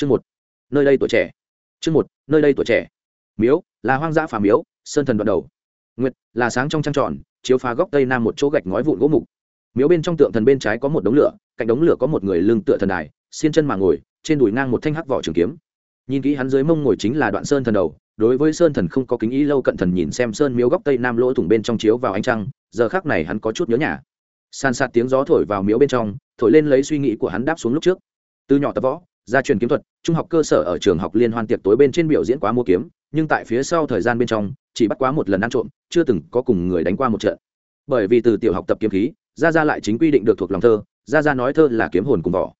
chương một, nơi đây tuổi trẻ. Chương một, nơi đây tuổi trẻ. Miếu, là hoang dã phà miếu, sơn thần đoạn đầu. Nguyệt, là sáng trong trăng tròn, chiếu phá góc tây nam một chỗ gạch ngói vụn gỗ mục. Miếu bên trong tượng thần bên trái có một đống lửa, cạnh đống lửa có một người lưng tựa thần đài, xiên chân mà ngồi, trên đùi ngang một thanh hắc vỏ trường kiếm. Nhìn kỹ hắn dưới mông ngồi chính là đoạn sơn thần đầu, đối với sơn thần không có kính ý lâu cận thần nhìn xem sơn miếu góc tây nam lỗ thủng bên trong chiếu vào ánh trăng, giờ khác này hắn có chút nhớ nhà. San sạt tiếng gió thổi vào miếu bên trong, thổi lên lấy suy nghĩ của hắn đáp xuống lúc trước. Từ nhỏ tập võ gia truyền kiếm thuật, trung học cơ sở ở trường học liên hoan tiệc tối bên trên biểu diễn quá mua kiếm, nhưng tại phía sau thời gian bên trong, chỉ bắt quá một lần ăn trộm, chưa từng có cùng người đánh qua một trận. Bởi vì từ tiểu học tập kiếm khí, gia gia lại chính quy định được thuộc lòng thơ, gia gia nói thơ là kiếm hồn cùng vỏ.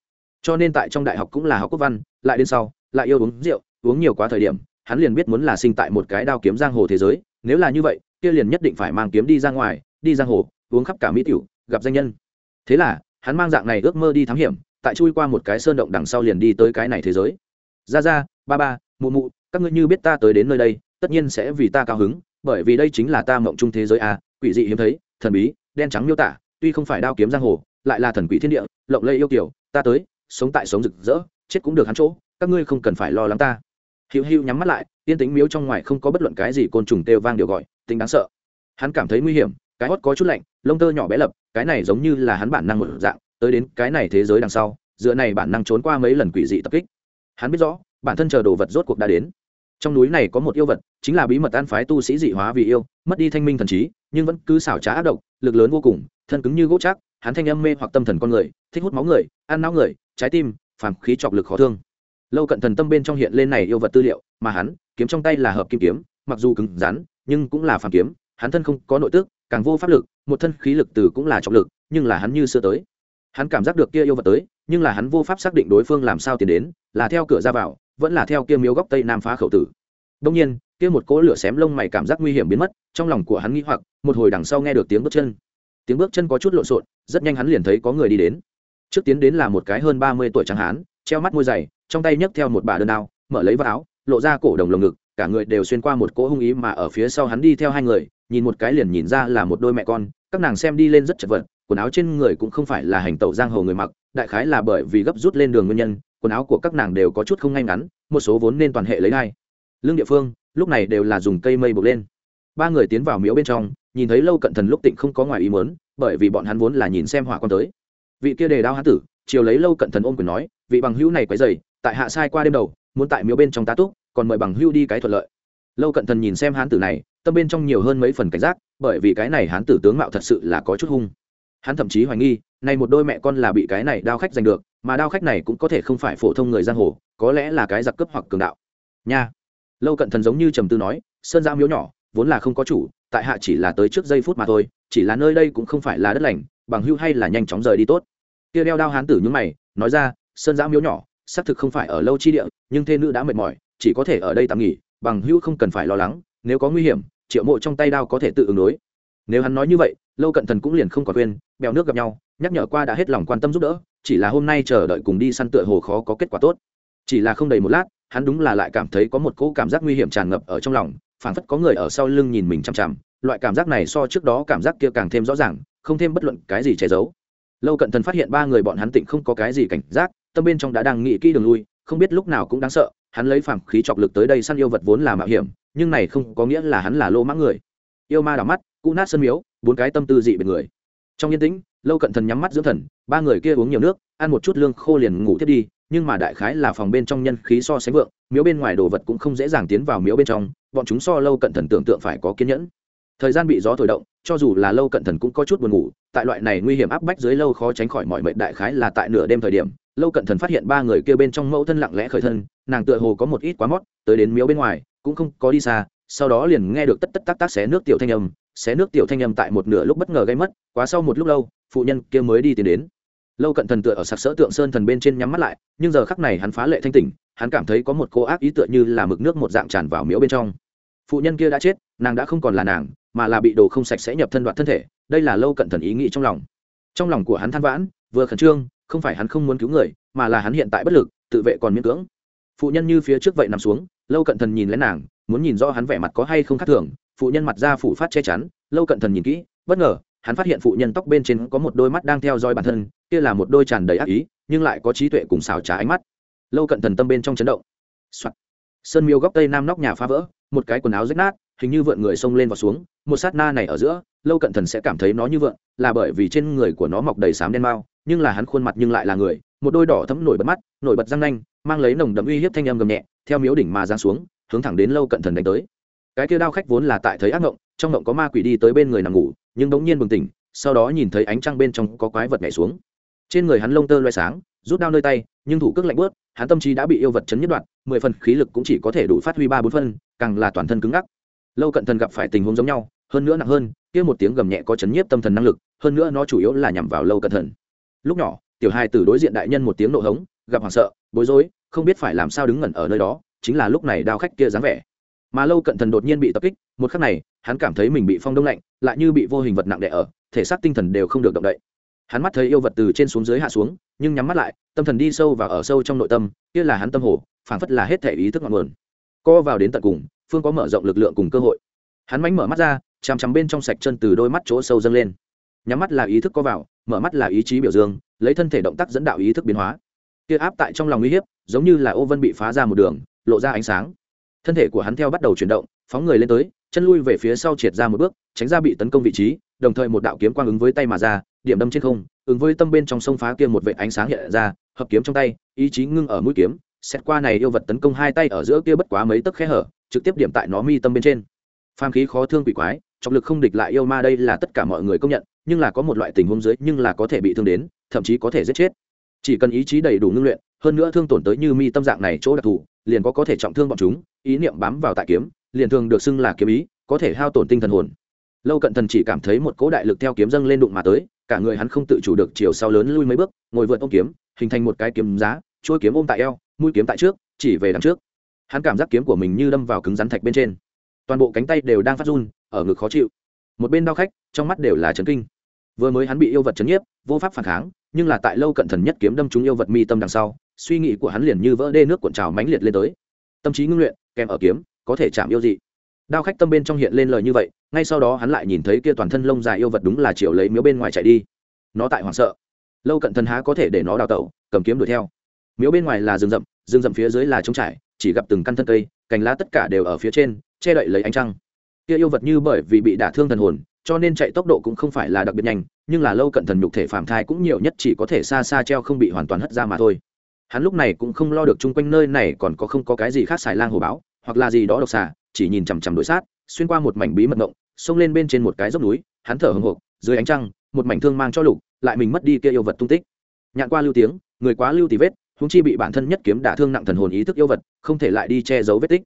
Cho nên tại trong đại học cũng là học quốc văn, lại đến sau, lại yêu uống rượu, uống nhiều quá thời điểm, hắn liền biết muốn là sinh tại một cái đao kiếm giang hồ thế giới, nếu là như vậy, kia liền nhất định phải mang kiếm đi ra ngoài, đi giang hồ, uống khắp cả mỹ tiểu, gặp danh nhân. Thế là, hắn mang dạng này ước mơ đi thám hiểm tại chui qua một cái sơn động đằng sau liền đi tới cái này thế giới. Ra ra, ba ba, mụ mụ, các ngươi như biết ta tới đến nơi đây, tất nhiên sẽ vì ta cao hứng, bởi vì đây chính là ta mộng chung thế giới a quỷ dị hiếm thấy, thần bí, đen trắng miêu tả, tuy không phải đao kiếm giang hồ, lại là thần quỷ thiên địa, lộng lây yêu kiểu ta tới, sống tại sống rực rỡ, chết cũng được hắn chỗ, các ngươi không cần phải lo lắng ta. Hữu hữu nhắm mắt lại yên tính miếu trong ngoài không có bất luận cái gì côn trùng têu vang điều gọi, tính đáng sợ. Hắn cảm thấy nguy hiểm, cái hót có chút lạnh, lông tơ nhỏ bé lập, cái này giống như là hắn bản năng một dạng, tới đến cái này thế giới đằng sau dựa này bản năng trốn qua mấy lần quỷ dị tập kích. Hắn biết rõ, bản thân chờ đồ vật rốt cuộc đã đến. Trong núi này có một yêu vật, chính là bí mật an phái tu sĩ dị hóa vì yêu, mất đi thanh minh thần trí, nhưng vẫn cứ xảo trá ác độc, lực lớn vô cùng, thân cứng như gỗ chắc, hắn thanh âm mê hoặc tâm thần con người, thích hút máu người, ăn não người, trái tim, phàm khí chọc lực khó thương. Lâu cận thần tâm bên trong hiện lên này yêu vật tư liệu, mà hắn, kiếm trong tay là hợp kim kiếm, mặc dù cứng rắn, nhưng cũng là phàm kiếm, hắn thân không có nội tức, càng vô pháp lực, một thân khí lực từ cũng là trọng lực, nhưng là hắn như xưa tới. Hắn cảm giác được kia yêu vật tới nhưng là hắn vô pháp xác định đối phương làm sao tiến đến, là theo cửa ra vào, vẫn là theo kia miếu góc tây nam phá khẩu tử. Đông nhiên, kia một cỗ lửa xém lông mày cảm giác nguy hiểm biến mất, trong lòng của hắn nghĩ hoặc, một hồi đằng sau nghe được tiếng bước chân. Tiếng bước chân có chút lộn xộn, rất nhanh hắn liền thấy có người đi đến. Trước tiến đến là một cái hơn ba mươi tuổi trắng hán, treo mắt môi dày, trong tay nhấc theo một bà đơn đao, mở lấy vào áo, lộ ra cổ đồng lồng ngực, cả người đều xuyên qua một cỗ hung ý mà ở phía sau hắn đi theo hai người, nhìn một cái liền nhìn ra là một đôi mẹ con, các nàng xem đi lên rất chật vật quần áo trên người cũng không phải là hành tẩu giang hồ người mặc, đại khái là bởi vì gấp rút lên đường nguyên nhân, quần áo của các nàng đều có chút không ngay ngắn, một số vốn nên toàn hệ lấy ai. lương địa phương, lúc này đều là dùng cây mây buộc lên. Ba người tiến vào miếu bên trong, nhìn thấy lâu cận thần lúc tịnh không có ngoài ý muốn, bởi vì bọn hắn vốn là nhìn xem hỏa quan tới. Vị kia đề đao hán tử, chiều lấy lâu cận thần ôm quyền nói, vị bằng hữu này quấy dày tại hạ sai qua đêm đầu, muốn tại miếu bên trong tá túc, còn mời bằng hữu đi cái thuận lợi. Lâu cận thần nhìn xem hán tử này, tâm bên trong nhiều hơn mấy phần cảnh giác, bởi vì cái này hán tử tướng mạo thật sự là có chút hung hắn thậm chí hoài nghi, này một đôi mẹ con là bị cái này đao khách giành được, mà đao khách này cũng có thể không phải phổ thông người giang hồ, có lẽ là cái giặc cướp hoặc cường đạo. Nha. Lâu cận thần giống như trầm tư nói, sơn giã miếu nhỏ, vốn là không có chủ, tại hạ chỉ là tới trước giây phút mà thôi, chỉ là nơi đây cũng không phải là đất lành, bằng hưu hay là nhanh chóng rời đi tốt. Kia đeo đao hán tử nhúng mày, nói ra, sơn giã miếu nhỏ, xác thực không phải ở lâu chi địa, nhưng thê nữ đã mệt mỏi, chỉ có thể ở đây tạm nghỉ, bằng hưu không cần phải lo lắng, nếu có nguy hiểm, triệu mộ trong tay đao có thể tự ứng đối nếu hắn nói như vậy, lâu cận thần cũng liền không còn quên, bèo nước gặp nhau, nhắc nhở qua đã hết lòng quan tâm giúp đỡ, chỉ là hôm nay chờ đợi cùng đi săn tựa hồ khó có kết quả tốt. Chỉ là không đầy một lát, hắn đúng là lại cảm thấy có một cỗ cảm giác nguy hiểm tràn ngập ở trong lòng, phảng phất có người ở sau lưng nhìn mình chằm chằm, loại cảm giác này so trước đó cảm giác kia càng thêm rõ ràng, không thêm bất luận cái gì che giấu. Lâu cận thần phát hiện ba người bọn hắn tịnh không có cái gì cảnh giác, tâm bên trong đã đang nghĩ kỹ đường lui, không biết lúc nào cũng đáng sợ, hắn lấy phàm khí chọc lực tới đây săn yêu vật vốn là mạo hiểm, nhưng này không có nghĩa là hắn là lô mãng người. Yêu ma đảo mắt cụ nát sân miếu, bốn cái tâm tư dị bên người. Trong yên tĩnh, lâu cận thần nhắm mắt dưỡng thần, ba người kia uống nhiều nước, ăn một chút lương khô liền ngủ thiết đi, nhưng mà đại khái là phòng bên trong nhân khí so sánh vượng, miếu bên ngoài đồ vật cũng không dễ dàng tiến vào miếu bên trong, bọn chúng so lâu cận thần tưởng tượng phải có kiên nhẫn. Thời gian bị gió thổi động, cho dù là lâu cận thần cũng có chút buồn ngủ, tại loại này nguy hiểm áp bách dưới lâu khó tránh khỏi mọi mệnh đại khái là tại nửa đêm thời điểm, lâu cận thần phát hiện ba người kia bên trong mẫu thân lặng lẽ khởi thân, nàng tựa hồ có một ít quá mót, tới đến miếu bên ngoài, cũng không có đi xa, sau đó liền nghe được tất tất tác tác xé nước tiểu thanh âm xé nước tiểu thanh âm tại một nửa lúc bất ngờ gây mất, quá sau một lúc lâu, phụ nhân kia mới đi tiến đến. Lâu cận thần tựa ở sặc sỡ tượng sơn thần bên trên nhắm mắt lại, nhưng giờ khắc này hắn phá lệ thanh tỉnh, hắn cảm thấy có một cô ác ý tựa như là mực nước một dạng tràn vào miếu bên trong. Phụ nhân kia đã chết, nàng đã không còn là nàng, mà là bị đồ không sạch sẽ nhập thân đoạn thân thể, đây là lâu cận thần ý nghĩ trong lòng. Trong lòng của hắn than vãn, vừa khẩn trương, không phải hắn không muốn cứu người, mà là hắn hiện tại bất lực, tự vệ còn miễn cưỡng. Phụ nhân như phía trước vậy nằm xuống, lâu cận thần nhìn lên nàng, muốn nhìn rõ hắn vẻ mặt có hay không khác thường phụ nhân mặt ra phủ phát che chắn, lâu cận thần nhìn kỹ, bất ngờ, hắn phát hiện phụ nhân tóc bên trên có một đôi mắt đang theo dõi bản thân, kia là một đôi tràn đầy ác ý, nhưng lại có trí tuệ cùng xào trá ánh mắt. Lâu cận thần tâm bên trong chấn động、Soạn. sơn miêu góc tây nam nóc nhà phá vỡ, một cái quần áo rách nát, hình như vượn người xông lên và xuống, một sát na này ở giữa, lâu cận thần sẽ cảm thấy nó như vượn, là bởi vì trên người của nó mọc đầy sám đen mao nhưng là hắn khuôn mặt nhưng lại là người, một đôi đỏ thấm nổi bật mắt, nổi bật răng nanh, mang lấy nồng đậm uy hiếp thanh âm gầm nhẹ, theo miếu đỉnh mà giáng xuống, hướng thẳng đến lâu cận thần đánh tới cái kia đao khách vốn là tại thấy ác ngộng, trong ngộng có ma quỷ đi tới bên người nằm ngủ, nhưng bỗng nhiên bừng tỉnh, sau đó nhìn thấy ánh trăng bên trong có quái vật nhảy xuống. Trên người hắn lông tơ loay sáng, rút đao nơi tay, nhưng thủ cước lạnh bớt hắn tâm trí đã bị yêu vật chấn nhất đoạn, mười phần khí lực cũng chỉ có thể đủ phát huy ba bốn phân, càng là toàn thân cứng ngắc. Lâu cận thần gặp phải tình huống giống nhau, hơn nữa nặng hơn, kia một tiếng gầm nhẹ có chấn nhiếp tâm thần năng lực, hơn nữa nó chủ yếu là nhằm vào lâu cận thần. Lúc nhỏ, tiểu hai từ đối diện đại nhân một tiếng nộ hống, gặp hoảng sợ, bối rối, không biết phải làm sao đứng ngẩn ở nơi đó, chính là lúc này đao khách kia dáng vẻ mà lâu cận thần đột nhiên bị tập kích, một khắc này, hắn cảm thấy mình bị phong đông lạnh, lại như bị vô hình vật nặng đè ở, thể xác tinh thần đều không được động đậy. Hắn mắt thấy yêu vật từ trên xuống dưới hạ xuống, nhưng nhắm mắt lại, tâm thần đi sâu và ở sâu trong nội tâm, kia là hắn tâm hồ, phảng phất là hết thể ý thức ngọn nguồn. Co vào đến tận cùng, phương có mở rộng lực lượng cùng cơ hội. Hắn mánh mở mắt ra, chằm chằm bên trong sạch chân từ đôi mắt chỗ sâu dâng lên. Nhắm mắt là ý thức có vào, mở mắt là ý chí biểu dương, lấy thân thể động tác dẫn đạo ý thức biến hóa. Kia áp tại trong lòng uy hiếp, giống như là ô vân bị phá ra một đường, lộ ra ánh sáng thân thể của hắn theo bắt đầu chuyển động, phóng người lên tới, chân lui về phía sau triệt ra một bước, tránh ra bị tấn công vị trí, đồng thời một đạo kiếm quang ứng với tay mà ra, điểm đâm trên không, ứng với tâm bên trong sông phá kia một vệ ánh sáng hiện ra, hợp kiếm trong tay, ý chí ngưng ở mũi kiếm xét qua này yêu vật tấn công hai tay ở giữa kia bất quá mấy tấc khe hở, trực tiếp điểm tại nó mi tâm bên trên. Phàm khí khó thương quỷ quái, trọng lực không địch lại yêu ma đây là tất cả mọi người công nhận, nhưng là có một loại tình huống dưới nhưng là có thể bị thương đến, thậm chí có thể giết chết chỉ cần ý chí đầy đủ ngưng luyện, hơn nữa thương tổn tới như mi tâm dạng này chỗ đặc thù, liền có có thể trọng thương bọn chúng, ý niệm bám vào tại kiếm, liền thường được xưng là kiếm ý, có thể hao tổn tinh thần hồn. Lâu cận thần chỉ cảm thấy một cỗ đại lực theo kiếm dâng lên đụng mà tới, cả người hắn không tự chủ được chiều sau lớn lui mấy bước, ngồi vượt ôm kiếm, hình thành một cái kiếm giá trôi kiếm ôm tại eo, mũi kiếm tại trước, chỉ về đằng trước. Hắn cảm giác kiếm của mình như đâm vào cứng rắn thạch bên trên. Toàn bộ cánh tay đều đang phát run, ở ngực khó chịu. Một bên đau khách, trong mắt đều là chấn kinh. Vừa mới hắn bị yêu vật chấn nhiếp, vô pháp phản kháng nhưng là tại lâu cận thần nhất kiếm đâm trúng yêu vật mi tâm đằng sau, suy nghĩ của hắn liền như vỡ đê nước cuộn trào mãnh liệt lên tới. Tâm trí ngưng luyện, kèm ở kiếm, có thể chạm yêu dị. Đao khách tâm bên trong hiện lên lời như vậy, ngay sau đó hắn lại nhìn thấy kia toàn thân lông dài yêu vật đúng là chiều lấy miếu bên ngoài chạy đi. Nó tại hoảng sợ. Lâu cận thần há có thể để nó đào tẩu, cầm kiếm đuổi theo. Miếu bên ngoài là rừng rậm rừng rậm phía dưới là trống trải, chỉ gặp từng căn thân cây, cành lá tất cả đều ở phía trên, che đậy lấy ánh trăng. Kia yêu vật như bởi vì bị đả thương thần hồn cho nên chạy tốc độ cũng không phải là đặc biệt nhanh, nhưng là lâu cận thần nhục thể phạm thai cũng nhiều nhất chỉ có thể xa xa treo không bị hoàn toàn hất ra mà thôi. Hắn lúc này cũng không lo được chung quanh nơi này còn có không có cái gì khác xài lang hồ báo, hoặc là gì đó độc xà, chỉ nhìn chằm chằm đối sát, xuyên qua một mảnh bí mật ngộng, xông lên bên trên một cái dốc núi, hắn thở hồng hộc, dưới ánh trăng, một mảnh thương mang cho lục, lại mình mất đi kia yêu vật tung tích. Nhạn qua lưu tiếng, người quá lưu tì vết húng chi bị bản thân nhất kiếm đả thương nặng thần hồn ý thức yêu vật, không thể lại đi che giấu vết tích.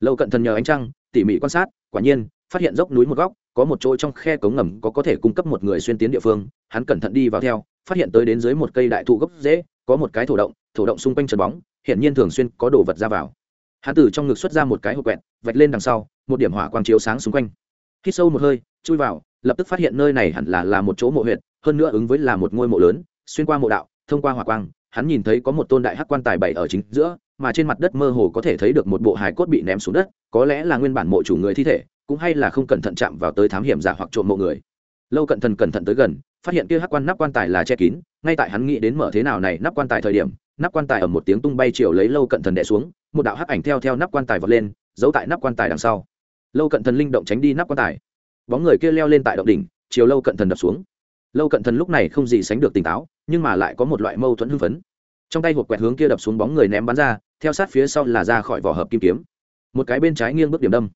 Lâu cận thần nhờ ánh trăng, tỉ mỉ quan sát, quả nhiên, phát hiện dốc núi một góc có một chỗ trong khe cống ngầm có có thể cung cấp một người xuyên tiến địa phương, hắn cẩn thận đi vào theo, phát hiện tới đến dưới một cây đại thụ gốc dễ, có một cái thổ động thổ động xung quanh trần bóng, hiển nhiên thường xuyên có đồ vật ra vào. Hắn từ trong ngực xuất ra một cái hộp quẹt, vạch lên đằng sau, một điểm hỏa quang chiếu sáng xung quanh. Hít sâu một hơi, chui vào, lập tức phát hiện nơi này hẳn là là một chỗ mộ huyệt, hơn nữa ứng với là một ngôi mộ lớn, xuyên qua mộ đạo, thông qua hỏa quang, hắn nhìn thấy có một tôn đại hắc quan tài bảy ở chính giữa, mà trên mặt đất mơ hồ có thể thấy được một bộ hài cốt bị ném xuống đất, có lẽ là nguyên bản mộ chủ người thi thể cũng hay là không cẩn thận chạm vào tới thám hiểm giả hoặc trộm mộ người. Lâu cận thần cẩn thận tới gần, phát hiện kia hắc quan nắp quan tài là che kín, ngay tại hắn nghĩ đến mở thế nào này, nắp quan tài thời điểm, nắp quan tài ở một tiếng tung bay chiều lấy lâu cận thần đè xuống, một đạo hắc ảnh theo theo nắp quan tài vọt lên, giấu tại nắp quan tài đằng sau. Lâu cận thần linh động tránh đi nắp quan tài. Bóng người kia leo lên tại động đỉnh, chiều lâu cận thần đập xuống. Lâu cận thần lúc này không gì sánh được tỉnh táo, nhưng mà lại có một loại mâu thuẫn hưng phấn. Trong tay hộp quẹt hướng kia đập xuống bóng người ném bắn ra, theo sát phía sau là ra khỏi vỏ hợp kim kiếm. Một cái bên trái nghiêng bước điểm đâm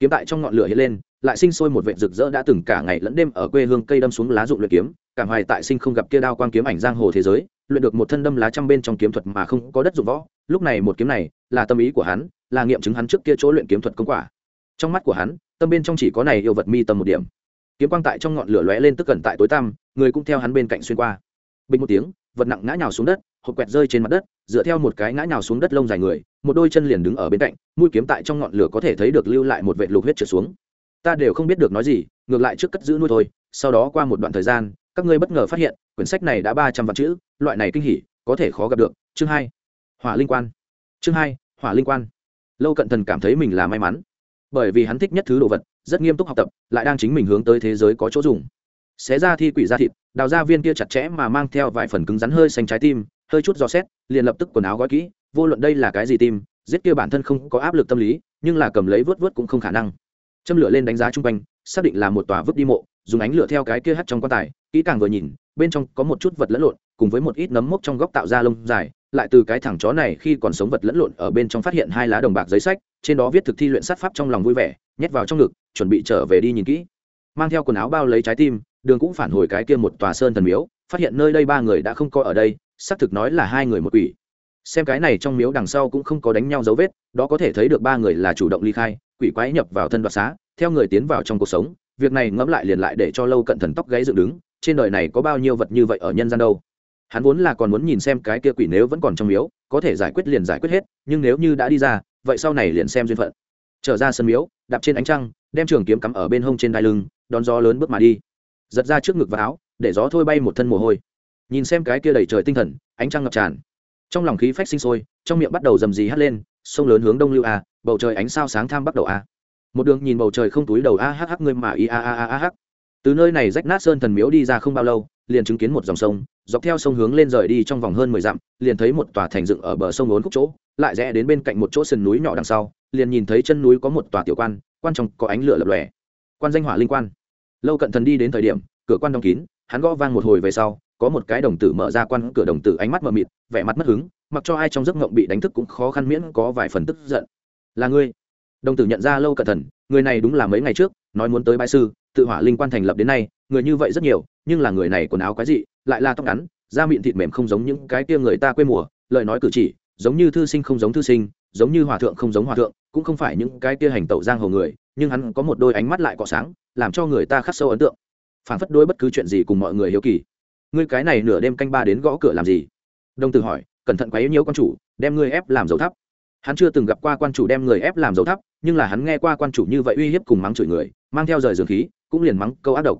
kiếm tại trong ngọn lửa hiện lên, lại sinh sôi một vệ rực rỡ đã từng cả ngày lẫn đêm ở quê hương cây đâm xuống lá dụng luyện kiếm, cảm hoài tại sinh không gặp kia đao quang kiếm ảnh giang hồ thế giới, luyện được một thân đâm lá trăm bên trong kiếm thuật mà không có đất dụng võ. Lúc này một kiếm này là tâm ý của hắn, là nghiệm chứng hắn trước kia chỗ luyện kiếm thuật công quả. Trong mắt của hắn, tâm bên trong chỉ có này yêu vật mi tâm một điểm. Kiếm quang tại trong ngọn lửa lóe lên tức cẩn tại tối tăm, người cũng theo hắn bên cạnh xuyên qua. Bình một tiếng, vật nặng ngã nhào xuống đất hộp quẹt rơi trên mặt đất, dựa theo một cái ngã nhào xuống đất lông dài người, một đôi chân liền đứng ở bên cạnh, mũi kiếm tại trong ngọn lửa có thể thấy được lưu lại một vệt lục huyết trượt xuống. Ta đều không biết được nói gì, ngược lại trước cất giữ nuôi thôi, sau đó qua một đoạn thời gian, các ngươi bất ngờ phát hiện, quyển sách này đã ba trăm vạn chữ, loại này kinh hỉ, có thể khó gặp được. Chương hai, hỏa linh quan. Chương hai, hỏa linh quan. Lâu cận thần cảm thấy mình là may mắn, bởi vì hắn thích nhất thứ đồ vật, rất nghiêm túc học tập, lại đang chính mình hướng tới thế giới có chỗ dùng. Xé ra thi quỷ ra thịt, đào ra viên kia chặt chẽ mà mang theo vài phần cứng rắn hơi xanh trái tim hơi chút dò xét, liền lập tức quần áo gói kỹ, vô luận đây là cái gì tim giết kia bản thân không có áp lực tâm lý, nhưng là cầm lấy vớt vớt cũng không khả năng. Châm lửa lên đánh giá chung quanh, xác định là một tòa vứt đi mộ, dùng ánh lửa theo cái kia hắt trong quan tài, kỹ càng vừa nhìn, bên trong có một chút vật lẫn lộn, cùng với một ít nấm mốc trong góc tạo ra lông dài, lại từ cái thằng chó này khi còn sống vật lẫn lộn ở bên trong phát hiện hai lá đồng bạc giấy sách, trên đó viết thực thi luyện sát pháp trong lòng vui vẻ, nhét vào trong ngực, chuẩn bị trở về đi nhìn kỹ. Mang theo quần áo bao lấy trái tim, đường cũng phản hồi cái kia một tòa sơn thần miếu, phát hiện nơi đây ba người đã không có ở đây xác thực nói là hai người một quỷ. Xem cái này trong miếu đằng sau cũng không có đánh nhau dấu vết, đó có thể thấy được ba người là chủ động ly khai, quỷ quái nhập vào thân đoạt xá, theo người tiến vào trong cuộc sống, việc này ngẫm lại liền lại để cho lâu cận thần tóc gáy dựng đứng, trên đời này có bao nhiêu vật như vậy ở nhân gian đâu? Hắn vốn là còn muốn nhìn xem cái kia quỷ nếu vẫn còn trong miếu, có thể giải quyết liền giải quyết hết, nhưng nếu như đã đi ra, vậy sau này liền xem duyên phận. Trở ra sân miếu, đạp trên ánh trăng, đem trường kiếm cắm ở bên hông trên đai lưng, đón gió lớn bước mà đi. Giật ra trước ngực và áo, để gió thôi bay một thân mồ hôi nhìn xem cái kia đầy trời tinh thần, ánh trăng ngập tràn. Trong lòng khí phách sinh sôi, trong miệng bắt đầu dầm dì hắt lên, sông lớn hướng đông lưu a, bầu trời ánh sao sáng tham bắt đầu a. Một đường nhìn bầu trời không túi đầu a hh ngươi mà i a a a a từ nơi này rách nát sơn thần miếu đi ra không bao lâu, liền chứng kiến một dòng sông, dọc theo sông hướng lên rời đi trong vòng hơn mười dặm, liền thấy một tòa thành dựng ở bờ sông ốn khúc chỗ, lại rẽ đến bên cạnh một chỗ sườn núi nhỏ đằng sau, liền nhìn thấy chân núi có một tòa tiểu quan quan trọng có ánh lửa lập lòe. Quan danh hỏa linh quan. Lâu cận thần đi đến thời điểm, cửa quan đóng kín, hắn gõ vang một hồi về sau có một cái đồng tử mở ra quan cửa đồng tử ánh mắt mờ mịt vẻ mặt mất hứng mặc cho ai trong giấc ngộng bị đánh thức cũng khó khăn miễn có vài phần tức giận. Là ngươi. Đồng tử nhận ra lâu cẩn thận, người này đúng là mấy ngày trước nói muốn tới bãi sư tự hỏa linh quan thành lập đến nay người như vậy rất nhiều nhưng là người này quần áo quái dị lại là tóc ngắn da miệng thịt mềm không giống những cái kia người ta quê mùa lời nói cử chỉ giống như thư sinh không giống thư sinh giống như hòa thượng không giống hòa thượng cũng không phải những cái kia hành tẩu giang hồ người nhưng hắn có một đôi ánh mắt lại cọ sáng làm cho người ta khắc sâu ấn tượng. Phản phất đôi bất cứ chuyện gì cùng mọi người hiếu kỳ ngươi cái này nửa đêm canh ba đến gõ cửa làm gì? Đông tử hỏi, cẩn thận quấy nhiễu quan chủ, đem ngươi ép làm dầu thắp. Hắn chưa từng gặp qua quan chủ đem người ép làm dầu thắp, nhưng là hắn nghe qua quan chủ như vậy uy hiếp cùng mắng chửi người, mang theo rời dường khí, cũng liền mắng câu ác độc.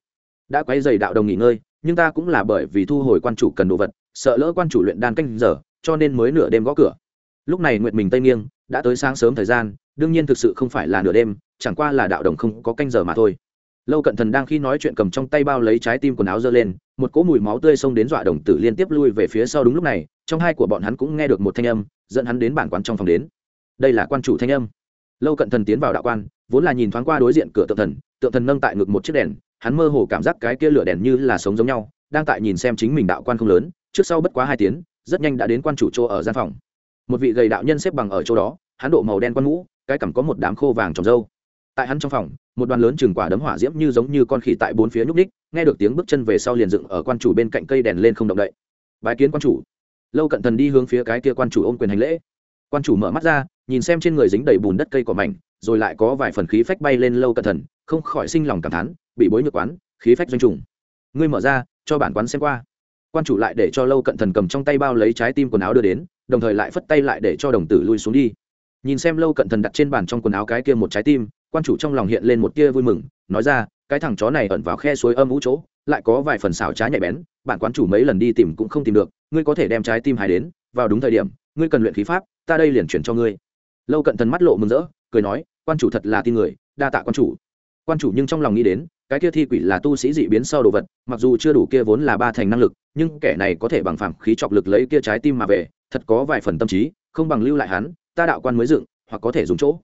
Đã quấy dày đạo đồng nghỉ ngơi, nhưng ta cũng là bởi vì thu hồi quan chủ cần đồ vật, sợ lỡ quan chủ luyện đan canh giờ, cho nên mới nửa đêm gõ cửa. Lúc này nguyện mình tây nghiêng, đã tới sáng sớm thời gian, đương nhiên thực sự không phải là nửa đêm, chẳng qua là đạo đồng không có canh giờ mà thôi lâu cận thần đang khi nói chuyện cầm trong tay bao lấy trái tim quần áo giơ lên, một cỗ mùi máu tươi xông đến dọa đồng tử liên tiếp lui về phía sau đúng lúc này, trong hai của bọn hắn cũng nghe được một thanh âm, dẫn hắn đến bản quán trong phòng đến. Đây là quan chủ thanh âm. Lâu cận thần tiến vào đạo quan, vốn là nhìn thoáng qua đối diện cửa tượng thần tượng thần nâng tại ngực một chiếc đèn, hắn mơ hồ cảm giác cái kia lửa đèn như là sống giống nhau, đang tại nhìn xem chính mình đạo quan không lớn, trước sau bất quá hai tiếng, rất nhanh đã đến quan chủ chỗ ở gian phòng. Một vị gầy đạo nhân xếp bằng ở chỗ đó, hắn độ màu đen quan mũ, cái cằm có một đám khô vàng trồng râu tại hắn trong phòng, một đoàn lớn chừng quả đấm hỏa diễm như giống như con khỉ tại bốn phía nhúc ních nghe được tiếng bước chân về sau liền dựng ở quan chủ bên cạnh cây đèn lên không động đậy. Bài kiến quan chủ. Lâu cận thần đi hướng phía cái kia quan chủ ôm quyền hành lễ. Quan chủ mở mắt ra, nhìn xem trên người dính đầy bùn đất cây cỏ mảnh, rồi lại có vài phần khí phách bay lên lâu cận thần, không khỏi sinh lòng cảm thán, bị bối nhược quán, khí phách doanh trùng. Ngươi mở ra, cho bản quán xem qua. Quan chủ lại để cho lâu cận thần cầm trong tay bao lấy trái tim quần áo đưa đến, đồng thời lại phất tay lại để cho đồng tử lui xuống đi. Nhìn xem lâu cận thần đặt trên bàn trong quần áo cái kia một trái tim quan chủ trong lòng hiện lên một tia vui mừng, nói ra, cái thằng chó này ẩn vào khe suối âm ú chỗ, lại có vài phần xào trái nhạy bén, bản quán chủ mấy lần đi tìm cũng không tìm được, ngươi có thể đem trái tim hài đến, vào đúng thời điểm, ngươi cần luyện khí pháp, ta đây liền chuyển cho ngươi. Lâu cận thần mắt lộ mừng rỡ, cười nói, quan chủ thật là tin người, đa tạ quan chủ. Quan chủ nhưng trong lòng nghĩ đến, cái kia thi quỷ là tu sĩ dị biến sau đồ vật, mặc dù chưa đủ kia vốn là ba thành năng lực, nhưng kẻ này có thể bằng phẳng khí chọc lực lấy kia trái tim mà về, thật có vài phần tâm trí, không bằng lưu lại hắn, ta đạo quan mới dựng, hoặc có thể dùng chỗ.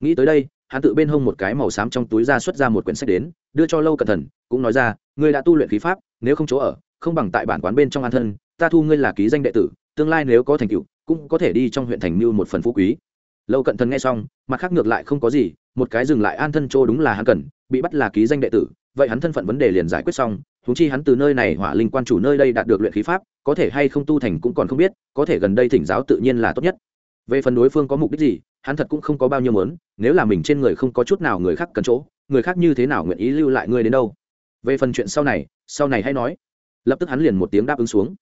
Nghĩ tới đây hắn tự bên hông một cái màu xám trong túi ra xuất ra một quyển sách đến, đưa cho lâu cẩn thận, cũng nói ra, ngươi đã tu luyện khí pháp, nếu không chỗ ở, không bằng tại bản quán bên trong an thân, ta thu ngươi là ký danh đệ tử, tương lai nếu có thành tựu, cũng có thể đi trong huyện thành mưu một phần phú quý. Lâu cận thần nghe xong, mặt khác ngược lại không có gì, một cái dừng lại an thân chỗ đúng là hắn cần, bị bắt là ký danh đệ tử, vậy hắn thân phận vấn đề liền giải quyết xong húng chi hắn từ nơi này hỏa linh quan chủ nơi đây đạt được luyện khí pháp, có thể hay không tu thành cũng còn không biết, có thể gần đây thỉnh giáo tự nhiên là tốt nhất. Về phần đối phương có mục đích gì hắn thật cũng không có bao nhiêu mớn nếu là mình trên người không có chút nào người khác cần chỗ, người khác như thế nào nguyện ý lưu lại ngươi đến đâu? Về phần chuyện sau này sau này hãy nói. Lập tức hắn liền một tiếng đáp ứng xuống.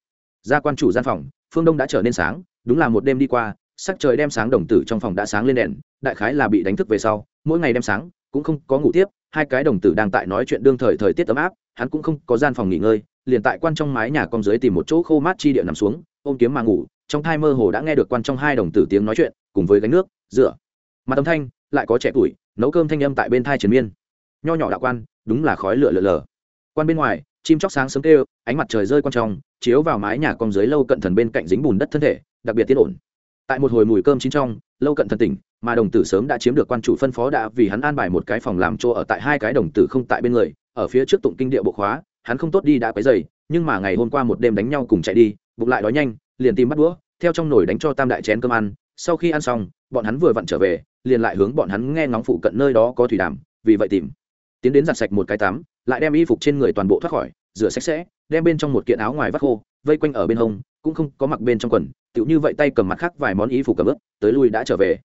Ra quan chủ gian phòng, phương đông đã trở nên sáng, đúng là một đêm đi qua, sắc trời đem sáng đồng tử trong phòng đã sáng lên đèn, đại khái là bị đánh thức về sau, mỗi ngày đem sáng, cũng không có ngủ tiếp, hai cái đồng tử đang tại nói chuyện đương thời thời tiết ấm áp, hắn cũng không có gian phòng nghỉ ngơi, liền tại quan trong mái nhà con dưới tìm một chỗ khô mát chi địa nằm xuống, ôm kiếm mà ngủ trong thai mơ hồ đã nghe được quan trong hai đồng tử tiếng nói chuyện, cùng với gánh nước, rửa. Mà âm thanh lại có trẻ tuổi, nấu cơm thanh âm tại bên thai triền miên. Nho nhỏ đạo quan, đúng là khói lửa lờ lờ quan bên ngoài, chim chóc sáng sớm kêu, ánh mặt trời rơi quan trong, chiếu vào mái nhà con dưới lâu cận thần bên cạnh dính bùn đất thân thể, đặc biệt tiến ổn. Tại một hồi mùi cơm chín trong, lâu cận thần tỉnh, mà đồng tử sớm đã chiếm được quan chủ phân phó đã vì hắn an bài một cái phòng làm chỗ ở tại hai cái đồng tử không tại bên người, ở phía trước tụng kinh địa bộ khóa, hắn không tốt đi đã quấy dày nhưng mà ngày hôm qua một đêm đánh nhau cùng chạy đi, bụng lại đói nhanh liền tìm bắt đũa, theo trong nồi đánh cho tam đại chén cơm ăn. Sau khi ăn xong, bọn hắn vừa vặn trở về, liền lại hướng bọn hắn nghe ngóng phụ cận nơi đó có thủy đàm, vì vậy tìm. Tiến đến giặt sạch một cái tắm, lại đem y phục trên người toàn bộ thoát khỏi, rửa sạch sẽ, đem bên trong một kiện áo ngoài vắt khô, vây quanh ở bên hông, cũng không có mặc bên trong quần. Tựu như vậy tay cầm mặt khác vài món y phục cầm ướp tới lui đã trở về.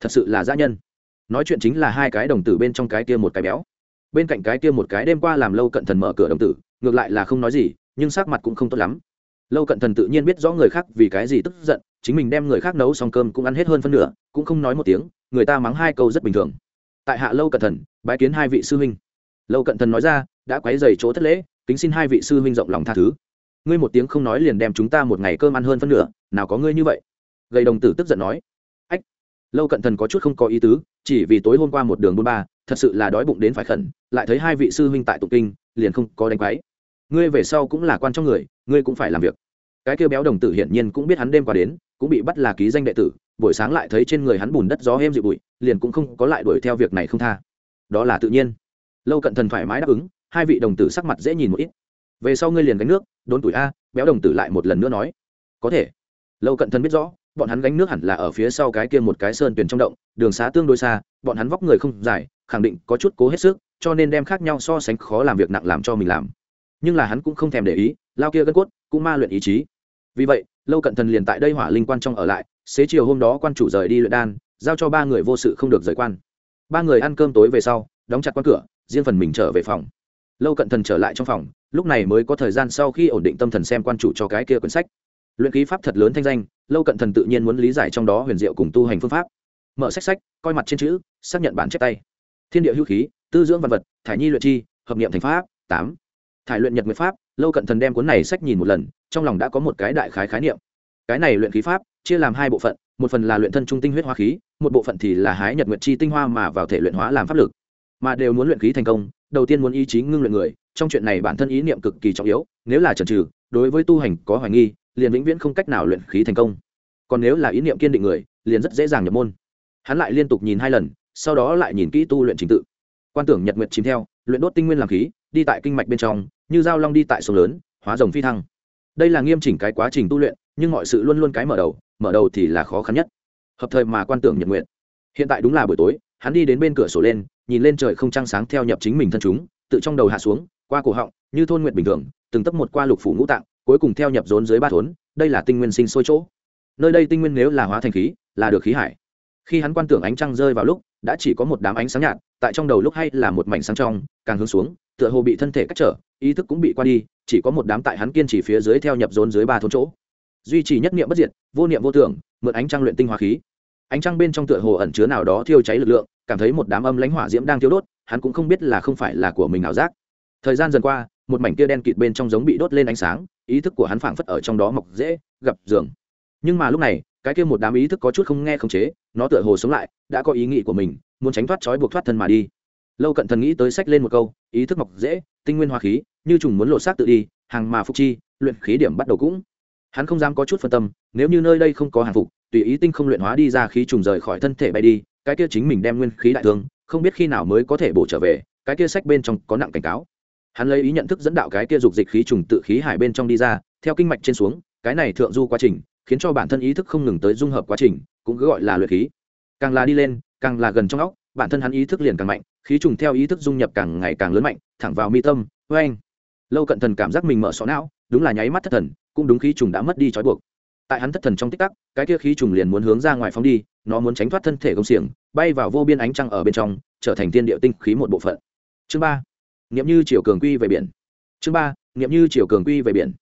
Thật sự là gia nhân. Nói chuyện chính là hai cái đồng tử bên trong cái kia một cái béo. Bên cạnh cái kia một cái đêm qua làm lâu cận thần mở cửa đồng tử, ngược lại là không nói gì, nhưng sắc mặt cũng không tốt lắm lâu cận thần tự nhiên biết rõ người khác vì cái gì tức giận, chính mình đem người khác nấu xong cơm cũng ăn hết hơn phân nửa, cũng không nói một tiếng, người ta mắng hai câu rất bình thường. Tại hạ lâu cận thần, bái kiến hai vị sư huynh. Lâu cận thần nói ra, đã quấy dày chỗ thất lễ, kính xin hai vị sư huynh rộng lòng tha thứ. Ngươi một tiếng không nói liền đem chúng ta một ngày cơm ăn hơn phân nửa, nào có ngươi như vậy? Gầy đồng tử tức giận nói. Ách, lâu cận thần có chút không có ý tứ, chỉ vì tối hôm qua một đường bôn ba, thật sự là đói bụng đến phải khẩn, lại thấy hai vị sư huynh tại tụng kinh, liền không có đánh quáy ngươi về sau cũng là quan trong người ngươi cũng phải làm việc. Cái kêu béo đồng tử hiển nhiên cũng biết hắn đêm qua đến, cũng bị bắt là ký danh đệ tử, buổi sáng lại thấy trên người hắn bùn đất gió êm dịu bụi, liền cũng không có lại đuổi theo việc này không tha. Đó là tự nhiên. Lâu cận thần thoải mái đáp ứng, hai vị đồng tử sắc mặt dễ nhìn một ít. Về sau ngươi liền gánh nước, đốn tuổi a, béo đồng tử lại một lần nữa nói. Có thể. Lâu cận thần biết rõ, bọn hắn gánh nước hẳn là ở phía sau cái kia một cái sơn tuyển trong động, đường xá tương đối xa, bọn hắn vóc người không dài, khẳng định có chút cố hết sức, cho nên đem khác nhau so sánh khó làm việc nặng làm cho mình làm nhưng là hắn cũng không thèm để ý, lao kia gân cốt cũng ma luyện ý chí. Vì vậy, lâu cận thần liền tại đây hỏa linh quan trong ở lại, xế chiều hôm đó quan chủ rời đi luyện đan, giao cho ba người vô sự không được rời quan. Ba người ăn cơm tối về sau, đóng chặt quan cửa, riêng phần mình trở về phòng. Lâu cận thần trở lại trong phòng, lúc này mới có thời gian sau khi ổn định tâm thần xem quan chủ cho cái kia quyển sách. Luyện ký pháp thật lớn thanh danh, lâu cận thần tự nhiên muốn lý giải trong đó huyền diệu cùng tu hành phương pháp. Mở sách sách, coi mặt trên chữ, xác nhận bản chép tay. Thiên địa hữu khí, tư dưỡng văn vật, thải nhi luyện chi, hợp niệm thành pháp, tám thải luyện nhật nguyệt pháp, lâu cận thần đem cuốn này sách nhìn một lần, trong lòng đã có một cái đại khái khái niệm. Cái này luyện khí pháp, chia làm hai bộ phận, một phần là luyện thân trung tinh huyết hóa khí, một bộ phận thì là hái nhật nguyệt chi tinh hoa mà vào thể luyện hóa làm pháp lực. Mà đều muốn luyện khí thành công, đầu tiên muốn ý chí ngưng luyện người, trong chuyện này bản thân ý niệm cực kỳ trọng yếu, nếu là trần trừ đối với tu hành có hoài nghi, liền vĩnh viễn không cách nào luyện khí thành công. Còn nếu là ý niệm kiên định người, liền rất dễ dàng nhập môn. Hắn lại liên tục nhìn hai lần, sau đó lại nhìn kỹ tu luyện trình tự. Quan tưởng nhật nguyệt chìm theo, luyện đốt tinh nguyên làm khí đi tại kinh mạch bên trong, như dao long đi tại sông lớn, hóa rồng phi thăng. Đây là nghiêm chỉnh cái quá trình tu luyện, nhưng mọi sự luôn luôn cái mở đầu mở đầu thì là khó khăn nhất. Hợp thời mà quan tưởng nhật nguyện. Hiện tại đúng là buổi tối, hắn đi đến bên cửa sổ lên, nhìn lên trời không trăng sáng theo nhập chính mình thân chúng, tự trong đầu hạ xuống, qua cổ họng, như thôn nguyện bình thường, từng tấp một qua lục phủ ngũ tạng, cuối cùng theo nhập rốn dưới ba thốn, đây là tinh nguyên sinh sôi chỗ. Nơi đây tinh nguyên nếu là hóa thành khí, là được khí hải. Khi hắn quan tưởng ánh trăng rơi vào lúc, đã chỉ có một đám ánh sáng nhạt, tại trong đầu lúc hay là một mảnh sáng trong, càng hướng xuống tựa hồ bị thân thể cách trở, ý thức cũng bị qua đi, chỉ có một đám tại hắn kiên trì phía dưới theo nhập rốn dưới ba thôn chỗ. Duy trì nhất niệm bất diệt, vô niệm vô tưởng, mượn ánh trăng luyện tinh hoa khí. Ánh trăng bên trong tựa hồ ẩn chứa nào đó thiêu cháy lực lượng, cảm thấy một đám âm lãnh hỏa diễm đang thiêu đốt, hắn cũng không biết là không phải là của mình ảo giác. Thời gian dần qua, một mảnh kia đen kịt bên trong giống bị đốt lên ánh sáng, ý thức của hắn phảng phất ở trong đó mọc dễ, gặp giường nhưng mà lúc này, cái kia một đám ý thức có chút không nghe không chế, nó tựa hồ sống lại, đã có ý nghĩ của mình, muốn tránh thoát trói buộc thoát thân mà đi lâu cận thần nghĩ tới sách lên một câu, ý thức mọc dễ, tinh nguyên hoa khí, như trùng muốn lộ xác tự đi, hàng mà phục chi, luyện khí điểm bắt đầu cũng. Hắn không dám có chút phân tâm, nếu như nơi đây không có hàng phục, tùy ý tinh không luyện hóa đi ra khí trùng rời khỏi thân thể bay đi, cái kia chính mình đem nguyên khí đại thương, không biết khi nào mới có thể bổ trở về, cái kia sách bên trong có nặng cảnh cáo. Hắn lấy ý nhận thức dẫn đạo cái kia dục dịch khí trùng tự khí hải bên trong đi ra, theo kinh mạch trên xuống, cái này thượng du quá trình, khiến cho bản thân ý thức không ngừng tới dung hợp quá trình, cũng cứ gọi là luyện khí. Càng là đi lên, càng là gần trong óc bản thân hắn ý thức liền càng mạnh, khí trùng theo ý thức dung nhập càng ngày càng lớn mạnh, thẳng vào mi tâm vê anh lâu cận thần cảm giác mình mở sọ não, đúng là nháy mắt thất thần, cũng đúng khí trùng đã mất đi trói buộc. Tại hắn thất thần trong tích tắc, cái kia khí trùng liền muốn hướng ra ngoài phóng đi, nó muốn tránh thoát thân thể công xiềng, bay vào vô biên ánh trăng ở bên trong, trở thành tiên địa tinh khí một bộ phận. Chương ba nghiệm như chiều cường quy về biển. Chương ba nghiệm như chiều cường quy về biển.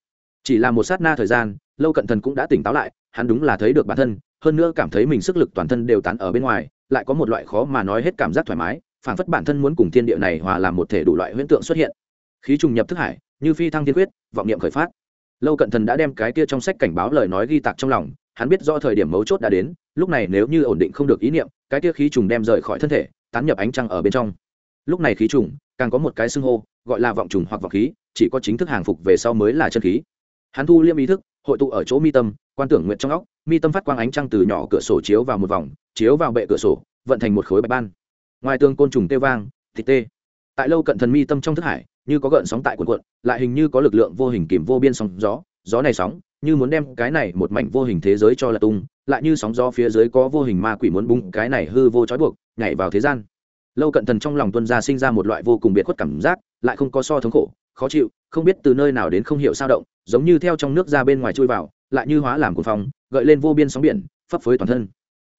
Chỉ là một sát na thời gian, lâu cận thần cũng đã tỉnh táo lại, hắn đúng là thấy được bản thân, hơn nữa cảm thấy mình sức lực toàn thân đều tán ở bên ngoài lại có một loại khó mà nói hết cảm giác thoải mái phản phất bản thân muốn cùng thiên địa này hòa làm một thể đủ loại huyễn tượng xuất hiện. Khí trùng nhập thức hải, như phi thăng thiên quyết, vọng niệm khởi phát. Lâu cận thần đã đem cái kia trong sách cảnh báo lời nói ghi tạc trong lòng, hắn biết do thời điểm mấu chốt đã đến, lúc này nếu như ổn định không được ý niệm, cái kia khí trùng đem rời khỏi thân thể, tán nhập ánh trăng ở bên trong. Lúc này khí trùng, càng có một cái xưng hô, gọi là vọng trùng hoặc vọng khí, chỉ có chính thức hàng phục về sau mới là chân khí. Hắn thu liêm ý thức, hội tụ ở chỗ mi tâm, quan tưởng nguyện trong óc mi tâm phát quang ánh trăng từ nhỏ cửa sổ chiếu vào một vòng chiếu vào bệ cửa sổ vận thành một khối bạch ban. Ngoài tường côn trùng tê vang thịt tê. Tại lâu cận thần mi tâm trong thức hải như có gợn sóng tại cuộn cuộn, lại hình như có lực lượng vô hình kìm vô biên sóng gió gió này sóng như muốn đem cái này một mảnh vô hình thế giới cho là tung lại như sóng gió phía dưới có vô hình ma quỷ muốn bung cái này hư vô trói buộc nhảy vào thế gian. Lâu cận thần trong lòng tuân gia sinh ra một loại vô cùng biệt khuất cảm giác lại không có so thống khổ khó chịu không biết từ nơi nào đến không hiểu sao động giống như theo trong nước ra bên ngoài chui vào lại như hóa làm cuồng phong gợi lên vô biên sóng biển, phấp phới toàn thân.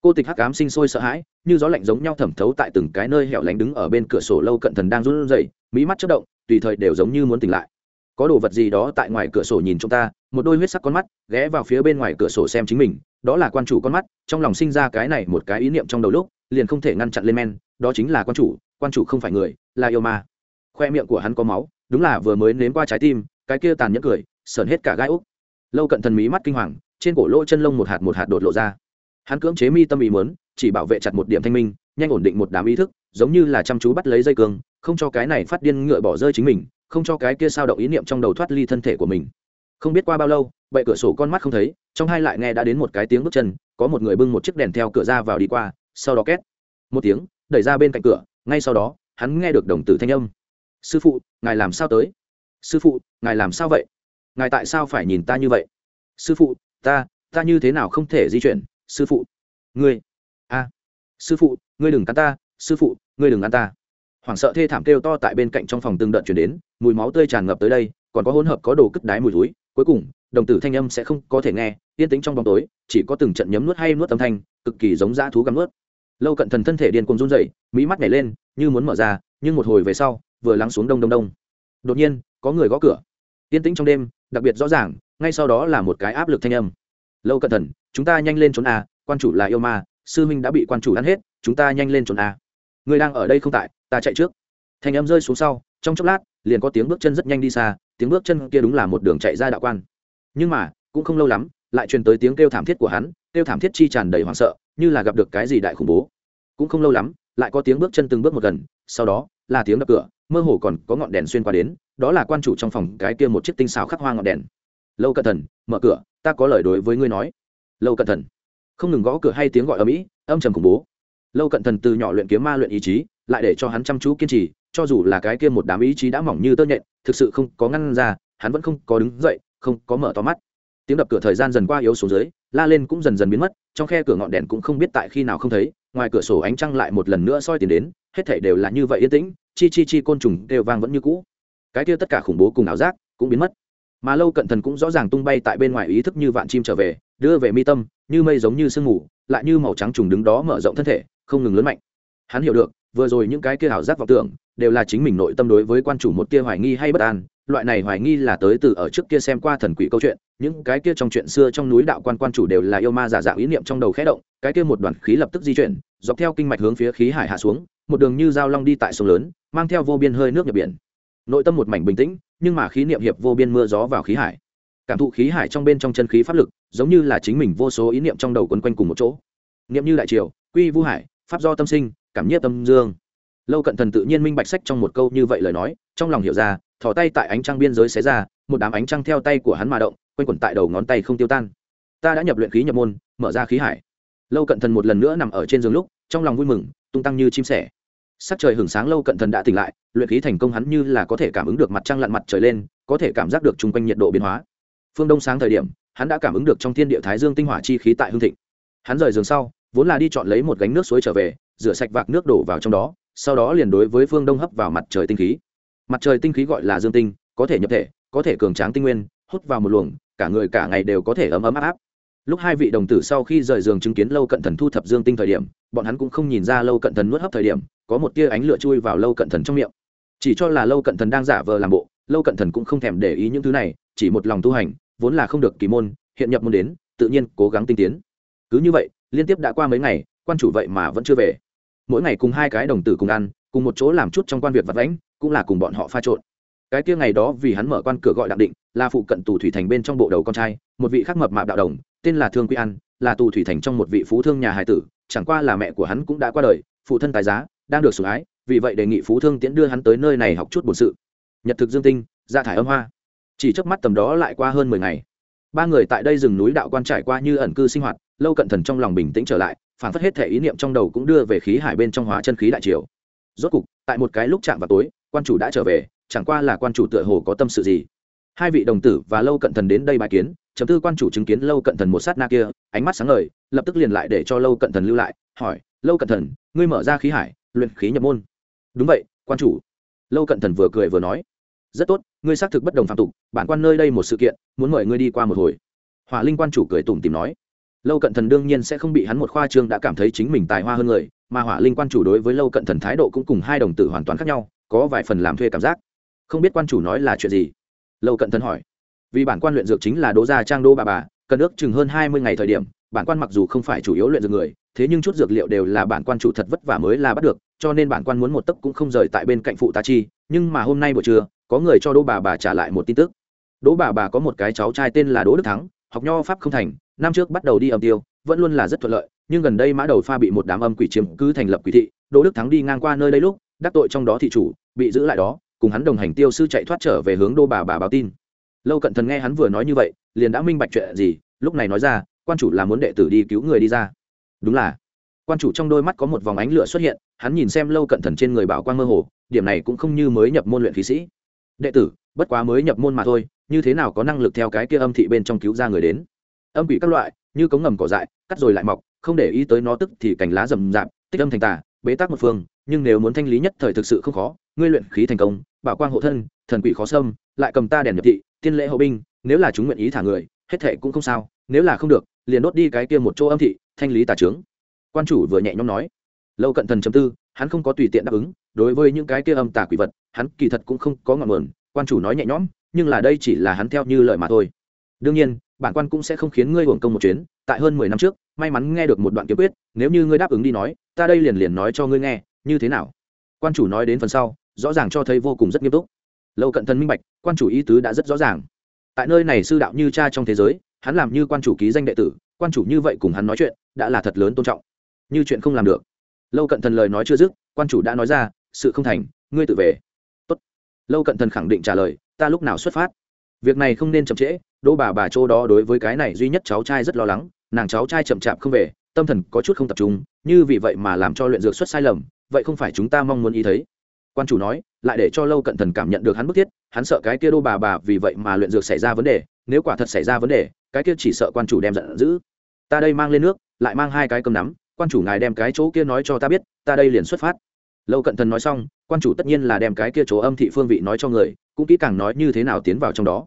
Cô tịch hắc ám sinh sôi sợ hãi, như gió lạnh giống nhau thẩm thấu tại từng cái nơi hẻo lánh đứng ở bên cửa sổ lâu cận thần đang run rẩy mỹ mắt chất động, tùy thời đều giống như muốn tỉnh lại. Có đồ vật gì đó tại ngoài cửa sổ nhìn chúng ta, một đôi huyết sắc con mắt, ghé vào phía bên ngoài cửa sổ xem chính mình, đó là quan chủ con mắt, trong lòng sinh ra cái này một cái ý niệm trong đầu lúc, liền không thể ngăn chặn lên men, đó chính là quan chủ quan chủ không phải người, là yêu ma. Khoe miệng của hắn có máu, đúng là vừa mới nếm qua trái tim, cái kia tàn nhẫn cười, sờn hết cả gai úc. Lâu cận thần mí mắt kinh hoàng trên cổ lỗ chân lông một hạt một hạt đột lộ ra. Hắn cưỡng chế mi tâm ý mớn chỉ bảo vệ chặt một điểm thanh minh, nhanh ổn định một đám ý thức, giống như là chăm chú bắt lấy dây cương, không cho cái này phát điên ngựa bỏ rơi chính mình, không cho cái kia sao động ý niệm trong đầu thoát ly thân thể của mình. Không biết qua bao lâu, bậy cửa sổ con mắt không thấy, trong hai lại nghe đã đến một cái tiếng bước chân, có một người bưng một chiếc đèn theo cửa ra vào đi qua, sau đó két. Một tiếng, đẩy ra bên cạnh cửa, ngay sau đó, hắn nghe được đồng tử thanh âm. Sư phụ, ngài làm sao tới? Sư phụ, ngài làm sao vậy? Ngài tại sao phải nhìn ta như vậy? Sư phụ ta ta như thế nào không thể di chuyển, sư phụ? Ngươi, a, sư phụ, ngươi đừng cắn ta, sư phụ, ngươi đừng ăn ta. Hoảng sợ thê thảm kêu to tại bên cạnh trong phòng từng đợt chuyển đến, mùi máu tươi tràn ngập tới đây, còn có hỗn hợp có đồ cất đái mùi túi cuối cùng, đồng tử thanh âm sẽ không có thể nghe, yên tĩnh trong bóng tối, chỉ có từng trận nhấm nuốt hay nuốt âm thanh, cực kỳ giống dã thú gắm nuốt. Lâu cận thần thân thể điên cuồng run rẩy mỹ mắt nhảy lên, như muốn mở ra, nhưng một hồi về sau, vừa lắng xuống đông đông đông. Đột nhiên, có người gõ cửa. Yên tĩnh trong đêm, đặc biệt rõ ràng ngay sau đó là một cái áp lực thanh âm. Lâu cẩn thần chúng ta nhanh lên trốn a quan chủ là yêu ma, sư minh đã bị quan chủ ăn hết, chúng ta nhanh lên trốn a người đang ở đây không tại, ta chạy trước. Thanh âm rơi xuống sau, trong chốc lát, liền có tiếng bước chân rất nhanh đi xa, tiếng bước chân kia đúng là một đường chạy ra đạo quan. Nhưng mà, cũng không lâu lắm, lại truyền tới tiếng kêu thảm thiết của hắn, kêu thảm thiết chi tràn đầy hoảng sợ, như là gặp được cái gì đại khủng bố. Cũng không lâu lắm, lại có tiếng bước chân từng bước một gần, sau đó, là tiếng đập cửa, mơ hồ còn có ngọn đèn xuyên qua đến, đó là quan chủ trong phòng cái kia một chiếc tinh xào khắc hoa ngọn đèn lâu cẩn thần, mở cửa, ta có lời đối với ngươi nói. Lâu cẩn thần. Không ngừng gõ cửa hay tiếng gọi ở mỹ, âm trầm khủng bố. Lâu cận thần từ nhỏ luyện kiếm ma luyện ý chí, lại để cho hắn chăm chú kiên trì, cho dù là cái kia một đám ý chí đã mỏng như tơ nhện, thực sự không có ngăn ra, hắn vẫn không có đứng dậy, không có mở to mắt. Tiếng đập cửa thời gian dần qua yếu xuống dưới, la lên cũng dần dần biến mất, trong khe cửa ngọn đèn cũng không biết tại khi nào không thấy, ngoài cửa sổ ánh trăng lại một lần nữa soi tiền đến, hết thảy đều là như vậy yên tĩnh, chi chi chi côn trùng đều vang vẫn như cũ. Cái kia tất cả khủng bố cùng ảo giác cũng biến mất mà lâu cận thần cũng rõ ràng tung bay tại bên ngoài ý thức như vạn chim trở về, đưa về mi tâm, như mây giống như sương mù, lại như màu trắng trùng đứng đó mở rộng thân thể, không ngừng lớn mạnh. Hắn hiểu được, vừa rồi những cái kia ảo giác vọng tưởng, đều là chính mình nội tâm đối với quan chủ một tia hoài nghi hay bất an. Loại này hoài nghi là tới từ ở trước kia xem qua thần quỷ câu chuyện, những cái kia trong chuyện xưa trong núi đạo quan quan chủ đều là yêu ma giả dạng ý niệm trong đầu khẽ động, cái kia một đoàn khí lập tức di chuyển, dọc theo kinh mạch hướng phía khí hải hạ xuống, một đường như dao long đi tại sông lớn, mang theo vô biên hơi nước nhập biển. Nội tâm một mảnh bình tĩnh nhưng mà khí niệm hiệp vô biên mưa gió vào khí hải. Cảm thụ khí hải trong bên trong chân khí pháp lực, giống như là chính mình vô số ý niệm trong đầu quấn quanh cùng một chỗ. Niệm như đại triều, quy vũ hải, pháp do tâm sinh, cảm nhiếp tâm dương. Lâu cận thần tự nhiên minh bạch sách trong một câu như vậy lời nói, trong lòng hiểu ra, thò tay tại ánh trăng biên giới xé ra, một đám ánh trăng theo tay của hắn mà động, quanh quẩn tại đầu ngón tay không tiêu tan. Ta đã nhập luyện khí nhập môn, mở ra khí hải. Lâu cận thần một lần nữa nằm ở trên giường lúc, trong lòng vui mừng, tung tăng như chim sẻ sắc trời hưởng sáng lâu cận thần đã tỉnh lại, luyện khí thành công hắn như là có thể cảm ứng được mặt trăng lặn mặt trời lên, có thể cảm giác được chung quanh nhiệt độ biến hóa. Phương đông sáng thời điểm, hắn đã cảm ứng được trong thiên địa thái dương tinh hỏa chi khí tại hương thịnh. Hắn rời giường sau, vốn là đi chọn lấy một gánh nước suối trở về, rửa sạch vạc nước đổ vào trong đó, sau đó liền đối với phương đông hấp vào mặt trời tinh khí. Mặt trời tinh khí gọi là dương tinh, có thể nhập thể, có thể cường tráng tinh nguyên, hút vào một luồng, cả người cả ngày đều có thể ấm ấm áp áp lúc hai vị đồng tử sau khi rời giường chứng kiến lâu cận thần thu thập dương tinh thời điểm, bọn hắn cũng không nhìn ra lâu cận thần nuốt hấp thời điểm, có một tia ánh lửa chui vào lâu cận thần trong miệng. Chỉ cho là lâu cận thần đang giả vờ làm bộ, lâu cận thần cũng không thèm để ý những thứ này, chỉ một lòng tu hành, vốn là không được kỳ môn, hiện nhập môn đến, tự nhiên cố gắng tinh tiến. Cứ như vậy, liên tiếp đã qua mấy ngày, quan chủ vậy mà vẫn chưa về. Mỗi ngày cùng hai cái đồng tử cùng ăn, cùng một chỗ làm chút trong quan việc vật vãnh, cũng là cùng bọn họ pha trộn. Cái kia ngày đó vì hắn mở quan cửa gọi đặng định, là phụ cận tù thủy thành bên trong bộ đầu con trai, một vị khác mập mạp đạo đồng tên là thương quy an, là tù thủy thành trong một vị phú thương nhà hải tử, chẳng qua là mẹ của hắn cũng đã qua đời, phụ thân tài giá, đang được sủng ái, vì vậy đề nghị phú thương tiễn đưa hắn tới nơi này học chút bổn sự. Nhật thực dương tinh ra thải âm hoa. Chỉ trước mắt tầm đó lại qua hơn mười ngày. Ba người tại đây rừng núi đạo quan trải qua như ẩn cư sinh hoạt, lâu cận thần trong lòng bình tĩnh trở lại, phản phất hết thể ý niệm trong đầu cũng đưa về khí hải bên trong hóa chân khí đại triều. Rốt cục, tại một cái lúc chạm vào tối, quan chủ đã trở về, chẳng qua là quan chủ tựa hồ có tâm sự gì hai vị đồng tử và lâu cận thần đến đây bài kiến chấm tư quan chủ chứng kiến lâu cận thần một sát na kia, ánh mắt sáng ngời, lập tức liền lại để cho lâu cận thần lưu lại, hỏi, lâu cận thần, ngươi mở ra khí hải, luyện khí nhập môn. Đúng vậy, quan chủ. Lâu cận thần vừa cười vừa nói, rất tốt, ngươi xác thực bất đồng phạm tục, bản quan nơi đây một sự kiện, muốn mời ngươi đi qua một hồi. Hỏa linh quan chủ cười tủm tìm nói, lâu cận thần đương nhiên sẽ không bị hắn một khoa trương đã cảm thấy chính mình tài hoa hơn người, mà hỏa linh quan chủ đối với lâu cận thần thái độ cũng cùng hai đồng tử hoàn toàn khác nhau, có vài phần làm thuê cảm giác. Không biết quan chủ nói là chuyện gì lâu cận thần hỏi. Vì bản quan luyện dược chính là đỗ gia trang đô bà bà, cần ước chừng hơn hai mươi ngày thời điểm, bản quan mặc dù không phải chủ yếu luyện dược người, thế nhưng chút dược liệu đều là bản quan chủ thật vất vả mới là bắt được, cho nên bản quan muốn một tấc cũng không rời tại bên cạnh phụ tá chi, nhưng mà hôm nay buổi trưa, có người cho đỗ bà bà trả lại một tin tức. Đỗ bà bà có một cái cháu trai tên là đỗ đức thắng, học nho pháp không thành, năm trước bắt đầu đi âm tiêu, vẫn luôn là rất thuận lợi, nhưng gần đây mã đầu pha bị một đám âm quỷ chiếm cứ thành lập quỷ thị, đỗ đức thắng đi ngang qua nơi đây lúc, đắc tội trong đó thị chủ, bị giữ lại đó cùng hắn đồng hành tiêu sư chạy thoát trở về hướng đô bà bà báo tin. Lâu cận thần nghe hắn vừa nói như vậy, liền đã minh bạch chuyện gì, lúc này nói ra, quan chủ là muốn đệ tử đi cứu người đi ra. Đúng là. Quan chủ trong đôi mắt có một vòng ánh lửa xuất hiện, hắn nhìn xem lâu cận thần trên người bảo quan mơ hồ, điểm này cũng không như mới nhập môn luyện khí sĩ. Đệ tử, bất quá mới nhập môn mà thôi, như thế nào có năng lực theo cái kia âm thị bên trong cứu ra người đến? Âm quỷ các loại, như cống ngầm cỏ dại, cắt rồi lại mọc, không để ý tới nó tức thì cành lá rầm rạp, tích âm thành tà, bế tắc một phương, nhưng nếu muốn thanh lý nhất thời thực sự không khó, ngươi luyện khí thành công bảo quang hộ thân, thần quỷ khó xâm, lại cầm ta đèn nhập thị, tiên lễ hậu binh, nếu là chúng nguyện ý thả người, hết thệ cũng không sao, nếu là không được, liền đốt đi cái kia một chỗ âm thị, thanh lý tà trướng. Quan chủ vừa nhẹ nhõm nói. Lâu cận thần chấm tư, hắn không có tùy tiện đáp ứng, đối với những cái kia âm tà quỷ vật, hắn kỳ thật cũng không có ngọn nguồn, quan chủ nói nhẹ nhõm, nhưng là đây chỉ là hắn theo như lời mà thôi. Đương nhiên, bản quan cũng sẽ không khiến ngươi hưởng công một chuyến, tại hơn mười năm trước, may mắn nghe được một đoạn kiếm quyết, nếu như ngươi đáp ứng đi nói, ta đây liền liền nói cho ngươi nghe, như thế nào? Quan chủ nói đến phần sau rõ ràng cho thấy vô cùng rất nghiêm túc. Lâu cận thân minh bạch, quan chủ ý tứ đã rất rõ ràng. Tại nơi này sư đạo như cha trong thế giới, hắn làm như quan chủ ký danh đệ tử, quan chủ như vậy cùng hắn nói chuyện, đã là thật lớn tôn trọng. Như chuyện không làm được. Lâu cận thần lời nói chưa dứt, quan chủ đã nói ra, sự không thành, ngươi tự về. Tốt. lâu cận thần khẳng định trả lời, ta lúc nào xuất phát? Việc này không nên chậm trễ, đỗ bà bà châu đó đối với cái này duy nhất cháu trai rất lo lắng, nàng cháu trai chậm chạp không về, tâm thần có chút không tập trung, như vì vậy mà làm cho luyện dược xuất sai lầm, vậy không phải chúng ta mong muốn ý thấy quan chủ nói lại để cho lâu cận thần cảm nhận được hắn bức thiết hắn sợ cái kia đô bà bà vì vậy mà luyện dược xảy ra vấn đề nếu quả thật xảy ra vấn đề cái kia chỉ sợ quan chủ đem giận dữ. Ta đây mang lên nước lại mang hai cái cầm nắm quan chủ ngài đem cái chỗ kia nói cho ta biết ta đây liền xuất phát. Lâu cận thần nói xong quan chủ tất nhiên là đem cái kia chỗ âm thị phương vị nói cho người cũng kỹ càng nói như thế nào tiến vào trong đó.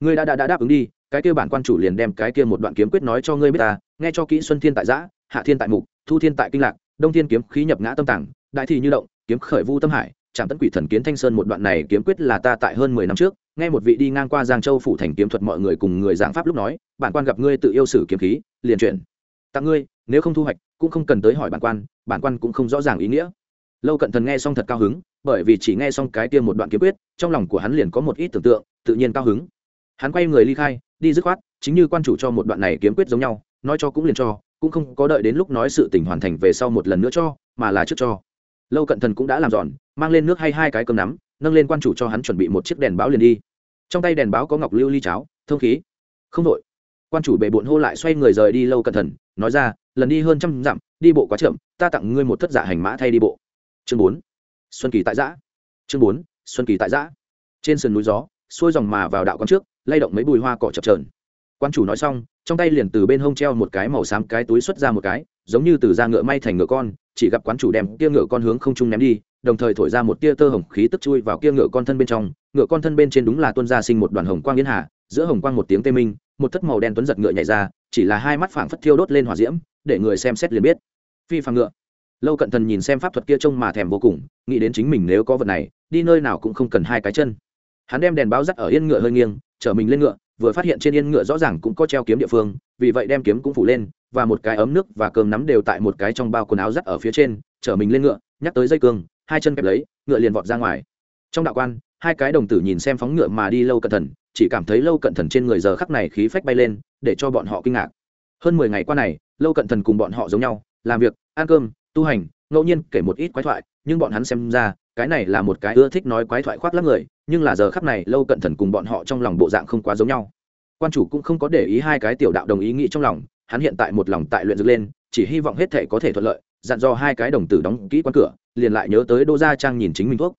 Ngươi đã, đã đã đáp ứng đi cái kia bản quan chủ liền đem cái kia một đoạn kiếm quyết nói cho ngươi biết ta nghe cho kỹ xuân thiên tại giã hạ thiên tại mục thu thiên tại kinh lạc đông thiên kiếm khí nhập ngã tâm tảng đại thị như động kiếm khởi vu tâm hải trạm tấn quỷ thần kiến thanh sơn một đoạn này kiếm quyết là ta tại hơn mười năm trước, nghe một vị đi ngang qua giang châu phủ thành kiếm thuật mọi người cùng người giảng pháp lúc nói, bản quan gặp ngươi tự yêu sử kiếm khí, liền chuyển. Tặng ngươi, nếu không thu hoạch, cũng không cần tới hỏi bản quan bản quan cũng không rõ ràng ý nghĩa. Lâu cận thần nghe xong thật cao hứng, bởi vì chỉ nghe xong cái tiêm một đoạn kiếm quyết, trong lòng của hắn liền có một ít tưởng tượng, tự nhiên cao hứng. Hắn quay người ly khai, đi dứt khoát, chính như quan chủ cho một đoạn này kiếm quyết giống nhau, nói cho cũng liền cho, cũng không có đợi đến lúc nói sự tình hoàn thành về sau một lần nữa cho, mà là trước cho lâu cận thần cũng đã làm giòn, mang lên nước hay hai cái cơm nắm, nâng lên quan chủ cho hắn chuẩn bị một chiếc đèn báo liền đi. Trong tay đèn báo có ngọc lưu ly cháo, thông khí. Không đội. Quan chủ bề bộn hô lại xoay người rời đi lâu cẩn thận nói ra, lần đi hơn trăm dặm, đi bộ quá chậm, ta tặng ngươi một thất giả hành mã thay đi bộ. Chương bốn. Xuân kỳ tại giã. Chương bốn. Xuân kỳ tại giã. Trên sườn núi gió, xuôi dòng mà vào đạo con trước, lay động mấy bùi hoa cỏ chập trờn quan chủ nói xong, trong tay liền từ bên hông treo một cái màu xám cái túi xuất ra một cái, giống như từ da ngựa may thành ngựa con chỉ gặp quán chủ đem kia ngựa con hướng không trung ném đi, đồng thời thổi ra một tia tơ hồng khí tức chui vào kia ngựa con thân bên trong. Ngựa con thân bên trên đúng là tuân gia sinh một đoàn hồng quang yến hà, giữa hồng quang một tiếng tê minh, một thất màu đen tuấn giật ngựa nhảy ra, chỉ là hai mắt phảng phất thiêu đốt lên hỏa diễm, để người xem xét liền biết. Phi phàm ngựa. Lâu cận thần nhìn xem pháp thuật kia trông mà thèm vô cùng, nghĩ đến chính mình nếu có vật này, đi nơi nào cũng không cần hai cái chân. Hắn đem đèn báo dắt ở yên ngựa hơi nghiêng, chở mình lên ngựa vừa phát hiện trên yên ngựa rõ ràng cũng có treo kiếm địa phương vì vậy đem kiếm cũng phủ lên và một cái ấm nước và cơm nắm đều tại một cái trong bao quần áo dắt ở phía trên chở mình lên ngựa nhắc tới dây cương hai chân kẹp lấy ngựa liền vọt ra ngoài. Trong đạo quan hai cái đồng tử nhìn xem phóng ngựa mà đi lâu cẩn thận, chỉ cảm thấy lâu cẩn thận trên người giờ khắc này khí phách bay lên để cho bọn họ kinh ngạc. Hơn mười ngày qua này lâu cẩn thận cùng bọn họ giống nhau làm việc ăn cơm tu hành ngẫu nhiên kể một ít quái thoại nhưng bọn hắn xem ra cái này là một cái ưa thích nói quái thoại khoác lắm người nhưng là giờ khắc này lâu cận thần cùng bọn họ trong lòng bộ dạng không quá giống nhau. Quan chủ cũng không có để ý hai cái tiểu đạo đồng ý nghĩ trong lòng, hắn hiện tại một lòng tại luyện dược lên, chỉ hy vọng hết thể có thể thuận lợi, dặn dò hai cái đồng tử đóng kỹ quan cửa, liền lại nhớ tới đô gia trang nhìn chính mình thuốc.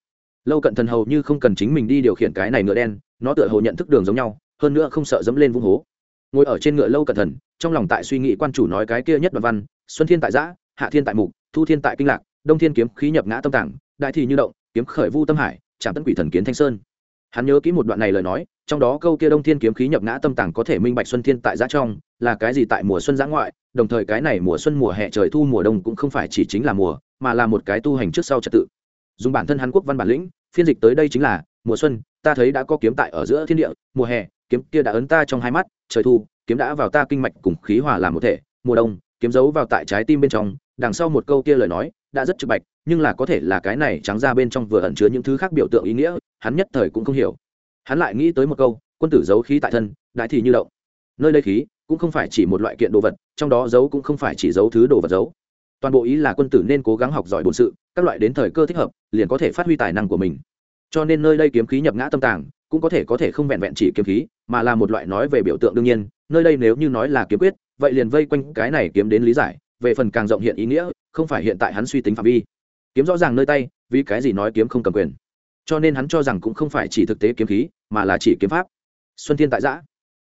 Lâu cận thần hầu như không cần chính mình đi điều khiển cái này ngựa đen, nó tựa hồ nhận thức đường giống nhau, hơn nữa không sợ dẫm lên vung hố. Ngồi ở trên ngựa lâu cận thần, trong lòng tại suy nghĩ quan chủ nói cái kia nhất đoạn văn, xuân thiên tại giã, hạ thiên tại mục, thu thiên tại kinh lạc, đông thiên kiếm khí nhập ngã tâm tảng đại thì như động, kiếm khởi vu tâm hải chạm tân quỷ thần kiến thanh sơn. Hắn nhớ kỹ một đoạn này lời nói, trong đó câu kia đông thiên kiếm khí nhập ngã tâm tàng có thể minh bạch xuân thiên tại giã trong, là cái gì tại mùa xuân giã ngoại, đồng thời cái này mùa xuân mùa hè trời thu mùa đông cũng không phải chỉ chính là mùa, mà là một cái tu hành trước sau trật tự. Dùng bản thân hàn quốc văn bản lĩnh, phiên dịch tới đây chính là, mùa xuân, ta thấy đã có kiếm tại ở giữa thiên địa, mùa hè, kiếm kia đã ấn ta trong hai mắt, trời thu, kiếm đã vào ta kinh mạch cùng khí hòa làm một thể, mùa đông, kiếm giấu vào tại trái tim bên trong đằng sau một câu kia lời nói, đã rất trực bạch, nhưng là có thể là cái này trắng ra bên trong vừa ẩn chứa những thứ khác biểu tượng ý nghĩa, hắn nhất thời cũng không hiểu. Hắn lại nghĩ tới một câu, quân tử giấu khí tại thân, đại thì như động. Nơi đây khí, cũng không phải chỉ một loại kiện đồ vật, trong đó giấu cũng không phải chỉ giấu thứ đồ vật giấu. Toàn bộ ý là quân tử nên cố gắng học giỏi bổn sự, các loại đến thời cơ thích hợp, liền có thể phát huy tài năng của mình. Cho nên nơi đây kiếm khí nhập ngã tâm tàng, cũng có thể có thể không vẹn vẹn chỉ kiếm khí, mà là một loại nói về biểu tượng đương nhiên. Nơi đây nếu như nói là kiếm quyết, vậy liền vây quanh cái này kiếm đến lý giải về phần càng rộng hiện ý nghĩa, không phải hiện tại hắn suy tính phạm vi. Kiếm rõ ràng nơi tay, vì cái gì nói kiếm không cầm quyền? Cho nên hắn cho rằng cũng không phải chỉ thực tế kiếm khí, mà là chỉ kiếm pháp. Xuân thiên tại giã.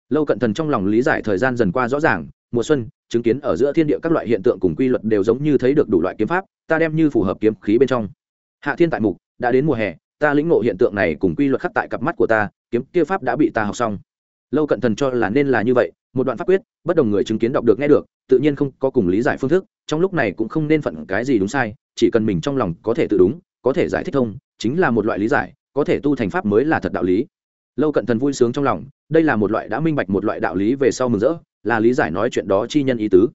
Lâu cận thần trong lòng lý giải thời gian dần qua rõ ràng, mùa xuân, chứng kiến ở giữa thiên địa các loại hiện tượng cùng quy luật đều giống như thấy được đủ loại kiếm pháp, ta đem như phù hợp kiếm khí bên trong. Hạ thiên tại mục, đã đến mùa hè, ta lĩnh ngộ hiện tượng này cùng quy luật khắc tại cặp mắt của ta, kiếm kia pháp đã bị ta học xong. Lâu cận thần cho là nên là như vậy một đoạn pháp quyết, bất đồng người chứng kiến đọc được nghe được, tự nhiên không có cùng lý giải phương thức, trong lúc này cũng không nên phận cái gì đúng sai, chỉ cần mình trong lòng có thể tự đúng, có thể giải thích thông, chính là một loại lý giải, có thể tu thành pháp mới là thật đạo lý. Lâu cận thần vui sướng trong lòng, đây là một loại đã minh bạch một loại đạo lý về sau mừng rỡ, là lý giải nói chuyện đó chi nhân ý tứ.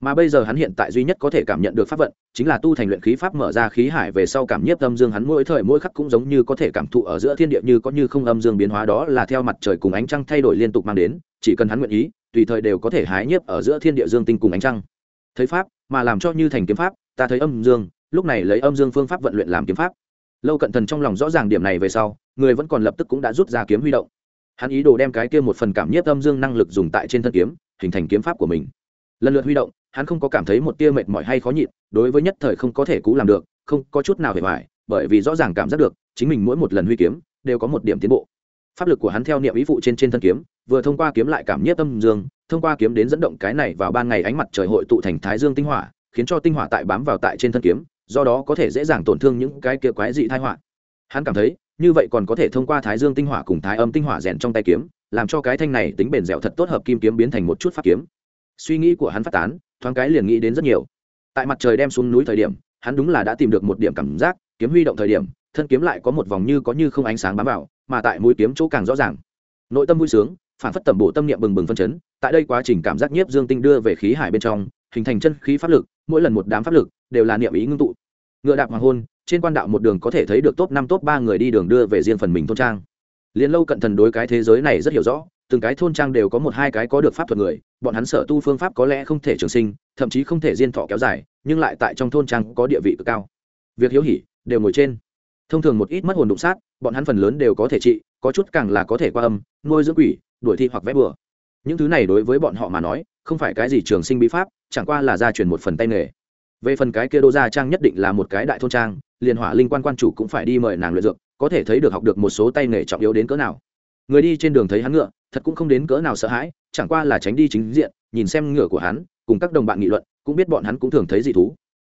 Mà bây giờ hắn hiện tại duy nhất có thể cảm nhận được pháp vận, chính là tu thành luyện khí pháp mở ra khí hải về sau cảm nhiếp âm dương hắn mỗi thời mỗi khắc cũng giống như có thể cảm thụ ở giữa thiên địa như có như không âm dương biến hóa đó là theo mặt trời cùng ánh trăng thay đổi liên tục mang đến, chỉ cần hắn nguyện ý tùy thời đều có thể hái nhiếp ở giữa thiên địa dương tinh cùng ánh trăng. Thấy pháp, mà làm cho như thành kiếm pháp, ta thấy âm dương, lúc này lấy âm dương phương pháp vận luyện làm kiếm pháp. Lâu cận thần trong lòng rõ ràng điểm này về sau, người vẫn còn lập tức cũng đã rút ra kiếm huy động. Hắn ý đồ đem cái kia một phần cảm nhiếp âm dương năng lực dùng tại trên thân kiếm, hình thành kiếm pháp của mình. Lần lượt huy động, hắn không có cảm thấy một tia mệt mỏi hay khó nhịn, đối với nhất thời không có thể cú làm được, không có chút nào hề hoài, bởi vì rõ ràng cảm giác được, chính mình mỗi một lần huy kiếm, đều có một điểm tiến bộ. Pháp lực của hắn theo niệm ý phụ trên trên thân kiếm vừa thông qua kiếm lại cảm nhiếp tâm dương, thông qua kiếm đến dẫn động cái này vào ban ngày ánh mặt trời hội tụ thành thái dương tinh hỏa, khiến cho tinh hỏa tại bám vào tại trên thân kiếm, do đó có thể dễ dàng tổn thương những cái kia quái dị thai họa. Hắn cảm thấy, như vậy còn có thể thông qua thái dương tinh hỏa cùng thái âm tinh hỏa rèn trong tay kiếm, làm cho cái thanh này tính bền dẻo thật tốt hợp kim kiếm biến thành một chút pháp kiếm. Suy nghĩ của hắn phát tán, thoáng cái liền nghĩ đến rất nhiều. Tại mặt trời đem xuống núi thời điểm, hắn đúng là đã tìm được một điểm cảm giác, kiếm huy động thời điểm, thân kiếm lại có một vòng như có như không ánh sáng bám vào, mà tại mũi kiếm chỗ càng rõ ràng. Nội tâm vui sướng phản phất tầm bộ tâm niệm bừng bừng phân chấn, tại đây quá trình cảm giác nhiếp dương tinh đưa về khí hải bên trong, hình thành chân khí pháp lực, mỗi lần một đám pháp lực đều là niệm ý ngưng tụ. Ngựa đạp hoàng hôn, trên quan đạo một đường có thể thấy được top năm, top ba người đi đường đưa về riêng phần mình thôn trang. Liền lâu cận thần đối cái thế giới này rất hiểu rõ, từng cái thôn trang đều có một hai cái có được pháp thuật người, bọn hắn sở tu phương pháp có lẽ không thể trường sinh, thậm chí không thể diên thọ kéo dài, nhưng lại tại trong thôn trang có địa vị cực cao. Việc hiếu hỉ đều ngồi trên. Thông thường một ít mất hồn đụng sát, bọn hắn phần lớn đều có thể trị, có chút càng là có thể qua âm, nuôi dưỡng quỷ đuổi thi hoặc vẽ bừa. Những thứ này đối với bọn họ mà nói, không phải cái gì trường sinh bí pháp, chẳng qua là gia truyền một phần tay nghề. Về phần cái kia đô gia trang nhất định là một cái đại thôn trang, liền hỏa linh quan quan chủ cũng phải đi mời nàng luyện dược, có thể thấy được học được một số tay nghề trọng yếu đến cỡ nào. Người đi trên đường thấy hắn ngựa, thật cũng không đến cỡ nào sợ hãi, chẳng qua là tránh đi chính diện, nhìn xem ngựa của hắn, cùng các đồng bạn nghị luận, cũng biết bọn hắn cũng thường thấy dị thú.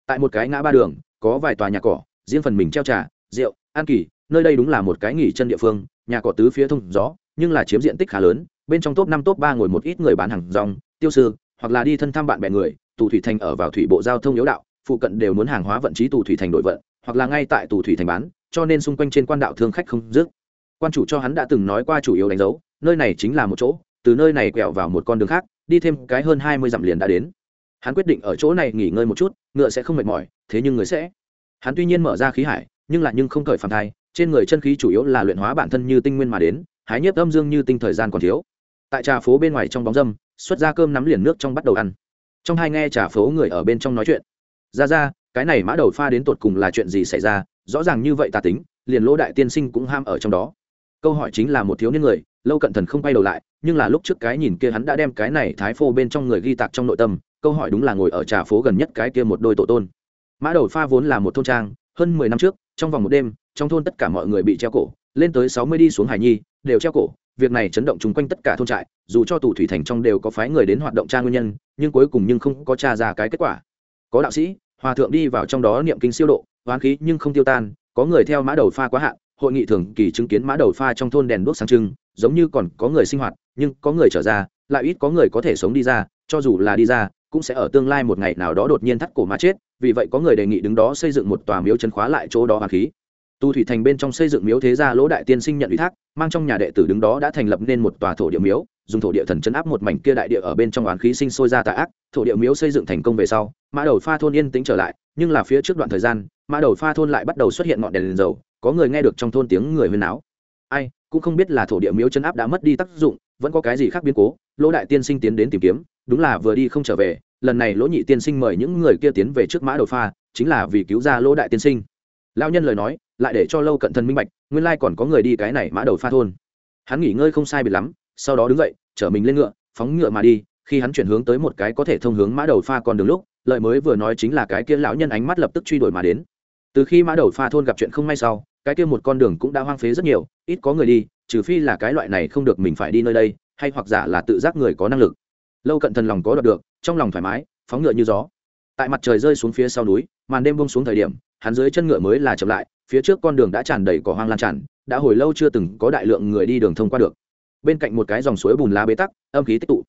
Tại một cái ngã ba đường, có vài tòa nhà cỏ, riêng phần mình treo trà, rượu an kỳ, nơi đây đúng là một cái nghỉ chân địa phương, nhà cỏ tứ phía thông gió nhưng là chiếm diện tích khá lớn, bên trong top năm, top ba ngồi một ít người bán hàng rong, tiêu sư, hoặc là đi thân thăm bạn bè người, tù thủy thành ở vào thủy bộ giao thông yếu đạo, phụ cận đều muốn hàng hóa vận trí tù thủy thành đội vận, hoặc là ngay tại tù thủy thành bán, cho nên xung quanh trên quan đạo thương khách không dứt. Quan chủ cho hắn đã từng nói qua chủ yếu đánh dấu, nơi này chính là một chỗ, từ nơi này quẹo vào một con đường khác, đi thêm cái hơn hai mươi dặm liền đã đến. Hắn quyết định ở chỗ này nghỉ ngơi một chút, ngựa sẽ không mệt mỏi, thế nhưng người sẽ. Hắn tuy nhiên mở ra khí hải, nhưng lại nhưng không cởi phản thai, trên người chân khí chủ yếu là luyện hóa bản thân như tinh nguyên mà đến hái nhiếp âm dương như tinh thời gian còn thiếu. Tại trà phố bên ngoài trong bóng dâm, xuất ra cơm nắm liền nước trong bắt đầu ăn. Trong hai nghe trà phố người ở bên trong nói chuyện. Ra ra, cái này mã đầu pha đến tột cùng là chuyện gì xảy ra? Rõ ràng như vậy ta tính, liền lỗ đại tiên sinh cũng ham ở trong đó. Câu hỏi chính là một thiếu niên người, lâu cận thần không quay đầu lại, nhưng là lúc trước cái nhìn kia hắn đã đem cái này thái phô bên trong người ghi tạc trong nội tâm, câu hỏi đúng là ngồi ở trà phố gần nhất cái kia một đôi tổ tôn. Mã đầu pha vốn là một thôn trang, hơn mười năm trước, trong vòng một đêm, trong thôn tất cả mọi người bị treo cổ, lên tới sáu mươi đi xuống hải nhi đều treo cổ, việc này chấn động chung quanh tất cả thôn trại, dù cho tù thủy thành trong đều có phái người đến hoạt động tra nguyên nhân, nhưng cuối cùng nhưng không có tra ra cái kết quả. Có đạo sĩ, hòa thượng đi vào trong đó niệm kinh siêu độ hoán khí nhưng không tiêu tan, có người theo mã đầu pha quá hạn, hội nghị thường kỳ chứng kiến mã đầu pha trong thôn đèn đuốc sáng trưng, giống như còn có người sinh hoạt, nhưng có người trở ra, lại ít có người có thể sống đi ra, cho dù là đi ra, cũng sẽ ở tương lai một ngày nào đó đột nhiên thắt cổ mà chết, vì vậy có người đề nghị đứng đó xây dựng một tòa miếu chân khóa lại chỗ đó hoàng khí tu thủy thành bên trong xây dựng miếu thế gia lỗ đại tiên sinh nhận ủy thác mang trong nhà đệ tử đứng đó đã thành lập nên một tòa thổ địa miếu dùng thổ địa thần chấn áp một mảnh kia đại địa ở bên trong oán khí sinh sôi ra tà ác. Thổ địa miếu xây dựng thành công về sau mã đầu pha thôn yên tĩnh trở lại nhưng là phía trước đoạn thời gian mã đầu pha thôn lại bắt đầu xuất hiện ngọn đèn, đèn dầu có người nghe được trong thôn tiếng người huyên náo. Ai cũng không biết là thổ địa miếu chấn áp đã mất đi tác dụng vẫn có cái gì khác biến cố lỗ đại tiên sinh tiến đến tìm kiếm đúng là vừa đi không trở về lần này lỗ nhị tiên sinh mời những người kia tiến về trước mã đầu pha chính là vì cứu ra lỗ đại tiên sinh. Lao nhân lời nói lại để cho lâu cận thân minh bạch, nguyên lai còn có người đi cái này mã đầu pha thôn. Hắn nghỉ ngơi không sai biệt lắm, sau đó đứng dậy, chở mình lên ngựa, phóng ngựa mà đi. Khi hắn chuyển hướng tới một cái có thể thông hướng mã đầu pha còn đường lúc lợi mới vừa nói chính là cái kia lão nhân ánh mắt lập tức truy đuổi mà đến. Từ khi mã đầu pha thôn gặp chuyện không may sau, cái kia một con đường cũng đã hoang phế rất nhiều, ít có người đi, trừ phi là cái loại này không được mình phải đi nơi đây, hay hoặc giả là tự giác người có năng lực. Lâu cận thần lòng có đoạt được, trong lòng thoải mái, phóng ngựa như gió. Tại mặt trời rơi xuống phía sau núi, màn đêm bông xuống thời điểm, hắn dưới chân ngựa mới là chậm lại phía trước con đường đã tràn đầy cỏ hoang lan tràn, đã hồi lâu chưa từng có đại lượng người đi đường thông qua được. Bên cạnh một cái dòng suối bùn lá bế tắc, âm khí tích tụ.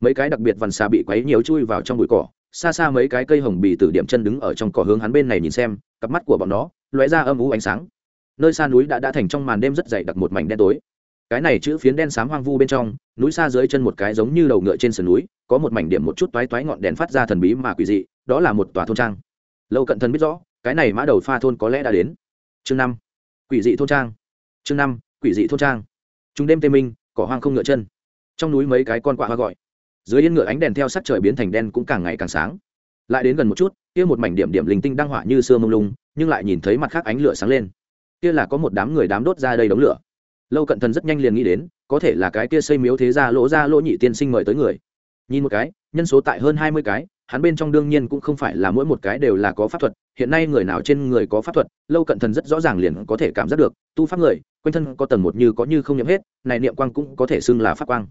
Mấy cái đặc biệt vằn xà bị quấy nhiều chui vào trong bụi cỏ, xa xa mấy cái cây hồng bì từ điểm chân đứng ở trong cỏ hướng hắn bên này nhìn xem, cặp mắt của bọn nó lóe ra âm ú ánh sáng. Nơi xa núi đã đã thành trong màn đêm rất dày đặc một mảnh đen tối. Cái này chữ phiến đen xám hoang vu bên trong, núi xa dưới chân một cái giống như đầu ngựa trên sườn núi, có một mảnh điểm một chút toái toái ngọn đèn phát ra thần bí mà quỷ dị, đó là một tòa thôn trang. Lâu cận thân biết rõ, cái này mã đầu pha thôn có lẽ đã đến chương năm. Quỷ dị thôn trang. Chương năm, quỷ dị thôn trang. Chúng đêm tê minh, cỏ hoang không ngựa chân. Trong núi mấy cái con quạ hoa gọi. Dưới yên ngựa ánh đèn theo sắc trời biến thành đen cũng càng ngày càng sáng. Lại đến gần một chút, kia một mảnh điểm điểm linh tinh đang hỏa như xưa mông lung, nhưng lại nhìn thấy mặt khác ánh lửa sáng lên. Kia là có một đám người đám đốt ra đây đống lửa. Lâu cận thần rất nhanh liền nghĩ đến, có thể là cái kia xây miếu thế ra lỗ ra lỗ nhị tiên sinh mời tới người. Nhìn một cái, nhân số tại hơn hai mươi cái hắn bên trong đương nhiên cũng không phải là mỗi một cái đều là có pháp thuật, hiện nay người nào trên người có pháp thuật, lâu cận thần rất rõ ràng liền có thể cảm giác được, tu pháp người, quanh thân có tầng một như có như không nhậm hết, này niệm quang cũng có thể xưng là pháp quang.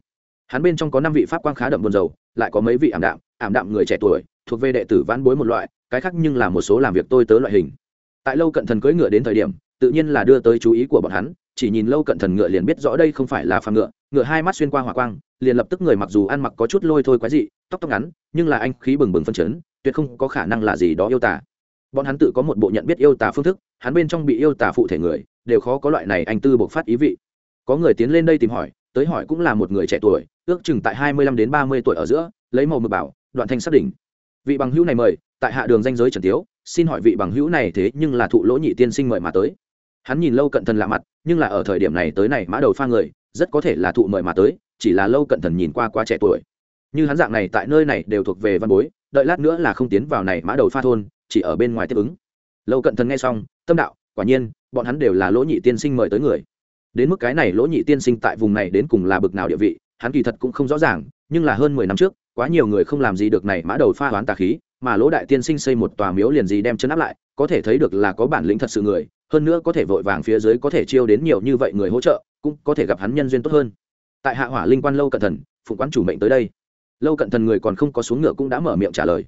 Hắn bên trong có năm vị pháp quang khá đậm buồn dầu lại có mấy vị ảm đạm ảm đạm người trẻ tuổi, thuộc về đệ tử vãn bối một loại, cái khác nhưng là một số làm việc tôi tớ loại hình. Tại lâu cận thần cưỡi ngựa đến thời điểm, tự nhiên là đưa tới chú ý của bọn hắn, chỉ nhìn lâu cận thần ngựa liền biết rõ đây không phải là phàm ngựa ngựa hai mắt xuyên qua hỏa quang, liền lập tức người mặc dù ăn mặc có chút lôi thôi quái dị, tóc tóc ngắn, nhưng là anh khí bừng bừng phân chấn, tuyệt không có khả năng là gì đó yêu tả bọn hắn tự có một bộ nhận biết yêu tả phương thức, hắn bên trong bị yêu tả phụ thể người, đều khó có loại này anh tư bộc phát ý vị. Có người tiến lên đây tìm hỏi, tới hỏi cũng là một người trẻ tuổi, ước chừng tại hai mươi lăm đến ba mươi tuổi ở giữa, lấy màu mực bảo, đoạn thanh xác đỉnh. vị bằng hữu này mời, tại hạ đường danh giới trần tiếu, xin hỏi vị bằng hữu này thế nhưng là thụ lỗ nhị tiên sinh mời mà tới. Hắn nhìn lâu cận thần lạ mặt, nhưng là ở thời điểm này tới này mã đầu pha người rất có thể là thụ mời mà tới, chỉ là lâu cận thần nhìn qua quá trẻ tuổi. Như hắn dạng này tại nơi này đều thuộc về văn bối, đợi lát nữa là không tiến vào này mã đầu pha thôn, chỉ ở bên ngoài tiếp ứng. Lâu cận thần nghe xong, tâm đạo, quả nhiên, bọn hắn đều là lỗ nhị tiên sinh mời tới người. Đến mức cái này lỗ nhị tiên sinh tại vùng này đến cùng là bực nào địa vị, hắn kỳ thật cũng không rõ ràng, nhưng là hơn mười năm trước, quá nhiều người không làm gì được này mã đầu pha hoán tà khí, mà lỗ đại tiên sinh xây một tòa miếu liền gì đem chân áp lại, có thể thấy được là có bản lĩnh thật sự người, hơn nữa có thể vội vàng phía dưới có thể chiêu đến nhiều như vậy người hỗ trợ cũng có thể gặp hắn nhân duyên tốt hơn. Tại hạ hỏa linh quan lâu cận thần phụ quán chủ mệnh tới đây. Lâu cận thần người còn không có xuống ngựa cũng đã mở miệng trả lời.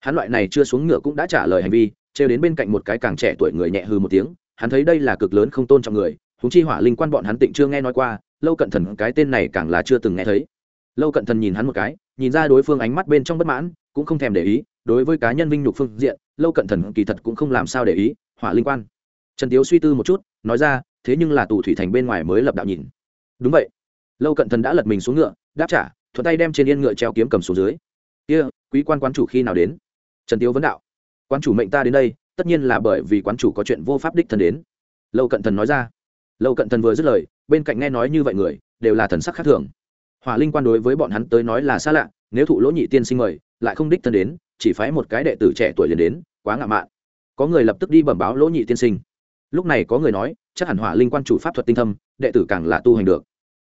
Hắn loại này chưa xuống ngựa cũng đã trả lời hành vi, trêu đến bên cạnh một cái càng trẻ tuổi người nhẹ hư một tiếng, hắn thấy đây là cực lớn không tôn trọng người húng chi hỏa linh quan bọn hắn tịnh chưa nghe nói qua, lâu cận thần cái tên này càng là chưa từng nghe thấy. Lâu cận thần nhìn hắn một cái, nhìn ra đối phương ánh mắt bên trong bất mãn, cũng không thèm để ý, đối với cá nhân vinh nhục phương diện, lâu cận thần kỳ thật cũng không làm sao để ý, hỏa linh quan. Trần tiếu suy tư một chút, nói ra thế nhưng là tù thủy thành bên ngoài mới lập đạo nhìn. Đúng vậy. Lâu cận thần đã lật mình xuống ngựa, đáp trả, thuận tay đem trên yên ngựa treo kiếm cầm xuống dưới. Kia, quý quan quán chủ khi nào đến? Trần tiếu vấn đạo. Quan chủ mệnh ta đến đây, tất nhiên là bởi vì quán chủ có chuyện vô pháp đích thần đến. Lâu cận thần nói ra. Lâu cận thần vừa dứt lời, bên cạnh nghe nói như vậy người, đều là thần sắc khác thường. Hỏa linh quan đối với bọn hắn tới nói là xa lạ, nếu thụ lỗ nhị tiên sinh mời, lại không đích thân đến, chỉ phái một cái đệ tử trẻ tuổi liền đến, quá ngạo mạn. Có người lập tức đi bẩm báo lỗ nhị tiên sinh lúc này có người nói, chắc hẳn hỏa linh quan chủ pháp thuật tinh thâm, đệ tử càng là tu hành được.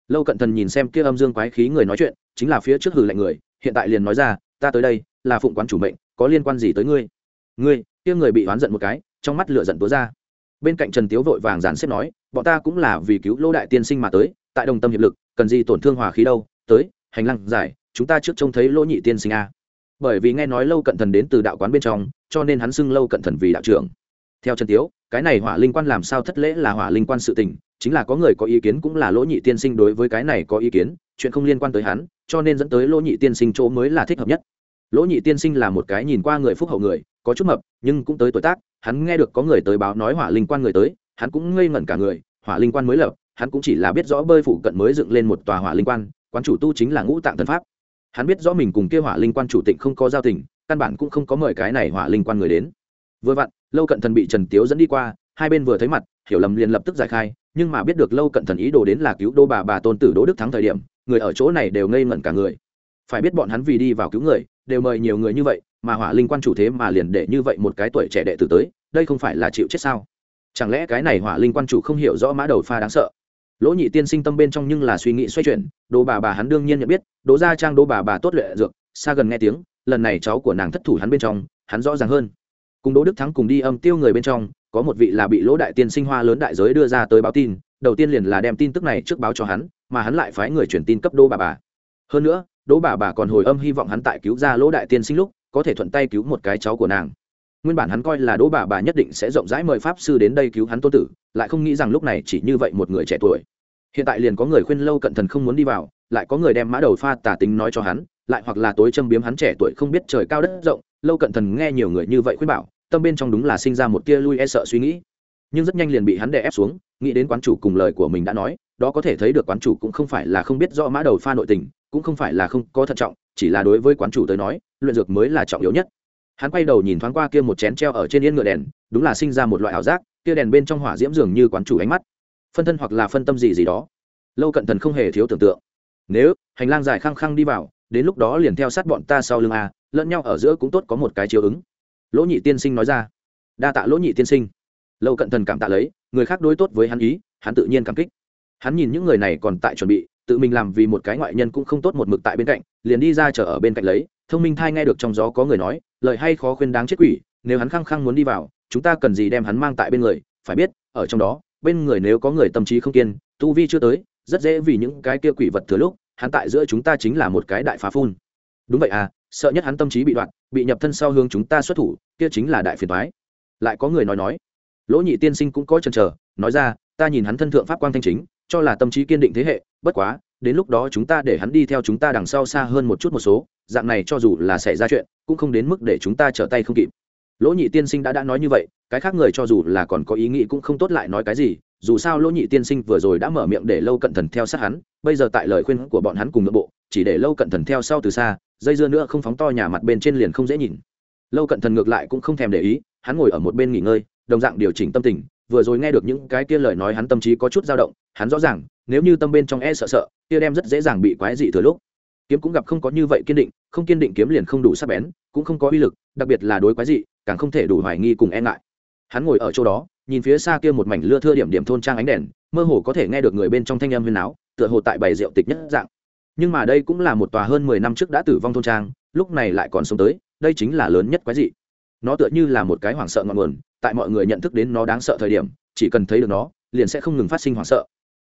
Lâu cận thần nhìn xem kia âm dương quái khí người nói chuyện, chính là phía trước hử lạnh người, hiện tại liền nói ra, ta tới đây, là phụng quán chủ mệnh, có liên quan gì tới ngươi? Ngươi? Kia người bị oán giận một cái, trong mắt lửa giận túa ra. Bên cạnh trần tiếu vội vàng dàn xếp nói, bọn ta cũng là vì cứu lỗ đại tiên sinh mà tới, tại đồng tâm hiệp lực, cần gì tổn thương hòa khí đâu, tới, hành lang giải, chúng ta trước trông thấy lỗ nhị tiên sinh a. Bởi vì nghe nói lâu cận thần đến từ đạo quán bên trong, cho nên hắn xưng lâu cận thần vì đạo trưởng theo trần tiếu, cái này hỏa linh quan làm sao thất lễ là hỏa linh quan sự tình, chính là có người có ý kiến cũng là lỗ nhị tiên sinh đối với cái này có ý kiến, chuyện không liên quan tới hắn, cho nên dẫn tới lỗ nhị tiên sinh chỗ mới là thích hợp nhất. Lỗ nhị tiên sinh là một cái nhìn qua người phúc hậu người, có chút mập, nhưng cũng tới tuổi tác, hắn nghe được có người tới báo nói hỏa linh quan người tới, hắn cũng ngây ngẩn cả người, hỏa linh quan mới lập, hắn cũng chỉ là biết rõ bơi phụ cận mới dựng lên một tòa hỏa linh quan quan chủ tu chính là ngũ tạng thần pháp. Hắn biết rõ mình cùng kia hỏa linh quan chủ tịnh không có giao tình, căn bản cũng không có mời cái này hỏa linh quan người đến vừa vặn, lâu cận thần bị trần tiếu dẫn đi qua, hai bên vừa thấy mặt, hiểu lầm liền lập tức giải khai, nhưng mà biết được lâu cận thần ý đồ đến là cứu đô bà bà tôn tử đỗ đức thắng thời điểm, người ở chỗ này đều ngây ngẩn cả người. Phải biết bọn hắn vì đi vào cứu người, đều mời nhiều người như vậy, mà hỏa linh quan chủ thế mà liền để như vậy một cái tuổi trẻ đệ tử tới, đây không phải là chịu chết sao? Chẳng lẽ cái này hỏa linh quan chủ không hiểu rõ mã đầu pha đáng sợ? Lỗ nhị tiên sinh tâm bên trong nhưng là suy nghĩ xoay chuyển, Đô bà bà hắn đương nhiên nhận biết đỗ gia trang đỗ bà bà tốt lệ dược, xa gần nghe tiếng, lần này cháu của nàng thất thủ hắn bên trong, hắn rõ ràng hơn cùng đỗ đức thắng cùng đi âm tiêu người bên trong, có một vị là bị lỗ đại tiên sinh hoa lớn đại giới đưa ra tới báo tin, đầu tiên liền là đem tin tức này trước báo cho hắn, mà hắn lại phái người truyền tin cấp đỗ bà bà. Hơn nữa, đỗ bà bà còn hồi âm hy vọng hắn tại cứu ra lỗ đại tiên sinh lúc, có thể thuận tay cứu một cái cháu của nàng. Nguyên bản hắn coi là đỗ bà bà nhất định sẽ rộng rãi mời pháp sư đến đây cứu hắn tô tử, lại không nghĩ rằng lúc này chỉ như vậy một người trẻ tuổi. Hiện tại liền có người khuyên lâu cận thần không muốn đi vào, lại có người đem mã đầu pha tả tính nói cho hắn, lại hoặc là tối châm biếm hắn trẻ tuổi không biết trời cao đất rộng. Lâu cận thần nghe nhiều người như vậy khuyên bảo tâm bên trong đúng là sinh ra một tia lui e sợ suy nghĩ. Nhưng rất nhanh liền bị hắn đè ép xuống, nghĩ đến quán chủ cùng lời của mình đã nói, đó có thể thấy được quán chủ cũng không phải là không biết rõ mã đầu pha nội tình, cũng không phải là không có thận trọng, chỉ là đối với quán chủ tới nói, luyện dược mới là trọng yếu nhất. Hắn quay đầu nhìn thoáng qua kia một chén treo ở trên yên ngựa đèn, đúng là sinh ra một loại ảo giác, kia đèn bên trong hỏa diễm dường như quán chủ ánh mắt. Phân thân hoặc là phân tâm gì gì đó. Lâu cận thần không hề thiếu tưởng tượng. Nếu, hành lang dài khăng khăng đi vào, đến lúc đó liền theo sát bọn ta sau lưng a, lẫn nhau ở giữa cũng tốt có một cái chiếu ứng lỗ nhị tiên sinh nói ra. Đa tạ lỗ nhị tiên sinh. Lâu cận thần cảm tạ lấy, người khác đối tốt với hắn ý, hắn tự nhiên cảm kích. Hắn nhìn những người này còn tại chuẩn bị, tự mình làm vì một cái ngoại nhân cũng không tốt một mực tại bên cạnh, liền đi ra chờ ở bên cạnh lấy. Thông minh thai nghe được trong gió có người nói, lời hay khó khuyên đáng chết quỷ, nếu hắn khăng khăng muốn đi vào, chúng ta cần gì đem hắn mang tại bên người, phải biết, ở trong đó, bên người nếu có người tâm trí không kiên, tu vi chưa tới, rất dễ vì những cái kia quỷ vật thừa lúc, hắn tại giữa chúng ta chính là một cái đại phá phun. Đúng vậy à sợ nhất hắn tâm trí bị đoạn, bị nhập thân sau hướng chúng ta xuất thủ, kia chính là đại phiền thoái lại có người nói nói, lỗ nhị tiên sinh cũng có chần chờ, nói ra, ta nhìn hắn thân thượng pháp quang thanh chính, cho là tâm trí kiên định thế hệ, bất quá, đến lúc đó chúng ta để hắn đi theo chúng ta đằng sau xa hơn một chút một số, dạng này cho dù là xảy ra chuyện, cũng không đến mức để chúng ta trở tay không kịp. Lỗ nhị tiên sinh đã đã nói như vậy, cái khác người cho dù là còn có ý nghĩ cũng không tốt lại nói cái gì dù sao lỗ nhị tiên sinh vừa rồi đã mở miệng để lâu cận thần theo sát hắn, bây giờ tại lời khuyên của bọn hắn cùng nội bộ, chỉ để lâu cận thần theo sau từ xa, dây dưa nữa không phóng to nhà mặt bên trên liền không dễ nhìn. Lâu cận thần ngược lại cũng không thèm để ý, hắn ngồi ở một bên nghỉ ngơi, đồng dạng điều chỉnh tâm tình, vừa rồi nghe được những cái kia lời nói hắn tâm trí có chút dao động, hắn rõ ràng, nếu như tâm bên trong e sợ sợ, kia đem rất dễ dàng bị quái dị thừa lúc. Kiếm cũng gặp không có như vậy kiên định, không kiên định kiếm liền không đủ sắc bén, cũng không có uy lực, đặc biệt là đối quái dị, càng không thể đủ hoài nghi cùng e ngại. Hắn ngồi ở chỗ đó nhìn phía xa kia một mảnh lưa thưa điểm điểm thôn trang ánh đèn, mơ hồ có thể nghe được người bên trong thanh âm huyên áo tựa hồ tại bày rượu tịch nhất dạng. Nhưng mà đây cũng là một tòa hơn mười năm trước đã tử vong thôn trang, lúc này lại còn sống tới, đây chính là lớn nhất quái dị. Nó tựa như là một cái hoảng sợ ngọn nguồn, tại mọi người nhận thức đến nó đáng sợ thời điểm, chỉ cần thấy được nó, liền sẽ không ngừng phát sinh hoảng sợ.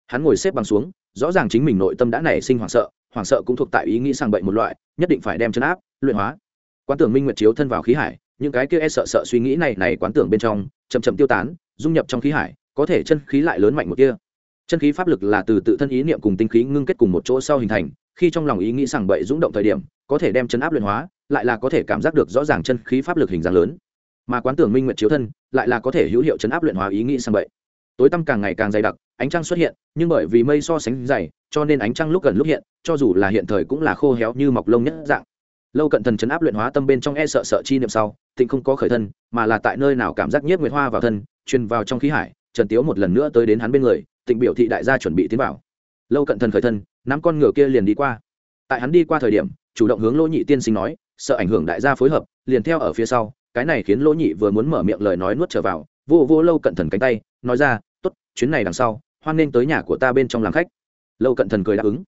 Hắn ngồi xếp bằng xuống, rõ ràng chính mình nội tâm đã nảy sinh hoảng sợ hoảng sợ cũng thuộc tại ý nghĩ sang bệnh một loại, nhất định phải đem chấn áp, luyện hóa. Quán tưởng minh nguyệt chiếu thân vào khí hải, những cái kia e sợ sợ suy nghĩ này này quán tưởng bên trong, chậm chậm tiêu tán dung nhập trong khí hải, có thể chân khí lại lớn mạnh một kia. Chân khí pháp lực là từ tự thân ý niệm cùng tinh khí ngưng kết cùng một chỗ sau hình thành, khi trong lòng ý nghĩ sảng bậy rung động thời điểm, có thể đem chân áp luyện hóa, lại là có thể cảm giác được rõ ràng chân khí pháp lực hình dáng lớn. Mà quán tưởng minh nguyện chiếu thân, lại là có thể hữu hiệu chấn áp luyện hóa ý nghĩ sảng bậy. Tối tăm càng ngày càng dày đặc, ánh trăng xuất hiện, nhưng bởi vì mây so sánh dày, cho nên ánh trăng lúc gần lúc hiện, cho dù là hiện thời cũng là khô héo như mọc lông nhất dạng lâu cận thần chấn áp luyện hóa tâm bên trong e sợ sợ chi niệm sau, tịnh không có khởi thân, mà là tại nơi nào cảm giác nhiếp nguyệt hoa vào thân, truyền vào trong khí hải, trần tiếu một lần nữa tới đến hắn bên người, tịnh biểu thị đại gia chuẩn bị tiến vào. Lâu cận thần khởi thân, nắm con ngựa kia liền đi qua. Tại hắn đi qua thời điểm, chủ động hướng lỗ nhị tiên sinh nói, sợ ảnh hưởng đại gia phối hợp, liền theo ở phía sau, cái này khiến lỗ nhị vừa muốn mở miệng lời nói nuốt trở vào, vô vô lâu cận thần cánh tay, nói ra t ố t chuyến này đằng sau, hoan nên tới nhà của ta bên trong làm khách. Lâu cận thần cười đáp ứng.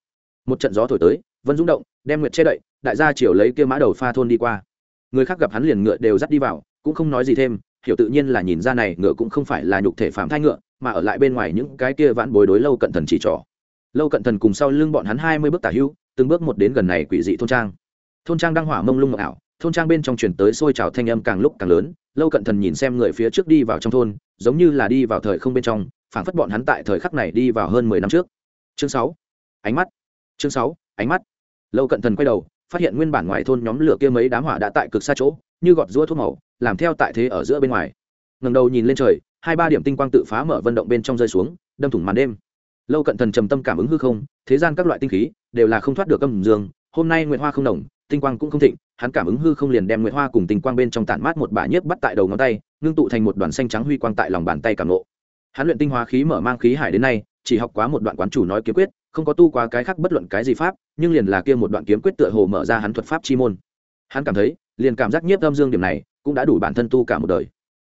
Một trận gió thổi tới, vân rung động, đem nguyệt che đậy đại gia chiều lấy kia mã đầu pha thôn đi qua. Người khác gặp hắn liền ngựa đều dắt đi vào, cũng không nói gì thêm, hiểu tự nhiên là nhìn ra này ngựa cũng không phải là nhục thể phạm thai ngựa, mà ở lại bên ngoài những cái kia vãn bối đối lâu cận thần chỉ trỏ. Lâu cận thần cùng sau lưng bọn hắn hai mươi bước tả hưu, từng bước một đến gần này quỷ dị thôn trang. Thôn trang đang hỏa mông lung ảo, thôn trang bên trong chuyển tới xôi trào thanh âm càng lúc càng lớn, lâu cận thần nhìn xem người phía trước đi vào trong thôn, giống như là đi vào thời không bên trong, phảng phất bọn hắn tại thời khắc này đi vào hơn mười năm trước. Chương sáu. Ánh mắt. Chương sáu. Ánh mắt. Lâu cận thần quay đầu phát hiện nguyên bản ngoài thôn nhóm lửa kia mấy đám hỏa đã tại cực xa chỗ, như gọt rũa thuốc màu, làm theo tại thế ở giữa bên ngoài. Ngầm đầu nhìn lên trời, hai ba điểm tinh quang tự phá mở vận động bên trong rơi xuống, đâm thủng màn đêm. Lâu cận thần trầm tâm cảm ứng hư không, thế gian các loại tinh khí đều là không thoát được âm dương, hôm nay nguyệt hoa không nồng tinh quang cũng không thịnh, hắn cảm ứng hư không liền đem nguyệt hoa cùng tinh quang bên trong tản mát một bả nhiếp bắt tại đầu ngón tay, ngưng tụ thành một đoàn xanh trắng huy quang tại lòng bàn tay cảm nộ hắn luyện tinh hóa khí mở mang khí hải đến nay, chỉ học quá một đoạn quán chủ nói kiếm quyết không có tu qua cái khác bất luận cái gì pháp, nhưng liền là kia một đoạn kiếm quyết tựa hồ mở ra hắn thuật pháp chi môn. Hắn cảm thấy, liền cảm giác nhiếp âm dương điểm này cũng đã đủ bản thân tu cả một đời.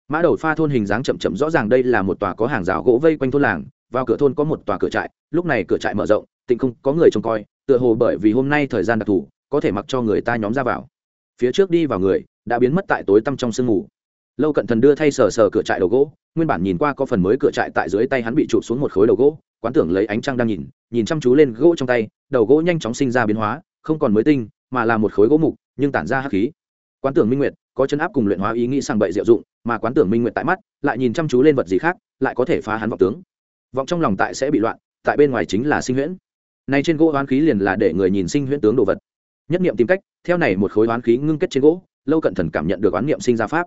Mã đầu pha thôn hình dáng chậm chậm rõ ràng đây là một tòa có hàng rào gỗ vây quanh thôn làng, vào cửa thôn có một tòa cửa trại, lúc này cửa trại mở rộng, tịnh không có người trông coi, tựa hồ bởi vì hôm nay thời gian đặc thù, có thể mặc cho người ta nhóm ra vào. Phía trước đi vào người, đã biến mất tại tối tăm trong sương mù. Lâu cận thần đưa thay sờ sờ cửa trại đầu gỗ, nguyên bản nhìn qua có phần mới cửa trại tại dưới tay hắn bị chụp xuống một khối đầu gỗ quán tưởng lấy ánh trăng đang nhìn nhìn chăm chú lên gỗ trong tay, đầu gỗ nhanh chóng sinh ra biến hóa, không còn mới tinh, mà là một khối gỗ mục, nhưng tản ra hắc khí. Quán tưởng minh nguyệt, có chân áp cùng luyện hóa ý nghĩ sang bậy diệu dụng, mà quán tưởng minh nguyệt tại mắt, lại nhìn chăm chú lên vật gì khác, lại có thể phá hắn vọng tướng. Vọng trong lòng tại sẽ bị loạn, tại bên ngoài chính là sinh huyễn. Nay trên gỗ oán khí liền là để người nhìn sinh huyễn tướng đồ vật. Nhất niệm tìm cách, theo này một khối oán khí ngưng kết trên gỗ, lâu cận thần cảm nhận được oán niệm sinh ra pháp.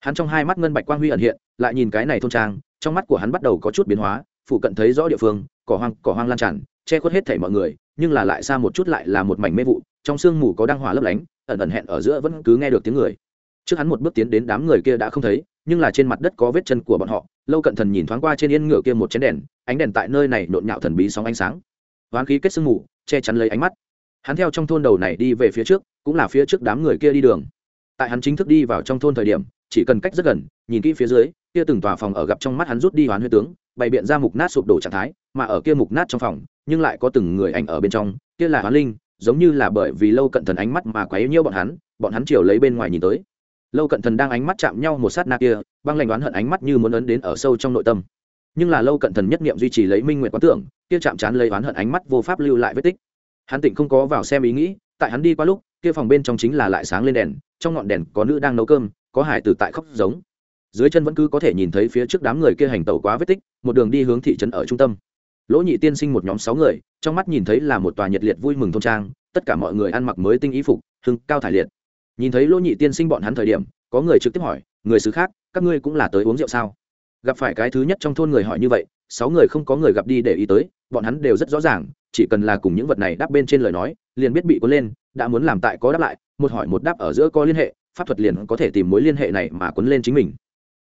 Hắn trong hai mắt ngân bạch quang huy ẩn hiện, lại nhìn cái này thôn trang, trong mắt của hắn bắt đầu có chút biến hóa phụ cận thấy rõ địa phương, cỏ hoang cỏ hoang lan tràn, che khuất hết thảy mọi người, nhưng là lại xa một chút lại là một mảnh mê vụ, trong sương mù có đăng hỏa lấp lánh, ẩn ẩn hẹn ở giữa vẫn cứ nghe được tiếng người. Trước hắn một bước tiến đến đám người kia đã không thấy, nhưng là trên mặt đất có vết chân của bọn họ, lâu cận thần nhìn thoáng qua trên yên ngựa kia một chén đèn, ánh đèn tại nơi này nhộn nhạo thần bí sóng ánh sáng. Hoán khí kết sương mù, che chắn lấy ánh mắt. Hắn theo trong thôn đầu này đi về phía trước, cũng là phía trước đám người kia đi đường. Tại hắn chính thức đi vào trong thôn thời điểm, chỉ cần cách rất gần, nhìn kỹ phía dưới, kia từng tòa phòng ở gặp trong mắt hắn rút đi hoán huyết tướng bày biện ra mục nát sụp đổ trạng thái, mà ở kia mục nát trong phòng, nhưng lại có từng người ảnh ở bên trong, kia là hoán linh, giống như là bởi vì lâu cận thần ánh mắt mà quá yếu nhiêu bọn hắn bọn hắn chiều lấy bên ngoài nhìn tới. Lâu cận thần đang ánh mắt chạm nhau một sát na kia, băng lạnh đoán hận ánh mắt như muốn ấn đến ở sâu trong nội tâm. Nhưng là lâu cận thần nhất niệm duy trì lấy minh nguyện quán tưởng, kia chạm chán lấy oán hận ánh mắt vô pháp lưu lại vết tích. Hắn tỉnh không có vào xem ý nghĩ, tại hắn đi qua lúc, kia phòng bên trong chính là lại sáng lên đèn, trong ngọn đèn có nữ đang nấu cơm, có hải tử tại khóc giống dưới chân vẫn cứ có thể nhìn thấy phía trước đám người kia hành tẩu quá vết tích, một đường đi hướng thị trấn ở trung tâm. Lỗ nhị tiên sinh một nhóm sáu người, trong mắt nhìn thấy là một tòa nhiệt liệt vui mừng thôn trang, tất cả mọi người ăn mặc mới tinh ý phục, hưng cao thải liệt. Nhìn thấy lỗ nhị tiên sinh bọn hắn thời điểm, có người trực tiếp hỏi, người xứ khác, các ngươi cũng là tới uống rượu sao? Gặp phải cái thứ nhất trong thôn người hỏi như vậy, sáu người không có người gặp đi để ý tới, bọn hắn đều rất rõ ràng, chỉ cần là cùng những vật này đáp bên trên lời nói, liền biết bị cuốn lên, đã muốn làm tại có đáp lại, một hỏi một đáp ở giữa có liên hệ, pháp thuật liền có thể tìm mối liên hệ này mà cuốn lên chính mình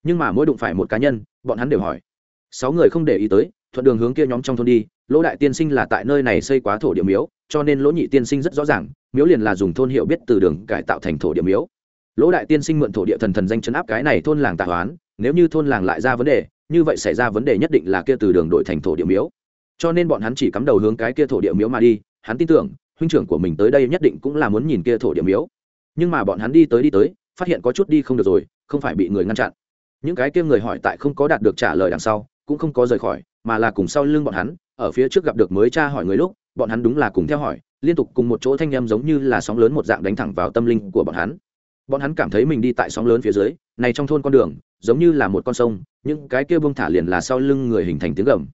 nhưng mà mỗi đụng phải một cá nhân, bọn hắn đều hỏi. Sáu người không để ý tới, thuận đường hướng kia nhóm trong thôn đi, lỗ đại tiên sinh là tại nơi này xây quá thổ địa miếu, cho nên lỗ nhị tiên sinh rất rõ ràng, miếu liền là dùng thôn hiệu biết từ đường cải tạo thành thổ địa miếu. Lỗ đại tiên sinh mượn thổ địa thần thần danh chấn áp cái này thôn làng tạ hoán, nếu như thôn làng lại ra vấn đề, như vậy xảy ra vấn đề nhất định là kia từ đường đổi thành thổ địa miếu. Cho nên bọn hắn chỉ cắm đầu hướng cái kia thổ địa miếu mà đi, hắn tin tưởng, huynh trưởng của mình tới đây nhất định cũng là muốn nhìn kia thổ địa miếu. Nhưng mà bọn hắn đi tới đi tới, phát hiện có chút đi không được rồi, không phải bị người ngăn chặn những cái kia người hỏi tại không có đạt được trả lời đằng sau, cũng không có rời khỏi, mà là cùng sau lưng bọn hắn, ở phía trước gặp được mới cha hỏi người lúc, bọn hắn đúng là cùng theo hỏi, liên tục cùng một chỗ thanh em giống như là sóng lớn một dạng đánh thẳng vào tâm linh của bọn hắn. Bọn hắn cảm thấy mình đi tại sóng lớn phía dưới, này trong thôn con đường, giống như là một con sông, những cái kia bông thả liền là sau lưng người hình thành tiếng gầm.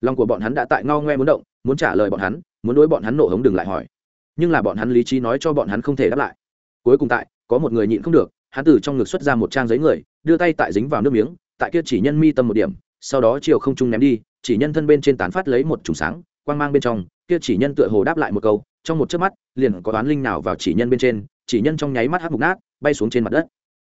Lòng của bọn hắn đã tại ngao ngoe muốn động, muốn trả lời bọn hắn, muốn đối bọn hắn nổ hống đừng lại hỏi. Nhưng là bọn hắn lý trí nói cho bọn hắn không thể đáp lại. Cuối cùng tại, có một người nhịn không được hắn từ trong ngực xuất ra một trang giấy người, đưa tay tại dính vào nước miếng, tại kia chỉ nhân mi tâm một điểm, sau đó chiều không trung ném đi, chỉ nhân thân bên trên tán phát lấy một trùng sáng, quang mang bên trong, kia chỉ nhân tựa hồ đáp lại một câu, trong một chớp mắt, liền có toán linh nào vào chỉ nhân bên trên, chỉ nhân trong nháy mắt hắc mục nát, bay xuống trên mặt đất.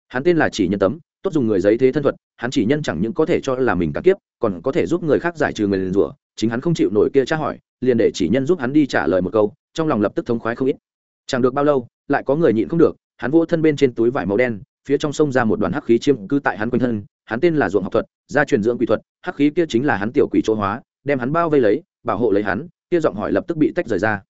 Hắn tên là chỉ nhân tấm, tốt dùng người giấy thế thân thuật, hắn chỉ nhân chẳng những có thể cho là mình cả kiếp, còn có thể giúp người khác giải trừ người liền rủa, chính hắn không chịu nổi kia tra hỏi, liền để chỉ nhân giúp hắn đi trả lời một câu, trong lòng lập tức thống khoái không ít. Chẳng được bao lâu, lại có người nhịn không được hắn vỗ thân bên trên túi vải màu đen, phía trong sông ra một đoàn hắc khí chiêm cư tại hắn quanh thân, hắn tên là ruộng học thuật, gia truyền dưỡng quỷ thuật, hắc khí kia chính là hắn tiểu quỷ chỗ hóa, đem hắn bao vây lấy, bảo hộ lấy hắn, kia giọng hỏi lập tức bị tách rời ra.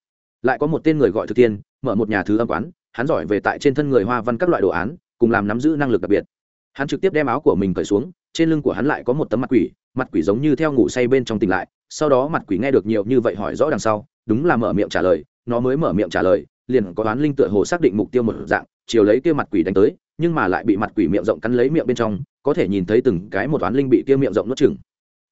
Lại có một tên người gọi thực tiên mở một nhà thứ âm quán, hắn giỏi về tại trên thân người hoa văn các loại đồ án, cùng làm nắm giữ năng lực đặc biệt. Hắn trực tiếp đem áo của mình cởi xuống, trên lưng của hắn lại có một tấm mặt quỷ mặt quỷ giống như theo ngủ say bên trong tỉnh lại, sau đó mặt quỷ nghe được nhiều như vậy hỏi rõ đằng sau, đúng là mở miệng trả lời, nó mới mở miệng trả lời, liền có đoán linh tựa hồ xác định mục tiêu một dạng chiều lấy kia mặt quỷ đánh tới, nhưng mà lại bị mặt quỷ miệng rộng cắn lấy miệng bên trong, có thể nhìn thấy từng cái một toán linh bị kia miệng rộng nuốt chừng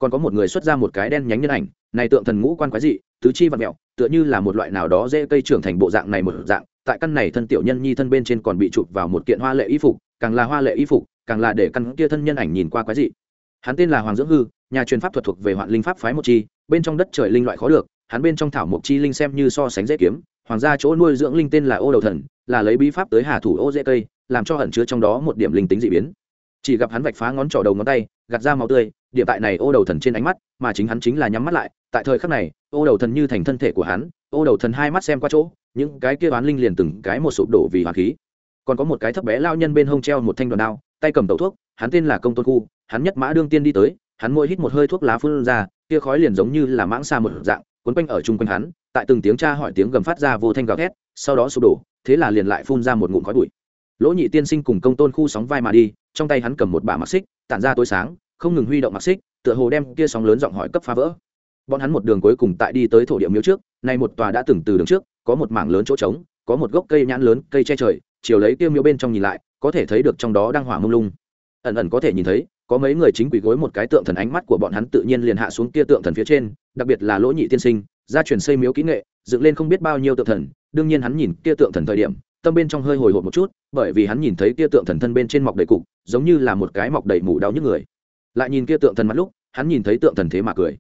còn có một người xuất ra một cái đen nhánh nhân ảnh, này tượng thần ngũ quan quái dị, tứ chi vật mẹo tựa như là một loại nào đó dễ cây trưởng thành bộ dạng này một dạng, tại căn này thân tiểu nhân nhi thân bên trên còn bị chụp vào một kiện hoa lệ y phục, càng là hoa lệ y phục, càng là để căn kia thân nhân ảnh nhìn qua quái dị. Hắn tên là hoàng dưỡng hư, nhà truyền pháp thuật thuộc về hoạn linh pháp phái một chi, bên trong đất trời linh loại khó được, hắn bên trong thảo mộc chi linh xem như so sánh dễ kiếm hoàng gia chỗ nuôi dưỡng linh tên là ô đầu thần, là lấy bí pháp tới hà thủ ô dễ cây, làm cho ẩn chứa trong đó một điểm linh tính dị biến. Chỉ gặp hắn vạch phá ngón trỏ đầu ngón tay, gạt ra máu tươi, điểm tại này ô đầu thần trên ánh mắt, mà chính hắn chính là nhắm mắt lại, tại thời khắc này, ô đầu thần như thành thân thể của hắn, ô đầu thần hai mắt xem qua chỗ, những cái kia bán linh liền từng cái một sụp đổ vì hoàng khí. Còn có một cái thấp bé lao nhân bên hông treo một thanh đoàn đao, tay cầm tẩu thuốc, hắn tên là công tôn khu, hắn nhất mã đương tiên đi tới, hắn môi hít một hơi thuốc lá phun ra, kia khói liền giống như là mãng xa một dạng quấn quanh ở chung quanh hắn tại từng tiếng tra hỏi tiếng gầm phát ra vô thanh gào thét, sau đó sụp đổ, thế là liền lại phun ra một ngụm khói bụi. Lỗ nhị tiên sinh cùng công tôn khu sóng vai mà đi, trong tay hắn cầm một bả mặc xích, tản ra tối sáng, không ngừng huy động mặc xích, tựa hồ đem kia sóng lớn giọng hỏi cấp phá vỡ. Bọn hắn một đường cuối cùng tại đi tới thổ địa miếu trước, nay một tòa đã từng từ đường trước, có một mảng lớn chỗ trống, có một gốc cây nhãn lớn, cây che trời, chiều lấy kia miếu bên trong nhìn lại, có thể thấy được trong đó đang hỏa mông lung. Ẩn ẩn có thể nhìn thấy, có mấy người chính quỷ gối một cái tượng thần ánh mắt của bọn hắn tự nhiên liền hạ xuống kia tượng thần phía trên, đặc biệt là lỗ nhị tiên sinh gia truyền xây miếu kỹ nghệ, dựng lên không biết bao nhiêu tượng thần, đương nhiên hắn nhìn kia tượng thần thời điểm, tâm bên trong hơi hồi hộp một chút, bởi vì hắn nhìn thấy kia tượng thần thân bên trên mọc đầy cục, giống như là một cái mọc đầy mủ đau nhức người. Lại nhìn kia tượng thần mắt lúc, hắn nhìn thấy tượng thần thế mà cười.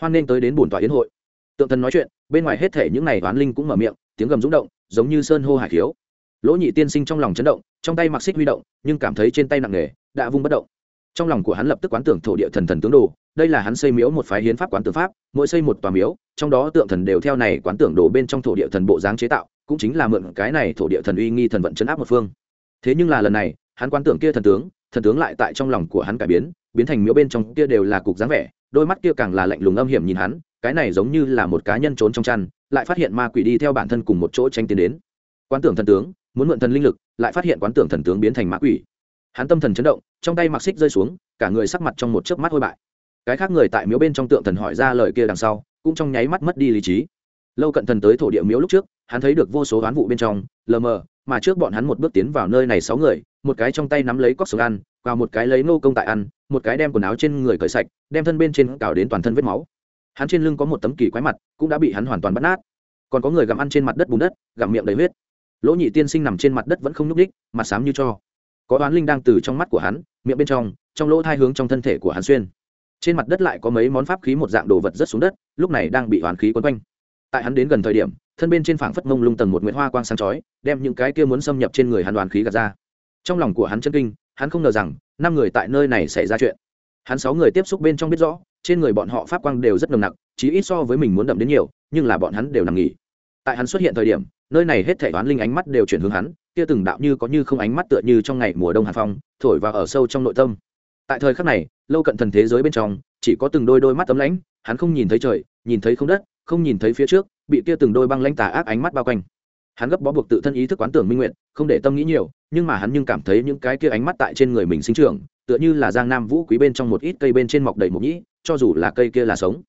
Hoan nên tới đến bổn tòa yến hội. Tượng thần nói chuyện, bên ngoài hết thể những này oán linh cũng mở miệng, tiếng gầm rung động, giống như sơn hô hải thiếu lỗ nhị tiên sinh trong lòng chấn động, trong tay mặc xích huy động, nhưng cảm thấy trên tay nặng nề, đã vung bất động trong lòng của hắn lập tức quán tưởng thổ địa thần thần tướng đồ, đây là hắn xây miếu một phái hiến pháp quán tưởng pháp, mỗi xây một tòa miếu, trong đó tượng thần đều theo này quán tưởng đồ bên trong thổ địa thần bộ dáng chế tạo, cũng chính là mượn cái này thổ địa thần uy nghi thần vận chấn áp một phương. Thế nhưng là lần này, hắn quán tưởng kia thần tướng thần tướng lại tại trong lòng của hắn cải biến biến thành miếu bên trong kia đều là cục dáng vẻ, đôi mắt kia càng là lạnh lùng âm hiểm nhìn hắn, cái này giống như là một cá nhân trốn trong chăn, lại phát hiện ma quỷ đi theo bản thân cùng một chỗ tranh tiến đến. Quán tưởng thần tướng, muốn mượn thần linh lực, lại phát hiện quán tưởng thần tướng biến thành ma quỷ hắn tâm thần chấn động, trong tay mặc xích rơi xuống, cả người sắc mặt trong một chớp mắt hôi bại. Cái khác người tại miếu bên trong tượng thần hỏi ra lời kia đằng sau, cũng trong nháy mắt mất đi lý trí. Lâu cận thần tới thổ địa miếu lúc trước, hắn thấy được vô số oán vụ bên trong, lờ mờ, mà trước bọn hắn một bước tiến vào nơi này sáu người, một cái trong tay nắm lấy cóc sống ăn, và một cái lấy nô công tại ăn, một cái đem quần áo trên người cởi sạch, đem thân bên trên cào đến toàn thân vết máu. Hắn trên lưng có một tấm kỳ quái mặt, cũng đã bị hắn hoàn toàn bắt nát. Còn có người gặm ăn trên mặt đất bùn đất, gặm miệng đầy huyết. Lỗ nhị tiên sinh nằm trên mặt đất vẫn không nhúc đích mặt xám như cho có oán linh đang từ trong mắt của hắn, miệng bên trong trong lỗ thai hướng trong thân thể của hắn xuyên. Trên mặt đất lại có mấy món pháp khí một dạng đồ vật rất xuống đất, lúc này đang bị oán khí quấn quanh. Tại hắn đến gần thời điểm, thân bên trên phảng phất mông lung tầng một nguyễn hoa quang sáng chói, đem những cái kia muốn xâm nhập trên người hắn đoàn khí gạt ra. Trong lòng của hắn chân kinh, hắn không ngờ rằng, năm người tại nơi này xảy ra chuyện. Hắn sáu người tiếp xúc bên trong biết rõ, trên người bọn họ pháp quang đều rất nồng nặc, chí ít so với mình muốn đậm đến nhiều, nhưng là bọn hắn đều nằm nghỉ. Tại hắn xuất hiện thời điểm, nơi này hết thể toán linh ánh mắt đều chuyển hướng hắn kia từng đạo như có như không ánh mắt tựa như trong ngày mùa đông hàn phong, thổi vào ở sâu trong nội tâm. Tại thời khắc này, lâu cận thần thế giới bên trong, chỉ có từng đôi đôi mắt tấm lãnh, hắn không nhìn thấy trời, nhìn thấy không đất, không nhìn thấy phía trước, bị kia từng đôi băng lãnh tà ác ánh mắt bao quanh. Hắn gấp bó buộc tự thân ý thức quán tưởng minh nguyện, không để tâm nghĩ nhiều, nhưng mà hắn nhưng cảm thấy những cái kia ánh mắt tại trên người mình sinh trưởng, tựa như là giang nam vũ quý bên trong một ít cây bên trên mọc đầy mục nhĩ, cho dù là cây kia là sống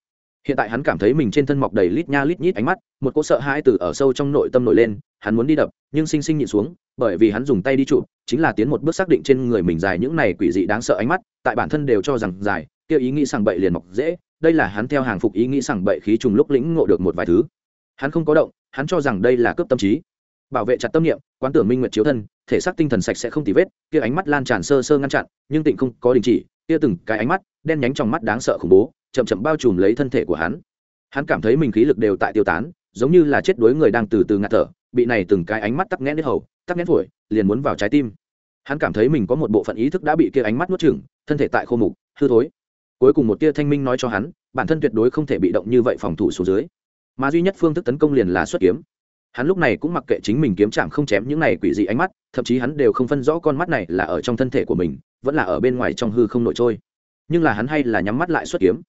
hiện tại hắn cảm thấy mình trên thân mọc đầy lít nha lít nhít ánh mắt, một cỗ sợ hãi từ ở sâu trong nội tâm nổi lên, hắn muốn đi đập, nhưng sinh sinh nhịn xuống, bởi vì hắn dùng tay đi chụp, chính là tiến một bước xác định trên người mình dài những này quỷ dị đáng sợ ánh mắt, tại bản thân đều cho rằng dài, kia ý nghĩ sằng bậy liền mọc dễ, đây là hắn theo hàng phục ý nghĩ sằng bậy khí trùng lúc lĩnh ngộ được một vài thứ. Hắn không có động, hắn cho rằng đây là cướp tâm trí. Bảo vệ chặt tâm niệm, quán tưởng minh nguyệt chiếu thân, thể xác tinh thần sạch sẽ không tì vết, kia ánh mắt lan tràn sơ sơ ngăn chặn, nhưng tịnh không có đình chỉ, kia từng cái ánh mắt, đen nhánh trong mắt đáng sợ khủng bố chậm chậm bao trùm lấy thân thể của hắn. Hắn cảm thấy mình khí lực đều tại tiêu tán, giống như là chết đuối người đang từ từ ngạt thở, bị này từng cái ánh mắt tắc nghẽn đến hầu, tắc nghẽn phổi, liền muốn vào trái tim. Hắn cảm thấy mình có một bộ phận ý thức đã bị kia ánh mắt nuốt chửng, thân thể tại khô mục, hư thối. Cuối cùng một tia thanh minh nói cho hắn, bản thân tuyệt đối không thể bị động như vậy phòng thủ xuống dưới. Mà duy nhất phương thức tấn công liền là xuất kiếm. Hắn lúc này cũng mặc kệ chính mình kiếm chạm không chém những này quỷ dị ánh mắt, thậm chí hắn đều không phân rõ con mắt này là ở trong thân thể của mình, vẫn là ở bên ngoài trong hư không nội trôi. Nhưng là hắn hay là nhắm mắt lại xuất kiếm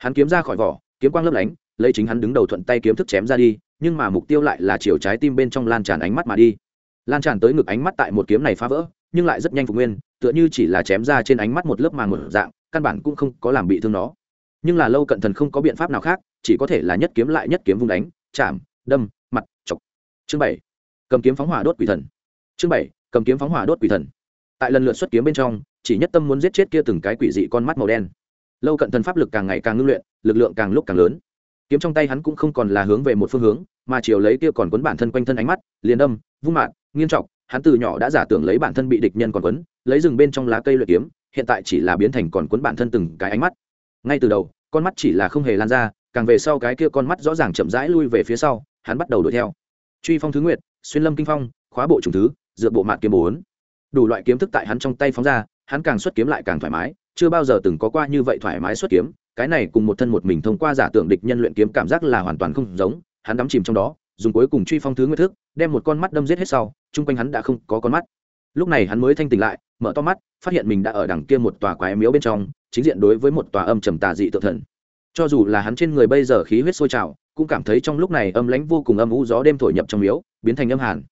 hắn kiếm ra khỏi vỏ, kiếm quang lấp lánh, lấy chính hắn đứng đầu thuận tay kiếm thức chém ra đi, nhưng mà mục tiêu lại là chiều trái tim bên trong lan tràn ánh mắt mà đi. Lan tràn tới ngực ánh mắt tại một kiếm này phá vỡ, nhưng lại rất nhanh phục nguyên, tựa như chỉ là chém ra trên ánh mắt một lớp màng một dạng, căn bản cũng không có làm bị thương nó. Nhưng là lâu cận thần không có biện pháp nào khác, chỉ có thể là nhất kiếm lại nhất kiếm vung đánh, chạm, đâm, mặt, chọc. Chương bảy, cầm kiếm phóng hỏa đốt quỷ thần. Chương bảy, cầm kiếm phóng hỏa đốt quỷ thần. Tại lần lượt xuất kiếm bên trong, chỉ nhất tâm muốn giết chết kia từng cái quỷ dị con mắt màu đen lâu cận thần pháp lực càng ngày càng ngưng luyện, lực lượng càng lúc càng lớn. Kiếm trong tay hắn cũng không còn là hướng về một phương hướng, mà chiều lấy kia còn quấn bản thân quanh thân ánh mắt, liền đâm, vung mạng nghiêm trọng hắn từ nhỏ đã giả tưởng lấy bản thân bị địch nhân còn quấn, lấy rừng bên trong lá cây luyện kiếm, hiện tại chỉ là biến thành còn quấn bản thân từng cái ánh mắt. Ngay từ đầu, con mắt chỉ là không hề lan ra, càng về sau cái kia con mắt rõ ràng chậm rãi lui về phía sau, hắn bắt đầu đuổi theo. Truy phong thứ nguyệt, xuyên lâm kinh phong, khóa bộ trùng thứ, dựa bộ mạng kiếm bốn. Đủ loại kiếm thức tại hắn trong tay phóng ra, hắn càng xuất kiếm lại càng thoải mái chưa bao giờ từng có qua như vậy thoải mái xuất kiếm, cái này cùng một thân một mình thông qua giả tưởng địch nhân luyện kiếm cảm giác là hoàn toàn không giống, hắn đắm chìm trong đó, dùng cuối cùng truy phong thứ nguyên thức, đem một con mắt đâm giết hết sau, chung quanh hắn đã không có con mắt. Lúc này hắn mới thanh tỉnh lại, mở to mắt, phát hiện mình đã ở đằng kia một tòa quái miếu bên trong, chính diện đối với một tòa âm trầm tà dị tự thần. Cho dù là hắn trên người bây giờ khí huyết sôi trào, cũng cảm thấy trong lúc này âm lãnh vô cùng âm u gió đêm thổi nhập trong miếu, biến thành âm hàn.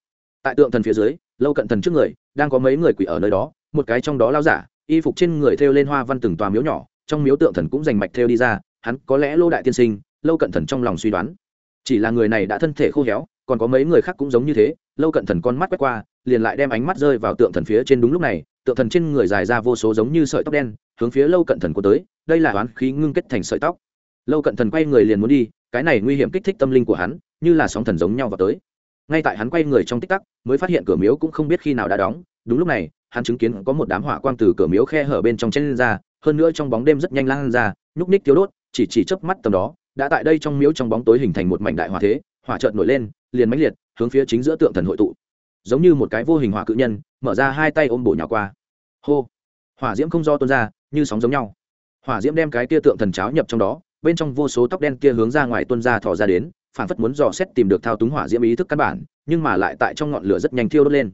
Tại tượng thần phía dưới, lâu cận thần trước người, đang có mấy người quỷ ở nơi đó, một cái trong đó lao giả y phục trên người thêu lên hoa văn từng tòa miếu nhỏ, trong miếu tượng thần cũng dành mạch thêu đi ra, hắn có lẽ lô đại tiên sinh, lâu cận thần trong lòng suy đoán. Chỉ là người này đã thân thể khô héo, còn có mấy người khác cũng giống như thế, lâu cận thần con mắt quét qua, liền lại đem ánh mắt rơi vào tượng thần phía trên đúng lúc này, tượng thần trên người dài ra vô số giống như sợi tóc đen, hướng phía lâu cận thần của tới, đây là oán khí ngưng kết thành sợi tóc. Lâu cận thần quay người liền muốn đi, cái này nguy hiểm kích thích tâm linh của hắn, như là sóng thần giống nhau vào tới. Ngay tại hắn quay người trong tích tắc, mới phát hiện cửa miếu cũng không biết khi nào đã đóng, đúng lúc này hắn chứng kiến có một đám hỏa quang từ cửa miếu khe hở bên trong chen lên ra, hơn nữa trong bóng đêm rất nhanh lan ra, nhúc ních thiếu đốt, chỉ chỉ chớp mắt tầm đó, đã tại đây trong miếu trong bóng tối hình thành một mảnh đại hỏa thế, hỏa trợn nổi lên, liền mãnh liệt, hướng phía chính giữa tượng thần hội tụ. Giống như một cái vô hình hỏa cự nhân, mở ra hai tay ôm bổ nhỏ qua. Hô! Hỏa diễm không do tuôn ra, như sóng giống nhau. Hỏa diễm đem cái kia tượng thần cháo nhập trong đó, bên trong vô số tóc đen kia hướng ra ngoài tuôn ra thò ra đến phản phất muốn dò xét tìm được thao túng hỏa diễm ý thức căn bản, nhưng mà lại tại trong ngọn lửa rất nhanh thiêu đốt lên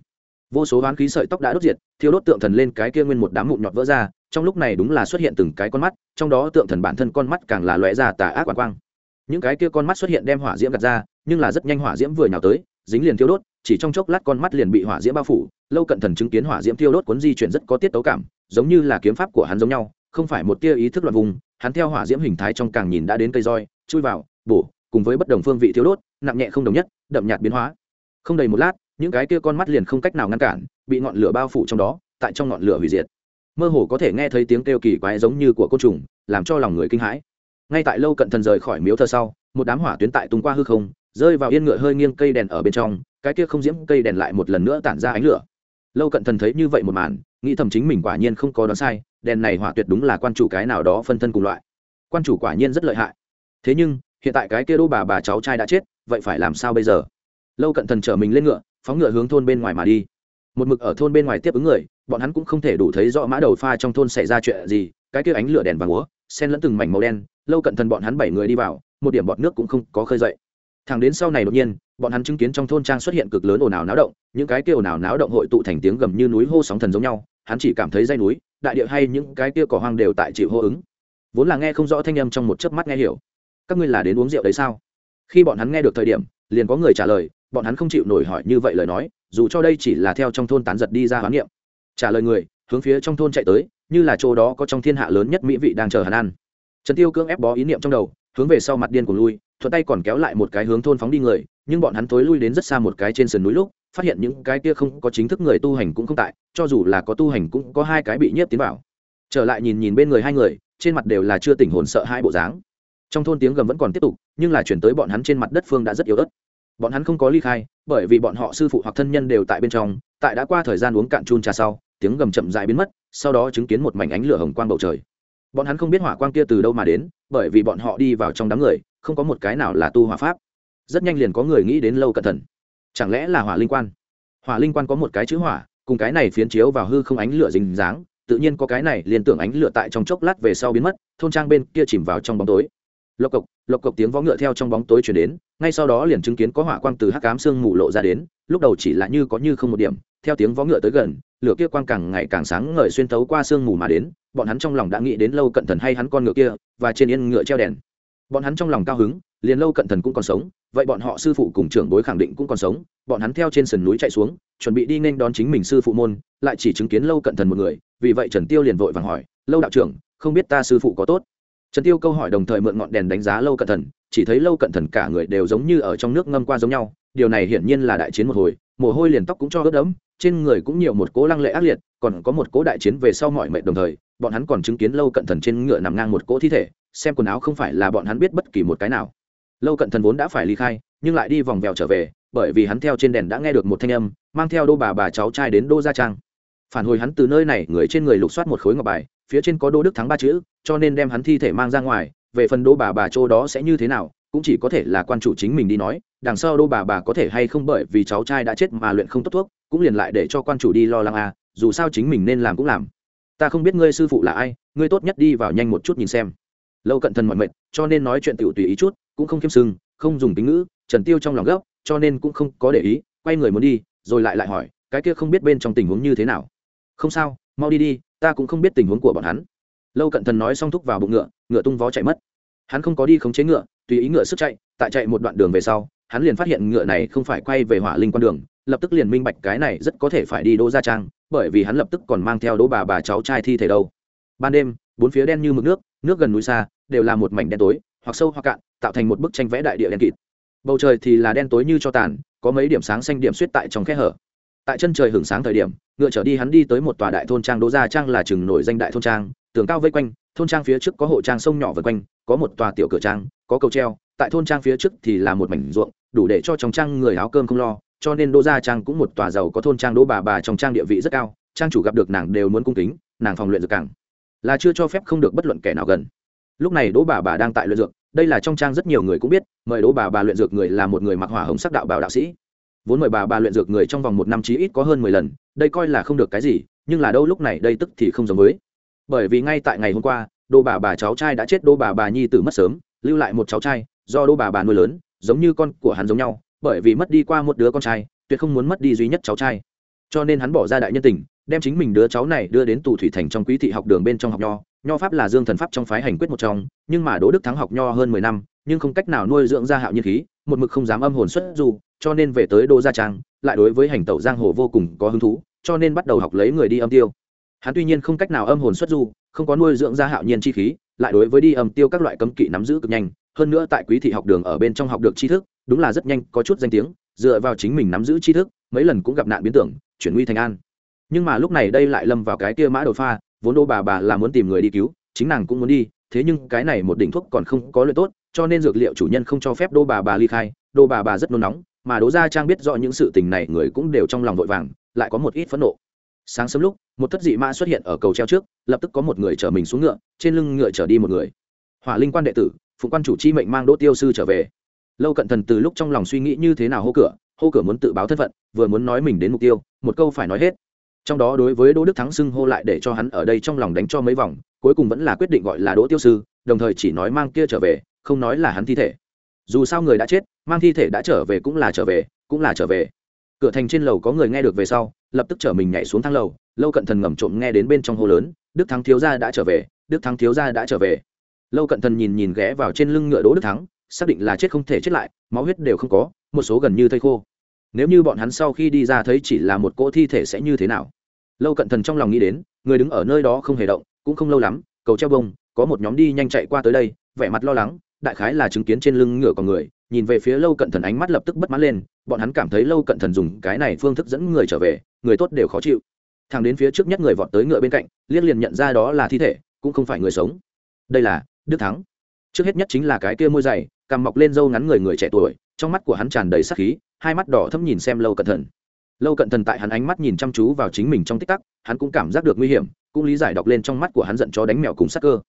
vô số hoán khí sợi tóc đã đốt diệt, thiêu đốt tượng thần lên cái kia nguyên một đám mụn nhọt vỡ ra, trong lúc này đúng là xuất hiện từng cái con mắt, trong đó tượng thần bản thân con mắt càng là lóe ra tà ác quảng quang. Những cái kia con mắt xuất hiện đem hỏa diễm gạt ra, nhưng là rất nhanh hỏa diễm vừa nhào tới, dính liền thiêu đốt, chỉ trong chốc lát con mắt liền bị hỏa diễm bao phủ, lâu cận thần chứng kiến hỏa diễm thiêu đốt cuốn di chuyển rất có tiết tấu cảm, giống như là kiếm pháp của hắn giống nhau, không phải một tia ý thức loạn vùng, hắn theo hỏa diễm hình thái trong càng nhìn đã đến cây roi, chui vào, bổ, cùng với bất đồng phương vị thiêu đốt, nặng nhẹ không đồng nhất, đậm nhạt biến hóa. Không đầy một lát những cái kia con mắt liền không cách nào ngăn cản, bị ngọn lửa bao phủ trong đó, tại trong ngọn lửa hủy diệt. Mơ hồ có thể nghe thấy tiếng kêu kỳ quái giống như của côn trùng, làm cho lòng người kinh hãi. Ngay tại lâu cận thần rời khỏi miếu thờ sau, một đám hỏa tuyến tại tung qua hư không, rơi vào yên ngựa hơi nghiêng cây đèn ở bên trong, cái kia không diễm cây đèn lại một lần nữa tản ra ánh lửa. Lâu cận thần thấy như vậy một màn, nghĩ thầm chính mình quả nhiên không có đoán sai, đèn này hỏa tuyệt đúng là quan chủ cái nào đó phân thân cùng loại. Quan chủ quả nhiên rất lợi hại. Thế nhưng, hiện tại cái kia đô bà bà cháu trai đã chết, vậy phải làm sao bây giờ? Lâu cận thần chở mình lên ngựa phóng ngựa hướng thôn bên ngoài mà đi. Một mực ở thôn bên ngoài tiếp ứng người, bọn hắn cũng không thể đủ thấy rõ mã đầu pha trong thôn xảy ra chuyện gì, cái kia ánh lửa đèn vàng úa sen lẫn từng mảnh màu đen, lâu cận thần bọn hắn bảy người đi vào, một điểm bọt nước cũng không có khơi dậy. Thẳng đến sau này đột nhiên, bọn hắn chứng kiến trong thôn trang xuất hiện cực lớn ồn ào náo động, những cái kia ồn ào náo động hội tụ thành tiếng gầm như núi hô sóng thần giống nhau, hắn chỉ cảm thấy dây núi, đại địa hay những cái kia cỏ hoang đều tại chịu hô ứng. Vốn là nghe không rõ thanh âm trong một chớp mắt nghe hiểu. Các ngươi là đến uống rượu đấy sao? Khi bọn hắn nghe được thời điểm, liền có người trả lời bọn hắn không chịu nổi hỏi như vậy lời nói, dù cho đây chỉ là theo trong thôn tán giật đi ra hoán niệm. Trả lời người, hướng phía trong thôn chạy tới, như là chỗ đó có trong thiên hạ lớn nhất mỹ vị đang chờ hắn ăn. Trần tiêu cưỡng ép bó ý niệm trong đầu, hướng về sau mặt điên của lui, thuận tay còn kéo lại một cái hướng thôn phóng đi người, nhưng bọn hắn tối lui đến rất xa một cái trên sườn núi lúc, phát hiện những cái kia không có chính thức người tu hành cũng không tại, cho dù là có tu hành cũng có hai cái bị nhiếp tiến vào. Trở lại nhìn nhìn bên người hai người, trên mặt đều là chưa tỉnh hồn sợ hai bộ dáng. Trong thôn tiếng gầm vẫn còn tiếp tục, nhưng là chuyển tới bọn hắn trên mặt đất phương đã rất yếu ớt bọn hắn không có ly khai, bởi vì bọn họ sư phụ hoặc thân nhân đều tại bên trong, tại đã qua thời gian uống cạn chun trà sau, tiếng gầm chậm dại biến mất, sau đó chứng kiến một mảnh ánh lửa hồng quang bầu trời. Bọn hắn không biết hỏa quang kia từ đâu mà đến, bởi vì bọn họ đi vào trong đám người, không có một cái nào là tu hỏa pháp. Rất nhanh liền có người nghĩ đến lâu cẩn thận chẳng lẽ là hỏa linh quan? Hỏa linh quan có một cái chữ hỏa, cùng cái này phiến chiếu vào hư không ánh lửa dính dáng, tự nhiên có cái này liền tưởng ánh lửa tại trong chốc lát về sau biến mất, thôn trang bên kia chìm vào trong bóng tối lộc cộc lộc cộc tiếng vó ngựa theo trong bóng tối chuyển đến, ngay sau đó liền chứng kiến có hỏa quang từ hắc cám sương mù lộ ra đến, lúc đầu chỉ là như có như không một điểm, theo tiếng vó ngựa tới gần, lửa kia quang càng ngày càng sáng ngời xuyên tấu qua sương mù mà đến, bọn hắn trong lòng đã nghĩ đến lâu cận thần hay hắn con ngựa kia, và trên yên ngựa treo đèn. Bọn hắn trong lòng cao hứng, liền lâu cận thần cũng còn sống, vậy bọn họ sư phụ cùng trưởng bối khẳng định cũng còn sống, bọn hắn theo trên sườn núi chạy xuống, chuẩn bị đi nên đón chính mình sư phụ môn, lại chỉ chứng kiến lâu cận thần một người, vì vậy trần tiêu liền vội vàng hỏi, lâu đạo trưởng, không biết ta sư phụ có tốt? Trần tiêu câu hỏi đồng thời mượn ngọn đèn đánh giá lâu cận thần, chỉ thấy lâu cận thần cả người đều giống như ở trong nước ngâm qua giống nhau, điều này hiển nhiên là đại chiến một hồi, mồ hôi liền tóc cũng cho ướt đẫm, trên người cũng nhiều một cố lăng lệ ác liệt, còn có một cố đại chiến về sau mọi mệnh đồng thời, bọn hắn còn chứng kiến lâu cận thần trên ngựa nằm ngang một cỗ thi thể, xem quần áo không phải là bọn hắn biết bất kỳ một cái nào. Lâu cận thần vốn đã phải ly khai, nhưng lại đi vòng vèo trở về, bởi vì hắn theo trên đèn đã nghe được một thanh âm, mang theo đô bà bà cháu trai đến đô gia trang. Phản hồi hắn từ nơi này, người trên người lục soát một khối ngọc bài phía trên có đô đức thắng ba chữ, cho nên đem hắn thi thể mang ra ngoài, về phần đô bà bà châu đó sẽ như thế nào, cũng chỉ có thể là quan chủ chính mình đi nói, đằng sau đô bà bà có thể hay không bởi vì cháu trai đã chết mà luyện không tốt thuốc, cũng liền lại để cho quan chủ đi lo lắng à dù sao chính mình nên làm cũng làm. Ta không biết ngươi sư phụ là ai, ngươi tốt nhất đi vào nhanh một chút nhìn xem. Lâu cận thần mọi mệt, cho nên nói chuyện tiểu tùy ý chút, cũng không khiêm sưng không dùng tính ngữ, trần tiêu trong lòng gấp, cho nên cũng không có để ý, quay người muốn đi, rồi lại lại hỏi, cái kia không biết bên trong tình huống như thế nào. Không sao, mau đi đi ta cũng không biết tình huống của bọn hắn. Lâu cận thần nói xong thúc vào bụng ngựa ngựa tung vó chạy mất. Hắn không có đi khống chế ngựa, tùy ý ngựa sức chạy, tại chạy một đoạn đường về sau, hắn liền phát hiện ngựa này không phải quay về hỏa linh quan đường, lập tức liền minh bạch cái này rất có thể phải đi đỗ gia trang, bởi vì hắn lập tức còn mang theo đỗ bà bà cháu trai thi thể đâu. Ban đêm, bốn phía đen như mực nước nước gần núi xa, đều là một mảnh đen tối, hoặc sâu hoặc cạn, tạo thành một bức tranh vẽ đại địa đen kịt. Bầu trời thì là đen tối như cho tàn, có mấy điểm sáng xanh điểm suýt tại trong khe hở. Tại chân trời hưởng sáng thời điểm ngựa trở đi hắn đi tới một tòa đại thôn trang đỗ gia, trang là chừng nổi danh đại thôn trang, tường cao vây quanh, thôn trang phía trước có hộ trang sông nhỏ vây quanh, có một tòa tiểu cửa trang, có cầu treo, tại thôn trang phía trước thì là một mảnh ruộng, đủ để cho trong trang người áo cơm không lo, cho nên đỗ gia trang cũng một tòa giàu có thôn trang đỗ bà bà trong trang địa vị rất cao, trang chủ gặp được nàng đều muốn cung kính, nàng phòng luyện dược càng là chưa cho phép không được bất luận kẻ nào gần. Lúc này đỗ bà bà đang tại luyện dược, đây là trong trang rất nhiều người cũng biết, mời đỗ bà bà luyện dược người là một người mặc hỏa hồng sắc đạo bảo đạo sĩ vốn mời bà bà luyện dược người trong vòng một năm chí ít có hơn mười lần, đây coi là không được cái gì, nhưng là đâu lúc này đây tức thì không giống với. Bởi vì ngay tại ngày hôm qua, đô bà bà cháu trai đã chết đô bà bà nhi tử mất sớm, lưu lại một cháu trai, do đô bà bà nuôi lớn, giống như con của hắn giống nhau, bởi vì mất đi qua một đứa con trai, tuyệt không muốn mất đi duy nhất cháu trai. Cho nên hắn bỏ ra đại nhân tình, đem chính mình đứa cháu này đưa đến tù thủy thành trong quý thị học đường bên trong học nho nho pháp là dương thần pháp trong phái hành quyết một trong, nhưng mà đỗ đức thắng học nho hơn mười năm nhưng không cách nào nuôi dưỡng ra hạo nhiên khí, một mực không dám âm hồn xuất dù, cho nên về tới đô gia trang, lại đối với hành tẩu giang hồ vô cùng có hứng thú, cho nên bắt đầu học lấy người đi âm tiêu. Hắn tuy nhiên không cách nào âm hồn xuất du không có nuôi dưỡng ra hạo nhiên chi khí, lại đối với đi âm tiêu các loại cấm kỵ nắm giữ cực nhanh, hơn nữa tại quý thị học đường ở bên trong học được tri thức, đúng là rất nhanh, có chút danh tiếng, dựa vào chính mình nắm giữ tri thức, mấy lần cũng gặp nạn biến tưởng, chuyển nguy thành an. Nhưng mà lúc này đây lại lâm vào cái kia mã đột pha, vốn đô bà bà là muốn tìm người đi cứu, chính nàng cũng muốn đi, thế nhưng cái này một đỉnh thuốc còn không có lợi tốt cho nên dược liệu chủ nhân không cho phép đô bà bà ly khai, đô bà bà rất nôn nóng, mà đố gia trang biết rõ những sự tình này người cũng đều trong lòng vội vàng, lại có một ít phẫn nộ. Sáng sớm lúc, một thất dị mã xuất hiện ở cầu treo trước, lập tức có một người chở mình xuống ngựa, trên lưng ngựa chở đi một người. Hỏa linh quan đệ tử phụ quan chủ chi mệnh mang đỗ tiêu sư trở về. Lâu cận thần từ lúc trong lòng suy nghĩ như thế nào hô cửa hô cửa muốn tự báo thân phận, vừa muốn nói mình đến mục tiêu, một câu phải nói hết. Trong đó đối với đỗ đức thắng xưng hô lại để cho hắn ở đây trong lòng đánh cho mấy vòng, cuối cùng vẫn là quyết định gọi là đỗ tiêu sư, đồng thời chỉ nói mang kia trở về không nói là hắn thi thể. Dù sao người đã chết, mang thi thể đã trở về cũng là trở về, cũng là trở về. Cửa thành trên lầu có người nghe được về sau, lập tức chở mình nhảy xuống thang lầu, lâu cận thần ngầm trộm nghe đến bên trong hô lớn, đức thắng thiếu gia đã trở về, đức thắng thiếu gia đã trở về. Lâu cận thần nhìn nhìn ghé vào trên lưng ngựa đỗ đức thắng, xác định là chết không thể chết lại, máu huyết đều không có, một số gần như thây khô. Nếu như bọn hắn sau khi đi ra thấy chỉ là một cỗ thi thể sẽ như thế nào? Lâu cận thần trong lòng nghĩ đến, người đứng ở nơi đó không hề động, cũng không lâu lắm, cầu treo bông, có một nhóm đi nhanh chạy qua tới đây, vẻ mặt lo lắng đại khái là chứng kiến trên lưng ngựa con người, nhìn về phía lâu cận thần ánh mắt lập tức bất mãn lên, bọn hắn cảm thấy lâu cận thần dùng cái này phương thức dẫn người trở về, người tốt đều khó chịu. Thằng đến phía trước nhất người vọt tới ngựa bên cạnh liên liền nhận ra đó là thi thể, cũng không phải người sống. Đây là đức thắng. Trước hết nhất chính là cái kia môi dày, cằm mọc lên râu ngắn người người trẻ tuổi, trong mắt của hắn tràn đầy sắc khí, hai mắt đỏ thâm nhìn xem lâu cận thần. Lâu cận thần tại hắn ánh mắt nhìn chăm chú vào chính mình trong tích tắc, hắn cũng cảm giác được nguy hiểm, cũng lý giải đọc lên trong mắt của hắn giận cho đánh mèo cùng sắc cơ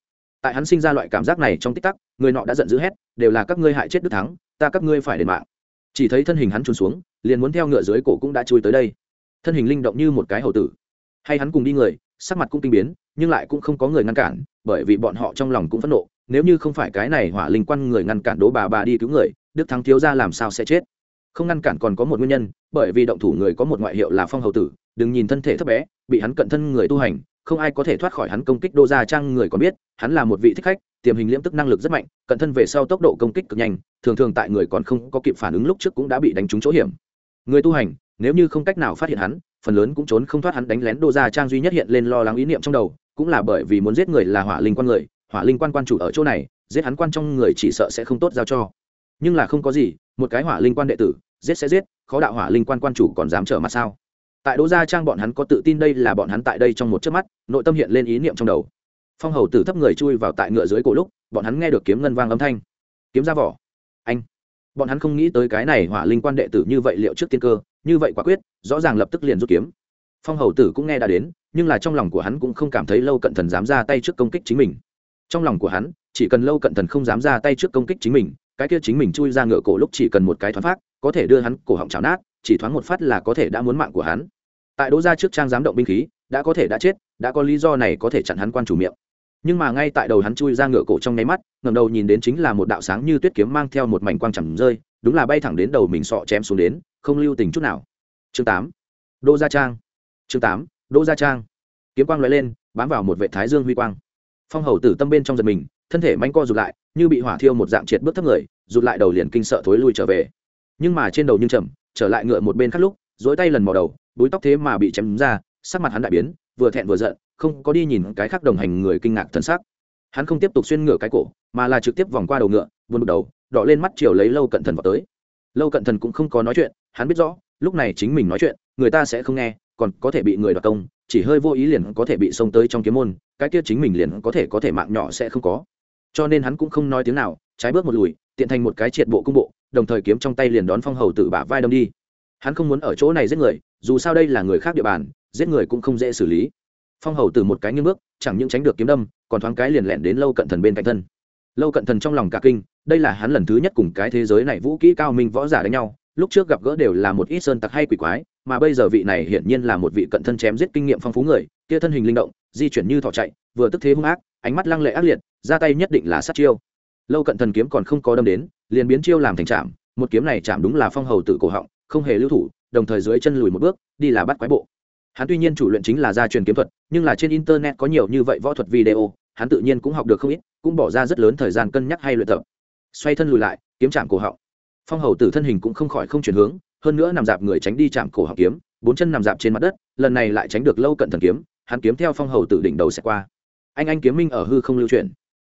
tại hắn sinh ra loại cảm giác này trong tích tắc, người nọ đã giận dữ hét, đều là các ngươi hại chết đức thắng, ta các ngươi phải đền mạng. Chỉ thấy thân hình hắn trốn xuống, liền muốn theo ngựa dưới cổ cũng đã chui tới đây. Thân hình linh động như một cái hầu tử. Hay hắn cùng đi người, sắc mặt cũng kinh biến, nhưng lại cũng không có người ngăn cản, bởi vì bọn họ trong lòng cũng phẫn nộ, nếu như không phải cái này hỏa linh quan người ngăn cản đố bà bà đi cứu người, đức thắng thiếu ra làm sao sẽ chết? Không ngăn cản còn có một nguyên nhân, bởi vì động thủ người có một ngoại hiệu là phong hầu tử, đừng nhìn thân thể thấp bé, bị hắn cận thân người tu hành không ai có thể thoát khỏi hắn công kích đô gia trang, người còn biết, hắn là một vị thích khách, tiềm hình liễm tức năng lực rất mạnh, cận thân về sau tốc độ công kích cực nhanh, thường thường tại người còn không có kịp phản ứng lúc trước cũng đã bị đánh trúng chỗ hiểm. Người tu hành, nếu như không cách nào phát hiện hắn, phần lớn cũng trốn không thoát hắn đánh lén đô gia trang duy nhất hiện lên lo lắng ý niệm trong đầu, cũng là bởi vì muốn giết người là hỏa linh quan người, hỏa linh quan quan chủ ở chỗ này, giết hắn quan trong người chỉ sợ sẽ không tốt giao cho. Nhưng là không có gì, một cái hỏa linh quan đệ tử, giết sẽ giết, khó đạo hỏa linh quan quan chủ còn dám trở mặt sao? Tại đỗ gia trang bọn hắn có tự tin đây là bọn hắn tại đây trong một chớp mắt, nội tâm hiện lên ý niệm trong đầu. Phong hầu tử thấp người chui vào tại ngựa dưới cổ lúc, bọn hắn nghe được kiếm ngân vang âm thanh. Kiếm ra vỏ. Anh. Bọn hắn không nghĩ tới cái này hỏa linh quan đệ tử như vậy liệu trước tiên cơ, như vậy quả quyết, rõ ràng lập tức liền rút kiếm. Phong hầu tử cũng nghe đã đến, nhưng là trong lòng của hắn cũng không cảm thấy lâu cận thần dám ra tay trước công kích chính mình. Trong lòng của hắn, chỉ cần lâu cận thần không dám ra tay trước công kích chính mình, cái kia chính mình chui ra ngựa cổ lúc chỉ cần một cái thoáng phát, có thể đưa hắn cổ họng chảo nát, chỉ thoáng một phát là có thể đã muốn mạng của hắn tại đỗ Gia trước trang giám động binh khí, đã có thể đã chết, đã có lý do này có thể chặn hắn quan chủ miệng. Nhưng mà ngay tại đầu hắn chui ra ngựa cổ trong nháy mắt ngầm đầu nhìn đến chính là một đạo sáng như tuyết kiếm mang theo một mảnh quang chẳng rơi, đúng là bay thẳng đến đầu mình sọ chém xuống đến, không lưu tình chút nào. Chương tám. Đô gia trang. Chương tám. Đô gia trang. Kiếm quang l lên, bám vào một vệ thái dương huy quang. Phong hầu tử tâm bên trong giật mình, thân thể manh co rụt lại, như bị hỏa thiêu một dạng triệt bước thấp người, rụt lại đầu liền kinh sợ thối lui trở về. Nhưng mà trên đầu nhưng chậm, trở lại ngựa một bên khắc lúc dối tay lần mò đầu búi tóc thế mà bị chém ra, sắc mặt hắn đại biến, vừa thẹn vừa giận, không có đi nhìn cái khác đồng hành người kinh ngạc thân sắc. Hắn không tiếp tục xuyên ngửa cái cổ, mà là trực tiếp vòng qua đầu ngựa vươn đầu, đỏ lên mắt chiều lấy lâu cận thần vào tới. Lâu cận thần cũng không có nói chuyện, hắn biết rõ, lúc này chính mình nói chuyện, người ta sẽ không nghe, còn có thể bị người đoạt công, chỉ hơi vô ý liền có thể bị xông tới trong kiếm môn, cái kia chính mình liền có thể có thể mạng nhỏ sẽ không có. Cho nên hắn cũng không nói tiếng nào, trái bước một lùi, tiện thành một cái triệt bộ cung bộ, đồng thời kiếm trong tay liền đón phong hầu tử bả vai đâm đi. Hắn không muốn ở chỗ này giết người dù sao đây là người khác địa bàn, giết người cũng không dễ xử lý. Phong hầu từ một cái nghiêng bước, chẳng những tránh được kiếm đâm, còn thoáng cái liền lẹn đến lâu cận thần bên cạnh thân. Lâu cận thần trong lòng cả kinh, đây là hắn lần thứ nhất cùng cái thế giới này vũ kỹ cao minh võ giả đánh nhau, lúc trước gặp gỡ đều là một ít sơn tặc hay quỷ quái, mà bây giờ vị này hiển nhiên là một vị cận thân chém giết kinh nghiệm phong phú người, kia thân hình linh động, di chuyển như thỏ chạy, vừa tức thế hung ác, ánh mắt lăng lệ ác liệt, ra tay nhất định là sát chiêu. Lâu cận thần kiếm còn không có đâm đến, liền biến chiêu làm thành trạm, một kiếm này chạm đúng là phong hầu tự cổ họng, không hề lưu thủ đồng thời dưới chân lùi một bước, đi là bắt quái bộ. Hắn tuy nhiên chủ luyện chính là gia truyền kiếm thuật, nhưng là trên internet có nhiều như vậy võ thuật video, hắn tự nhiên cũng học được không ít, cũng bỏ ra rất lớn thời gian cân nhắc hay luyện tập. Xoay thân lùi lại, kiếm chạm cổ họng. Phong hầu tử thân hình cũng không khỏi không chuyển hướng, hơn nữa nằm dạp người tránh đi chạm cổ họng kiếm, bốn chân nằm dạp trên mặt đất, lần này lại tránh được lâu cận thần kiếm, hắn kiếm theo phong hầu tử đỉnh đầu sẽ qua. Anh anh kiếm minh ở hư không lưu chuyển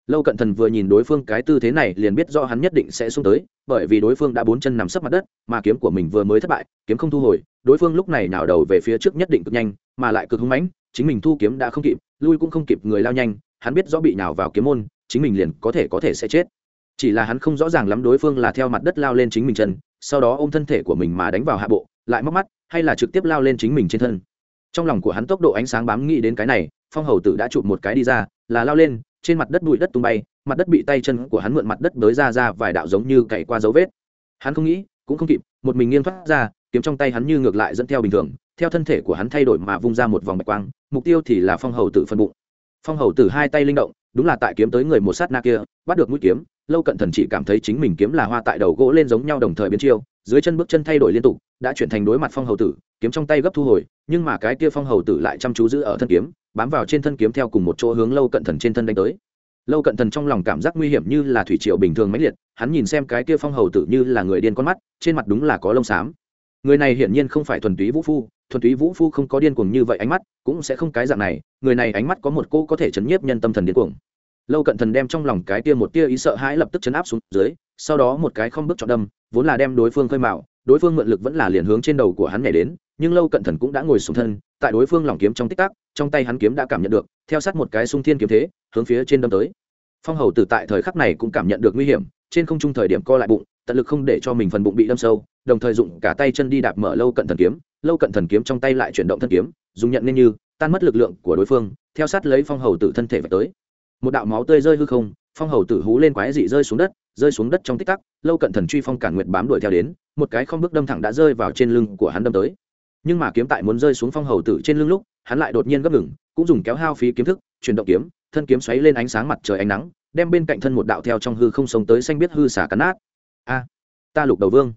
lâu cận thần vừa nhìn đối phương cái tư thế này liền biết do hắn nhất định sẽ xuống tới, bởi vì đối phương đã bốn chân nằm sấp mặt đất, mà kiếm của mình vừa mới thất bại, kiếm không thu hồi, đối phương lúc này nào đầu về phía trước nhất định cực nhanh, mà lại cực hung mãnh, chính mình thu kiếm đã không kịp, lui cũng không kịp người lao nhanh, hắn biết rõ bị nào vào kiếm môn, chính mình liền có thể có thể sẽ chết. Chỉ là hắn không rõ ràng lắm đối phương là theo mặt đất lao lên chính mình chân, sau đó ôm thân thể của mình mà đánh vào hạ bộ, lại móc mắt, hay là trực tiếp lao lên chính mình trên thân. Trong lòng của hắn tốc độ ánh sáng bám nghĩ đến cái này, phong hầu tử đã chụp một cái đi ra, là lao lên trên mặt đất bụi đất tung bay, mặt đất bị tay chân của hắn mượn mặt đất bới ra ra vài đạo giống như cày qua dấu vết. Hắn không nghĩ, cũng không kịp, một mình nghiêng thoát ra, kiếm trong tay hắn như ngược lại dẫn theo bình thường, theo thân thể của hắn thay đổi mà vung ra một vòng bạch quang, mục tiêu thì là phong hầu tử phân bụng. Phong hầu tử hai tay linh động, đúng là tại kiếm tới người một sát na kia bắt được mũi kiếm, lâu cận thần chỉ cảm thấy chính mình kiếm là hoa tại đầu gỗ lên giống nhau đồng thời biến chiêu, dưới chân bước chân thay đổi liên tục, đã chuyển thành đối mặt phong hầu tử, kiếm trong tay gấp thu hồi, nhưng mà cái kia phong hầu tử lại chăm chú giữ ở thân kiếm, bám vào trên thân kiếm theo cùng một chỗ hướng lâu cận thần trên thân đánh tới. Lâu cận thần trong lòng cảm giác nguy hiểm như là thủy triều bình thường mãnh liệt, hắn nhìn xem cái kia phong hầu tử như là người điên con mắt, trên mặt đúng là có lông xám. Người này hiển nhiên không phải thuần túy vũ phu, thuần túy vũ phu không có điên cuồng như vậy ánh mắt, cũng sẽ không cái dạng này, người này ánh mắt có một cô có thể chấn nhiếp nhân tâm thần điên cuồng lâu cận thần đem trong lòng cái tia một tia ý sợ hãi lập tức chấn áp xuống dưới, sau đó một cái không bước chọn đâm, vốn là đem đối phương khơi mạo đối phương mượn lực vẫn là liền hướng trên đầu của hắn nhảy đến, nhưng lâu cận thần cũng đã ngồi xuống thân, tại đối phương lòng kiếm trong tích tắc, trong tay hắn kiếm đã cảm nhận được, theo sát một cái sung thiên kiếm thế, hướng phía trên đâm tới. Phong hầu tử tại thời khắc này cũng cảm nhận được nguy hiểm, trên không trung thời điểm co lại bụng, tận lực không để cho mình phần bụng bị đâm sâu, đồng thời dụng cả tay chân đi đạp mở lâu cận thần kiếm, lâu cận thần kiếm trong tay lại chuyển động thân kiếm, dùng nhận nên như, tan mất lực lượng của đối phương, theo sát lấy phong hầu tử thân thể vào tới một đạo máu tươi rơi hư không, phong hầu tử hú lên quái dị rơi xuống đất, rơi xuống đất trong tích tắc, lâu cận thần truy phong cản nguyệt bám đuổi theo đến, một cái không bước đâm thẳng đã rơi vào trên lưng của hắn đâm tới. Nhưng mà kiếm tại muốn rơi xuống phong hầu tử trên lưng lúc, hắn lại đột nhiên gấp ngừng, cũng dùng kéo hao phí kiếm thức, chuyển động kiếm, thân kiếm xoáy lên ánh sáng mặt trời ánh nắng, đem bên cạnh thân một đạo theo trong hư không sống tới xanh biết hư xả cắn nát. A, ta lục đầu vương.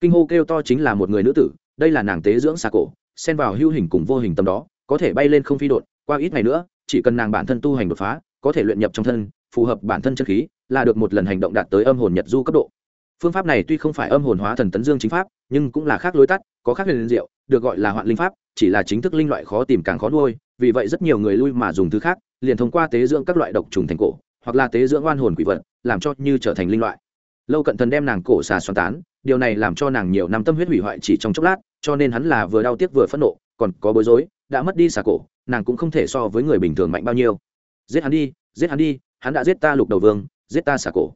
Kinh hô kêu to chính là một người nữ tử, đây là nàng tế dưỡng xà cổ, xen vào hưu hình cùng vô hình tâm đó, có thể bay lên không phi đột qua ít ngày nữa, chỉ cần nàng bản thân tu hành đột phá có thể luyện nhập trong thân, phù hợp bản thân chân khí, là được một lần hành động đạt tới âm hồn nhật du cấp độ. Phương pháp này tuy không phải âm hồn hóa thần tấn dương chính pháp, nhưng cũng là khác lối tắt, có khác huyền diệu, được gọi là hoạn linh pháp, chỉ là chính thức linh loại khó tìm càng khó nuôi, vì vậy rất nhiều người lui mà dùng thứ khác, liền thông qua tế dưỡng các loại độc trùng thành cổ, hoặc là tế dưỡng oan hồn quỷ vật, làm cho như trở thành linh loại. Lâu cận thần đem nàng cổ xà xoắn tán, điều này làm cho nàng nhiều năm tâm huyết hủy hoại chỉ trong chốc lát, cho nên hắn là vừa đau tiếc vừa phẫn nộ, còn có bối rối, đã mất đi xà cổ, nàng cũng không thể so với người bình thường mạnh bao nhiêu giết hắn đi, giết hắn đi, hắn đã giết ta lục đầu vương, giết ta xà cổ.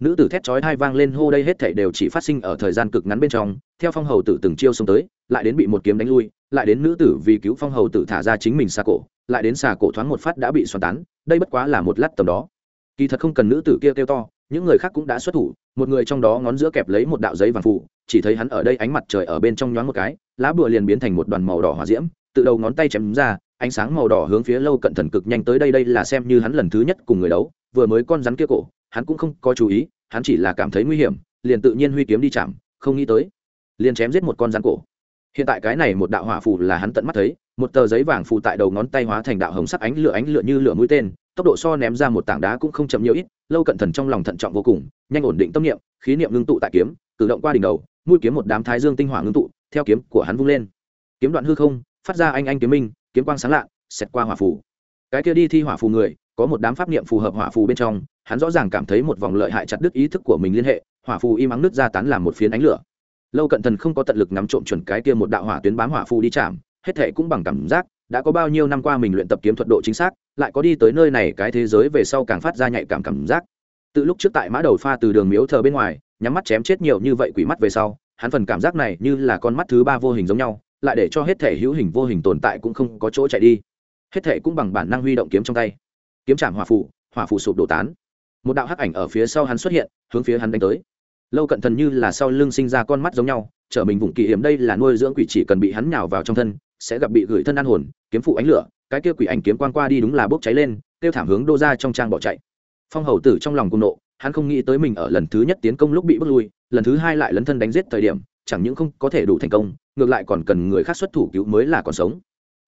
Nữ tử thét chói hai vang lên hô đây hết thảy đều chỉ phát sinh ở thời gian cực ngắn bên trong, theo phong hầu tử từng chiêu xông tới, lại đến bị một kiếm đánh lui, lại đến nữ tử vì cứu phong hầu tử thả ra chính mình xà cổ, lại đến xà cổ thoáng một phát đã bị xoắn tán, đây bất quá là một lát tầm đó. Kỳ thật không cần nữ tử kia kêu to, những người khác cũng đã xuất thủ, một người trong đó ngón giữa kẹp lấy một đạo giấy vàng phủ, chỉ thấy hắn ở đây ánh mặt trời ở bên trong nhoáng một cái, lá bùa liền biến thành một đoàn màu đỏ hỏa diễm tự đầu ngón tay chém ra ánh sáng màu đỏ hướng phía lâu cận thần cực nhanh tới đây đây là xem như hắn lần thứ nhất cùng người đấu, vừa mới con rắn kia cổ, hắn cũng không có chú ý, hắn chỉ là cảm thấy nguy hiểm, liền tự nhiên huy kiếm đi chạm, không nghĩ tới, liền chém giết một con rắn cổ. Hiện tại cái này một đạo hỏa phù là hắn tận mắt thấy, một tờ giấy vàng phù tại đầu ngón tay hóa thành đạo hồng sắc ánh lửa ánh lửa như lửa mũi tên, tốc độ so ném ra một tảng đá cũng không chậm nhiều ít, lâu cận thần trong lòng thận trọng vô cùng, nhanh ổn định tâm niệm, khí niệm ngưng tụ tại kiếm, cử động qua đỉnh đầu, mũi kiếm một đám thái dương tinh hỏa ngưng tụ, theo kiếm của hắn vung lên. Kiếm đoạn hư không, phát ra anh anh kiếm minh kiếm quang sáng lạ, xẹt qua hỏa phù. Cái kia đi thi hỏa phù người, có một đám pháp niệm phù hợp hỏa phù bên trong, hắn rõ ràng cảm thấy một vòng lợi hại chặt đứt ý thức của mình liên hệ, hỏa phù im ắng nứt ra tán làm một phiến ánh lửa. Lâu cận thần không có tận lực nắm trộm chuẩn cái kia một đạo hỏa tuyến bám hỏa phù đi chạm, hết thệ cũng bằng cảm giác, đã có bao nhiêu năm qua mình luyện tập kiếm thuật độ chính xác, lại có đi tới nơi này cái thế giới về sau càng phát ra nhạy cảm cảm giác. Từ lúc trước tại mã đầu pha từ đường miếu thờ bên ngoài, nhắm mắt chém chết nhiều như vậy quỷ mắt về sau, hắn phần cảm giác này như là con mắt thứ ba vô hình giống nhau lại để cho hết thể hữu hình vô hình tồn tại cũng không có chỗ chạy đi. Hết thể cũng bằng bản năng huy động kiếm trong tay. Kiếm chạm hỏa phụ hỏa phụ sụp đổ tán. Một đạo hắc ảnh ở phía sau hắn xuất hiện, hướng phía hắn đánh tới. Lâu cận thần như là sau lưng sinh ra con mắt giống nhau, trở mình vùng kỳ hiểm đây là nuôi dưỡng quỷ chỉ cần bị hắn nhào vào trong thân, sẽ gặp bị gửi thân ăn hồn, kiếm phụ ánh lửa, cái kia quỷ ảnh kiếm quan qua đi đúng là bốc cháy lên, kêu thảm hướng đô ra trong trang bỏ chạy. Phong hầu tử trong lòng cung nộ, hắn không nghĩ tới mình ở lần thứ nhất tiến công lúc bị bước lui, lần thứ hai lại lấn thân đánh giết thời điểm chẳng những không có thể đủ thành công, ngược lại còn cần người khác xuất thủ cứu mới là còn sống.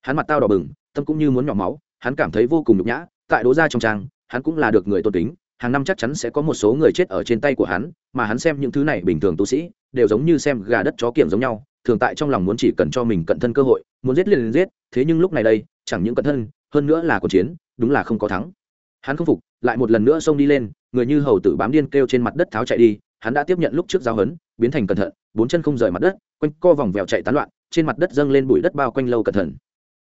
Hắn mặt tao đỏ bừng, tâm cũng như muốn nhỏ máu, hắn cảm thấy vô cùng nhục nhã, tại đố ra trong trang, hắn cũng là được người tôn kính, hàng năm chắc chắn sẽ có một số người chết ở trên tay của hắn, mà hắn xem những thứ này bình thường tu sĩ, đều giống như xem gà đất chó kiểm giống nhau, thường tại trong lòng muốn chỉ cần cho mình cận thân cơ hội, muốn giết liền liền giết, thế nhưng lúc này đây, chẳng những cận thân, hơn nữa là cuộc chiến, đúng là không có thắng. Hắn không phục, lại một lần nữa xông đi lên, người như hầu tử bám điên kêu trên mặt đất tháo chạy đi hắn đã tiếp nhận lúc trước giao hấn, biến thành cẩn thận, bốn chân không rời mặt đất, quanh co vòng vèo chạy tán loạn, trên mặt đất dâng lên bụi đất bao quanh lâu cẩn thận.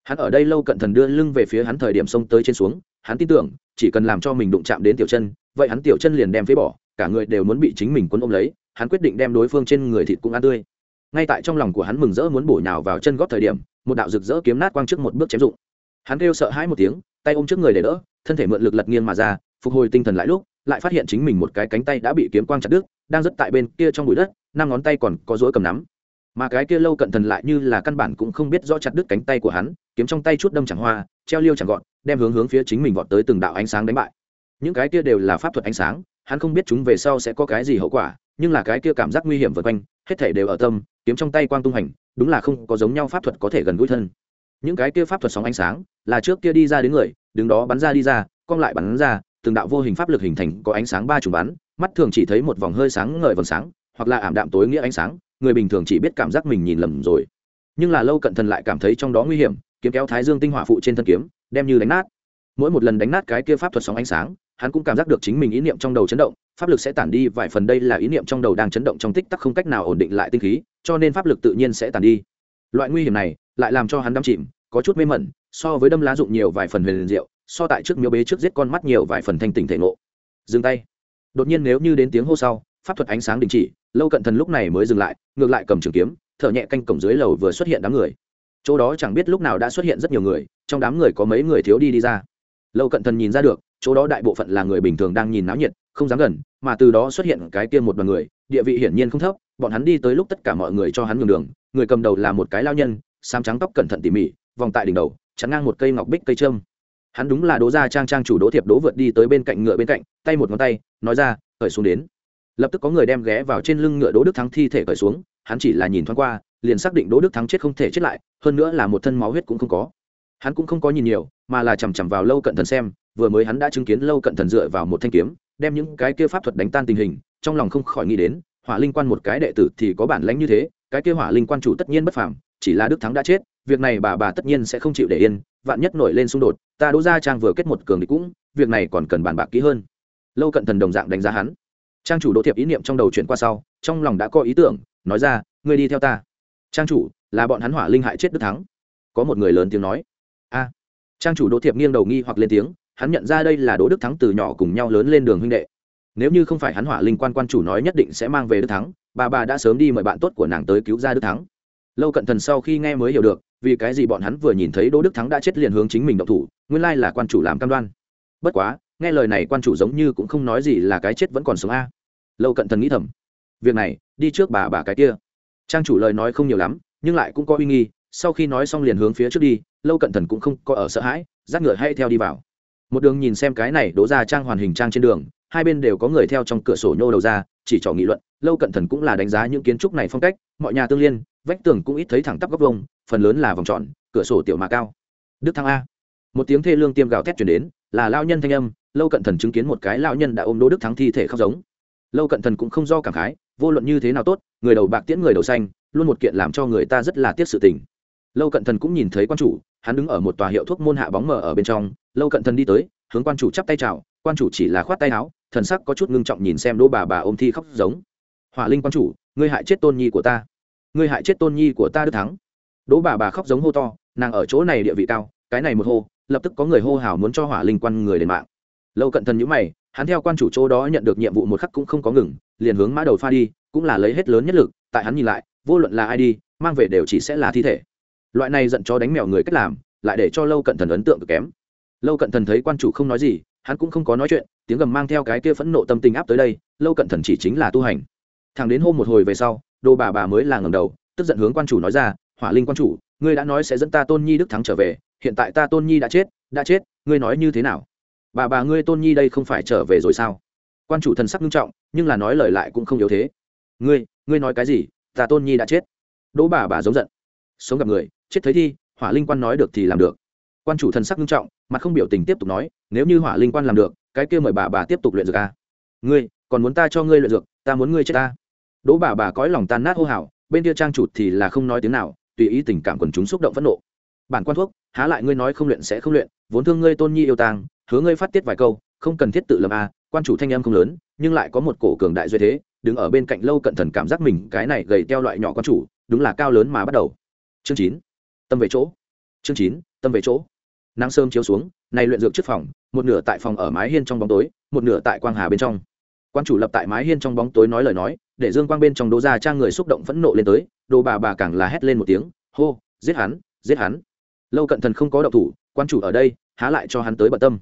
Hắn ở đây lâu cẩn thận đưa lưng về phía hắn thời điểm xông tới trên xuống, hắn tin tưởng, chỉ cần làm cho mình đụng chạm đến tiểu chân, vậy hắn tiểu chân liền đem phế bỏ, cả người đều muốn bị chính mình quấn ôm lấy, hắn quyết định đem đối phương trên người thịt cũng ăn tươi. Ngay tại trong lòng của hắn mừng rỡ muốn bổ nhào vào chân góp thời điểm, một đạo rực rỡ kiếm nát quang trước một bước chém dụng hắn kêu sợ hãi một tiếng, tay ôm trước người để đỡ, thân thể mượn lực lật nghiêng mà ra, phục hồi tinh thần lại lúc lại phát hiện chính mình một cái cánh tay đã bị kiếm quang chặt đứt, đang rất tại bên kia trong bụi đất, năm ngón tay còn có rối cầm nắm. Mà cái kia lâu cận thần lại như là căn bản cũng không biết rõ chặt đứt cánh tay của hắn, kiếm trong tay chút đâm chẳng hoa, treo liêu chẳng gọn, đem hướng hướng phía chính mình vọt tới từng đạo ánh sáng đánh bại. Những cái kia đều là pháp thuật ánh sáng, hắn không biết chúng về sau sẽ có cái gì hậu quả, nhưng là cái kia cảm giác nguy hiểm vượt quanh, hết thể đều ở tâm, kiếm trong tay quang tung hành, đúng là không có giống nhau pháp thuật có thể gần gũi thân. Những cái kia pháp thuật sóng ánh sáng, là trước kia đi ra đến người, đứng đó bắn ra đi ra, cong lại bắn ra từng đạo vô hình pháp lực hình thành có ánh sáng ba trùng bắn, mắt thường chỉ thấy một vòng hơi sáng ngời vầng sáng, hoặc là ảm đạm tối nghĩa ánh sáng, người bình thường chỉ biết cảm giác mình nhìn lầm rồi. Nhưng là lâu cận thần lại cảm thấy trong đó nguy hiểm, kiếm kéo thái dương tinh hỏa phụ trên thân kiếm, đem như đánh nát. Mỗi một lần đánh nát cái kia pháp thuật sóng ánh sáng, hắn cũng cảm giác được chính mình ý niệm trong đầu chấn động, pháp lực sẽ tản đi, vài phần đây là ý niệm trong đầu đang chấn động trong tích tắc không cách nào ổn định lại tinh khí, cho nên pháp lực tự nhiên sẽ tản đi. Loại nguy hiểm này lại làm cho hắn đắm chìm, có chút mê mẩn, so với đâm lá dụng nhiều vài phần huyền diệu so tại trước miếu bế trước giết con mắt nhiều vài phần thanh tỉnh thể ngộ. Dừng tay. Đột nhiên nếu như đến tiếng hô sau, pháp thuật ánh sáng đình chỉ, lâu cận thần lúc này mới dừng lại, ngược lại cầm trường kiếm, thở nhẹ canh cổng dưới lầu vừa xuất hiện đám người. Chỗ đó chẳng biết lúc nào đã xuất hiện rất nhiều người, trong đám người có mấy người thiếu đi đi ra. Lâu cận thần nhìn ra được, chỗ đó đại bộ phận là người bình thường đang nhìn náo nhiệt, không dám gần, mà từ đó xuất hiện cái kia một đoàn người, địa vị hiển nhiên không thấp, bọn hắn đi tới lúc tất cả mọi người cho hắn nhường đường, người cầm đầu là một cái lao nhân sam trắng tóc cẩn thận tỉ mỉ, vòng tại đỉnh đầu, chắn ngang một cây ngọc bích cây trâm hắn đúng là đố ra trang trang chủ đỗ thiệp đố vượt đi tới bên cạnh ngựa bên cạnh, tay một ngón tay, nói ra, khởi xuống đến. Lập tức có người đem ghé vào trên lưng ngựa đỗ đức thắng thi thể khởi xuống, hắn chỉ là nhìn thoáng qua, liền xác định đỗ đức thắng chết không thể chết lại, hơn nữa là một thân máu huyết cũng không có. Hắn cũng không có nhìn nhiều, mà là chằm chằm vào lâu cận thần xem, vừa mới hắn đã chứng kiến lâu cận thần dựa vào một thanh kiếm, đem những cái kia pháp thuật đánh tan tình hình, trong lòng không khỏi nghĩ đến, hỏa linh quan một cái đệ tử thì có bản lãnh như thế, cái kia hỏa linh quan chủ tất nhiên bất phàm chỉ là đức thắng đã chết, việc này bà bà tất nhiên sẽ không chịu để yên, vạn nhất nổi lên xung đột, ta đỗ gia trang vừa kết một cường địch cũng, việc này còn cần bàn bạc kỹ hơn. Lâu cận thần đồng dạng đánh giá hắn. Trang chủ đỗ thiệp ý niệm trong đầu chuyển qua sau, trong lòng đã có ý tưởng, nói ra, ngươi đi theo ta. Trang chủ, là bọn hắn hỏa linh hại chết đức thắng. Có một người lớn tiếng nói. A. Trang chủ đỗ thiệp nghiêng đầu nghi hoặc lên tiếng, hắn nhận ra đây là đỗ đức thắng từ nhỏ cùng nhau lớn lên đường huynh đệ. Nếu như không phải hắn hỏa linh quan quan chủ nói nhất định sẽ mang về đức thắng, bà bà đã sớm đi mời bạn tốt của nàng tới cứu ra đức thắng lâu cận thần sau khi nghe mới hiểu được, vì cái gì bọn hắn vừa nhìn thấy đỗ đức thắng đã chết liền hướng chính mình động thủ, nguyên lai là quan chủ làm cam đoan. Bất quá, nghe lời này quan chủ giống như cũng không nói gì là cái chết vẫn còn sống a. Lâu cận thần nghĩ thầm, việc này, đi trước bà bà cái kia. Trang chủ lời nói không nhiều lắm, nhưng lại cũng có uy nghi, sau khi nói xong liền hướng phía trước đi, lâu cận thần cũng không có ở sợ hãi dắt ngựa hay theo đi vào. Một đường nhìn xem cái này đỗ ra trang hoàn hình trang trên đường, hai bên đều có người theo trong cửa sổ nhô đầu ra, chỉ trỏ nghị luận, lâu cận thần cũng là đánh giá những kiến trúc này phong cách, mọi nhà tương liên vách tường cũng ít thấy thẳng tắp góc vông phần lớn là vòng tròn, cửa sổ tiểu mà cao. Đức thăng a. Một tiếng thê lương tiêm gào thét chuyển đến, là lao nhân thanh âm, lâu cận thần chứng kiến một cái lao nhân đã ôm đỗ đức thắng thi thể khóc giống. Lâu cận thần cũng không do cảm khái, vô luận như thế nào tốt, người đầu bạc tiễn người đầu xanh, luôn một kiện làm cho người ta rất là tiếc sự tình. Lâu cận thần cũng nhìn thấy quan chủ, hắn đứng ở một tòa hiệu thuốc môn hạ bóng mờ ở bên trong, lâu cận thần đi tới, hướng quan chủ chắp tay chào, quan chủ chỉ là khoát tay áo, thần sắc có chút ngưng trọng nhìn xem đỗ bà bà ôm thi khóc giống. Hỏa linh quan chủ, ngươi hại chết tôn nhi của ta ngươi hại chết tôn nhi của ta đức thắng. Đỗ bà bà khóc giống hô to, nàng ở chỗ này địa vị cao, cái này một hô, lập tức có người hô hào muốn cho hỏa linh quan người lên mạng. Lâu cận thần nhữ mày, hắn theo quan chủ chỗ đó nhận được nhiệm vụ một khắc cũng không có ngừng, liền hướng mã đầu pha đi, cũng là lấy hết lớn nhất lực, tại hắn nhìn lại, vô luận là ai đi, mang về đều chỉ sẽ là thi thể. Loại này giận cho đánh mèo người cách làm, lại để cho lâu cận thần ấn tượng cực kém. Lâu cận thần thấy quan chủ không nói gì, hắn cũng không có nói chuyện, tiếng gầm mang theo cái kia phẫn nộ tâm tình áp tới đây, lâu cận thần chỉ chính là tu hành. Thằng đến hôm một hồi về sau đồ bà bà mới là ngầm đầu, tức giận hướng quan chủ nói ra, hỏa linh quan chủ, ngươi đã nói sẽ dẫn ta tôn nhi đức thắng trở về, hiện tại ta tôn nhi đã chết đã chết, ngươi nói như thế nào? Bà bà ngươi tôn nhi đây không phải trở về rồi sao? Quan chủ thần sắc nghiêm trọng, nhưng là nói lời lại cũng không yếu thế. Ngươi ngươi nói cái gì? Ta tôn nhi đã chết. Đỗ bà bà giống giận. Sống gặp người, chết thấy thi, hỏa linh quan nói được thì làm được. Quan chủ thần sắc nghiêm trọng, mặt không biểu tình tiếp tục nói, nếu như hỏa linh quan làm được, cái kia mời bà bà tiếp tục luyện dược a à? ngươi, còn muốn ta cho ngươi luyện dược, ta muốn ngươi chết ta đỗ bà bà cõi lòng tan nát hô hào, bên kia trang chủ thì là không nói tiếng nào, tùy ý tình cảm quần chúng xúc động phẫn nộ. Bản quan thuốc, há lại ngươi nói không luyện sẽ không luyện, vốn thương ngươi tôn nhi yêu tàng hứa ngươi phát tiết vài câu, không cần thiết tự lầm a, quan chủ thanh em không lớn, nhưng lại có một cổ cường đại duy thế, đứng ở bên cạnh lâu cận thần cảm giác mình cái này gầy teo loại nhỏ quan chủ, đúng là cao lớn mà bắt đầu. Chương chín, tâm về chỗ. Chương chín, tâm về chỗ. Nắng sớm chiếu xuống này luyện dược trước phòng, một nửa tại phòng ở mái hiên trong bóng tối, một nửa tại quang hà bên trong. Quan chủ lập tại mái hiên trong bóng tối nói lời nói để dương quang bên trong đỗ ra trang người xúc động phẫn nộ lên tới, đồ bà bà càng là hét lên một tiếng, hô, giết hắn giết hắn. Lâu cận thần không có động thủ, quan chủ ở đây, há lại cho hắn tới bận tâm.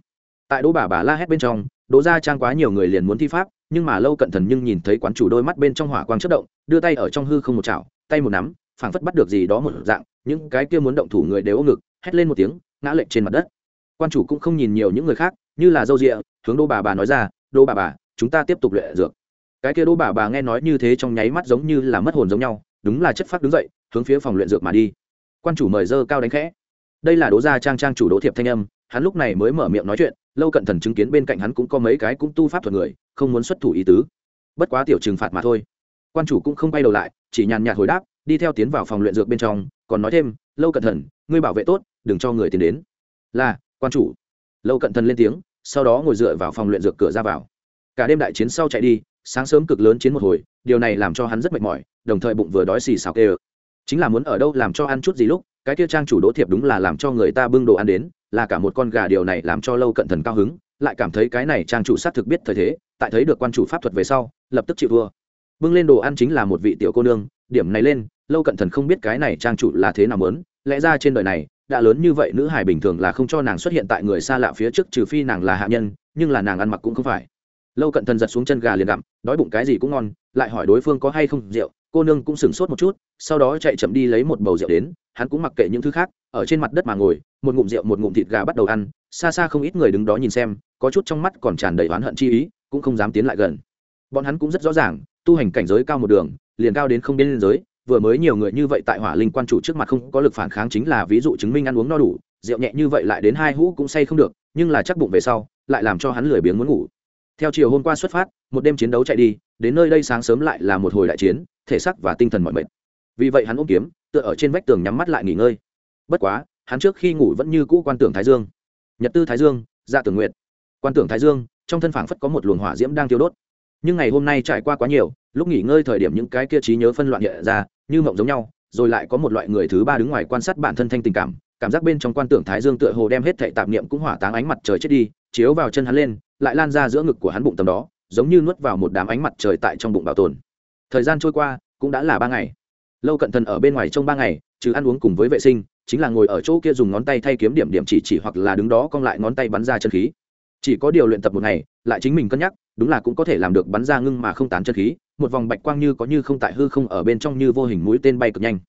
Tại đỗ bà bà la hét bên trong đỗ ra trang quá nhiều người liền muốn thi pháp, nhưng mà lâu cận thần nhưng nhìn thấy quán chủ đôi mắt bên trong hỏa quang chất động, đưa tay ở trong hư không một chảo, tay một nắm, phảng phất bắt được gì đó một dạng, những cái kia muốn động thủ người đều ôm ngực, hét lên một tiếng, ngã lệch trên mặt đất. Quan chủ cũng không nhìn nhiều những người khác, như là dâu rịa, hướng đô bà bà nói ra đô bà bà, chúng ta tiếp tục luyện dược cái kia đỗ bà bà nghe nói như thế trong nháy mắt giống như là mất hồn giống nhau, đúng là chất phát đứng dậy, hướng phía phòng luyện dược mà đi. Quan chủ mời dơ cao đánh khẽ. Đây là đỗ gia trang trang chủ đỗ thiệp thanh âm, hắn lúc này mới mở miệng nói chuyện, lâu cận thần chứng kiến bên cạnh hắn cũng có mấy cái cũng tu pháp thuật người, không muốn xuất thủ ý tứ. Bất quá tiểu trừng phạt mà thôi. Quan chủ cũng không quay đầu lại, chỉ nhàn nhạt hồi đáp, đi theo tiến vào phòng luyện dược bên trong, còn nói thêm, lâu cận thần, ngươi bảo vệ tốt, đừng cho người tiến đến. Là, quan chủ. Lâu cận thần lên tiếng, sau đó ngồi dựa vào phòng luyện dược cửa ra vào. Cả đêm đại chiến sau chạy đi sáng sớm cực lớn chiến một hồi, điều này làm cho hắn rất mệt mỏi, đồng thời bụng vừa đói xì xào kê ơ. Chính là muốn ở đâu làm cho ăn chút gì lúc, cái kia trang chủ đỗ thiệp đúng là làm cho người ta bưng đồ ăn đến, là cả một con gà điều này làm cho lâu cận thần cao hứng, lại cảm thấy cái này trang chủ xác thực biết thời thế, tại thấy được quan chủ pháp thuật về sau, lập tức chịu thua. Bưng lên đồ ăn chính là một vị tiểu cô nương, điểm này lên, lâu cận thần không biết cái này trang chủ là thế nào mớn lẽ ra trên đời này, đã lớn như vậy nữ hải bình thường là không cho nàng xuất hiện tại người xa lạ phía trước, trừ phi nàng là hạ nhân, nhưng là nàng ăn mặc cũng không phải lâu cận thần giật xuống chân gà liền gặm, đói bụng cái gì cũng ngon, lại hỏi đối phương có hay không rượu, cô nương cũng sửng sốt một chút, sau đó chạy chậm đi lấy một bầu rượu đến, hắn cũng mặc kệ những thứ khác, ở trên mặt đất mà ngồi, một ngụm rượu một ngụm thịt gà bắt đầu ăn, xa xa không ít người đứng đó nhìn xem, có chút trong mắt còn tràn đầy oán hận chi ý, cũng không dám tiến lại gần. Bọn hắn cũng rất rõ ràng, tu hành cảnh giới cao một đường, liền cao đến không biên giới, vừa mới nhiều người như vậy tại hỏa linh quan chủ trước mặt không có lực phản kháng chính là ví dụ chứng minh ăn uống no đủ, rượu nhẹ như vậy lại đến hai hũ cũng say không được, nhưng là chắc bụng về sau, lại làm cho hắn lười biếng muốn ngủ theo chiều hôm qua xuất phát, một đêm chiến đấu chạy đi, đến nơi đây sáng sớm lại là một hồi đại chiến, thể xác và tinh thần mọi mệt. Vì vậy hắn ôm kiếm, tựa ở trên vách tường nhắm mắt lại nghỉ ngơi. Bất quá, hắn trước khi ngủ vẫn như cũ quan tưởng thái dương. Nhật tư thái dương dạ tưởng nguyện quan tưởng thái dương, trong thân phảng phất có một luồng hỏa diễm đang tiêu đốt. Nhưng ngày hôm nay trải qua quá nhiều, lúc nghỉ ngơi thời điểm những cái kia trí nhớ phân loạn hiện ra, như mộng giống nhau, rồi lại có một loại người thứ ba đứng ngoài quan sát bản thân thanh tình cảm cảm giác bên trong quan tưởng thái dương tựa hồ đem hết thệ tạp niệm cũng hỏa táng ánh mặt trời chết đi, chiếu vào chân hắn lên lại lan ra giữa ngực của hắn bụng tầm đó, giống như nuốt vào một đám ánh mặt trời tại trong bụng bảo tồn. Thời gian trôi qua, cũng đã là ba ngày. Lâu cận thần ở bên ngoài trong ba ngày, trừ ăn uống cùng với vệ sinh, chính là ngồi ở chỗ kia dùng ngón tay thay kiếm điểm điểm chỉ chỉ hoặc là đứng đó cong lại ngón tay bắn ra chân khí. Chỉ có điều luyện tập một ngày, lại chính mình cân nhắc, đúng là cũng có thể làm được bắn ra ngưng mà không tán chân khí, một vòng bạch quang như có như không tại hư không ở bên trong như vô hình mũi tên bay cực nhanh.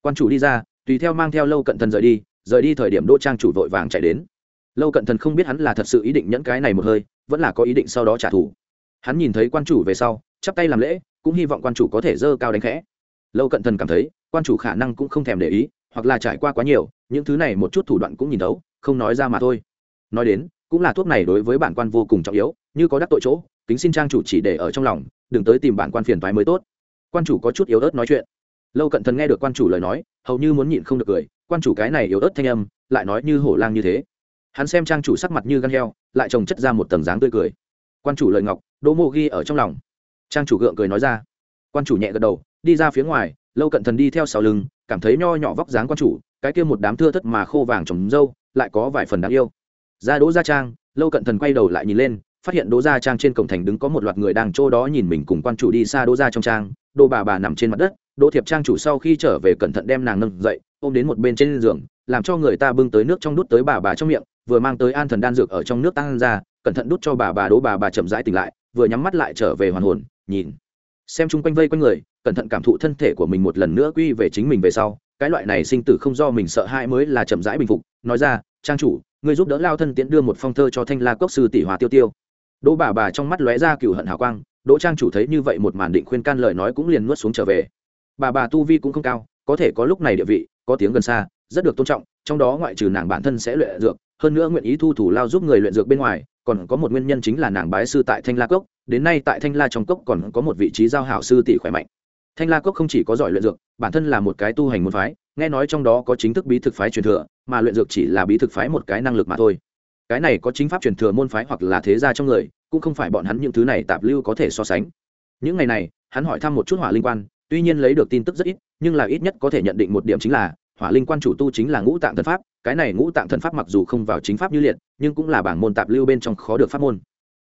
Quan chủ đi ra, tùy theo mang theo lâu cận thần rời đi rời đi thời điểm đỗ trang chủ vội vàng chạy đến. Lâu cận thần không biết hắn là thật sự ý định nhẫn cái này một hơi vẫn là có ý định sau đó trả thù. Hắn nhìn thấy quan chủ về sau, chắp tay làm lễ, cũng hy vọng quan chủ có thể dơ cao đánh khẽ. Lâu cận thần cảm thấy, quan chủ khả năng cũng không thèm để ý, hoặc là trải qua quá nhiều, những thứ này một chút thủ đoạn cũng nhìn thấu, không nói ra mà thôi. Nói đến, cũng là thuốc này đối với bản quan vô cùng trọng yếu, như có đắc tội chỗ, kính xin trang chủ chỉ để ở trong lòng, đừng tới tìm bản quan phiền thoái mới tốt. Quan chủ có chút yếu ớt nói chuyện. Lâu cận thần nghe được quan chủ lời nói, hầu như muốn nhịn không được cười, quan chủ cái này yếu ớt thanh âm, lại nói như hổ lang như thế. Hắn xem trang chủ sắc mặt như gan heo lại trồng chất ra một tầng dáng tươi cười. Quan chủ lời ngọc, đỗ mộ ghi ở trong lòng. Trang chủ gượng cười nói ra. Quan chủ nhẹ gật đầu, đi ra phía ngoài, lâu cận thần đi theo sau lưng, cảm thấy nho nhỏ vóc dáng quan chủ, cái kia một đám thưa thất mà khô vàng trồng dâu, lại có vài phần đáng yêu. Ra đỗ gia trang, lâu cận thần quay đầu lại nhìn lên, phát hiện đỗ gia trang trên cổng thành đứng có một loạt người đang chỗ đó nhìn mình cùng quan chủ đi xa đỗ gia trong trang. Đỗ bà bà nằm trên mặt đất, đỗ thiệp trang chủ sau khi trở về cẩn thận đem nàng nâng dậy, ôm đến một bên trên giường, làm cho người ta bưng tới nước trong đút tới bà bà trong miệng vừa mang tới an thần đan dược ở trong nước tăng ra, cẩn thận đút cho bà bà đỗ bà bà chậm rãi tỉnh lại, vừa nhắm mắt lại trở về hoàn hồn, nhìn. Xem chung quanh vây quanh người, cẩn thận cảm thụ thân thể của mình một lần nữa quy về chính mình về sau, cái loại này sinh tử không do mình sợ hãi mới là chậm rãi bình phục, nói ra, trang chủ người giúp đỡ lao thân tiễn đưa một phong thơ cho thanh la cốc sư tỷ hòa tiêu tiêu. Đỗ bà bà trong mắt lóe ra cựu hận hào quang, đỗ trang chủ thấy như vậy một màn định khuyên can lời nói cũng liền nuốt xuống trở về. Bà bà tu vi cũng không cao, có thể có lúc này địa vị, có tiếng gần xa, rất được tôn trọng trong đó ngoại trừ nàng bản thân sẽ luyện dược, hơn nữa nguyện ý thu thủ lao giúp người luyện dược bên ngoài, còn có một nguyên nhân chính là nàng bái sư tại thanh la cốc, đến nay tại thanh la trong cốc còn có một vị trí giao hảo sư tỷ khỏe mạnh. Thanh la cốc không chỉ có giỏi luyện dược, bản thân là một cái tu hành môn phái, nghe nói trong đó có chính thức bí thực phái truyền thừa, mà luyện dược chỉ là bí thực phái một cái năng lực mà thôi. Cái này có chính pháp truyền thừa môn phái hoặc là thế gia trong người, cũng không phải bọn hắn những thứ này tạp lưu có thể so sánh. Những ngày này, hắn hỏi thăm một chút hỏa linh quan, tuy nhiên lấy được tin tức rất ít, nhưng là ít nhất có thể nhận định một điểm chính là hỏa linh quan chủ tu chính là ngũ tạng thần pháp, cái này ngũ tạng thần pháp mặc dù không vào chính pháp như liệt, nhưng cũng là bảng môn tạp lưu bên trong khó được pháp môn.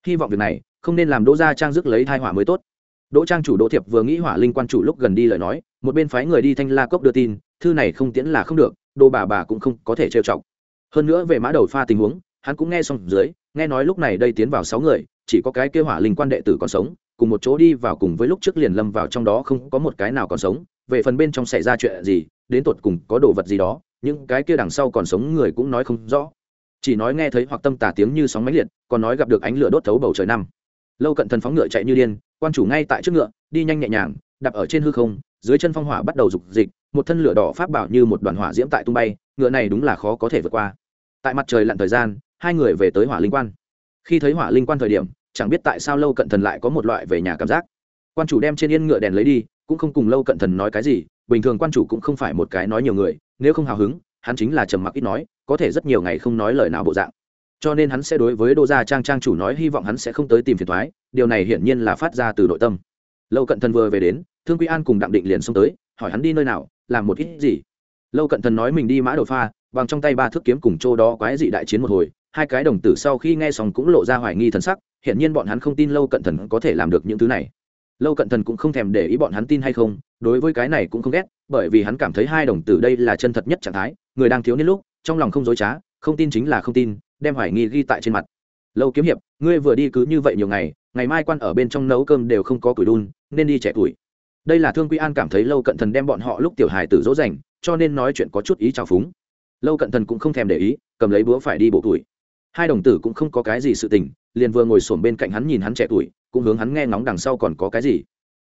Hy vọng việc này không nên làm đỗ gia trang dứt lấy thai hỏa mới tốt. Đỗ trang chủ đỗ thiệp vừa nghĩ hỏa linh quan chủ lúc gần đi lời nói, một bên phái người đi thanh la cốc đưa tin, thư này không tiễn là không được đô bà bà cũng không có thể trêu chọc. Hơn nữa về mã đầu pha tình huống, hắn cũng nghe xong dưới, nghe nói lúc này đây tiến vào sáu người, chỉ có cái kêu hỏa linh quan đệ tử còn sống, cùng một chỗ đi vào cùng với lúc trước liền lâm vào trong đó không có một cái nào còn sống về phần bên trong xảy ra chuyện gì, đến tột cùng có đồ vật gì đó, những cái kia đằng sau còn sống người cũng nói không rõ. Chỉ nói nghe thấy hoặc tâm tả tiếng như sóng máy liệt, còn nói gặp được ánh lửa đốt thấu bầu trời năm. Lâu cận thần phóng ngựa chạy như điên, quan chủ ngay tại trước ngựa, đi nhanh nhẹ nhàng, đạp ở trên hư không, dưới chân phong hỏa bắt đầu rục dịch, một thân lửa đỏ pháp bảo như một đoàn hỏa diễm tại tung bay, ngựa này đúng là khó có thể vượt qua. Tại mặt trời lặn thời gian, hai người về tới hỏa linh quan. Khi thấy hỏa linh quan thời điểm, chẳng biết tại sao lâu cận thần lại có một loại về nhà cảm giác. Quan chủ đem trên yên ngựa đèn lấy đi cũng không cùng lâu cận thần nói cái gì, bình thường quan chủ cũng không phải một cái nói nhiều người, nếu không hào hứng, hắn chính là trầm mặc ít nói, có thể rất nhiều ngày không nói lời nào bộ dạng. Cho nên hắn sẽ đối với đô gia trang trang chủ nói hy vọng hắn sẽ không tới tìm phiền thoái điều này hiển nhiên là phát ra từ nội tâm. Lâu cận thần vừa về đến, thương quy an cùng đặng định liền xông tới, hỏi hắn đi nơi nào, làm một ít gì. Lâu cận thần nói mình đi mã đầu pha, bằng trong tay ba thước kiếm cùng chỗ đó quái dị đại chiến một hồi, hai cái đồng tử sau khi nghe xong cũng lộ ra hoài nghi thần sắc, hiển nhiên bọn hắn không tin lâu cận thần có thể làm được những thứ này lâu cận thần cũng không thèm để ý bọn hắn tin hay không, đối với cái này cũng không ghét, bởi vì hắn cảm thấy hai đồng tử đây là chân thật nhất trạng thái, người đang thiếu niên lúc, trong lòng không dối trá, không tin chính là không tin, đem hoài nghi ghi tại trên mặt. Lâu kiếm hiệp, ngươi vừa đi cứ như vậy nhiều ngày ngày mai quan ở bên trong nấu cơm đều không có củi đun, nên đi trẻ tuổi. Đây là thương quy an cảm thấy lâu cận thần đem bọn họ lúc tiểu hài tử dỗ dành, cho nên nói chuyện có chút ý trào phúng. Lâu cận thần cũng không thèm để ý, cầm lấy búa phải đi bộ tuổi. Hai đồng tử cũng không có cái gì sự tình, liền vừa ngồi xổm bên cạnh hắn nhìn hắn trẻ tuổi cũng hướng hắn nghe ngóng đằng sau còn có cái gì.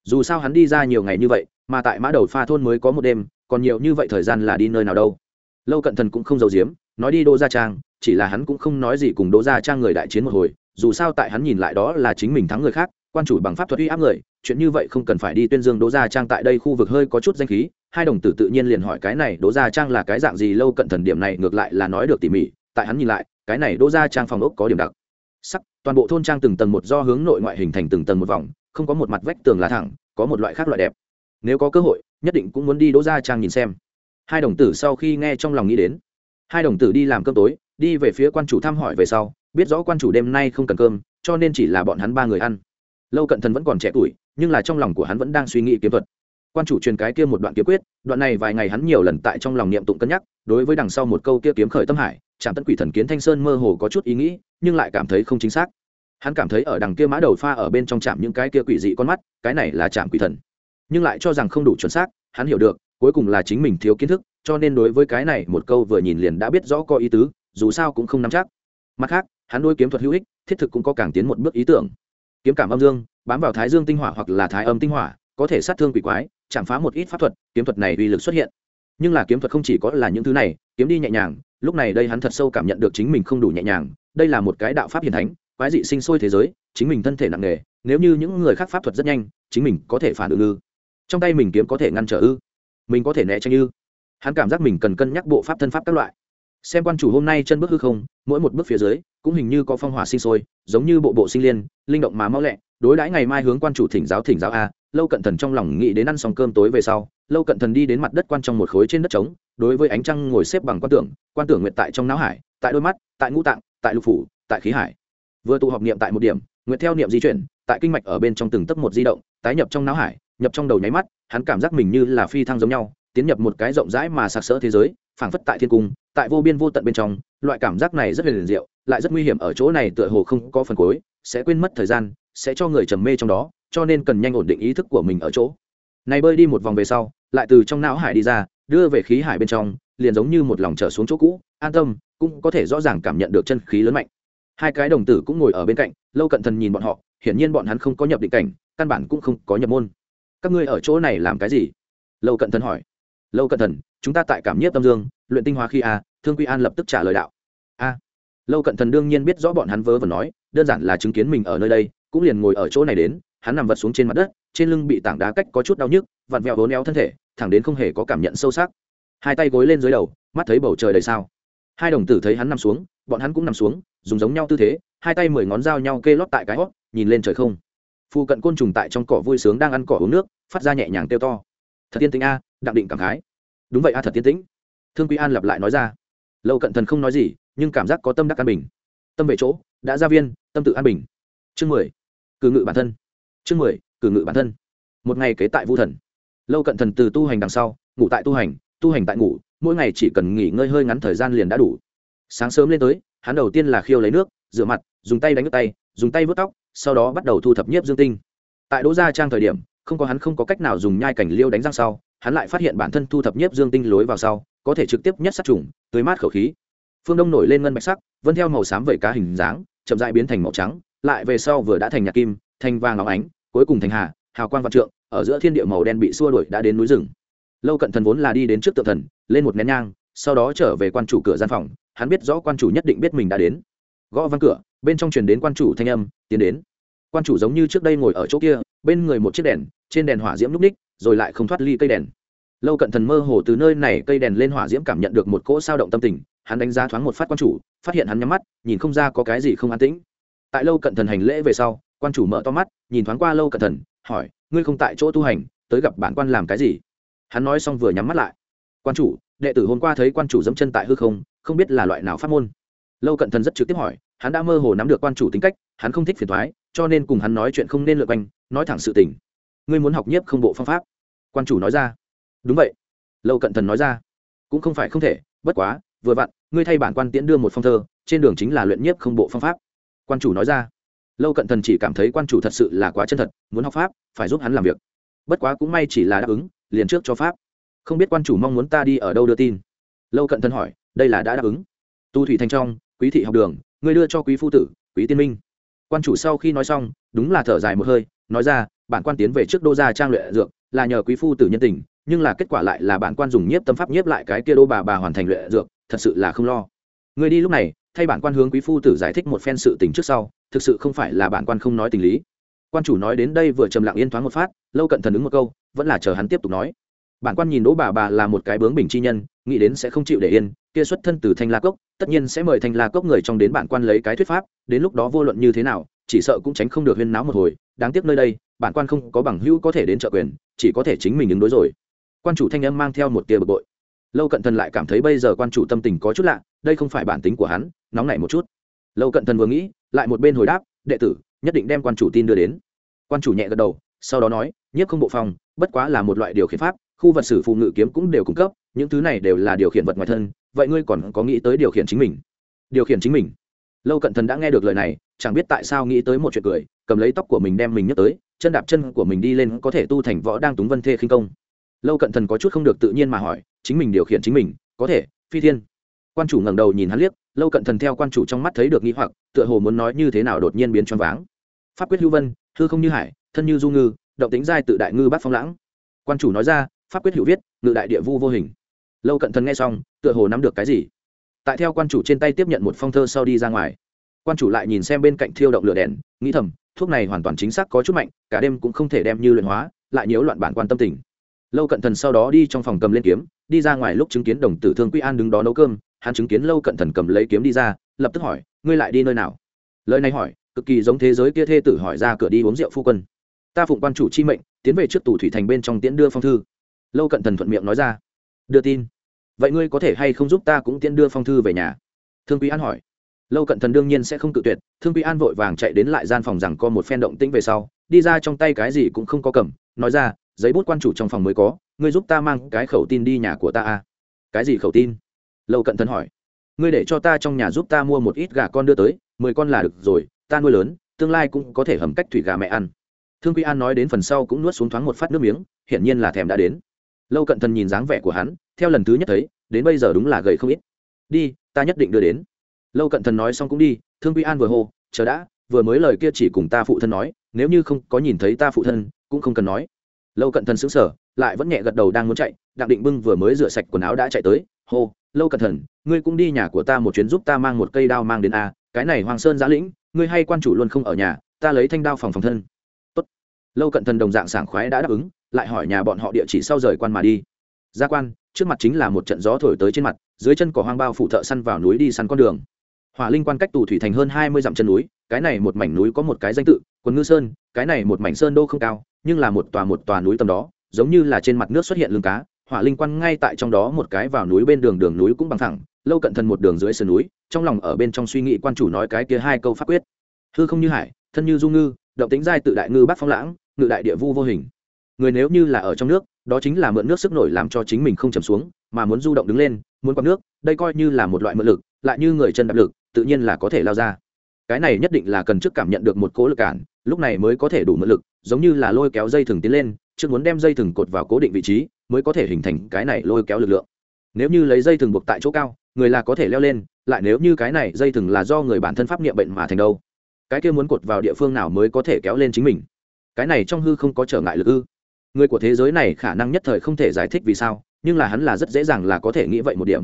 Dù sao hắn đi ra nhiều ngày như vậy, mà tại mã đầu pha thôn mới có một đêm, còn nhiều như vậy thời gian là đi nơi nào đâu. Lâu cận thần cũng không giấu giếm, nói đi đỗ gia trang, chỉ là hắn cũng không nói gì cùng đỗ gia trang người đại chiến một hồi, dù sao tại hắn nhìn lại đó là chính mình thắng người khác, quan chủ bằng pháp thuật uy áp người, chuyện như vậy không cần phải đi tuyên dương đỗ gia trang tại đây khu vực hơi có chút danh khí, hai đồng tử tự nhiên liền hỏi cái này đỗ gia trang là cái dạng gì, lâu cận thần điểm này ngược lại là nói được tỉ mỉ, tại hắn nhìn lại, cái này đỗ gia trang phòng ốc có điểm đặc sắc, toàn bộ thôn trang từng tầng một do hướng nội ngoại hình thành từng tầng một vòng, không có một mặt vách tường là thẳng, có một loại khác loại đẹp. Nếu có cơ hội, nhất định cũng muốn đi đỗ gia trang nhìn xem. Hai đồng tử sau khi nghe trong lòng nghĩ đến, hai đồng tử đi làm cơm tối, đi về phía quan chủ thăm hỏi về sau, biết rõ quan chủ đêm nay không cần cơm, cho nên chỉ là bọn hắn ba người ăn. Lâu cận thần vẫn còn trẻ tuổi, nhưng là trong lòng của hắn vẫn đang suy nghĩ kiếm thuật. Quan chủ truyền cái kia một đoạn kiếm quyết, đoạn này vài ngày hắn nhiều lần tại trong lòng niệm tụng cân nhắc, đối với đằng sau một câu kia kiếm khởi tâm hải, trạm tấn quỷ thần kiến thanh sơn mơ hồ có chút ý nghĩ nhưng lại cảm thấy không chính xác. Hắn cảm thấy ở đằng kia mã đầu pha ở bên trong chạm những cái kia quỷ dị con mắt, cái này là chạm quỷ thần. Nhưng lại cho rằng không đủ chuẩn xác, hắn hiểu được, cuối cùng là chính mình thiếu kiến thức, cho nên đối với cái này một câu vừa nhìn liền đã biết rõ có ý tứ, dù sao cũng không nắm chắc. Mặt khác, hắn nuôi kiếm thuật hữu ích, thiết thực cũng có càng tiến một bước ý tưởng. Kiếm cảm âm dương, bám vào thái dương tinh hỏa hoặc là thái âm tinh hỏa, có thể sát thương quỷ quái, chạm phá một ít pháp thuật, kiếm thuật này uy lực xuất hiện. Nhưng là kiếm thuật không chỉ có là những thứ này, kiếm đi nhẹ nhàng, lúc này đây hắn thật sâu cảm nhận được chính mình không đủ nhẹ nhàng đây là một cái đạo pháp hiền thánh, quái dị sinh sôi thế giới, chính mình thân thể nặng nề, nếu như những người khác pháp thuật rất nhanh, chính mình có thể phản ứng ư. Trong tay mình kiếm có thể ngăn trở ư. Mình có thể né tránh ư. Hắn cảm giác mình cần cân nhắc bộ pháp thân pháp các loại. Xem quan chủ hôm nay chân bước hư không, mỗi một bước phía dưới, cũng hình như có phong hỏa sinh sôi, giống như bộ bộ sinh liên, linh động mà mau lẹ, đối đãi ngày mai hướng quan chủ thỉnh giáo thỉnh giáo a lâu cận thần trong lòng nghĩ đến ăn xong cơm tối về sau, lâu cận thần đi đến mặt đất quan trong một khối trên đất trống, đối với ánh trăng ngồi xếp bằng quan tưởng quan tưởng nguyện tại trong não hải, tại đôi mắt, tại ngũ tạng, tại lục phủ, tại khí hải. Vừa tụ họp niệm tại một điểm nguyện theo niệm di chuyển, tại kinh mạch ở bên trong từng tấc một di động, tái nhập trong não hải, nhập trong đầu nháy mắt, hắn cảm giác mình như là phi thăng giống nhau, tiến nhập một cái rộng rãi mà sặc sỡ thế giới, phảng phất tại thiên cung, tại vô biên vô tận bên trong, loại cảm giác này rất huyền liền diệu, lại rất nguy hiểm ở chỗ này tựa hồ không có phần cuối, sẽ quên mất thời gian, sẽ cho người trầm mê trong đó cho nên cần nhanh ổn định ý thức của mình ở chỗ. Này bơi đi một vòng về sau, lại từ trong não hải đi ra, đưa về khí hải bên trong, liền giống như một lòng trở xuống chỗ cũ, an tâm, cũng có thể rõ ràng cảm nhận được chân khí lớn mạnh. Hai cái đồng tử cũng ngồi ở bên cạnh, lâu cận thần nhìn bọn họ, hiển nhiên bọn hắn không có nhập định cảnh, căn bản cũng không có nhập môn. Các ngươi ở chỗ này làm cái gì? Lâu cận thần hỏi. Lâu cận thần, chúng ta tại cảm nhiếp tâm dương, luyện tinh hoa khi a, thương quy an lập tức trả lời đạo. A. Lâu cận thần đương nhiên biết rõ bọn hắn vớ vẩn nói, đơn giản là chứng kiến mình ở nơi đây, cũng liền ngồi ở chỗ này đến hắn nằm vật xuống trên mặt đất, trên lưng bị tảng đá cách có chút đau nhức, vặn vẹo hố néo thân thể, thẳng đến không hề có cảm nhận sâu sắc. Hai tay gối lên dưới đầu, mắt thấy bầu trời đầy sao. Hai đồng tử thấy hắn nằm xuống, bọn hắn cũng nằm xuống, dùng giống nhau tư thế, hai tay mười ngón dao nhau kê lót tại cái hót, nhìn lên trời không. Phụ cận côn trùng tại trong cỏ vui sướng đang ăn cỏ uống nước, phát ra nhẹ nhàng kêu to. Thật tiên tĩnh a, đặng định cảm khái. Đúng vậy a, thật tiên tĩnh. Thương quý an lặp lại nói ra. Lâu cận thần không nói gì, nhưng cảm giác có tâm đắc an bình. Tâm về chỗ, đã ra viên, tâm tự an bình. Chương mười. Cử ngự bản thân chương mười, cử ngự bản thân. Một ngày kế tại vu thần. Lâu cận thần từ tu hành đằng sau, ngủ tại tu hành tu hành tại ngủ, mỗi ngày chỉ cần nghỉ ngơi hơi ngắn thời gian liền đã đủ. Sáng sớm lên tới, hắn đầu tiên là khiêu lấy nước, rửa mặt, dùng tay đánh nước tay, dùng tay vớt tóc, sau đó bắt đầu thu thập nhiếp dương tinh. Tại đỗ gia trang thời điểm, không có hắn không có cách nào dùng nhai cảnh liêu đánh răng sau, hắn lại phát hiện bản thân thu thập nhiếp dương tinh lối vào sau, có thể trực tiếp nhất sát trùng, tưới mát khẩu khí. Phương đông nổi lên ngân bạch sắc, vân theo màu xám vẩy cá hình dáng, chậm dại biến thành màu trắng, lại về sau vừa đã thành nhạc kim, thành vàng óng ánh cuối cùng thành hà, hào quang vạn trượng, ở giữa thiên địa màu đen bị xua đuổi đã đến núi rừng. Lâu cận thần vốn là đi đến trước tượng thần, lên một nén nhang, sau đó trở về quan chủ cửa gian phòng, hắn biết rõ quan chủ nhất định biết mình đã đến. Gõ văn cửa, bên trong truyền đến quan chủ thanh âm, tiến đến. Quan chủ giống như trước đây ngồi ở chỗ kia, bên người một chiếc đèn, trên đèn hỏa diễm núp ních, rồi lại không thoát ly cây đèn. Lâu cận thần mơ hồ từ nơi này cây đèn lên hỏa diễm cảm nhận được một cỗ sao động tâm tình, hắn đánh giá thoáng một phát quan chủ, phát hiện hắn nhắm mắt, nhìn không ra có cái gì không an tĩnh. Tại lâu cận thần hành lễ về sau quan chủ mở to mắt, nhìn thoáng qua lâu cận thần hỏi, ngươi không tại chỗ tu hành, tới gặp bản quan làm cái gì? Hắn nói xong vừa nhắm mắt lại. Quan chủ, đệ tử hôm qua thấy quan chủ dẫm chân tại hư không không biết là loại nào phát môn? Lâu cận thần rất trực tiếp hỏi, hắn đã mơ hồ nắm được quan chủ tính cách, hắn không thích phiền thoái cho nên cùng hắn nói chuyện không nên lượt quanh, nói thẳng sự tình. Ngươi muốn học nhiếp không bộ phong pháp? Quan chủ nói ra. Đúng vậy. Lâu cận thần nói ra. Cũng không phải không thể, bất quá, vừa vặn, ngươi thay bản quan tiễn đưa một phong thơ, trên đường chính là luyện nhiếp không bộ phong pháp. Quan chủ nói ra lâu cận thần chỉ cảm thấy quan chủ thật sự là quá chân thật, muốn học pháp, phải giúp hắn làm việc. Bất quá cũng may chỉ là đáp ứng, liền trước cho pháp. Không biết quan chủ mong muốn ta đi ở đâu đưa tin. Lâu cận thần hỏi, đây là đã đáp ứng. Tu thủy thành trong, quý thị học đường người đưa cho quý phu tử, quý tiên minh. Quan chủ sau khi nói xong, đúng là thở dài một hơi, nói ra, bản quan tiến về trước đô gia trang luyện dược, là nhờ quý phu tử nhân tình, nhưng là kết quả lại là bản quan dùng nhiếp tâm pháp nhiếp lại cái kia đô bà bà hoàn thành luyện dược, thật sự là không lo. Người đi lúc này, thay bản quan hướng quý phu tử giải thích một phen sự tình trước sau thực sự không phải là bản quan không nói tình lý. Quan chủ nói đến đây vừa trầm lặng yên thoáng một phát, lâu cận thần ứng một câu, vẫn là chờ hắn tiếp tục nói. Bản quan nhìn đỗ bà bà là một cái bướng bình chi nhân, nghĩ đến sẽ không chịu để yên, kia xuất thân từ thanh la cốc, tất nhiên sẽ mời thanh la cốc người trong đến bản quan lấy cái thuyết pháp, đến lúc đó vô luận như thế nào, chỉ sợ cũng tránh không được huyên náo một hồi. Đáng tiếc nơi đây, bản quan không có bằng hữu có thể đến trợ quyền, chỉ có thể chính mình ứng đối rồi. Quan chủ thanh âm mang theo một tia bực bội. Lâu cận thần lại cảm thấy bây giờ quan chủ tâm tình có chút lạ, đây không phải bản tính của hắn, nóng nảy một chút. Lâu cận thần vừa nghĩ lại một bên hồi đáp, đệ tử, nhất định đem quan chủ tin đưa đến. Quan chủ nhẹ gật đầu, sau đó nói, nhiếp không bộ phòng, bất quá là một loại điều khiển pháp, khu vật sử phụ ngự kiếm cũng đều cung cấp, những thứ này đều là điều khiển vật ngoài thân, vậy ngươi còn có nghĩ tới điều khiển chính mình? Điều khiển chính mình? Lâu cận thần đã nghe được lời này, chẳng biết tại sao nghĩ tới một chuyện cười, cầm lấy tóc của mình đem mình nhấc tới, chân đạp chân của mình đi lên có thể tu thành võ đang túng vân thê khinh công. Lâu cận thần có chút không được tự nhiên mà hỏi, chính mình điều khiển chính mình, có thể, phi thiên? Quan chủ ngẩng đầu nhìn hắn liếc lâu cận thần theo quan chủ trong mắt thấy được nghĩ hoặc, tựa hồ muốn nói như thế nào đột nhiên biến choáng váng. Pháp quyết hữu vân, hư không như hải, thân như du ngư, động tính giai tự đại ngư bát phong lãng. Quan chủ nói ra, pháp quyết hữu viết, ngự đại địa vu vô hình. Lâu cận thần nghe xong, tựa hồ nắm được cái gì. Tại theo quan chủ trên tay tiếp nhận một phong thơ sau đi ra ngoài. Quan chủ lại nhìn xem bên cạnh thiêu động lửa đèn, nghĩ thầm, thuốc này hoàn toàn chính xác có chút mạnh, cả đêm cũng không thể đem như luyện hóa, lại nhiễu loạn bản quan tâm tình. Lâu cận thần sau đó đi trong phòng cầm lên kiếm, đi ra ngoài lúc chứng kiến đồng tử thương quy an đứng đó nấu cơm hắn chứng kiến lâu cận thần cầm lấy kiếm đi ra, lập tức hỏi, ngươi lại đi nơi nào? Lời này hỏi, cực kỳ giống thế giới kia thê tử hỏi ra cửa đi uống rượu phu quân. Ta phụng quan chủ chi mệnh, tiến về trước tù thủy thành bên trong tiễn đưa phong thư. Lâu cận thần thuận miệng nói ra, đưa tin. Vậy ngươi có thể hay không giúp ta cũng tiễn đưa phong thư về nhà? Thương quý an hỏi. Lâu cận thần đương nhiên sẽ không cự tuyệt, thương quý an vội vàng chạy đến lại gian phòng rằng có một phen động tĩnh về sau, đi ra trong tay cái gì cũng không có cầm, nói ra, giấy bút quan chủ trong phòng mới có, ngươi giúp ta mang cái khẩu tin đi nhà của ta à. Cái gì khẩu tin? Lâu cận thần hỏi, ngươi để cho ta trong nhà giúp ta mua một ít gà con đưa tới, mười con là được rồi, ta nuôi lớn, tương lai cũng có thể hầm cách thủy gà mẹ ăn. Thương quy an nói đến phần sau cũng nuốt xuống thoáng một phát nước miếng, hiển nhiên là thèm đã đến. Lâu cận thần nhìn dáng vẻ của hắn, theo lần thứ nhất thấy, đến bây giờ đúng là gầy không ít. Đi, ta nhất định đưa đến. Lâu cận thần nói xong cũng đi, thương quy an vừa hô, chờ đã, vừa mới lời kia chỉ cùng ta phụ thân nói, nếu như không có nhìn thấy ta phụ thân, cũng không cần nói. Lâu cận thần xứng sở lại vẫn nhẹ gật đầu đang muốn chạy, đặng định bưng vừa mới rửa sạch quần áo đã chạy tới, hô lâu cận thần ngươi cũng đi nhà của ta một chuyến giúp ta mang một cây đao mang đến a, cái này hoàng sơn giã lĩnh, ngươi hay quan chủ luôn không ở nhà, ta lấy thanh đao phòng phòng thân. Tốt. lâu cận thần đồng dạng sảng khoái đã đáp ứng, lại hỏi nhà bọn họ địa chỉ sau rời quan mà đi. Gia quan, trước mặt chính là một trận gió thổi tới trên mặt, dưới chân cỏ hoang bao phủ thợ săn vào núi đi săn con đường. Hỏa linh quan cách tù thủy thành hơn hai mươi dặm chân núi, cái này một mảnh núi có một cái danh tự, quần ngư sơn, cái này một mảnh sơn đô không cao, nhưng là một tòa một tòa núi tầm đó, giống như là trên mặt nước xuất hiện lưng cá hỏa linh quan ngay tại trong đó một cái vào núi bên đường đường núi cũng bằng thẳng, lâu cận thần một đường dưới sườn núi, trong lòng ở bên trong suy nghĩ quan chủ nói cái kia hai câu pháp quyết. Hư không như hải, thân như du ngư, động tính giai tự đại ngư bát phong lãng, ngự đại địa vu vô hình. Người nếu như là ở trong nước, đó chính là mượn nước sức nổi làm cho chính mình không chầm xuống, mà muốn du động đứng lên, muốn quạt nước, đây coi như là một loại mượn lực, lại như người chân đạp lực, tự nhiên là có thể lao ra. Cái này nhất định là cần trước cảm nhận được một cố lực cản, lúc này mới có thể đủ mượn lực, giống như là lôi kéo dây thừng tiến lên, trước muốn đem dây thừng cột vào cố định vị trí mới có thể hình thành cái này lôi kéo lực lượng. Nếu như lấy dây thừng buộc tại chỗ cao, người là có thể leo lên, lại nếu như cái này dây thừng là do người bản thân pháp niệm bệnh mà thành đâu? Cái kia muốn cột vào địa phương nào mới có thể kéo lên chính mình? Cái này trong hư không có trở ngại lực ư? Người của thế giới này khả năng nhất thời không thể giải thích vì sao, nhưng là hắn là rất dễ dàng là có thể nghĩ vậy một điểm.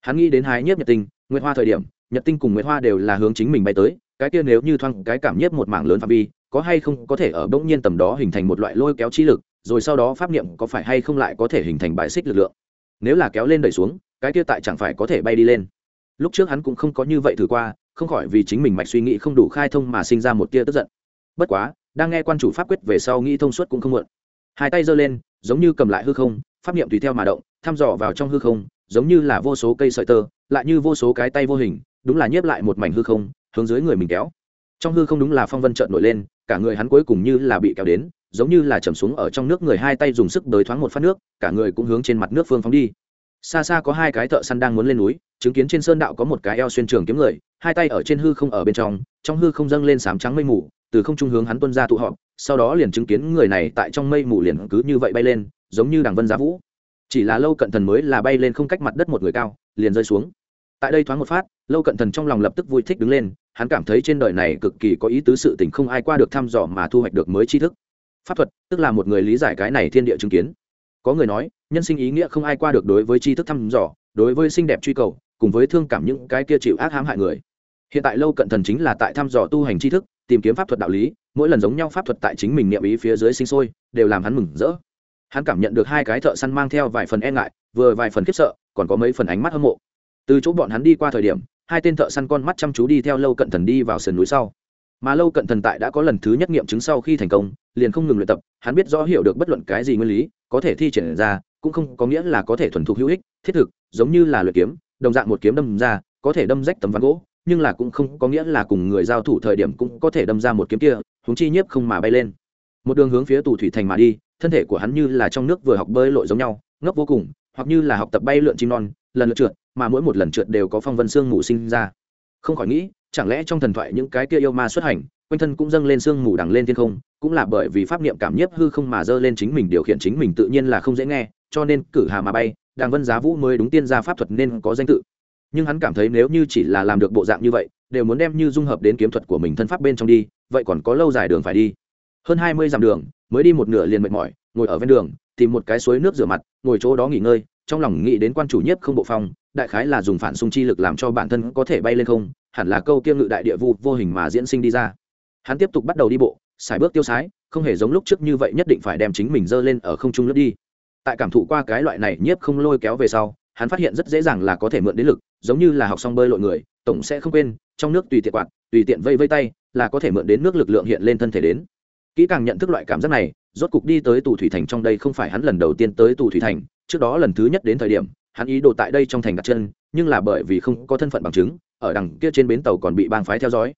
Hắn nghĩ đến hái nhiếp nhật tinh, nguyệt hoa thời điểm, nhật tinh cùng nguyệt hoa đều là hướng chính mình bay tới, cái kia nếu như thoang cái cảm nhiếp một mảng lớn phạm vi, có hay không có thể ở bỗng nhiên tầm đó hình thành một loại lôi kéo trí lực rồi sau đó pháp niệm có phải hay không lại có thể hình thành bài xích lực lượng? Nếu là kéo lên đẩy xuống, cái kia tại chẳng phải có thể bay đi lên. Lúc trước hắn cũng không có như vậy thử qua, không khỏi vì chính mình mạch suy nghĩ không đủ khai thông mà sinh ra một tia tức giận. Bất quá, đang nghe quan chủ pháp quyết về sau nghĩ thông suốt cũng không muộn. Hai tay giơ lên, giống như cầm lại hư không, pháp niệm tùy theo mà động, thăm dò vào trong hư không, giống như là vô số cây sợi tơ, lại như vô số cái tay vô hình, đúng là nhiếp lại một mảnh hư không, hướng dưới người mình kéo. Trong hư không đúng là phong vân trợn nổi lên, cả người hắn cuối cùng như là bị kéo đến giống như là chầm xuống ở trong nước người hai tay dùng sức đới thoáng một phát nước, cả người cũng hướng trên mặt nước phương phóng đi. Xa xa có hai cái thợ săn đang muốn lên núi, chứng kiến trên sơn đạo có một cái eo xuyên trường kiếm người, hai tay ở trên hư không ở bên trong trong hư không dâng lên sám trắng mây mù, từ không trung hướng hắn tuân ra tụ họp, sau đó liền chứng kiến người này tại trong mây mù liền cứ như vậy bay lên, giống như đằng vân giá vũ. Chỉ là lâu cận thần mới là bay lên không cách mặt đất một người cao, liền rơi xuống. Tại đây thoáng một phát, lâu cận thần trong lòng lập tức vui thích đứng lên, hắn cảm thấy trên đời này cực kỳ có ý tứ sự tình không ai qua được thăm dò mà thu hoạch được mới tri thức pháp thuật, tức là một người lý giải cái này thiên địa chứng kiến. Có người nói, nhân sinh ý nghĩa không ai qua được đối với tri thức thăm dò, đối với xinh đẹp truy cầu, cùng với thương cảm những cái kia chịu ác hãm hại người. Hiện tại lâu cận thần chính là tại thăm dò tu hành tri thức, tìm kiếm pháp thuật đạo lý, mỗi lần giống nhau pháp thuật tại chính mình niệm ý phía dưới sinh sôi, đều làm hắn mừng rỡ. Hắn cảm nhận được hai cái thợ săn mang theo vài phần e ngại, vừa vài phần khiếp sợ, còn có mấy phần ánh mắt hâm mộ. Từ chỗ bọn hắn đi qua thời điểm, hai tên thợ săn con mắt chăm chú đi theo lâu cận thần đi vào sườn núi sau mà lâu cận thần tại đã có lần thứ nhất nghiệm chứng sau khi thành công, liền không ngừng luyện tập, hắn biết rõ hiểu được bất luận cái gì nguyên lý, có thể thi triển ra, cũng không có nghĩa là có thể thuần thục hữu ích, thiết thực, giống như là luyện kiếm, đồng dạng một kiếm đâm ra, có thể đâm rách tấm ván gỗ, nhưng là cũng không có nghĩa là cùng người giao thủ thời điểm cũng có thể đâm ra một kiếm kia húng chi nhiếp không mà bay lên. Một đường hướng phía tù thủy thành mà đi, thân thể của hắn như là trong nước vừa học bơi lội giống nhau, ngốc vô cùng, hoặc như là học tập bay lượn chim non, lần lượt trượt, mà mỗi một lần trượt đều có phong vân xương mù sinh ra. Không khỏi nghĩ chẳng lẽ trong thần thoại những cái kia yêu ma xuất hành, quanh thân cũng dâng lên sương mù đằng lên thiên không, cũng là bởi vì pháp niệm cảm nhiếp hư không mà dơ lên chính mình điều khiển chính mình tự nhiên là không dễ nghe, cho nên cử hà mà bay, đàng vân giá vũ mới đúng tiên gia pháp thuật nên có danh tự. Nhưng hắn cảm thấy nếu như chỉ là làm được bộ dạng như vậy, đều muốn đem như dung hợp đến kiếm thuật của mình thân pháp bên trong đi, vậy còn có lâu dài đường phải đi. Hơn hai mươi dặm đường, mới đi một nửa liền mệt mỏi, ngồi ở ven đường, tìm một cái suối nước rửa mặt, ngồi chỗ đó nghỉ ngơi, trong lòng nghĩ đến quan chủ nhiếp không bộ phong, đại khái là dùng phản xung chi lực làm cho bản thân có thể bay lên không hẳn là câu kiêng ngự đại địa vu vô hình mà diễn sinh đi ra. Hắn tiếp tục bắt đầu đi bộ xài bước tiêu sái, không hề giống lúc trước như vậy nhất định phải đem chính mình dơ lên ở không trung lướt đi. Tại cảm thụ qua cái loại này nhiếp không lôi kéo về sau, hắn phát hiện rất dễ dàng là có thể mượn đến lực, giống như là học xong bơi lội người, tổng sẽ không quên, trong nước tùy tiện quạt, tùy tiện vây vây tay, là có thể mượn đến nước lực lượng hiện lên thân thể đến. Kỹ càng nhận thức loại cảm giác này, rốt cục đi tới tù thủy thành trong đây không phải hắn lần đầu tiên tới tù thủy thành, trước đó lần thứ nhất đến thời điểm hắn ý đồ tại đây trong thành đặt chân, nhưng là bởi vì không có thân phận bằng chứng, ở đằng kia trên bến tàu còn bị bang phái theo dõi.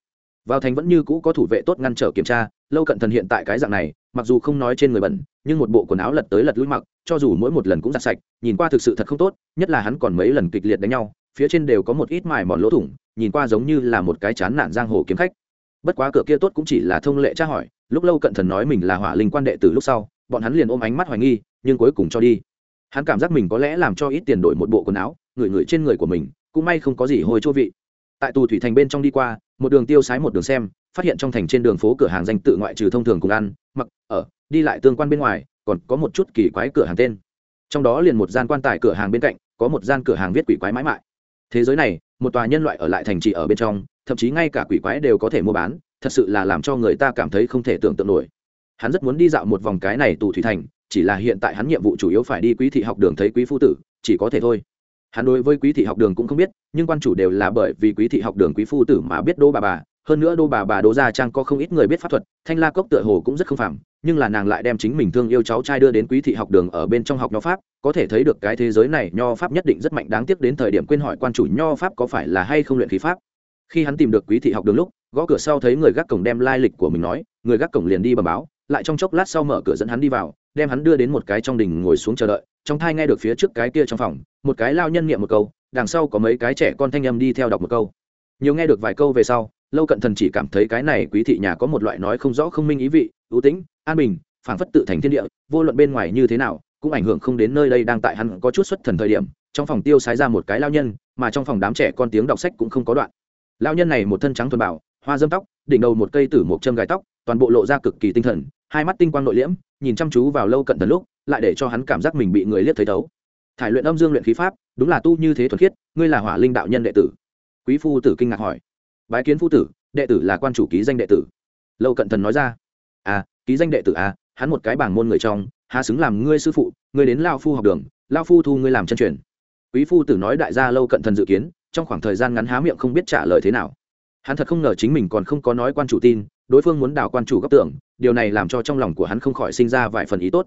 Vào thành vẫn như cũ có thủ vệ tốt ngăn trở kiểm tra, lâu cận thần hiện tại cái dạng này, mặc dù không nói trên người bẩn, nhưng một bộ quần áo lật tới lật lũi mặc, cho dù mỗi một lần cũng giặt sạch, nhìn qua thực sự thật không tốt, nhất là hắn còn mấy lần kịch liệt đánh nhau, phía trên đều có một ít mài mòn lỗ thủng, nhìn qua giống như là một cái chán nản giang hồ kiếm khách. Bất quá cửa kia tốt cũng chỉ là thông lệ tra hỏi, lúc lâu cận thần nói mình là hỏa linh quan đệ từ lúc sau, bọn hắn liền ôm ánh mắt hoài nghi, nhưng cuối cùng cho đi hắn cảm giác mình có lẽ làm cho ít tiền đổi một bộ quần áo ngửi ngửi trên người của mình, cũng may không có gì hôi chỗ vị. Tại tù thủy thành bên trong đi qua, một đường tiêu sái một đường xem, phát hiện trong thành trên đường phố cửa hàng danh tự ngoại trừ thông thường cùng ăn, mặc, ở, đi lại tương quan bên ngoài, còn có một chút kỳ quái cửa hàng tên. Trong đó liền một gian quan tài cửa hàng bên cạnh, có một gian cửa hàng viết quỷ quái mãi mãi. Thế giới này, một tòa nhân loại ở lại thành trì ở bên trong, thậm chí ngay cả quỷ quái đều có thể mua bán, thật sự là làm cho người ta cảm thấy không thể tưởng tượng nổi. Hắn rất muốn đi dạo một vòng cái này tù thủy thành chỉ là hiện tại hắn nhiệm vụ chủ yếu phải đi quý thị học đường thấy quý phu tử, chỉ có thể thôi. Hắn đối với quý thị học đường cũng không biết, nhưng quan chủ đều là bởi vì quý thị học đường quý phu tử mà biết đô bà bà. Hơn nữa đô bà bà đô gia trang có không ít người biết pháp thuật, thanh la cốc tựa hồ cũng rất không phạm nhưng là nàng lại đem chính mình thương yêu cháu trai đưa đến quý thị học đường ở bên trong học nho pháp, có thể thấy được cái thế giới này nho pháp nhất định rất mạnh. Đáng tiếc đến thời điểm quên hỏi quan chủ nho pháp có phải là hay không luyện khí pháp. Khi hắn tìm được quý thị học đường lúc, gõ cửa sau thấy người gác cổng đem lai lịch của mình nói, người gác cổng liền đi bờ báo, lại trong chốc lát sau mở cửa dẫn hắn đi vào đem hắn đưa đến một cái trong đình ngồi xuống chờ đợi, trong thai nghe được phía trước cái kia trong phòng, một cái lao nhân niệm một câu, đằng sau có mấy cái trẻ con thanh âm đi theo đọc một câu. Nhiều nghe được vài câu về sau, lâu cận thần chỉ cảm thấy cái này quý thị nhà có một loại nói không rõ không minh ý vị, ưu tĩnh, an bình, phảng phất tự thành thiên địa, vô luận bên ngoài như thế nào, cũng ảnh hưởng không đến nơi đây đang tại hắn có chút xuất thần thời điểm, trong phòng tiêu sái ra một cái lao nhân, mà trong phòng đám trẻ con tiếng đọc sách cũng không có đoạn. Lao nhân này một thân trắng thuần bảo hoa dâm tóc, đỉnh đầu một cây tử một châm gài tóc, toàn bộ lộ ra cực kỳ tinh thần, hai mắt tinh quang nội liễm nhìn chăm chú vào lâu cận thần lúc, lại để cho hắn cảm giác mình bị người liếc thấy thấu. Thải luyện âm dương luyện khí pháp, đúng là tu như thế thuần khiết, ngươi là hỏa linh đạo nhân đệ tử. Quý phu tử kinh ngạc hỏi. Bái kiến phu tử, đệ tử là quan chủ ký danh đệ tử. Lâu cận thần nói ra. À ký danh đệ tử à hắn một cái bảng môn người trong, há xứng làm ngươi sư phụ, ngươi đến lao phu học đường, lao phu thu ngươi làm chân truyền. Quý phu tử nói đại gia lâu cận thần dự kiến, trong khoảng thời gian ngắn há miệng không biết trả lời thế nào. Hắn thật không ngờ chính mình còn không có nói quan chủ tin, đối phương muốn đào quan chủ góc tưởng điều này làm cho trong lòng của hắn không khỏi sinh ra vài phần ý tốt.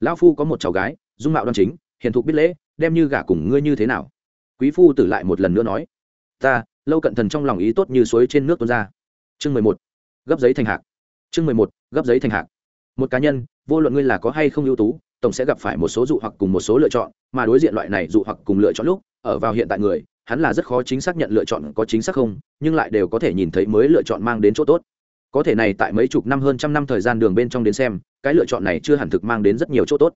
Lão phu có một cháu gái, dung mạo đoan chính, hiền thục biết lễ, đem như gả cùng ngươi như thế nào? Quý phu tử lại một lần nữa nói, ta, lâu cận thần trong lòng ý tốt như suối trên nước tuôn ra. Chương mười một, gấp giấy thành hạc. Chương mười một, gấp giấy thành hạc. Một cá nhân, vô luận ngươi là có hay không ưu tú, tổng sẽ gặp phải một số dụ hoặc cùng một số lựa chọn, mà đối diện loại này dụ hoặc cùng lựa chọn lúc, ở vào hiện tại người, hắn là rất khó chính xác nhận lựa chọn có chính xác không, nhưng lại đều có thể nhìn thấy mới lựa chọn mang đến chỗ tốt có thể này tại mấy chục năm hơn trăm năm thời gian đường bên trong đến xem, cái lựa chọn này chưa hẳn thực mang đến rất nhiều chỗ tốt.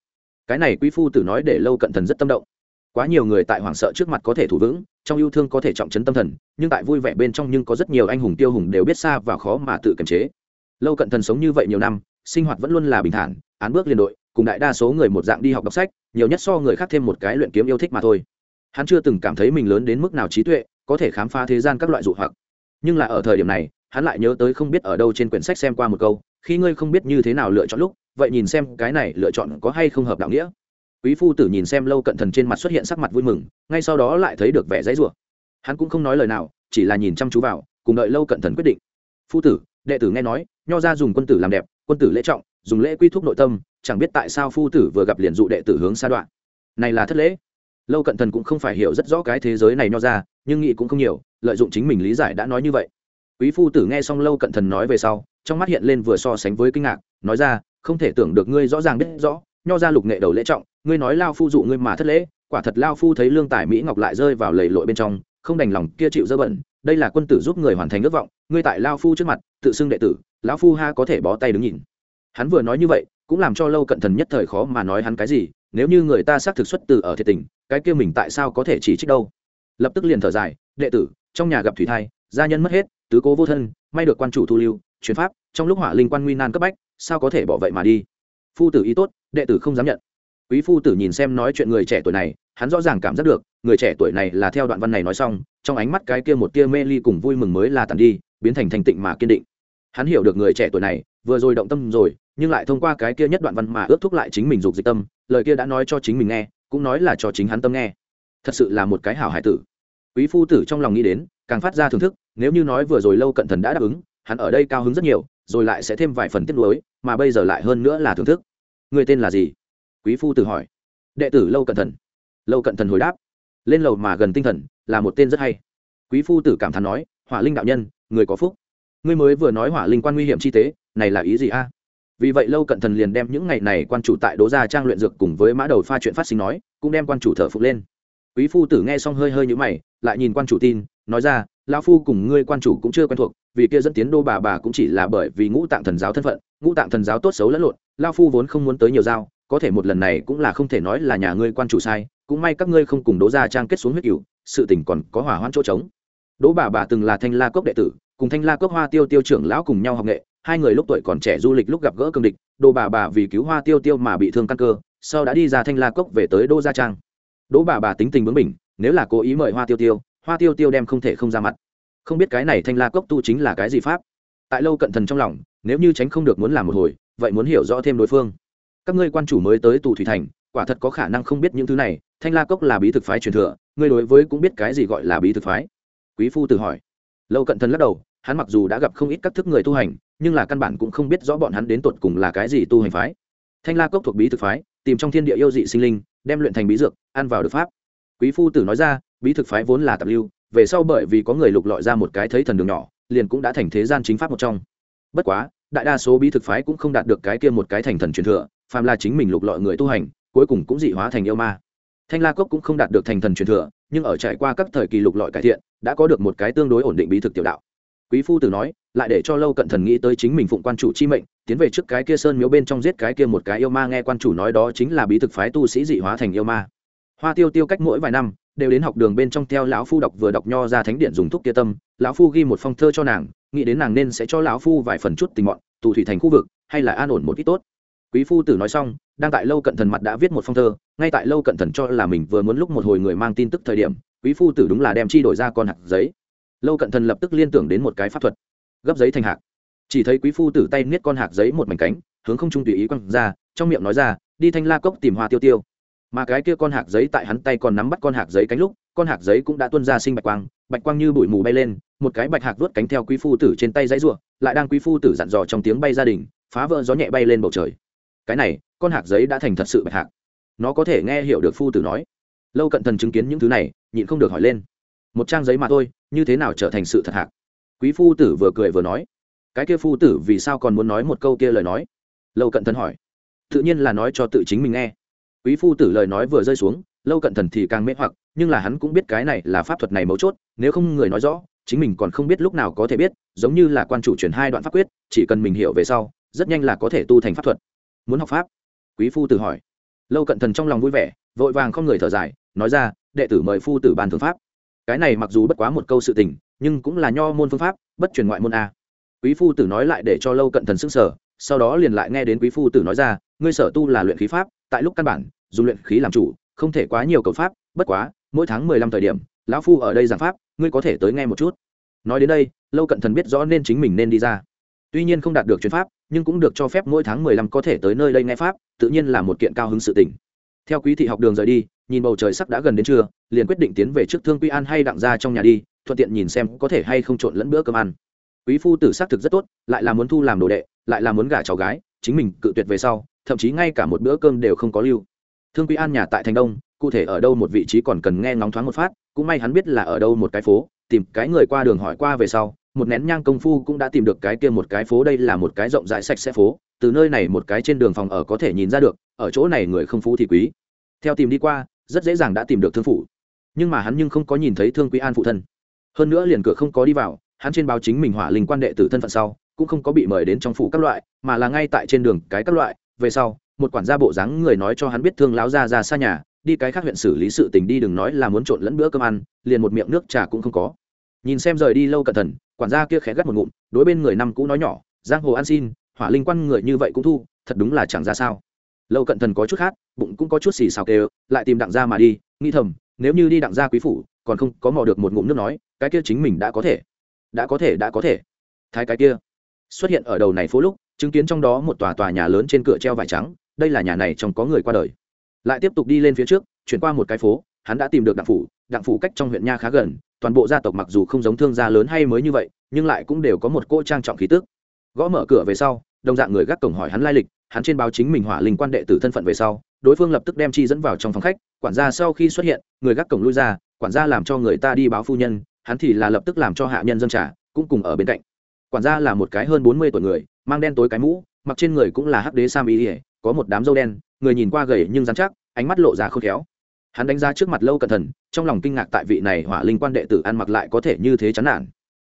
Cái này quý phu tử nói để lâu cận thần rất tâm động. Quá nhiều người tại hoảng sợ trước mặt có thể thủ vững, trong yêu thương có thể trọng chấn tâm thần, nhưng tại vui vẻ bên trong nhưng có rất nhiều anh hùng tiêu hùng đều biết xa và khó mà tự kiềm chế. Lâu cận thần sống như vậy nhiều năm, sinh hoạt vẫn luôn là bình thản, án bước liên đội, cùng đại đa số người một dạng đi học đọc sách, nhiều nhất so người khác thêm một cái luyện kiếm yêu thích mà thôi. Hắn chưa từng cảm thấy mình lớn đến mức nào trí tuệ, có thể khám phá thế gian các loại dụ hoặc. Nhưng là ở thời điểm này hắn lại nhớ tới không biết ở đâu trên quyển sách xem qua một câu, khi ngươi không biết như thế nào lựa chọn lúc, vậy nhìn xem cái này lựa chọn có hay không hợp đạo nghĩa. Quý phu tử nhìn xem lâu cận thần trên mặt xuất hiện sắc mặt vui mừng, ngay sau đó lại thấy được vẻ dãy rủa. Hắn cũng không nói lời nào, chỉ là nhìn chăm chú vào, cùng đợi lâu cận thần quyết định. Phu tử, đệ tử nghe nói, nho ra dùng quân tử làm đẹp, quân tử lễ trọng, dùng lễ quy thúc nội tâm, chẳng biết tại sao phu tử vừa gặp liền dụ đệ tử hướng xa đoạn. Này là thất lễ. Lâu cận thần cũng không phải hiểu rất rõ cái thế giới này nho ra, nhưng nghĩ cũng không nhiều, lợi dụng chính mình lý giải đã nói như vậy quý phu tử nghe xong lâu cận thần nói về sau, trong mắt hiện lên vừa so sánh với kinh ngạc, nói ra, không thể tưởng được ngươi rõ ràng biết rõ, nho ra lục nghệ đầu lễ trọng, ngươi nói lao phu dụ ngươi mà thất lễ, quả thật lao phu thấy lương tài mỹ ngọc lại rơi vào lầy lội bên trong, không đành lòng kia chịu dơ bẩn, đây là quân tử giúp người hoàn thành ước vọng, ngươi tại lao phu trước mặt, tự xưng đệ tử, lão phu ha có thể bó tay đứng nhìn. Hắn vừa nói như vậy, cũng làm cho lâu cận thần nhất thời khó mà nói hắn cái gì, nếu như người ta xác thực xuất từ ở thiệt tình, cái kia mình tại sao có thể chỉ trích đâu? Lập tức liền thở dài, đệ tử, trong nhà gặp thủy thai, gia nhân mất hết tứ cố vô thân, may được quan chủ thu lưu chuyển pháp, trong lúc hỏa linh quan nguy nan cấp bách, sao có thể bỏ vậy mà đi? Phu tử ý tốt, đệ tử không dám nhận. Quý phu tử nhìn xem nói chuyện người trẻ tuổi này, hắn rõ ràng cảm giác được, người trẻ tuổi này là theo đoạn văn này nói xong, trong ánh mắt cái kia một tia mê ly cùng vui mừng mới là tàn đi, biến thành thành tịnh mà kiên định. Hắn hiểu được người trẻ tuổi này, vừa rồi động tâm rồi, nhưng lại thông qua cái kia nhất đoạn văn mà ước thúc lại chính mình dục dịch tâm, lời kia đã nói cho chính mình nghe, cũng nói là cho chính hắn tâm nghe. Thật sự là một cái hảo hải tử. Quý phu tử trong lòng nghĩ đến càng phát ra thưởng thức, nếu như nói vừa rồi lâu cận thần đã đáp ứng, hắn ở đây cao hứng rất nhiều, rồi lại sẽ thêm vài phần tiết nối mà bây giờ lại hơn nữa là thưởng thức. Người tên là gì? Quý phu tử hỏi. Đệ tử lâu cận thần. Lâu cận thần hồi đáp. Lên lầu mà gần tinh thần, là một tên rất hay. Quý phu tử cảm thán nói, hỏa linh đạo nhân, người có phúc. Ngươi mới vừa nói hỏa linh quan nguy hiểm chi tế, này là ý gì a? Vì vậy lâu cận thần liền đem những ngày này quan chủ tại đố gia trang luyện dược cùng với mã đầu pha chuyện phát sinh nói, cũng đem quan chủ thờ phục lên. Quý phu tử nghe xong hơi hơi như mày, lại nhìn quan chủ tin nói ra, lão phu cùng ngươi quan chủ cũng chưa quen thuộc, vì kia dẫn tiến đô bà bà cũng chỉ là bởi vì ngũ tạng thần giáo thân phận, ngũ tạng thần giáo tốt xấu lẫn lộn, lão phu vốn không muốn tới nhiều giao, có thể một lần này cũng là không thể nói là nhà ngươi quan chủ sai, cũng may các ngươi không cùng đố gia trang kết xuống huyết cửu, sự tình còn có hỏa hoãn chỗ trống. Đố bà bà từng là thanh la cốc đệ tử, cùng thanh la cốc hoa tiêu tiêu trưởng lão cùng nhau học nghệ, hai người lúc tuổi còn trẻ du lịch lúc gặp gỡ cương địch đố bà bà vì cứu hoa tiêu tiêu mà bị thương căn cơ, sau đã đi ra thanh la cốc về tới đô gia trang. Đố bà bà tính tình bướng bỉnh, nếu là cố ý mời hoa tiêu tiêu hoa tiêu tiêu đem không thể không ra mặt. Không biết cái này thanh la cốc tu chính là cái gì pháp? Tại lâu cận thần trong lòng, nếu như tránh không được muốn làm một hồi, vậy muốn hiểu rõ thêm đối phương. Các ngươi quan chủ mới tới tù thủy thành, quả thật có khả năng không biết những thứ này, thanh la cốc là bí thực phái truyền thừa, ngươi đối với cũng biết cái gì gọi là bí thực phái. Quý phu tự hỏi. Lâu cận thần lắc đầu, hắn mặc dù đã gặp không ít các thức người tu hành, nhưng là căn bản cũng không biết rõ bọn hắn đến tột cùng là cái gì tu hành phái. Thanh la cốc thuộc bí thực phái, tìm trong thiên địa yêu dị sinh linh, đem luyện thành bí dược, ăn vào được pháp quý phu tử nói ra, bí thực phái vốn là tạp lưu, về sau bởi vì có người lục lọi ra một cái thấy thần đường nhỏ, liền cũng đã thành thế gian chính pháp một trong. Bất quá, đại đa số bí thực phái cũng không đạt được cái kia một cái thành thần truyền thừa, phàm là chính mình lục lọi người tu hành, cuối cùng cũng dị hóa thành yêu ma. Thanh la cốc cũng không đạt được thành thần truyền thừa, nhưng ở trải qua các thời kỳ lục lọi cải thiện, đã có được một cái tương đối ổn định bí thực tiểu đạo. Quý phu tử nói, lại để cho lâu cận thần nghĩ tới chính mình phụng quan chủ chi mệnh, tiến về trước cái kia sơn miếu bên trong giết cái kia một cái yêu ma, nghe quan chủ nói đó chính là bí thực phái tu sĩ dị hóa thành yêu ma hoa tiêu tiêu cách mỗi vài năm đều đến học đường bên trong theo lão phu đọc vừa đọc nho ra thánh điện dùng thuốc kia tâm lão phu ghi một phong thơ cho nàng nghĩ đến nàng nên sẽ cho lão phu vài phần chút tình mọn tù thủy thành khu vực hay là an ổn một ít tốt. Quý phu tử nói xong đang tại lâu cận thần mặt đã viết một phong thơ ngay tại lâu cận thần cho là mình vừa muốn lúc một hồi người mang tin tức thời điểm quý phu tử đúng là đem chi đổi ra con hạt giấy. Lâu cận thần lập tức liên tưởng đến một cái pháp thuật gấp giấy thành hạt, chỉ thấy quý phu tử tay niết con hạt giấy một mảnh cánh hướng không trung tùy ý quăng ra trong miệng nói ra đi thanh la cốc tìm hoa tiêu tiêu mà cái kia con hạc giấy tại hắn tay còn nắm bắt con hạc giấy cánh lúc, con hạc giấy cũng đã tuân ra sinh bạch quang bạch quang như bụi mù bay lên, một cái bạch hạc vớt cánh theo quý phu tử trên tay dãy ruộng lại đang quý phu tử dặn dò trong tiếng bay gia đình phá vỡ gió nhẹ bay lên bầu trời. Cái này, con hạc giấy đã thành thật sự bạch hạc. Nó có thể nghe hiểu được phu tử nói. Lâu cận thần chứng kiến những thứ này, nhịn không được hỏi lên. Một trang giấy mà thôi, như thế nào trở thành sự thật hạc? Quý phu tử vừa cười vừa nói. Cái kia phu tử vì sao còn muốn nói một câu kia lời nói? Lâu cận thần hỏi. Tự nhiên là nói cho tự chính mình nghe quý phu tử lời nói vừa rơi xuống, lâu cận thần thì càng mê hoặc, nhưng là hắn cũng biết cái này là pháp thuật này mấu chốt, nếu không người nói rõ, chính mình còn không biết lúc nào có thể biết, giống như là quan chủ truyền hai đoạn pháp quyết, chỉ cần mình hiểu về sau, rất nhanh là có thể tu thành pháp thuật. Muốn học pháp? Quý phu tử hỏi. Lâu cận thần trong lòng vui vẻ, vội vàng không người thở dài, nói ra, đệ tử mời phu tử bàn thượng pháp. Cái này mặc dù bất quá một câu sự tình, nhưng cũng là nho môn phương pháp, bất truyền ngoại môn a. Quý phu tử nói lại để cho lâu cận thần sức sở sau đó liền lại nghe đến quý phu tử nói ra, ngươi sở tu là luyện khí pháp tại lúc căn bản, dùng luyện khí làm chủ, không thể quá nhiều cầu pháp, bất quá, mỗi tháng mười lăm thời điểm, lão phu ở đây giảng pháp, ngươi có thể tới nghe một chút. Nói đến đây, lâu cận thần biết rõ nên chính mình nên đi ra. Tuy nhiên không đạt được chuyến pháp, nhưng cũng được cho phép mỗi tháng mười lăm có thể tới nơi đây nghe pháp, tự nhiên là một kiện cao hứng sự tỉnh theo quý thị học đường rời đi, nhìn bầu trời sắc đã gần đến trưa, liền quyết định tiến về trước thương quy an hay đặng ra trong nhà đi, thuận tiện nhìn xem có thể hay không trộn lẫn bữa cơm ăn. Quý phu tử xác thực rất tốt, lại là muốn thu làm đồ đệ, lại là muốn gả cháu gái, chính mình cự tuyệt về sau thậm chí ngay cả một bữa cơm đều không có lưu. Thương quý an nhà tại thành đông, cụ thể ở đâu một vị trí còn cần nghe ngóng thoáng một phát, cũng may hắn biết là ở đâu một cái phố, tìm cái người qua đường hỏi qua về sau, một nén nhang công phu cũng đã tìm được cái kia một cái phố, đây là một cái rộng rãi sạch sẽ phố, từ nơi này một cái trên đường phòng ở có thể nhìn ra được, ở chỗ này người không phú thì quý. Theo tìm đi qua, rất dễ dàng đã tìm được thương phủ. Nhưng mà hắn nhưng không có nhìn thấy thương quý an phụ thân. Hơn nữa liền cửa không có đi vào, hắn trên báo chính mình hỏa linh quan đệ tử thân phận sau, cũng không có bị mời đến trong phủ các loại, mà là ngay tại trên đường cái các loại về sau, một quản gia bộ dáng người nói cho hắn biết thương láo ra ra xa nhà, đi cái khác huyện xử lý sự tình đi đừng nói là muốn trộn lẫn bữa cơm ăn, liền một miệng nước trà cũng không có. Nhìn xem rời đi lâu cẩn thận, quản gia kia khẽ gắt một ngụm, đối bên người năm cũ nói nhỏ, giang hồ ăn xin, hỏa linh quan người như vậy cũng thu, thật đúng là chẳng ra sao. Lâu cận thần có chút khác, bụng cũng có chút xì xào kêu, lại tìm đặng gia mà đi, nghĩ thầm, nếu như đi đặng gia quý phủ, còn không có mò được một ngụm nước nói, cái kia chính mình đã có thể, đã có thể, đã có thể. Thái cái kia, xuất hiện ở đầu này phố lúc chứng kiến trong đó một tòa tòa nhà lớn trên cửa treo vải trắng, đây là nhà này trong có người qua đời. Lại tiếp tục đi lên phía trước, chuyển qua một cái phố, hắn đã tìm được đặng phủ. Đặng phủ cách trong huyện nha khá gần, toàn bộ gia tộc mặc dù không giống thương gia lớn hay mới như vậy, nhưng lại cũng đều có một cô trang trọng khí tước gõ mở cửa về sau, đồng dạng người gác cổng hỏi hắn lai lịch, hắn trên báo chính mình hỏa linh quan đệ tử thân phận về sau, đối phương lập tức đem chi dẫn vào trong phòng khách, quản gia sau khi xuất hiện, người gác cổng lui ra, quản gia làm cho người ta đi báo phu nhân, hắn thì là lập tức làm cho hạ nhân dân trả cũng cùng ở bên cạnh. Quản gia là một cái hơn bốn mươi tuổi người mang đen tối cái mũ, mặc trên người cũng là hắc đế sam ý ỉa có một đám râu đen, người nhìn qua gầy nhưng dán chắc, ánh mắt lộ ra khôn khéo. Hắn đánh giá trước mặt lâu cẩn thận, trong lòng kinh ngạc tại vị này hỏa linh quan đệ tử ăn mặc lại có thể như thế chán nản.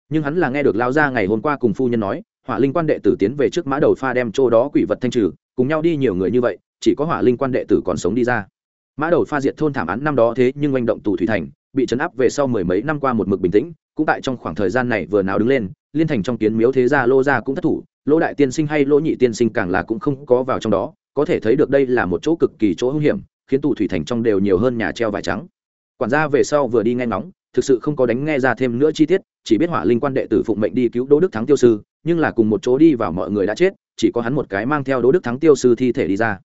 Nhưng hắn là nghe được lao ra ngày hôm qua cùng phu nhân nói, hỏa linh quan đệ tử tiến về trước mã đầu pha đem chỗ đó quỷ vật thanh trừ, cùng nhau đi nhiều người như vậy, chỉ có hỏa linh quan đệ tử còn sống đi ra. Mã đầu pha diệt thôn thảm án năm đó thế nhưng manh động tù thủy thành, bị chấn áp về sau mười mấy năm qua một mực bình tĩnh, cũng tại trong khoảng thời gian này vừa nào đứng lên, liên thành trong kiến miếu thế gia lô gia cũng thất thủ lỗ đại tiên sinh hay lỗ nhị tiên sinh càng là cũng không có vào trong đó, có thể thấy được đây là một chỗ cực kỳ chỗ hữu hiểm, khiến tù thủy thành trong đều nhiều hơn nhà treo vải trắng. Quản gia về sau vừa đi nghe ngóng, thực sự không có đánh nghe ra thêm nữa chi tiết, chỉ biết hỏa linh quan đệ tử phụng mệnh đi cứu đỗ đức thắng tiêu sư, nhưng là cùng một chỗ đi vào mọi người đã chết, chỉ có hắn một cái mang theo đỗ đức thắng tiêu sư thi thể đi ra.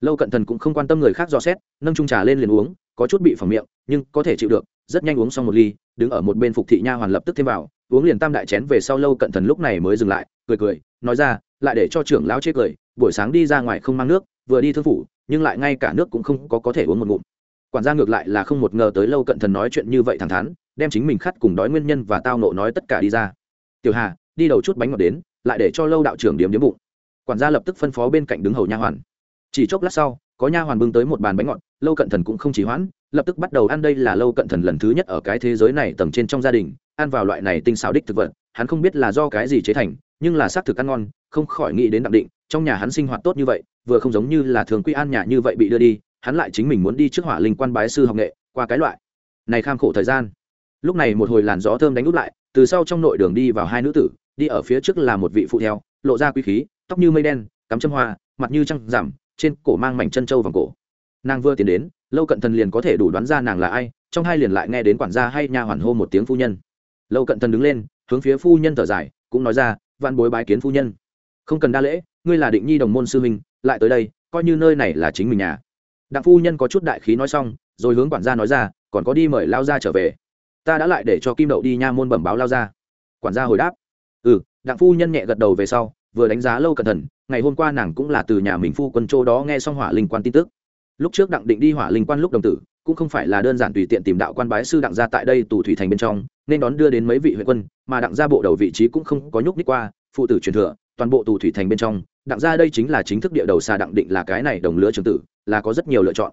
Lâu cận thần cũng không quan tâm người khác dò xét, nâng trung trà lên liền uống, có chút bị phỏng miệng, nhưng có thể chịu được, rất nhanh uống xong một ly, đứng ở một bên phục thị nha hoàn lập tức thêm vào uống liền tam đại chén về sau lâu cận thần lúc này mới dừng lại, cười cười, nói ra, lại để cho trưởng lão chế cười, buổi sáng đi ra ngoài không mang nước, vừa đi thương phủ, nhưng lại ngay cả nước cũng không có có thể uống một ngụm. Quản gia ngược lại là không một ngờ tới lâu cận thần nói chuyện như vậy thẳng thắn, đem chính mình khắt cùng đói nguyên nhân và tao nộ nói tất cả đi ra. Tiểu hà, đi đầu chút bánh ngọt đến, lại để cho lâu đạo trưởng điểm điếm bụng. Quản gia lập tức phân phó bên cạnh đứng hầu nha hoàn. Chỉ chốc lát sau, có nha hoàn bưng tới một bàn bánh ngọt, lâu cận thần cũng không chỉ hoãn lập tức bắt đầu ăn đây là lâu cận thần lần thứ nhất ở cái thế giới này tầng trên trong gia đình, ăn vào loại này tinh xào đích thực vật, hắn không biết là do cái gì chế thành, nhưng là xác thực ăn ngon, không khỏi nghĩ đến đặc định, trong nhà hắn sinh hoạt tốt như vậy, vừa không giống như là thường quy an nhà như vậy bị đưa đi, hắn lại chính mình muốn đi trước hỏa linh quan bái sư học nghệ, qua cái loại này kham khổ thời gian. Lúc này một hồi làn gió thơm đánh úp lại, từ sau trong nội đường đi vào hai nữ tử, đi ở phía trước là một vị phụ theo, lộ ra quý khí, tóc như mây đen, cắm châm hoa, mặt như trăng giảm trên cổ mang mảnh chân trâu vòng cổ. Nàng vừa tiến đến lâu cận thần liền có thể đủ đoán ra nàng là ai, trong hai liền lại nghe đến quản gia hay nha hoàn hô một tiếng phu nhân. Lâu cận thần đứng lên, hướng phía phu nhân thở dài, cũng nói ra, vạn bối bái kiến phu nhân. Không cần đa lễ, ngươi là định nhi đồng môn sư huynh, lại tới đây, coi như nơi này là chính mình nhà. Đặng phu nhân có chút đại khí nói xong, rồi hướng quản gia nói ra, còn có đi mời lao ra trở về. Ta đã lại để cho kim đậu đi nha môn bẩm báo lao ra quản gia hồi đáp ừ. Đặng phu nhân nhẹ gật đầu về sau, vừa đánh giá lâu cẩn thận ngày hôm qua nàng cũng là từ nhà mình phu quân châu đó nghe xong hỏa linh quan tin tức lúc trước đặng định đi hỏa linh quan lúc đồng tử, cũng không phải là đơn giản tùy tiện tìm đạo quan bái sư đặng gia tại đây tù thủy thành bên trong, nên đón đưa đến mấy vị huyện quân, mà đặng gia bộ đầu vị trí cũng không có nhúc ních qua, phụ tử truyền thừa, toàn bộ tù thủy thành bên trong, đặng gia đây chính là chính thức địa đầu xa đặng định là cái này đồng lứa trường tử, là có rất nhiều lựa chọn.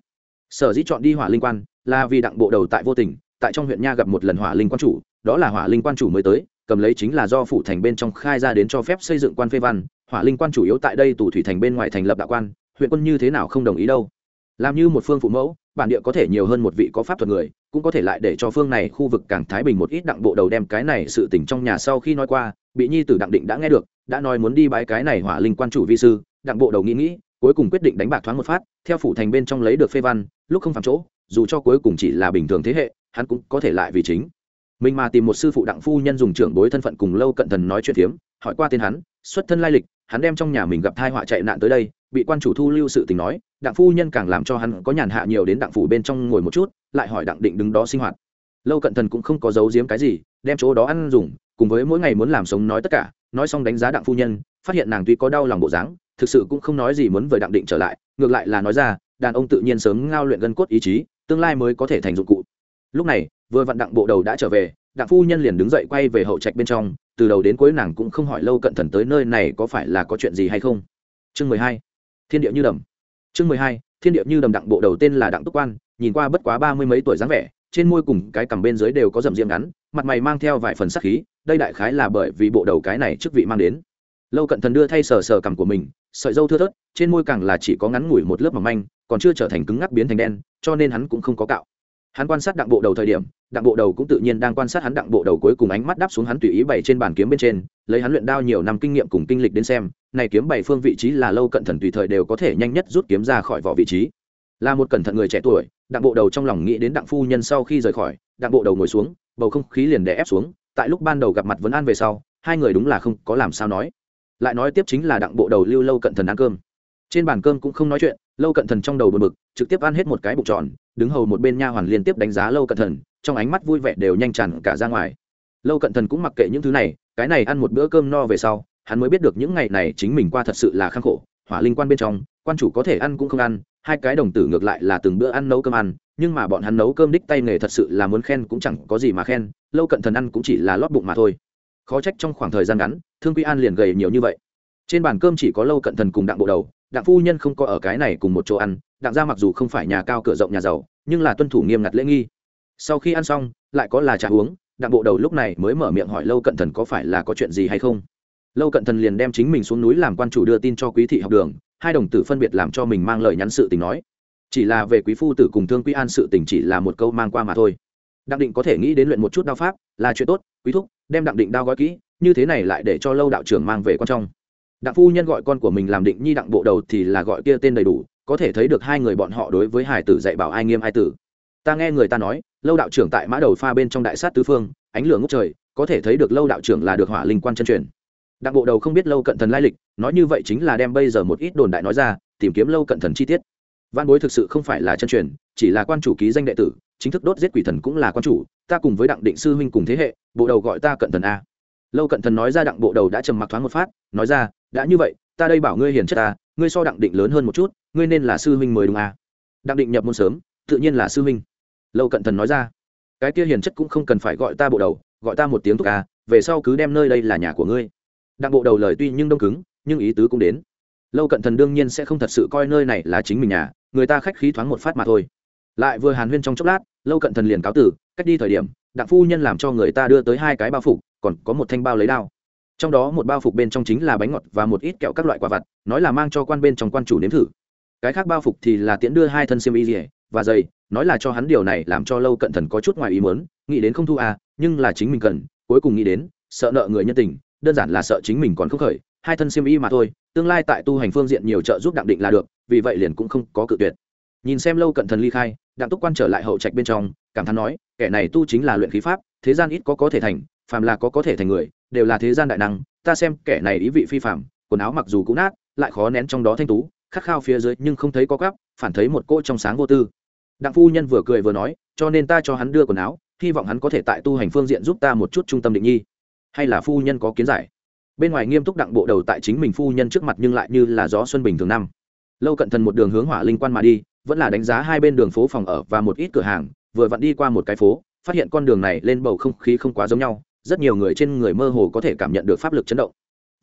Sở dĩ chọn đi hỏa linh quan, là vì đặng bộ đầu tại vô tình, tại trong huyện nha gặp một lần hỏa linh quan chủ, đó là hỏa linh quan chủ mới tới, cầm lấy chính là do phủ thành bên trong khai ra đến cho phép xây dựng quan phê văn, hỏa linh quan chủ yếu tại đây tù thủy thành bên ngoài thành lập đạo quan, huyện quân như thế nào không đồng ý đâu làm như một phương phụ mẫu, bản địa có thể nhiều hơn một vị có pháp thuật người, cũng có thể lại để cho phương này khu vực càng thái bình một ít đặng bộ đầu đem cái này sự tỉnh trong nhà sau khi nói qua, bị nhi tử đặng định đã nghe được, đã nói muốn đi bãi cái này hỏa linh quan chủ vi sư, đặng bộ đầu nghĩ nghĩ, cuối cùng quyết định đánh bạc thoáng một phát, theo phủ thành bên trong lấy được phê văn, lúc không phạm chỗ, dù cho cuối cùng chỉ là bình thường thế hệ, hắn cũng có thể lại vì chính. Mình mà tìm một sư phụ đặng phu nhân dùng trưởng bối thân phận cùng lâu cận thần nói chuyện phiếm hỏi qua tên hắn, xuất thân lai lịch, hắn đem trong nhà mình gặp thai họa chạy nạn tới đây bị quan chủ thu lưu sự tình nói, đặng phu nhân càng làm cho hắn có nhàn hạ nhiều đến đặng phủ bên trong ngồi một chút, lại hỏi đặng định đứng đó sinh hoạt. Lâu cận thần cũng không có giấu giếm cái gì, đem chỗ đó ăn dùng, cùng với mỗi ngày muốn làm sống nói tất cả, nói xong đánh giá đặng phu nhân, phát hiện nàng tuy có đau lòng bộ dáng, thực sự cũng không nói gì muốn với đặng định trở lại, ngược lại là nói ra, đàn ông tự nhiên sớm ngao luyện gân cốt ý chí, tương lai mới có thể thành dụng cụ. Lúc này, vừa vặn đặng bộ đầu đã trở về, đặng phu nhân liền đứng dậy quay về hậu trạch bên trong, từ đầu đến cuối nàng cũng không hỏi lâu cận thần tới nơi này có phải là có chuyện gì hay không. Chương mười hai thiên địa như đầm. Chương mười hai, thiên địa như đầm đặng bộ đầu tên là đặng túc quan, nhìn qua bất quá ba mươi mấy tuổi dáng vẻ, trên môi cùng cái cằm bên dưới đều có rậm riêng ngắn, mặt mày mang theo vài phần sắc khí, đây đại khái là bởi vì bộ đầu cái này chức vị mang đến. Lâu cận thần đưa thay sờ sờ cằm của mình, sợi dâu thưa thớt, trên môi càng là chỉ có ngắn ngủi một lớp mỏng manh, còn chưa trở thành cứng ngắc biến thành đen, cho nên hắn cũng không có cạo. Hắn quan sát đặng bộ đầu thời điểm đặng bộ đầu cũng tự nhiên đang quan sát hắn đặng bộ đầu cuối cùng ánh mắt đáp xuống hắn tùy ý bày trên bàn kiếm bên trên, lấy hắn luyện đao nhiều năm kinh nghiệm cùng kinh lịch đến xem, này kiếm bảy phương vị trí là lâu cận thần tùy thời đều có thể nhanh nhất rút kiếm ra khỏi vỏ vị trí. Là một cẩn thận người trẻ tuổi, đặng bộ đầu trong lòng nghĩ đến đặng phu nhân sau khi rời khỏi, đặng bộ đầu ngồi xuống, bầu không khí liền đè ép xuống, tại lúc ban đầu gặp mặt vấn an về sau, hai người đúng là không có làm sao nói. Lại nói tiếp chính là đặng bộ đầu lưu lâu cận thần ăn cơm. Trên bàn cơm cũng không nói chuyện, lâu cận thần trong đầu buồn bực, trực tiếp ăn hết một cái bụng tròn đứng hầu một bên nha hoàn liên tiếp đánh giá lâu cận thần, trong ánh mắt vui vẻ đều nhanh tràn cả ra ngoài. Lâu cận thần cũng mặc kệ những thứ này, cái này ăn một bữa cơm no về sau, hắn mới biết được những ngày này chính mình qua thật sự là khăn khổ, hỏa linh quan bên trong, quan chủ có thể ăn cũng không ăn, hai cái đồng tử ngược lại là từng bữa ăn nấu cơm ăn, nhưng mà bọn hắn nấu cơm đích tay nghề thật sự là muốn khen cũng chẳng có gì mà khen, lâu cận thần ăn cũng chỉ là lót bụng mà thôi. Khó trách trong khoảng thời gian ngắn, thương quy an liền gầy nhiều như vậy. Trên bàn cơm chỉ có lâu cận thần cùng đặng bộ đầu đặng phu nhân không có ở cái này cùng một chỗ ăn, đặng gia mặc dù không phải nhà cao cửa rộng nhà giàu, nhưng là tuân thủ nghiêm ngặt lễ nghi. Sau khi ăn xong, lại có là trà uống, đặng bộ đầu lúc này mới mở miệng hỏi lâu cận thần có phải là có chuyện gì hay không. Lâu cận thần liền đem chính mình xuống núi làm quan chủ đưa tin cho quý thị học đường, hai đồng tử phân biệt làm cho mình mang lời nhắn sự tình nói. Chỉ là về quý phu tử cùng thương quý an sự tình chỉ là một câu mang qua mà thôi. Đặng định có thể nghĩ đến luyện một chút đao pháp là chuyện tốt, quý thúc, đem đặng định đao gói kỹ, như thế này lại để cho lâu đạo trưởng mang về con trong đặng phu nhân gọi con của mình làm định nhi đặng bộ đầu thì là gọi kia tên đầy đủ, có thể thấy được hai người bọn họ đối với hải tử dạy bảo ai nghiêm ai tử. Ta nghe người ta nói, lâu đạo trưởng tại mã đầu pha bên trong đại sát tứ phương, ánh lửa ngốc trời, có thể thấy được lâu đạo trưởng là được hỏa linh quan chân truyền. Đặng bộ đầu không biết lâu cận thần lai lịch, nói như vậy chính là đem bây giờ một ít đồn đại nói ra, tìm kiếm lâu cận thần chi tiết. Văn bối thực sự không phải là chân truyền, chỉ là quan chủ ký danh đệ tử, chính thức đốt giết quỷ thần cũng là quan chủ, ta cùng với đặng định sư huynh cùng thế hệ, bộ đầu gọi ta cận thần a. Lâu cận thần nói ra đặng bộ đầu đã trầm mặc thoáng một phát, nói ra đã như vậy, ta đây bảo ngươi hiền chất ta, ngươi so đặng định lớn hơn một chút, ngươi nên là sư huynh mới đúng à. đặng định nhập môn sớm, tự nhiên là sư huynh. Lâu cận thần nói ra, cái kia hiền chất cũng không cần phải gọi ta bộ đầu, gọi ta một tiếng thúc à về sau cứ đem nơi đây là nhà của ngươi. Đặng bộ đầu lời tuy nhưng đông cứng, nhưng ý tứ cũng đến. Lâu cận thần đương nhiên sẽ không thật sự coi nơi này là chính mình nhà, người ta khách khí thoáng một phát mà thôi. Lại vừa hàn huyên trong chốc lát, lâu cận thần liền cáo tử, cách đi thời điểm, đặng phu nhân làm cho người ta đưa tới hai cái bao phục, còn có một thanh bao lấy đao trong đó một bao phục bên trong chính là bánh ngọt và một ít kẹo các loại quả vặt, nói là mang cho quan bên trong quan chủ nếm thử. Cái khác bao phục thì là tiễn đưa hai thân xiêm y dỉa và dày nói là cho hắn điều này làm cho lâu cận thần có chút ngoài ý muốn, nghĩ đến không thu à nhưng là chính mình cần, cuối cùng nghĩ đến, sợ nợ người nhân tình, đơn giản là sợ chính mình còn không khởi, hai thân xiêm y mà thôi, tương lai tại tu hành phương diện nhiều trợ giúp đặng định là được, vì vậy liền cũng không có cự tuyệt. Nhìn xem lâu cận thần ly khai, đặng túc quan trở lại hậu trạch bên trong, cảm thán nói, kẻ này tu chính là luyện khí pháp, thế gian ít có có thể thành phàm là có có thể thành người, đều là thế gian đại năng, ta xem kẻ này ý vị phi phàm, quần áo mặc dù cũ nát, lại khó nén trong đó thanh tú, khát khao phía dưới nhưng không thấy có gắp phản thấy một cỗ trong sáng vô tư. Đặng phu nhân vừa cười vừa nói, cho nên ta cho hắn đưa quần áo, hy vọng hắn có thể tại tu hành phương diện giúp ta một chút trung tâm định nhi. Hay là phu nhân có kiến giải? Bên ngoài nghiêm túc đặng bộ đầu tại chính mình phu nhân trước mặt nhưng lại như là gió xuân bình thường năm. Lâu cận thần một đường hướng hỏa linh quan mà đi, vẫn là đánh giá hai bên đường phố phòng ở và một ít cửa hàng, vừa vặn đi qua một cái phố, phát hiện con đường này lên bầu không khí không quá giống nhau rất nhiều người trên người mơ hồ có thể cảm nhận được pháp lực chấn động.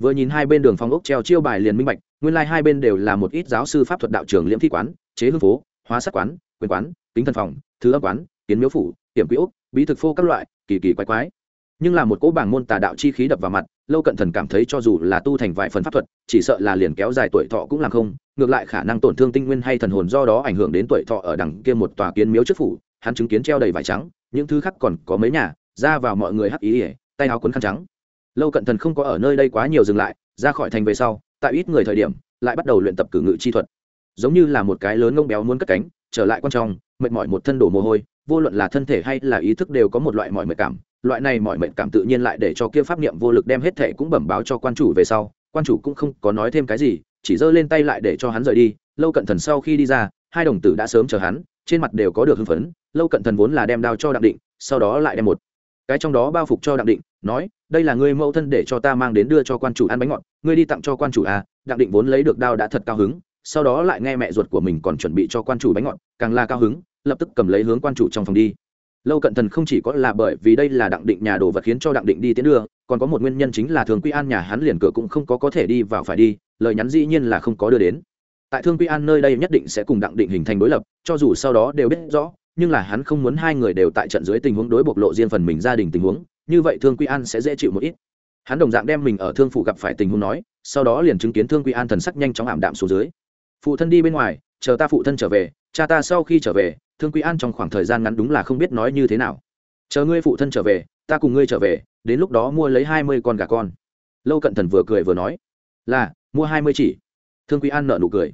Vừa nhìn hai bên đường phong ốc treo chiêu bài liền minh bạch, nguyên lai hai bên đều là một ít giáo sư pháp thuật đạo trường liễm thi quán, chế hương phố, hóa sắc quán, quyền quán, kính thần phòng, thứ âm quán, kiến miếu phủ, hiểm quỹ úc bí thực phô các loại, kỳ kỳ quái quái. Nhưng là một cỗ bảng môn tà đạo chi khí đập vào mặt, lâu cận thần cảm thấy cho dù là tu thành vài phần pháp thuật, chỉ sợ là liền kéo dài tuổi thọ cũng làm không, ngược lại khả năng tổn thương tinh nguyên hay thần hồn do đó ảnh hưởng đến tuổi thọ ở đằng kia một tòa kiến miếu trước phủ, hắn chứng kiến treo đầy vải trắng, những thứ khác còn có mấy nhà ra vào mọi người hắc ý ỉa, tay áo quấn khăn trắng. Lâu cận thần không có ở nơi đây quá nhiều dừng lại, ra khỏi thành về sau, tại ít người thời điểm, lại bắt đầu luyện tập cử ngự chi thuật. Giống như là một cái lớn ngông béo muốn cất cánh, trở lại quan trọng mệt mỏi một thân đổ mồ hôi, vô luận là thân thể hay là ý thức đều có một loại mọi mệt cảm. Loại này mọi mệt cảm tự nhiên lại để cho kia pháp niệm vô lực đem hết thể cũng bẩm báo cho quan chủ về sau, quan chủ cũng không có nói thêm cái gì, chỉ giơ lên tay lại để cho hắn rời đi. Lâu cận thần sau khi đi ra, hai đồng tử đã sớm chờ hắn, trên mặt đều có được hưng phấn. Lâu cận thần vốn là đem đao cho đặng định, sau đó lại đem một cái trong đó bao phục cho đặng định, nói, đây là ngươi mẫu thân để cho ta mang đến đưa cho quan chủ ăn bánh ngọt, ngươi đi tặng cho quan chủ à? Đặng định vốn lấy được đao đã thật cao hứng, sau đó lại nghe mẹ ruột của mình còn chuẩn bị cho quan chủ bánh ngọt, càng là cao hứng, lập tức cầm lấy hướng quan chủ trong phòng đi. Lâu cận thần không chỉ có là bởi vì đây là đặng định nhà đồ vật khiến cho đặng định đi tiến đưa, còn có một nguyên nhân chính là thường quy an nhà hắn liền cửa cũng không có có thể đi vào phải đi, lời nhắn dĩ nhiên là không có đưa đến. Tại thương quy an nơi đây nhất định sẽ cùng đặng định hình thành đối lập, cho dù sau đó đều biết rõ nhưng là hắn không muốn hai người đều tại trận dưới tình huống đối bộc lộ riêng phần mình gia đình tình huống, như vậy thương quy an sẽ dễ chịu một ít. Hắn đồng dạng đem mình ở thương phụ gặp phải tình huống nói, sau đó liền chứng kiến thương quy an thần sắc nhanh chóng ảm đạm xuống dưới. Phụ thân đi bên ngoài, chờ ta phụ thân trở về, cha ta sau khi trở về, thương quy an trong khoảng thời gian ngắn đúng là không biết nói như thế nào. Chờ ngươi phụ thân trở về, ta cùng ngươi trở về, đến lúc đó mua lấy hai mươi con gà con. Lâu cận thần vừa cười vừa nói, là, mua hai mươi chỉ. Thương quy an nợ nụ cười.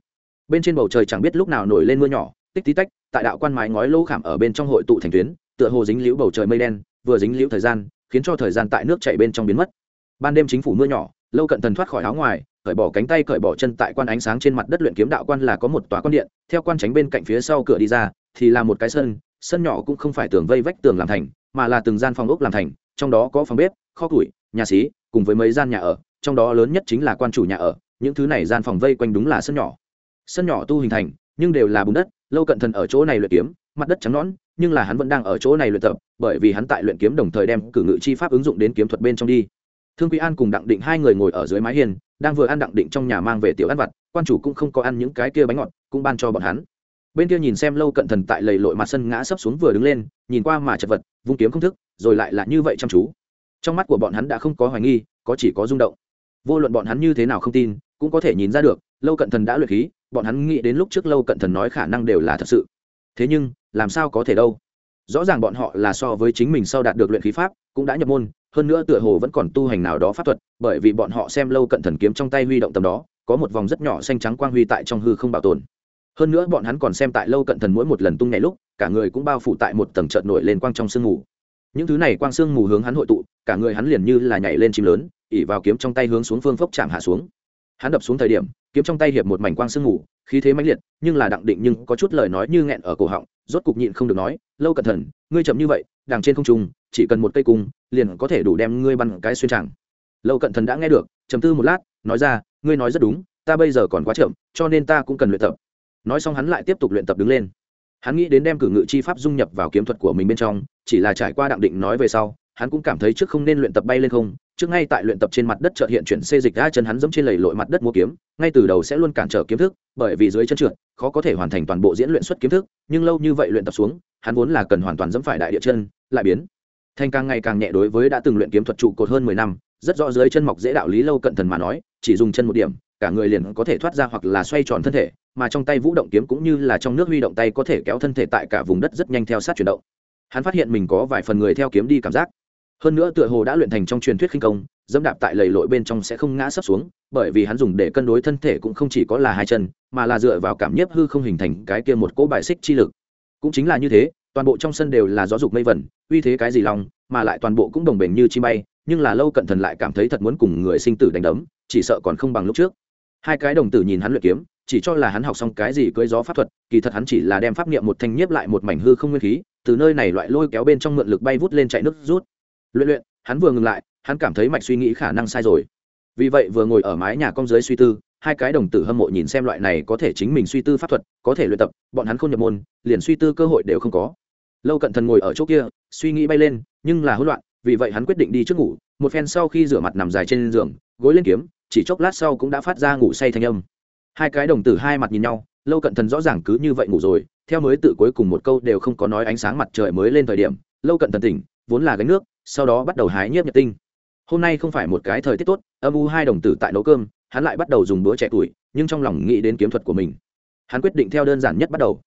Bên trên bầu trời chẳng biết lúc nào nổi lên mưa nhỏ, tích tí tách tại đạo quan mái ngói lỗ khảm ở bên trong hội tụ thành tuyến, tựa hồ dính liễu bầu trời mây đen, vừa dính liễu thời gian, khiến cho thời gian tại nước chạy bên trong biến mất. Ban đêm chính phủ mưa nhỏ, lâu cận thần thoát khỏi áo ngoài, cởi bỏ cánh tay, cởi bỏ chân tại quan ánh sáng trên mặt đất luyện kiếm đạo quan là có một tòa quan điện, theo quan tránh bên cạnh phía sau cửa đi ra, thì là một cái sân sân nhỏ cũng không phải tường vây vách tường làm thành, mà là từng gian phòng ốc làm thành, trong đó có phòng bếp, kho củi, nhà xí, cùng với mấy gian nhà ở, trong đó lớn nhất chính là quan chủ nhà ở, những thứ này gian phòng vây quanh đúng là sân nhỏ. Sân nhỏ tu hình thành, nhưng đều là bùn đất lâu cận thần ở chỗ này luyện kiếm, mặt đất trắng nõn, nhưng là hắn vẫn đang ở chỗ này luyện tập, bởi vì hắn tại luyện kiếm đồng thời đem cử ngự chi pháp ứng dụng đến kiếm thuật bên trong đi. Thương quý an cùng đặng định hai người ngồi ở dưới mái hiên, đang vừa ăn đặng định trong nhà mang về tiểu ăn vặt, quan chủ cũng không có ăn những cái kia bánh ngọt, cũng ban cho bọn hắn. Bên kia nhìn xem lâu cận thần tại lầy lội mặt sân ngã sấp xuống vừa đứng lên, nhìn qua mà chật vật, vung kiếm không thức, rồi lại là như vậy chăm chú. Trong mắt của bọn hắn đã không có hoài nghi, có chỉ có rung động. Vô luận bọn hắn như thế nào không tin, cũng có thể nhìn ra được, lâu cận thần đã luyện khí bọn hắn nghĩ đến lúc trước lâu cận thần nói khả năng đều là thật sự. Thế nhưng, làm sao có thể đâu? Rõ ràng bọn họ là so với chính mình sau đạt được luyện khí pháp, cũng đã nhập môn, hơn nữa tựa hồ vẫn còn tu hành nào đó pháp thuật, bởi vì bọn họ xem lâu cận thần kiếm trong tay huy động tầm đó, có một vòng rất nhỏ xanh trắng quang huy tại trong hư không bảo tồn. Hơn nữa bọn hắn còn xem tại lâu cận thần mỗi một lần tung nhảy lúc, cả người cũng bao phủ tại một tầng trợt nổi lên quang trong sương mù. Những thứ này quang sương mù hướng hắn hội tụ, cả người hắn liền như là nhảy lên chim lớn ỉ vào kiếm trong tay hướng xuống phương phốc chạm hạ xuống hắn đập xuống thời điểm, kiếm trong tay hiệp một mảnh quang sương mù, khí thế mãnh liệt, nhưng là đặng định nhưng có chút lời nói như nghẹn ở cổ họng, rốt cục nhịn không được nói, lâu cẩn thận, ngươi chậm như vậy, đằng trên không trung, chỉ cần một cây cung, liền có thể đủ đem ngươi bắn cái xuyên tràng. Lâu cận thần đã nghe được chầm tư một lát, nói ra, ngươi nói rất đúng, ta bây giờ còn quá chậm, cho nên ta cũng cần luyện tập. Nói xong hắn lại tiếp tục luyện tập đứng lên. Hắn nghĩ đến đem cử ngự chi pháp dung nhập vào kiếm thuật của mình bên trong, chỉ là trải qua đặng định nói về sau, hắn cũng cảm thấy trước không nên luyện tập bay lên không trước ngay tại luyện tập trên mặt đất chợt hiện chuyển xê dịch ra chân hắn giống trên lầy lội mặt đất mua kiếm, ngay từ đầu sẽ luôn cản trở kiếm thức, bởi vì dưới chân trượt, khó có thể hoàn thành toàn bộ diễn luyện xuất kiếm thức, nhưng lâu như vậy luyện tập xuống, hắn vốn là cần hoàn toàn dẫm phải đại địa chân, lại biến. Thành càng ngày càng nhẹ đối với đã từng luyện kiếm thuật trụ cột hơn mười năm, rất rõ dưới chân mọc dễ đạo lý lâu cận thần mà nói, chỉ dùng chân một điểm, cả người liền có thể thoát ra hoặc là xoay tròn thân thể, mà trong tay vũ động kiếm cũng như là trong nước huy động tay có thể kéo thân thể tại cả vùng đất rất nhanh theo sát chuyển động. Hắn phát hiện mình có vài phần người theo kiếm đi cảm giác hơn nữa tựa hồ đã luyện thành trong truyền thuyết khinh công, dẫm đạp tại lầy lội bên trong sẽ không ngã sấp xuống, bởi vì hắn dùng để cân đối thân thể cũng không chỉ có là hai chân, mà là dựa vào cảm nhiếp hư không hình thành cái kia một cỗ bài xích chi lực. Cũng chính là như thế, toàn bộ trong sân đều là gió dục mây vẩn, uy thế cái gì lòng, mà lại toàn bộ cũng đồng bền như chi bay, nhưng là lâu cận thần lại cảm thấy thật muốn cùng người sinh tử đánh đấm, chỉ sợ còn không bằng lúc trước. Hai cái đồng tử nhìn hắn luyện kiếm, chỉ cho là hắn học xong cái gì cưới gió pháp thuật, kỳ thật hắn chỉ là đem pháp niệm một thanh nhiếp lại một mảnh hư không nguyên khí, từ nơi này loại lôi kéo bên trong mượn lực bay vút lên chạy nước rút luyện luyện, hắn vừa ngừng lại, hắn cảm thấy mạch suy nghĩ khả năng sai rồi. Vì vậy vừa ngồi ở mái nhà con dưới suy tư, hai cái đồng tử hâm mộ nhìn xem loại này có thể chính mình suy tư pháp thuật, có thể luyện tập, bọn hắn không nhập môn, liền suy tư cơ hội đều không có. Lâu cận thần ngồi ở chỗ kia, suy nghĩ bay lên, nhưng là hỗn loạn, vì vậy hắn quyết định đi trước ngủ, một phen sau khi rửa mặt nằm dài trên giường, gối lên kiếm, chỉ chốc lát sau cũng đã phát ra ngủ say thanh âm. Hai cái đồng tử hai mặt nhìn nhau, lâu cận thần rõ ràng cứ như vậy ngủ rồi, theo mới tự cuối cùng một câu đều không có nói ánh sáng mặt trời mới lên thời điểm, lâu cận thần tỉnh, vốn là gánh nước sau đó bắt đầu hái nhiếp nhật tinh. Hôm nay không phải một cái thời tiết tốt, âm u hai đồng tử tại nấu cơm, hắn lại bắt đầu dùng bữa trẻ tuổi, nhưng trong lòng nghĩ đến kiếm thuật của mình. Hắn quyết định theo đơn giản nhất bắt đầu.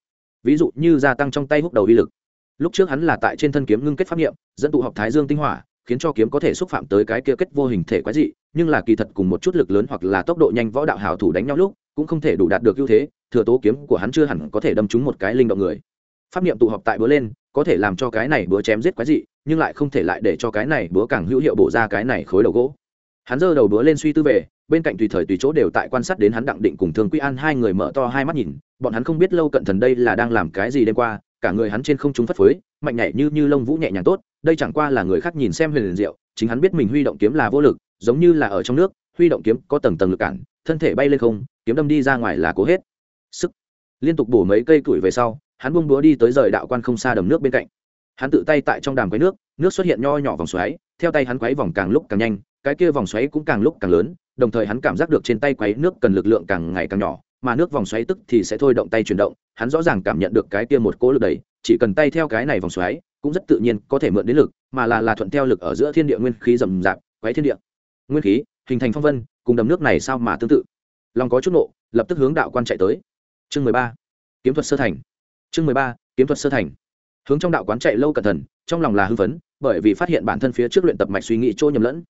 Ví dụ như gia tăng trong tay hút đầu uy lực. Lúc trước hắn là tại trên thân kiếm ngưng kết pháp nghiệm dẫn tụ học thái dương tinh hỏa, khiến cho kiếm có thể xúc phạm tới cái kia kết vô hình thể quái dị, nhưng là kỳ thật cùng một chút lực lớn hoặc là tốc độ nhanh võ đạo hảo thủ đánh nhau lúc, cũng không thể đủ đạt được ưu thế, thừa tố kiếm của hắn chưa hẳn có thể đâm trúng một cái linh động người. Pháp niệm tụ họp tại bữa lên có thể làm cho cái này búa chém giết quái dị, nhưng lại không thể lại để cho cái này búa càng hữu hiệu bổ ra cái này khối đầu gỗ. Hắn giơ đầu búa lên suy tư về, bên cạnh tùy thời tùy chỗ đều tại quan sát đến hắn đặng định cùng thương quy an hai người mở to hai mắt nhìn, bọn hắn không biết lâu cận thần đây là đang làm cái gì đêm qua, cả người hắn trên không trung phất phới, mạnh nhảy như như lông vũ nhẹ nhàng tốt, đây chẳng qua là người khác nhìn xem huyền diệu, chính hắn biết mình huy động kiếm là vô lực, giống như là ở trong nước, huy động kiếm có tầng tầng lực cản, thân thể bay lên không, kiếm đâm đi ra ngoài là cố hết. Sức. Liên tục bổ mấy cây củi về sau hắn buông búa đi tới rời đạo quan không xa đầm nước bên cạnh. Hắn tự tay tại trong đàm quấy nước nước xuất hiện nho nhỏ vòng xoáy, theo tay hắn quấy vòng càng lúc càng nhanh, cái kia vòng xoáy cũng càng lúc càng lớn, đồng thời hắn cảm giác được trên tay quấy nước cần lực lượng càng ngày càng nhỏ, mà nước vòng xoáy tức thì sẽ thôi động tay chuyển động, hắn rõ ràng cảm nhận được cái kia một cỗ lực đẩy chỉ cần tay theo cái này vòng xoáy, cũng rất tự nhiên có thể mượn đến lực, mà là là thuận theo lực ở giữa thiên địa nguyên khí rầm rạp, quấy thiên địa. Nguyên khí, hình thành phong vân, cùng đầm nước này sao mà tương tự. Lòng có chút nộ, lập tức hướng đạo quan chạy tới. Chương mười ba. Kiếm thuật sơ thành chương mười ba, kiếm thuật sơ thành. Hướng trong đạo quán chạy lâu cẩn thận, trong lòng là hưng phấn, bởi vì phát hiện bản thân phía trước luyện tập mạch suy nghĩ trôi nhầm lẫn.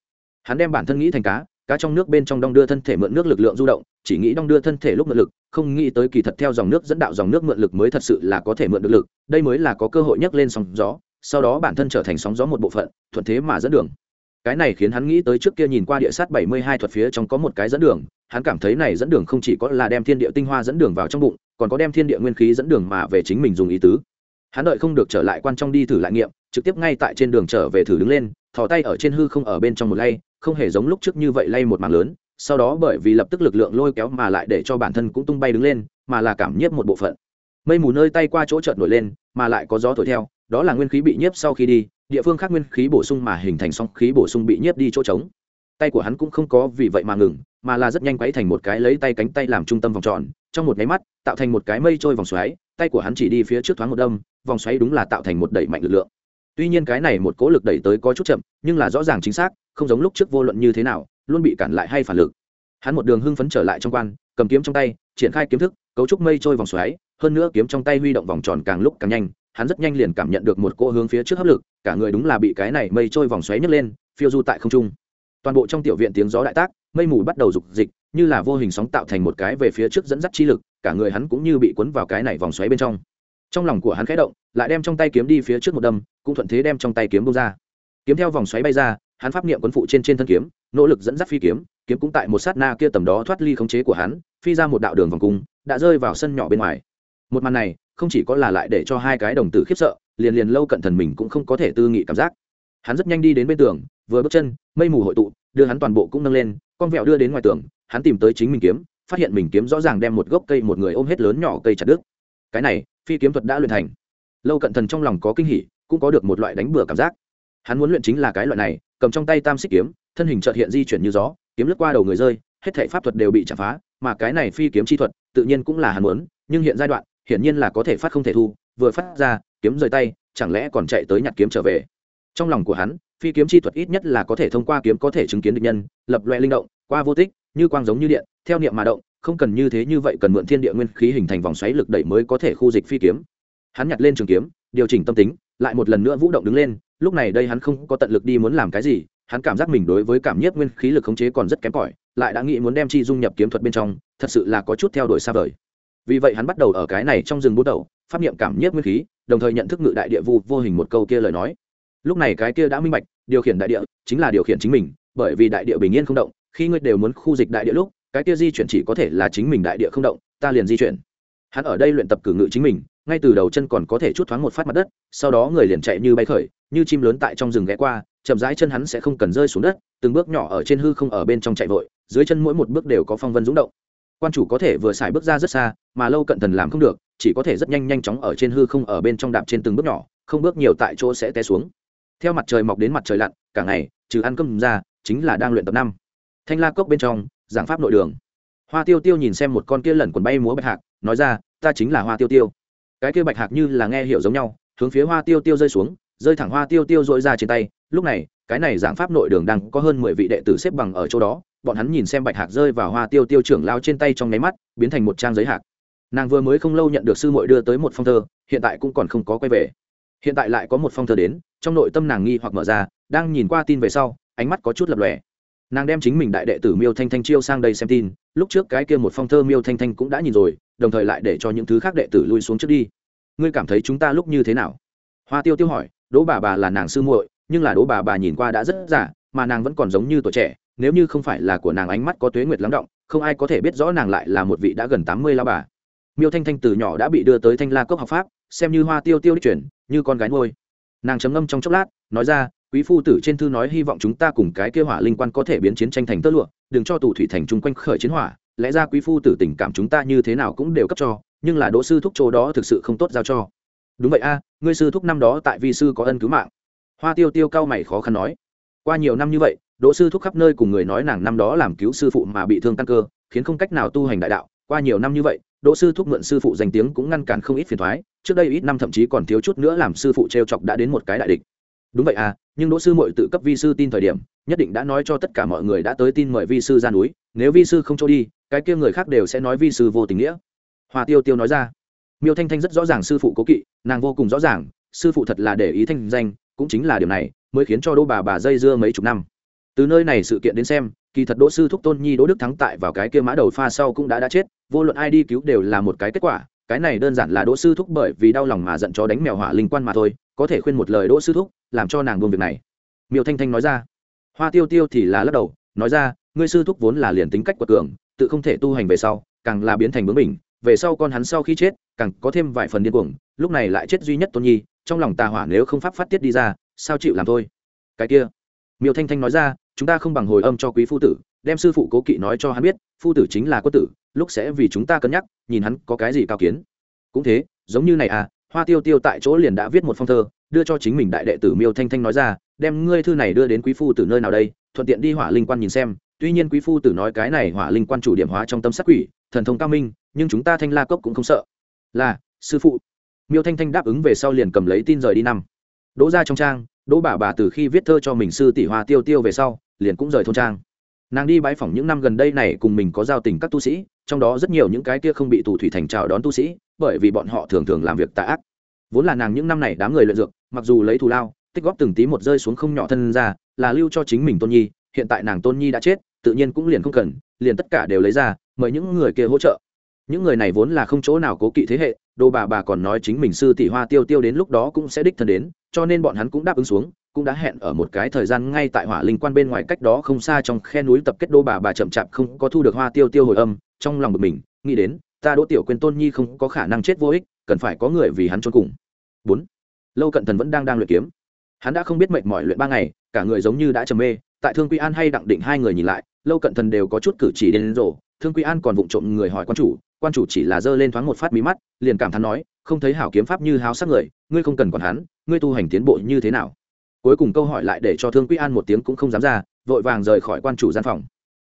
Hắn đem bản thân nghĩ thành cá cá trong nước bên trong đong đưa thân thể mượn nước lực lượng du động, chỉ nghĩ đong đưa thân thể lúc mượn lực, không nghĩ tới kỳ thật theo dòng nước dẫn đạo dòng nước mượn lực mới thật sự là có thể mượn được lực, đây mới là có cơ hội nhấc lên sóng gió, sau đó bản thân trở thành sóng gió một bộ phận, thuận thế mà dẫn đường. Cái này khiến hắn nghĩ tới trước kia nhìn qua địa sát bảy mươi hai thuật phía trong có một cái dẫn đường, hắn cảm thấy này dẫn đường không chỉ có là đem thiên địa tinh hoa dẫn đường vào trong bụng còn có đem thiên địa nguyên khí dẫn đường mà về chính mình dùng ý tứ. Hắn đợi không được trở lại quan trong đi thử lại nghiệm, trực tiếp ngay tại trên đường trở về thử đứng lên, thò tay ở trên hư không ở bên trong một lay, không hề giống lúc trước như vậy lay một mảng lớn, sau đó bởi vì lập tức lực lượng lôi kéo mà lại để cho bản thân cũng tung bay đứng lên, mà là cảm nhiếp một bộ phận. Mây mù nơi tay qua chỗ chợt nổi lên, mà lại có gió thổi theo, đó là nguyên khí bị nhiếp sau khi đi, địa phương khác nguyên khí bổ sung mà hình thành song khí bổ sung bị nhiếp đi chỗ trống. Tay của hắn cũng không có vì vậy mà ngừng, mà là rất nhanh quấy thành một cái lấy tay cánh tay làm trung tâm vòng tròn trong một nháy mắt, tạo thành một cái mây trôi vòng xoáy, tay của hắn chỉ đi phía trước thoáng một đâm, vòng xoáy đúng là tạo thành một đẩy mạnh lực lượng. Tuy nhiên cái này một cố lực đẩy tới có chút chậm, nhưng là rõ ràng chính xác, không giống lúc trước vô luận như thế nào, luôn bị cản lại hay phản lực. Hắn một đường hưng phấn trở lại trong quan, cầm kiếm trong tay, triển khai kiếm thức, cấu trúc mây trôi vòng xoáy, hơn nữa kiếm trong tay huy động vòng tròn càng lúc càng nhanh, hắn rất nhanh liền cảm nhận được một cỗ hướng phía trước hấp lực, cả người đúng là bị cái này mây trôi vòng xoáy nhấc lên, phiêu du tại không trung. Toàn bộ trong tiểu viện tiếng gió đại tác, mây mù bắt đầu rục dịch như là vô hình sóng tạo thành một cái về phía trước dẫn dắt chi lực, cả người hắn cũng như bị cuốn vào cái này vòng xoáy bên trong. Trong lòng của hắn khẽ động, lại đem trong tay kiếm đi phía trước một đâm, cũng thuận thế đem trong tay kiếm bông ra. Kiếm theo vòng xoáy bay ra, hắn pháp niệm quấn phụ trên trên thân kiếm, nỗ lực dẫn dắt phi kiếm kiếm cũng tại một sát na kia tầm đó thoát ly khống chế của hắn, phi ra một đạo đường vòng cung, đã rơi vào sân nhỏ bên ngoài. Một màn này, không chỉ có là lại để cho hai cái đồng tử khiếp sợ, liền liền lâu cận thần mình cũng không có thể tư nghị cảm giác. Hắn rất nhanh đi đến bên tường, vừa bước chân, mây mù hội tụ, đưa hắn toàn bộ cũng nâng lên, con vẹo đưa đến ngoài tường hắn tìm tới chính mình kiếm, phát hiện mình kiếm rõ ràng đem một gốc cây một người ôm hết lớn nhỏ cây chặt đứt. Cái này, phi kiếm thuật đã luyện thành. Lâu cận thần trong lòng có kinh hỉ, cũng có được một loại đánh bừa cảm giác. Hắn muốn luyện chính là cái loại này, cầm trong tay tam xích kiếm, thân hình trợt hiện di chuyển như gió, kiếm lướt qua đầu người rơi, hết thể pháp thuật đều bị chạm phá, mà cái này phi kiếm chi thuật, tự nhiên cũng là hắn muốn, nhưng hiện giai đoạn, hiển nhiên là có thể phát không thể thu, vừa phát ra, kiếm rời tay, chẳng lẽ còn chạy tới nhặt kiếm trở về. Trong lòng của hắn, phi kiếm chi thuật ít nhất là có thể thông qua kiếm có thể chứng kiến địch nhân, lập loại linh động, qua vô tích như quang giống như điện, theo niệm mà động, không cần như thế như vậy cần mượn thiên địa nguyên khí hình thành vòng xoáy lực đẩy mới có thể khu dịch phi kiếm. Hắn nhặt lên trường kiếm, điều chỉnh tâm tính, lại một lần nữa vũ động đứng lên, lúc này đây hắn không có tận lực đi muốn làm cái gì, hắn cảm giác mình đối với cảm nhiếp nguyên khí lực khống chế còn rất kém cỏi, lại đã nghĩ muốn đem chi dung nhập kiếm thuật bên trong, thật sự là có chút theo đuổi xa vời. Vì vậy hắn bắt đầu ở cái này trong rừng bút đầu pháp niệm cảm nhiếp nguyên khí, đồng thời nhận thức ngự đại địa vu vô hình một câu kia lời nói. Lúc này cái kia đã minh bạch, điều khiển đại địa chính là điều khiển chính mình, bởi vì đại địa bình yên không động khi ngươi đều muốn khu dịch đại địa lúc, cái kia di chuyển chỉ có thể là chính mình đại địa không động, ta liền di chuyển. Hắn ở đây luyện tập cử ngự chính mình, ngay từ đầu chân còn có thể chút thoáng một phát mặt đất, sau đó người liền chạy như bay khởi, như chim lớn tại trong rừng ghé qua, chậm rãi chân hắn sẽ không cần rơi xuống đất, từng bước nhỏ ở trên hư không ở bên trong chạy vội, dưới chân mỗi một bước đều có phong vân rúng động. Quan chủ có thể vừa xài bước ra rất xa, mà lâu cận thần làm không được, chỉ có thể rất nhanh nhanh chóng ở trên hư không ở bên trong đạp trên từng bước nhỏ, không bước nhiều tại chỗ sẽ té xuống. Theo mặt trời mọc đến mặt trời lặn, cả ngày, trừ ăn cơm ra, chính là đang luyện tập năm thanh la cốc bên trong, giảng pháp nội đường. Hoa tiêu tiêu nhìn xem một con kia lẩn quần bay múa bạch hạc, nói ra, ta chính là hoa tiêu tiêu. Cái kia bạch hạc như là nghe hiểu giống nhau, hướng phía hoa tiêu tiêu rơi xuống, rơi thẳng hoa tiêu tiêu dội ra trên tay. Lúc này, cái này giảng pháp nội đường đang có hơn mười vị đệ tử xếp bằng ở chỗ đó, bọn hắn nhìn xem bạch hạc rơi vào hoa tiêu tiêu trưởng lao trên tay trong nháy mắt, biến thành một trang giấy hạc. Nàng vừa mới không lâu nhận được sư muội đưa tới một phong thơ, hiện tại cũng còn không có quay về. Hiện tại lại có một phong thơ đến, trong nội tâm nàng nghi hoặc mở ra, đang nhìn qua tin về sau, ánh mắt có chút lập lòe nàng đem chính mình đại đệ tử miêu thanh thanh chiêu sang đây xem tin, lúc trước cái kia một phong thơ miêu thanh thanh cũng đã nhìn rồi, đồng thời lại để cho những thứ khác đệ tử lui xuống trước đi. Ngươi cảm thấy chúng ta lúc như thế nào? Hoa tiêu tiêu hỏi đỗ bà bà là nàng sư muội, nhưng là đỗ bà bà nhìn qua đã rất giả, mà nàng vẫn còn giống như tuổi trẻ, nếu như không phải là của nàng ánh mắt có tuế nguyệt lắng động, không ai có thể biết rõ nàng lại là một vị đã gần tám mươi lao bà. Miêu thanh thanh từ nhỏ đã bị đưa tới thanh la cốc học pháp, xem như hoa tiêu tiêu đi chuyển, như con gái nuôi. Nàng chấm ngâm trong chốc lát, nói ra quý phu tử trên thư nói hy vọng chúng ta cùng cái kêu hỏa linh quan có thể biến chiến tranh thành tơ lụa, đừng cho tù thủy thành chung quanh khởi chiến hỏa, lẽ ra quý phu tử tình cảm chúng ta như thế nào cũng đều cấp cho, nhưng là đỗ sư thúc chỗ đó thực sự không tốt giao cho. Đúng vậy a, ngươi sư thúc năm đó tại vi sư có ân cứu mạng. Hoa tiêu tiêu cao mày khó khăn nói. Qua nhiều năm như vậy, đỗ sư thúc khắp nơi cùng người nói nàng năm đó làm cứu sư phụ mà bị thương căn cơ, khiến không cách nào tu hành đại đạo. Qua nhiều năm như vậy, đỗ sư thúc mượn sư phụ danh tiếng cũng ngăn cản không ít phiền thoái, trước đây ít năm thậm chí còn thiếu chút nữa làm sư phụ t r e o chọc đã đến một cái đại địch đúng vậy à nhưng đỗ sư mội tự cấp vi sư tin thời điểm, nhất định đã nói cho tất cả mọi người đã tới tin mời vi sư ra núi, nếu vi sư không cho đi, cái kia người khác đều sẽ nói vi sư vô tình nghĩa. Hòa tiêu tiêu nói ra. Miêu thanh thanh rất rõ ràng sư phụ cố kỵ, nàng vô cùng rõ ràng, sư phụ thật là để ý thanh danh, cũng chính là điều này, mới khiến cho đỗ bà bà dây dưa mấy chục năm. Từ nơi này sự kiện đến xem, kỳ thật đỗ sư thúc tôn nhi đỗ đức thắng tại vào cái kia mã đầu pha sau cũng đã đã chết, vô luận ai đi cứu đều là một cái kết quả, cái này đơn giản là đỗ sư thúc bởi vì đau lòng mà giận cho đánh mèo hỏa linh quan mà thôi có thể khuyên một lời đỗ sư thúc, làm cho nàng buông việc này. Miêu thanh thanh nói ra. Hoa tiêu tiêu thì là lắc đầu, nói ra, ngươi sư thúc vốn là liền tính cách quật cường, tự không thể tu hành về sau, càng là biến thành bướng mình về sau con hắn sau khi chết, càng có thêm vài phần điên cuồng, lúc này lại chết duy nhất tôn nhi, trong lòng tà hỏa nếu không pháp phát tiết đi ra, sao chịu làm thôi? Cái kia. Miêu thanh thanh nói ra, chúng ta không bằng hồi âm cho quý phu tử, đem sư phụ cố kỵ nói cho hắn biết, phu tử chính là quân tử, lúc sẽ vì chúng ta cân nhắc, nhìn hắn có cái gì cao kiến. Cũng thế, giống như này à hoa tiêu tiêu tại chỗ liền đã viết một phong thơ, đưa cho chính mình đại đệ tử miêu thanh thanh nói ra, đem ngươi thư này đưa đến quý phu tử nơi nào đây, thuận tiện đi hỏa linh quan nhìn xem. Tuy nhiên quý phu tử nói cái này hỏa linh quan chủ điểm hóa trong tâm sắc quỷ, thần thông cao minh, nhưng chúng ta thanh la cốc cũng không sợ. Là, sư phụ. Miêu thanh thanh đáp ứng về sau liền cầm lấy tin rời đi năm. Đỗ ra trong trang, đỗ bà bà từ khi viết thơ cho mình sư tỷ hoa tiêu tiêu về sau, liền cũng rời thôn trang nàng đi bãi phỏng những năm gần đây này cùng mình có giao tình các tu sĩ, trong đó rất nhiều những cái kia không bị tù thủy thành chào đón tu sĩ, bởi vì bọn họ thường thường làm việc tạ ác. Vốn là nàng những năm này đám người luyện dược, mặc dù lấy thù lao, tích góp từng tí một rơi xuống không nhỏ thân ra, là lưu cho chính mình tôn nhi, hiện tại nàng tôn nhi đã chết, tự nhiên cũng liền không cần, liền tất cả đều lấy ra, mời những người kia hỗ trợ. Những người này vốn là không chỗ nào cố kỵ thế hệ, đồ bà bà còn nói chính mình sư tỷ hoa tiêu tiêu đến lúc đó cũng sẽ đích thân đến, cho nên bọn hắn cũng đáp ứng xuống cũng đã hẹn ở một cái thời gian ngay tại hỏa linh quan bên ngoài cách đó không xa trong khe núi tập kết đô bà bà chậm chạp không có thu được hoa tiêu tiêu hồi âm, trong lòng bực mình, nghĩ đến, ta đỗ tiểu quên tôn nhi không có khả năng chết vô ích, cần phải có người vì hắn trốn cùng. Bốn, lâu cận thần vẫn đang đang luyện kiếm. Hắn đã không biết mệt mỏi luyện ba ngày, cả người giống như đã trầm mê, tại thương quy an hay đặng định hai người nhìn lại, lâu cận thần đều có chút cử chỉ đến rổ thương quy an còn vụng trộm người hỏi quan chủ quan chủ chỉ là giơ lên thoáng một phát mí mắt, liền cảm thán nói, không thấy hảo kiếm pháp như háo sắc người, ngươi không cần còn hắn, ngươi tu hành tiến bộ như thế nào? Cuối cùng câu hỏi lại để cho thương quy an một tiếng cũng không dám ra, vội vàng rời khỏi quan chủ gian phòng.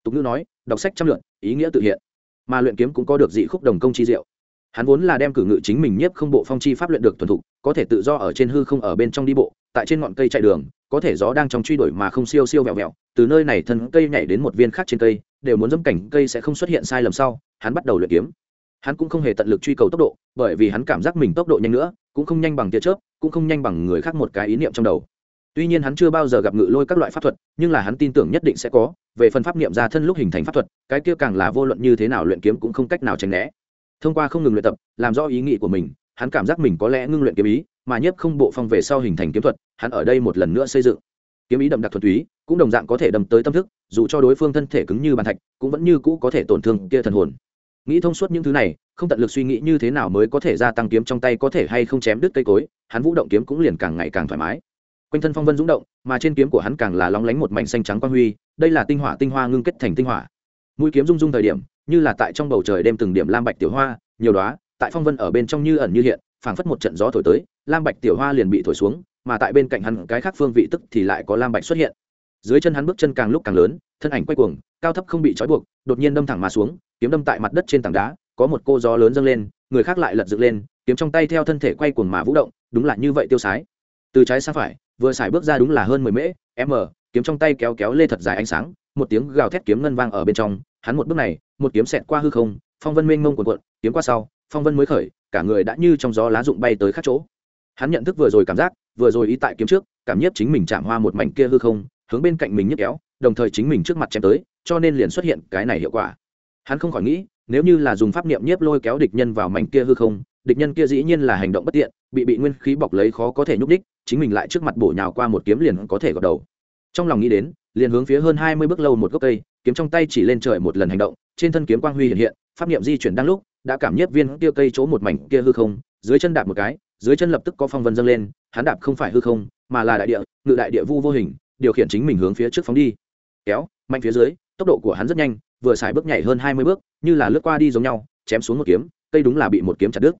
Tục ngữ nói, đọc sách trăm lượn, ý nghĩa tự hiện. Mà luyện kiếm cũng có được dị khúc đồng công chi diệu. Hắn vốn là đem cử ngự chính mình nhiếp không bộ phong chi pháp luyện được thuần thục, có thể tự do ở trên hư không ở bên trong đi bộ, tại trên ngọn cây chạy đường, có thể gió đang trong truy đuổi mà không siêu siêu vẹo vẹo, từ nơi này thân cây nhảy đến một viên khác trên cây, đều muốn dẫm cảnh cây sẽ không xuất hiện sai lầm sau, hắn bắt đầu luyện kiếm. Hắn cũng không hề tận lực truy cầu tốc độ, bởi vì hắn cảm giác mình tốc độ nhanh nữa, cũng không nhanh bằng tia chớp, cũng không nhanh bằng người khác một cái ý niệm trong đầu tuy nhiên hắn chưa bao giờ gặp ngự lôi các loại pháp thuật, nhưng là hắn tin tưởng nhất định sẽ có, về phần pháp niệm ra thân lúc hình thành pháp thuật, cái kia càng là vô luận như thế nào luyện kiếm cũng không cách nào tránh né. Thông qua không ngừng luyện tập, làm rõ ý nghĩ của mình, hắn cảm giác mình có lẽ ngưng luyện kiếm ý, mà nhất không bộ phong về sau hình thành kiếm thuật, hắn ở đây một lần nữa xây dựng. Kiếm ý đậm đặc thuật túy, cũng đồng dạng có thể đâm tới tâm thức, dù cho đối phương thân thể cứng như bàn thạch, cũng vẫn như cũ có thể tổn thương kia thần hồn. Nghĩ thông suốt những thứ này, không tận lực suy nghĩ như thế nào mới có thể gia tăng kiếm trong tay có thể hay không chém đứt cây cối, hắn vũ động kiếm cũng liền càng ngày càng thoải mái quanh thân phong vân rung động, mà trên kiếm của hắn càng là lóng lánh một mảnh xanh trắng quang huy, đây là tinh hỏa, tinh hoa ngưng kết thành tinh hỏa. Mũi kiếm rung rung thời điểm, như là tại trong bầu trời đêm từng điểm lam bạch tiểu hoa, nhiều đó tại phong vân ở bên trong như ẩn như hiện, phảng phất một trận gió thổi tới, lam bạch tiểu hoa liền bị thổi xuống, mà tại bên cạnh hắn cái khác phương vị tức thì lại có lam bạch xuất hiện. Dưới chân hắn bước chân càng lúc càng lớn, thân ảnh quay cuồng, cao thấp không bị trói buộc, đột nhiên đâm thẳng mà xuống, kiếm đâm tại mặt đất trên tảng đá, có một cô gió lớn dâng lên, người khác lại lật dựng lên, kiếm trong tay theo thân thể quay cuồng mà vũ động, đúng là như vậy tiêu sái. Từ trái sang phải vừa xài bước ra đúng là hơn mười mễ m kiếm trong tay kéo kéo lê thật dài ánh sáng, một tiếng gào thét kiếm ngân vang ở bên trong, hắn một bước này, một kiếm xẹt qua hư không, phong vân mênh mông cuộn cuộn, kiếm qua sau, phong vân mới khởi, cả người đã như trong gió lá rụng bay tới khắc chỗ. Hắn nhận thức vừa rồi cảm giác, vừa rồi ý tại kiếm trước, cảm nhiếp chính mình chạm hoa một mảnh kia hư không, hướng bên cạnh mình nhấc kéo, đồng thời chính mình trước mặt chém tới, cho nên liền xuất hiện cái này hiệu quả. Hắn không khỏi nghĩ, nếu như là dùng pháp niệm nhiếp lôi kéo địch nhân vào mảnh kia hư không, địch nhân kia dĩ nhiên là hành động bất tiện, bị bị nguyên khí bọc lấy khó có thể nhúc đích chính mình lại trước mặt bổ nhào qua một kiếm liền có thể gọt đầu. Trong lòng nghĩ đến, liền hướng phía hơn hai mươi bước lâu một gốc cây, kiếm trong tay chỉ lên trời một lần hành động, trên thân kiếm quang huy hiện hiện, pháp niệm di chuyển đang lúc, đã cảm nhiếp viên kia cây chỗ một mảnh kia hư không, dưới chân đạp một cái, dưới chân lập tức có phong vân dâng lên, hắn đạp không phải hư không, mà là đại địa, ngự đại địa vu vô hình, điều khiển chính mình hướng phía trước phóng đi. Kéo, mạnh phía dưới, tốc độ của hắn rất nhanh, vừa xài bước nhảy hơn hai mươi bước, như là lướt qua đi giống nhau, chém xuống một kiếm, cây đúng là bị một kiếm chặt đứt.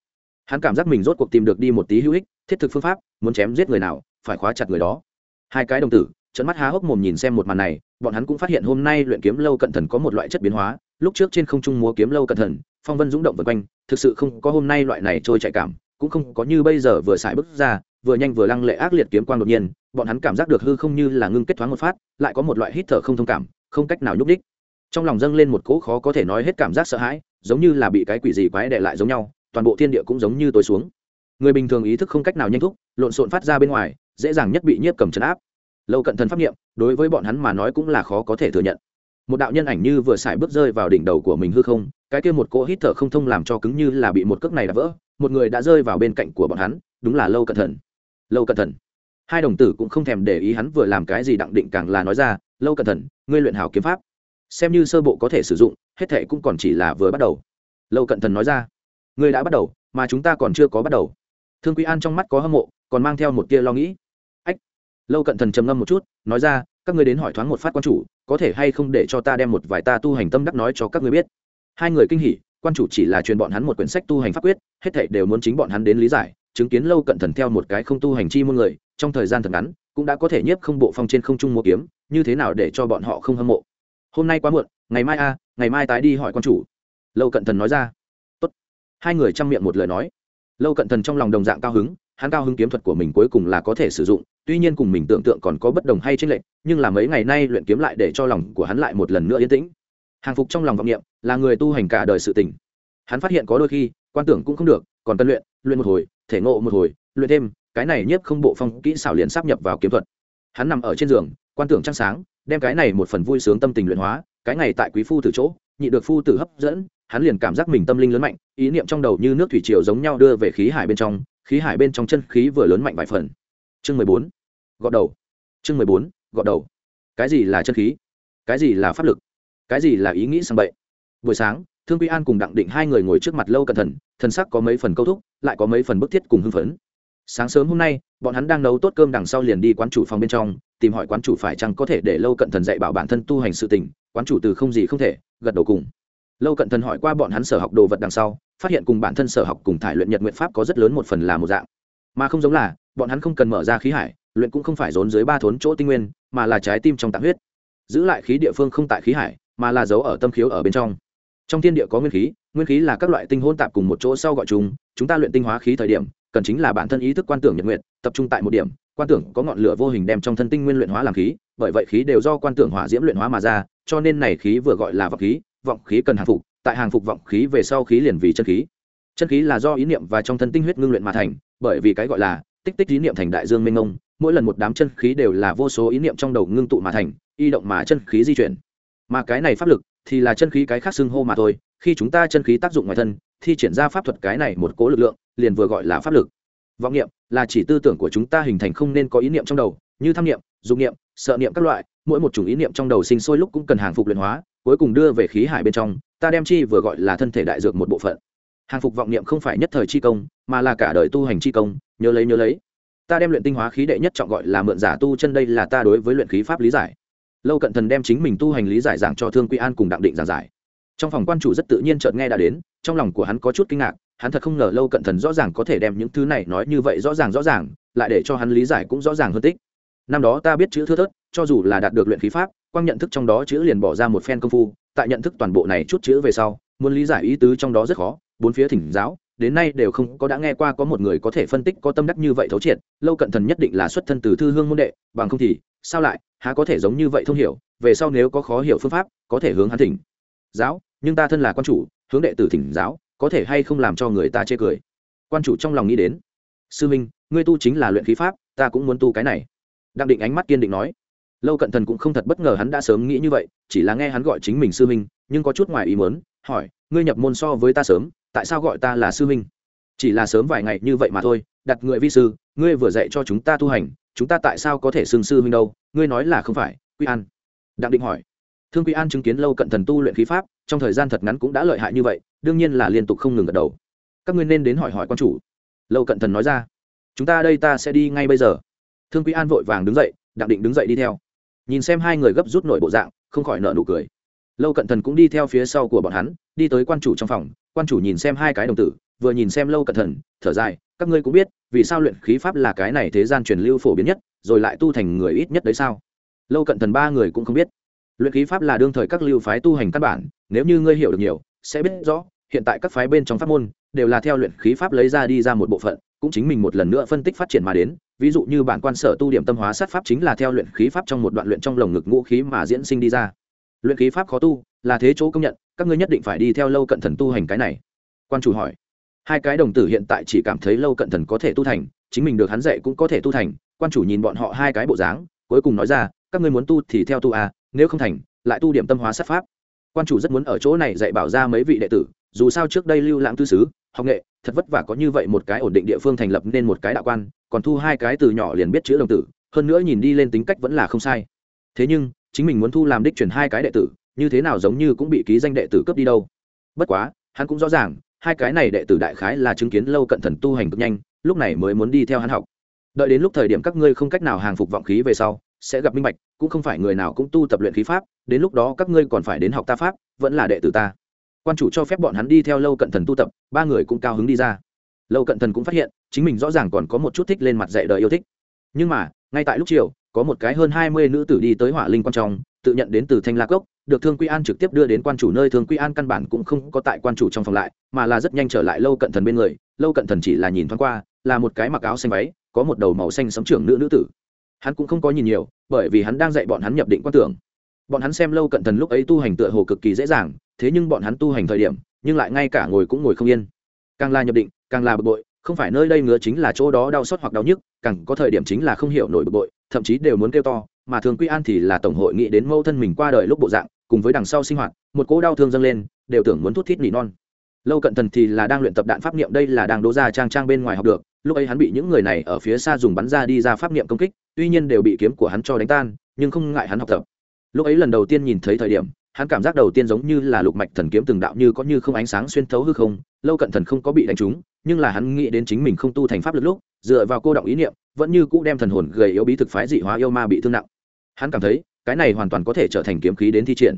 Hắn cảm giác mình rốt cuộc tìm được đi một tí hữu ích thiết thực phương pháp, muốn chém giết người nào, phải khóa chặt người đó. Hai cái đồng tử trận mắt há hốc mồm nhìn xem một màn này, bọn hắn cũng phát hiện hôm nay luyện kiếm lâu cận thần có một loại chất biến hóa, lúc trước trên không trung múa kiếm lâu cận thần, phong vân dũng động vân quanh, thực sự không có hôm nay loại này trôi chạy cảm, cũng không có như bây giờ vừa xài bước ra, vừa nhanh vừa lăng lệ ác liệt kiếm quang đột nhiên, bọn hắn cảm giác được hư không như là ngưng kết thoáng một phát, lại có một loại hít thở không thông cảm, không cách nào nhúc đích trong lòng dâng lên một cỗ khó có thể nói hết cảm giác sợ hãi, giống như là bị cái quỷ gì quái đè lại giống nhau, toàn bộ thiên địa cũng giống như tối xuống người bình thường ý thức không cách nào nhanh thúc, lộn xộn phát ra bên ngoài, dễ dàng nhất bị nhiếp cầm chấn áp. Lâu cận thần pháp niệm, đối với bọn hắn mà nói cũng là khó có thể thừa nhận. Một đạo nhân ảnh như vừa xài bước rơi vào đỉnh đầu của mình hư không, cái kia một cỗ hít thở không thông làm cho cứng như là bị một cước này đã vỡ, một người đã rơi vào bên cạnh của bọn hắn, đúng là lâu cận thần. Lâu cận thần. Hai đồng tử cũng không thèm để ý hắn vừa làm cái gì đặng định càng là nói ra, lâu cận thần, ngươi luyện hảo kiếm pháp, xem như sơ bộ có thể sử dụng, hết thệ cũng còn chỉ là vừa bắt đầu. Lâu cận thần nói ra, ngươi đã bắt đầu, mà chúng ta còn chưa có bắt đầu thương quý an trong mắt có hâm mộ, còn mang theo một tia lo nghĩ. Ách. Lâu cận thần trầm ngâm một chút, nói ra, các ngươi đến hỏi thoáng một phát quan chủ, có thể hay không để cho ta đem một vài ta tu hành tâm đắc nói cho các ngươi biết? Hai người kinh hỉ, quan chủ chỉ là truyền bọn hắn một quyển sách tu hành pháp quyết, hết thảy đều muốn chính bọn hắn đến lý giải, chứng kiến lâu cận thần theo một cái không tu hành chi muôn người, trong thời gian thật ngắn, cũng đã có thể nhiếp không bộ phong trên không trung mua kiếm, như thế nào để cho bọn họ không hâm mộ? Hôm nay quá muộn, ngày mai a ngày mai tái đi hỏi quan chủ. Lâu cận thần nói ra. Tốt. hai người chăm miệng một lời nói lâu cận thần trong lòng đồng dạng cao hứng, hắn cao hứng kiếm thuật của mình cuối cùng là có thể sử dụng, tuy nhiên cùng mình tưởng tượng còn có bất đồng hay tranh lệch, nhưng là mấy ngày nay luyện kiếm lại để cho lòng của hắn lại một lần nữa yên tĩnh. Hàng phục trong lòng vọng niệm, là người tu hành cả đời sự tình. Hắn phát hiện có đôi khi, quan tưởng cũng không được, còn tân luyện luyện một hồi, thể ngộ một hồi, luyện thêm, cái này nhiếp không bộ phong kỹ xảo liền sắp nhập vào kiếm thuật. Hắn nằm ở trên giường, quan tưởng trăng sáng, đem cái này một phần vui sướng tâm tình luyện hóa, cái ngày tại quý phu từ chỗ, nhị được phu tử hấp dẫn hắn liền cảm giác mình tâm linh lớn mạnh, ý niệm trong đầu như nước thủy triều giống nhau đưa về khí hải bên trong, khí hải bên trong chân khí vừa lớn mạnh vài phần. Chương mười bốn, gọt đầu. Chương mười bốn, gọt đầu. Cái gì là chân khí? Cái gì là pháp lực? Cái gì là ý nghĩ sang bậy? Buổi sáng, thương quy an cùng đặng định hai người ngồi trước mặt lâu cẩn thận, thần sắc có mấy phần câu thúc, lại có mấy phần bức thiết cùng hưng phấn. Sáng sớm hôm nay, bọn hắn đang nấu tốt cơm đằng sau liền đi quán chủ phòng bên trong, tìm hỏi quán chủ phải chăng có thể để lâu cận thần dạy bảo bản thân tu hành sự tình, quán chủ từ không gì không thể, gật đầu cùng lâu cận thần hỏi qua bọn hắn sở học đồ vật đằng sau, phát hiện cùng bản thân sở học cùng thải luyện nhật nguyện pháp có rất lớn một phần là một dạng. Mà không giống là, bọn hắn không cần mở ra khí hải, luyện cũng không phải rốn dưới ba thốn chỗ tinh nguyên, mà là trái tim trong tạng huyết. Giữ lại khí địa phương không tại khí hải, mà là giấu ở tâm khiếu ở bên trong. Trong thiên địa có nguyên khí nguyên khí là các loại tinh hôn tạp cùng một chỗ sau gọi chúng chúng ta luyện tinh hóa khí thời điểm, cần chính là bản thân ý thức quan tưởng nhật nguyện, tập trung tại một điểm, quan tưởng có ngọn lửa vô hình đem trong thân tinh nguyên luyện hóa làm khí, bởi vậy khí đều do quan tưởng hỏa diễm luyện hóa mà ra, cho nên này khí vừa gọi là vật khí vọng khí cần hàng phục, tại hàng phục vọng khí về sau khí liền vì chân khí. Chân khí là do ý niệm và trong thân tinh huyết ngưng luyện mà thành, bởi vì cái gọi là tích tích ý niệm thành đại dương mênh mông, mỗi lần một đám chân khí đều là vô số ý niệm trong đầu ngưng tụ mà thành, y động mà chân khí di chuyển. Mà cái này pháp lực thì là chân khí cái khác xưng hô mà thôi, khi chúng ta chân khí tác dụng ngoài thân thì triển ra pháp thuật cái này một cố lực lượng, liền vừa gọi là pháp lực. Vọng niệm là chỉ tư tưởng của chúng ta hình thành không nên có ý niệm trong đầu, như tham niệm dụng niệm, sợ niệm các loại, mỗi một chủng ý niệm trong đầu sinh sôi lúc cũng cần hàng phục luyện hóa cuối cùng đưa về khí hải bên trong, ta đem chi vừa gọi là thân thể đại dược một bộ phận. Hàng phục vọng niệm không phải nhất thời chi công, mà là cả đời tu hành chi công, nhớ lấy nhớ lấy. Ta đem luyện tinh hóa khí đệ nhất trọng gọi là mượn giả tu chân đây là ta đối với luyện khí pháp lý giải. Lâu cận thần đem chính mình tu hành lý giải giảng cho thương quy an cùng đặng định giảng giải. Trong phòng quan chủ rất tự nhiên chợt nghe đã đến, trong lòng của hắn có chút kinh ngạc, hắn thật không ngờ lâu cận thần rõ ràng có thể đem những thứ này nói như vậy rõ ràng rõ ràng, lại để cho hắn lý giải cũng rõ ràng hơn tích. Năm đó ta biết chữ thưa thớt cho dù là đạt được luyện khí pháp, quang nhận thức trong đó chữ liền bỏ ra một phen công phu, tại nhận thức toàn bộ này chút chữ về sau, muốn lý giải ý tứ trong đó rất khó, bốn phía thỉnh giáo, đến nay đều không có đã nghe qua có một người có thể phân tích có tâm đắc như vậy thấu triệt, lâu cận thần nhất định là xuất thân từ thư hương môn đệ, bằng không thì, sao lại, há có thể giống như vậy thông hiểu, về sau nếu có khó hiểu phương pháp, có thể hướng hắn thỉnh. Giáo, nhưng ta thân là quan chủ, hướng đệ tử thỉnh giáo, có thể hay không làm cho người ta chê cười? Quan chủ trong lòng nghĩ đến. Sư minh, ngươi tu chính là luyện khí pháp, ta cũng muốn tu cái này. Đặng định ánh mắt kiên định nói lâu cận thần cũng không thật bất ngờ hắn đã sớm nghĩ như vậy, chỉ là nghe hắn gọi chính mình sư minh nhưng có chút ngoài ý mớn hỏi, ngươi nhập môn so với ta sớm, tại sao gọi ta là sư minh chỉ là sớm vài ngày như vậy mà thôi, đặt người vi sư, ngươi vừa dạy cho chúng ta tu hành, chúng ta tại sao có thể xưng sư minh đâu, ngươi nói là không phải, quy an. Đặng định hỏi. Thương quy an chứng kiến lâu cận thần tu luyện khí pháp, trong thời gian thật ngắn cũng đã lợi hại như vậy, đương nhiên là liên tục không ngừng gật đầu. Các ngươi nên đến hỏi hỏi quan chủ. Lâu cận thần nói ra. Chúng ta đây ta sẽ đi ngay bây giờ. Thương Quy an vội vàng đứng dậy, đặng định đứng dậy đi theo nhìn xem hai người gấp rút nội bộ dạng, không khỏi nợ nụ cười. Lâu cận thần cũng đi theo phía sau của bọn hắn, đi tới quan chủ trong phòng. Quan chủ nhìn xem hai cái đồng tử, vừa nhìn xem lâu cận thần, thở dài, các ngươi cũng biết, vì sao luyện khí pháp là cái này thế gian truyền lưu phổ biến nhất, rồi lại tu thành người ít nhất đấy sao? Lâu cận thần ba người cũng không biết. Luyện khí pháp là đương thời các lưu phái tu hành căn bản, nếu như ngươi hiểu được nhiều, sẽ biết rõ, hiện tại các phái bên trong pháp môn, đều là theo luyện khí pháp lấy ra đi ra một bộ phận cũng chính mình một lần nữa phân tích phát triển mà đến, ví dụ như bản quan sở tu điểm tâm hóa sát pháp chính là theo luyện khí pháp trong một đoạn luyện trong lồng ngực ngũ khí mà diễn sinh đi ra. Luyện khí pháp khó tu, là thế chỗ công nhận, các ngươi nhất định phải đi theo lâu cận thần tu hành cái này. Quan chủ hỏi. Hai cái đồng tử hiện tại chỉ cảm thấy lâu cận thần có thể tu thành, chính mình được hắn dạy cũng có thể tu thành. Quan chủ nhìn bọn họ hai cái bộ dáng, cuối cùng nói ra, các ngươi muốn tu thì theo tu à nếu không thành, lại tu điểm tâm hóa sát pháp. Quan chủ rất muốn ở chỗ này dạy bảo ra mấy vị đệ tử, dù sao trước đây lưu lãng tư sứ học nghệ, thật vất vả có như vậy một cái ổn định địa phương thành lập nên một cái đạo quan, còn thu hai cái từ nhỏ liền biết chữ đồng tử, hơn nữa nhìn đi lên tính cách vẫn là không sai. Thế nhưng, chính mình muốn thu làm đích truyền hai cái đệ tử, như thế nào giống như cũng bị ký danh đệ tử cướp đi đâu. Bất quá, hắn cũng rõ ràng, hai cái này đệ tử đại khái là chứng kiến lâu cận thần tu hành cực nhanh, lúc này mới muốn đi theo hắn học. Đợi đến lúc thời điểm các ngươi không cách nào hàng phục vọng khí về sau, sẽ gặp minh bạch, cũng không phải người nào cũng tu tập luyện khí pháp, đến lúc đó các ngươi còn phải đến học ta pháp, vẫn là đệ tử ta quan chủ cho phép bọn hắn đi theo lâu cận thần tu tập, ba người cũng cao hứng đi ra. Lâu cận thần cũng phát hiện, chính mình rõ ràng còn có một chút thích lên mặt dạy đời yêu thích. Nhưng mà, ngay tại lúc chiều, có một cái hơn hai mươi nữ tử đi tới hỏa linh quan trọng tự nhận đến từ thanh la cốc, được thương quy an trực tiếp đưa đến quan chủ nơi thương quy an căn bản cũng không có tại quan chủ trong phòng lại, mà là rất nhanh trở lại lâu cận thần bên người. Lâu cận thần chỉ là nhìn thoáng qua, là một cái mặc áo xanh váy, có một đầu màu xanh sấm trưởng nữ nữ tử. Hắn cũng không có nhìn nhiều, bởi vì hắn đang dạy bọn hắn nhập định quan tưởng. Bọn hắn xem lâu cận thần lúc ấy tu hành tựa hồ cực kỳ dễ dàng thế nhưng bọn hắn tu hành thời điểm, nhưng lại ngay cả ngồi cũng ngồi không yên. Càng là nhập định, càng là bực bội, không phải nơi đây ngứa chính là chỗ đó đau xót hoặc đau nhức, càng có thời điểm chính là không hiểu nổi bực bội, thậm chí đều muốn kêu to, mà thường quy an thì là tổng hội nghĩ đến mâu thân mình qua đời lúc bộ dạng, cùng với đằng sau sinh hoạt, một cỗ đau thương dâng lên, đều tưởng muốn thút thít nỉ non. Lâu cận thần thì là đang luyện tập đạn pháp niệm đây là đang đố ra trang trang bên ngoài học được, lúc ấy hắn bị những người này ở phía xa dùng bắn ra đi ra pháp niệm công kích, tuy nhiên đều bị kiếm của hắn cho đánh tan, nhưng không ngại hắn học tập. Lúc ấy lần đầu tiên nhìn thấy thời điểm hắn cảm giác đầu tiên giống như là lục mạch thần kiếm từng đạo như có như không ánh sáng xuyên thấu hư không, lâu cận thần không có bị đánh trúng, nhưng là hắn nghĩ đến chính mình không tu thành pháp lực lúc, dựa vào cô động ý niệm, vẫn như cũ đem thần hồn gầy yếu bí thực phái dị hóa yêu ma bị thương nặng. Hắn cảm thấy, cái này hoàn toàn có thể trở thành kiếm khí đến thi triển.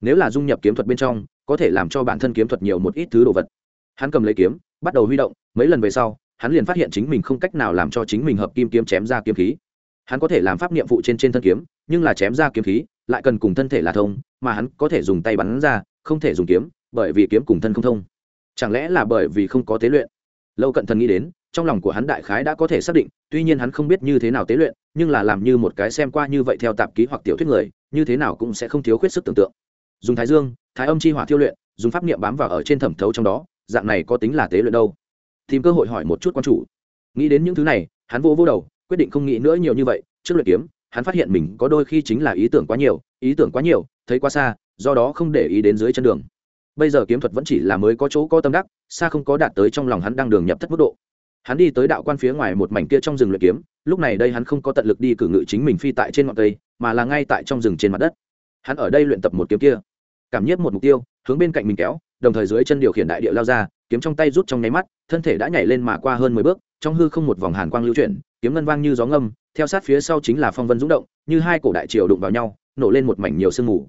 Nếu là dung nhập kiếm thuật bên trong, có thể làm cho bản thân kiếm thuật nhiều một ít thứ đồ vật. Hắn cầm lấy kiếm, bắt đầu huy động, mấy lần về sau, hắn liền phát hiện chính mình không cách nào làm cho chính mình hợp kim kiếm chém ra kiếm khí. Hắn có thể làm pháp niệm phụ trên trên thân kiếm, nhưng là chém ra kiếm khí lại cần cùng thân thể là thông, mà hắn có thể dùng tay bắn ra, không thể dùng kiếm, bởi vì kiếm cùng thân không thông. Chẳng lẽ là bởi vì không có tế luyện? Lâu cận thần nghĩ đến, trong lòng của hắn đại khái đã có thể xác định, tuy nhiên hắn không biết như thế nào tế luyện, nhưng là làm như một cái xem qua như vậy theo tạp ký hoặc tiểu thuyết người, như thế nào cũng sẽ không thiếu khuyết sức tưởng tượng. Dùng thái dương, thái âm chi hỏa thiêu luyện, dùng pháp niệm bám vào ở trên thẩm thấu trong đó, dạng này có tính là tế luyện đâu? Tìm cơ hội hỏi một chút quan chủ. Nghĩ đến những thứ này, hắn vô vô đầu, quyết định không nghĩ nữa nhiều như vậy, trước luyện kiếm hắn phát hiện mình có đôi khi chính là ý tưởng quá nhiều, ý tưởng quá nhiều, thấy quá xa, do đó không để ý đến dưới chân đường. Bây giờ kiếm thuật vẫn chỉ là mới có chỗ có tâm đắc, xa không có đạt tới trong lòng hắn đang đường nhập thất mức độ. Hắn đi tới đạo quan phía ngoài một mảnh kia trong rừng luyện kiếm, lúc này đây hắn không có tận lực đi cử ngự chính mình phi tại trên ngọn cây, mà là ngay tại trong rừng trên mặt đất. Hắn ở đây luyện tập một kiếm kia, cảm nhiếp một mục tiêu, hướng bên cạnh mình kéo, đồng thời dưới chân điều khiển đại điệu lao ra, kiếm trong tay rút trong nháy mắt, thân thể đã nhảy lên mà qua hơn mười bước, trong hư không một vòng hàn quang lưu chuyển, kiếm ngân vang như gió ngâm theo sát phía sau chính là phong vân rung động, như hai cổ đại triều đụng vào nhau, nổ lên một mảnh nhiều sương mù.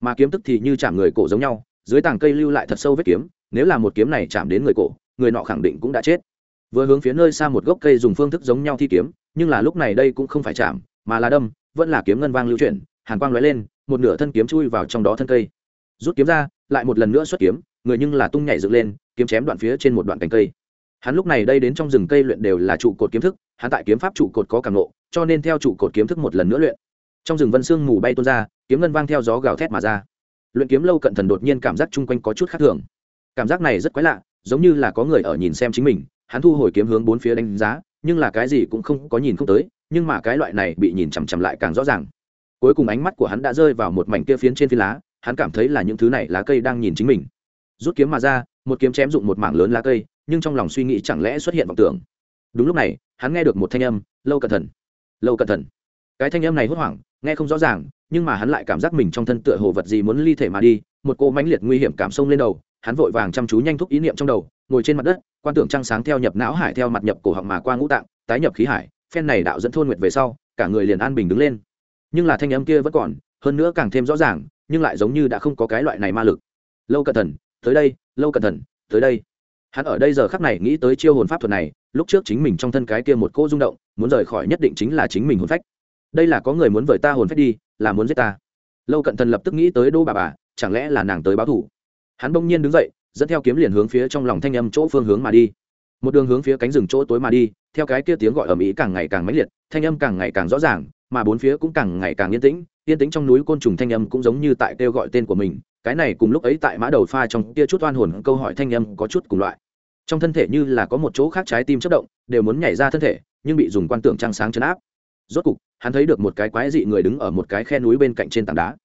Mà kiếm tức thì như chạm người cổ giống nhau, dưới tảng cây lưu lại thật sâu vết kiếm, nếu là một kiếm này chạm đến người cổ, người nọ khẳng định cũng đã chết. Vừa hướng phía nơi xa một gốc cây dùng phương thức giống nhau thi kiếm, nhưng là lúc này đây cũng không phải chạm, mà là đâm, vẫn là kiếm ngân vang lưu chuyển, hàn quang lóe lên, một nửa thân kiếm chui vào trong đó thân cây. Rút kiếm ra, lại một lần nữa xuất kiếm, người nhưng là tung nhảy dựng lên, kiếm chém đoạn phía trên một đoạn cành cây hắn lúc này đây đến trong rừng cây luyện đều là trụ cột kiếm thức, hắn tại kiếm pháp trụ cột có càng lộ cho nên theo trụ cột kiếm thức một lần nữa luyện. Trong rừng vân sương mù bay tuôn ra, kiếm ngân vang theo gió gào thét mà ra. Luyện kiếm lâu cận thần đột nhiên cảm giác chung quanh có chút khác thường. Cảm giác này rất quái lạ, giống như là có người ở nhìn xem chính mình, hắn thu hồi kiếm hướng bốn phía đánh giá, nhưng là cái gì cũng không có nhìn không tới, nhưng mà cái loại này bị nhìn chằm chằm lại càng rõ ràng. Cuối cùng ánh mắt của hắn đã rơi vào một mảnh kia phiến trên phi lá, hắn cảm thấy là những thứ này lá cây đang nhìn chính mình. Rút kiếm mà ra, một kiếm chém dụng một mảng lớn lá cây nhưng trong lòng suy nghĩ chẳng lẽ xuất hiện vọng tưởng. Đúng lúc này, hắn nghe được một thanh âm, lâu cẩn thận, lâu cẩn thận. Cái thanh âm này hốt hoảng, nghe không rõ ràng, nhưng mà hắn lại cảm giác mình trong thân tựa hồ vật gì muốn ly thể mà đi, một cô mãnh liệt nguy hiểm cảm xông lên đầu, hắn vội vàng chăm chú nhanh thúc ý niệm trong đầu, ngồi trên mặt đất, quan tưởng trăng sáng theo nhập não hải theo mặt nhập cổ họng mà qua ngũ tạng, tái nhập khí hải, phen này đạo dẫn thôn nguyệt về sau, cả người liền an bình đứng lên. Nhưng là thanh âm kia vẫn còn, hơn nữa càng thêm rõ ràng, nhưng lại giống như đã không có cái loại này ma lực. Lâu cẩn thận, tới đây, lâu cẩn thận, tới đây hắn ở đây giờ khắc này nghĩ tới chiêu hồn pháp thuật này, lúc trước chính mình trong thân cái kia một cô rung động, muốn rời khỏi nhất định chính là chính mình hồn phách. Đây là có người muốn vời ta hồn phách đi, là muốn giết ta. Lâu cận thần lập tức nghĩ tới đô bà bà, chẳng lẽ là nàng tới báo thủ hắn bỗng nhiên đứng dậy, dẫn theo kiếm liền hướng phía trong lòng thanh âm chỗ phương hướng mà đi. Một đường hướng phía cánh rừng chỗ tối mà đi, theo cái kia tiếng gọi ầm ĩ càng ngày càng mãnh liệt, thanh âm càng ngày càng rõ ràng, mà bốn phía cũng càng ngày càng yên tĩnh yên tĩnh trong núi côn trùng thanh âm cũng giống như tại kêu gọi tên của mình, cái này cùng lúc ấy tại mã đầu pha trong kia chút oan hồn câu hỏi thanh âm có chút cùng loại trong thân thể như là có một chỗ khác trái tim chất động, đều muốn nhảy ra thân thể, nhưng bị dùng quan tưởng trăng sáng chấn áp. Rốt cục, hắn thấy được một cái quái dị người đứng ở một cái khe núi bên cạnh trên tảng đá.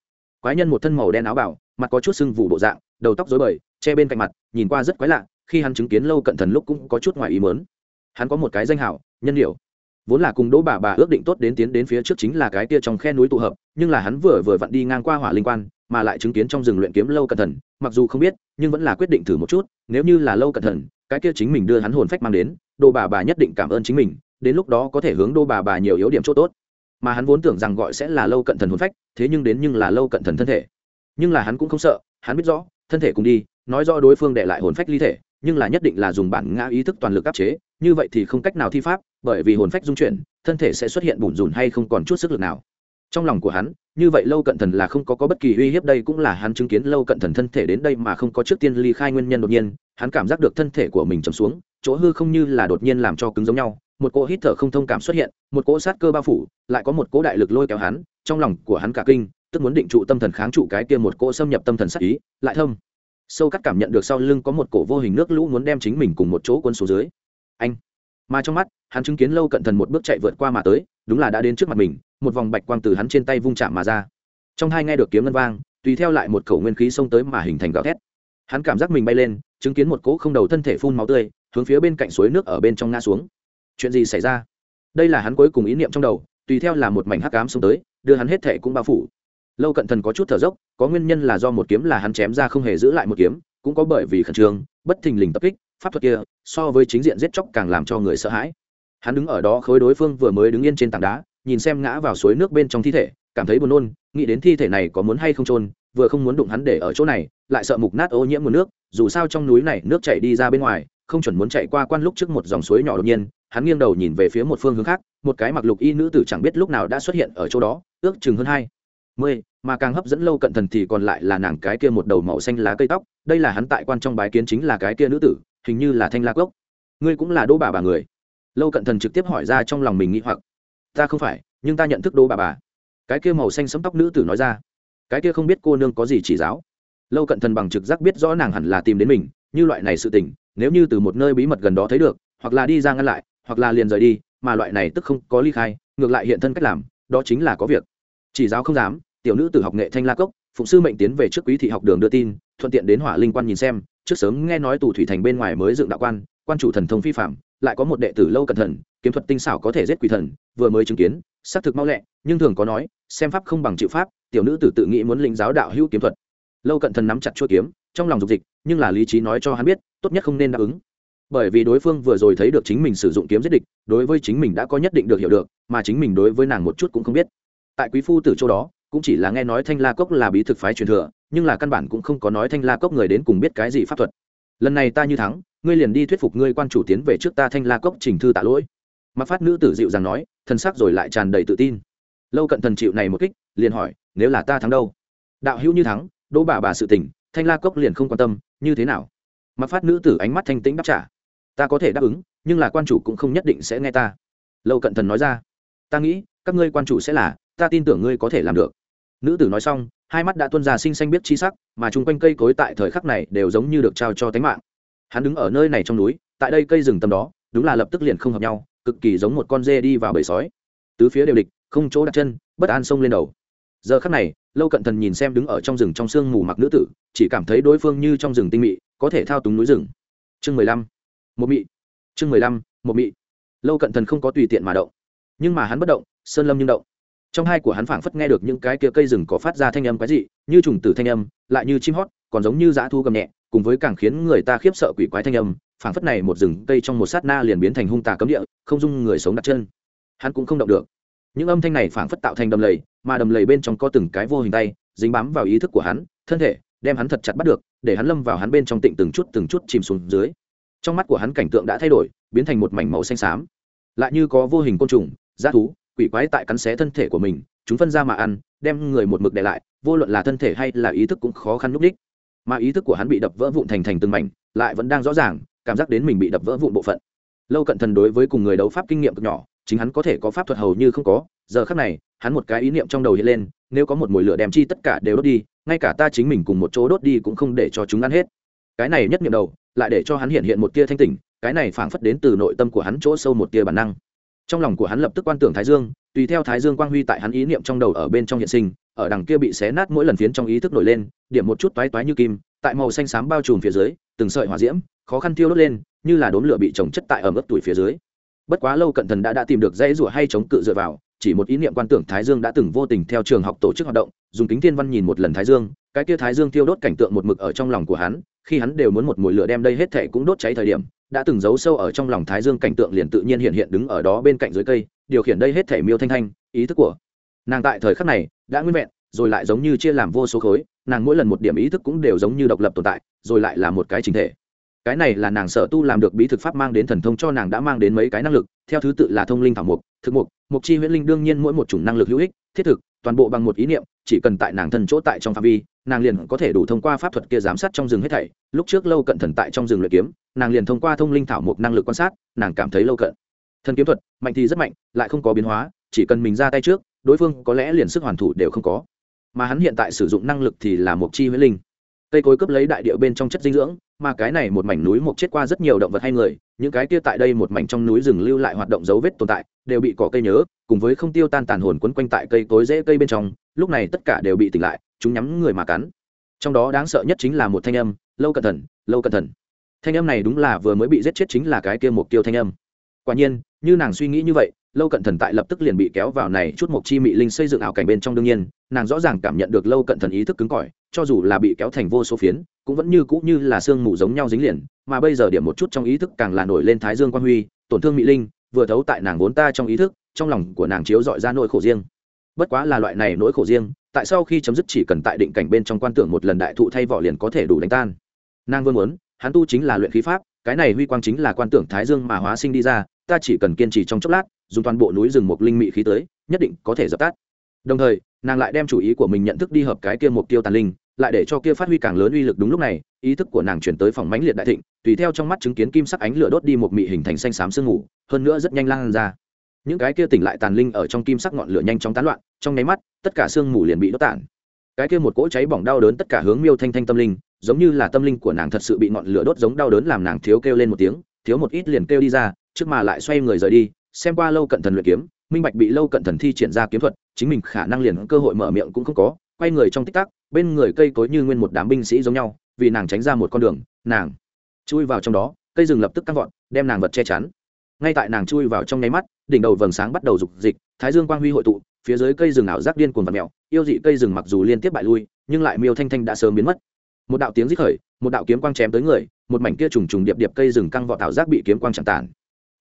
Quái nhân một thân màu đen áo bảo mặt có chút sưng vụ bộ dạng, đầu tóc rối bời, che bên cạnh mặt, nhìn qua rất quái lạ, khi hắn chứng kiến lâu cận thần lúc cũng có chút ngoài ý mớn hắn có một cái danh hảo, nhân hiệu vốn là cùng đỗ bà bà ước định tốt đến tiến đến phía trước chính là cái kia trong khe núi tụ hợp, nhưng là hắn vừa vừa vặn đi ngang qua hỏa linh quan, mà lại chứng kiến trong rừng luyện kiếm lâu cẩn thận mặc dù không biết, nhưng vẫn là quyết định thử một chút, nếu như là lâu cẩn thận cái kia chính mình đưa hắn hồn phách mang đến, đô bà bà nhất định cảm ơn chính mình, đến lúc đó có thể hướng đô bà bà nhiều yếu điểm chỗ tốt. Mà hắn vốn tưởng rằng gọi sẽ là lâu cận thần hồn phách, thế nhưng đến nhưng là lâu cận thần thân thể. Nhưng là hắn cũng không sợ, hắn biết rõ, thân thể cùng đi, nói rõ đối phương để lại hồn phách ly thể, nhưng là nhất định là dùng bản ngã ý thức toàn lực áp chế, như vậy thì không cách nào thi pháp, bởi vì hồn phách dung chuyển, thân thể sẽ xuất hiện bùn rùn hay không còn chút sức lực nào. Trong lòng của hắn như vậy lâu cận thần là không có, có bất kỳ uy hiếp đây cũng là hắn chứng kiến lâu cận thần thân thể đến đây mà không có trước tiên ly khai nguyên nhân đột nhiên hắn cảm giác được thân thể của mình trầm xuống chỗ hư không như là đột nhiên làm cho cứng giống nhau một cỗ hít thở không thông cảm xuất hiện một cỗ sát cơ bao phủ lại có một cỗ đại lực lôi kéo hắn trong lòng của hắn cả kinh tức muốn định trụ tâm thần kháng trụ cái kia một cỗ xâm nhập tâm thần sát ý lại thâm sâu cắt cảm nhận được sau lưng có một cổ vô hình nước lũ muốn đem chính mình cùng một chỗ quân số dưới. Anh mà trong mắt hắn chứng kiến lâu cận thần một bước chạy vượt qua mà tới đúng là đã đến trước mặt mình một vòng bạch quang từ hắn trên tay vung chạm mà ra. Trong hai nghe được kiếm ngân vang, tùy theo lại một khẩu nguyên khí xông tới mà hình thành gạo thét. Hắn cảm giác mình bay lên, chứng kiến một cỗ không đầu thân thể phun máu tươi, hướng phía bên cạnh suối nước ở bên trong ngã xuống. Chuyện gì xảy ra? Đây là hắn cuối cùng ý niệm trong đầu, tùy theo là một mảnh hắc cám xông tới, đưa hắn hết thệ cũng bao phủ. Lâu cận thần có chút thở dốc, có nguyên nhân là do một kiếm là hắn chém ra không hề giữ lại một kiếm, cũng có bởi vì khẩn trương, bất thình lình tập kích, pháp thuật kia, so với chính diện giết chóc càng làm cho người sợ hãi. Hắn đứng ở đó khối đối phương vừa mới đứng yên trên tảng đá nhìn xem ngã vào suối nước bên trong thi thể, cảm thấy buồn nôn, nghĩ đến thi thể này có muốn hay không trôn vừa không muốn đụng hắn để ở chỗ này, lại sợ mục nát ô nhiễm nguồn nước, dù sao trong núi này nước chảy đi ra bên ngoài, không chuẩn muốn chạy qua quan lúc trước một dòng suối nhỏ đột nhiên, hắn nghiêng đầu nhìn về phía một phương hướng khác, một cái mặc lục y nữ tử chẳng biết lúc nào đã xuất hiện ở chỗ đó, ước chừng hơn hai mươi, mà càng hấp dẫn lâu cận thần thì còn lại là nàng cái kia một đầu màu xanh lá cây tóc, đây là hắn tại quan trong bái kiến chính là cái kia nữ tử, hình như là thanh la cốc. Ngươi cũng là đỗ bà bà người? Lâu cận thần trực tiếp hỏi ra trong lòng mình nghĩ hoặc ta không phải, nhưng ta nhận thức đỗ bà bà. Cái kia màu xanh sẫm tóc nữ tử nói ra. Cái kia không biết cô nương có gì chỉ giáo. Lâu cận thần bằng trực giác biết rõ nàng hẳn là tìm đến mình, như loại này sự tình, nếu như từ một nơi bí mật gần đó thấy được, hoặc là đi ra ngăn lại, hoặc là liền rời đi, mà loại này tức không có ly khai, ngược lại hiện thân cách làm, đó chính là có việc. Chỉ giáo không dám, tiểu nữ tử học nghệ thanh la cốc, phụng sư mệnh tiến về trước quý thị học đường đưa tin, thuận tiện đến hỏa linh quan nhìn xem, trước sớm nghe nói tù thủy thành bên ngoài mới dựng đạo quan quan chủ thần thông phi phạm, lại có một đệ tử lâu cẩn thận kiếm thuật tinh xảo có thể giết quỷ thần vừa mới chứng kiến, xác thực mau lẹ, nhưng thường có nói, xem pháp không bằng chịu pháp, tiểu nữ tử tự nghĩ muốn lĩnh giáo đạo hữu kiếm thuật. Lâu cận thần nắm chặt chuôi kiếm, trong lòng dục dịch, nhưng là lý trí nói cho hắn biết, tốt nhất không nên đáp ứng. Bởi vì đối phương vừa rồi thấy được chính mình sử dụng kiếm giết địch, đối với chính mình đã có nhất định được hiểu được, mà chính mình đối với nàng một chút cũng không biết. Tại quý phu tử chỗ đó, cũng chỉ là nghe nói thanh la cốc là bí thực phái truyền thừa, nhưng là căn bản cũng không có nói thanh la cốc người đến cùng biết cái gì pháp thuật. Lần này ta như thắng, ngươi liền đi thuyết phục ngươi quan chủ tiến về trước ta thanh la cốc trình thư tạ lỗi. Mặc phát nữ tử dịu rằng nói thân sắc rồi lại tràn đầy tự tin. Lâu cận thần chịu này một kích, liền hỏi, nếu là ta thắng đâu? Đạo hữu như thắng, đỗ bà bà sự tình, thanh la cốc liền không quan tâm, như thế nào? Mặc phát nữ tử ánh mắt thanh tĩnh đáp trả, ta có thể đáp ứng, nhưng là quan chủ cũng không nhất định sẽ nghe ta. Lâu cận thần nói ra, ta nghĩ, các ngươi quan chủ sẽ là, ta tin tưởng ngươi có thể làm được. Nữ tử nói xong, hai mắt đã tuân ra xinh xanh biết chi sắc, mà chung quanh cây cối tại thời khắc này đều giống như được trao cho tánh mạng. Hắn đứng ở nơi này trong núi, tại đây cây rừng tầm đó, đúng là lập tức liền không hợp nhau cực kỳ giống một con dê đi vào bầy sói. Tứ phía đều địch, không chỗ đặt chân, bất an xông lên đầu. Giờ khắc này, lâu cận thần nhìn xem đứng ở trong rừng trong sương mù mặc nữ tử, chỉ cảm thấy đối phương như trong rừng tinh mị, có thể thao túng núi rừng. Chương mười lăm, một mị. Chương mười lăm, một mị. Lâu cận thần không có tùy tiện mà động. Nhưng mà hắn bất động, sơn lâm nhưng động. Trong hai của hắn phảng phất nghe được những cái kia cây rừng có phát ra thanh âm quái dị, như trùng tử thanh âm, lại như chim hót còn giống như dã thu gầm nhẹ, cùng với càng khiến người ta khiếp sợ quỷ quái thanh âm, phảng phất này một rừng cây trong một sát na liền biến thành hung tà cấm địa, không dung người sống đặt chân. Hắn cũng không động được. Những âm thanh này phảng phất tạo thành đầm lầy, mà đầm lầy bên trong có từng cái vô hình tay, dính bám vào ý thức của hắn, thân thể, đem hắn thật chặt bắt được, để hắn lâm vào hắn bên trong tịnh từng chút từng chút chìm xuống dưới. Trong mắt của hắn cảnh tượng đã thay đổi, biến thành một mảnh màu xanh xám. Lại như có vô hình côn trùng g thú, quỷ quái tại cắn xé thân thể của mình, chúng phân ra mà ăn, đem người một mực để lại, vô luận là thân thể hay là ý thức cũng khó khăn núp đích mà ý thức của hắn bị đập vỡ vụn thành thành từng mảnh, lại vẫn đang rõ ràng, cảm giác đến mình bị đập vỡ vụn bộ phận. Lâu cận thần đối với cùng người đấu pháp kinh nghiệm cực nhỏ, chính hắn có thể có pháp thuật hầu như không có, giờ khác này, hắn một cái ý niệm trong đầu hiện lên, nếu có một mùi lửa đem chi tất cả đều đốt đi, ngay cả ta chính mình cùng một chỗ đốt đi cũng không để cho chúng ăn hết. Cái này nhất niệm đầu, lại để cho hắn hiện hiện một tia thanh tỉnh, cái này phảng phất đến từ nội tâm của hắn chỗ sâu một tia bản năng. Trong lòng của hắn lập tức quan tưởng thái dương, tùy theo thái dương quang huy tại hắn ý niệm trong đầu ở bên trong hiện sinh ở đằng kia bị xé nát mỗi lần phiến trong ý thức nổi lên, điểm một chút toái toái như kim, tại màu xanh xám bao trùm phía dưới, từng sợi hỏa diễm, khó khăn tiêu đốt lên, như là đốm lửa bị trồng chất tại ở mức tuổi phía dưới. Bất quá lâu cận thần đã đã tìm được dãy rủa hay chống cự dựa vào, chỉ một ý niệm quan tưởng thái dương đã từng vô tình theo trường học tổ chức hoạt động, dùng kính thiên văn nhìn một lần thái dương, cái kia thái dương tiêu đốt cảnh tượng một mực ở trong lòng của hắn, khi hắn đều muốn một mùi lửa đem đây hết thể cũng đốt cháy thời điểm, đã từng giấu sâu ở trong lòng thái dương cảnh tượng liền tự nhiên hiện hiện đứng ở đó bên cạnh dưới cây, điều khiển đây hết thể miêu thanh thanh, ý thức của nàng tại thời khắc này đã nguyên vẹn, rồi lại giống như chia làm vô số khối, nàng mỗi lần một điểm ý thức cũng đều giống như độc lập tồn tại, rồi lại là một cái chính thể. Cái này là nàng sở tu làm được bí thực pháp mang đến thần thông cho nàng đã mang đến mấy cái năng lực, theo thứ tự là thông linh thảo mục thực mục mục chi huyễn linh đương nhiên mỗi một chủng năng lực hữu ích, thiết thực, toàn bộ bằng một ý niệm, chỉ cần tại nàng thân chỗ tại trong phạm vi, nàng liền có thể đủ thông qua pháp thuật kia giám sát trong rừng hết thảy. Lúc trước lâu cận thần tại trong rừng luyện kiếm, nàng liền thông qua thông linh thảo mục năng lực quan sát, nàng cảm thấy lâu cận. Thần kiếm thuật, mạnh thì rất mạnh, lại không có biến hóa, chỉ cần mình ra tay trước đối phương có lẽ liền sức hoàn thủ đều không có. Mà hắn hiện tại sử dụng năng lực thì là mộc chi huyễn linh. Cây cối cướp lấy đại địa bên trong chất dinh dưỡng, mà cái này một mảnh núi mục chết qua rất nhiều động vật hay người, những cái kia tại đây một mảnh trong núi rừng lưu lại hoạt động dấu vết tồn tại, đều bị cỏ cây nhớ, cùng với không tiêu tan tàn hồn quấn quanh tại cây cối rễ cây bên trong, lúc này tất cả đều bị tỉnh lại, chúng nhắm người mà cắn. Trong đó đáng sợ nhất chính là một thanh âm, lâu cẩn thận, lâu cẩn thận. Thanh âm này đúng là vừa mới bị giết chết chính là cái kia mục tiêu thanh âm. Quả nhiên, như nàng suy nghĩ như vậy lâu cận thần tại lập tức liền bị kéo vào này chút mộc chi mị linh xây dựng ảo cảnh bên trong đương nhiên, nàng rõ ràng cảm nhận được lâu cận thần ý thức cứng cỏi, cho dù là bị kéo thành vô số phiến, cũng vẫn như cũ như là sương mù giống nhau dính liền, mà bây giờ điểm một chút trong ý thức càng là nổi lên thái dương quan huy, tổn thương mị linh, vừa thấu tại nàng vốn ta trong ý thức, trong lòng của nàng chiếu dọi ra nỗi khổ riêng. Bất quá là loại này nỗi khổ riêng, tại sau khi chấm dứt chỉ cần tại định cảnh bên trong quan tưởng một lần đại thụ thay vỏ liền có thể đủ đánh tan. Nàng vương muốn, hắn tu chính là luyện khí pháp, cái này huy quang chính là quan tưởng thái dương mà hóa sinh đi ra ta chỉ cần kiên trì trong chốc lát, dùng toàn bộ núi rừng một linh mị khí tới, nhất định có thể dập tắt. Đồng thời, nàng lại đem chủ ý của mình nhận thức đi hợp cái kia mục tiêu tàn linh, lại để cho kia phát huy càng lớn uy lực đúng lúc này, ý thức của nàng chuyển tới phòng mãnh liệt đại thịnh, tùy theo trong mắt chứng kiến kim sắc ánh lửa đốt đi một mị hình thành xanh xám sương ngủ hơn nữa rất nhanh lan ra. Những cái kia tỉnh lại tàn linh ở trong kim sắc ngọn lửa nhanh chóng tán loạn, trong nháy mắt, tất cả sương mù liền bị đốt tản. Cái kia một cỗ cháy bỏng đau đớn tất cả hướng miêu thanh thanh tâm linh, giống như là tâm linh của nàng thật sự bị ngọn lửa đốt giống đau đớn làm nàng thiếu kêu lên một tiếng, thiếu một ít liền kêu đi ra trước mà lại xoay người rời đi, xem qua lâu cận thần luyện kiếm, minh bạch bị lâu cận thần thi triển ra kiếm thuật, chính mình khả năng liền cơ hội mở miệng cũng không có, quay người trong tích tắc, bên người cây cối như nguyên một đám binh sĩ giống nhau, vì nàng tránh ra một con đường, nàng chui vào trong đó, cây rừng lập tức căng vọt, đem nàng vật che chắn. Ngay tại nàng chui vào trong nháy mắt, đỉnh đầu vầng sáng bắt đầu rục dịch, thái dương quang huy hội tụ, phía dưới cây rừng ảo giác điên cuồng vật mèo, yêu dị cây rừng mặc dù liên tiếp bại lui, nhưng lại miêu thanh thanh đã sớm biến mất. Một đạo tiếng rít khởi, một đạo kiếm quang chém tới người, một mảnh kia trùng trùng điệp điệp cây rừng căng vọt ảo giác bị kiếm quang chạm tàn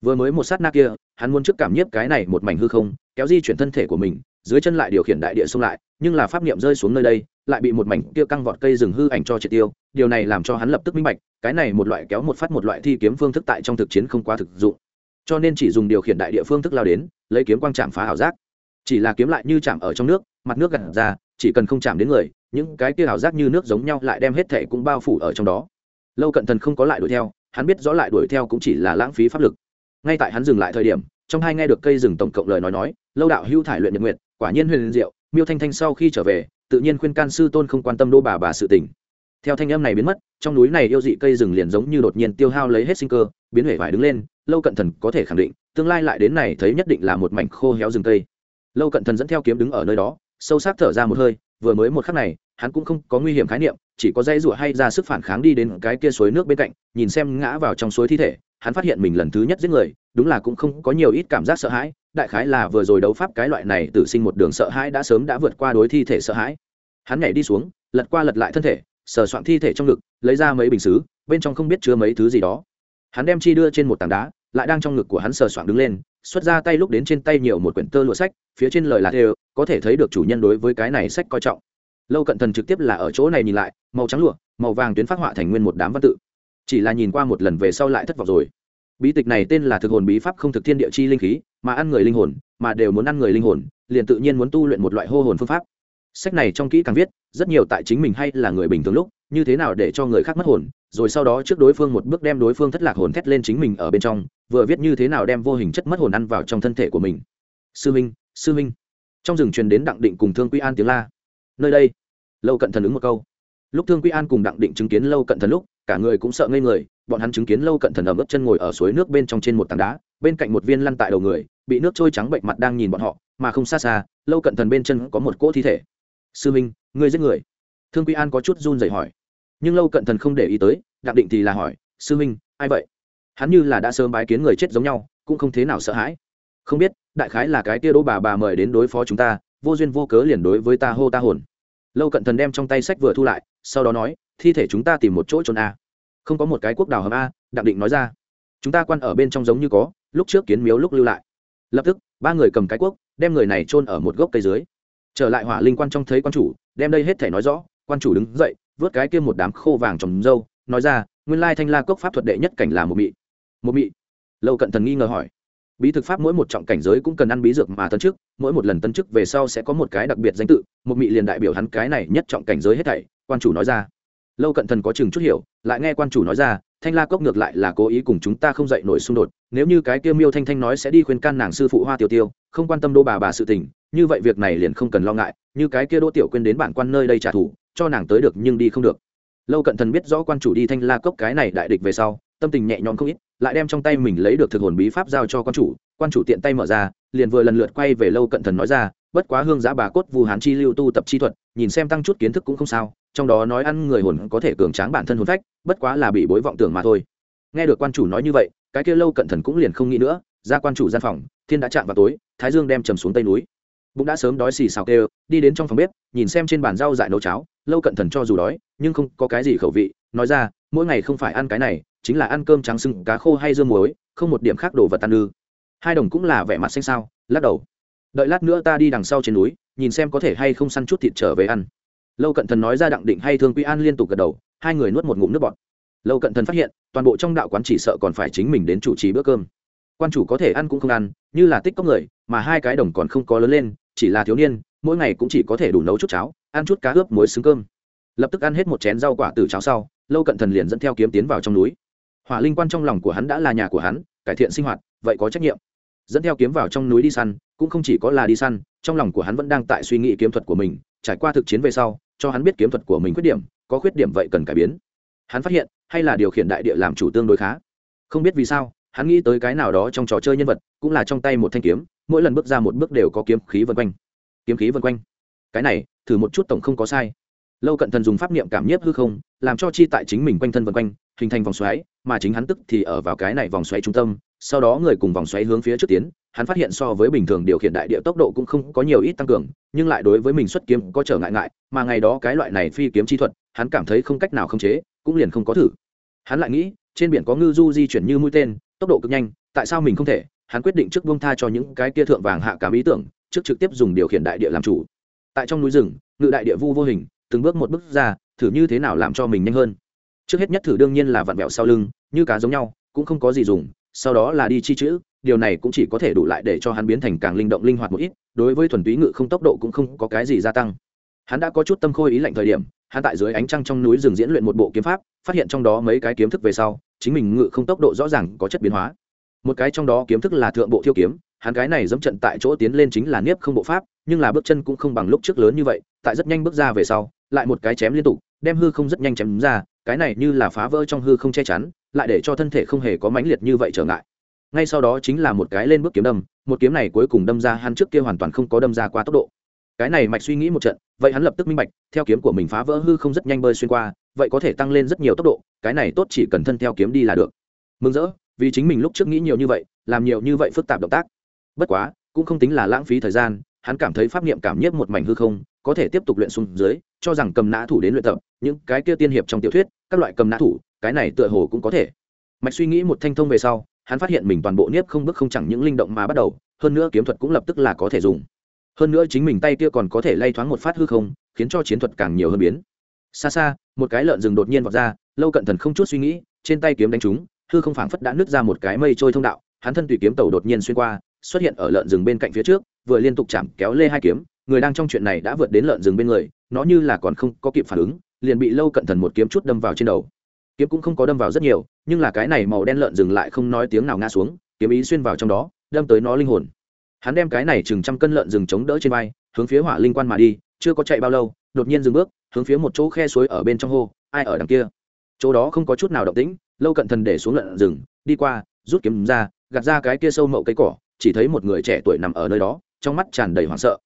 vừa mới một sát na kia, hắn muốn trước cảm nhiếp cái này một mảnh hư không, kéo di chuyển thân thể của mình, dưới chân lại điều khiển đại địa xung lại, nhưng là pháp niệm rơi xuống nơi đây, lại bị một mảnh kia căng vọt cây rừng hư ảnh cho triệt tiêu. Điều này làm cho hắn lập tức minh bạch, cái này một loại kéo một phát một loại thi kiếm phương thức tại trong thực chiến không quá thực dụng. Cho nên chỉ dùng điều khiển đại địa phương thức lao đến, lấy kiếm quang chạm phá ảo giác. Chỉ là kiếm lại như chạm ở trong nước, mặt nước gặt ra, chỉ cần không chạm đến người, những cái kia ảo giác như nước giống nhau lại đem hết thể cũng bao phủ ở trong đó. Lâu cận thần không có lại đuổi theo, hắn biết rõ lại đuổi theo cũng chỉ là lãng phí pháp lực ngay tại hắn dừng lại thời điểm, trong hai nghe được cây rừng tổng cộng lời nói nói, lâu đạo hưu thải luyện nhật nguyện quả nhiên huyền diệu, miêu thanh thanh sau khi trở về, tự nhiên khuyên can sư tôn không quan tâm đô bà bà sự tình. Theo thanh âm này biến mất, trong núi này yêu dị cây rừng liền giống như đột nhiên tiêu hao lấy hết sinh cơ, biến huệ vải đứng lên, lâu cận thần có thể khẳng định, tương lai lại đến này thấy nhất định là một mảnh khô héo rừng cây. Lâu cận thần dẫn theo kiếm đứng ở nơi đó, sâu sắc thở ra một hơi, vừa mới một khắc này, hắn cũng không có nguy hiểm khái niệm, chỉ có dây rủa hay ra sức phản kháng đi đến cái kia suối nước bên cạnh, nhìn xem ngã vào trong suối thi thể hắn phát hiện mình lần thứ nhất giết người, đúng là cũng không có nhiều ít cảm giác sợ hãi, đại khái là vừa rồi đấu pháp cái loại này tự sinh một đường sợ hãi đã sớm đã vượt qua đối thi thể sợ hãi. Hắn nhảy đi xuống, lật qua lật lại thân thể, sờ soạn thi thể trong ngực, lấy ra mấy bình xứ, bên trong không biết chứa mấy thứ gì đó. Hắn đem chi đưa trên một tảng đá, lại đang trong ngực của hắn sờ soạn đứng lên, xuất ra tay lúc đến trên tay nhiều một quyển tơ lụa sách, phía trên lời là thê có thể thấy được chủ nhân đối với cái này sách coi trọng. Lâu cận thần trực tiếp là ở chỗ này nhìn lại, màu trắng lụa, màu vàng tuyến phát họa thành nguyên một đám văn tự chỉ là nhìn qua một lần về sau lại thất vọng rồi. Bí tịch này tên là thực hồn bí pháp không thực thiên địa chi linh khí, mà ăn người linh hồn, mà đều muốn ăn người linh hồn, liền tự nhiên muốn tu luyện một loại hô hồn phương pháp. Sách này trong kỹ càng viết, rất nhiều tại chính mình hay là người bình thường lúc, như thế nào để cho người khác mất hồn, rồi sau đó trước đối phương một bước đem đối phương thất lạc hồn thét lên chính mình ở bên trong, vừa viết như thế nào đem vô hình chất mất hồn ăn vào trong thân thể của mình. Sư minh sư minh. Trong rừng truyền đến đặng định cùng thương quy an tiếng la. Nơi đây. Lâu cận thần ứng một câu lúc thương quy an cùng đặng định chứng kiến lâu cận thần lúc, cả người cũng sợ ngây người, bọn hắn chứng kiến lâu cận thần ẩm ướt chân ngồi ở suối nước bên trong trên một tảng đá, bên cạnh một viên lăn tại đầu người, bị nước trôi trắng bệnh mặt đang nhìn bọn họ, mà không xa xa, lâu cận thần bên chân có một cỗ thi thể. Sư minh, ngươi giết người? Thương quy an có chút run rẩy hỏi. Nhưng lâu cận thần không để ý tới, đặng định thì là hỏi, sư minh, ai vậy? Hắn như là đã sớm bái kiến người chết giống nhau, cũng không thế nào sợ hãi. Không biết, đại khái là cái tia đỗ bà bà mời đến đối phó chúng ta, vô duyên vô cớ liền đối với ta hô ta hồn. Lâu cận thần đem trong tay sách vừa thu lại sau đó nói, thi thể chúng ta tìm một chỗ trốn a. Không có một cái quốc đào hầm a, đặng định nói ra. Chúng ta quan ở bên trong giống như có, lúc trước kiến miếu lúc lưu lại. Lập tức, ba người cầm cái quốc, đem người này chôn ở một gốc cây dưới. Trở lại hỏa linh quan trong thấy quan chủ, đem đây hết thể nói rõ, quan chủ đứng dậy, vớt cái kia một đám khô vàng trồng dâu, nói ra, nguyên lai thanh la cốc pháp thuật đệ nhất cảnh là một mị. Một mị? Lâu cận thần nghi ngờ hỏi bí thực pháp mỗi một trọng cảnh giới cũng cần ăn bí dược mà tân chức, mỗi một lần tân chức về sau sẽ có một cái đặc biệt danh tự, một mị liền đại biểu hắn cái này nhất trọng cảnh giới hết thảy, quan chủ nói ra. Lâu cận thần có chừng chút hiểu, lại nghe quan chủ nói ra, thanh la cốc ngược lại là cố ý cùng chúng ta không dậy nổi xung đột, nếu như cái kia miêu thanh thanh nói sẽ đi khuyên can nàng sư phụ hoa tiêu tiêu, không quan tâm đô bà bà sự tình, như vậy việc này liền không cần lo ngại, như cái kia đỗ tiểu quên đến bản quan nơi đây trả thù, cho nàng tới được nhưng đi không được. Lâu cận thần biết rõ quan chủ đi thanh la cốc cái này đại địch về sau, tâm tình nhẹ nhõm không ít lại đem trong tay mình lấy được thực hồn bí pháp giao cho quan chủ quan chủ tiện tay mở ra, liền vừa lần lượt quay về lâu cận thần nói ra, bất quá hương giã bà cốt vu hán chi lưu tu tập chi thuật, nhìn xem tăng chút kiến thức cũng không sao, trong đó nói ăn người hồn có thể cường tráng bản thân hồn phách, bất quá là bị bối vọng tưởng mà thôi. Nghe được quan chủ nói như vậy, cái kia lâu cận thần cũng liền không nghĩ nữa, ra quan chủ gian phòng, thiên đã chạm vào tối, thái dương đem trầm xuống tây núi. Bụng đã sớm đói xì xào kêu, đi đến trong phòng bếp, nhìn xem trên bàn rau dại nấu cháo, lâu cận thần cho dù đói, nhưng không có cái gì khẩu vị, nói ra, mỗi ngày không phải ăn cái này chính là ăn cơm trắng sưng, cá khô hay dưa muối, không một điểm khác đồ vật tan ư. Hai đồng cũng là vẻ mặt xanh sao lắc đầu. Đợi lát nữa ta đi đằng sau trên núi, nhìn xem có thể hay không săn chút thịt trở về ăn. Lâu cận thần nói ra đặng định hay thương quy an liên tục gật đầu, hai người nuốt một ngụm nước bọt. Lâu cận thần phát hiện, toàn bộ trong đạo quán chỉ sợ còn phải chính mình đến chủ trì bữa cơm. Quan chủ có thể ăn cũng không ăn, như là tích cốc người, mà hai cái đồng còn không có lớn lên, chỉ là thiếu niên, mỗi ngày cũng chỉ có thể đủ nấu chút cháo, ăn chút cá ướp muối xứng cơm. Lập tức ăn hết một chén rau quả từ cháo sau, lâu cận thần liền dẫn theo kiếm tiến vào trong núi hỏa linh quan trong lòng của hắn đã là nhà của hắn, cải thiện sinh hoạt, vậy có trách nhiệm. Dẫn theo kiếm vào trong núi đi săn, cũng không chỉ có là đi săn, trong lòng của hắn vẫn đang tại suy nghĩ kiếm thuật của mình, trải qua thực chiến về sau, cho hắn biết kiếm thuật của mình khuyết điểm, có khuyết điểm vậy cần cải biến. Hắn phát hiện, hay là điều khiển đại địa làm chủ tương đối khá. Không biết vì sao, hắn nghĩ tới cái nào đó trong trò chơi nhân vật, cũng là trong tay một thanh kiếm, mỗi lần bước ra một bước đều có kiếm khí vân quanh. Kiếm khí vân quanh. Cái này, thử một chút tổng không có sai. Lâu cận thần dùng pháp niệm cảm nhiếp hư không, làm cho chi tại chính mình quanh thân vân quanh hình thành vòng xoáy, mà chính hắn tức thì ở vào cái này vòng xoáy trung tâm, sau đó người cùng vòng xoáy hướng phía trước tiến, hắn phát hiện so với bình thường điều khiển đại địa tốc độ cũng không có nhiều ít tăng cường, nhưng lại đối với mình xuất kiếm có trở ngại ngại, mà ngày đó cái loại này phi kiếm chi thuật, hắn cảm thấy không cách nào khống chế, cũng liền không có thử. Hắn lại nghĩ, trên biển có ngư du di chuyển như mũi tên, tốc độ cực nhanh, tại sao mình không thể? Hắn quyết định trước buông tha cho những cái kia thượng vàng hạ cảm ý tưởng, trước trực tiếp dùng điều khiển đại địa làm chủ. Tại trong núi rừng, ngự đại địa vu vô hình, từng bước một bước ra, thử như thế nào làm cho mình nhanh hơn? Trước hết nhất thử đương nhiên là vặn vẹo sau lưng, như cá giống nhau, cũng không có gì dùng, sau đó là đi chi chữ, điều này cũng chỉ có thể đủ lại để cho hắn biến thành càng linh động linh hoạt một ít, đối với thuần túy ngự không tốc độ cũng không có cái gì gia tăng. Hắn đã có chút tâm khôi ý lạnh thời điểm, hắn tại dưới ánh trăng trong núi rừng diễn luyện một bộ kiếm pháp, phát hiện trong đó mấy cái kiếm thức về sau, chính mình ngự không tốc độ rõ ràng có chất biến hóa. Một cái trong đó kiếm thức là thượng bộ thiêu kiếm, hắn cái này dẫm trận tại chỗ tiến lên chính là niếp không bộ pháp, nhưng là bước chân cũng không bằng lúc trước lớn như vậy, tại rất nhanh bước ra về sau, lại một cái chém liên tục, đem hư không rất nhanh chém ra cái này như là phá vỡ trong hư không che chắn, lại để cho thân thể không hề có mãnh liệt như vậy trở ngại. Ngay sau đó chính là một cái lên bước kiếm đâm, một kiếm này cuối cùng đâm ra hắn trước kia hoàn toàn không có đâm ra qua tốc độ. Cái này mạch suy nghĩ một trận, vậy hắn lập tức minh bạch, theo kiếm của mình phá vỡ hư không rất nhanh bơi xuyên qua, vậy có thể tăng lên rất nhiều tốc độ, cái này tốt chỉ cần thân theo kiếm đi là được. Mừng rỡ, vì chính mình lúc trước nghĩ nhiều như vậy, làm nhiều như vậy phức tạp động tác. Bất quá, cũng không tính là lãng phí thời gian, hắn cảm thấy pháp niệm cảm nhiếp một mảnh hư không có thể tiếp tục luyện xuống dưới, cho rằng cầm nã thủ đến luyện tập, những cái kia tiên hiệp trong tiểu thuyết, các loại cầm nã thủ, cái này tựa hồ cũng có thể. Mạch suy nghĩ một thanh thông về sau, hắn phát hiện mình toàn bộ niếp không bước không chẳng những linh động mà bắt đầu, hơn nữa kiếm thuật cũng lập tức là có thể dùng. Hơn nữa chính mình tay kia còn có thể lay thoáng một phát hư không, khiến cho chiến thuật càng nhiều hơn biến. Xa xa, một cái lợn rừng đột nhiên vọt ra, lâu cận thần không chút suy nghĩ, trên tay kiếm đánh trúng, hư không phảng phất đã nứt ra một cái mây trôi thông đạo, hắn thân tùy kiếm tàu đột nhiên xuyên qua, xuất hiện ở lợn rừng bên cạnh phía trước, vừa liên tục chạm kéo lê hai kiếm người đang trong chuyện này đã vượt đến lợn rừng bên người, nó như là còn không có kịp phản ứng, liền bị lâu cận thần một kiếm chút đâm vào trên đầu. Kiếm cũng không có đâm vào rất nhiều, nhưng là cái này màu đen lợn rừng lại không nói tiếng nào ngã xuống, kiếm ý xuyên vào trong đó, đâm tới nó linh hồn. Hắn đem cái này chừng trăm cân lợn rừng chống đỡ trên vai, hướng phía hỏa linh quan mà đi, chưa có chạy bao lâu, đột nhiên dừng bước, hướng phía một chỗ khe suối ở bên trong hô, ai ở đằng kia? Chỗ đó không có chút nào động tĩnh, lâu cận thần để xuống lợn rừng, đi qua, rút kiếm ra, gạt ra cái kia sâu mậu cây cỏ, chỉ thấy một người trẻ tuổi nằm ở nơi đó, trong mắt tràn đầy hoảng sợ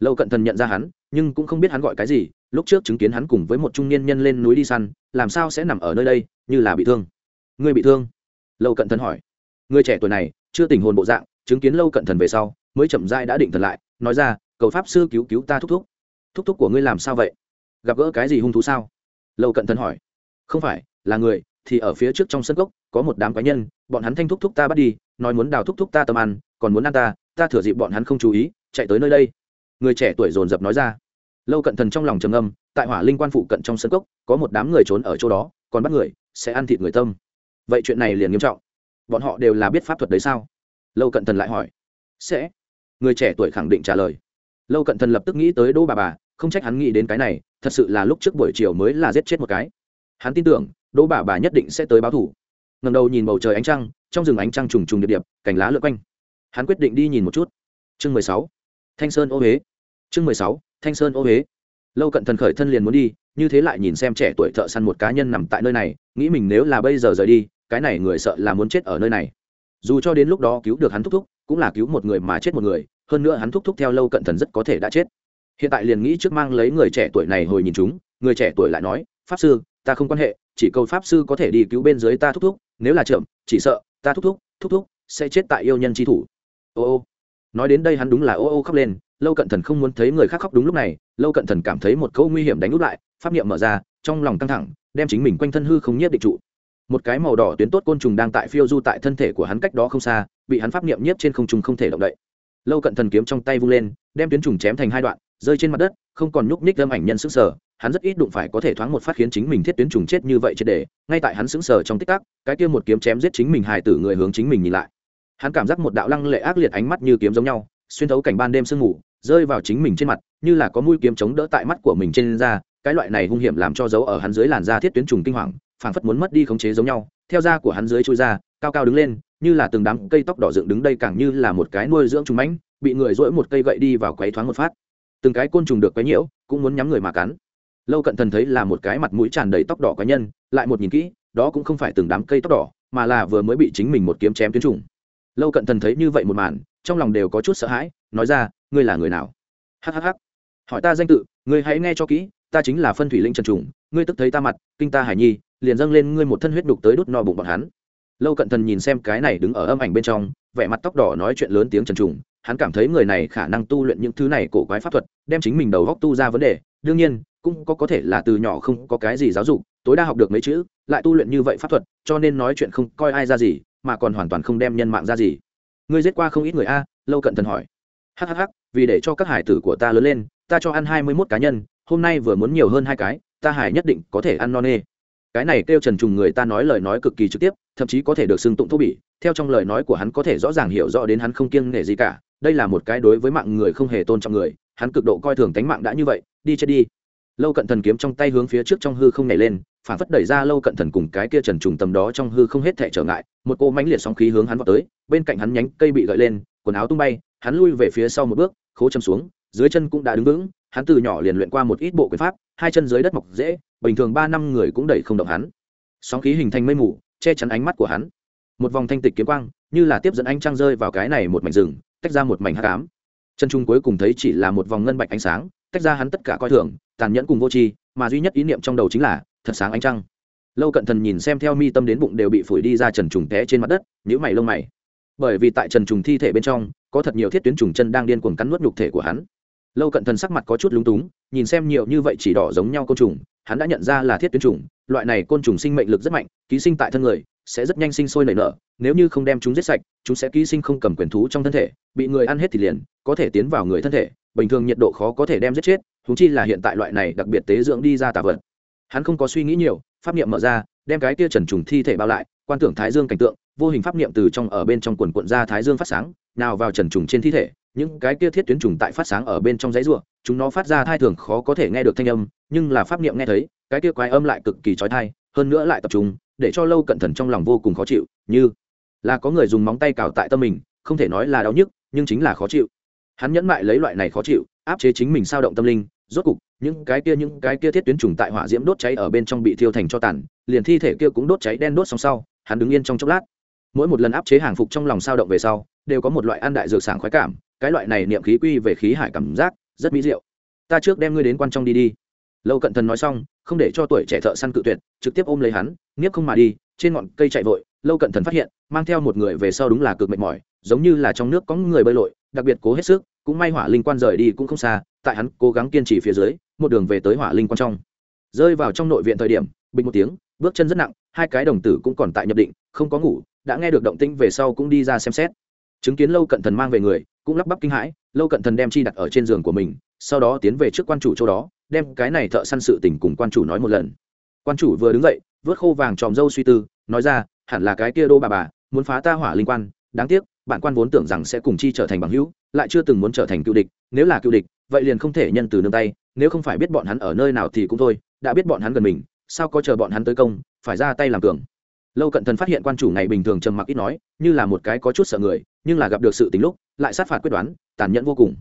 lâu cận thần nhận ra hắn, nhưng cũng không biết hắn gọi cái gì, lúc trước chứng kiến hắn cùng với một trung niên nhân lên núi đi săn, làm sao sẽ nằm ở nơi đây, như là bị thương. Người bị thương? Lâu cận thần hỏi. Người trẻ tuổi này, chưa tình hồn bộ dạng, chứng kiến lâu cận thần về sau, mới chậm dai đã định thần lại, nói ra, cầu pháp sư cứu cứu ta thúc thúc. Thúc thúc của ngươi làm sao vậy? Gặp gỡ cái gì hung thú sao? Lâu cận thần hỏi. Không phải, là người, thì ở phía trước trong sân cốc, có một đám cá nhân, bọn hắn thanh thúc thúc ta bắt đi, nói muốn đào thúc thúc ta tâm ăn, còn muốn ăn ta ta thừa dịp bọn hắn không chú ý, chạy tới nơi đây người trẻ tuổi dồn dập nói ra. Lâu cận thần trong lòng trầm âm tại hỏa linh quan phụ cận trong sân cốc, có một đám người trốn ở chỗ đó, còn bắt người, sẽ ăn thịt người tâm. Vậy chuyện này liền nghiêm trọng. Bọn họ đều là biết pháp thuật đấy sao? Lâu cận thần lại hỏi. Sẽ. Người trẻ tuổi khẳng định trả lời. Lâu cận thần lập tức nghĩ tới đỗ bà bà, không trách hắn nghĩ đến cái này, thật sự là lúc trước buổi chiều mới là giết chết một cái. Hắn tin tưởng, đỗ bà bà nhất định sẽ tới báo thủ. Ngầm đầu nhìn bầu trời ánh trăng, trong rừng ánh trăng trùng trùng điệp điệp, cành lá lượt quanh. Hắn quyết định đi nhìn một chút. Chương mười sáu. Thanh sơn ô huế chương mười sáu, thanh sơn ô huế lâu cận thần khởi thân liền muốn đi, như thế lại nhìn xem trẻ tuổi thợ săn một cá nhân nằm tại nơi này, nghĩ mình nếu là bây giờ rời đi, cái này người sợ là muốn chết ở nơi này. Dù cho đến lúc đó cứu được hắn thúc thúc, cũng là cứu một người mà chết một người, hơn nữa hắn thúc thúc theo lâu cận thần rất có thể đã chết. Hiện tại liền nghĩ trước mang lấy người trẻ tuổi này hồi nhìn chúng, người trẻ tuổi lại nói, pháp sư, ta không quan hệ, chỉ cầu pháp sư có thể đi cứu bên dưới ta thúc thúc, nếu là chậm, chỉ sợ, ta thúc thúc thúc thúc sẽ chết tại yêu nhân tri thủ. Ô ô nói đến đây hắn đúng là ô ô khóc lên, lâu cận thần không muốn thấy người khác khóc đúng lúc này, lâu cận thần cảm thấy một câu nguy hiểm đánh úp lại, pháp niệm mở ra, trong lòng căng thẳng, đem chính mình quanh thân hư không nhiếp định trụ. Một cái màu đỏ tuyến tốt côn trùng đang tại phiêu du tại thân thể của hắn cách đó không xa, bị hắn pháp niệm nhiếp trên không trùng không thể động đậy. Lâu cận thần kiếm trong tay vung lên, đem tuyến trùng chém thành hai đoạn, rơi trên mặt đất, không còn nhúc nhích lâm ảnh nhân sững sờ, hắn rất ít đụng phải có thể thoáng một phát khiến chính mình thiết tuyến trùng chết như vậy chết để, ngay tại hắn sững sờ trong tích tắc, cái kia một kiếm chém giết chính mình hài tử người hướng chính mình nhìn lại hắn cảm giác một đạo lăng lệ ác liệt ánh mắt như kiếm giống nhau, xuyên thấu cảnh ban đêm sương ngủ rơi vào chính mình trên mặt, như là có mũi kiếm chống đỡ tại mắt của mình trên da, cái loại này hung hiểm làm cho dấu ở hắn dưới làn da thiết tuyến trùng kinh hoàng, phảng phất muốn mất đi khống chế giống nhau, theo da của hắn dưới chui ra, cao cao đứng lên, như là từng đám cây tóc đỏ dựng đứng đây càng như là một cái nuôi dưỡng trùng mãnh, bị người dỗi một cây gậy đi vào quấy thoáng một phát. Từng cái côn trùng được quấy nhiễu, cũng muốn nhắm người mà cắn. Lâu cận thần thấy là một cái mặt mũi tràn đầy tóc đỏ cá nhân, lại một nhìn kỹ, đó cũng không phải từng đám cây tóc đỏ, mà là vừa mới bị chính mình một kiếm chém tuyến trùng lâu cận thần thấy như vậy một màn, trong lòng đều có chút sợ hãi, nói ra, ngươi là người nào? Hhh hỏi ta danh tự, ngươi hãy nghe cho kỹ, ta chính là phân thủy linh trần trùng, ngươi tức thấy ta mặt, kinh ta hải nhi, liền dâng lên ngươi một thân huyết đục tới đốt no bụng bọn hắn. Lâu cận thần nhìn xem cái này đứng ở âm ảnh bên trong, vẻ mặt tóc đỏ nói chuyện lớn tiếng trần trùng, hắn cảm thấy người này khả năng tu luyện những thứ này cổ quái pháp thuật, đem chính mình đầu góc tu ra vấn đề, đương nhiên, cũng có có thể là từ nhỏ không có cái gì giáo dục, tối đa học được mấy chữ, lại tu luyện như vậy pháp thuật, cho nên nói chuyện không coi ai ra gì mà còn hoàn toàn không đem nhân mạng ra gì. Ngươi giết qua không ít người a, lâu cận thần hỏi. Hhh vì để cho các hải tử của ta lớn lên, ta cho ăn hai mươi mốt cá nhân, hôm nay vừa muốn nhiều hơn hai cái, ta hải nhất định có thể ăn no nê. Cái này kêu trần trùng người ta nói lời nói cực kỳ trực tiếp, thậm chí có thể được xưng tụng thô bỉ, theo trong lời nói của hắn có thể rõ ràng hiểu rõ đến hắn không kiêng nể gì cả. Đây là một cái đối với mạng người không hề tôn trọng người, hắn cực độ coi thường tánh mạng đã như vậy, đi chết đi. Lâu cận thần kiếm trong tay hướng phía trước trong hư không nhảy lên phản phất đẩy ra lâu cận thần cùng cái kia trần trùng tầm đó trong hư không hết thể trở ngại, một cô mánh liệt sóng khí hướng hắn vào tới, bên cạnh hắn nhánh cây bị gợi lên, quần áo tung bay, hắn lui về phía sau một bước, khố châm xuống, dưới chân cũng đã đứng vững, hắn từ nhỏ liền luyện qua một ít bộ quyền pháp, hai chân dưới đất mọc dễ, bình thường ba năm người cũng đẩy không động hắn. Sóng khí hình thành mây mù, che chắn ánh mắt của hắn. Một vòng thanh tịch kiếm quang, như là tiếp dẫn ánh trăng rơi vào cái này một mảnh rừng, tách ra một mảnh hát cám chân trung cuối cùng thấy chỉ là một vòng ngân bạch ánh sáng, tách ra hắn tất cả coi thường, tàn nhẫn cùng vô tri, mà duy nhất ý niệm trong đầu chính là thật sáng ánh trăng. Lâu cận thần nhìn xem theo mi tâm đến bụng đều bị phủi đi ra trần trùng té trên mặt đất nhữ mày lông mày. Bởi vì tại trần trùng thi thể bên trong, có thật nhiều thiết tuyến trùng chân đang điên cuồng cắn nuốt nhục thể của hắn. Lâu cận thần sắc mặt có chút lúng túng, nhìn xem nhiều như vậy chỉ đỏ giống nhau côn trùng, hắn đã nhận ra là thiết tuyến trùng, loại này côn trùng sinh mệnh lực rất mạnh, ký sinh tại thân người, sẽ rất nhanh sinh sôi nảy nở, nếu như không đem chúng giết sạch, chúng sẽ ký sinh không cầm quyền thú trong thân thể, bị người ăn hết thì liền, có thể tiến vào người thân thể, bình thường nhiệt độ khó có thể đem giết chết thú chi là hiện tại loại này đặc biệt tế dưỡng đi ra tà vật hắn không có suy nghĩ nhiều, pháp niệm mở ra, đem cái kia trần trùng thi thể bao lại, quan tưởng thái dương cảnh tượng, vô hình pháp niệm từ trong ở bên trong quần quận ra thái dương phát sáng, nào vào trần trùng trên thi thể. Những cái kia thiết tuyến trùng tại phát sáng ở bên trong giấy ruộng chúng nó phát ra thai thường khó có thể nghe được thanh âm, nhưng là pháp niệm nghe thấy, cái kia quái âm lại cực kỳ trói thai hơn nữa lại tập trung, để cho lâu cận thần trong lòng vô cùng khó chịu, như là có người dùng móng tay cào tại tâm mình, không thể nói là đau nhức, nhưng chính là khó chịu. Hắn nhẫn mại lấy loại này khó chịu, áp chế chính mình sao động tâm linh rốt cục, những cái kia, những cái kia thiết tuyến trùng tại hỏa diễm đốt cháy ở bên trong bị thiêu thành cho tàn, liền thi thể kia cũng đốt cháy đen đốt xong sau, hắn đứng yên trong chốc lát. Mỗi một lần áp chế hàng phục trong lòng sao động về sau, đều có một loại ăn đại dược sảng khoái cảm, cái loại này niệm khí quy về khí hải cảm giác, rất mỹ diệu. Ta trước đem ngươi đến quan trong đi đi. Lâu cận thần nói xong, không để cho tuổi trẻ thợ săn cự tuyệt, trực tiếp ôm lấy hắn, nghiếp không mà đi, trên ngọn cây chạy vội, lâu cận thần phát hiện, mang theo một người về sau đúng là cực mệt mỏi, giống như là trong nước có người bơi lội, đặc biệt cố hết sức cũng may hỏa linh quan rời đi cũng không xa, tại hắn cố gắng kiên trì phía dưới, một đường về tới hỏa linh quan trong. Rơi vào trong nội viện thời điểm, bình một tiếng, bước chân rất nặng, hai cái đồng tử cũng còn tại nhập định, không có ngủ, đã nghe được động tĩnh về sau cũng đi ra xem xét. Chứng kiến lâu cận thần mang về người, cũng lắp bắp kinh hãi, lâu cận thần đem chi đặt ở trên giường của mình, sau đó tiến về trước quan chủ chỗ đó, đem cái này thợ săn sự tình cùng quan chủ nói một lần. Quan chủ vừa đứng dậy, vớt khô vàng tròm dâu suy tư, nói ra, hẳn là cái kia đô bà bà, muốn phá ta hỏa linh quan, đáng tiếc, bản quan vốn tưởng rằng sẽ cùng chi trở thành bằng hữu lại chưa từng muốn trở thành cựu địch, nếu là cựu địch, vậy liền không thể nhân từ nương tay, nếu không phải biết bọn hắn ở nơi nào thì cũng thôi, đã biết bọn hắn gần mình, sao có chờ bọn hắn tới công, phải ra tay làm cường. Lâu cận thần phát hiện quan chủ ngày bình thường trầm mặc ít nói, như là một cái có chút sợ người, nhưng là gặp được sự tính lúc, lại sát phạt quyết đoán, tàn nhẫn vô cùng.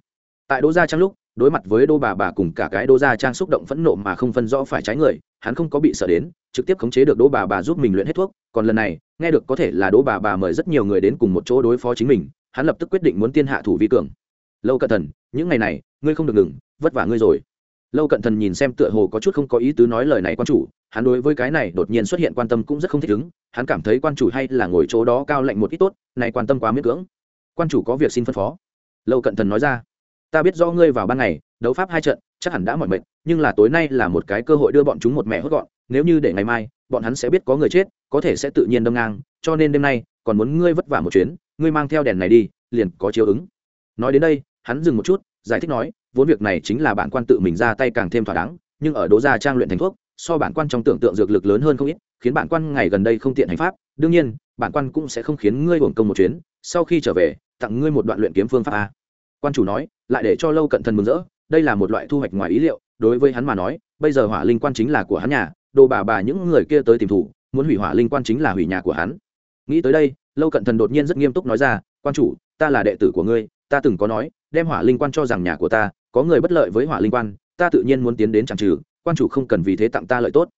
Tại đỗ gia trang lúc, đối mặt với đô bà bà cùng cả cái đô gia trang xúc động phẫn nộ mà không phân rõ phải trái người, hắn không có bị sợ đến, trực tiếp khống chế được đỗ bà bà giúp mình luyện hết thuốc, còn lần này, nghe được có thể là đỗ bà bà mời rất nhiều người đến cùng một chỗ đối phó chính mình hắn lập tức quyết định muốn tiên hạ thủ vi cường. Lâu cận thần, những ngày này, ngươi không được ngừng, vất vả ngươi rồi. Lâu cận thần nhìn xem tựa hồ có chút không có ý tứ nói lời này quan chủ, hắn đối với cái này đột nhiên xuất hiện quan tâm cũng rất không thích ứng, hắn cảm thấy quan chủ hay là ngồi chỗ đó cao lạnh một ít tốt, này quan tâm quá miễn cưỡng. Quan chủ có việc xin phân phó. Lâu cận thần nói ra, ta biết do ngươi vào ban ngày, đấu pháp hai trận, chắc hẳn đã mỏi mệt, nhưng là tối nay là một cái cơ hội đưa bọn chúng một mẹ hốt gọn, nếu như để ngày mai, bọn hắn sẽ biết có người chết, có thể sẽ tự nhiên đâm ngang, cho nên đêm nay, còn muốn ngươi vất vả một chuyến ngươi mang theo đèn này đi, liền có chiếu ứng. Nói đến đây, hắn dừng một chút, giải thích nói, vốn việc này chính là bản quan tự mình ra tay càng thêm thỏa đáng, nhưng ở đố gia trang luyện thành thuốc, so bản quan trong tưởng tượng dược lực lớn hơn không ít, khiến bản quan ngày gần đây không tiện hành pháp. Đương nhiên, bản quan cũng sẽ không khiến ngươi hưởng công một chuyến, sau khi trở về, tặng ngươi một đoạn luyện kiếm phương pháp a. Quan chủ nói, lại để cho lâu cận thần mừng rỡ, đây là một loại thu hoạch ngoài ý liệu, đối với hắn mà nói, bây giờ hỏa linh quan chính là của hắn nhà, đồ bà bà những người kia tới tìm thủ, muốn hủy hỏa linh quan chính là hủy nhà của hắn. Nghĩ tới đây lâu cận thần đột nhiên rất nghiêm túc nói ra, quan chủ, ta là đệ tử của ngươi, ta từng có nói, đem hỏa linh quan cho rằng nhà của ta, có người bất lợi với hỏa linh quan, ta tự nhiên muốn tiến đến chẳng trừ, quan chủ không cần vì thế tặng ta lợi tốt.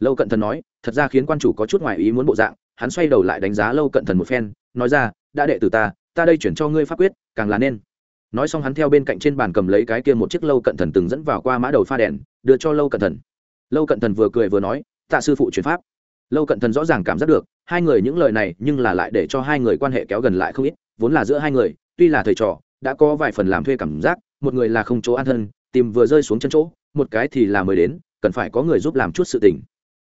Lâu cận thần nói, thật ra khiến quan chủ có chút ngoài ý muốn bộ dạng, hắn xoay đầu lại đánh giá lâu cận thần một phen, nói ra, đã đệ tử ta ta đây chuyển cho ngươi pháp quyết, càng là nên. Nói xong hắn theo bên cạnh trên bàn cầm lấy cái kia một chiếc lâu cận thần từng dẫn vào qua mã đầu pha đèn, đưa cho lâu cận thần. Lâu cận thần vừa cười vừa nói, tạ sư phụ chuyển pháp lâu cận thần rõ ràng cảm giác được, hai người những lời này nhưng là lại để cho hai người quan hệ kéo gần lại không ít, vốn là giữa hai người, tuy là thầy trò, đã có vài phần làm thuê cảm giác, một người là không chỗ an thân, tìm vừa rơi xuống chân chỗ, một cái thì là mới đến, cần phải có người giúp làm chút sự tình.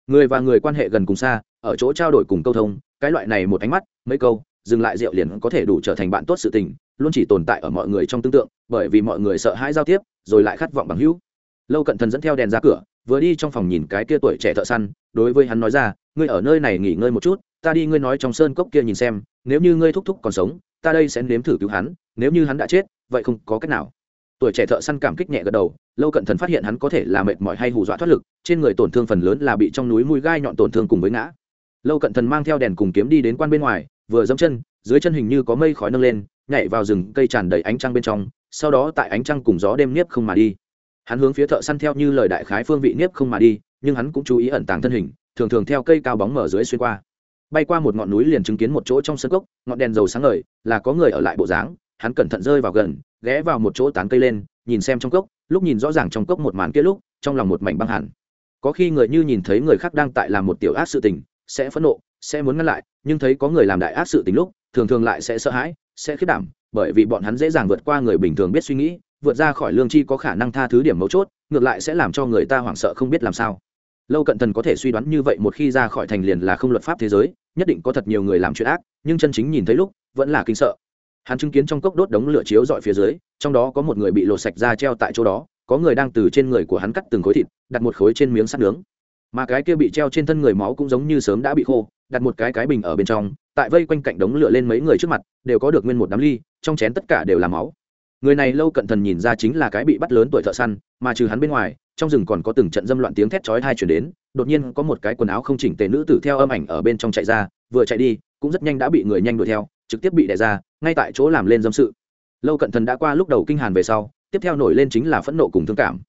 Người và người quan hệ gần cùng xa, ở chỗ trao đổi cùng câu thông, cái loại này một ánh mắt, mấy câu, dừng lại rượu liền có thể đủ trở thành bạn tốt sự tình, luôn chỉ tồn tại ở mọi người trong tương tượng, bởi vì mọi người sợ hãi giao tiếp, rồi lại khát vọng bằng hữu. Lâu cận thần dẫn theo đèn ra cửa, vừa đi trong phòng nhìn cái kia tuổi trẻ thợ săn, đối với hắn nói ra ngươi ở nơi này nghỉ ngơi một chút, ta đi ngươi nói trong sơn cốc kia nhìn xem, nếu như ngươi thúc thúc còn sống, ta đây sẽ nếm thử cứu hắn, nếu như hắn đã chết, vậy không có cách nào. Tuổi trẻ thợ săn cảm kích nhẹ gật đầu, lâu cận thần phát hiện hắn có thể là mệt mỏi hay hù dọa thoát lực, trên người tổn thương phần lớn là bị trong núi mùi gai nhọn tổn thương cùng với ngã. Lâu cận thần mang theo đèn cùng kiếm đi đến quan bên ngoài, vừa dẫm chân, dưới chân hình như có mây khói nâng lên, nhảy vào rừng cây tràn đầy ánh trăng bên trong, sau đó tại ánh trăng cùng gió đêm nếp không mà đi. Hắn hướng phía thợ săn theo như lời đại khái phương vị nếp không mà đi, nhưng hắn cũng chú ý ẩn tàng thân hình thường thường theo cây cao bóng mở dưới xuyên qua. Bay qua một ngọn núi liền chứng kiến một chỗ trong sân cốc, ngọn đèn dầu sáng ngời, là có người ở lại bộ dáng, hắn cẩn thận rơi vào gần, ghé vào một chỗ tán cây lên, nhìn xem trong cốc, lúc nhìn rõ ràng trong cốc một màn kia lúc, trong lòng một mảnh băng hẳn. Có khi người như nhìn thấy người khác đang tại làm một tiểu ác sự tình, sẽ phẫn nộ, sẽ muốn ngăn lại, nhưng thấy có người làm đại ác sự tình lúc, thường thường lại sẽ sợ hãi, sẽ khiết đảm, bởi vì bọn hắn dễ dàng vượt qua người bình thường biết suy nghĩ, vượt ra khỏi lương chi có khả năng tha thứ điểm mấu chốt, ngược lại sẽ làm cho người ta hoảng sợ không biết làm sao lâu cận thần có thể suy đoán như vậy một khi ra khỏi thành liền là không luật pháp thế giới, nhất định có thật nhiều người làm chuyện ác, nhưng chân chính nhìn thấy lúc, vẫn là kinh sợ. Hắn chứng kiến trong cốc đốt đống lửa chiếu dọi phía dưới, trong đó có một người bị lột sạch ra treo tại chỗ đó, có người đang từ trên người của hắn cắt từng khối thịt, đặt một khối trên miếng sắt nướng. Mà cái kia bị treo trên thân người máu cũng giống như sớm đã bị khô, đặt một cái cái bình ở bên trong, tại vây quanh cạnh đống lửa lên mấy người trước mặt, đều có được nguyên một đám ly, trong chén tất cả đều là máu. Người này lâu cận thần nhìn ra chính là cái bị bắt lớn tuổi thợ săn, mà trừ hắn bên ngoài trong rừng còn có từng trận dâm loạn tiếng thét chói tai truyền đến, đột nhiên có một cái quần áo không chỉnh tề nữ tử theo âm ảnh ở bên trong chạy ra, vừa chạy đi, cũng rất nhanh đã bị người nhanh đuổi theo, trực tiếp bị đè ra, ngay tại chỗ làm lên dâm sự. Lâu cận thần đã qua lúc đầu kinh hàn về sau, tiếp theo nổi lên chính là phẫn nộ cùng thương cảm.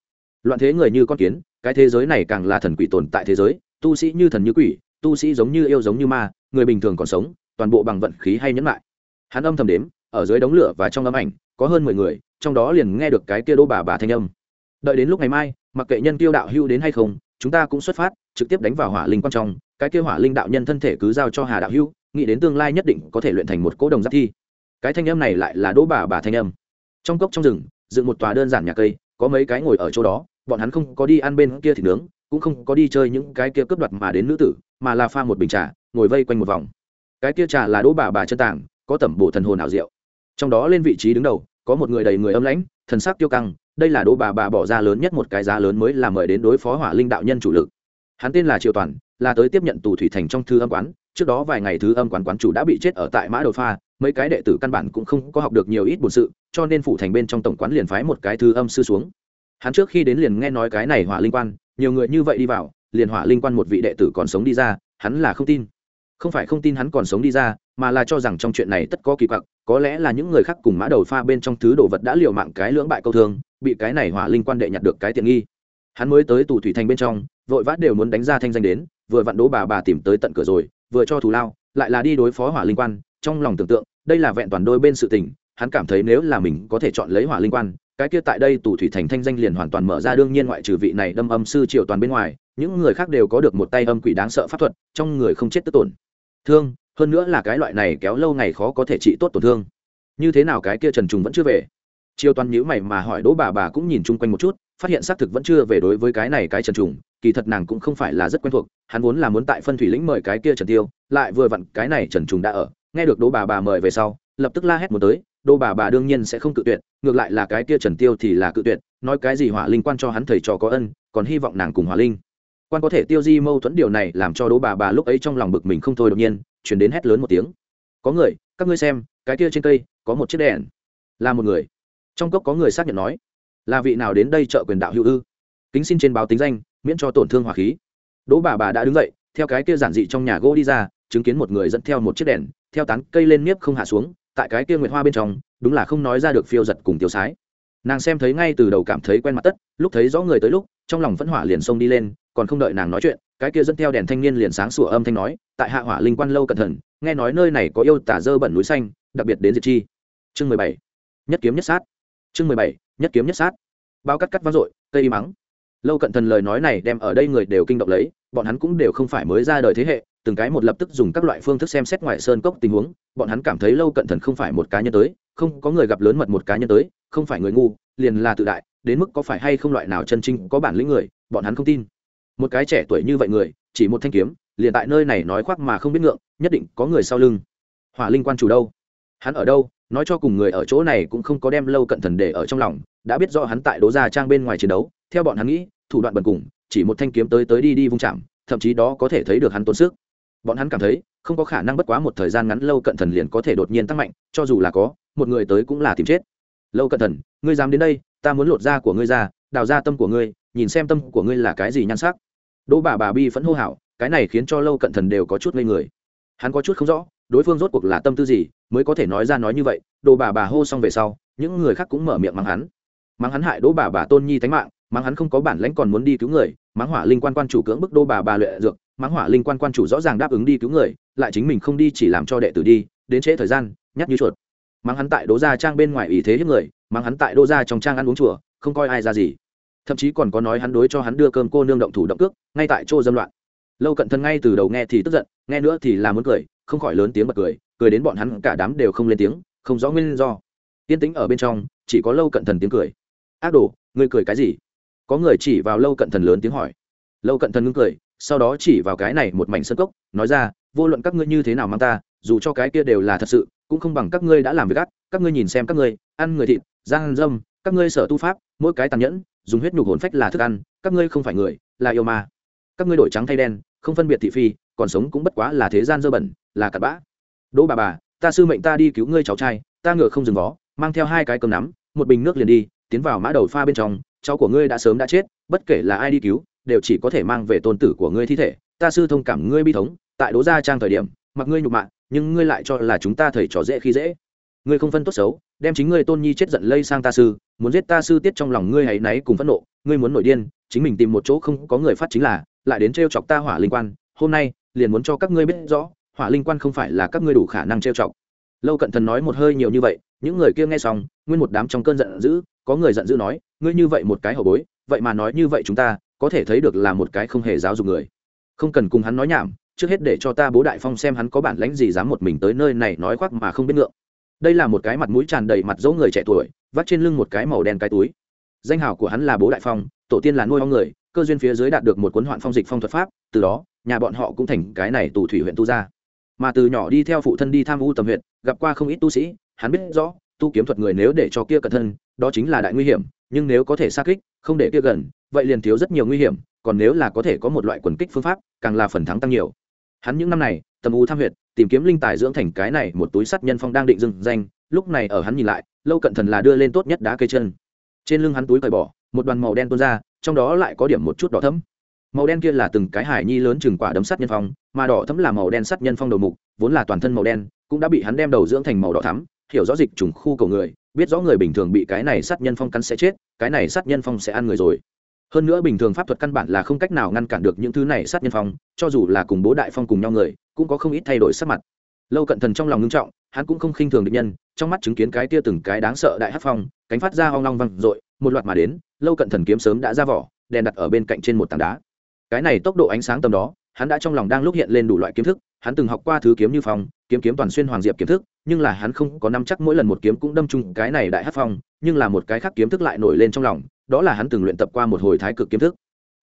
Loạn thế người như con kiến, cái thế giới này càng là thần quỷ tồn tại thế giới, tu sĩ như thần như quỷ, tu sĩ giống như yêu giống như ma, người bình thường còn sống, toàn bộ bằng vận khí hay nhẫn lại hắn âm thầm đếm, ở dưới đống lửa và trong âm ảnh, có hơn mười người, trong đó liền nghe được cái kia đô bà bà thanh âm. Đợi đến lúc ngày mai mặc kệ nhân tiêu đạo hưu đến hay không, chúng ta cũng xuất phát, trực tiếp đánh vào hỏa linh quan trọng cái kia hỏa linh đạo nhân thân thể cứ giao cho hà đạo hưu nghĩ đến tương lai nhất định có thể luyện thành một cỗ đồng giáp thi. Cái thanh âm này lại là đỗ bà bà thanh âm. Trong cốc trong rừng, dựng một tòa đơn giản nhà cây, có mấy cái ngồi ở chỗ đó, bọn hắn không có đi ăn bên kia thì nướng, cũng không có đi chơi những cái kia cướp đoạt mà đến nữ tử, mà là pha một bình trà, ngồi vây quanh một vòng. Cái kia trà là đỗ bà bà chân tảng có tẩm bổ thần hồn ảo diệu. Trong đó lên vị trí đứng đầu, có một người đầy người âm lãnh, thần sắc tiêu căng đây là đỗ bà bà bỏ ra lớn nhất một cái giá lớn mới là mời đến đối phó hỏa linh đạo nhân chủ lực. Hắn tên là triệu toàn, là tới tiếp nhận tù thủy thành trong thư âm quán. Trước đó vài ngày thứ âm quán quán chủ đã bị chết ở tại mã đầu pha, mấy cái đệ tử căn bản cũng không có học được nhiều ít bổn sự, cho nên phủ thành bên trong tổng quán liền phái một cái thư âm sư xuống. Hắn trước khi đến liền nghe nói cái này hỏa linh quan, nhiều người như vậy đi vào, liền hỏa linh quan một vị đệ tử còn sống đi ra, hắn là không tin. Không phải không tin hắn còn sống đi ra, mà là cho rằng trong chuyện này tất có kỳ quặc, có lẽ là những người khác cùng mã đầu pha bên trong thứ đồ vật đã liều mạng cái lưỡng bại câu thương bị cái này hỏa linh quan đệ nhặt được cái tiện nghi. Hắn mới tới tù thủy thành bên trong, vội vã đều muốn đánh ra thanh danh đến, vừa vặn đố bà bà tìm tới tận cửa rồi, vừa cho thù lao, lại là đi đối phó hỏa linh quan, trong lòng tưởng tượng, đây là vẹn toàn đôi bên sự tình, hắn cảm thấy nếu là mình có thể chọn lấy hỏa linh quan, cái kia tại đây tù thủy thành thanh danh liền hoàn toàn mở ra đương nhiên ngoại trừ vị này đâm âm sư triều toàn bên ngoài, những người khác đều có được một tay âm quỷ đáng sợ pháp thuật, trong người không chết tức tổn. Thương, hơn nữa là cái loại này kéo lâu ngày khó có thể trị tốt tổn thương. Như thế nào cái kia trần trùng vẫn chưa về? Triều toàn nhữ mày mà hỏi đỗ bà bà cũng nhìn chung quanh một chút, phát hiện xác thực vẫn chưa về đối với cái này cái trần trùng, kỳ thật nàng cũng không phải là rất quen thuộc, hắn vốn là muốn tại phân thủy lĩnh mời cái kia trần tiêu, lại vừa vặn cái này trần trùng đã ở, nghe được đỗ bà bà mời về sau, lập tức la hét một tới, đỗ bà bà đương nhiên sẽ không cự tuyệt, ngược lại là cái kia trần tiêu thì là cự tuyệt, nói cái gì hỏa linh quan cho hắn thầy trò có ân, còn hy vọng nàng cùng hỏa linh quan có thể tiêu di mâu thuẫn điều này làm cho đỗ bà bà lúc ấy trong lòng bực mình không thôi đột nhiên, chuyển đến hét lớn một tiếng. Có người, các ngươi xem, cái kia trên cây có một chiếc đèn. Là một người trong cốc có người xác nhận nói, là vị nào đến đây trợ quyền đạo hữu ư? Kính xin trên báo tính danh, miễn cho tổn thương hỏa khí. Đỗ bà bà đã đứng dậy, theo cái kia giản dị trong nhà gỗ đi ra, chứng kiến một người dẫn theo một chiếc đèn, theo tán cây lên nếp không hạ xuống, tại cái kia nguyệt hoa bên trong, đúng là không nói ra được phiêu giật cùng tiêu sái. Nàng xem thấy ngay từ đầu cảm thấy quen mặt tất, lúc thấy rõ người tới lúc, trong lòng vẫn hỏa liền xông đi lên, còn không đợi nàng nói chuyện, cái kia dẫn theo đèn thanh niên liền sáng sủa âm thanh nói, tại hạ hỏa linh quan lâu cẩn thận, nghe nói nơi này có yêu tả dơ bẩn núi xanh, đặc biệt đến diệt chi. Chương mười bảy. Nhất kiếm nhất sát chương mười bảy, nhất kiếm nhất sát. Bao cắt cắt vang dội, cây y mắng. Lâu cận thần lời nói này đem ở đây người đều kinh động lấy, bọn hắn cũng đều không phải mới ra đời thế hệ, từng cái một lập tức dùng các loại phương thức xem xét ngoại sơn cốc tình huống, bọn hắn cảm thấy lâu cận thần không phải một cá nhân tới, không có người gặp lớn mật một cá nhân tới, không phải người ngu, liền là tự đại, đến mức có phải hay không loại nào chân chính có bản lĩnh người, bọn hắn không tin. Một cái trẻ tuổi như vậy người, chỉ một thanh kiếm, liền tại nơi này nói khoác mà không biết ngượng, nhất định có người sau lưng. Hỏa linh quan chủ đâu? Hắn ở đâu? Nói cho cùng người ở chỗ này cũng không có đem lâu cận thần để ở trong lòng, đã biết rõ hắn tại đố gia trang bên ngoài chiến đấu, theo bọn hắn nghĩ, thủ đoạn bần cùng, chỉ một thanh kiếm tới tới đi đi vung chạm, thậm chí đó có thể thấy được hắn tốn sức. Bọn hắn cảm thấy, không có khả năng bất quá một thời gian ngắn lâu cận thần liền có thể đột nhiên tăng mạnh, cho dù là có, một người tới cũng là tìm chết. Lâu cận thần, ngươi dám đến đây, ta muốn lột da của ngươi ra, đào ra tâm của ngươi, nhìn xem tâm của ngươi là cái gì nhan sắc. Đỗ bà bà bi phẫn hô hào, cái này khiến cho lâu cận thần đều có chút ngây người. Hắn có chút không rõ đối phương rốt cuộc là tâm tư gì mới có thể nói ra nói như vậy, đồ bà bà hô xong về sau, những người khác cũng mở miệng mắng hắn. Mắng hắn hại đỗ bà bà tôn nhi tánh mạng, mắng hắn không có bản lãnh còn muốn đi cứu người, mắng hỏa linh quan quan chủ cưỡng bức đô bà bà luyện dược, mắng hỏa linh quan quan chủ rõ ràng đáp ứng đi cứu người, lại chính mình không đi chỉ làm cho đệ tử đi, đến trễ thời gian, nhắc như chuột. Mắng hắn tại đỗ gia trang bên ngoài ý thế hiếp người, mắng hắn tại đỗ gia trong trang ăn uống chùa, không coi ai ra gì. Thậm chí còn có nói hắn đối cho hắn đưa cơm cô nương động thủ động cước, ngay tại chỗ dâm loạn. Lâu cận thân ngay từ đầu nghe thì tức giận nghe nữa thì là muốn cười, không khỏi lớn tiếng bật cười cười đến bọn hắn cả đám đều không lên tiếng, không rõ nguyên do. Yên tính ở bên trong, chỉ có lâu cận thần tiếng cười. Ác đồ, ngươi cười cái gì? Có người chỉ vào lâu cận thần lớn tiếng hỏi. Lâu cận thần ngưng cười, sau đó chỉ vào cái này một mảnh sân cốc, nói ra, vô luận các ngươi như thế nào mang ta, dù cho cái kia đều là thật sự, cũng không bằng các ngươi đã làm việc gắt các ngươi nhìn xem các ngươi, ăn người thịt giang dâm các ngươi sở tu pháp, mỗi cái tàn nhẫn, dùng huyết nhục hồn phách là thức ăn, các ngươi không phải người, là yêu ma. Các ngươi đổi trắng thay đen không phân biệt thị phi, còn sống cũng bất quá là thế gian dơ bẩn, là cặn bã. Đỗ bà bà, ta sư mệnh ta đi cứu ngươi cháu trai, ta ngựa không dừng vó, mang theo hai cái cơm nắm, một bình nước liền đi, tiến vào mã đầu pha bên trong, cháu của ngươi đã sớm đã chết, bất kể là ai đi cứu, đều chỉ có thể mang về tôn tử của ngươi thi thể. Ta sư thông cảm ngươi bi thống, tại đố gia trang thời điểm, mặc ngươi nhục mạ, nhưng ngươi lại cho là chúng ta thầy trò dễ khi dễ. Ngươi không phân tốt xấu, đem chính ngươi tôn nhi chết giận lây sang ta sư, muốn giết ta sư tiết trong lòng ngươi hãy náy cùng phẫn nộ, ngươi muốn nổi điên, chính mình tìm một chỗ không có người phát chính là lại đến trêu chọc ta hỏa linh quan, hôm nay, liền muốn cho các ngươi biết rõ, hỏa linh quan không phải là các ngươi đủ khả năng trêu chọc. Lâu cận thần nói một hơi nhiều như vậy, những người kia nghe xong, nguyên một đám trong cơn giận dữ, có người giận dữ nói, ngươi như vậy một cái hậu bối, vậy mà nói như vậy chúng ta, có thể thấy được là một cái không hề giáo dục người. Không cần cùng hắn nói nhảm, trước hết để cho ta bố đại phong xem hắn có bản lãnh gì dám một mình tới nơi này nói khoác mà không biết ngượng. Đây là một cái mặt mũi tràn đầy mặt dỗ người trẻ tuổi, vắt trên lưng một cái màu đen cái túi. Danh hào của hắn là bố đại phong, tổ tiên là nuôi ho người cơ duyên phía dưới đạt được một cuốn hoạn phong dịch phong thuật pháp, từ đó, nhà bọn họ cũng thành cái này tù thủy huyện tu ra mà từ nhỏ đi theo phụ thân đi tham u tầm huyện, gặp qua không ít tu sĩ, hắn biết rõ, tu kiếm thuật người nếu để cho kia cẩn thân, đó chính là đại nguy hiểm, nhưng nếu có thể xa kích, không để kia gần, vậy liền thiếu rất nhiều nguy hiểm, còn nếu là có thể có một loại quần kích phương pháp, càng là phần thắng tăng nhiều. Hắn những năm này, tầm u tham huyệt tìm kiếm linh tài dưỡng thành cái này một túi sắt nhân phong đang định dừng danh, lúc này ở hắn nhìn lại, lâu cận thần là đưa lên tốt nhất đá cây chân. Trên lưng hắn túi cởi bỏ, một đoàn màu đen tuôn ra trong đó lại có điểm một chút đỏ thấm màu đen kia là từng cái hải nhi lớn chừng quả đấm sắt nhân phong, mà đỏ thấm là màu đen sắt nhân phong đầu mục, vốn là toàn thân màu đen, cũng đã bị hắn đem đầu dưỡng thành màu đỏ thắm, hiểu rõ dịch trùng khu cầu người, biết rõ người bình thường bị cái này sát nhân phong cắn sẽ chết, cái này sát nhân phong sẽ ăn người rồi. Hơn nữa bình thường pháp thuật căn bản là không cách nào ngăn cản được những thứ này sát nhân phong, cho dù là cùng bố đại phong cùng nhau người, cũng có không ít thay đổi sắc mặt. Lâu cận thần trong lòng ngưng trọng, hắn cũng không khinh thường địch nhân, trong mắt chứng kiến cái tia từng cái đáng sợ đại hát phong, cánh phát ra hoang long văng r ộ i một loạt mà đến, lâu cận thần kiếm sớm đã ra vỏ, đèn đặt ở bên cạnh trên một tảng đá. Cái này tốc độ ánh sáng tầm đó, hắn đã trong lòng đang lúc hiện lên đủ loại kiếm thức, hắn từng học qua thứ kiếm như phong, kiếm kiếm toàn xuyên hoàng diệp kiếm thức, nhưng là hắn không có nắm chắc mỗi lần một kiếm cũng đâm chung cái này đại hát phong, nhưng là một cái khác kiếm thức lại nổi lên trong lòng, đó là hắn từng luyện tập qua một hồi thái cực kiếm thức.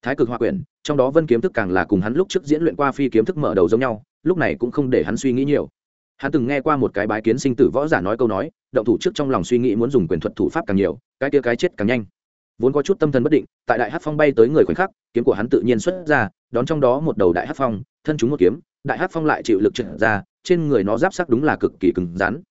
Thái cực hoa quyển, trong đó vân kiếm thức càng là cùng hắn lúc trước diễn luyện qua phi kiếm thức mở đầu giống nhau, lúc này cũng không để hắn suy nghĩ nhiều hắn từng nghe qua một cái bái kiến sinh tử võ giả nói câu nói, động thủ trước trong lòng suy nghĩ muốn dùng quyền thuật thủ pháp càng nhiều, cái kia cái chết càng nhanh. Vốn có chút tâm thần bất định, tại đại hát phong bay tới người khoảnh khắc, kiếm của hắn tự nhiên xuất ra, đón trong đó một đầu đại hát phong, thân chúng một kiếm, đại hát phong lại chịu lực trượt ra, trên người nó giáp sắc đúng là cực kỳ cứng rắn.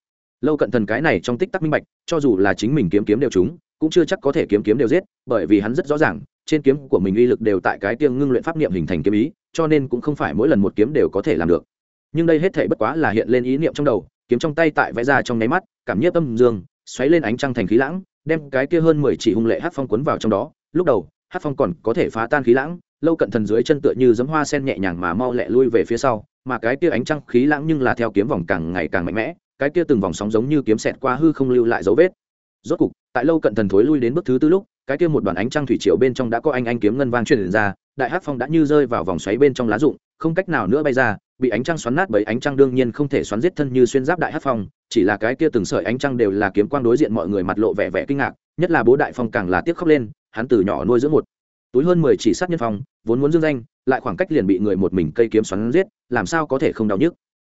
Lâu cận thần cái này trong tích tắc minh bạch, cho dù là chính mình kiếm kiếm đều chúng cũng chưa chắc có thể kiếm kiếm đều giết, bởi vì hắn rất rõ ràng, trên kiếm của mình uy lực đều tại cái tiêng ngưng luyện pháp niệm hình thành kiếm ý, cho nên cũng không phải mỗi lần một kiếm đều có thể làm được nhưng đây hết thể bất quá là hiện lên ý niệm trong đầu, kiếm trong tay tại vẽ ra trong nháy mắt, cảm nhiếp âm dương, xoáy lên ánh trăng thành khí lãng, đem cái kia hơn mười chỉ hung lệ hát phong cuốn vào trong đó. Lúc đầu hát phong còn có thể phá tan khí lãng, lâu cận thần dưới chân tựa như giấm hoa sen nhẹ nhàng mà mau lẹ lui về phía sau, mà cái kia ánh trăng khí lãng nhưng là theo kiếm vòng càng ngày càng mạnh mẽ, cái kia từng vòng sóng giống như kiếm xẹt qua hư không lưu lại dấu vết. Rốt cục, tại lâu cận thần thối lui đến bước thứ tư lúc cái kia một đoàn ánh trăng thủy triều bên trong đã có anh anh kiếm ngân vang truyền ra, đại hắc phong đã như rơi vào vòng xoáy bên trong lá rụng, không cách nào nữa bay ra, bị ánh trăng xoắn nát bởi ánh trăng đương nhiên không thể xoắn giết thân như xuyên giáp đại hắc phong, chỉ là cái kia từng sợi ánh trăng đều là kiếm quang đối diện mọi người mặt lộ vẻ vẻ kinh ngạc, nhất là bố đại phong càng là tiếc khóc lên, hắn từ nhỏ nuôi dưỡng một túi hơn mười chỉ sát nhân phong, vốn muốn dương danh, lại khoảng cách liền bị người một mình cây kiếm xoắn giết, làm sao có thể không đau nhức.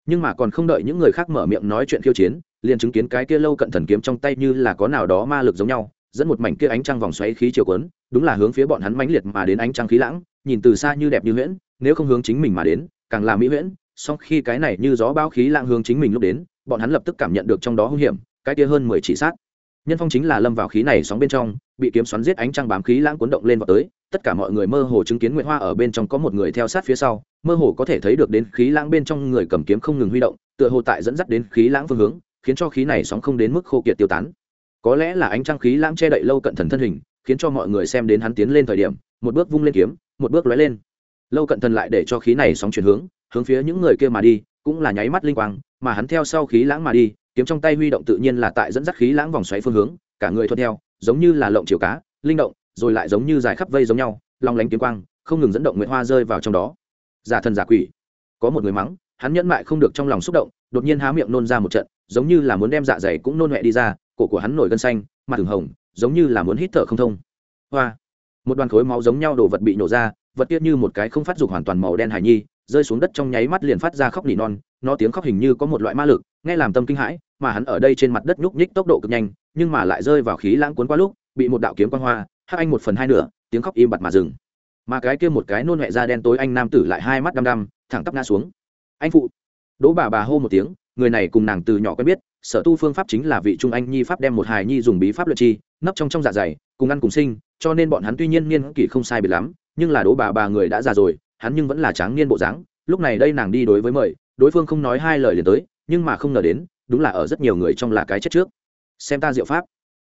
Nhưng mà còn không đợi những người khác mở miệng nói chuyện khiêu chiến, liền chứng kiến cái kia lâu cận thần kiếm trong tay như là có nào đó ma lực giống nhau dẫn một mảnh kia ánh trăng vòng xoáy khí chiều quấn đúng là hướng phía bọn hắn mãnh liệt mà đến ánh trăng khí lãng, nhìn từ xa như đẹp như huyễn, nếu không hướng chính mình mà đến, càng là mỹ huyễn. Song khi cái này như gió bão khí lãng hướng chính mình lúc đến, bọn hắn lập tức cảm nhận được trong đó hung hiểm, cái kia hơn mười chỉ sát. Nhân phong chính là lâm vào khí này sóng bên trong, bị kiếm xoắn giết ánh trăng bám khí lãng cuốn động lên vào tới, tất cả mọi người mơ hồ chứng kiến nguyệt hoa ở bên trong có một người theo sát phía sau, mơ hồ có thể thấy được đến khí lãng bên trong người cầm kiếm không ngừng huy động, tựa hồ tại dẫn dắt đến khí lãng phương hướng, khiến cho khí này sóng không đến mức khô kiệt tiêu tán có lẽ là ánh trăng khí lãng che đậy lâu cận thần thân hình, khiến cho mọi người xem đến hắn tiến lên thời điểm, một bước vung lên kiếm, một bước lóe lên. Lâu cận thần lại để cho khí này sóng chuyển hướng hướng phía những người kia mà đi, cũng là nháy mắt linh quang, mà hắn theo sau khí lãng mà đi, kiếm trong tay huy động tự nhiên là tại dẫn dắt khí lãng vòng xoáy phương hướng, cả người thuận theo, giống như là lộng chiều cá, linh động, rồi lại giống như dài khắp vây giống nhau, long lánh kiếm quang, không ngừng dẫn động nguyệt hoa rơi vào trong đó. Giả thần giả quỷ. Có một người mắng, hắn nhẫn mại không được trong lòng xúc động, đột nhiên há miệng nôn ra một trận, giống như là muốn đem dạ dày cũng nôn huệ đi ra cổ của hắn nổi gân xanh, mặt thường hồng, giống như là muốn hít thở không thông. Hoa! Một đoàn khối máu giống nhau đồ vật bị nổ ra, vật tiết như một cái không phát dục hoàn toàn màu đen hải nhi, rơi xuống đất trong nháy mắt liền phát ra khóc nỉ non, nó tiếng khóc hình như có một loại ma lực, nghe làm tâm kinh hãi, mà hắn ở đây trên mặt đất nhúc nhích tốc độ cực nhanh, nhưng mà lại rơi vào khí lãng cuốn qua lúc, bị một đạo kiếm quang hoa, hắc anh một phần hai nửa, tiếng khóc im bặt mà dừng. Mà cái kia một cái nôn mẹ da đen tối anh nam tử lại hai mắt đăm đăm, thẳng tắp ngã xuống. Anh phụ! Đỗ bà bà hô một tiếng, người này cùng nàng từ nhỏ quen biết sở tu phương pháp chính là vị trung anh nhi pháp đem một hài nhi dùng bí pháp luyện chi, nấp trong trong dạ dày, cùng ăn cùng sinh, cho nên bọn hắn tuy nhiên niên kỷ không sai biệt lắm, nhưng là đố bà bà người đã già rồi, hắn nhưng vẫn là tráng niên bộ dáng. Lúc này đây nàng đi đối với mời, đối phương không nói hai lời liền tới, nhưng mà không ngờ đến, đúng là ở rất nhiều người trong là cái chết trước. Xem ta diệu pháp.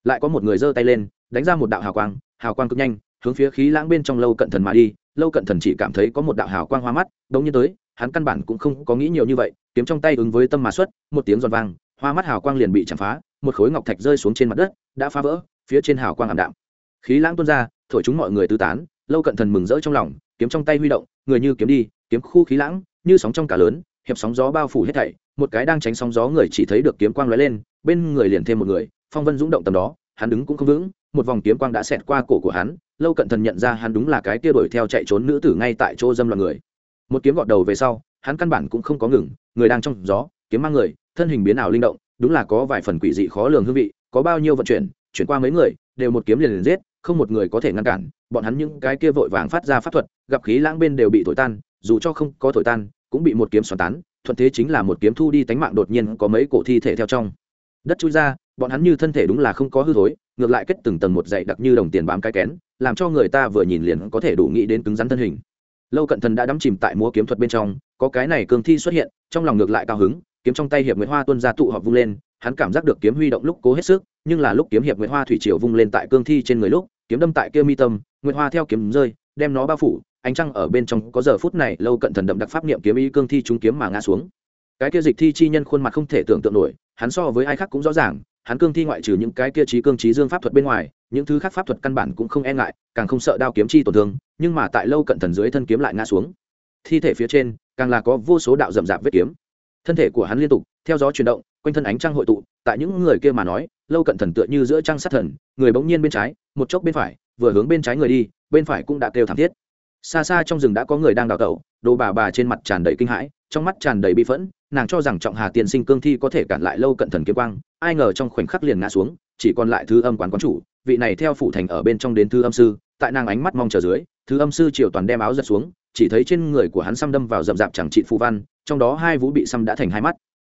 Lại có một người giơ tay lên, đánh ra một đạo hào quang hào quang cực nhanh, hướng phía khí lãng bên trong lâu cận thần mà đi. Lâu cận thần chỉ cảm thấy có một đạo hào quang hoa mắt đống như tới, hắn căn bản cũng không có nghĩ nhiều như vậy, kiếm trong tay ứng với tâm mà xuất, một tiếng giòn vang hoa mắt hào quang liền bị chạm phá, một khối ngọc thạch rơi xuống trên mặt đất, đã phá vỡ, phía trên hào quang ảm đạm. Khí lãng tuôn ra, thổi chúng mọi người tứ tán, lâu cận thần mừng rỡ trong lòng, kiếm trong tay huy động, người như kiếm đi, kiếm khu khí lãng, như sóng trong cả lớn, hiệp sóng gió bao phủ hết thảy, một cái đang tránh sóng gió người chỉ thấy được kiếm quang lóe lên, bên người liền thêm một người, phong vân dũng động tầm đó, hắn đứng cũng không vững, một vòng kiếm quang đã xẹt qua cổ của hắn, lâu cận thần nhận ra hắn đúng là cái kia đuổi theo chạy trốn nữ tử ngay tại chỗ dâm loạn người. Một kiếm gọt đầu về sau, hắn căn bản cũng không có ngừng, người đang trong gió kiếm mang người, thân hình biến ảo linh động, đúng là có vài phần quỷ dị khó lường hương vị, có bao nhiêu vận chuyển chuyển qua mấy người, đều một kiếm liền liền giết, không một người có thể ngăn cản, bọn hắn những cái kia vội vàng phát ra pháp thuật, gặp khí lãng bên đều bị thổi tan, dù cho không có thổi tan, cũng bị một kiếm xoắn tán, thuận thế chính là một kiếm thu đi tánh mạng đột nhiên có mấy cổ thi thể theo trong. Đất chui ra, bọn hắn như thân thể đúng là không có hư thối, ngược lại kết từng tầng một dạy đặc như đồng tiền bám cái kén, làm cho người ta vừa nhìn liền có thể đủ nghĩ đến cứng rắn thân hình. Lâu cận thần đã đắm chìm tại múa kiếm thuật bên trong, có cái này cường thi xuất hiện, trong lòng ngược lại cao hứng kiếm trong tay hiệp nguyễn hoa tuân ra tụ họp vung lên, hắn cảm giác được kiếm huy động lúc cố hết sức, nhưng là lúc kiếm hiệp nguyễn hoa thủy triều vung lên tại cương thi trên người lúc, kiếm đâm tại kia mi tâm nguyễn hoa theo kiếm rơi, đem nó bao phủ, ánh trăng ở bên trong có giờ phút này lâu cận thần đậm đặc pháp niệm kiếm y cương thi trúng kiếm mà ngã xuống. Cái kia dịch thi chi nhân khuôn mặt không thể tưởng tượng nổi, hắn so với ai khác cũng rõ ràng, hắn cương thi ngoại trừ những cái kia trí cương trí dương pháp thuật bên ngoài, những thứ khác pháp thuật căn bản cũng không e ngại, càng không sợ đao kiếm chi tổn thương, nhưng mà tại lâu cận thần dưới thân kiếm lại ngã xuống. Thi thể phía trên, càng là có vô số đạo rậm rạp vết kiếm thân thể của hắn liên tục, theo gió chuyển động, quanh thân ánh trăng hội tụ, tại những người kia mà nói, lâu cận thần tựa như giữa trăng sát thần, người bỗng nhiên bên trái, một chốc bên phải, vừa hướng bên trái người đi, bên phải cũng đã kêu thảm thiết. Xa xa trong rừng đã có người đang đào tẩu, đồ bà bà trên mặt tràn đầy kinh hãi, trong mắt tràn đầy bi phẫn, nàng cho rằng trọng hà tiên sinh cương thi có thể cản lại lâu cận thần kiếm quang, ai ngờ trong khoảnh khắc liền ngã xuống, chỉ còn lại thư âm quán quán chủ, vị này theo phủ thành ở bên trong đến thư âm sư, tại nàng ánh mắt mong chờ dưới thư âm sư triều toàn đem áo giật xuống, chỉ thấy trên người của hắn xăm đâm vào rậm rạp chẳng trị phù văn trong đó hai vũ bị xăm đã thành hai mắt.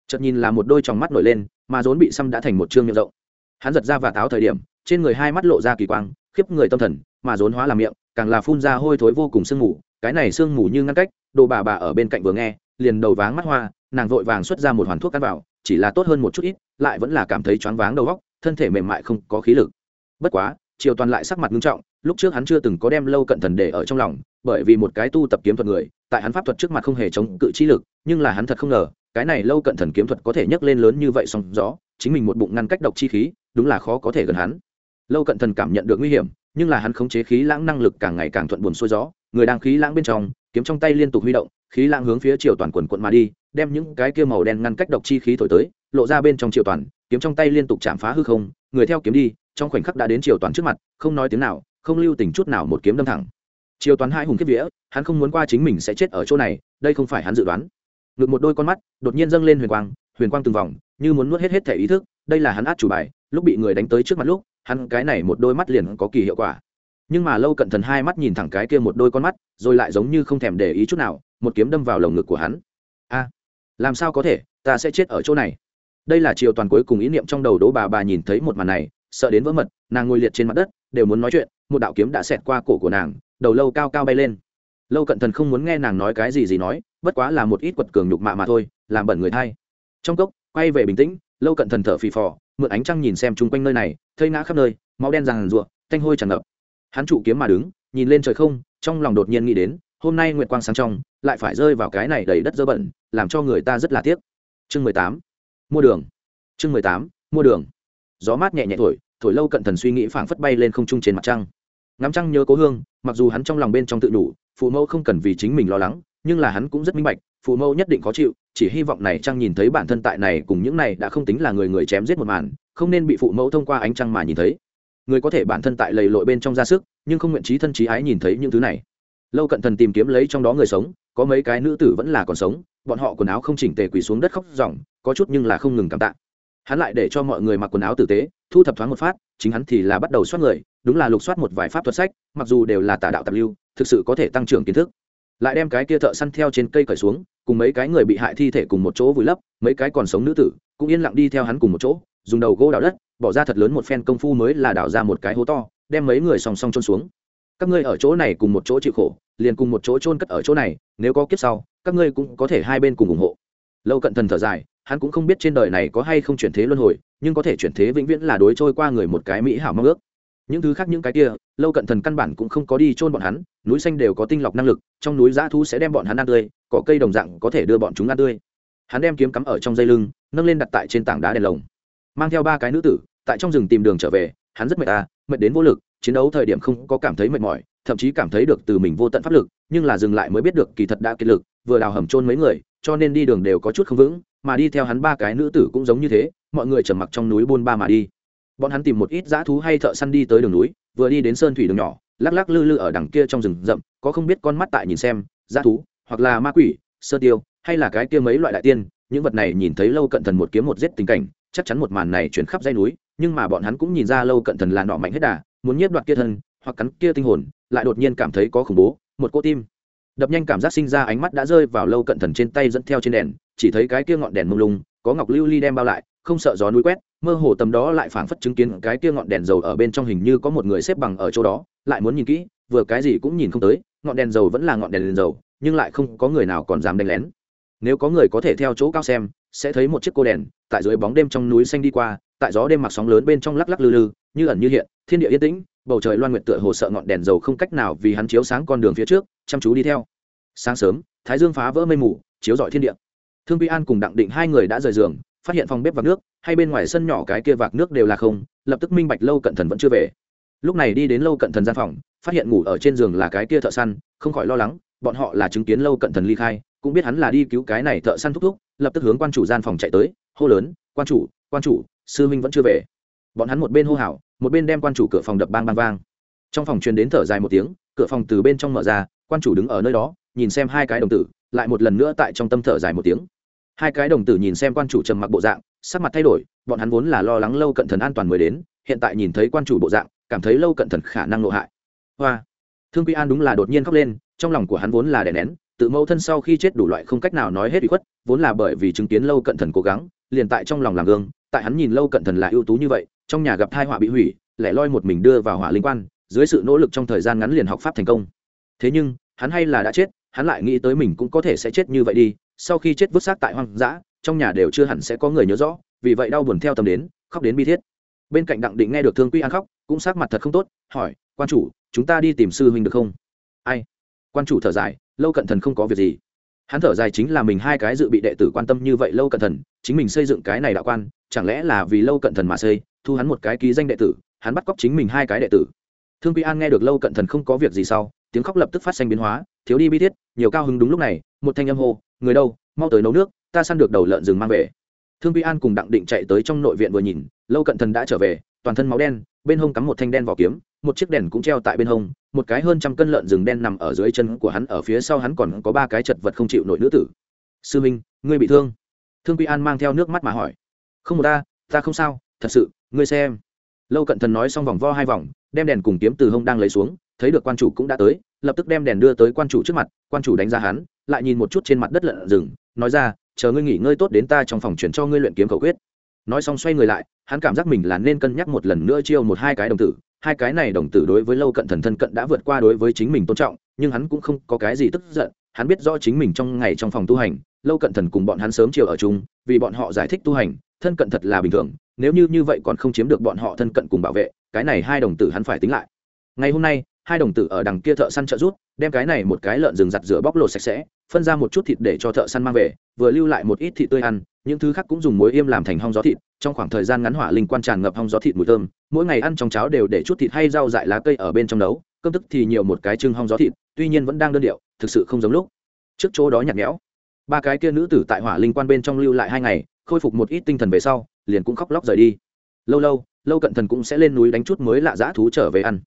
Chợt nhìn là một đôi tròng mắt nổi lên, mà rốn bị xăm đã thành một chương miệng rộng. Hắn giật ra và táo thời điểm, trên người hai mắt lộ ra kỳ quang, khiếp người tâm thần, mà rốn hóa làm miệng, càng là phun ra hôi thối vô cùng sương mù. Cái này sương mù như ngăn cách, đồ bà bà ở bên cạnh vừa nghe, liền đầu váng mắt hoa, nàng vội vàng xuất ra một hoàn thuốc ăn vào, chỉ là tốt hơn một chút ít, lại vẫn là cảm thấy choáng váng đầu góc thân thể mềm mại không có khí lực. Bất quá, triều toàn lại sắc mặt nghiêm trọng, lúc trước hắn chưa từng có đem lâu cận thần để ở trong lòng, bởi vì một cái tu tập kiếm thuật người tại hắn pháp thuật trước mặt không hề chống cự chi lực nhưng là hắn thật không ngờ cái này lâu cận thần kiếm thuật có thể nhấc lên lớn như vậy song rõ, chính mình một bụng ngăn cách độc chi khí đúng là khó có thể gần hắn. Lâu cận thần cảm nhận được nguy hiểm nhưng là hắn khống chế khí lãng năng lực càng ngày càng thuận buồn xuôi gió người đang khí lãng bên trong kiếm trong tay liên tục huy động khí lãng hướng phía chiều toàn quần quận mà đi đem những cái kia màu đen ngăn cách độc chi khí thổi tới lộ ra bên trong chiều toàn kiếm trong tay liên tục chạm phá hư không người theo kiếm đi trong khoảnh khắc đã đến chiều toàn trước mặt không nói tiếng nào không lưu tình chút nào một kiếm đâm thẳng chiều Toán hai hùng kiếp vía, hắn không muốn qua chính mình sẽ chết ở chỗ này, đây không phải hắn dự đoán. Ngực một đôi con mắt đột nhiên dâng lên huyền quang huyền quang từng vòng, như muốn nuốt hết hết thể ý thức, đây là hắn át chủ bài, lúc bị người đánh tới trước mặt lúc, hắn cái này một đôi mắt liền có kỳ hiệu quả. Nhưng mà lâu cận thần hai mắt nhìn thẳng cái kia một đôi con mắt, rồi lại giống như không thèm để ý chút nào, một kiếm đâm vào lồng ngực của hắn. A, làm sao có thể, ta sẽ chết ở chỗ này. Đây là chiều toàn cuối cùng ý niệm trong đầu đỗ bà bà nhìn thấy một màn này, sợ đến vỡ mật, nàng ngồi liệt trên mặt đất, đều muốn nói chuyện, một đạo kiếm đã xẹt qua cổ của nàng đầu lâu cao cao bay lên. Lâu cận thần không muốn nghe nàng nói cái gì gì nói, bất quá là một ít quật cường nhục mạ mà thôi, làm bẩn người thay. Trong cốc, quay về bình tĩnh, lâu cận thần thở phì phò, mượn ánh trăng nhìn xem chung quanh nơi này, thây ngã khắp nơi, máu đen ràng rụa, thanh hôi tràn ngập. Hắn trụ kiếm mà đứng, nhìn lên trời không, trong lòng đột nhiên nghĩ đến, hôm nay nguyệt quang sáng trong, lại phải rơi vào cái này đầy đất dơ bẩn, làm cho người ta rất là tiếc. Chương mười tám, mua đường. Chương mười tám, mua đường. Gió mát nhẹ nhẹ thổi thổi lâu cận thần suy nghĩ phảng phất bay lên không trung trên mặt trăng ngắm trăng nhớ cố hương, mặc dù hắn trong lòng bên trong tự đủ phụ mẫu không cần vì chính mình lo lắng, nhưng là hắn cũng rất minh bạch, phụ mẫu nhất định khó chịu, chỉ hy vọng này trăng nhìn thấy bản thân tại này cùng những này đã không tính là người người chém giết một màn, không nên bị phụ mẫu thông qua ánh trăng mà nhìn thấy. Người có thể bản thân tại lầy lội bên trong ra sức, nhưng không nguyện trí thân trí ái nhìn thấy những thứ này. Lâu cận thần tìm kiếm lấy trong đó người sống, có mấy cái nữ tử vẫn là còn sống, bọn họ quần áo không chỉnh tề quỳ xuống đất khóc ròng, có chút nhưng là không ngừng cảm tạ. Hắn lại để cho mọi người mặc quần áo tử tế, thu thập thoáng một phát, chính hắn thì là bắt đầu xoát người đúng là lục soát một vài pháp thuật sách, mặc dù đều là tà đạo tạp lưu, thực sự có thể tăng trưởng kiến thức. Lại đem cái kia thợ săn theo trên cây cởi xuống, cùng mấy cái người bị hại thi thể cùng một chỗ vùi lấp, mấy cái còn sống nữ tử, cũng yên lặng đi theo hắn cùng một chỗ, dùng đầu gỗ đào đất, bỏ ra thật lớn một phen công phu mới là đào ra một cái hố to, đem mấy người song song trôn xuống. Các ngươi ở chỗ này cùng một chỗ chịu khổ, liền cùng một chỗ trôn cất ở chỗ này, nếu có kiếp sau, các ngươi cũng có thể hai bên cùng ủng hộ. Lâu cận thần thở dài, hắn cũng không biết trên đời này có hay không chuyển thế luân hồi, nhưng có thể chuyển thế vĩnh viễn là đối trôi qua người một cái mỹ hảo mong ước những thứ khác những cái kia, lâu cận thần căn bản cũng không có đi trôn bọn hắn, núi xanh đều có tinh lọc năng lực, trong núi dã thu sẽ đem bọn hắn ăn tươi có cây đồng dạng có thể đưa bọn chúng ăn tươi. Hắn đem kiếm cắm ở trong dây lưng, nâng lên đặt tại trên tảng đá đèn lồng. Mang theo ba cái nữ tử, tại trong rừng tìm đường trở về, hắn rất mệt ta mệt đến vô lực, chiến đấu thời điểm không có cảm thấy mệt mỏi, thậm chí cảm thấy được từ mình vô tận pháp lực, nhưng là dừng lại mới biết được kỳ thật đã kiệt lực, vừa đào hầm trôn mấy người, cho nên đi đường đều có chút không vững, mà đi theo hắn ba cái nữ tử cũng giống như thế, mọi người trầm mặc trong núi buôn ba mà đi bọn hắn tìm một ít dã thú hay thợ săn đi tới đường núi, vừa đi đến sơn thủy đường nhỏ, lắc lắc lư lư ở đằng kia trong rừng rậm, có không biết con mắt tại nhìn xem, dã thú, hoặc là ma quỷ, sơ tiêu, hay là cái kia mấy loại đại tiên, những vật này nhìn thấy lâu cận thần một kiếm một giết tình cảnh, chắc chắn một màn này chuyển khắp dây núi, nhưng mà bọn hắn cũng nhìn ra lâu cận thần là nọ mạnh hết đà, muốn nhiếp đoạt kia thân, hoặc cắn kia tinh hồn, lại đột nhiên cảm thấy có khủng bố, một cô tim. Đập nhanh cảm giác sinh ra ánh mắt đã rơi vào lâu cận thần trên tay dẫn theo trên đèn, chỉ thấy cái kia ngọn đèn mông lung, có ngọc lưu ly đem bao lại không sợ gió núi quét mơ hồ tầm đó lại phảng phất chứng kiến cái kia ngọn đèn dầu ở bên trong hình như có một người xếp bằng ở chỗ đó lại muốn nhìn kỹ vừa cái gì cũng nhìn không tới ngọn đèn dầu vẫn là ngọn đèn, đèn dầu nhưng lại không có người nào còn dám đánh lén. Nếu có người có thể theo chỗ cao xem sẽ thấy một chiếc cô đèn tại dưới bóng đêm trong núi xanh đi qua tại gió đêm mặc sóng lớn bên trong lắc lắc lư lư như ẩn như hiện thiên địa yên tĩnh bầu trời loan nguyện tựa hồ sợ ngọn đèn dầu không cách nào vì hắn chiếu sáng con đường phía trước chăm chú đi theo. Sáng sớm thái dương phá vỡ mây mù chiếu rọi thiên địa. Thương quy an cùng đặng định hai người đã rời giường phát hiện phòng bếp vạc nước, hay bên ngoài sân nhỏ cái kia vạc nước đều là không, lập tức minh bạch lâu cận thần vẫn chưa về. Lúc này đi đến lâu cận thần gian phòng, phát hiện ngủ ở trên giường là cái kia thợ săn, không khỏi lo lắng, bọn họ là chứng kiến lâu cận thần ly khai, cũng biết hắn là đi cứu cái này thợ săn thúc thúc, lập tức hướng quan chủ gian phòng chạy tới, hô lớn, quan chủ quan chủ, sư minh vẫn chưa về. Bọn hắn một bên hô hào, một bên đem quan chủ cửa phòng đập bang bang vang. Trong phòng truyền đến thở dài một tiếng, cửa phòng từ bên trong mở ra, quan chủ đứng ở nơi đó, nhìn xem hai cái đồng tử, lại một lần nữa tại trong tâm thở dài một tiếng hai cái đồng tử nhìn xem quan chủ trầm mặc bộ dạng, sắc mặt thay đổi, bọn hắn vốn là lo lắng lâu cận thần an toàn mới đến, hiện tại nhìn thấy quan chủ bộ dạng, cảm thấy lâu cận thần khả năng lộ hại. Hoa! Thương quy an đúng là đột nhiên khóc lên, trong lòng của hắn vốn là đè nén, tự mẫu thân sau khi chết đủ loại không cách nào nói hết bị khuất, vốn là bởi vì chứng kiến lâu cận thần cố gắng, liền tại trong lòng làm gương, tại hắn nhìn lâu cận thần là ưu tú như vậy, trong nhà gặp thai họa bị hủy, lẻ loi một mình đưa vào hỏa linh quan, dưới sự nỗ lực trong thời gian ngắn liền học pháp thành công. Thế nhưng, hắn hay là đã chết, hắn lại nghĩ tới mình cũng có thể sẽ chết như vậy đi sau khi chết vứt xác tại hoang dã, trong nhà đều chưa hẳn sẽ có người nhớ rõ, vì vậy đau buồn theo tâm đến, khóc đến bi thiết. Bên cạnh đặng định nghe được thương quy an khóc, cũng sắc mặt thật không tốt, hỏi, quan chủ, chúng ta đi tìm sư huynh được không? Ai? Quan chủ thở dài, lâu cận thần không có việc gì. Hắn thở dài chính là mình hai cái dự bị đệ tử quan tâm như vậy lâu cận thần, chính mình xây dựng cái này đạo quan, chẳng lẽ là vì lâu cận thần mà xây, thu hắn một cái ký danh đệ tử, hắn bắt cóc chính mình hai cái đệ tử. Thương quy an nghe được lâu cận thần không có việc gì sau, tiếng khóc lập tức phát sinh biến hóa, thiếu đi bi thiết, nhiều cao hứng đúng lúc này, một thanh âm hô người đâu, mau tới nấu nước, ta săn được đầu lợn rừng mang về. Thương quy an cùng đặng định chạy tới trong nội viện vừa nhìn, lâu cận thần đã trở về, toàn thân máu đen, bên hông cắm một thanh đen vỏ kiếm, một chiếc đèn cũng treo tại bên hông, một cái hơn trăm cân lợn rừng đen nằm ở dưới chân của hắn, ở phía sau hắn còn có ba cái chật vật không chịu nổi nữ tử. Sư minh, ngươi bị thương? Thương quy an mang theo nước mắt mà hỏi. Không một ta ta không sao, thật sự, ngươi xem. Lâu cận thần nói xong vòng vo hai vòng, đem đèn cùng kiếm từ hông đang lấy xuống, thấy được quan chủ cũng đã tới, lập tức đem đèn đưa tới quan chủ trước mặt, quan chủ đánh giá hắn lại nhìn một chút trên mặt đất lợn rừng, nói ra, chờ ngươi nghỉ ngơi tốt đến ta trong phòng chuyển cho ngươi luyện kiếm khẩu quyết. Nói xong xoay người lại, hắn cảm giác mình là nên cân nhắc một lần nữa chiêu một hai cái đồng tử. Hai cái này đồng tử đối với lâu cận thần thân cận đã vượt qua đối với chính mình tôn trọng, nhưng hắn cũng không có cái gì tức giận. Hắn biết rõ chính mình trong ngày trong phòng tu hành, lâu cận thần cùng bọn hắn sớm chiều ở chung, vì bọn họ giải thích tu hành, thân cận thật là bình thường, nếu như như vậy còn không chiếm được bọn họ thân cận cùng bảo vệ, cái này hai đồng tử hắn phải tính lại. Ngày hôm nay, hai đồng tử ở đằng kia thợ săn trợ rút đem cái này một cái lợn rừng giặt rửa bóc lột sạch sẽ phân ra một chút thịt để cho thợ săn mang về, vừa lưu lại một ít thịt tươi ăn, những thứ khác cũng dùng muối yêm làm thành hong gió thịt, trong khoảng thời gian ngắn hỏa linh quan tràn ngập hong gió thịt mùi thơm, mỗi ngày ăn trong cháo đều để chút thịt hay rau dại lá cây ở bên trong nấu, cơm tức thì nhiều một cái trưng hong gió thịt, tuy nhiên vẫn đang đơn điệu, thực sự không giống lúc. Trước chỗ đó nhạt nhẽo, ba cái kia nữ tử tại hỏa linh quan bên trong lưu lại hai ngày, khôi phục một ít tinh thần về sau, liền cũng khóc lóc rời đi. Lâu lâu lâu cận thần cũng sẽ lên núi đánh chút mới lạ dã thú trở về ăn.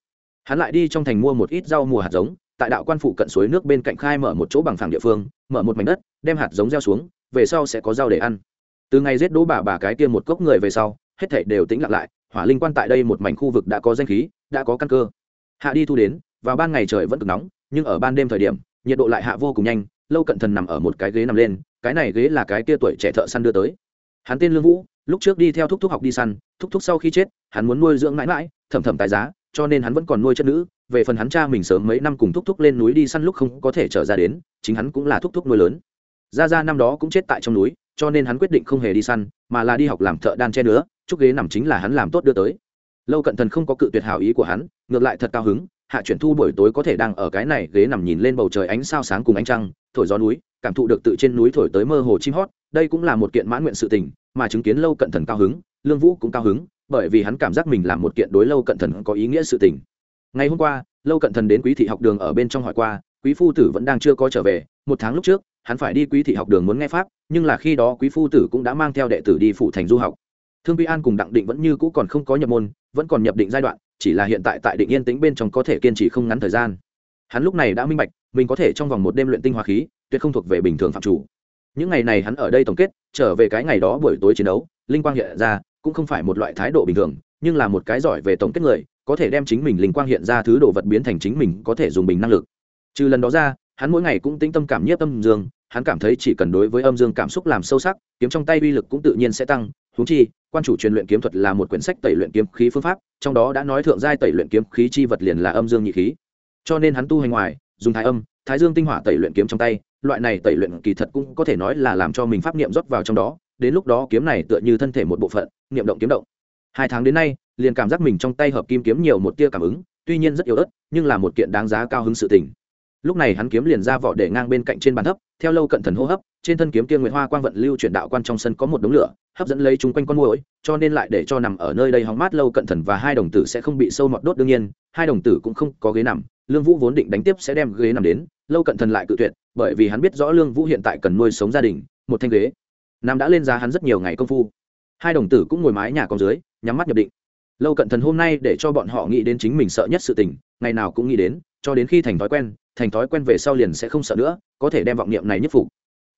Hắn lại đi trong thành mua một ít rau mùa hạt giống tại đạo quan phụ cận suối nước bên cạnh khai mở một chỗ bằng phẳng địa phương, mở một mảnh đất, đem hạt giống gieo xuống, về sau sẽ có rau để ăn. Từ ngày giết đỗ bà bà cái kia một cốc người về sau, hết thảy đều tĩnh lặng lại, hỏa linh quan tại đây một mảnh khu vực đã có danh khí, đã có căn cơ. Hạ đi thu đến, vào ban ngày trời vẫn cực nóng, nhưng ở ban đêm thời điểm, nhiệt độ lại hạ vô cùng nhanh, lâu cận thần nằm ở một cái ghế nằm lên, cái này ghế là cái kia tuổi trẻ thợ săn đưa tới. Hắn tên lương vũ, lúc trước đi theo thúc thúc học đi săn, thúc thúc sau khi chết, hắn muốn nuôi dưỡng mãi mãi thẩm thẩm tài giá, cho nên hắn vẫn còn nuôi chất nữ về phần hắn cha mình sớm mấy năm cùng thúc thúc lên núi đi săn lúc không có thể trở ra đến, chính hắn cũng là thúc thúc nuôi lớn. Ra ra năm đó cũng chết tại trong núi, cho nên hắn quyết định không hề đi săn, mà là đi học làm thợ đan che nữa chúc ghế nằm chính là hắn làm tốt đưa tới. Lâu cận thần không có cự tuyệt hảo ý của hắn, ngược lại thật cao hứng, hạ chuyển thu buổi tối có thể đang ở cái này ghế nằm nhìn lên bầu trời ánh sao sáng cùng ánh trăng, thổi gió núi, cảm thụ được tự trên núi thổi tới mơ hồ chim hót, đây cũng là một kiện mãn nguyện sự tình, mà chứng kiến lâu cận thần cao hứng, lương vũ cũng cao hứng, bởi vì hắn cảm giác mình làm một kiện đối lâu cận thần có ý nghĩa sự tình ngày hôm qua, lâu cận thần đến quý thị học đường ở bên trong hỏi qua, quý phu tử vẫn đang chưa có trở về, một tháng lúc trước, hắn phải đi quý thị học đường muốn nghe pháp, nhưng là khi đó quý phu tử cũng đã mang theo đệ tử đi phụ thành du học. Thương quy an cùng đặng định vẫn như cũ còn không có nhập môn, vẫn còn nhập định giai đoạn, chỉ là hiện tại tại định yên tĩnh bên trong có thể kiên trì không ngắn thời gian. Hắn lúc này đã minh bạch, mình có thể trong vòng một đêm luyện tinh hoa khí, tuyệt không thuộc về bình thường phạm chủ. Những ngày này hắn ở đây tổng kết, trở về cái ngày đó buổi tối chiến đấu, linh quang hiện ra, cũng không phải một loại thái độ bình thường, nhưng là một cái giỏi về tổng kết người có thể đem chính mình linh quang hiện ra thứ đồ vật biến thành chính mình có thể dùng bình năng lực. Trừ lần đó ra, hắn mỗi ngày cũng tĩnh tâm cảm nhiếp âm dương, hắn cảm thấy chỉ cần đối với âm dương cảm xúc làm sâu sắc, kiếm trong tay uy lực cũng tự nhiên sẽ tăng. Huống chi, quan chủ truyền luyện kiếm thuật là một quyển sách tẩy luyện kiếm khí phương pháp, trong đó đã nói thượng giai tẩy luyện kiếm khí chi vật liền là âm dương nhị khí. Cho nên hắn tu hành ngoài, dùng thái âm, thái dương tinh hỏa tẩy luyện kiếm trong tay, loại này tẩy luyện kỳ thật cũng có thể nói là làm cho mình pháp niệm rót vào trong đó, đến lúc đó kiếm này tựa như thân thể một bộ phận, niệm động kiếm động hai tháng đến nay, liền cảm giác mình trong tay hợp kim kiếm nhiều một tia cảm ứng, tuy nhiên rất yếu ớt, nhưng là một kiện đáng giá cao hứng sự tình. Lúc này hắn kiếm liền ra vỏ để ngang bên cạnh trên bàn thấp theo lâu cận thần hô hấp, trên thân kiếm kia nguyệt hoa quang vận lưu chuyển đạo quan trong sân có một đống lửa, hấp dẫn lấy chúng quanh con mồi cho nên lại để cho nằm ở nơi đây hóng mát lâu cận thần và hai đồng tử sẽ không bị sâu mọt đốt đương nhiên, hai đồng tử cũng không có ghế nằm, lương vũ vốn định đánh tiếp sẽ đem ghế nằm đến, lâu cận thần lại cự tuyệt, bởi vì hắn biết rõ lương vũ hiện tại cần nuôi sống gia đình, một thanh ghế. Nam đã lên giá hắn rất nhiều ngày công phu hai đồng tử cũng ngồi mái nhà con dưới, nhắm mắt nhập định. Lâu cận thần hôm nay để cho bọn họ nghĩ đến chính mình sợ nhất sự tình, ngày nào cũng nghĩ đến, cho đến khi thành thói quen, thành thói quen về sau liền sẽ không sợ nữa, có thể đem vọng niệm này nhất phục.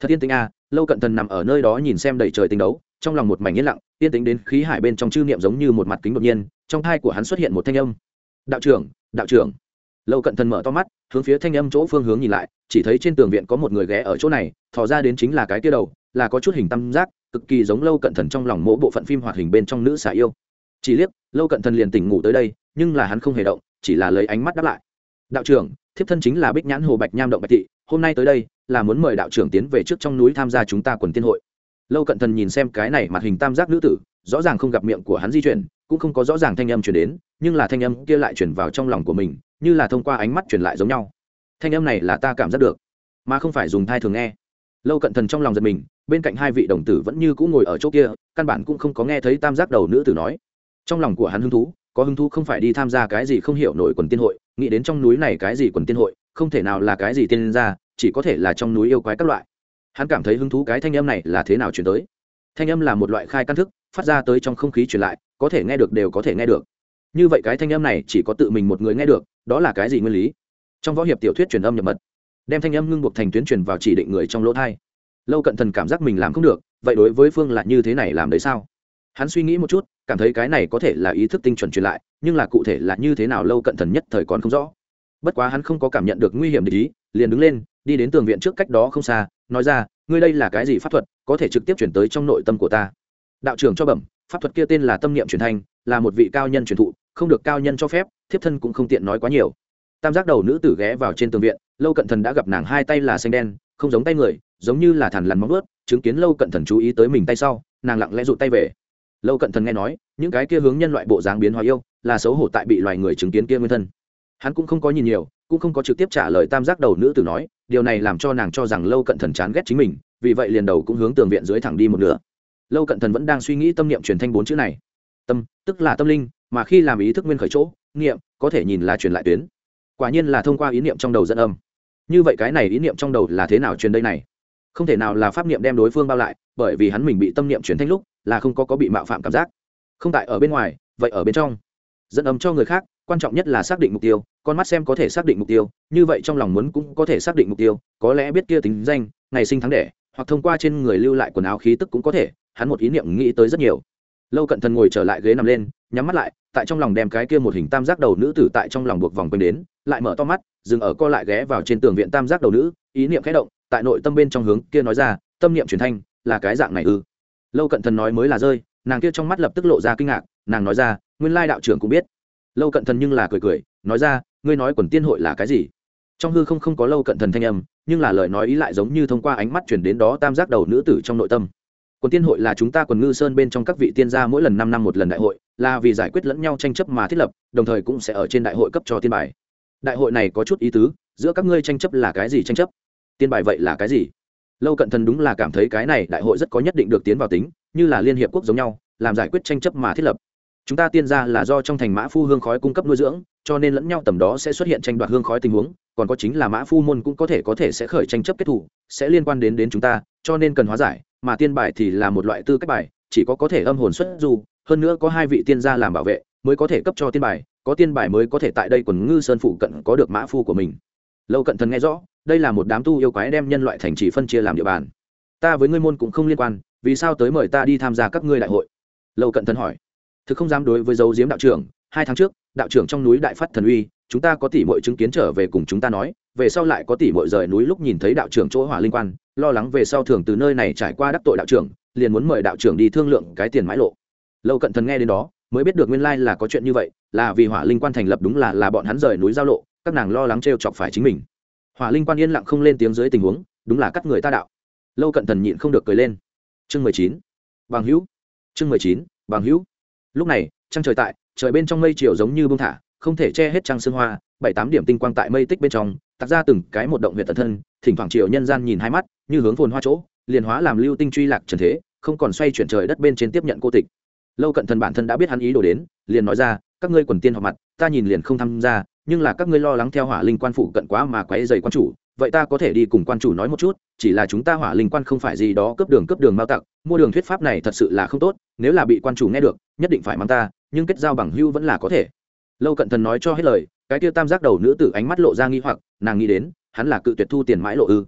Thật yên tĩnh a lâu cận thần nằm ở nơi đó nhìn xem đầy trời tình đấu, trong lòng một mảnh yên lặng, yên tĩnh đến khí hải bên trong chư niệm giống như một mặt kính đột nhiên, trong thai của hắn xuất hiện một thanh âm. Đạo trưởng đạo trưởng. Lâu cận thần mở to mắt, hướng phía thanh âm chỗ phương hướng nhìn lại, chỉ thấy trên tường viện có một người ghé ở chỗ này, thò ra đến chính là cái kia đầu, là có chút hình tam giác cực kỳ giống lâu cận thần trong lòng mỗi bộ phận phim hoạt hình bên trong nữ xà yêu. Chỉ liếc, lâu cận thần liền tỉnh ngủ tới đây, nhưng là hắn không hề động, chỉ là lấy ánh mắt đáp lại. Đạo trưởng, thiếp thân chính là bích nhãn hồ bạch nham động bạch thị, hôm nay tới đây là muốn mời đạo trưởng tiến về trước trong núi tham gia chúng ta quần tiên hội. Lâu cận thần nhìn xem cái này mặt hình tam giác nữ tử, rõ ràng không gặp miệng của hắn di chuyển, cũng không có rõ ràng thanh âm chuyển đến, nhưng là thanh âm kia lại chuyển vào trong lòng của mình, như là thông qua ánh mắt truyền lại giống nhau. Thanh âm này là ta cảm giác được, mà không phải dùng thai thường nghe. Lâu cận thần trong lòng giật mình bên cạnh hai vị đồng tử vẫn như cũng ngồi ở chỗ kia, căn bản cũng không có nghe thấy tam giác đầu nữ tử nói. Trong lòng của hắn hứng thú, có hứng thú không phải đi tham gia cái gì không hiểu nổi quần tiên hội, nghĩ đến trong núi này cái gì quần tiên hội, không thể nào là cái gì tiên ra chỉ có thể là trong núi yêu quái các loại. Hắn cảm thấy hứng thú cái thanh âm này là thế nào chuyển tới. Thanh âm là một loại khai căn thức, phát ra tới trong không khí truyền lại, có thể nghe được đều có thể nghe được. Như vậy cái thanh âm này chỉ có tự mình một người nghe được, đó là cái gì nguyên lý? Trong võ hiệp tiểu thuyết truyền âm nhập mật, đem thanh âm ngưng buộc thành tuyến truyền vào chỉ định người trong lỗ thai lâu cận thần cảm giác mình làm không được, vậy đối với phương lại như thế này làm đấy sao? Hắn suy nghĩ một chút, cảm thấy cái này có thể là ý thức tinh chuẩn truyền lại, nhưng là cụ thể là như thế nào lâu cận thần nhất thời còn không rõ. Bất quá hắn không có cảm nhận được nguy hiểm để ý, liền đứng lên, đi đến tường viện trước cách đó không xa, nói ra, ngươi đây là cái gì pháp thuật, có thể trực tiếp chuyển tới trong nội tâm của ta? Đạo trưởng cho bẩm, pháp thuật kia tên là tâm niệm truyền thanh, là một vị cao nhân truyền thụ, không được cao nhân cho phép, thiếp thân cũng không tiện nói quá nhiều. Tam giác đầu nữ tử ghé vào trên tường viện, lâu cận thần đã gặp nàng hai tay là xanh đen, không giống tay người giống như là thằn lằn móng ướt chứng kiến lâu cận thần chú ý tới mình tay sau, nàng lặng lẽ rụt tay về. Lâu cận thần nghe nói, những cái kia hướng nhân loại bộ dáng biến hóa yêu, là xấu hổ tại bị loài người chứng kiến kia nguyên thân. Hắn cũng không có nhìn nhiều, cũng không có trực tiếp trả lời tam giác đầu nữ tử nói, điều này làm cho nàng cho rằng lâu cận thần chán ghét chính mình, vì vậy liền đầu cũng hướng tường viện dưới thẳng đi một nửa. Lâu cận thần vẫn đang suy nghĩ tâm niệm truyền thanh bốn chữ này. Tâm, tức là tâm linh, mà khi làm ý thức nguyên khởi chỗ, niệm, có thể nhìn là truyền lại tuyến. Quả nhiên là thông qua ý niệm trong đầu dẫn âm. Như vậy cái này ý niệm trong đầu là thế nào truyền đây này? Không thể nào là pháp niệm đem đối phương bao lại, bởi vì hắn mình bị tâm niệm chuyển thanh lúc, là không có có bị mạo phạm cảm giác. Không tại ở bên ngoài, vậy ở bên trong. Dẫn ấm cho người khác, quan trọng nhất là xác định mục tiêu, con mắt xem có thể xác định mục tiêu, như vậy trong lòng muốn cũng có thể xác định mục tiêu, có lẽ biết kia tính danh, ngày sinh tháng đẻ, hoặc thông qua trên người lưu lại quần áo khí tức cũng có thể, hắn một ý niệm nghĩ tới rất nhiều. Lâu cận thần ngồi trở lại ghế nằm lên, nhắm mắt lại, tại trong lòng đem cái kia một hình tam giác đầu nữ tử tại trong lòng buộc vòng quanh đến, lại mở to mắt, dừng ở co lại ghé vào trên tường viện tam giác đầu nữ, ý niệm khẽ động tại nội tâm bên trong hướng kia nói ra, tâm niệm truyền thanh là cái dạng này ư? Lâu cận thần nói mới là rơi, nàng kia trong mắt lập tức lộ ra kinh ngạc, nàng nói ra, nguyên lai đạo trưởng cũng biết. Lâu cận thần nhưng là cười cười, nói ra, ngươi nói quần tiên hội là cái gì? Trong hư không không có lâu cận thần thanh âm, nhưng là lời nói ý lại giống như thông qua ánh mắt chuyển đến đó tam giác đầu nữ tử trong nội tâm. Quần tiên hội là chúng ta quần ngư sơn bên trong các vị tiên gia mỗi lần năm năm một lần đại hội, là vì giải quyết lẫn nhau tranh chấp mà thiết lập, đồng thời cũng sẽ ở trên đại hội cấp cho tiên bài. Đại hội này có chút ý tứ, giữa các ngươi tranh chấp là cái gì tranh chấp? Tiên bài vậy là cái gì? Lâu cận thần đúng là cảm thấy cái này đại hội rất có nhất định được tiến vào tính, như là liên hiệp quốc giống nhau, làm giải quyết tranh chấp mà thiết lập. Chúng ta tiên gia là do trong thành mã phu hương khói cung cấp nuôi dưỡng, cho nên lẫn nhau tầm đó sẽ xuất hiện tranh đoạt hương khói tình huống, còn có chính là mã phu môn cũng có thể có thể sẽ khởi tranh chấp kết thủ sẽ liên quan đến đến chúng ta, cho nên cần hóa giải, mà tiên bài thì là một loại tư cách bài, chỉ có có thể âm hồn xuất du, hơn nữa có hai vị tiên gia làm bảo vệ, mới có thể cấp cho tiên bài, có tiên bài mới có thể tại đây quần ngư sơn phụ cận có được mã phu của mình. Lâu cận thần nghe rõ đây là một đám tu yêu quái đem nhân loại thành trì phân chia làm địa bàn. Ta với ngươi môn cũng không liên quan, vì sao tới mời ta đi tham gia các ngươi đại hội? Lâu cận thần hỏi. Thực không dám đối với dấu diếm đạo trưởng, hai tháng trước, đạo trưởng trong núi đại phát thần uy, chúng ta có tỷ mọi chứng kiến trở về cùng chúng ta nói, về sau lại có tỷ mọi rời núi lúc nhìn thấy đạo trưởng chỗ hỏa linh quan, lo lắng về sau thường từ nơi này trải qua đắc tội đạo trưởng, liền muốn mời đạo trưởng đi thương lượng cái tiền mãi lộ. Lâu cận thần nghe đến đó, mới biết được nguyên lai là có chuyện như vậy, là vì hỏa linh quan thành lập đúng là là bọn hắn rời núi giao lộ, các nàng lo lắng t chọc phải chính mình hỏa linh quan yên lặng không lên tiếng dưới tình huống, đúng là cắt người ta đạo. Lâu cận thần nhịn không được cười lên. Chương mười chín. Bằng hữu. Chương mười chín, bằng hữu. Lúc này, trăng trời tại, trời bên trong mây chiều giống như bông thả, không thể che hết trăng sương hoa, bảy tám điểm tinh quang tại mây tích bên trong tặc ra từng cái một động huyện tận thân, thỉnh thoảng chiều nhân gian nhìn hai mắt, như hướng phồn hoa chỗ, liền hóa làm lưu tinh truy lạc trần thế, không còn xoay chuyển trời đất bên trên tiếp nhận cô tịch. Lâu cận thần bản thân đã biết hắn ý đồ đến, liền nói ra, các ngươi quần tiên họp mặt, ta nhìn liền không tham gia nhưng là các ngươi lo lắng theo hỏa linh quan phủ cận quá mà quấy dày quan chủ, vậy ta có thể đi cùng quan chủ nói một chút, chỉ là chúng ta hỏa linh quan không phải gì đó cướp đường cướp đường mao tặc, mua đường thuyết pháp này thật sự là không tốt, nếu là bị quan chủ nghe được, nhất định phải mang ta, nhưng kết giao bằng hưu vẫn là có thể. Lâu cận thần nói cho hết lời, cái tiêu tam giác đầu nữ tử ánh mắt lộ ra nghi hoặc, nàng nghĩ đến, hắn là cự tuyệt thu tiền mãi lộ ư.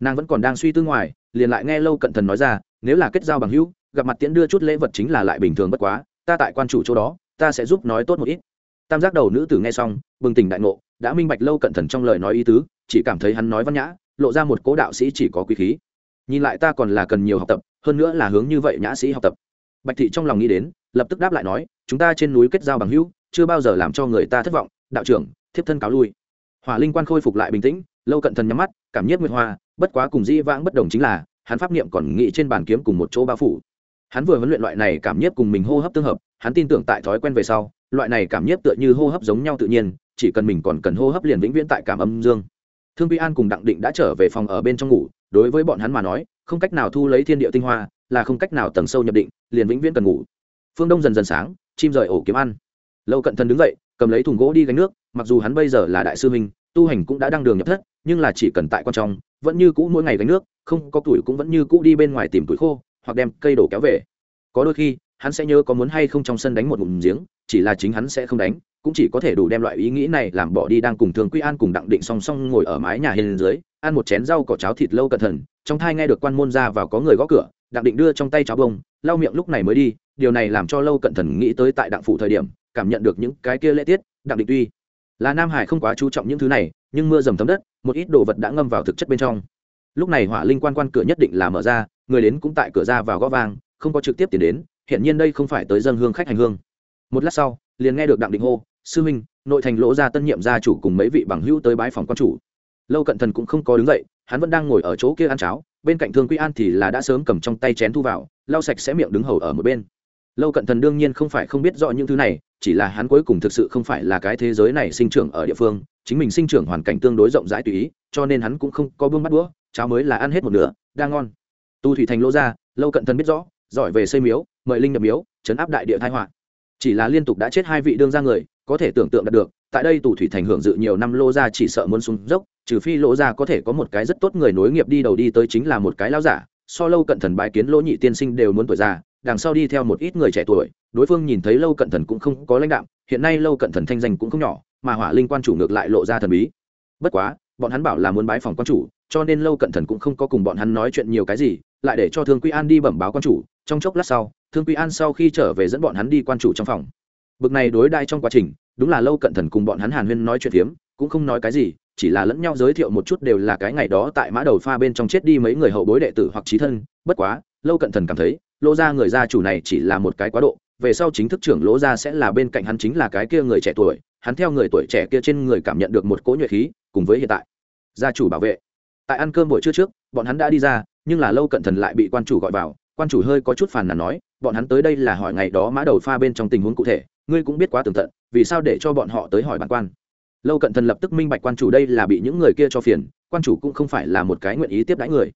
Nàng vẫn còn đang suy tư ngoài, liền lại nghe lâu cận thần nói ra, nếu là kết giao bằng hữu, gặp mặt tiễn đưa chút lễ vật chính là lại bình thường bất quá, ta tại quan chủ chỗ đó, ta sẽ giúp nói tốt một ít tam giác đầu nữ tử nghe xong, bừng tỉnh đại ngộ, đã minh bạch lâu cận thần trong lời nói ý tứ, chỉ cảm thấy hắn nói văn nhã, lộ ra một cố đạo sĩ chỉ có quý khí. Nhìn lại ta còn là cần nhiều học tập, hơn nữa là hướng như vậy nhã sĩ học tập. Bạch thị trong lòng nghĩ đến, lập tức đáp lại nói, chúng ta trên núi kết giao bằng hữu, chưa bao giờ làm cho người ta thất vọng, đạo trưởng, thiếp thân cáo lui. Hỏa linh quan khôi phục lại bình tĩnh, lâu cận thần nhắm mắt, cảm nhiếp nguyệt hoa, bất quá cùng dĩ vãng bất đồng chính là, hắn pháp niệm còn nghĩ trên bàn kiếm cùng một chỗ bao phủ. Hắn vừa huấn luyện loại này cảm nhiếp cùng mình hô hấp tương hợp, hắn tin tưởng tại thói quen về sau loại này cảm nhiếp tựa như hô hấp giống nhau tự nhiên, chỉ cần mình còn cần hô hấp liền vĩnh viễn tại cảm âm dương. Thương quy an cùng đặng định đã trở về phòng ở bên trong ngủ, đối với bọn hắn mà nói, không cách nào thu lấy thiên địa tinh hoa, là không cách nào tầng sâu nhập định, liền vĩnh viễn cần ngủ. Phương đông dần dần sáng, chim rời ổ kiếm ăn. Lâu cận thần đứng dậy, cầm lấy thùng gỗ đi gánh nước, mặc dù hắn bây giờ là đại sư minh tu hành cũng đã đăng đường nhập thất, nhưng là chỉ cần tại quan trọng vẫn như cũ mỗi ngày gánh nước, không có tuổi cũng vẫn như cũ đi bên ngoài tìm tuổi khô, hoặc đem cây đổ kéo về. Có đôi khi hắn sẽ nhớ có muốn hay không trong sân đánh một ngụm giếng, chỉ là chính hắn sẽ không đánh, cũng chỉ có thể đủ đem loại ý nghĩ này làm bỏ đi đang cùng thường quy an cùng đặng định song song ngồi ở mái nhà hiên dưới, ăn một chén rau cỏ cháo thịt lâu cẩn thận, trong thai nghe được quan môn ra vào có người gõ cửa, đặng định đưa trong tay cháo bông, lau miệng lúc này mới đi, điều này làm cho lâu cẩn thận nghĩ tới tại đặng phủ thời điểm, cảm nhận được những cái kia lễ tiết, đặng định tuy là nam hải không quá chú trọng những thứ này, nhưng mưa dầm thấm đất, một ít đồ vật đã ngâm vào thực chất bên trong. Lúc này hỏa linh quan quan cửa nhất định là mở ra, người đến cũng tại cửa ra vào gõ vang, không có trực tiếp tiến đến hiện nhiên đây không phải tới dân hương khách hành hương. Một lát sau, liền nghe được đặng định hô, sư minh nội thành lỗ gia tân nhiệm gia chủ cùng mấy vị bằng hữu tới bái phòng quan chủ. Lâu cận thần cũng không có đứng dậy, hắn vẫn đang ngồi ở chỗ kia ăn cháo, bên cạnh thương quy an thì là đã sớm cầm trong tay chén thu vào, lau sạch sẽ miệng đứng hầu ở một bên. Lâu cận thần đương nhiên không phải không biết rõ những thứ này, chỉ là hắn cuối cùng thực sự không phải là cái thế giới này sinh trưởng ở địa phương, chính mình sinh trưởng hoàn cảnh tương đối rộng rãi tùy ý, cho nên hắn cũng không có buông bắt đũa, cháo mới là ăn hết một nửa, đang ngon. Tu thủy thành lỗ ra lâu cận thần biết rõ giỏi về xây miếu, mời linh nhập miếu, chấn áp đại địa thái họa. Chỉ là liên tục đã chết hai vị đương gia người, có thể tưởng tượng đạt được, tại đây tù thủy thành hưởng dự nhiều năm lô gia chỉ sợ muốn xuống dốc, trừ phi lỗ gia có thể có một cái rất tốt người nối nghiệp đi đầu đi tới chính là một cái lao giả, so lâu cận thần bái kiến lỗ nhị tiên sinh đều muốn tuổi già, đằng sau đi theo một ít người trẻ tuổi, đối phương nhìn thấy lâu cận thần cũng không có lãnh đạo hiện nay lâu cận thần thanh danh cũng không nhỏ, mà hỏa linh quan chủ ngược lại lộ ra thần bí. Bất quá, bọn hắn bảo là muốn bái phòng quan chủ, cho nên lâu cận thần cũng không có cùng bọn hắn nói chuyện nhiều cái gì, lại để cho thương quy an đi bẩm báo quan chủ trong chốc lát sau, thương quy an sau khi trở về dẫn bọn hắn đi quan chủ trong phòng. Bực này đối đai trong quá trình, đúng là lâu cận thần cùng bọn hắn hàn huyên nói chuyện phiếm, cũng không nói cái gì, chỉ là lẫn nhau giới thiệu một chút đều là cái ngày đó tại mã đầu pha bên trong chết đi mấy người hậu bối đệ tử hoặc trí thân. Bất quá, lâu cận thần cảm thấy, lô gia người gia chủ này chỉ là một cái quá độ, về sau chính thức trưởng lỗ gia sẽ là bên cạnh hắn chính là cái kia người trẻ tuổi, hắn theo người tuổi trẻ kia trên người cảm nhận được một cỗ nhuệ khí, cùng với hiện tại. Gia chủ bảo vệ. Tại ăn cơm buổi trưa trước, bọn hắn đã đi ra, nhưng là lâu cận thần lại bị quan chủ gọi vào quan chủ hơi có chút phàn nàn nói, bọn hắn tới đây là hỏi ngày đó mã đầu pha bên trong tình huống cụ thể, ngươi cũng biết quá tường tận, vì sao để cho bọn họ tới hỏi bản quan? Lâu cận thần lập tức minh bạch quan chủ đây là bị những người kia cho phiền, quan chủ cũng không phải là một cái nguyện ý tiếp đãi người.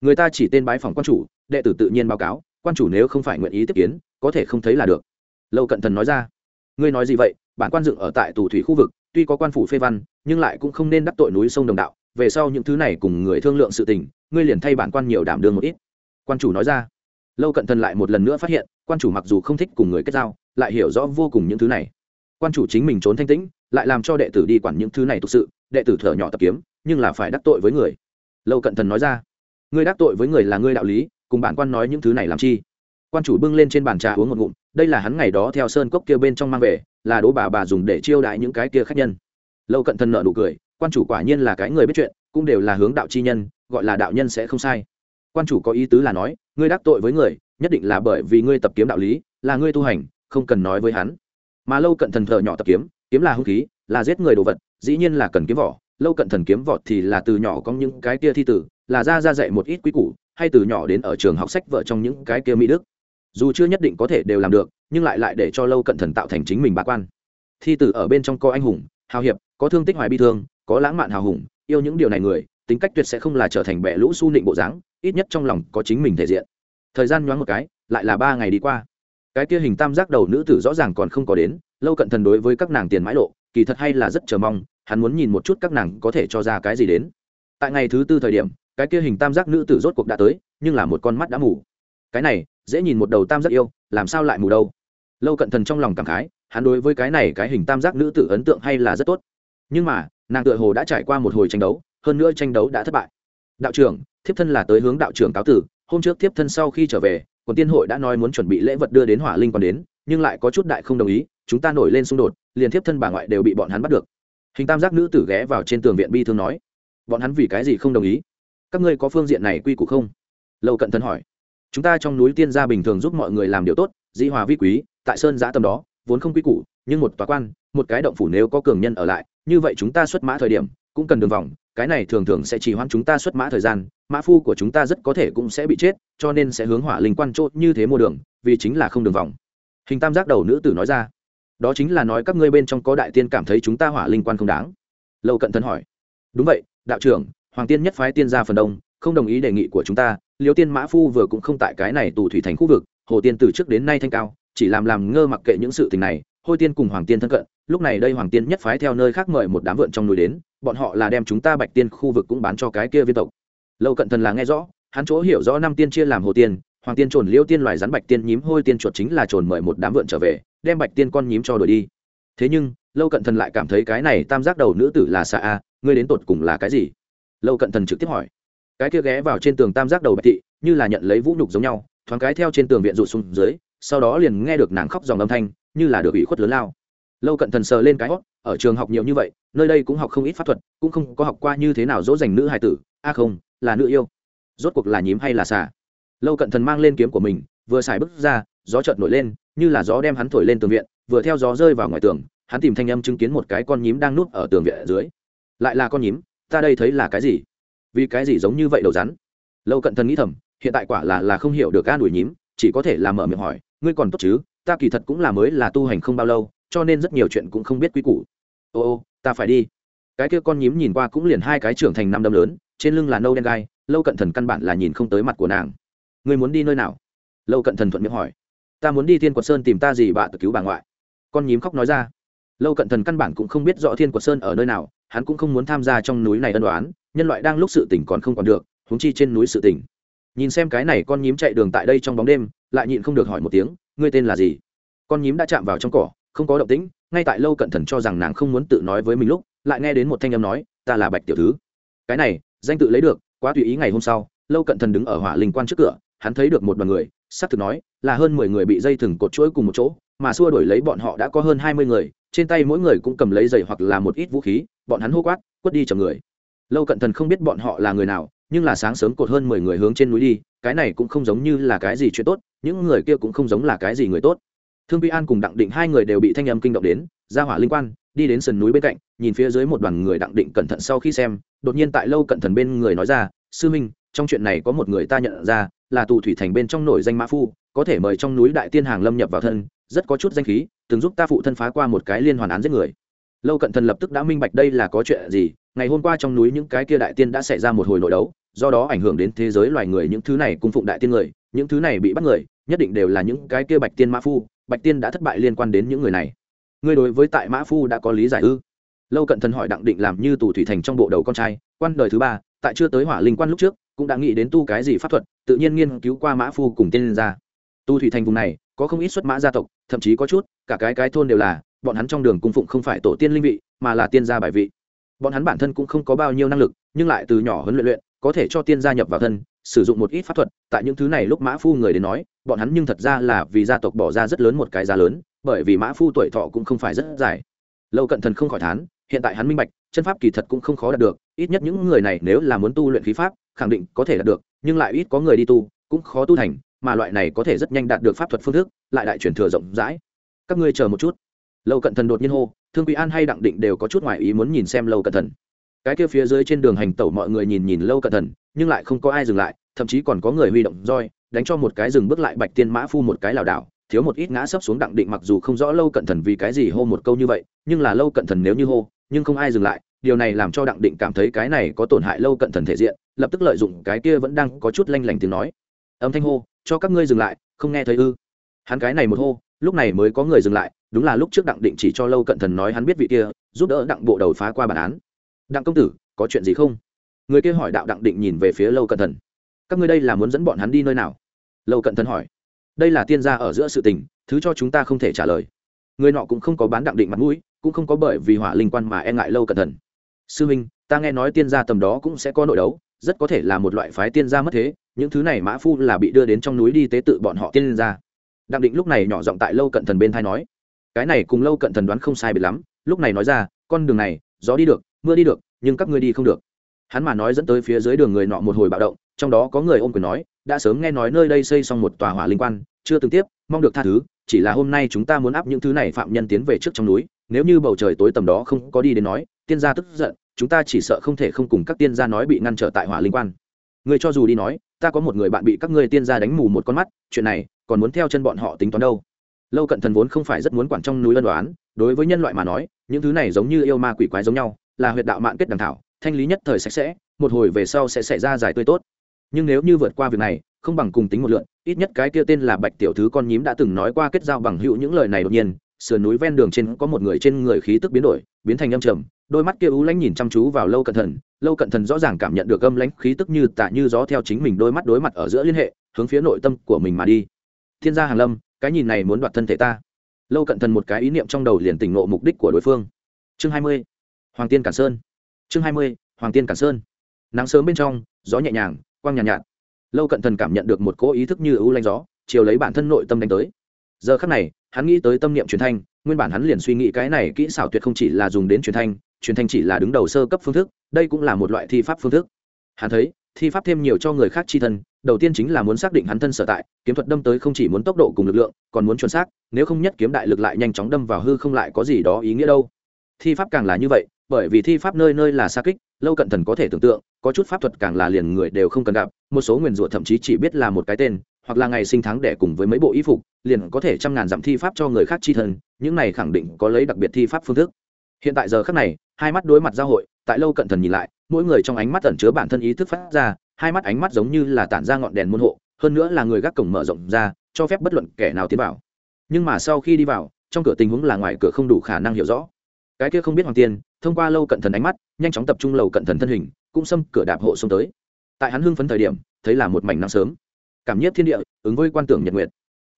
Người ta chỉ tên bái phòng quan chủ, đệ tử tự nhiên báo cáo, quan chủ nếu không phải nguyện ý tiếp kiến, có thể không thấy là được. Lâu cận thần nói ra, ngươi nói gì vậy? Bản quan dựng ở tại tù thủy khu vực, tuy có quan phủ phê văn, nhưng lại cũng không nên đắc tội núi sông đồng đạo, về sau những thứ này cùng người thương lượng sự tình, ngươi liền thay bản quan nhiều đảm đương một ít. Quan chủ nói ra lâu cận thần lại một lần nữa phát hiện, quan chủ mặc dù không thích cùng người kết giao, lại hiểu rõ vô cùng những thứ này. Quan chủ chính mình trốn thanh tĩnh, lại làm cho đệ tử đi quản những thứ này thực sự, đệ tử thở nhỏ tập kiếm, nhưng là phải đắc tội với người. Lâu cận thần nói ra, ngươi đắc tội với người là ngươi đạo lý, cùng bản quan nói những thứ này làm chi? Quan chủ bưng lên trên bàn trà uống một ngụm, đây là hắn ngày đó theo sơn cốc kia bên trong mang về, là đố bà bà dùng để chiêu đại những cái kia khách nhân. Lâu cận thần nợ nụ cười, quan chủ quả nhiên là cái người biết chuyện, cũng đều là hướng đạo chi nhân, gọi là đạo nhân sẽ không sai. Quan chủ có ý tứ là nói ngươi đắc tội với người, nhất định là bởi vì ngươi tập kiếm đạo lý, là ngươi tu hành, không cần nói với hắn. Mà lâu cận thần thờ nhỏ tập kiếm kiếm là hung khí, là giết người đồ vật, dĩ nhiên là cần kiếm vỏ. Lâu cận thần kiếm vỏ thì là từ nhỏ có những cái kia thi tử, là ra ra dạy một ít quý củ, hay từ nhỏ đến ở trường học sách vợ trong những cái kia mỹ đức. Dù chưa nhất định có thể đều làm được, nhưng lại lại để cho lâu cận thần tạo thành chính mình bá quan. Thi tử ở bên trong có anh hùng, hào hiệp, có thương tích hoài bi thương, có lãng mạn hào hùng, yêu những điều này người tính cách tuyệt sẽ không là trở thành bẻ lũ su nịnh bộ dáng, ít nhất trong lòng có chính mình thể diện. Thời gian nhoáng một cái, lại là ba ngày đi qua. Cái kia hình tam giác đầu nữ tử rõ ràng còn không có đến, lâu cận thần đối với các nàng tiền mãi lộ, kỳ thật hay là rất chờ mong, hắn muốn nhìn một chút các nàng có thể cho ra cái gì đến. Tại ngày thứ tư thời điểm, cái kia hình tam giác nữ tử rốt cuộc đã tới, nhưng là một con mắt đã mù. Cái này, dễ nhìn một đầu tam giác yêu, làm sao lại mù đâu? Lâu cận thần trong lòng cảm khái, hắn đối với cái này cái hình tam giác nữ tử ấn tượng hay là rất tốt. Nhưng mà, nàng tựa hồ đã trải qua một hồi tranh đấu hơn nữa tranh đấu đã thất bại. Đạo trưởng, thiếp thân là tới hướng đạo trưởng cáo tử, hôm trước thiếp thân sau khi trở về, quần tiên hội đã nói muốn chuẩn bị lễ vật đưa đến hỏa linh còn đến, nhưng lại có chút đại không đồng ý, chúng ta nổi lên xung đột, liền thiếp thân bà ngoại đều bị bọn hắn bắt được. Hình tam giác nữ tử ghé vào trên tường viện bi thương nói, bọn hắn vì cái gì không đồng ý? Các ngươi có phương diện này quy củ không? Lâu cận thân hỏi. Chúng ta trong núi tiên gia bình thường giúp mọi người làm điều tốt, dĩ hòa vi quý, tại sơn giã tâm đó, vốn không quy củ, nhưng một tòa quan, một cái động phủ nếu có cường nhân ở lại, như vậy chúng ta xuất mã thời điểm, cũng cần đường vòng cái này thường thường sẽ trì hoãn chúng ta xuất mã thời gian, mã phu của chúng ta rất có thể cũng sẽ bị chết, cho nên sẽ hướng hỏa linh quan chốt như thế mua đường, vì chính là không đường vòng. Hình tam giác đầu nữ tử nói ra. Đó chính là nói các ngươi bên trong có đại tiên cảm thấy chúng ta hỏa linh quan không đáng. Lâu cận thân hỏi. Đúng vậy, đạo trưởng, hoàng tiên nhất phái tiên gia phần đông, không đồng ý đề nghị của chúng ta, liêu tiên mã phu vừa cũng không tại cái này tù thủy thành khu vực, hồ tiên từ trước đến nay thanh cao, chỉ làm làm ngơ mặc kệ những sự tình này, hôi tiên cùng hoàng tiên thân cận, lúc này đây hoàng tiên nhất phái theo nơi khác mời một đám vượn trong núi đến bọn họ là đem chúng ta bạch tiên khu vực cũng bán cho cái kia viên tộc. Lâu cận thần là nghe rõ, hắn chỗ hiểu rõ năm tiên chia làm hồ tiên, hoàng tiên trồn liêu tiên loài rắn bạch tiên nhím hôi tiên chuột chính là trồn mời một đám vượn trở về, đem bạch tiên con nhím cho đổi đi. Thế nhưng, lâu cận thần lại cảm thấy cái này tam giác đầu nữ tử là xạ a, ngươi đến tột cùng là cái gì? Lâu cận thần trực tiếp hỏi. Cái kia ghé vào trên tường tam giác đầu bạch thị, như là nhận lấy vũ nhục giống nhau, thoáng cái theo trên tường viện rụt xuống dưới, sau đó liền nghe được nàng khóc dòng âm thanh, như là được ủy khuất lớn lao lâu cận thần sờ lên cái hót ở trường học nhiều như vậy, nơi đây cũng học không ít pháp thuật, cũng không có học qua như thế nào dỗ dành nữ hài tử. A không, là nữ yêu. Rốt cuộc là nhím hay là xà? Lâu cận thần mang lên kiếm của mình, vừa xài bước ra, gió chợt nổi lên, như là gió đem hắn thổi lên tường viện, vừa theo gió rơi vào ngoài tường, hắn tìm thanh âm chứng kiến một cái con nhím đang núp ở tường viện ở dưới. Lại là con nhím, ta đây thấy là cái gì? Vì cái gì giống như vậy đầu rắn? Lâu cận thần nghĩ thầm, hiện tại quả là là không hiểu được ca đuổi nhím, chỉ có thể là mở miệng hỏi, ngươi còn tốt chứ? Ta kỳ thật cũng là mới là tu hành không bao lâu cho nên rất nhiều chuyện cũng không biết quy củ. Ô ô, ta phải đi. Cái kia con nhím nhìn qua cũng liền hai cái trưởng thành năm đâm lớn, trên lưng là nâu đen gai, lâu cận thần căn bản là nhìn không tới mặt của nàng. Ngươi muốn đi nơi nào? Lâu cận thần thuận miệng hỏi. Ta muốn đi thiên quật sơn tìm ta gì bà tự cứu bà ngoại. Con nhím khóc nói ra. Lâu cận thần căn bản cũng không biết rõ thiên quật sơn ở nơi nào, hắn cũng không muốn tham gia trong núi này ân đoán nhân loại đang lúc sự tỉnh còn không còn được húng chi trên núi sự tỉnh nhìn xem cái này con nhím chạy đường tại đây trong bóng đêm, lại nhịn không được hỏi một tiếng, ngươi tên là gì? Con nhím đã chạm vào trong cỏ không có động tĩnh, ngay tại lâu cận thần cho rằng nàng không muốn tự nói với mình lúc, lại nghe đến một thanh âm nói, ta là bạch tiểu thứ. Cái này, danh tự lấy được, quá tùy ý ngày hôm sau, lâu cận thần đứng ở hỏa linh quan trước cửa, hắn thấy được một đoàn người xác thực nói, là hơn mười người bị dây thừng cột chuỗi cùng một chỗ, mà xua đổi lấy bọn họ đã có hơn hai mươi người, trên tay mỗi người cũng cầm lấy giày hoặc là một ít vũ khí, bọn hắn hô quát, quất đi chầm người. Lâu cận thần không biết bọn họ là người nào, nhưng là sáng sớm cột hơn mười người hướng trên núi đi, cái này cũng không giống như là cái gì chuyện tốt, những người kia cũng không giống là cái gì người tốt thương quy an cùng đặng định hai người đều bị thanh âm kinh động đến, ra hỏa linh quan, đi đến sườn núi bên cạnh, nhìn phía dưới một đoàn người đặng định cẩn thận sau khi xem, đột nhiên tại lâu Cẩn thần bên người nói ra, sư minh, trong chuyện này có một người ta nhận ra, là tù thủy thành bên trong nổi danh mã phu, có thể mời trong núi đại tiên hàng lâm nhập vào thân, rất có chút danh khí, từng giúp ta phụ thân phá qua một cái liên hoàn án giết người. Lâu cận thần lập tức đã minh bạch đây là có chuyện gì, ngày hôm qua trong núi những cái kia đại tiên đã xảy ra một hồi nội đấu, do đó ảnh hưởng đến thế giới loài người, những thứ này cung phụng đại tiên người, những thứ này bị bắt người, nhất định đều là những cái kia bạch tiên mã phu bạch tiên đã thất bại liên quan đến những người này. Ngươi đối với tại mã phu đã có lý giải ư? Lâu cận thần hỏi đặng định làm như tù thủy thành trong bộ đầu con trai, quan đời thứ ba, tại chưa tới hỏa linh quan lúc trước, cũng đã nghĩ đến tu cái gì pháp thuật, tự nhiên nghiên cứu qua mã phu cùng tiên gia. Tu thủy thành vùng này, có không ít xuất mã gia tộc, thậm chí có chút, cả cái cái thôn đều là, bọn hắn trong đường cung phụng không phải tổ tiên linh vị, mà là tiên gia bài vị. Bọn hắn bản thân cũng không có bao nhiêu năng lực, nhưng lại từ nhỏ huấn luyện luyện, có thể cho tiên gia nhập vào thân, sử dụng một ít pháp thuật, tại những thứ này lúc mã phu người đến nói bọn hắn nhưng thật ra là vì gia tộc bỏ ra rất lớn một cái giá lớn, bởi vì mã phu tuổi thọ cũng không phải rất dài. Lâu cận thần không khỏi thán, hiện tại hắn minh bạch, chân pháp kỳ thật cũng không khó đạt được, ít nhất những người này nếu là muốn tu luyện khí pháp, khẳng định có thể đạt được, nhưng lại ít có người đi tu, cũng khó tu thành, mà loại này có thể rất nhanh đạt được pháp thuật phương thức, lại đại truyền thừa rộng rãi. Các ngươi chờ một chút. Lâu cận thần đột nhiên hô, thương quý an hay đặng định đều có chút ngoài ý muốn nhìn xem lâu cận thần. Cái kia phía dưới trên đường hành tẩu mọi người nhìn nhìn lâu cận thần, nhưng lại không có ai dừng lại, thậm chí còn có người huy động roi đánh cho một cái dừng bước lại bạch tiên mã phu một cái lảo đảo, thiếu một ít ngã sấp xuống đặng định mặc dù không rõ lâu cận thần vì cái gì hô một câu như vậy, nhưng là lâu cận thần nếu như hô, nhưng không ai dừng lại, điều này làm cho đặng định cảm thấy cái này có tổn hại lâu cận thần thể diện, lập tức lợi dụng cái kia vẫn đang có chút lanh lảnh tiếng nói. Âm thanh hô, cho các ngươi dừng lại, không nghe thấy ư. Hắn cái này một hô, lúc này mới có người dừng lại, đúng là lúc trước đặng định chỉ cho lâu cận thần nói hắn biết vị kia, giúp đỡ đặng bộ đầu phá qua bản án. Đặng công tử, có chuyện gì không? Người kia hỏi đạo đặng định nhìn về phía lâu cận thần. Các ngươi đây là muốn dẫn bọn hắn đi nơi nào? Lâu cận thần hỏi. Đây là tiên gia ở giữa sự tình, thứ cho chúng ta không thể trả lời. Người nọ cũng không có bán đặng định mặt mũi, cũng không có bởi vì hỏa linh quan mà e ngại lâu cận thần. Sư minh, ta nghe nói tiên gia tầm đó cũng sẽ có nội đấu, rất có thể là một loại phái tiên gia mất thế, những thứ này mã phu là bị đưa đến trong núi đi tế tự bọn họ tiên gia. Đặng định lúc này nhỏ giọng tại lâu cận thần bên thai nói. Cái này cùng lâu cận thần đoán không sai biệt lắm, lúc này nói ra, con đường này, gió đi được, mưa đi được, nhưng các ngươi đi không được. Hắn mà nói dẫn tới phía dưới đường người nọ một hồi bạo động, trong đó có người ôm quyền nói đã sớm nghe nói nơi đây xây xong một tòa hỏa linh quan, chưa từng tiếp, mong được tha thứ, chỉ là hôm nay chúng ta muốn áp những thứ này phạm nhân tiến về trước trong núi, nếu như bầu trời tối tầm đó không có đi đến nói, tiên gia tức giận, chúng ta chỉ sợ không thể không cùng các tiên gia nói bị ngăn trở tại hỏa linh quan. Người cho dù đi nói, ta có một người bạn bị các ngươi tiên gia đánh mù một con mắt, chuyện này, còn muốn theo chân bọn họ tính toán đâu. Lâu cận thần vốn không phải rất muốn quản trong núi ân đoán đối với nhân loại mà nói, những thứ này giống như yêu ma quỷ quái giống nhau, là huyệt đạo mạng kết đằng thảo, thanh lý nhất thời sạch sẽ, một hồi về sau sẽ xảy ra giải tươi tốt nhưng nếu như vượt qua việc này, không bằng cùng tính một lượn, ít nhất cái kia tên là bạch tiểu thứ con nhím đã từng nói qua kết giao bằng hữu những lời này đột nhiên, sườn núi ven đường trên có một người trên người khí tức biến đổi, biến thành âm trầm, đôi mắt kia ú lãnh nhìn chăm chú vào lâu cận thần, lâu cận thần rõ ràng cảm nhận được âm lãnh khí tức như tạ như gió theo chính mình đôi mắt đối mặt ở giữa liên hệ, hướng phía nội tâm của mình mà đi. Thiên gia hàn lâm, cái nhìn này muốn đoạt thân thể ta. Lâu cận thần một cái ý niệm trong đầu liền tỉnh ngộ mục đích của đối phương. Chương hai mươi, hoàng tiên cản sơn. Chương hai mươi, hoàng tiên cản sơn. Nắng sớm bên trong, gió nhẹ nhàng quang nhàn nhạt, nhạt. Lâu cận thần cảm nhận được một cỗ ý thức như ưu lanh gió chiều lấy bản thân nội tâm đánh tới. Giờ khắc này hắn nghĩ tới tâm niệm truyền thanh nguyên bản hắn liền suy nghĩ cái này kỹ xảo tuyệt không chỉ là dùng đến truyền thanh truyền thanh chỉ là đứng đầu sơ cấp phương thức đây cũng là một loại thi pháp phương thức. Hắn thấy thi pháp thêm nhiều cho người khác chi thân đầu tiên chính là muốn xác định hắn thân sở tại kiếm thuật đâm tới không chỉ muốn tốc độ cùng lực lượng còn muốn chuẩn xác nếu không nhất kiếm đại lực lại nhanh chóng đâm vào hư không lại có gì đó ý nghĩa đâu. Thi pháp càng là như vậy bởi vì thi pháp nơi nơi là xa kích lâu cận thần có thể tưởng tượng có chút pháp thuật càng là liền người đều không cần gặp, một số nguyền rủa thậm chí chỉ biết là một cái tên, hoặc là ngày sinh tháng đẻ cùng với mấy bộ y phục, liền có thể trăm ngàn dặm thi pháp cho người khác chi thân, những này khẳng định có lấy đặc biệt thi pháp phương thức. Hiện tại giờ khắc này, hai mắt đối mặt giao hội, tại lâu cận thần nhìn lại, mỗi người trong ánh mắt ẩn chứa bản thân ý thức phát ra, hai mắt ánh mắt giống như là tản ra ngọn đèn môn hộ, hơn nữa là người gác cổng mở rộng ra, cho phép bất luận kẻ nào tiến vào. Nhưng mà sau khi đi vào, trong cửa tình huống là ngoài cửa không đủ khả năng hiểu rõ. Cái kia không biết hoàng tiên, thông qua lâu cận thần ánh mắt, nhanh chóng tập trung lầu cận thần thân hình cũng xâm cửa đạp hộ xông tới. Tại hắn hưng phấn thời điểm, thấy là một mảnh nắng sớm. Cảm nhiếp thiên địa, ứng với quan tưởng nhật nguyệt.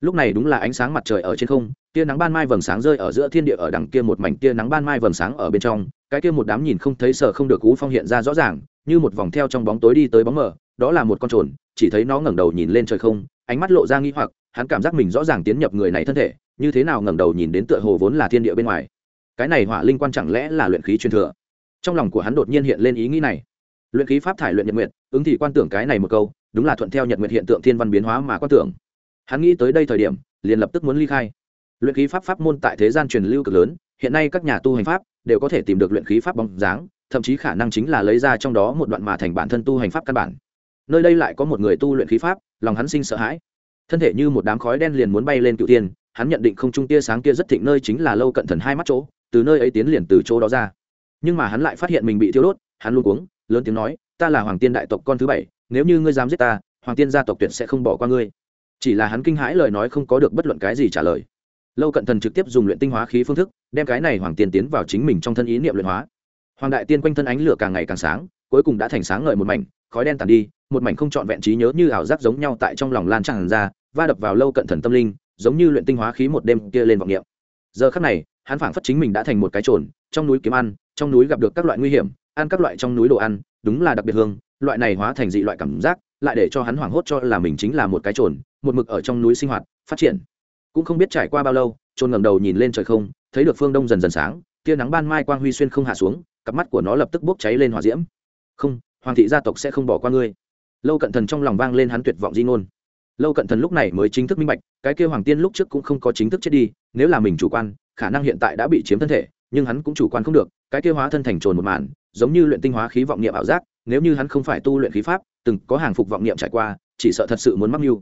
Lúc này đúng là ánh sáng mặt trời ở trên không, tia nắng ban mai vầng sáng rơi ở giữa thiên địa ở đằng kia một mảnh tia nắng ban mai vầng sáng ở bên trong, cái kia một đám nhìn không thấy sợ không được cú phong hiện ra rõ ràng, như một vòng theo trong bóng tối đi tới bóng mờ, đó là một con trồn, chỉ thấy nó ngẩng đầu nhìn lên trời không, ánh mắt lộ ra nghi hoặc, hắn cảm giác mình rõ ràng tiến nhập người này thân thể, như thế nào ngẩng đầu nhìn đến tựa hồ vốn là thiên địa bên ngoài. Cái này hỏa linh quan chẳng lẽ là luyện khí truyền thừa? Trong lòng của hắn đột nhiên hiện lên ý nghĩ này luyện khí pháp thải luyện nhật nguyện, ứng thì quan tưởng cái này một câu đúng là thuận theo nhật nguyện hiện tượng thiên văn biến hóa mà quan tưởng. Hắn nghĩ tới đây thời điểm liền lập tức muốn ly khai. Luyện khí pháp pháp môn tại thế gian truyền lưu cực lớn hiện nay các nhà tu hành pháp đều có thể tìm được luyện khí pháp bóng dáng thậm chí khả năng chính là lấy ra trong đó một đoạn mà thành bản thân tu hành pháp căn bản. Nơi đây lại có một người tu luyện khí pháp lòng hắn sinh sợ hãi. Thân thể như một đám khói đen liền muốn bay lên cựu tiên hắn nhận định không trung tia sáng kia rất thịnh nơi chính là lâu cận thần hai mắt chỗ từ nơi ấy tiến liền từ chỗ đó ra. Nhưng mà hắn lại phát hiện mình bị thiêu đốt hắn luôn cuống lớn tiếng nói, ta là hoàng tiên đại tộc con thứ bảy, nếu như ngươi dám giết ta, hoàng tiên gia tộc tuyệt sẽ không bỏ qua ngươi. Chỉ là hắn kinh hãi lời nói không có được bất luận cái gì trả lời. Lâu cận thần trực tiếp dùng luyện tinh hóa khí phương thức, đem cái này hoàng tiên tiến vào chính mình trong thân ý niệm luyện hóa. Hoàng đại tiên quanh thân ánh lửa càng ngày càng sáng, cuối cùng đã thành sáng ngời một mảnh, khói đen tàn đi, một mảnh không trọn vẹn trí nhớ như ảo giác giống nhau tại trong lòng lan tràn ra, va đập vào lâu cận thần tâm linh, giống như luyện tinh hóa khí một đêm kia lên vọng niệm. Giờ khắc này, hắn phảng phất chính mình đã thành một cái trồn trong núi kiếm ăn, trong núi gặp được các loại nguy hiểm ăn các loại trong núi đồ ăn, đúng là đặc biệt hương, loại này hóa thành dị loại cảm giác, lại để cho hắn hoảng hốt cho là mình chính là một cái trồn, một mực ở trong núi sinh hoạt, phát triển. Cũng không biết trải qua bao lâu, trồn ngẩng đầu nhìn lên trời không, thấy được phương đông dần dần sáng, tia nắng ban mai quang huy xuyên không hạ xuống, cặp mắt của nó lập tức bốc cháy lên hỏa diễm. Không, hoàng thị gia tộc sẽ không bỏ qua ngươi. Lâu cận thần trong lòng vang lên hắn tuyệt vọng di ngôn. Lâu cận thần lúc này mới chính thức minh bạch, cái kia hoàng tiên lúc trước cũng không có chính thức chết đi, nếu là mình chủ quan, khả năng hiện tại đã bị chiếm thân thể nhưng hắn cũng chủ quan không được, cái kia hóa thân thành trồn một màn, giống như luyện tinh hóa khí vọng niệm ảo giác, nếu như hắn không phải tu luyện khí pháp, từng có hàng phục vọng niệm trải qua, chỉ sợ thật sự muốn mắc mưu.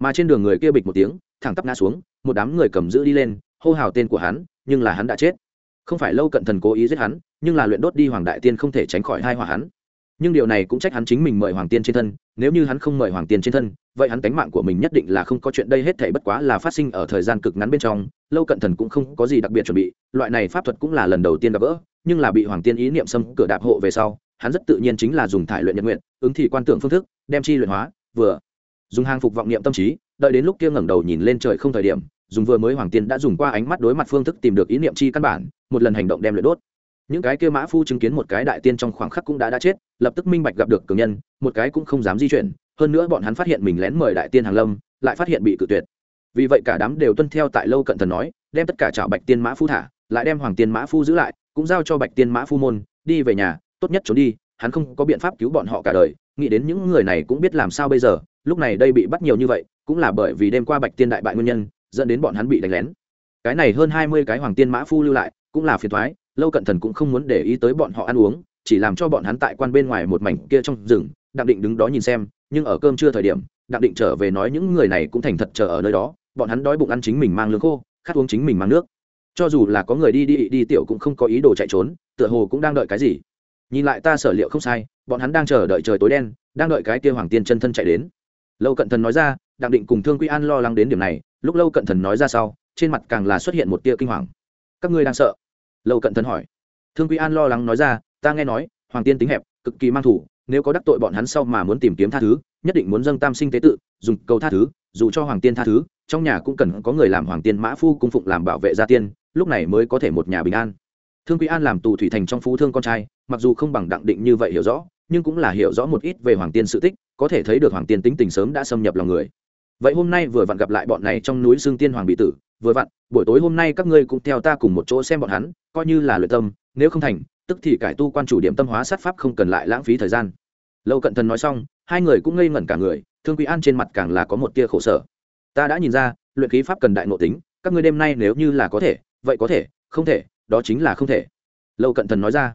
Mà trên đường người kia bịch một tiếng, thẳng tắp ngã xuống, một đám người cầm giữ đi lên, hô hào tên của hắn, nhưng là hắn đã chết. Không phải lâu cận thần cố ý giết hắn, nhưng là luyện đốt đi hoàng đại tiên không thể tránh khỏi hai hỏa hắn nhưng điều này cũng trách hắn chính mình mời hoàng tiên trên thân, nếu như hắn không mời hoàng tiên trên thân, vậy hắn tánh mạng của mình nhất định là không có chuyện đây hết thể bất quá là phát sinh ở thời gian cực ngắn bên trong, lâu cận thần cũng không có gì đặc biệt chuẩn bị, loại này pháp thuật cũng là lần đầu tiên gặp gỡ, nhưng là bị hoàng tiên ý niệm xâm cửa đạp hộ về sau, hắn rất tự nhiên chính là dùng thải luyện nhật nguyện, ứng thị quan tưởng phương thức, đem chi luyện hóa, vừa dùng hàng phục vọng niệm tâm trí, đợi đến lúc kia ngẩng đầu nhìn lên trời không thời điểm, dùng vừa mới hoàng tiên đã dùng qua ánh mắt đối mặt phương thức tìm được ý niệm chi căn bản, một lần hành động đem luyện đốt những cái kia mã phu chứng kiến một cái đại tiên trong khoảng khắc cũng đã đã chết, lập tức minh bạch gặp được cường nhân, một cái cũng không dám di chuyển. Hơn nữa bọn hắn phát hiện mình lén mời đại tiên hàng lâm, lại phát hiện bị cự tuyệt. Vì vậy cả đám đều tuân theo tại lâu cận thần nói, đem tất cả chảo bạch tiên mã phu thả, lại đem hoàng tiên mã phu giữ lại, cũng giao cho bạch tiên mã phu môn, đi về nhà, tốt nhất trốn đi, hắn không có biện pháp cứu bọn họ cả đời. Nghĩ đến những người này cũng biết làm sao bây giờ, lúc này đây bị bắt nhiều như vậy, cũng là bởi vì đêm qua bạch tiên đại bại nguyên nhân, dẫn đến bọn hắn bị đánh lén. Cái này hơn hai mươi cái hoàng tiên mã phu lưu lại, cũng là phiền thoái lâu cận thần cũng không muốn để ý tới bọn họ ăn uống, chỉ làm cho bọn hắn tại quan bên ngoài một mảnh kia trong rừng, đặng định đứng đó nhìn xem, nhưng ở cơm trưa thời điểm, đặng định trở về nói những người này cũng thành thật chờ ở nơi đó, bọn hắn đói bụng ăn chính mình mang lương khô, khát uống chính mình mang nước. Cho dù là có người đi đi đi tiểu cũng không có ý đồ chạy trốn, tựa hồ cũng đang đợi cái gì. Nhìn lại ta sở liệu không sai, bọn hắn đang chờ đợi trời tối đen, đang đợi cái kia hoàng tiên chân thân chạy đến. Lâu cận thần nói ra, đặng định cùng thương quy an lo lắng đến điểm này, lúc lâu cận thần nói ra sau, trên mặt càng là xuất hiện một tia kinh hoàng. Các ngươi đang sợ lâu cận thần hỏi. Thương quy an lo lắng nói ra, ta nghe nói, hoàng tiên tính hẹp, cực kỳ mang thủ, nếu có đắc tội bọn hắn sau mà muốn tìm kiếm tha thứ, nhất định muốn dâng tam sinh tế tự, dùng cầu tha thứ, dù cho hoàng tiên tha thứ, trong nhà cũng cần có người làm hoàng tiên mã phu cung phụng làm bảo vệ gia tiên, lúc này mới có thể một nhà bình an. Thương quý an làm tù thủy thành trong phú thương con trai, mặc dù không bằng đặng định như vậy hiểu rõ, nhưng cũng là hiểu rõ một ít về hoàng tiên sự tích, có thể thấy được hoàng tiên tính tình sớm đã xâm nhập lòng người. Vậy hôm nay vừa vặn gặp lại bọn này trong núi xương tiên hoàng bị tử vừa vặn, buổi tối hôm nay các ngươi cũng theo ta cùng một chỗ xem bọn hắn, coi như là luyện tâm, nếu không thành, tức thì cải tu quan chủ điểm tâm hóa sát pháp không cần lại lãng phí thời gian. Lâu cận thần nói xong, hai người cũng ngây ngẩn cả người, thương quý an trên mặt càng là có một tia khổ sở. Ta đã nhìn ra, luyện khí pháp cần đại nội tính, các ngươi đêm nay nếu như là có thể, vậy có thể, không thể, đó chính là không thể. Lâu cận thần nói ra.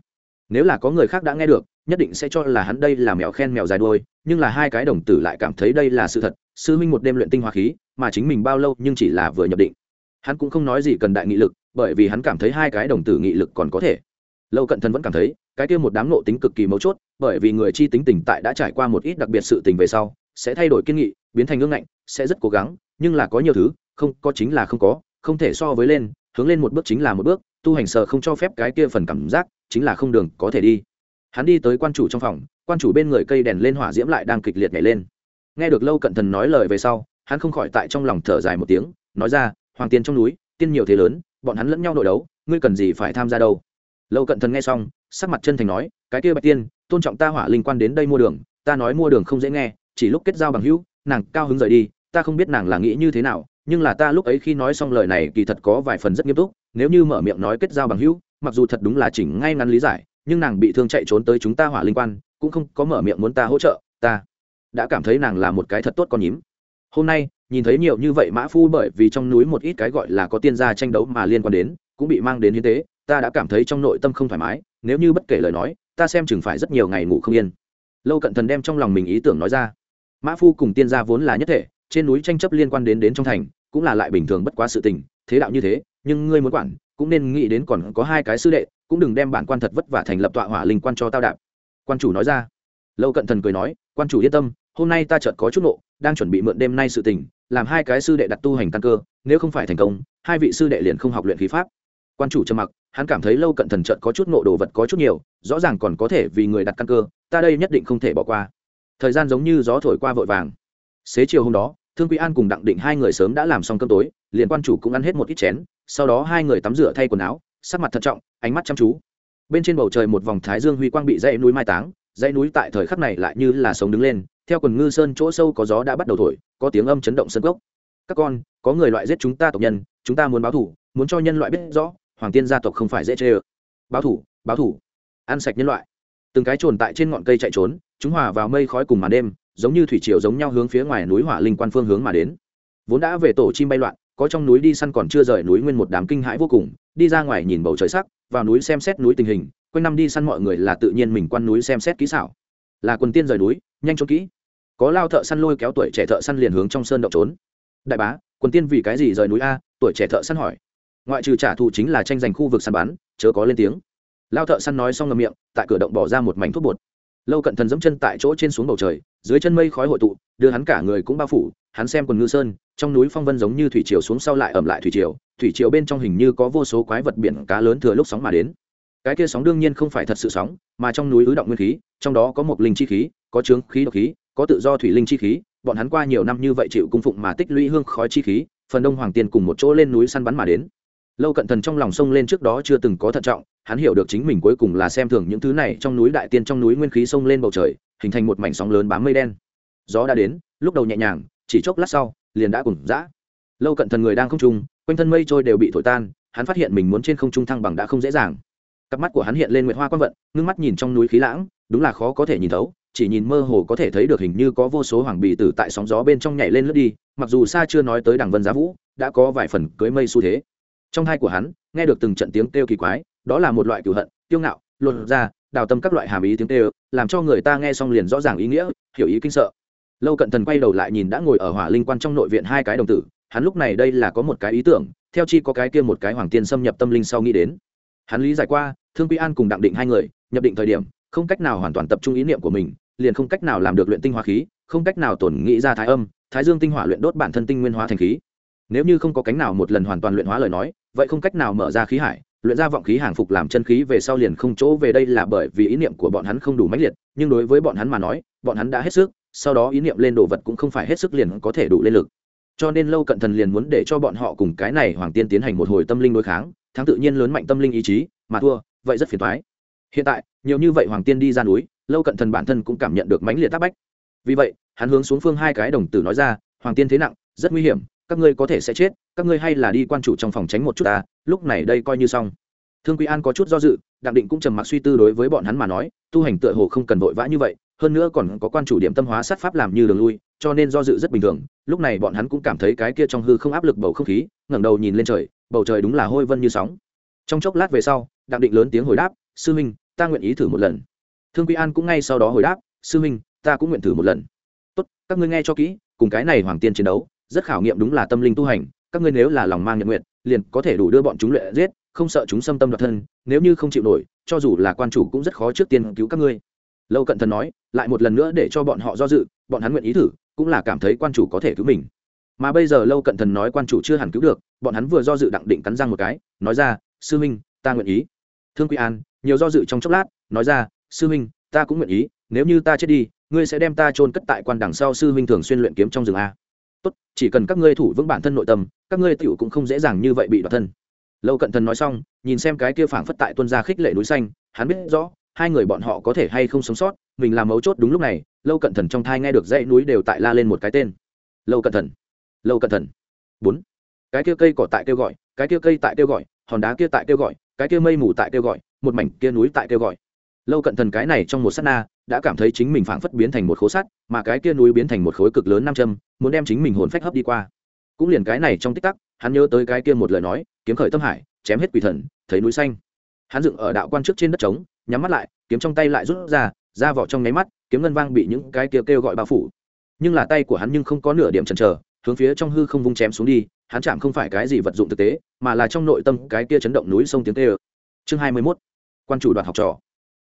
Nếu là có người khác đã nghe được, nhất định sẽ cho là hắn đây là mèo khen mèo dài đuôi, nhưng là hai cái đồng tử lại cảm thấy đây là sự thật, sư minh một đêm luyện tinh hoa khí, mà chính mình bao lâu nhưng chỉ là vừa nhập định hắn cũng không nói gì cần đại nghị lực, bởi vì hắn cảm thấy hai cái đồng tử nghị lực còn có thể. Lâu cận thần vẫn cảm thấy, cái kia một đám nộ tính cực kỳ mấu chốt, bởi vì người chi tính tình tại đã trải qua một ít đặc biệt sự tình về sau, sẽ thay đổi kiên nghị, biến thành ngưng ngạnh, sẽ rất cố gắng, nhưng là có nhiều thứ, không, có chính là không có, không thể so với lên, hướng lên một bước chính là một bước, tu hành sợ không cho phép cái kia phần cảm giác, chính là không đường có thể đi. Hắn đi tới quan chủ trong phòng, quan chủ bên người cây đèn lên hỏa diễm lại đang kịch liệt nhảy lên. Nghe được lâu cận thần nói lời về sau, hắn không khỏi tại trong lòng thở dài một tiếng, nói ra hoàng tiên trong núi, tiên nhiều thế lớn, bọn hắn lẫn nhau nội đấu, ngươi cần gì phải tham gia đâu? Lâu cận thần nghe xong, sắc mặt chân thành nói, cái kia bạch tiên, tôn trọng ta hỏa linh quan đến đây mua đường, ta nói mua đường không dễ nghe, chỉ lúc kết giao bằng hữu, nàng cao hứng rời đi, ta không biết nàng là nghĩ như thế nào, nhưng là ta lúc ấy khi nói xong lời này kỳ thật có vài phần rất nghiêm túc, nếu như mở miệng nói kết giao bằng hữu, mặc dù thật đúng là chỉnh ngay ngắn lý giải, nhưng nàng bị thương chạy trốn tới chúng ta hỏa linh quan, cũng không có mở miệng muốn ta hỗ trợ, ta đã cảm thấy nàng là một cái thật tốt con nhím. Hôm nay nhìn thấy nhiều như vậy mã phu bởi vì trong núi một ít cái gọi là có tiên gia tranh đấu mà liên quan đến, cũng bị mang đến hiến tế, ta đã cảm thấy trong nội tâm không thoải mái, nếu như bất kể lời nói, ta xem chừng phải rất nhiều ngày ngủ không yên. Lâu cận thần đem trong lòng mình ý tưởng nói ra. Mã phu cùng tiên gia vốn là nhất thể, trên núi tranh chấp liên quan đến đến trong thành, cũng là lại bình thường bất quá sự tình, thế đạo như thế, nhưng ngươi muốn quản, cũng nên nghĩ đến còn có hai cái sư đệ, cũng đừng đem bản quan thật vất vả thành lập tọa hỏa linh quan cho tao đạp. Quan chủ nói ra. Lâu cận thần cười nói, quan chủ yên tâm, hôm nay ta chợt có chút nộ, đang chuẩn bị mượn đêm nay sự tình làm hai cái sư đệ đặt tu hành căn cơ, nếu không phải thành công, hai vị sư đệ liền không học luyện khí pháp. Quan chủ trầm mặc, hắn cảm thấy lâu cận thần trận có chút nộ đồ vật có chút nhiều, rõ ràng còn có thể vì người đặt căn cơ, ta đây nhất định không thể bỏ qua. Thời gian giống như gió thổi qua vội vàng. Xế chiều hôm đó, thương quý an cùng đặng định hai người sớm đã làm xong cơm tối, liền quan chủ cũng ăn hết một ít chén, sau đó hai người tắm rửa thay quần áo, sắc mặt thận trọng, ánh mắt chăm chú. Bên trên bầu trời một vòng thái dương huy quang bị dãy núi mai táng, dãy núi tại thời khắc này lại như là sống đứng lên theo quần ngư sơn chỗ sâu có gió đã bắt đầu thổi, có tiếng âm chấn động sân gốc các con, có người loại giết chúng ta tộc nhân, chúng ta muốn báo thủ, muốn cho nhân loại biết rõ, hoàng tiên gia tộc không phải dễ chê ơ. Báo thủ báo thủ. Ăn sạch nhân loại. Từng cái trồn tại trên ngọn cây chạy trốn, chúng hòa vào mây khói cùng màn đêm, giống như thủy triều giống nhau hướng phía ngoài núi hỏa linh quan phương hướng mà đến. Vốn đã về tổ chim bay loạn, có trong núi đi săn còn chưa rời núi nguyên một đám kinh hãi vô cùng, đi ra ngoài nhìn bầu trời sắc, vào núi xem xét núi tình hình, quanh năm đi săn mọi người là tự nhiên mình quan núi xem xét kỹ xảo. Là quần tiên rời núi, nhanh chóng kỹ có lao thợ săn lôi kéo tuổi trẻ thợ săn liền hướng trong sơn động trốn. Đại bá, quần tiên vì cái gì rời núi a? Tuổi trẻ thợ săn hỏi. Ngoại trừ trả thù chính là tranh giành khu vực săn bắn, chớ có lên tiếng. Lao thợ săn nói xong ngầm miệng, tại cửa động bỏ ra một mảnh thuốc bột. Lâu cận thần dẫm chân tại chỗ trên xuống bầu trời, dưới chân mây khói hội tụ, đưa hắn cả người cũng bao phủ, hắn xem quần ngư sơn, trong núi phong vân giống như thủy triều xuống sau lại ẩm lại thủy triều thủy triều bên trong hình như có vô số quái vật biển cá lớn thừa lúc sóng mà đến. Cái kia sóng đương nhiên không phải thật sự sóng, mà trong núi ứ động nguyên khí, trong đó có một linh chi khí, có trướng khí độc khí có tự do thủy linh chi khí, bọn hắn qua nhiều năm như vậy chịu cung phụng mà tích lũy hương khói chi khí, phần đông hoàng tiên cùng một chỗ lên núi săn bắn mà đến. Lâu cận thần trong lòng sông lên trước đó chưa từng có thận trọng, hắn hiểu được chính mình cuối cùng là xem thường những thứ này trong núi đại tiên trong núi nguyên khí sông lên bầu trời, hình thành một mảnh sóng lớn bám mây đen. Gió đã đến, lúc đầu nhẹ nhàng, chỉ chốc lát sau, liền đã cùng dã. Lâu cận thần người đang không trung, quanh thân mây trôi đều bị thổi tan, hắn phát hiện mình muốn trên không trung thăng bằng đã không dễ dàng. Cặp mắt của hắn hiện lên nguyệt hoa quang vận, ngưng mắt nhìn trong núi khí lãng, đúng là khó có thể nhìn thấu chỉ nhìn mơ hồ có thể thấy được hình như có vô số hoàng bì tử tại sóng gió bên trong nhảy lên lướt đi, mặc dù xa chưa nói tới đằng vân giá vũ, đã có vài phần cưới mây xu thế. Trong thai của hắn, nghe được từng trận tiếng kêu kỳ quái, đó là một loại cửu hận tiêu ngạo, lột ra đào tâm các loại hàm ý tiếng kêu, làm cho người ta nghe xong liền rõ ràng ý nghĩa, hiểu ý kinh sợ. Lâu cận thần quay đầu lại nhìn đã ngồi ở hỏa linh quan trong nội viện hai cái đồng tử, hắn lúc này đây là có một cái ý tưởng, theo chi có cái kia một cái hoàng tiên xâm nhập tâm linh sau nghĩ đến. Hắn lý giải qua, thương quy an cùng đặng định hai người, nhập định thời điểm, không cách nào hoàn toàn tập trung ý niệm của mình liền không cách nào làm được luyện tinh hóa khí, không cách nào tổn nghĩ ra thái âm, thái dương tinh hỏa luyện đốt bản thân tinh nguyên hóa thành khí nếu như không có cánh nào một lần hoàn toàn luyện hóa lời nói, vậy không cách nào mở ra khí hải, luyện ra vọng khí hàng phục làm chân khí về sau liền không chỗ về đây là bởi vì ý niệm của bọn hắn không đủ mãnh liệt, nhưng đối với bọn hắn mà nói, bọn hắn đã hết sức, sau đó ý niệm lên đồ vật cũng không phải hết sức liền có thể đủ lên lực cho nên lâu cận thần liền muốn để cho bọn họ cùng cái này hoàng tiên tiến hành một hồi tâm linh đối kháng, thắng tự nhiên lớn mạnh tâm linh ý chí, mà thua, vậy rất phiền toái. hiện tại, nhiều như vậy hoàng tiên đi ra núi lâu cận thần bản thân cũng cảm nhận được mãnh liệt tác bách. Vì vậy, hắn hướng xuống phương hai cái đồng tử nói ra, hoàng tiên thế nặng, rất nguy hiểm, các ngươi có thể sẽ chết, các ngươi hay là đi quan chủ trong phòng tránh một chút ta, lúc này đây coi như xong. Thương quý an có chút do dự, đặng định cũng trầm mặc suy tư đối với bọn hắn mà nói, tu hành tựa hồ không cần vội vã như vậy, hơn nữa còn có quan chủ điểm tâm hóa sát pháp làm như đường lui, cho nên do dự rất bình thường, lúc này bọn hắn cũng cảm thấy cái kia trong hư không áp lực bầu không khí, ngẩng đầu nhìn lên trời, bầu trời đúng là hôi vân như sóng. Trong chốc lát về sau, đặng định lớn tiếng hồi đáp, sư minh, ta nguyện ý thử một lần thương quý an cũng ngay sau đó hồi đáp, sư huynh ta cũng nguyện thử một lần. Tốt, các ngươi nghe cho kỹ, cùng cái này hoàng tiên chiến đấu, rất khảo nghiệm đúng là tâm linh tu hành, các ngươi nếu là lòng mang nhận nguyện, liền có thể đủ đưa bọn chúng luyện giết, không sợ chúng xâm tâm đoạt thân, nếu như không chịu nổi, cho dù là quan chủ cũng rất khó trước tiên cứu các ngươi. Lâu cận thần nói, lại một lần nữa để cho bọn họ do dự, bọn hắn nguyện ý thử, cũng là cảm thấy quan chủ có thể cứu mình. Mà bây giờ lâu cận thần nói quan chủ chưa hẳn cứu được, bọn hắn vừa do dự đặng định cắn răng một cái, nói ra, sư huynh ta nguyện ý. Thương quý an, nhiều do dự trong chốc lát, nói ra sư huynh, ta cũng nguyện ý, nếu như ta chết đi, ngươi sẽ đem ta chôn cất tại quan đằng sau sư huynh thường xuyên luyện kiếm trong rừng a. Tốt, chỉ cần các ngươi thủ vững bản thân nội tâm, các ngươi tựu cũng không dễ dàng như vậy bị đoạt thân. Lâu cận thần nói xong, nhìn xem cái kia phảng phất tại tuân gia khích lệ núi xanh, hắn biết rõ, hai người bọn họ có thể hay không sống sót, mình làm mấu chốt đúng lúc này, lâu cận thần trong thai nghe được dãy núi đều tại la lên một cái tên. Lâu cận thần, lâu cận thần. Bốn. Cái kia cây cỏ tại kêu gọi, cái kia cây tại kêu gọi, hòn đá kia tại kêu gọi, cái kia mây mù tại kêu gọi, một mảnh kia núi tại kêu gọi lâu cận thần cái này trong một s á t na, đã cảm thấy chính mình phảng phất biến thành một khố sắt, mà cái kia núi biến thành một khối cực lớn nam châm, muốn đem chính mình hồn phách hấp đi qua. Cũng liền cái này trong tích tắc, hắn nhớ tới cái kia một lời nói, kiếm khởi tâm hải, chém hết quỷ thần, thấy núi xanh. Hắn dựng ở đạo quan trước trên đất trống, nhắm mắt lại, kiếm trong tay lại rút ra ra vỏ trong nháy mắt, kiếm ngân vang bị những cái kia kêu gọi bao phủ. Nhưng là tay của hắn nhưng không có nửa điểm chần chờ, hướng phía trong hư không vung chém xuống đi, hắn chạm không phải cái gì vật dụng thực tế, mà là trong nội tâm cái kia chấn động núi sông tiếng tê ơ chương hai mươi mốt, quan chủ đoạt học trò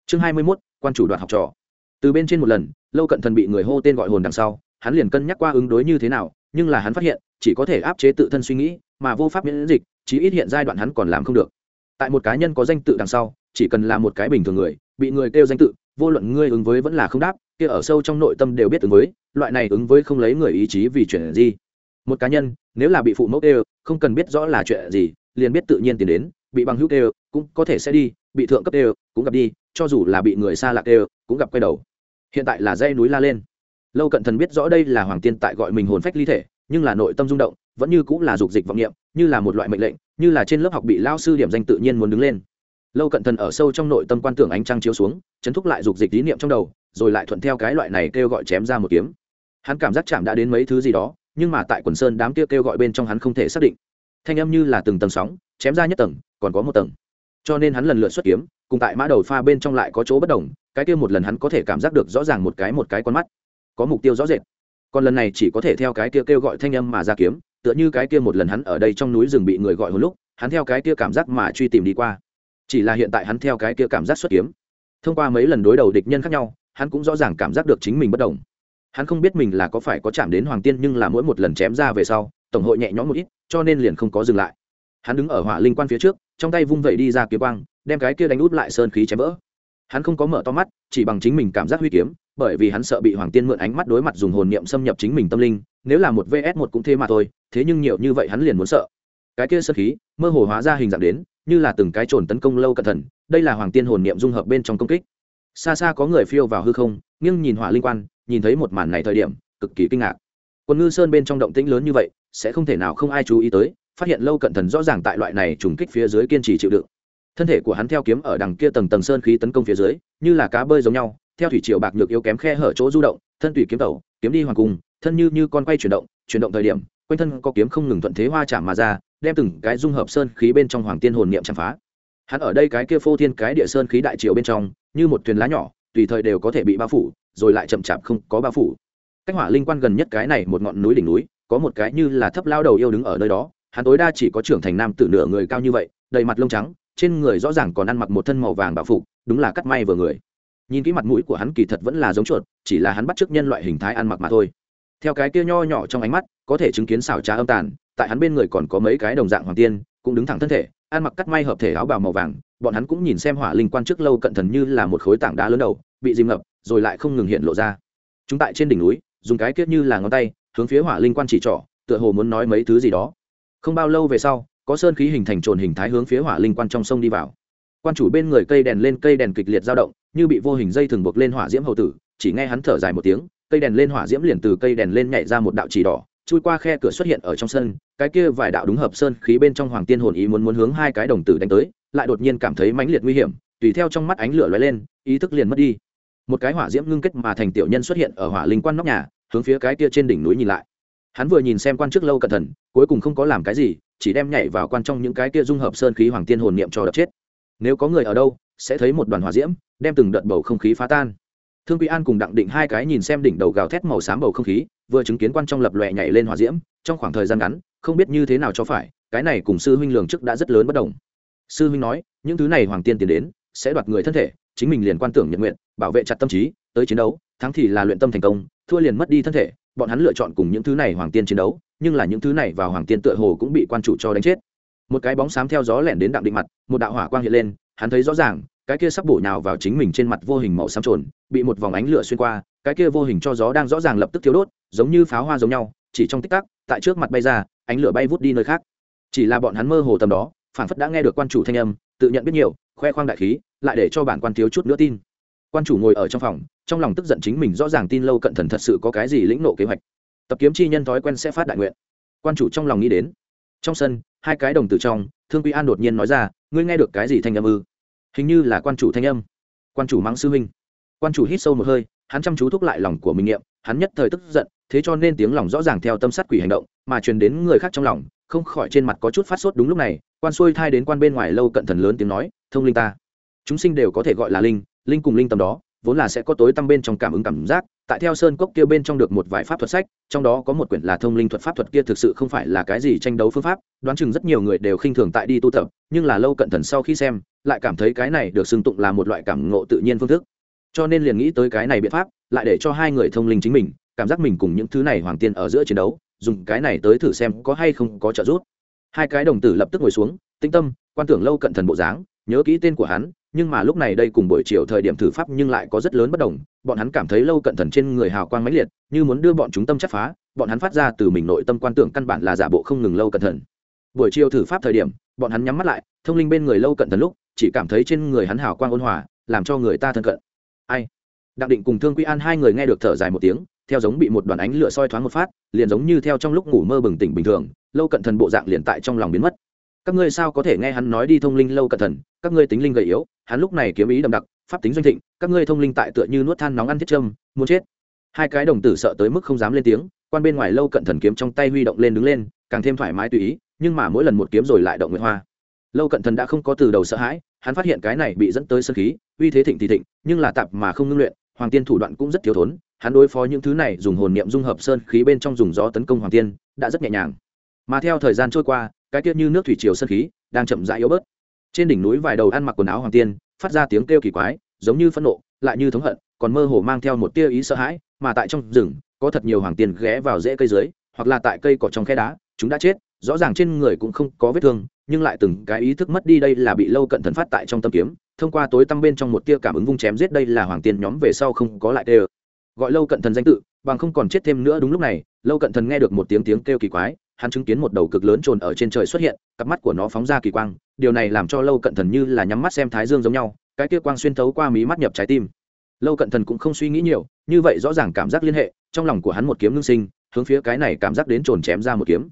chương hai mươi mốt, quan chủ đoạt học trò. Từ bên trên một lần, lâu cận thần bị người hô tên gọi hồn đằng sau, hắn liền cân nhắc qua ứng đối như thế nào, nhưng là hắn phát hiện, chỉ có thể áp chế tự thân suy nghĩ, mà vô pháp miễn dịch, chí ít hiện giai đoạn hắn còn làm không được. Tại một cá nhân có danh tự đằng sau, chỉ cần là một cái bình thường người, bị người kêu danh tự, vô luận ngươi ứng với vẫn là không đáp, kia ở sâu trong nội tâm đều biết ứng với, loại này ứng với không lấy người ý chí vì chuyện gì. Một cá nhân, nếu là bị phụ mẫu kêu, không cần biết rõ là chuyện gì, liền biết tự nhiên tìm đến, bị bằng hữu kêu, cũng có thể sẽ đi, bị thượng cấp kêu, cũng gặp đi cho dù là bị người xa lạ kêu, cũng gặp quay đầu. Hiện tại là dây núi la lên. Lâu cận thần biết rõ đây là hoàng tiên tại gọi mình hồn phách ly thể, nhưng là nội tâm rung động, vẫn như cũng là dục dịch vọng niệm, như là một loại mệnh lệnh, như là trên lớp học bị lao sư điểm danh tự nhiên muốn đứng lên. Lâu cận thần ở sâu trong nội tâm quan tưởng ánh trăng chiếu xuống, chấn thúc lại dục dịch ý niệm trong đầu, rồi lại thuận theo cái loại này kêu gọi chém ra một kiếm. Hắn cảm giác chạm đã đến mấy thứ gì đó, nhưng mà tại quần sơn đám kia kêu gọi bên trong hắn không thể xác định. Thanh âm như là từng tầng sóng, chém ra nhất tầng, còn có một tầng. Cho nên hắn lần lượt xuất kiếm cùng tại mã đầu pha bên trong lại có chỗ bất đồng, cái kia một lần hắn có thể cảm giác được rõ ràng một cái một cái con mắt. Có mục tiêu rõ rệt. Còn lần này chỉ có thể theo cái kia kêu gọi thanh âm mà ra kiếm, tựa như cái kia một lần hắn ở đây trong núi rừng bị người gọi hồi lúc, hắn theo cái kia cảm giác mà truy tìm đi qua. Chỉ là hiện tại hắn theo cái kia cảm giác xuất kiếm. Thông qua mấy lần đối đầu địch nhân khác nhau, hắn cũng rõ ràng cảm giác được chính mình bất đồng. Hắn không biết mình là có phải có chạm đến hoàng tiên nhưng là mỗi một lần chém ra về sau, tổng hội nhẹ nhõm một ít, cho nên liền không có dừng lại. Hắn đứng ở hỏa linh quan phía trước, trong tay vung vẩy đi ra kiếm quang đem cái kia đánh út lại sơn khí chém vỡ. Hắn không có mở to mắt, chỉ bằng chính mình cảm giác huy kiếm, bởi vì hắn sợ bị hoàng tiên mượn ánh mắt đối mặt dùng hồn niệm xâm nhập chính mình tâm linh, nếu là một vs một cũng thế mà thôi, thế nhưng nhiều như vậy hắn liền muốn sợ. Cái kia sơn khí, mơ hồ hóa ra hình dạng đến, như là từng cái trồn tấn công lâu cẩn thận, đây là hoàng tiên hồn niệm dung hợp bên trong công kích. Xa xa có người phiêu vào hư không, nghiêng nhìn hỏa linh quan, nhìn thấy một màn này thời điểm, cực kỳ kinh ngạc. Quân ngư sơn bên trong động tĩnh lớn như vậy, sẽ không thể nào không ai chú ý tới, phát hiện lâu cận thần rõ ràng tại loại này trùng kích phía dưới kiên trì chịu đựng thân thể của hắn theo kiếm ở đằng kia tầng tầng sơn khí tấn công phía dưới, như là cá bơi giống nhau, theo thủy triều bạc nhược yếu kém khe hở chỗ du động, thân tùy kiếm tẩu, kiếm đi hoàng cung, thân như như con quay chuyển động chuyển động thời điểm, quanh thân có kiếm không ngừng thuận thế hoa chạm mà ra, đem từng cái dung hợp sơn khí bên trong hoàng tiên hồn niệm chạm phá. Hắn ở đây cái kia phô thiên cái địa sơn khí đại triều bên trong, như một thuyền lá nhỏ, tùy thời đều có thể bị bao phủ, rồi lại chậm chạp không có bao phủ. Cách hỏa linh quan gần nhất cái này một ngọn núi đỉnh núi, có một cái như là thấp lao đầu yêu đứng ở nơi đó, hắn tối đa chỉ có trưởng thành nam tử nửa người cao như vậy, đầy mặt lông trắng trên người rõ ràng còn ăn mặc một thân màu vàng bảo phục, đúng là cắt may vừa người. Nhìn kỹ mặt mũi của hắn kỳ thật vẫn là giống chuột, chỉ là hắn bắt chước nhân loại hình thái ăn mặc mà thôi. Theo cái kia nho nhỏ trong ánh mắt, có thể chứng kiến xảo trá âm tàn, tại hắn bên người còn có mấy cái đồng dạng hoàng tiên, cũng đứng thẳng thân thể, ăn mặc cắt may hợp thể áo bào màu vàng, bọn hắn cũng nhìn xem hỏa linh quan trước lâu cận thần như là một khối tảng đá lớn đầu, bị dìm ngập, rồi lại không ngừng hiện lộ ra. Chúng tại trên đỉnh núi, dùng cái kiết như là ngón tay, hướng phía hỏa linh quan chỉ trỏ, tựa hồ muốn nói mấy thứ gì đó. Không bao lâu về sau có sơn khí hình thành trồn hình thái hướng phía hỏa linh quan trong sông đi vào. Quan chủ bên người cây đèn lên cây đèn kịch liệt dao động, như bị vô hình dây thường buộc lên hỏa diễm hầu tử, chỉ nghe hắn thở dài một tiếng, cây đèn lên hỏa diễm liền từ cây đèn lên nhảy ra một đạo chỉ đỏ, chui qua khe cửa xuất hiện ở trong sân, cái kia vài đạo đúng hợp sơn khí bên trong hoàng tiên hồn ý muốn muốn hướng hai cái đồng tử đánh tới, lại đột nhiên cảm thấy mãnh liệt nguy hiểm, tùy theo trong mắt ánh lửa lóe lên, ý thức liền mất đi. Một cái hỏa diễm ngưng kết mà thành tiểu nhân xuất hiện ở hỏa linh quan nóc nhà, hướng phía cái kia trên đỉnh núi nhìn lại. Hắn vừa nhìn xem quan trước lâu cẩn thận, cuối cùng không có làm cái gì chỉ đem nhảy vào quan trong những cái kia dung hợp sơn khí hoàng tiên hồn niệm cho đập chết. Nếu có người ở đâu, sẽ thấy một đoàn hỏa diễm, đem từng đợt bầu không khí phá tan. Thương quý an cùng đặng định hai cái nhìn xem đỉnh đầu gào thét màu xám bầu không khí, vừa chứng kiến quan trong lập lòe nhảy lên hỏa diễm, trong khoảng thời gian ngắn, không biết như thế nào cho phải, cái này cùng sư huynh lường trước đã rất lớn bất đồng. Sư huynh nói, những thứ này hoàng tiên tiến đến, sẽ đoạt người thân thể, chính mình liền quan tưởng nhận nguyện, bảo vệ chặt tâm trí, tới chiến đấu, thắng thì là luyện tâm thành công, thua liền mất đi thân thể, bọn hắn lựa chọn cùng những thứ này hoàng tiên chiến đấu nhưng là những thứ này vào hoàng tiên tựa hồ cũng bị quan chủ cho đánh chết. Một cái bóng xám theo gió lẻn đến đặng định mặt, một đạo hỏa quang hiện lên, hắn thấy rõ ràng, cái kia sắp bổ nhào vào chính mình trên mặt vô hình màu xám trồn, bị một vòng ánh lửa xuyên qua, cái kia vô hình cho gió đang rõ ràng lập tức thiếu đốt, giống như pháo hoa giống nhau, chỉ trong tích tắc, tại trước mặt bay ra, ánh lửa bay vút đi nơi khác. Chỉ là bọn hắn mơ hồ tầm đó phản phất đã nghe được quan chủ thanh âm, tự nhận biết nhiều, khoe khoang đại khí, lại để cho bản quan thiếu chút nữa tin. Quan chủ ngồi ở trong phòng, trong lòng tức giận chính mình rõ ràng tin lâu cận thần thật sự có cái gì lĩnh nộ kế hoạch tập kiếm chi nhân thói quen sẽ phát đại nguyện. Quan chủ trong lòng nghĩ đến. Trong sân, hai cái đồng tử trong, thương quý an đột nhiên nói ra, ngươi nghe được cái gì thanh âm ư? Hình như là quan chủ thanh âm. Quan chủ mắng sư huynh. Quan chủ hít sâu một hơi, hắn chăm chú thúc lại lòng của mình nghiệm, hắn nhất thời tức giận, thế cho nên tiếng lòng rõ ràng theo tâm sát quỷ hành động, mà truyền đến người khác trong lòng, không khỏi trên mặt có chút phát sốt đúng lúc này, quan xuôi thai đến quan bên ngoài lâu cận thần lớn tiếng nói, thông linh ta, chúng sinh đều có thể gọi là linh linh cùng linh tầm đó vốn là sẽ có tối tăm bên trong cảm ứng cảm giác, tại theo sơn cốc kia bên trong được một vài pháp thuật sách, trong đó có một quyển là thông linh thuật pháp thuật kia thực sự không phải là cái gì tranh đấu phương pháp, đoán chừng rất nhiều người đều khinh thường tại đi tu tập, nhưng là lâu cận thần sau khi xem, lại cảm thấy cái này được xưng tụng là một loại cảm ngộ tự nhiên phương thức. Cho nên liền nghĩ tới cái này biện pháp, lại để cho hai người thông linh chính mình, cảm giác mình cùng những thứ này hoàng tiên ở giữa chiến đấu, dùng cái này tới thử xem có hay không có trợ giúp. Hai cái đồng tử lập tức ngồi xuống, tĩnh tâm, quan tưởng lâu cận thần bộ dáng, nhớ kỹ tên của hắn nhưng mà lúc này đây cùng buổi chiều thời điểm thử pháp nhưng lại có rất lớn bất đồng, bọn hắn cảm thấy lâu cận thần trên người hào quang mãnh liệt, như muốn đưa bọn chúng tâm chắc phá, bọn hắn phát ra từ mình nội tâm quan tưởng căn bản là giả bộ không ngừng lâu cận thần. Buổi chiều thử pháp thời điểm, bọn hắn nhắm mắt lại, thông linh bên người lâu cận thần lúc, chỉ cảm thấy trên người hắn hào quang ôn hòa, làm cho người ta thân cận. Ai? Đặng định cùng thương quy an hai người nghe được thở dài một tiếng, theo giống bị một đoàn ánh lửa soi thoáng một phát, liền giống như theo trong lúc ngủ mơ bừng tỉnh bình thường, lâu cận thần bộ dạng liền tại trong lòng biến mất các ngươi sao có thể nghe hắn nói đi thông linh lâu cận thần các ngươi tính linh gầy yếu, hắn lúc này kiếm ý đậm đặc, pháp tính doanh thịnh, các ngươi thông linh tại tựa như nuốt than nóng ăn thiết trâm muốn chết. Hai cái đồng tử sợ tới mức không dám lên tiếng, quan bên ngoài lâu cận thần kiếm trong tay huy động lên đứng lên, càng thêm thoải mái tùy ý, nhưng mà mỗi lần một kiếm rồi lại động nguyệt hoa. Lâu cận thần đã không có từ đầu sợ hãi, hắn phát hiện cái này bị dẫn tới sân khí, uy thế thịnh thì thịnh, nhưng là tạp mà không ngưng luyện, hoàng tiên thủ đoạn cũng rất thiếu thốn, hắn đối phó những thứ này dùng hồn niệm dung hợp sơn khí bên trong dùng gió tấn công hoàng tiên, đã rất nhẹ nhàng. Mà theo thời gian trôi qua cái tiết như nước thủy triều sân khí, đang chậm rãi yếu bớt. Trên đỉnh núi vài đầu ăn mặc quần áo hoàng tiên, phát ra tiếng kêu kỳ quái, giống như phẫn nộ, lại như thống hận, còn mơ hồ mang theo một tia ý sợ hãi, mà tại trong rừng, có thật nhiều hoàng tiên ghé vào rễ cây dưới, hoặc là tại cây cỏ trong khe đá, chúng đã chết, rõ ràng trên người cũng không có vết thương, nhưng lại từng cái ý thức mất đi đây là bị lâu cận thần phát tại trong tâm kiếm, thông qua tối tăm bên trong một tia cảm ứng vung chém giết đây là hoàng tiên nhóm về sau không có lại tê gọi lâu cận thần danh tự, bằng không còn chết thêm nữa đúng lúc này, lâu cận thần nghe được một tiếng tiếng kêu kỳ quái hắn chứng kiến một đầu cực lớn trồn ở trên trời xuất hiện, cặp mắt của nó phóng ra kỳ quang, điều này làm cho lâu cận thần như là nhắm mắt xem thái dương giống nhau, cái kia quang xuyên thấu qua mí mắt nhập trái tim. Lâu cận thần cũng không suy nghĩ nhiều, như vậy rõ ràng cảm giác liên hệ, trong lòng của hắn một kiếm ngưng sinh, hướng phía cái này cảm giác đến trồn chém ra một kiếm.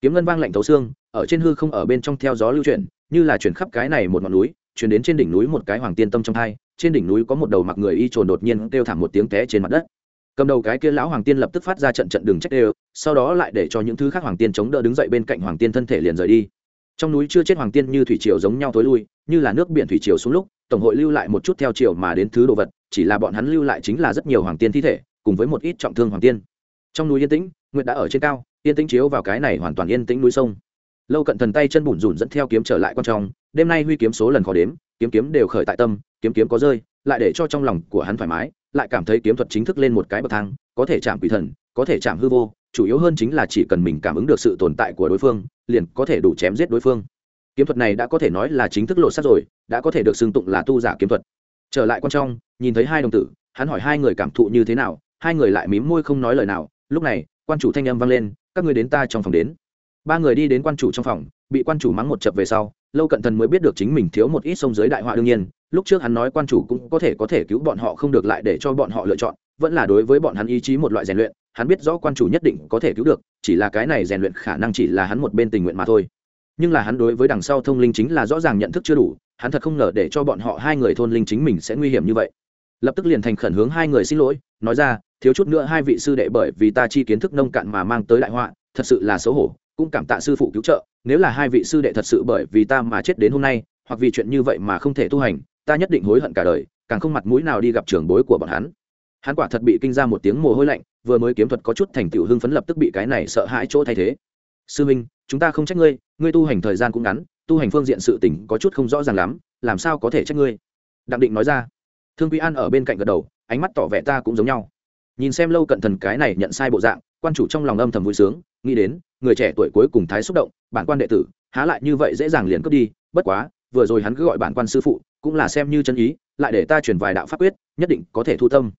Kiếm ngân vang lạnh thấu xương, ở trên hư không ở bên trong theo gió lưu chuyển, như là chuyển khắp cái này một ngọn núi, chuyển đến trên đỉnh núi một cái hoàng tiên tâm trong hai, trên đỉnh núi có một đầu mặc người y trồn đột nhiên kêu thảm một tiếng té trên mặt đất cầm đầu cái kia lão hoàng tiên lập tức phát ra trận trận đường trách đều, sau đó lại để cho những thứ khác hoàng tiên chống đỡ đứng dậy bên cạnh hoàng tiên thân thể liền rời đi. Trong núi chưa chết hoàng tiên như thủy triều giống nhau tối lui, như là nước biển thủy triều xuống lúc, tổng hội lưu lại một chút theo chiều mà đến thứ đồ vật, chỉ là bọn hắn lưu lại chính là rất nhiều hoàng tiên thi thể, cùng với một ít trọng thương hoàng tiên. Trong núi yên tĩnh, nguyệt đã ở trên cao, yên tĩnh chiếu vào cái này hoàn toàn yên tĩnh núi sông. Lâu cận thần tay chân bủn rủn dẫn theo kiếm trở lại con trong, đêm nay huy kiếm số lần khó đếm, kiếm kiếm đều khởi tại tâm, kiếm kiếm có rơi, lại để cho trong lòng của hắn thoải mái lại cảm thấy kiếm thuật chính thức lên một cái bậc thang, có thể chạm quỷ thần, có thể chạm hư vô, chủ yếu hơn chính là chỉ cần mình cảm ứng được sự tồn tại của đối phương, liền có thể đủ chém giết đối phương. Kiếm thuật này đã có thể nói là chính thức lột sát rồi, đã có thể được xưng tụng là tu giả kiếm thuật. Trở lại quan trong, nhìn thấy hai đồng tử, hắn hỏi hai người cảm thụ như thế nào, hai người lại mím môi không nói lời nào. Lúc này, quan chủ thanh âm vang lên, các người đến ta trong phòng đến. Ba người đi đến quan chủ trong phòng, bị quan chủ mắng một chập về sau, lâu cận thần mới biết được chính mình thiếu một ít sông giới đại họa đương nhiên lúc trước hắn nói quan chủ cũng có thể có thể cứu bọn họ không được lại để cho bọn họ lựa chọn, vẫn là đối với bọn hắn ý chí một loại rèn luyện, hắn biết rõ quan chủ nhất định có thể cứu được, chỉ là cái này rèn luyện khả năng chỉ là hắn một bên tình nguyện mà thôi. Nhưng là hắn đối với đằng sau thông linh chính là rõ ràng nhận thức chưa đủ, hắn thật không ngờ để cho bọn họ hai người thôn linh chính mình sẽ nguy hiểm như vậy. Lập tức liền thành khẩn hướng hai người xin lỗi, nói ra, thiếu chút nữa hai vị sư đệ bởi vì ta chi kiến thức nông cạn mà mang tới đại họa, thật sự là xấu hổ, cũng cảm tạ sư phụ cứu trợ, nếu là hai vị sư đệ thật sự bởi vì ta mà chết đến hôm nay, hoặc vì chuyện như vậy mà không thể tu hành ta nhất định hối hận cả đời, càng không mặt mũi nào đi gặp trưởng bối của bọn hắn. Hắn quả thật bị kinh ra một tiếng mồ hôi lạnh, vừa mới kiếm thuật có chút thành tựu hưng phấn lập tức bị cái này sợ hãi chỗ thay thế. Sư minh, chúng ta không trách ngươi ngươi tu hành thời gian cũng ngắn, tu hành phương diện sự tỉnh có chút không rõ ràng lắm, làm sao có thể trách ngươi? Đặng định nói ra. Thương quý an ở bên cạnh gật đầu, ánh mắt tỏ vẻ ta cũng giống nhau. Nhìn xem lâu cận thần cái này nhận sai bộ dạng, quan chủ trong lòng âm thầm vui sướng, nghĩ đến, người trẻ tuổi cuối cùng thái xúc động, bản quan đệ tử, há lại như vậy dễ dàng liền cướp đi, bất quá, vừa rồi hắn cứ gọi bản quan sư phụ cũng là xem như chân ý, lại để ta truyền vài đạo pháp quyết, nhất định có thể thu tâm.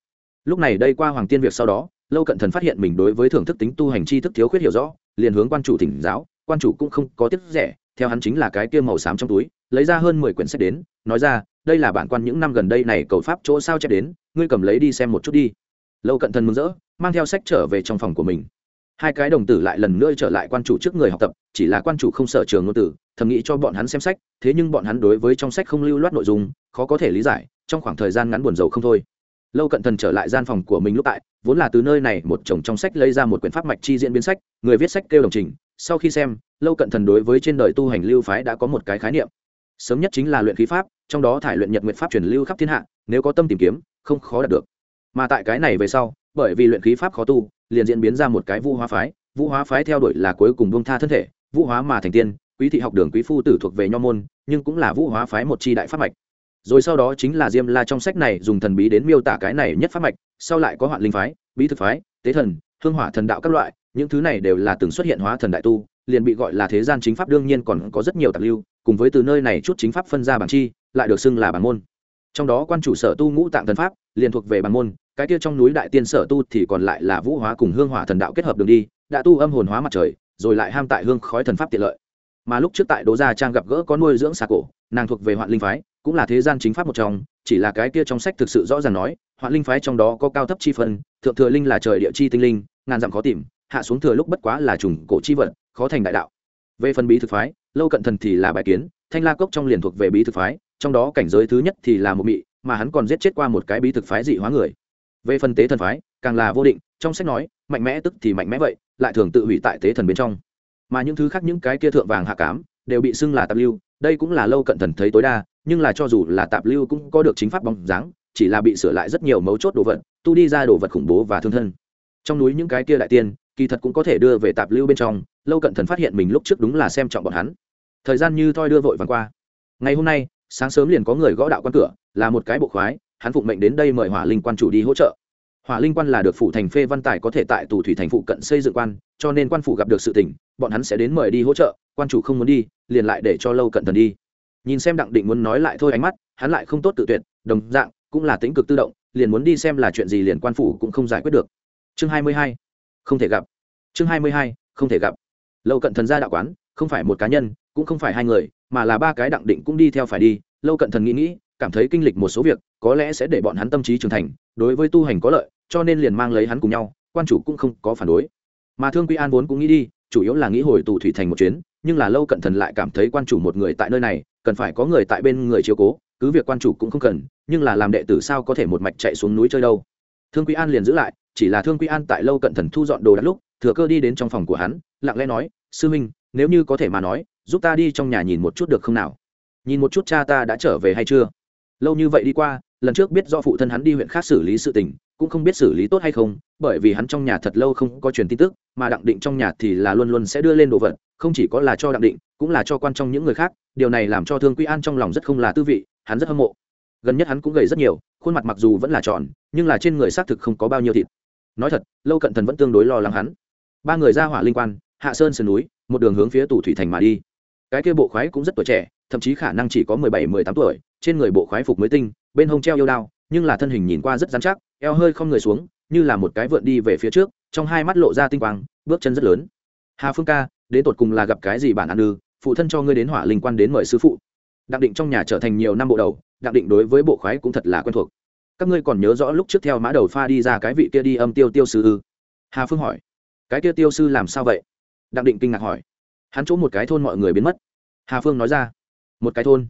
Lúc này đây qua hoàng tiên việc sau đó, lâu cận thần phát hiện mình đối với thưởng thức tính tu hành chi thức thiếu khuyết hiểu rõ, liền hướng quan chủ thỉnh giáo, quan chủ cũng không có tiếc rẻ, theo hắn chính là cái kia màu xám trong túi, lấy ra hơn mười quyển sách đến, nói ra, đây là bản quan những năm gần đây này cầu pháp chỗ sao chép đến, ngươi cầm lấy đi xem một chút đi. Lâu cận thần mừng rỡ, mang theo sách trở về trong phòng của mình. Hai cái đồng tử lại lần nữa trở lại quan chủ trước người học tập, chỉ là quan chủ không sở trường ngôn tử thầm nghĩ cho bọn hắn xem sách, thế nhưng bọn hắn đối với trong sách không lưu loát nội dung, khó có thể lý giải, trong khoảng thời gian ngắn buồn rầu không thôi. Lâu cận thần trở lại gian phòng của mình lúc tại, vốn là từ nơi này một chồng trong sách lấy ra một quyển pháp mạch chi diễn biến sách, người viết sách kêu đồng trình, sau khi xem, lâu cận thần đối với trên đời tu hành lưu phái đã có một cái khái niệm. Sớm nhất chính là luyện khí pháp, trong đó thải luyện nhật nguyện pháp truyền lưu khắp thiên hạ, nếu có tâm tìm kiếm, không khó đạt được. Mà tại cái này về sau, bởi vì luyện khí pháp khó tu, liền diễn biến ra một cái vũ hóa phái, vũ hóa phái theo đuổi là cuối cùng bông tha thân thể, vũ hóa mà thành tiên quý thị học đường quý phu tử thuộc về nho môn, nhưng cũng là vũ hóa phái một chi đại pháp mạch. Rồi sau đó chính là diêm la trong sách này dùng thần bí đến miêu tả cái này nhất pháp mạch, sau lại có hoạn linh phái, bí thực phái, tế thần, hương hỏa thần đạo các loại, những thứ này đều là từng xuất hiện hóa thần đại tu, liền bị gọi là thế gian chính pháp đương nhiên còn có rất nhiều tạp lưu, cùng với từ nơi này chút chính pháp phân ra bảng chi, lại được xưng là bản môn. Trong đó quan chủ sở tu ngũ tạng thần pháp, liền thuộc về bản môn, cái kia trong núi đại tiên sở tu thì còn lại là vũ hóa cùng hương hỏa thần đạo kết hợp đường đi, đã tu âm hồn hóa mặt trời, rồi lại ham tại hương khói thần pháp tiện lợi mà lúc trước tại đỗ gia trang gặp gỡ có nuôi dưỡng xà cổ, nàng thuộc về hoạn linh phái, cũng là thế gian chính pháp một trong, chỉ là cái kia trong sách thực sự rõ ràng nói, hoạn linh phái trong đó có cao thấp chi phân, thượng thừa linh là trời địa chi tinh linh, ngàn dặm khó tìm, hạ xuống thừa lúc bất quá là trùng cổ chi vật, khó thành đại đạo. Về phần bí thực phái, lâu cận thần thì là bài kiến, thanh la cốc trong liền thuộc về bí thực phái, trong đó cảnh giới thứ nhất thì là một mị, mà hắn còn giết chết qua một cái bí thực phái dị hóa người. Về phần tế thần phái, càng là vô định, trong sách nói, mạnh mẽ tức thì mạnh mẽ vậy, lại thường tự hủy tại tế thần bên trong mà những thứ khác những cái kia thượng vàng hạ cám đều bị xưng là tạp lưu, đây cũng là lâu cận thần thấy tối đa, nhưng là cho dù là tạp lưu cũng có được chính pháp bóng dáng, chỉ là bị sửa lại rất nhiều mấu chốt đồ vật, tu đi ra đồ vật khủng bố và thương thân. Trong núi những cái kia đại tiên, kỳ thật cũng có thể đưa về tạp lưu bên trong, lâu cận thần phát hiện mình lúc trước đúng là xem trọng bọn hắn. Thời gian như thoi đưa vội vàng qua. Ngày hôm nay, sáng sớm liền có người gõ đạo quan cửa, là một cái bộ khoái, hắn phụng mệnh đến đây mời hỏa linh quan chủ đi hỗ trợ. Hỏa linh quan là được phủ thành phê văn tài có thể tại tù thủy thành phụ cận xây dựng quan cho nên quan phủ gặp được sự tình, bọn hắn sẽ đến mời đi hỗ trợ, quan chủ không muốn đi, liền lại để cho lâu cận thần đi. Nhìn xem đặng định muốn nói lại thôi ánh mắt, hắn lại không tốt tự tuyệt, đồng dạng, cũng là tính cực tự động, liền muốn đi xem là chuyện gì liền quan phủ cũng không giải quyết được. Chương hai mươi hai, không thể gặp. Chương hai mươi hai, không thể gặp. Lâu cận thần ra đạo quán, không phải một cá nhân, cũng không phải hai người, mà là ba cái đặng định cũng đi theo phải đi. Lâu cận thần nghĩ nghĩ, cảm thấy kinh lịch một số việc, có lẽ sẽ để bọn hắn tâm trí trưởng thành, đối với tu hành có lợi, cho nên liền mang lấy hắn cùng nhau, quan chủ cũng không có phản đối mà thương quy an vốn cũng nghĩ đi, chủ yếu là nghĩ hồi tù thủy thành một chuyến, nhưng là lâu cận thần lại cảm thấy quan chủ một người tại nơi này, cần phải có người tại bên người chiếu cố, cứ việc quan chủ cũng không cần, nhưng là làm đệ tử sao có thể một mạch chạy xuống núi chơi đâu. Thương quy an liền giữ lại, chỉ là thương quy an tại lâu cận thần thu dọn đồ đắt lúc, thừa cơ đi đến trong phòng của hắn, lặng lẽ nói, sư minh, nếu như có thể mà nói, giúp ta đi trong nhà nhìn một chút được không nào? Nhìn một chút cha ta đã trở về hay chưa? Lâu như vậy đi qua lần trước biết do phụ thân hắn đi huyện khác xử lý sự tình, cũng không biết xử lý tốt hay không, bởi vì hắn trong nhà thật lâu không có truyền tin tức, mà đặng định trong nhà thì là luôn luôn sẽ đưa lên đồ vật, không chỉ có là cho đặng định, cũng là cho quan trong những người khác, điều này làm cho thương quy an trong lòng rất không là tư vị, hắn rất hâm mộ. Gần nhất hắn cũng gầy rất nhiều, khuôn mặt mặc dù vẫn là tròn, nhưng là trên người xác thực không có bao nhiêu thịt. Nói thật, lâu cận thần vẫn tương đối lo lắng hắn. Ba người ra hỏa linh quan, hạ sơn sườn núi, một đường hướng phía tù thủy thành mà đi. Cái kia bộ khoái cũng rất tuổi trẻ, thậm chí khả năng chỉ có mười bảy, mười tám tuổi trên người bộ khoái phục mới tinh, bên hông treo yêu đao, nhưng là thân hình nhìn qua rất dán chắc, eo hơi không người xuống, như là một cái vượn đi về phía trước, trong hai mắt lộ ra tinh quang, bước chân rất lớn. Hà phương ca, đến tột cùng là gặp cái gì bản ăn ư? Phụ thân cho ngươi đến hỏa linh quan đến mời sư phụ. Đặc định trong nhà trở thành nhiều năm bộ đầu, đặc định đối với bộ khoái cũng thật là quen thuộc. Các ngươi còn nhớ rõ lúc trước theo mã đầu pha đi ra cái vị kia đi âm tiêu tiêu sư ư? Hà phương hỏi. Cái kia tiêu sư làm sao vậy? Đặc định kinh ngạc hỏi. Hắn chỗ một cái thôn mọi người biến mất. Hà phương nói ra. Một cái thôn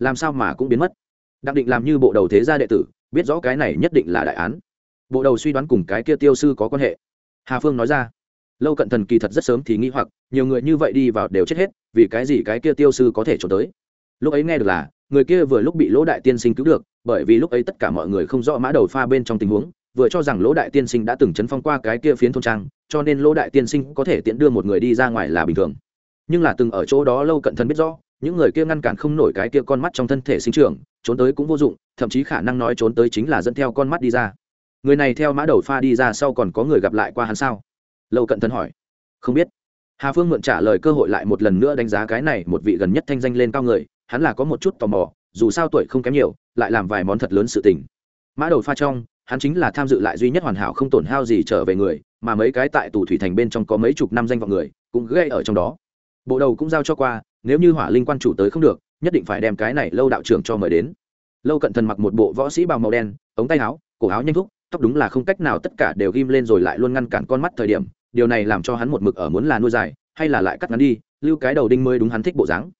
làm sao mà cũng biến mất? Đặng định làm như bộ đầu thế gia đệ tử, biết rõ cái này nhất định là đại án. Bộ đầu suy đoán cùng cái kia tiêu sư có quan hệ. Hà phương nói ra, lâu cận thần kỳ thật rất sớm thì nghĩ hoặc, nhiều người như vậy đi vào đều chết hết, vì cái gì cái kia tiêu sư có thể trốn tới? Lúc ấy nghe được là, người kia vừa lúc bị lỗ đại tiên sinh cứu được, bởi vì lúc ấy tất cả mọi người không rõ mã đầu pha bên trong tình huống, vừa cho rằng lỗ đại tiên sinh đã từng chấn phong qua cái kia phiến thôn trang, cho nên lỗ đại tiên sinh có thể tiện đưa một người đi ra ngoài là bình thường. Nhưng là từng ở chỗ đó lâu cận thần biết rõ những người kia ngăn cản không nổi cái kia con mắt trong thân thể sinh trưởng, trốn tới cũng vô dụng, thậm chí khả năng nói trốn tới chính là dẫn theo con mắt đi ra. Người này theo mã đầu pha đi ra sau còn có người gặp lại qua hắn sao? Lâu cận thân hỏi. Không biết. Hà phương mượn trả lời cơ hội lại một lần nữa đánh giá cái này một vị gần nhất thanh danh lên cao người, hắn là có một chút tò mò, dù sao tuổi không kém nhiều, lại làm vài món thật lớn sự tình. Mã đầu pha trong, hắn chính là tham dự lại duy nhất hoàn hảo không tổn hao gì trở về người, mà mấy cái tại tù thủy thành bên trong có mấy chục năm danh vọng người, cũng gây ở trong đó. Bộ đầu cũng giao cho qua nếu như hỏa linh quan chủ tới không được, nhất định phải đem cái này lâu đạo trưởng cho mời đến. Lâu cận thần mặc một bộ võ sĩ bào màu đen, ống tay áo, cổ áo nhanh thúc, tóc đúng là không cách nào tất cả đều ghim lên rồi lại luôn ngăn cản con mắt thời điểm, điều này làm cho hắn một mực ở muốn là nuôi dài, hay là lại cắt ngắn đi, lưu cái đầu đinh mới đúng hắn thích bộ dáng.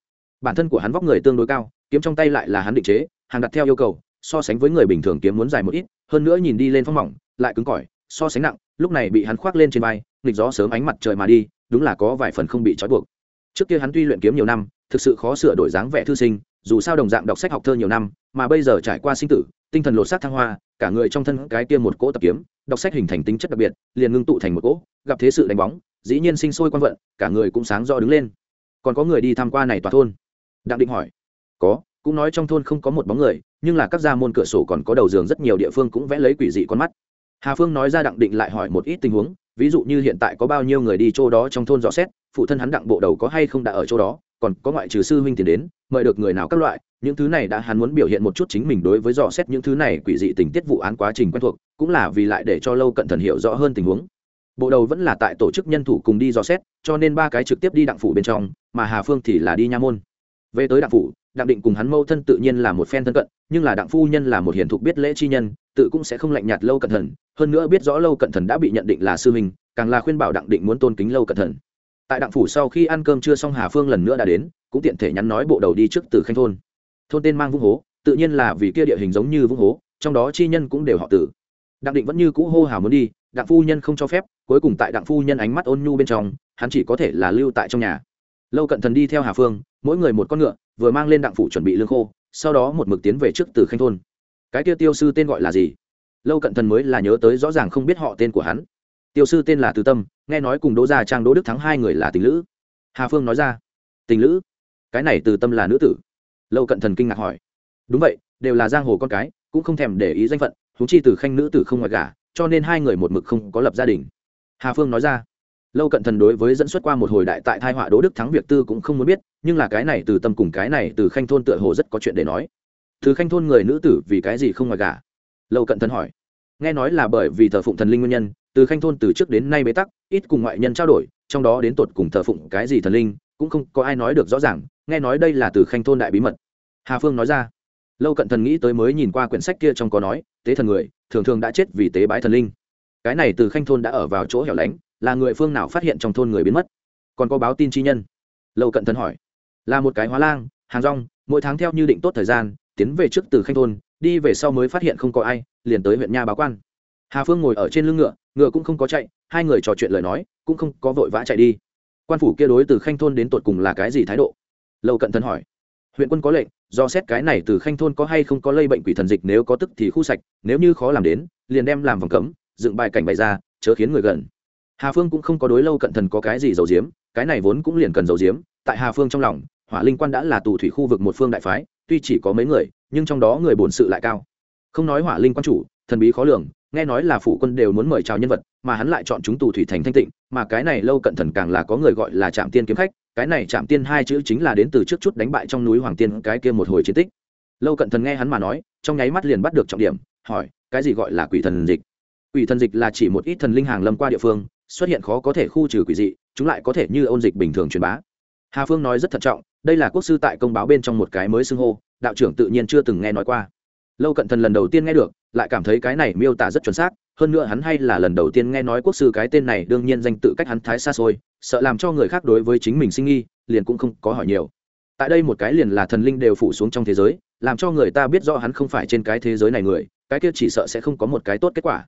Bản thân của hắn vóc người tương đối cao, kiếm trong tay lại là hắn định chế, hàng đặt theo yêu cầu, so sánh với người bình thường kiếm muốn dài một ít, hơn nữa nhìn đi lên phong mỏng, lại cứng cỏi, so sánh nặng, lúc này bị hắn khoác lên trên vai, nghịch gió sớm ánh mặt trời mà đi, đúng là có vài phần không bị trói buộc trước kia hắn tuy luyện kiếm nhiều năm, thực sự khó sửa đổi dáng vẻ thư sinh, dù sao đồng dạng đọc sách học thơ nhiều năm, mà bây giờ trải qua sinh tử, tinh thần lột xác thăng hoa, cả người trong thân cái kia một cỗ tập kiếm, đọc sách hình thành tính chất đặc biệt, liền ngưng tụ thành một cỗ, gặp thế sự đánh bóng, dĩ nhiên sinh sôi quan vận, cả người cũng sáng rõ đứng lên. Còn có người đi tham qua này tòa thôn? Đặng định hỏi. Có, cũng nói trong thôn không có một bóng người, nhưng là các gia môn cửa sổ còn có đầu giường rất nhiều địa phương cũng vẽ lấy quỷ dị con mắt. Hà phương nói ra đặng định lại hỏi một ít tình huống ví dụ như hiện tại có bao nhiêu người đi chỗ đó trong thôn rõ xét, phụ thân hắn đặng bộ đầu có hay không đã ở chỗ đó, còn có ngoại trừ sư huynh tiền đến, mời được người nào các loại, những thứ này đã hắn muốn biểu hiện một chút chính mình đối với dò xét những thứ này quỷ dị tình tiết vụ án quá trình quen thuộc, cũng là vì lại để cho lâu cận thần hiểu rõ hơn tình huống. Bộ đầu vẫn là tại tổ chức nhân thủ cùng đi dò xét, cho nên ba cái trực tiếp đi đặng phủ bên trong, mà hà phương thì là đi nha môn. Về tới đặng phủ đặng định cùng hắn mâu thân tự nhiên là một phen thân cận, nhưng là đặng phu nhân là một hiền thục biết lễ chi nhân, tự cũng sẽ không lạnh nhạt lâu cận thần hơn nữa biết rõ lâu cận thần đã bị nhận định là sư huynh, càng là khuyên bảo đặng định muốn tôn kính lâu cận thần tại đặng phủ sau khi ăn cơm chưa xong hà phương lần nữa đã đến, cũng tiện thể nhắn nói bộ đầu đi trước từ khanh thôn. Thôn tên mang vung hố, tự nhiên là vì kia địa hình giống như vung hố, trong đó chi nhân cũng đều họ tử. Đặng định vẫn như cũ hô hào muốn đi, đặng phu nhân không cho phép, cuối cùng tại đặng phu nhân ánh mắt ôn nhu bên trong, hắn chỉ có thể là lưu tại trong nhà. Lâu cận thần đi theo hà phương, mỗi người một con ngựa vừa mang lên đặng phủ chuẩn bị lương khô, sau đó một mực tiến về trước từ khanh thôn. Cái kia tiêu sư tên gọi là gì? Lâu cận thần mới là nhớ tới rõ ràng không biết họ tên của hắn. Tiêu sư tên là từ tâm, nghe nói cùng đỗ gia trang đỗ đức thắng hai người là tình lữ. Hà phương nói ra, tình lữ? Cái này từ tâm là nữ tử. Lâu cận thần kinh ngạc hỏi. Đúng vậy, đều là giang hồ con cái, cũng không thèm để ý danh phận thú chi từ khanh nữ tử không ngoại gả, cho nên hai người một mực không có lập gia đình. Hà phương nói ra lâu cận thần đối với dẫn xuất qua một hồi đại tại thai họa đỗ đức thắng việc tư cũng không muốn biết, nhưng là cái này từ tâm cùng cái này từ khanh thôn tựa hồ rất có chuyện để nói. Thứ khanh thôn người nữ tử vì cái gì không ngoài gà lâu cận thần hỏi. Nghe nói là bởi vì thờ phụng thần linh nguyên nhân, từ khanh thôn từ trước đến nay bế tắc, ít cùng ngoại nhân trao đổi, trong đó đến tột cùng thờ phụng cái gì thần linh, cũng không có ai nói được rõ ràng, nghe nói đây là từ khanh thôn đại bí mật. Hà phương nói ra. Lâu cận thần nghĩ tới mới nhìn qua quyển sách kia trong có nói, tế thần người, thường thường đã chết vì tế bái thần linh. Cái này từ khanh thôn đã ở vào chỗ hẻo lánh là người phương nào phát hiện trong thôn người biến mất? Còn có báo tin chi nhân? Lâu cận thần hỏi. Là một cái hóa lang, hàng rong, mỗi tháng theo như định tốt thời gian, tiến về trước từ khanh thôn, đi về sau mới phát hiện không có ai, liền tới huyện nha báo quan. Hà phương ngồi ở trên lưng ngựa ngựa cũng không có chạy, hai người trò chuyện lời nói, cũng không có vội vã chạy đi. Quan phủ kia đối từ khanh thôn đến tột cùng là cái gì thái độ? Lâu cận thần hỏi. Huyện quân có lệnh, do xét cái này từ khanh thôn có hay không có lây bệnh quỷ thần dịch nếu có tức thì khu sạch, nếu như khó làm đến, liền đem làm vòng cấm, dựng bài cảnh bày ra, chớ khiến người gần hà phương cũng không có đối lâu cận thần có cái gì giấu diếm cái này vốn cũng liền cần giấu diếm tại hà phương trong lòng, hỏa linh quan đã là tù thủy khu vực một phương đại phái, tuy chỉ có mấy người, nhưng trong đó người bổn sự lại cao. Không nói hỏa linh quan chủ, thần bí khó lường, nghe nói là phụ quân đều muốn mời chào nhân vật, mà hắn lại chọn chúng tù thủy thành thanh tịnh, mà cái này lâu cận thần càng là có người gọi là trạm tiên kiếm khách, cái này trạm tiên hai chữ chính là đến từ trước chút đánh bại trong núi hoàng tiên, cái kia một hồi chiến tích. Lâu cận thần nghe hắn mà nói, trong nháy mắt liền bắt được trọng điểm, hỏi, cái gì gọi là quỷ thần dịch? Quỷ thần dịch là chỉ một ít thần linh hàng lâm qua địa phương xuất hiện khó có thể khu trừ quỷ dị, chúng lại có thể như ôn dịch bình thường truyền bá. Hà phương nói rất thận trọng, đây là quốc sư tại công báo bên trong một cái mới xưng hô, đạo trưởng tự nhiên chưa từng nghe nói qua. Lâu cận thần lần đầu tiên nghe được, lại cảm thấy cái này miêu tả rất chuẩn xác, hơn nữa hắn hay là lần đầu tiên nghe nói quốc sư cái tên này đương nhiên danh tự cách hắn thái xa xôi, sợ làm cho người khác đối với chính mình sinh nghi, liền cũng không có hỏi nhiều. Tại đây một cái liền là thần linh đều phủ xuống trong thế giới, làm cho người ta biết rõ hắn không phải trên cái thế giới này người, cái kia chỉ sợ sẽ không có một cái tốt kết quả.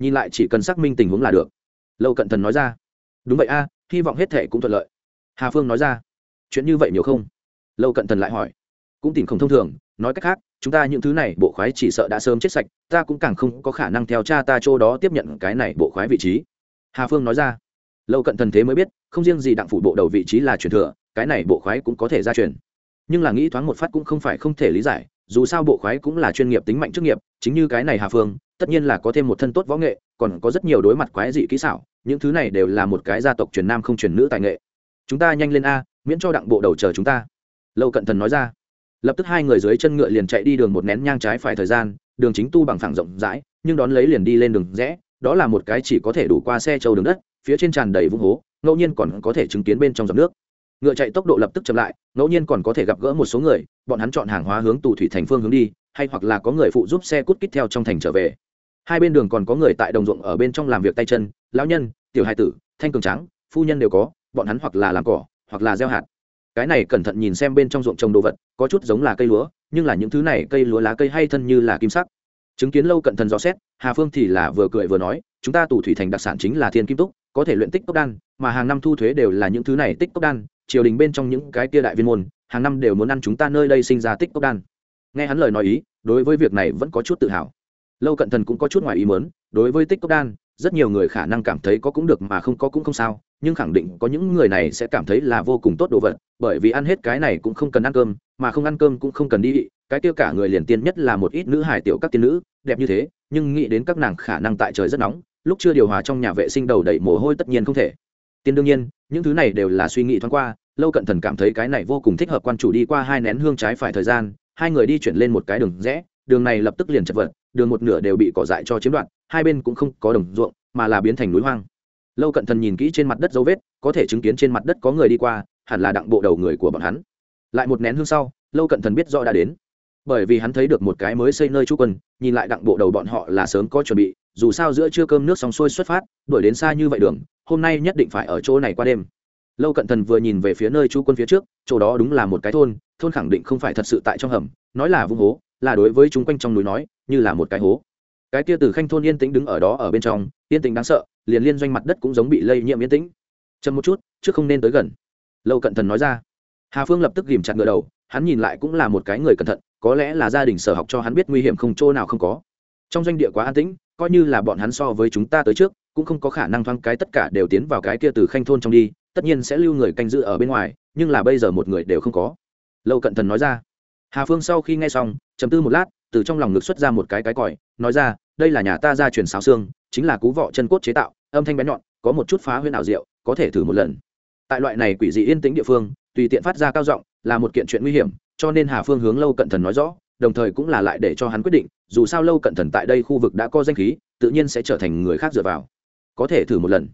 Nhìn lại chỉ cần xác minh tình huống là được lâu cận thần nói ra. Đúng vậy a, hy vọng hết thể cũng thuận lợi. Hà phương nói ra. Chuyện như vậy nhiều không? Lâu cận thần lại hỏi. Cũng tìm không thông thường, nói cách khác, chúng ta những thứ này bộ khoái chỉ sợ đã sớm chết sạch, ta cũng càng không có khả năng theo cha ta chỗ đó tiếp nhận cái này bộ khoái vị trí. Hà phương nói ra. Lâu cận thần thế mới biết, không riêng gì đặng phủ bộ đầu vị trí là truyền thừa, cái này bộ khoái cũng có thể ra truyền. Nhưng là nghĩ thoáng một phát cũng không phải không thể lý giải dù sao bộ khoái cũng là chuyên nghiệp tính mạnh chức nghiệp, chính như cái này hà phương, tất nhiên là có thêm một thân tốt võ nghệ, còn có rất nhiều đối mặt quái dị kỹ xảo, những thứ này đều là một cái gia tộc truyền nam không truyền nữ tài nghệ. Chúng ta nhanh lên a, miễn cho đặng bộ đầu chờ chúng ta. Lâu cận thần nói ra. Lập tức hai người dưới chân ngựa liền chạy đi đường một nén nhang trái phải thời gian, đường chính tu bằng phẳng rộng rãi, nhưng đón lấy liền đi lên đường rẽ, đó là một cái chỉ có thể đủ qua xe trâu đường đất, phía trên tràn đầy vũng hố, ngẫu nhiên còn có thể chứng kiến bên trong dòng nước ngựa chạy tốc độ lập tức chậm lại, ngẫu nhiên còn có thể gặp gỡ một số người, bọn hắn chọn hàng hóa hướng tù thủy thành phương hướng đi, hay hoặc là có người phụ giúp xe cút kít theo trong thành trở về. Hai bên đường còn có người tại đồng ruộng ở bên trong làm việc tay chân, lão nhân, tiểu hai tử, thanh cường trắng phu nhân đều có, bọn hắn hoặc là làm cỏ, hoặc là gieo hạt. Cái này cẩn thận nhìn xem bên trong ruộng trồng đồ vật, có chút giống là cây lúa, nhưng là những thứ này cây lúa lá cây hay thân như là kim sắc. Chứng kiến lâu cận thần rõ xét, hà phương thì là vừa cười vừa nói, chúng ta tù thủy thành đặc sản chính là thiên kim túc, có thể luyện tích cốc đan, mà hàng năm thu thuế đều là những thứ này tích cốc đan triều đình bên trong những cái kia đại viên môn, hàng năm đều muốn ăn chúng ta nơi đây sinh ra tích cốc đan. Nghe hắn lời nói ý, đối với việc này vẫn có chút tự hào. Lâu cận thần cũng có chút ngoài ý mớn đối với tích cốc đan, rất nhiều người khả năng cảm thấy có cũng được mà không có cũng không sao, nhưng khẳng định có những người này sẽ cảm thấy là vô cùng tốt đồ vật, bởi vì ăn hết cái này cũng không cần ăn cơm, mà không ăn cơm cũng không cần đi, cái kia cả người liền tiên nhất là một ít nữ hải tiểu các tiên nữ, đẹp như thế, nhưng nghĩ đến các nàng khả năng tại trời rất nóng, lúc chưa điều hòa trong nhà vệ sinh đầu đầy mồ hôi tất nhiên không thể tiên đương nhiên, những thứ này đều là suy nghĩ thoáng qua, lâu cận thần cảm thấy cái này vô cùng thích hợp quan chủ đi qua hai nén hương trái phải thời gian, hai người đi chuyển lên một cái đường rẽ, đường này lập tức liền chật vật, đường một nửa đều bị cỏ dại cho chiếm đoạt, hai bên cũng không có đồng ruộng, mà là biến thành núi hoang. Lâu cận thần nhìn kỹ trên mặt đất dấu vết, có thể chứng kiến trên mặt đất có người đi qua, hẳn là đặng bộ đầu người của bọn hắn. Lại một nén hương sau, lâu cận thần biết rõ đã đến bởi vì hắn thấy được một cái mới xây nơi trú quân, nhìn lại đặng bộ đầu bọn họ là sớm có chuẩn bị, dù sao giữa trưa cơm nước xong xuôi xuất phát, đuổi đến xa như vậy đường, hôm nay nhất định phải ở chỗ này qua đêm. Lâu cận thần vừa nhìn về phía nơi trú quân phía trước, chỗ đó đúng là một cái thôn thôn khẳng định không phải thật sự tại trong hầm, nói là vung hố, là đối với chúng quanh trong núi nói, như là một cái hố. Cái kia từ khanh thôn yên tĩnh đứng ở đó ở bên trong, yên tĩnh đáng sợ, liền liên doanh mặt đất cũng giống bị lây nhiễm yên tĩnh. Chậm một chút trước không nên tới gần. Lâu cận thần nói ra. Hà phương lập tức ghìm chặt ngựa đầu, hắn nhìn lại cũng là một cái người cẩn thận có lẽ là gia đình sở học cho hắn biết nguy hiểm không, chỗ nào không có. Trong doanh địa quá an tĩnh, coi như là bọn hắn so với chúng ta tới trước, cũng không có khả năng thoáng cái tất cả đều tiến vào cái kia từ khanh thôn trong đi, tất nhiên sẽ lưu người canh giữ ở bên ngoài, nhưng là bây giờ một người đều không có. Lâu cận thần nói ra. Hà phương sau khi nghe xong chấm tư một lát, từ trong lòng ngực xuất ra một cái cái còi, nói ra, đây là nhà ta gia truyền sáo xương, chính là cú vọ chân cốt chế tạo, âm thanh bé nhọn, có một chút phá huyễn ảo diệu, có thể thử một lần. Tại loại này quỷ dị yên tĩnh địa phương, tùy tiện phát ra cao giọng, là một kiện chuyện nguy hiểm cho nên hà phương hướng lâu cận thần nói rõ, đồng thời cũng là lại để cho hắn quyết định, dù sao lâu cận thần tại đây khu vực đã có danh khí, tự nhiên sẽ trở thành người khác dựa vào. Có thể thử một lần.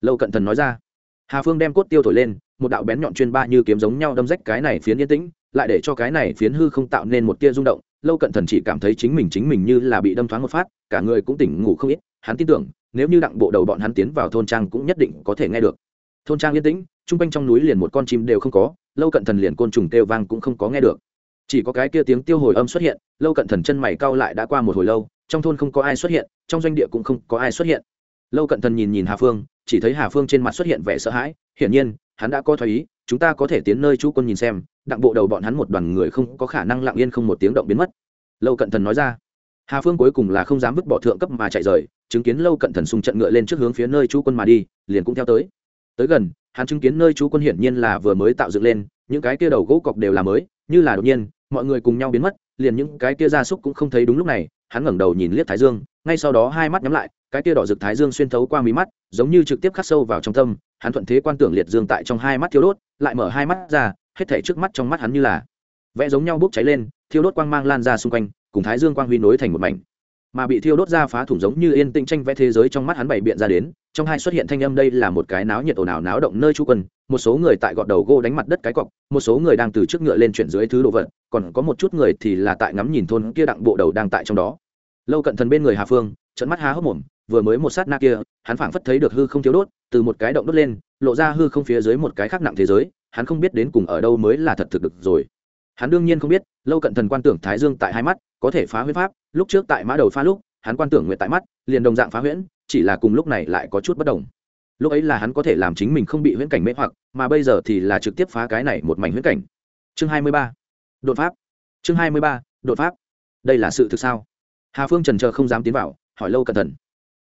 Lâu cận thần nói ra. Hà phương đem cốt tiêu thổi lên, một đạo bén nhọn chuyên ba như kiếm giống nhau đâm rách cái này phiến yên tĩnh, lại để cho cái này phiến hư không tạo nên một tia rung động. Lâu cận thần chỉ cảm thấy chính mình chính mình như là bị đâm thoáng một phát, cả người cũng tỉnh ngủ không ít. Hắn tin tưởng, nếu như đặng bộ đầu bọn hắn tiến vào thôn trang cũng nhất định có thể nghe được. Thôn trang yên tĩnh, trung quanh trong núi liền một con chim đều không có lâu cận thần liền côn trùng kêu vang cũng không có nghe được. Chỉ có cái kia tiếng tiêu hồi âm xuất hiện, lâu cận thần chân mày cau lại đã qua một hồi lâu, trong thôn không có ai xuất hiện, trong doanh địa cũng không có ai xuất hiện. Lâu cận thần nhìn nhìn hà phương, chỉ thấy hà phương trên mặt xuất hiện vẻ sợ hãi, hiển nhiên, hắn đã có thoái ý, chúng ta có thể tiến nơi chú quân nhìn xem, đặng bộ đầu bọn hắn một đoàn người không có khả năng lặng yên không một tiếng động biến mất. Lâu cận thần nói ra, hà phương cuối cùng là không dám vứt bỏ thượng cấp mà chạy rời, chứng kiến lâu cận thần xung trận ngựa lên trước hướng phía nơi chú quân mà đi, liền cũng theo tới. Tới gần hắn chứng kiến nơi chú quân hiển nhiên là vừa mới tạo dựng lên, những cái kia đầu gỗ cọc đều là mới, như là đột nhiên, mọi người cùng nhau biến mất, liền những cái kia gia súc cũng không thấy đúng lúc này, hắn ngẩng đầu nhìn liếc thái dương, ngay sau đó hai mắt nhắm lại, cái kia đỏ rực thái dương xuyên thấu qua mí mắt, giống như trực tiếp khắc sâu vào trong tâm, hắn thuận thế quan tưởng liệt dương tại trong hai mắt thiêu đốt, lại mở hai mắt ra, hết thảy trước mắt trong mắt hắn như là vẽ giống nhau bốc cháy lên, thiêu đốt quang mang lan ra xung quanh, cùng thái dương quang huy nối thành một mảnh mà bị thiêu đốt ra phá thủng giống như yên tĩnh tranh vẽ thế giới trong mắt hắn bày biện ra đến, trong hai xuất hiện thanh âm đây là một cái náo nhiệt ồn ào náo động nơi chu quân, một số người tại gọt đầu gô đánh mặt đất cái cọc, một số người đang từ trước ngựa lên chuyển dưới thứ đồ vật, còn có một chút người thì là tại ngắm nhìn thôn kia đặng bộ đầu đang tại trong đó. Lâu cận thần bên người hà phương trận mắt há hốc mồm, vừa mới một sát na kia, hắn phảng phất thấy được hư không thiếu đốt, từ một cái động đốt lên, lộ ra hư không phía dưới một cái khác nặng thế giới, hắn không biết đến cùng ở đâu mới là thật thực được rồi. Hắn đương nhiên không biết, lâu cận thần quan tưởng thái dương tại hai mắt, có thể phá huyết pháp lúc trước tại mã đầu pha lúc, hắn quan tưởng nguyện tại mắt, liền đồng dạng phá huyễn, chỉ là cùng lúc này lại có chút bất đồng. Lúc ấy là hắn có thể làm chính mình không bị huyễn cảnh mê hoặc, mà bây giờ thì là trực tiếp phá cái này một mảnh huyễn cảnh. Chương hai mươi ba. Đột pháp. Chương hai mươi ba, đột pháp. Đây là sự thực sao? Hà phương trần chờ không dám tiến vào, hỏi lâu cẩn thận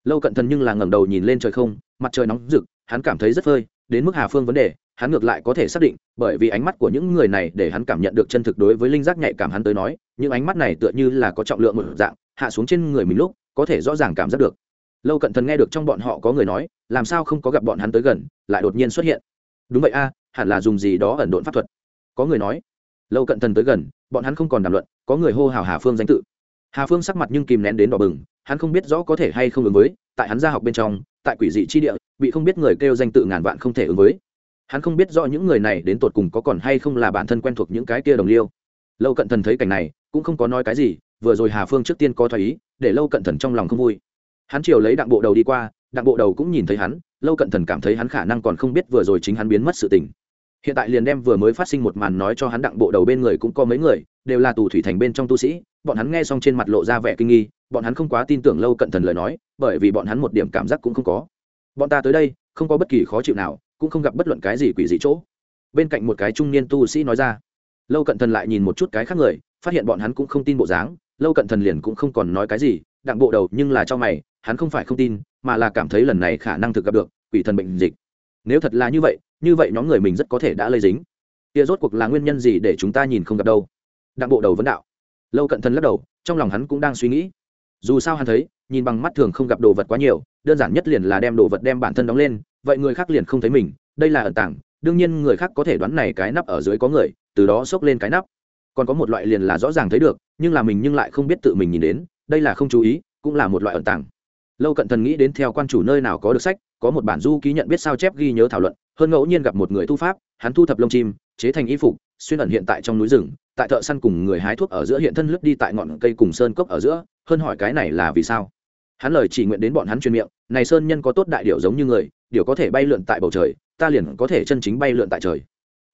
lâu cẩn thận nhưng là ngẩng đầu nhìn lên trời không, mặt trời nóng rực, hắn cảm thấy rất phơi, đến mức hà phương vấn đề hắn ngược lại có thể xác định, bởi vì ánh mắt của những người này để hắn cảm nhận được chân thực đối với linh giác nhạy cảm hắn tới nói, những ánh mắt này tựa như là có trọng lượng một dạng, hạ xuống trên người mình lúc, có thể rõ ràng cảm giác được. Lâu cận thần nghe được trong bọn họ có người nói, làm sao không có gặp bọn hắn tới gần, lại đột nhiên xuất hiện. Đúng vậy a, hẳn là dùng gì đó ẩn độn pháp thuật. Có người nói. Lâu cận thần tới gần, bọn hắn không còn đàm luận, có người hô hào hà phương danh tự. Hà phương sắc mặt nhưng kìm nén đến đỏ bừng, hắn không biết rõ có thể hay không ứng với, tại hắn gia học bên trong, tại quỷ dị chi địa, bị không biết người kêu danh tự ngàn vạn không thể ứng với hắn không biết rõ những người này đến tột cùng có còn hay không là bản thân quen thuộc những cái kia đồng liêu. Lâu cận thần thấy cảnh này, cũng không có nói cái gì, vừa rồi hà phương trước tiên có thoái ý, để lâu cận thần trong lòng không vui. Hắn chiều lấy đặng bộ đầu đi qua, đặng bộ đầu cũng nhìn thấy hắn, lâu cận thần cảm thấy hắn khả năng còn không biết vừa rồi chính hắn biến mất sự tình. Hiện tại liền đem vừa mới phát sinh một màn nói cho hắn đặng bộ đầu bên người cũng có mấy người, đều là tù thủy thành bên trong tu sĩ, bọn hắn nghe xong trên mặt lộ ra vẻ kinh nghi, bọn hắn không quá tin tưởng lâu cận thần lời nói, bởi vì bọn hắn một điểm cảm giác cũng không có. Bọn ta tới đây, không có bất kỳ khó chịu nào cũng không gặp bất luận cái gì quỷ dị chỗ. Bên cạnh một cái trung niên tu sĩ nói ra, lâu cận thần lại nhìn một chút cái khác người, phát hiện bọn hắn cũng không tin bộ dáng, lâu cận thần liền cũng không còn nói cái gì, đặng bộ đầu nhưng là cho mày, hắn không phải không tin, mà là cảm thấy lần này khả năng thực gặp được, quỷ thần bệnh dịch. Nếu thật là như vậy như vậy nhóm người mình rất có thể đã lây dính. Kia rốt cuộc là nguyên nhân gì để chúng ta nhìn không gặp đâu? Đặng bộ đầu vấn đạo. Lâu cận thần lắc đầu, trong lòng hắn cũng đang suy nghĩ. Dù sao hắn thấy, nhìn bằng mắt thường không gặp đồ vật quá nhiều, đơn giản nhất liền là đem đồ vật đem bản thân đóng lên vậy người khác liền không thấy mình, đây là ẩn tảng đương nhiên người khác có thể đoán này cái nắp ở dưới có người, từ đó xốc lên cái nắp. Còn có một loại liền là rõ ràng thấy được, nhưng là mình nhưng lại không biết tự mình nhìn đến, đây là không chú ý, cũng là một loại ẩn tàng. Lâu cận thần nghĩ đến theo quan chủ nơi nào có được sách, có một bản du ký nhận biết sao chép ghi nhớ thảo luận, hơn ngẫu nhiên gặp một người thu pháp, hắn thu thập lông chim, chế thành y phục, xuyên ẩn hiện tại trong núi rừng, tại thợ săn cùng người hái thuốc ở giữa hiện thân lướt đi tại ngọn cây cùng sơn cốc ở giữa, hơn hỏi cái này là vì sao? Hắn lời chỉ nguyện đến bọn hắn truyền miệng, này sơn nhân có tốt đại điệu giống như người điệu có thể bay lượn tại bầu trời, ta liền có thể chân chính bay lượn tại trời.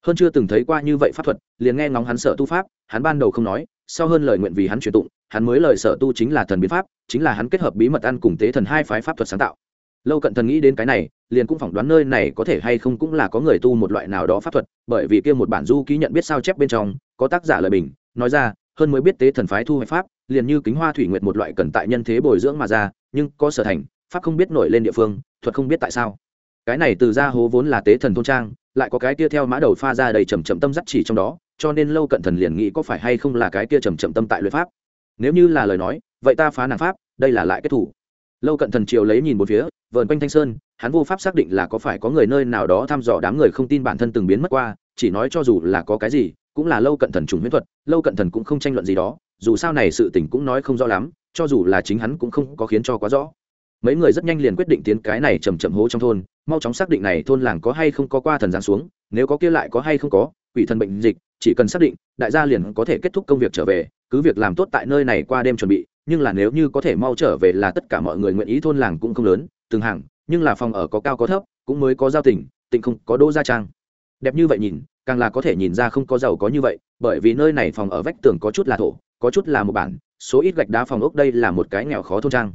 Hơn chưa từng thấy qua như vậy pháp thuật, liền nghe ngóng hắn sợ tu pháp, hắn ban đầu không nói, sau hơn lời nguyện vì hắn truyền tụng, hắn mới lời sở tu chính là thần biến pháp, chính là hắn kết hợp bí mật ăn cùng tế thần hai phái pháp thuật sáng tạo. Lâu cận thần nghĩ đến cái này, liền cũng phỏng đoán nơi này có thể hay không cũng là có người tu một loại nào đó pháp thuật, bởi vì kia một bản du ký nhận biết sao chép bên trong, có tác giả lời bình, nói ra hơn mới biết tế thần phái thu hoạch pháp, liền như kính hoa thủy nguyệt một loại cần tại nhân thế bồi dưỡng mà ra, nhưng có sở thành, pháp không biết nổi lên địa phương, thuật không biết tại sao. Cái này từ ra hố vốn là tế thần thôn trang, lại có cái kia theo mã đầu pha ra đầy trầm trầm tâm dắt chỉ trong đó, cho nên lâu cận thần liền nghĩ có phải hay không là cái kia trầm trầm tâm tại luyện pháp. Nếu như là lời nói, vậy ta phá nàng pháp, đây là lại kết thủ. Lâu cận thần triều lấy nhìn một phía, vờn quanh thanh sơn, hắn vô pháp xác định là có phải có người nơi nào đó thăm dò đám người không tin bản thân từng biến mất qua chỉ nói cho dù là có cái gì, cũng là lâu cận thần trùng huyễn thuật, lâu cận thần cũng không tranh luận gì đó, dù sao này sự tình cũng nói không rõ lắm, cho dù là chính hắn cũng không có khiến cho quá rõ. Mấy người rất nhanh liền quyết định tiến cái này chầm chậm hố trong thôn, mau chóng xác định này thôn làng có hay không có qua thần giáng xuống, nếu có kia lại có hay không có, quỷ thần bệnh dịch, chỉ cần xác định, đại gia liền có thể kết thúc công việc trở về, cứ việc làm tốt tại nơi này qua đêm chuẩn bị, nhưng là nếu như có thể mau trở về là tất cả mọi người nguyện ý thôn làng cũng không lớn, từng hàng, nhưng là phòng ở có cao có thấp, cũng mới có giao tình tình không có đỗ gia trang đẹp như vậy nhìn, càng là có thể nhìn ra không có giàu có như vậy, bởi vì nơi này phòng ở vách tường có chút là thổ, có chút là một bản, số ít gạch đá phòng ốc đây là một cái nghèo khó thôn trang.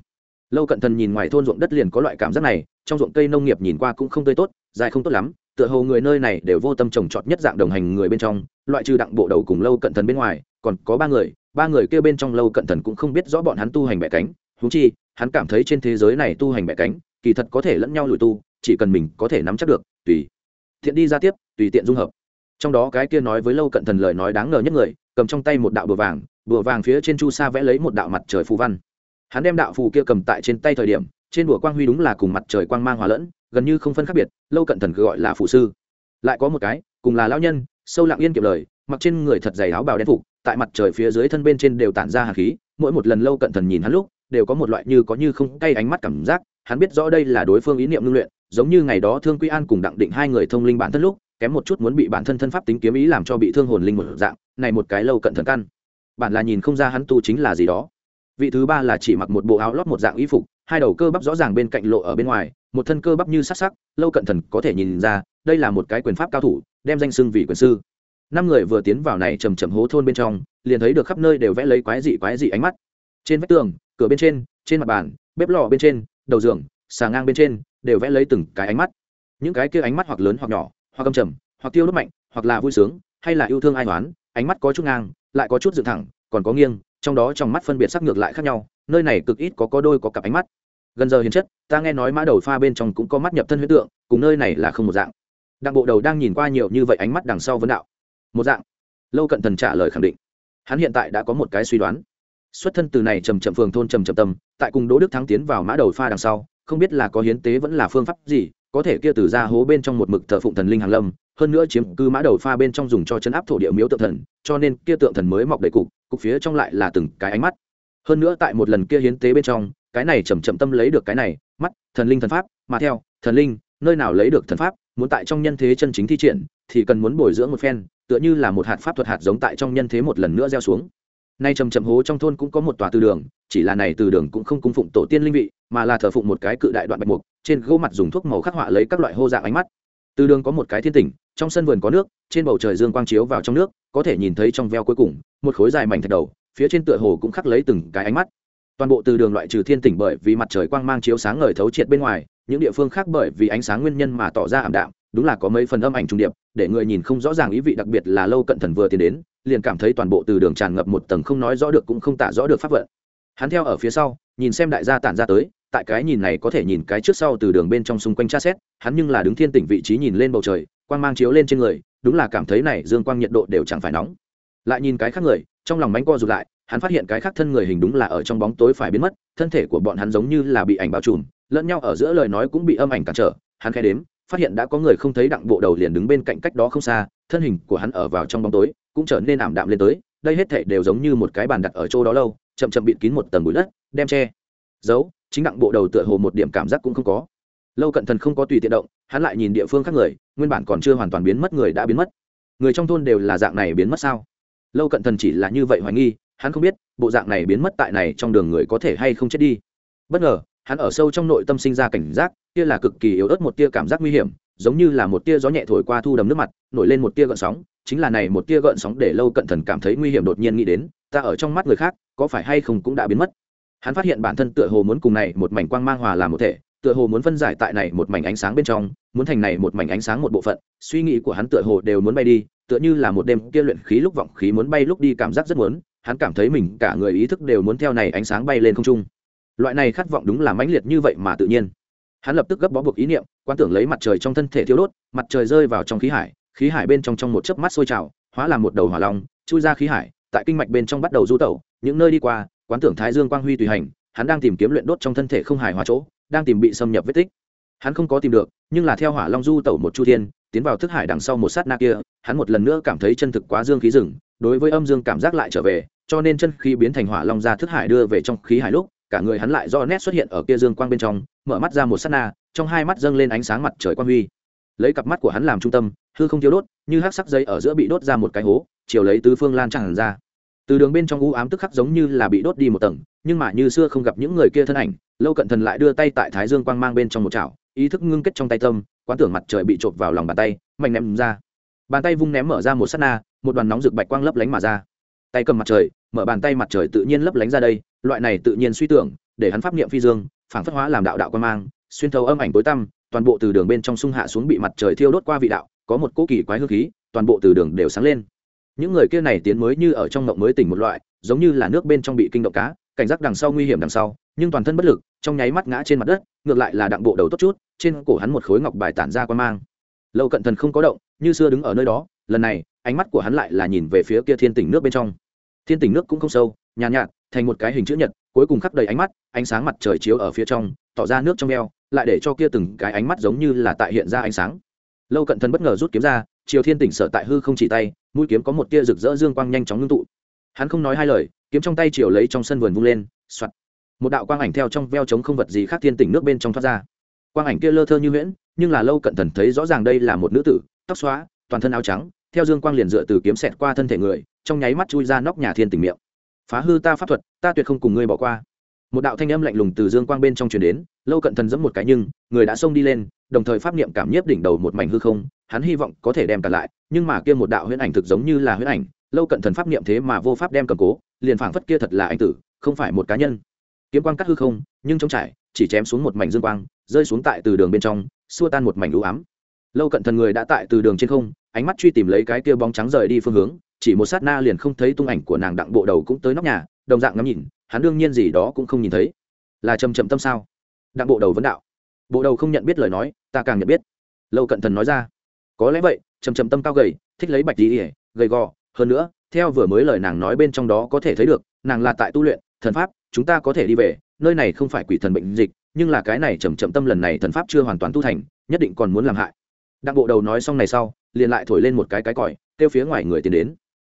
Lâu cận thần nhìn ngoài thôn ruộng đất liền có loại cảm giác này, trong ruộng cây nông nghiệp nhìn qua cũng không tươi tốt, dài không tốt lắm, tựa hồ người nơi này đều vô tâm trồng trọt nhất dạng đồng hành người bên trong, loại trừ đặng bộ đầu cùng lâu cận thần bên ngoài, còn có ba người ba người kêu bên trong lâu cận thần cũng không biết rõ bọn hắn tu hành bẻ cánh húng chi, hắn cảm thấy trên thế giới này tu hành bẻ cánh, kỳ thật có thể lẫn nhau lùi tu, chỉ cần mình có thể nắm chắc được, tùy thiện đi ra tiếp, tùy tiện dung hợp. Trong đó cái kia nói với lâu cận thần lời nói đáng ngờ nhất người, cầm trong tay một đạo bùa vàng bùa vàng phía trên chu sa vẽ lấy một đạo mặt trời phù văn. Hắn đem đạo phù kia cầm tại trên tay thời điểm, trên bùa quang huy đúng là cùng mặt trời quang mang hòa lẫn, gần như không phân khác biệt, lâu cận thần cứ gọi là phụ sư. Lại có một cái, cùng là lão nhân, sâu lặng yên kiệm lời, mặc trên người thật dày áo bào đen phục tại mặt trời phía dưới thân bên trên đều tản ra hạt khí, mỗi một lần lâu cận thần nhìn hắn lúc, đều có một loại như có như không cay ánh mắt cảm giác, hắn biết rõ đây là đối phương ý niệm ngưng luyện giống như ngày đó thương quy an cùng đặng định hai người thông linh bản thân lúc, kém một chút muốn bị bản thân thân pháp tính kiếm ý làm cho bị thương hồn linh một dạng, này một cái lâu cận thần căn. Bản là nhìn không ra hắn tu chính là gì đó. Vị thứ ba là chỉ mặc một bộ áo lót một dạng y phục, hai đầu cơ bắp rõ ràng bên cạnh lộ ở bên ngoài, một thân cơ bắp như sắc sắc, lâu cận thần có thể nhìn ra, đây là một cái quyền pháp cao thủ, đem danh xưng vì quyền sư. Năm người vừa tiến vào này trầm trầm hố thôn bên trong, liền thấy được khắp nơi đều vẽ lấy quái dị quái dị ánh mắt. Trên vách tường, cửa bên trên trên mặt bàn, bếp lò bên trên, đầu giường, xà ngang bên trên đều vẽ lấy từng cái ánh mắt. Những cái kia ánh mắt hoặc lớn hoặc nhỏ, hoặc âm trầm, hoặc tiêu đốt mạnh, hoặc là vui sướng, hay là yêu thương ai toán ánh mắt có chút ngang, lại có chút dựng thẳng, còn có nghiêng, trong đó trong mắt phân biệt sắc ngược lại khác nhau, nơi này cực ít có có đôi có cặp ánh mắt. Gần giờ hiền chất, ta nghe nói mã đầu pha bên trong cũng có mắt nhập thân huyết tượng, cùng nơi này là không một dạng. Đặng bộ đầu đang nhìn qua nhiều như vậy ánh mắt đằng sau vấn đạo. Một dạng. Lâu cận thần trả lời khẳng định. Hắn hiện tại đã có một cái suy đoán. Xuất thân từ này trầm trầm phường thôn trầm trầm tâm, tại cùng đỗ đức thắng tiến vào mã đầu pha đằng sau không biết là có hiến tế vẫn là phương pháp gì, có thể kia từ ra hố bên trong một mực thờ phụng thần linh hàng lâm, hơn nữa chiếm cư mã đầu pha bên trong dùng cho chấn áp thổ địa miếu tượng thần, cho nên kia tượng thần mới mọc đầy cục cục phía trong lại là từng cái ánh mắt. Hơn nữa tại một lần kia hiến tế bên trong, cái này chầm chậm tâm lấy được cái này, mắt, thần linh thần pháp, mà theo, thần linh, nơi nào lấy được thần pháp, muốn tại trong nhân thế chân chính thi triển, thì cần muốn bồi dưỡng một phen, tựa như là một hạt pháp thuật hạt giống tại trong nhân thế một lần nữa gieo xuống nay trầm trầm hố trong thôn cũng có một tòa từ đường, chỉ là này từ đường cũng không cung phụng tổ tiên linh vị, mà là thờ phụng một cái cự đại đoạn bạch mục, trên gỗ mặt dùng thuốc màu khắc họa lấy các loại hô dạng ánh mắt. Từ đường có một cái thiên tỉnh, trong sân vườn có nước, trên bầu trời dương quang chiếu vào trong nước, có thể nhìn thấy trong veo cuối cùng, một khối dài mảnh thạch đầu, phía trên tựa hồ cũng khắc lấy từng cái ánh mắt. Toàn bộ từ đường loại trừ thiên tỉnh bởi vì mặt trời quang mang chiếu sáng ngời thấu triệt bên ngoài, những địa phương khác bởi vì ánh sáng nguyên nhân mà tỏ ra ảm đạm, đúng là có mấy phần âm ảnh trung điệp, để người nhìn không rõ ràng ý vị đặc biệt là lâu cận thần vừa tiến đến liền cảm thấy toàn bộ từ đường tràn ngập một tầng không nói rõ được cũng không tả rõ được pháp vận. Hắn theo ở phía sau, nhìn xem đại gia tản ra tới, tại cái nhìn này có thể nhìn cái trước sau từ đường bên trong xung quanh tra xét, hắn nhưng là đứng thiên tỉnh vị trí nhìn lên bầu trời, quang mang chiếu lên trên người, đúng là cảm thấy này dương quang nhiệt độ đều chẳng phải nóng. Lại nhìn cái khác người, trong lòng bánh co rụt lại, hắn phát hiện cái khác thân người hình đúng là ở trong bóng tối phải biến mất, thân thể của bọn hắn giống như là bị ảnh bao trùm, lẫn nhau ở giữa lời nói cũng bị âm ảnh cản trở, hắn khai đếm phát hiện đã có người không thấy đặng bộ đầu liền đứng bên cạnh cách đó không xa, thân hình của hắn ở vào trong bóng tối, cũng trở nên ảm đạm lên tới, đây hết thể đều giống như một cái bàn đặt ở chỗ đó lâu, chậm chậm bịt kín một tầng bụi đất, đem che. Giấu, chính đặng bộ đầu tựa hồ một điểm cảm giác cũng không có. Lâu cận thần không có tùy tiện động, hắn lại nhìn địa phương khác người, nguyên bản còn chưa hoàn toàn biến mất người đã biến mất. Người trong thôn đều là dạng này biến mất sao? Lâu cận thần chỉ là như vậy hoài nghi, hắn không biết, bộ dạng này biến mất tại này trong đường người có thể hay không chết đi. Bất ngờ hắn ở sâu trong nội tâm sinh ra cảnh giác, kia là cực kỳ yếu ớt một tia cảm giác nguy hiểm, giống như là một tia gió nhẹ thổi qua thu đầm nước mặt, nổi lên một tia gợn sóng, chính là này một tia gợn sóng để lâu cận thần cảm thấy nguy hiểm đột nhiên nghĩ đến, ta ở trong mắt người khác, có phải hay không cũng đã biến mất. Hắn phát hiện bản thân tựa hồ muốn cùng này một mảnh quang mang hòa làm một thể, tựa hồ muốn phân giải tại này một mảnh ánh sáng bên trong, muốn thành này một mảnh ánh sáng một bộ phận, suy nghĩ của hắn tựa hồ đều muốn bay đi, tựa như là một đêm kia luyện khí lúc vọng khí muốn bay lúc đi cảm giác rất muốn, hắn cảm thấy mình cả người ý thức đều muốn theo này ánh sáng bay lên không trung loại này khát vọng đúng là mãnh liệt như vậy mà tự nhiên. Hắn lập tức gấp bó buộc ý niệm, quan tưởng lấy mặt trời trong thân thể thiếu đốt, mặt trời rơi vào trong khí hải khí hải bên trong trong một chớp mắt sôi trào, hóa làm một đầu hỏa long, chui ra khí hải, tại kinh mạch bên trong bắt đầu du tẩu, những nơi đi qua, quán tưởng thái dương quang huy tùy hành, hắn đang tìm kiếm luyện đốt trong thân thể không hài hòa chỗ, đang tìm bị xâm nhập vết tích. Hắn không có tìm được, nhưng là theo hỏa long du tẩu một chu thiên, tiến vào thức hải đằng sau một sát na kia, hắn một lần nữa cảm thấy chân thực quá dương khí rừng, đối với âm dương cảm giác lại trở về, cho nên chân khí biến thành hỏa long ra thức hải đưa về trong khí hải lúc cả người hắn lại do nét xuất hiện ở kia dương quang bên trong, mở mắt ra một sát na, trong hai mắt dâng lên ánh sáng mặt trời quang huy. Lấy cặp mắt của hắn làm trung tâm, hư không thiếu đốt, như hắc sắc dây ở giữa bị đốt ra một cái hố, chiều lấy tứ phương lan tràn ra. Từ đường bên trong u ám tức khắc giống như là bị đốt đi một tầng, nhưng mà như xưa không gặp những người kia thân ảnh, lâu cận thần lại đưa tay tại thái dương quang mang bên trong một chảo, ý thức ngưng kết trong tay tâm, quán tưởng mặt trời bị trộp vào lòng bàn tay, mạnh ném ra. Bàn tay vung ném mở ra một s á t na, một đoàn nóng rực bạch quang lấp lánh mà ra. Tay cầm mặt trời, mở bàn tay mặt trời tự nhiên lấp lánh ra đây loại này tự nhiên suy tưởng để hắn pháp niệm phi dương phản phất hóa làm đạo đạo quan mang xuyên thấu âm ảnh tối tăm toàn bộ từ đường bên trong sung hạ xuống bị mặt trời thiêu đốt qua vị đạo có một cỗ kỳ quái hương khí toàn bộ từ đường đều sáng lên. Những người kia này tiến mới như ở trong ngộng mới tỉnh một loại giống như là nước bên trong bị kinh động cá cảnh giác đằng sau nguy hiểm đằng sau nhưng toàn thân bất lực trong nháy mắt ngã trên mặt đất ngược lại là đặng bộ đầu tốt chút trên cổ hắn một khối ngọc bài tản ra quan mang. Lâu cận thần không có động như xưa đứng ở nơi đó lần này ánh mắt của hắn lại là nhìn về phía kia thiên tỉnh nước bên trong. Thiên tỉnh nước cũng không sâu nhàn nhạt, nhạt thành một cái hình chữ nhật, cuối cùng khắc đầy ánh mắt, ánh sáng mặt trời chiếu ở phía trong, tỏ ra nước trong eo lại để cho kia từng cái ánh mắt giống như là tại hiện ra ánh sáng. Lâu cận thần bất ngờ rút kiếm ra, triều thiên tỉnh sợ tại hư không chỉ tay, mũi kiếm có một tia rực rỡ dương quang nhanh chóng ngưng tụ. Hắn không nói hai lời, kiếm trong tay triều lấy trong sân vườn vung lên soạt một đạo quang ảnh theo trong veo chống không vật gì khác thiên tỉnh nước bên trong thoát ra. Quang ảnh kia lơ thơ như huyễn, nhưng là lâu cận thần thấy rõ ràng đây là một nữ tử, tóc xóa toàn thân áo trắng, theo dương quang liền dựa từ kiếm xẹt qua thân thể người, trong nháy mắt chui ra nóc nhà thiên tỉnh miệng phá hư ta pháp thuật, ta tuyệt không cùng ngươi bỏ qua. Một đạo thanh âm lạnh lùng từ dương quang bên trong truyền đến, lâu cận thần giẫm một cái nhưng, người đã xông đi lên, đồng thời pháp niệm cảm nhiếp đỉnh đầu một mảnh hư không, hắn hy vọng có thể đem cả lại, nhưng mà kia một đạo huyễn ảnh thực giống như là huyễn ảnh, lâu cận thần pháp niệm thế mà vô pháp đem cầm cố, liền phảng phất kia thật là anh tử, không phải một cá nhân. Kiếm quang cắt hư không, nhưng trống trải, chỉ chém xuống một mảnh dương quang, rơi xuống tại từ đường bên trong, xua tan một mảnh lũ ám. Lâu cận thần người đã tại từ đường trên không, ánh mắt truy tìm lấy cái kia bóng trắng rời đi phương hướng chỉ một sát na liền không thấy tung ảnh của nàng đặng bộ đầu cũng tới nóc nhà, đồng dạng ngắm nhìn, hắn đương nhiên gì đó cũng không nhìn thấy. Là trầm chậm tâm sao? Đặng bộ đầu vấn đạo. Bộ đầu không nhận biết lời nói, ta càng nhận biết. Lâu cận thần nói ra. Có lẽ vậy trầm trầm tâm cao gầy, thích lấy bạch đi gầy gò. Hơn nữa, theo vừa mới lời nàng nói bên trong đó có thể thấy được, nàng là tại tu luyện, thần pháp, chúng ta có thể đi về. Nơi này không phải quỷ thần bệnh dịch, nhưng là cái này trầm trầm tâm lần này thần pháp chưa hoàn toàn tu thành, nhất định còn muốn làm hại. Đặng bộ đầu nói xong này sau, liền lại thổi lên một cái cái còi, kêu phía ngoài người tiến đến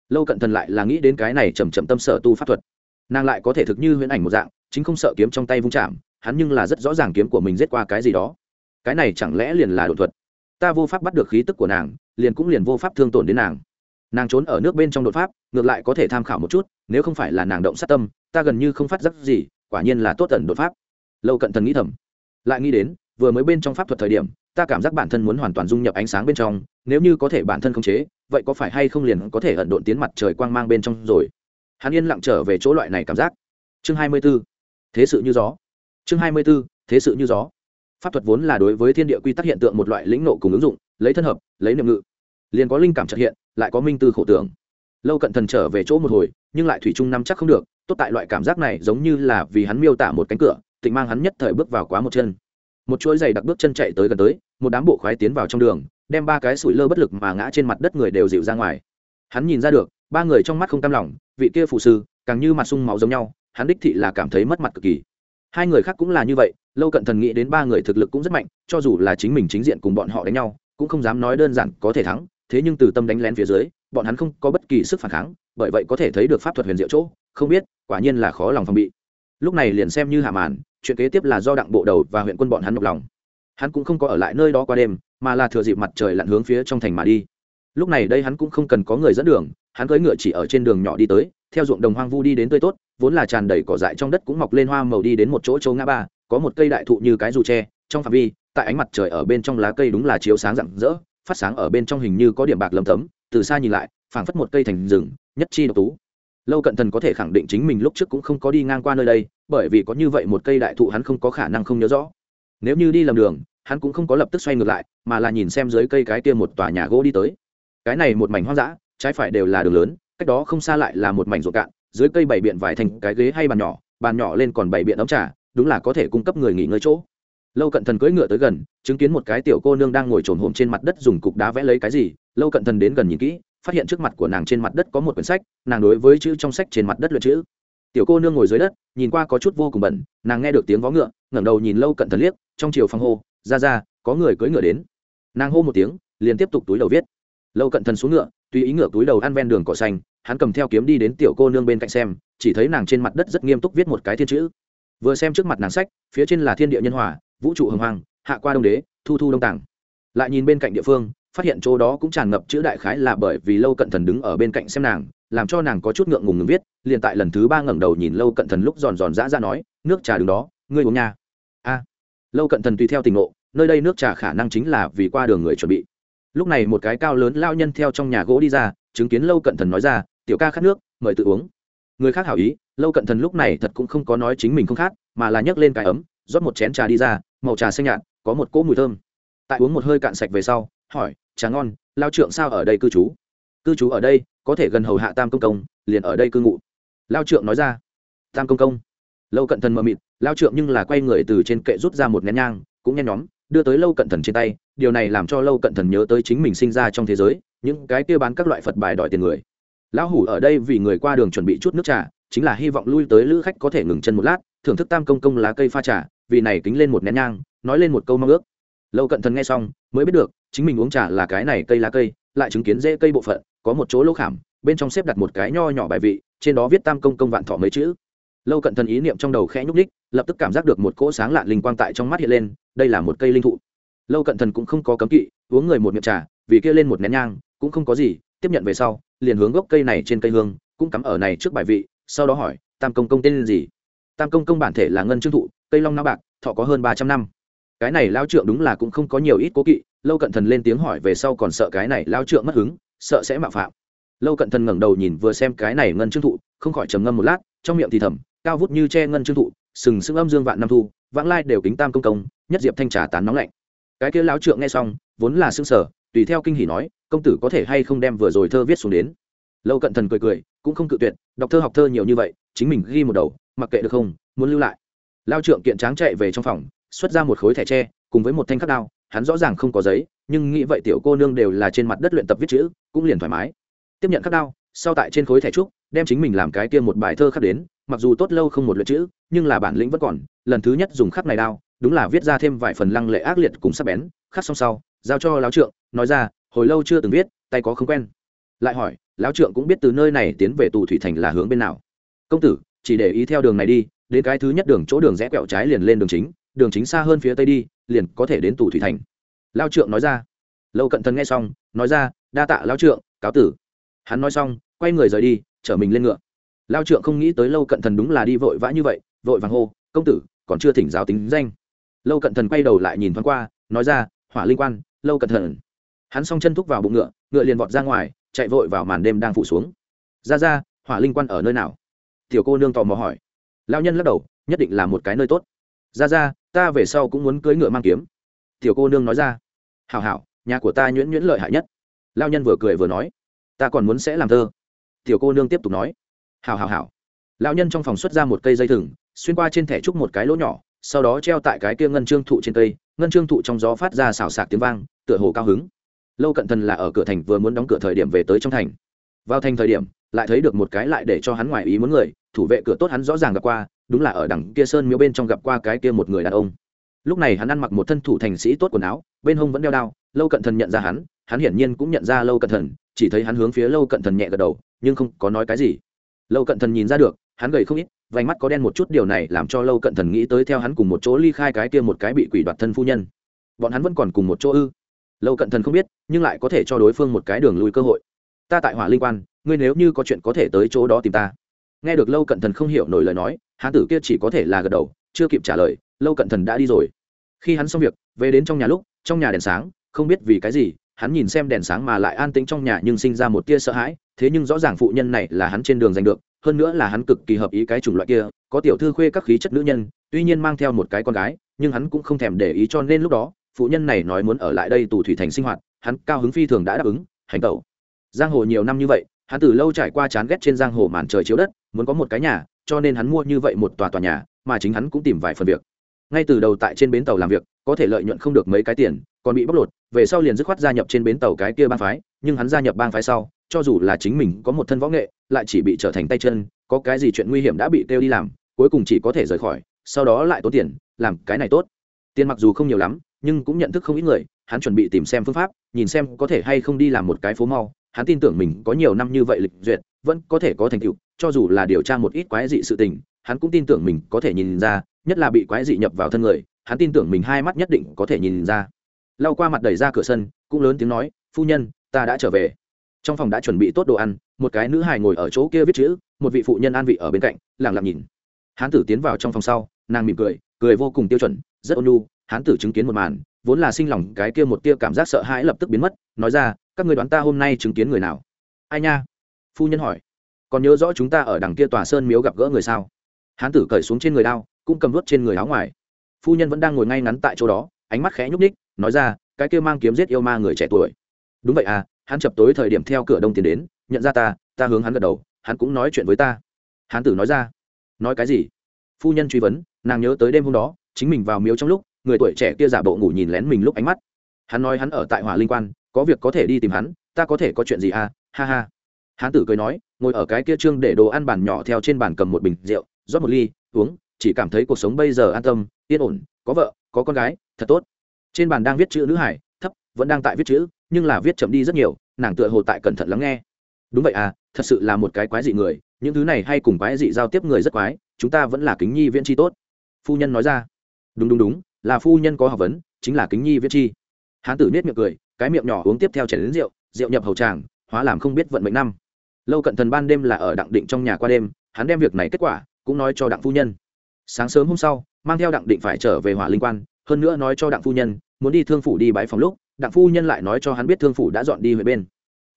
lâu cận thần lại là nghĩ đến cái này trầm trầm tâm sở tu pháp thuật. Nàng lại có thể thực như huyễn ảnh một dạng, chính không sợ kiếm trong tay vung chạm, hắn nhưng là rất rõ ràng kiếm của mình giết qua cái gì đó. Cái này chẳng lẽ liền là đột thuật? Ta vô pháp bắt được khí tức của nàng, liền cũng liền vô pháp thương tổn đến nàng. Nàng trốn ở nước bên trong đột pháp, ngược lại có thể tham khảo một chút, nếu không phải là nàng động sát tâm, ta gần như không phát giác gì, quả nhiên là tốt tần đột pháp. Lâu cận thần nghĩ thầm, lại nghĩ đến, vừa mới bên trong pháp thuật thời điểm, ta cảm giác bản thân muốn hoàn toàn dung nhập ánh sáng bên trong, nếu như có thể bản thân khống chế vậy có phải hay không liền có thể ẩn độn tiến mặt trời quang mang bên trong rồi? Hắn yên lặng trở về chỗ loại này cảm giác. Chương hai mươi b ố thế sự như gió. Chương hai mươi b ố thế sự như gió. Pháp thuật vốn là đối với thiên địa quy tắc hiện tượng một loại lĩnh nộ cùng ứng dụng, lấy thân hợp, lấy niệm ngự. Liền có linh cảm trật hiện, lại có minh tư khổ tưởng. Lâu cận thần trở về chỗ một hồi, nhưng lại thủy chung nắm chắc không được, tốt tại loại cảm giác này giống như là vì hắn miêu tả một cánh cửa, tịnh mang hắn nhất thời bước vào quá một chân. Một chuỗi giày đặc bước chân chạy tới gần tới, một đám bộ khoái tiến vào trong đường đem ba cái sủi lơ bất lực mà ngã trên mặt đất người đều dịu ra ngoài. Hắn nhìn ra được, ba người trong mắt không cam lòng, vị kia phụ sư, càng như mặt sung máu giống nhau, hắn đích thị là cảm thấy mất mặt cực kỳ. Hai người khác cũng là như vậy, lâu cận thần nghĩ đến ba người thực lực cũng rất mạnh, cho dù là chính mình chính diện cùng bọn họ đánh nhau, cũng không dám nói đơn giản có thể thắng, thế nhưng từ tâm đánh lén phía dưới, bọn hắn không có bất kỳ sức phản kháng, bởi vậy có thể thấy được pháp thuật huyền diệu chỗ, không biết, quả nhiên là khó lòng phòng bị. Lúc này liền xem như hạ màn, chuyện kế tiếp là do đặng bộ đầu và huyện quân bọn hắn nộp lòng hắn cũng không có ở lại nơi đó qua đêm, mà là thừa dịp mặt trời lặn hướng phía trong thành mà đi. Lúc này đây hắn cũng không cần có người dẫn đường, hắn cưỡi ngựa chỉ ở trên đường nhỏ đi tới, theo ruộng đồng hoang vu đi đến tươi tốt, vốn là tràn đầy cỏ dại trong đất cũng mọc lên hoa màu đi đến một chỗ châu ngã ba, có một cây đại thụ như cái dù tre trong phạm vi, tại ánh mặt trời ở bên trong lá cây đúng là chiếu sáng rạng rỡ, phát sáng ở bên trong hình như có điểm bạc lầm tấm, từ xa nhìn lại, phảng phất một cây thành rừng, nhất chi độc tú. Lâu cận thần có thể khẳng định chính mình lúc trước cũng không có đi ngang qua nơi đây, bởi vì có như vậy một cây đại thụ hắn không có khả năng không nhớ rõ. Nếu như đi lầm đường hắn cũng không có lập tức xoay ngược lại, mà là nhìn xem dưới cây cái kia một tòa nhà gỗ đi tới. Cái này một mảnh hoang dã, trái phải đều là đường lớn, cách đó không xa lại là một mảnh ruộng cạn, dưới cây bày biện vải thành cái ghế hay bàn nhỏ bàn nhỏ lên còn bày biện ấm trà, đúng là có thể cung cấp người nghỉ ngơi chỗ. Lâu cận thần cưỡi ngựa tới gần, chứng kiến một cái tiểu cô nương đang ngồi trồn hồm trên mặt đất dùng cục đá vẽ lấy cái gì, lâu cận thần đến gần nhìn kỹ, phát hiện trước mặt của nàng trên mặt đất có một quyển sách, nàng đối với chữ trong sách trên mặt đất luyện chữ. Tiểu cô nương ngồi dưới đất, nhìn qua có chút vô cùng bẩn nàng nghe được tiếng vó ngựa, ngẩng đầu nhìn lâu cận thần liếc, trong chiều phòng hô ra ra, có người cưỡi ngựa đến. Nàng hô một tiếng, liền tiếp tục túi đầu viết. Lâu cận thần xuống ngựa, tùy ý ngựa túi đầu ăn ven đường cỏ xanh, hắn cầm theo kiếm đi đến tiểu cô nương bên cạnh xem, chỉ thấy nàng trên mặt đất rất nghiêm túc viết một cái thiên chữ. Vừa xem trước mặt nàng sách, phía trên là thiên địa nhân hòa, vũ trụ hồng hoàng hạ qua đông đế, thu thu đông tàng lại nhìn bên cạnh địa phương, phát hiện chỗ đó cũng tràn ngập chữ đại khái là bởi vì lâu cận thần đứng ở bên cạnh xem nàng, làm cho nàng có chút ngượng ngùng ngừng viết, liền tại lần thứ ba ngẩng đầu nhìn lâu cận thần lúc giòn giòn dã ra nói, nước trà đứng đó, ngươi uống nha lâu cận thần tùy theo tình ngộ, nơi đây nước trà khả năng chính là vì qua đường người chuẩn bị. Lúc này một cái cao lớn lao nhân theo trong nhà gỗ đi ra, chứng kiến lâu cận thần nói ra, tiểu ca khát nước, mời tự uống. Người khác hảo ý, lâu cận thần lúc này thật cũng không có nói chính mình không khát, mà là nhấc lên cái ấm, rót một chén trà đi ra, màu trà xanh nhạt, có một cỗ mùi thơm. Tại uống một hơi cạn sạch về sau, hỏi, trà ngon lao trượng sao ở đây cư trú? Cư trú ở đây, có thể gần hầu hạ tam công công, liền ở đây cư ngụ. Lao trượng nói ra, tam công công. Lâu cận thần mờ mịt lao trượng nhưng là quay người từ trên kệ rút ra một nén nhang, cũng nhen nhóm, đưa tới lâu cận thần trên tay, điều này làm cho lâu cận thần nhớ tới chính mình sinh ra trong thế giới, những cái kia bán các loại phật bài đòi tiền người. Lão hủ ở đây vì người qua đường chuẩn bị chút nước trà, chính là hy vọng lui tới lữ khách có thể ngừng chân một lát, thưởng thức tam công công lá cây pha trà, vì này kính lên một nén nhang, nói lên một câu mong ước. Lâu cận thần nghe xong, mới biết được, chính mình uống trà là cái này cây lá cây, lại chứng kiến dễ cây bộ phận, có một chỗ lỗ khảm, bên trong xếp đặt một cái nho nhỏ bài vị, trên đó viết tam công công vạn thọ mấy chữ lâu cận thần ý niệm trong đầu khẽ nhúc ních lập tức cảm giác được một cỗ sáng lạn linh quang tại trong mắt hiện lên, đây là một cây linh thụ. Lâu cận thần cũng không có cấm kỵ, uống người một miệng trà, vì kia lên một nén nhang, cũng không có gì, tiếp nhận về sau, liền hướng gốc cây này trên cây hương, cũng cắm ở này trước bài vị, sau đó hỏi, tam công công tên gì? Tam công công bản thể là ngân trương thụ, cây long nao bạc, thọ có hơn ba trăm năm. Cái này lao trượng đúng là cũng không có nhiều ít cố kỵ, lâu cận thần lên tiếng hỏi về sau còn sợ cái này lao trượng mất hứng, sợ sẽ mạo phạm. Lâu cận thần ngẩng đầu nhìn vừa xem cái này ngân trương thụ, không khỏi trầm ngâm một lát, trong miệng thì thầm cao vút như che ngân trương thụ, sừng sững âm dương vạn năm thu, vãng lai đều kính tam công công, nhất diệp thanh trà tán nóng lạnh. Cái kia lão trượng nghe xong, vốn là xương sở tùy theo kinh hỉ nói, công tử có thể hay không đem vừa rồi thơ viết xuống đến? Lâu cận thần cười cười, cũng không cự tuyệt, đọc thơ học thơ nhiều như vậy, chính mình ghi một đầu, mặc kệ được không, muốn lưu lại. Lao trượng kiện tráng chạy về trong phòng, xuất ra một khối thẻ tre, cùng với một thanh khắc đao, hắn rõ ràng không có giấy, nhưng nghĩ vậy tiểu cô nương đều là trên mặt đất luyện tập viết chữ, cũng liền thoải mái. Tiếp nhận khắc đao, sau tại trên khối thẻ trúc, đem chính mình làm cái kia một bài thơ khắc đến mặc dù tốt lâu không một lượt chữ, nhưng là bản lĩnh vẫn còn, lần thứ nhất dùng khắc này đao, đúng là viết ra thêm vài phần lăng lệ ác liệt cùng sắc bén, khắc xong sau, giao cho lão trượng, nói ra, hồi lâu chưa từng viết, tay có không quen. Lại hỏi, lão trượng cũng biết từ nơi này tiến về tù thủy thành là hướng bên nào? Công tử, chỉ để ý theo đường này đi, đến cái thứ nhất đường chỗ đường rẽ quẹo trái liền lên đường chính đường chính xa hơn phía tây đi, liền có thể đến tù thủy thành. Lao trượng nói ra. Lâu cận thần nghe xong, nói ra, đa tạ lao trượng, cáo tử. Hắn nói xong, quay người rời đi, chở mình lên ngựa lao trượng không nghĩ tới lâu cận thần đúng là đi vội vã như vậy, vội vàng hô, công tử, còn chưa thỉnh giáo tính danh. Lâu cận thần quay đầu lại nhìn thoáng qua, nói ra, hỏa linh quan, lâu cận thần. Hắn s o n g chân thúc vào bụng ngựa ngựa liền vọt ra ngoài, chạy vội vào màn đêm đang phủ xuống. Ra ra, hỏa linh quan ở nơi nào? Tiểu cô nương tò mò hỏi. Lao nhân lắc đầu, nhất định là một cái nơi tốt. Ra ra, ta về sau cũng muốn cưỡi ngựa mang kiếm. Tiểu cô nương nói ra. Hảo hảo, nhà của ta nhuyễn nhuyễn lợi hại nhất. Lao nhân vừa cười vừa nói. Ta còn muốn sẽ làm thơ. Tiểu cô nương tiếp tục nói hảo hảo hảo. Lão nhân trong phòng xuất ra một cây dây thừng, xuyên qua trên thẻ trúc một cái lỗ nhỏ, sau đó treo tại cái kia ngân trương thụ trên cây, ngân trương thụ trong gió phát ra xào xạc tiếng vang, tựa hồ cao hứng. Lâu cận thần là ở cửa thành vừa muốn đóng cửa thời điểm về tới trong thành. Vào thành thời điểm, lại thấy được một cái lại để cho hắn ngoài ý muốn người, thủ vệ cửa tốt hắn rõ ràng gặp qua, đúng là ở đằng kia sơn miếu bên trong gặp qua cái kia một người đàn ông. Lúc này hắn ăn mặc một thân thủ thành sĩ tốt quần áo, bên hông vẫn đeo đao, lâu cận thần nhận ra hắn hắn hiển nhiên cũng nhận ra lâu cận thần, chỉ thấy hắn hướng phía lâu cận thần nhẹ gật đầu, nhưng không có nói cái gì lâu cận thần nhìn ra được, hắn gầy không ít, vành mắt có đen một chút, điều này làm cho lâu cận thần nghĩ tới theo hắn cùng một chỗ ly khai cái kia một cái bị quỷ đoạt thân phu nhân. Bọn hắn vẫn còn cùng một chỗ ư? Lâu cận thần không biết, nhưng lại có thể cho đối phương một cái đường lui cơ hội. Ta tại hỏa linh quan, ngươi nếu như có chuyện có thể tới chỗ đó tìm ta. Nghe được lâu cận thần không hiểu nổi lời nói, hán tử kia chỉ có thể là gật đầu, chưa kịp trả lời, lâu cận thần đã đi rồi. Khi hắn xong việc, về đến trong nhà lúc, trong nhà đèn sáng, không biết vì cái gì hắn nhìn xem đèn sáng mà lại an tĩnh trong nhà nhưng sinh ra một tia sợ hãi, thế nhưng rõ ràng phụ nhân này là hắn trên đường giành được, hơn nữa là hắn cực kỳ hợp ý cái chủng loại kia, có tiểu thư khuê các khí chất nữ nhân, tuy nhiên mang theo một cái con gái, nhưng hắn cũng không thèm để ý cho nên lúc đó, phụ nhân này nói muốn ở lại đây tù thủy thành sinh hoạt, hắn cao hứng phi thường đã đáp ứng, hành tẩu. Giang hồ nhiều năm như vậy, hắn từ lâu trải qua chán ghét trên giang hồ màn trời chiếu đất, muốn có một cái nhà, cho nên hắn mua như vậy một tòa tòa nhà, mà chính hắn cũng tìm vài phần việc ngay từ đầu tại trên bến tàu làm việc, có thể lợi nhuận không được mấy cái tiền, còn bị bóc lột, về sau liền dứt khoát gia nhập trên bến tàu cái kia bang phái, nhưng hắn gia nhập bang phái sau, cho dù là chính mình có một thân võ nghệ, lại chỉ bị trở thành tay chân, có cái gì chuyện nguy hiểm đã bị kêu đi làm, cuối cùng chỉ có thể rời khỏi, sau đó lại tốn tiền, làm cái này tốt. Tiền mặc dù không nhiều lắm, nhưng cũng nhận thức không ít người, hắn chuẩn bị tìm xem phương pháp, nhìn xem có thể hay không đi làm một cái phố mau. Hắn tin tưởng mình có nhiều năm như vậy lịch duyệt, vẫn có thể có thành tựu, cho dù là điều tra một ít quái dị sự tình, hắn cũng tin tưởng mình có thể nhìn ra nhất là bị quái dị nhập vào thân người, hắn tin tưởng mình hai mắt nhất định có thể nhìn ra. Lau qua mặt đẩy ra cửa sân, cũng lớn tiếng nói, phu nhân, ta đã trở về. Trong phòng đã chuẩn bị tốt đồ ăn, một cái nữ hài ngồi ở chỗ kia viết chữ, một vị phụ nhân an vị ở bên cạnh lẳng lặng nhìn. Hán tử tiến vào trong phòng sau, nàng mỉm cười cười vô cùng tiêu chuẩn, rất ôn nhu, hán tử chứng kiến một màn, vốn là sinh lòng cái kia một tia cảm giác sợ hãi lập tức biến mất, nói ra, các người đoán ta hôm nay chứng kiến người nào? Ai nha? Phu nhân hỏi. Còn nhớ rõ chúng ta ở đằng kia tòa sơn miếu gặp gỡ người sao? Hán tử cởi xuống trên người đao cũng cầm vớt trên người áo ngoài. Phu nhân vẫn đang ngồi ngay ngắn tại chỗ đó, ánh mắt khẽ nhúc ních nói ra, cái kia mang kiếm giết yêu ma người trẻ tuổi. Đúng vậy à hắn chập tối thời điểm theo cửa đông tiến đến, nhận ra ta ta hướng hắn gật đầu, hắn cũng nói chuyện với ta. Hán tử nói ra, nói cái gì? Phu nhân truy vấn, nàng nhớ tới đêm hôm đó, chính mình vào miếu trong lúc, người tuổi trẻ kia giả bộ ngủ nhìn lén mình lúc ánh mắt. Hắn nói hắn ở tại hỏa linh quan, có việc có thể đi tìm hắn, ta có thể có chuyện gì à ha ha. Hán tử cười nói, ngồi ở cái kia trương để đồ ăn bàn nhỏ theo trên bàn cầm một bình rượu, rót một ly, uống chỉ cảm thấy cuộc sống bây giờ an tâm, yên ổn, có vợ, có con gái, thật tốt. Trên bàn đang viết chữ nữ hải, thấp, vẫn đang tại viết chữ, nhưng là viết chậm đi rất nhiều, nàng tựa hồ tại cẩn thận lắng nghe. Đúng vậy à thật sự là một cái quái dị người, những thứ này hay cùng quái dị giao tiếp người rất quái, chúng ta vẫn là kính nhi viễn tri tốt. Phu nhân nói ra. Đúng đúng đúng, là phu nhân có học vấn, chính là kính nhi viễn tri hán tử nết miệng cười, cái miệng nhỏ uống tiếp theo chảy đến rượu rượu nhập hầu tràng, hóa làm không biết vận mệnh năm. Lâu cận thần ban đêm là ở đặng định trong nhà qua đêm, hắn đem việc này kết quả, cũng nói cho đặng phu nhân sáng sớm hôm sau, mang theo đặng định phải trở về hỏa linh quan, hơn nữa nói cho đặng phu nhân, muốn đi thương phủ đi bãi phòng lúc, đặng phu nhân lại nói cho hắn biết thương phủ đã dọn đi về bên.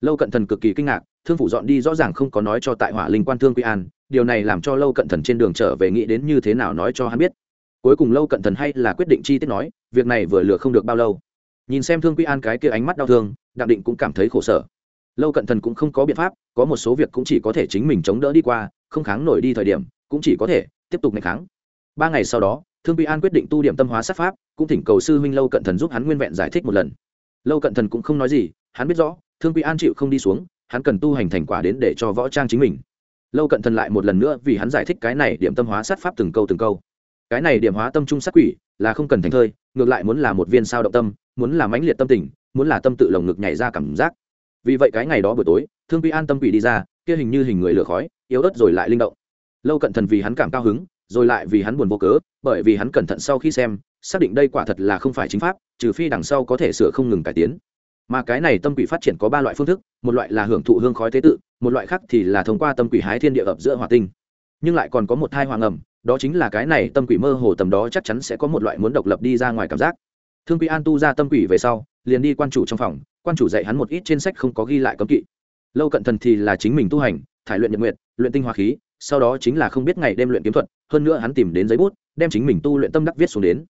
Lâu cận thần cực kỳ kinh ngạc, thương phủ dọn đi rõ ràng không có nói cho tại hỏa linh quan thương quy an, điều này làm cho lâu cận thần trên đường trở về nghĩ đến như thế nào nói cho hắn biết. Cuối cùng lâu cận thần hay là quyết định chi tiết nói, việc này vừa lừa không được bao lâu. Nhìn xem thương quy an cái kia ánh mắt đau thương, đặng định cũng cảm thấy khổ sở. Lâu cận thần cũng không có biện pháp, có một số việc cũng chỉ có thể chính mình chống đỡ đi qua, không kháng nổi đi thời điểm, cũng chỉ có thể tiếp tục ngày kháng ba ngày sau đó, thương quy an quyết định tu điểm tâm hóa sát pháp, cũng thỉnh cầu sư huynh lâu cận thần giúp hắn nguyên vẹn giải thích một lần. Lâu cận thần cũng không nói gì, hắn biết rõ, thương quy an chịu không đi xuống, hắn cần tu hành thành quả đến để cho võ trang chính mình. Lâu cận thần lại một lần nữa vì hắn giải thích cái này điểm tâm hóa sát pháp từng câu từng câu. Cái này điểm hóa tâm trung sát quỷ, là không cần thành thơi, ngược lại muốn là một viên sao động tâm, muốn là mãnh liệt tâm tình, muốn là tâm tự lồng ngực nhảy ra cảm giác. Vì vậy cái ngày đó buổi tối, thương quy an tâm quỷ đi ra, kia hình như hình người lửa khói, yếu ớt rồi lại linh động. Lâu cận thần vì hắn cảm cao hứng rồi lại vì hắn buồn vô cớ, bởi vì hắn cẩn thận sau khi xem, xác định đây quả thật là không phải chính pháp, trừ phi đằng sau có thể sửa không ngừng cải tiến. Mà cái này tâm quỷ phát triển có ba loại phương thức, một loại là hưởng thụ hương khói tế tự, một loại khác thì là thông qua tâm quỷ hái thiên địa ập giữa hỏa tinh. Nhưng lại còn có một thai hoàng ẩm, đó chính là cái này tâm quỷ mơ hồ tầm đó chắc chắn sẽ có một loại muốn độc lập đi ra ngoài cảm giác. Thương quỷ an tu ra tâm quỷ về sau, liền đi quan chủ trong phòng, quan chủ dạy hắn một ít trên sách không có ghi lại cấm kỵ. Lâu cận thần thì là chính mình tu hành, thải luyện nhật nguyện luyện tinh hoa khí sau đó chính là không biết ngày đêm luyện kiếm thuật, hơn nữa hắn tìm đến giấy bút, đem chính mình tu luyện tâm đắc viết xuống đến.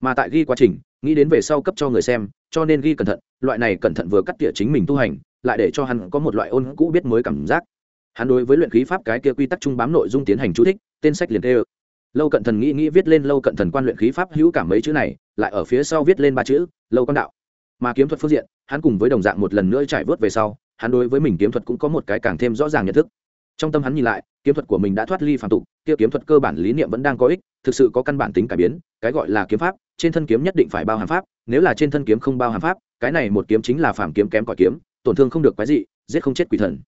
Mà tại ghi quá trình, nghĩ đến về sau cấp cho người xem, cho nên ghi cẩn thận, loại này cẩn thận vừa cắt tỉa chính mình tu hành, lại để cho hắn có một loại ôn cũ biết mới cảm giác. Hắn đối với luyện khí pháp cái kia quy tắc trung bám nội dung tiến hành chú thích, tên sách liền tê ơ lâu cận thần nghĩ nghĩ viết lên lâu cận thần quan luyện khí pháp hữu cảm mấy chữ này, lại ở phía sau viết lên ba chữ, lâu quan đạo. Mà kiếm thuật phương diện, hắn cùng với đồng dạng một lần nữa trải vớt về sau, hắn đối với mình kiếm thuật cũng có một cái càng thêm rõ ràng nhận thức. Trong tâm hắn nhìn lại kiếm thuật của mình đã thoát ly phàm tục, kia kiếm thuật cơ bản lý niệm vẫn đang có ích, thực sự có căn bản tính cải biến, cái gọi là kiếm pháp, trên thân kiếm nhất định phải bao hàm pháp, nếu là trên thân kiếm không bao hàm pháp, cái này một kiếm chính là phàm kiếm kém cỏi kiếm, tổn thương không được quái dị, giết không chết quỷ thần.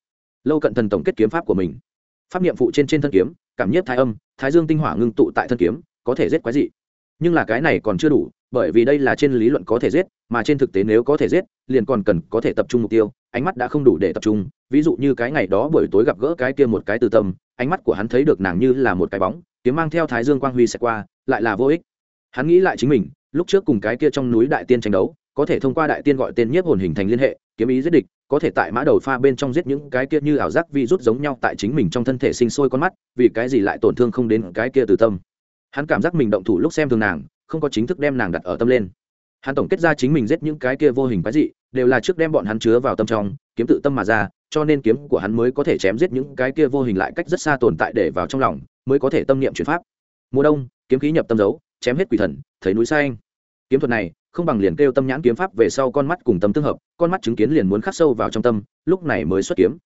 Lâu cận thần tổng kết kiếm pháp của mình. Pháp niệm phụ trên trên thân kiếm, cảm nhất thái âm, thái dương tinh hỏa ngưng tụ tại thân kiếm, có thể giết quái dị. Nhưng là cái này còn chưa đủ, bởi vì đây là trên lý luận có thể giết, mà trên thực tế nếu có thể giết, liền còn cần có thể tập trung mục tiêu, ánh mắt đã không đủ để tập trung. Ví dụ như cái ngày đó buổi tối gặp gỡ cái kia một cái từ tâm ánh mắt của hắn thấy được nàng như là một cái bóng, kiếm mang theo thái dương quang huy sẽ qua, lại là vô ích. Hắn nghĩ lại chính mình, lúc trước cùng cái kia trong núi đại tiên tranh đấu, có thể thông qua đại tiên gọi tên nhiếp hồn hình thành liên hệ, kiếm ý giết địch, có thể tại mã đầu pha bên trong giết những cái kia như ảo giác vi rút giống nhau tại chính mình trong thân thể sinh sôi con mắt, vì cái gì lại tổn thương không đến cái kia từ tâm. Hắn cảm giác mình động thủ lúc xem thường nàng, không có chính thức đem nàng đặt ở tâm lên. Hắn tổng kết ra chính mình giết những cái kia vô hình cái gì đều là trước đem bọn hắn chứa vào tâm trong kiếm tự tâm mà ra, cho nên kiếm của hắn mới có thể chém giết những cái kia vô hình lại cách rất xa tồn tại để vào trong lòng, mới có thể tâm niệm chuyển pháp. Mùa đông, kiếm khí nhập tâm dấu, chém hết quỷ thần, thấy núi xa anh kiếm thuật này, không bằng liền kêu tâm nhãn kiếm pháp về sau con mắt cùng tâm tương hợp, con mắt chứng kiến liền muốn khắc sâu vào trong tâm, lúc này mới xuất kiếm.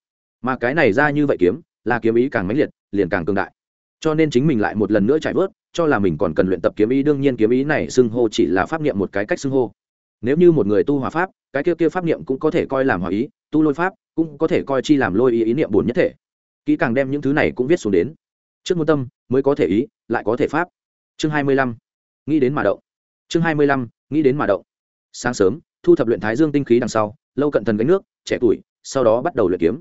Mà cái này ra như vậy kiếm, là kiếm ý càng mãnh liệt, liền càng cường đại. Cho nên chính mình lại một lần nữa trải vớt, cho là mình còn cần luyện tập kiếm ý, đương nhiên kiếm ý này xưng hô chỉ là pháp niệm một cái cách xưng hô. Nếu như một người tu hòa pháp, cái kia kia pháp niệm cũng có thể coi làm hòa ý tu lôi pháp cũng có thể coi chi làm lôi ý ý niệm bổn nhất thể. Kỹ càng đem những thứ này cũng viết xuống đến. Trước môn tâm mới có thể ý, lại có thể pháp. Chương hai mươi lăm. Nghĩ đến mà động. Chương hai mươi lăm, nghĩ đến mà động. Sáng sớm, thu thập luyện thái dương tinh khí đằng sau, lâu cận thần gánh nước, trẻ tuổi, sau đó bắt đầu luyện kiếm.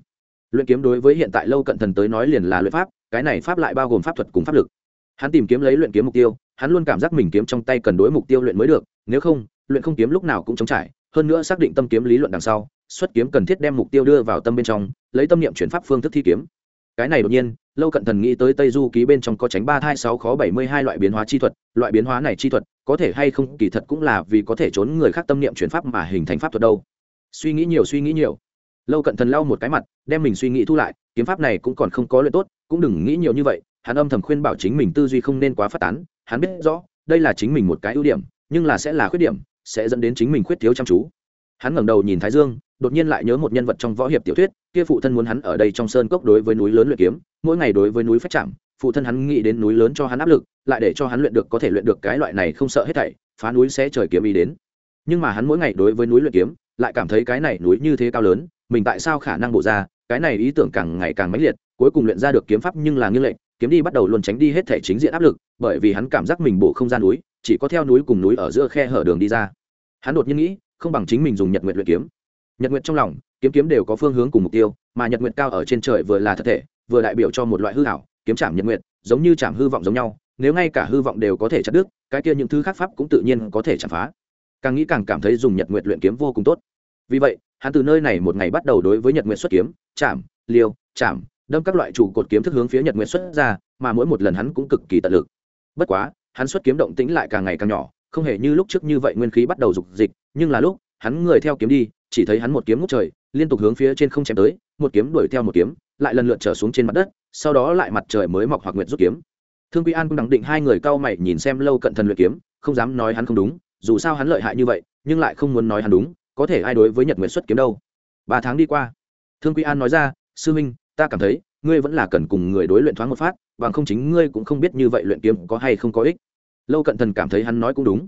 Luyện kiếm đối với hiện tại lâu cận thần tới nói liền là luyện pháp, cái này pháp lại bao gồm pháp thuật cùng pháp lực. Hắn tìm kiếm lấy luyện kiếm mục tiêu, hắn luôn cảm giác mình kiếm trong tay cần đối mục tiêu luyện mới được, nếu không, luyện không kiếm lúc nào cũng chống trải hơn nữa xác định tâm kiếm lý luận đằng sau, xuất kiếm cần thiết đem mục tiêu đưa vào tâm bên trong, lấy tâm niệm chuyển pháp phương thức thi kiếm. Cái này đột nhiên, lâu cận thần nghĩ tới tây du ký bên trong có tránh ba thai sáu khó bảy mươi hai loại biến hóa chi thuật, loại biến hóa này chi thuật, có thể hay không, kỳ thật cũng là vì có thể trốn người khác tâm niệm chuyển pháp mà hình thành pháp thuật đâu. Suy nghĩ nhiều, suy nghĩ nhiều. Lâu cận thần lau một cái mặt, đem mình suy nghĩ thu lại, kiếm pháp này cũng còn không có luyện tốt, cũng đừng nghĩ nhiều như vậy, hắn âm thầm khuyên bảo chính mình tư duy không nên quá phát tán, hắn biết rõ, đây là chính mình một cái ưu điểm, nhưng là sẽ là khuyết điểm sẽ dẫn đến chính mình khuyết thiếu chăm chú. Hắn ngẩng đầu nhìn thái dương, đột nhiên lại nhớ một nhân vật trong võ hiệp tiểu thuyết, kia phụ thân muốn hắn ở đây trong sơn cốc đối với núi lớn luyện kiếm, mỗi ngày đối với núi phách chạm, phụ thân hắn nghĩ đến núi lớn cho hắn áp lực, lại để cho hắn luyện được có thể luyện được cái loại này không sợ hết thảy, phá núi sẽ trời kiếm ý đến. Nhưng mà hắn mỗi ngày đối với núi luyện kiếm, lại cảm thấy cái này núi như thế cao lớn, mình tại sao khả năng bổ ra, cái này ý tưởng càng ngày càng mãnh liệt, cuối cùng luyện ra được kiếm pháp nhưng là nghiêng lệnh kiếm đi bắt đầu luôn tránh đi hết thể chính diện áp lực, bởi vì hắn cảm giác mình bổ không gian núi chỉ có theo núi cùng núi ở giữa khe hở đường đi ra. Hắn đột nhiên nghĩ, không bằng chính mình dùng nhật nguyện luyện kiếm. Nhật nguyện trong lòng, kiếm kiếm đều có phương hướng cùng mục tiêu, mà nhật nguyện cao ở trên trời vừa là thật thể, vừa đại biểu cho một loại hư hảo kiếm chạm nhật nguyện giống như chạm hư vọng giống nhau, nếu ngay cả hư vọng đều có thể chặt đứt, cái kia những thứ khác pháp cũng tự nhiên có thể chạm phá. Càng nghĩ càng cảm thấy dùng nhật nguyện luyện kiếm vô cùng tốt. Vì vậy, hắn từ nơi này một ngày bắt đầu đối với nhật nguyện xuất kiếm, chạm, liêu, chạm, đâm các loại trụ cột kiếm thức hướng phía nhật nguyện xuất ra, mà mỗi một lần hắn cũng cực kỳ tận lực. Bất quá hắn xuất kiếm động tĩnh lại càng ngày càng nhỏ, không hề như lúc trước như vậy nguyên khí bắt đầu dục dịch, nhưng là lúc, hắn người theo kiếm đi, chỉ thấy hắn một kiếm ngút trời, liên tục hướng phía trên không chém tới, một kiếm đuổi theo một kiếm, lại lần lượt trở xuống trên mặt đất, sau đó lại mặt trời mới mọc hoặc nguyệt rút kiếm. Thương quy an cũng đẳng định hai người cao mày nhìn xem lâu cận thần luyện kiếm, không dám nói hắn không đúng, dù sao hắn lợi hại như vậy, nhưng lại không muốn nói hắn đúng, có thể ai đối với nhật nguyện xuất kiếm đâu. Ba tháng đi qua, thương quy an nói ra, sư minh, ta cảm thấy ngươi vẫn là cần cùng người đối luyện thoáng một phát, bằng không chính ngươi cũng không biết như vậy luyện kiếm có hay không có ích. Lâu cận thần cảm thấy hắn nói cũng đúng.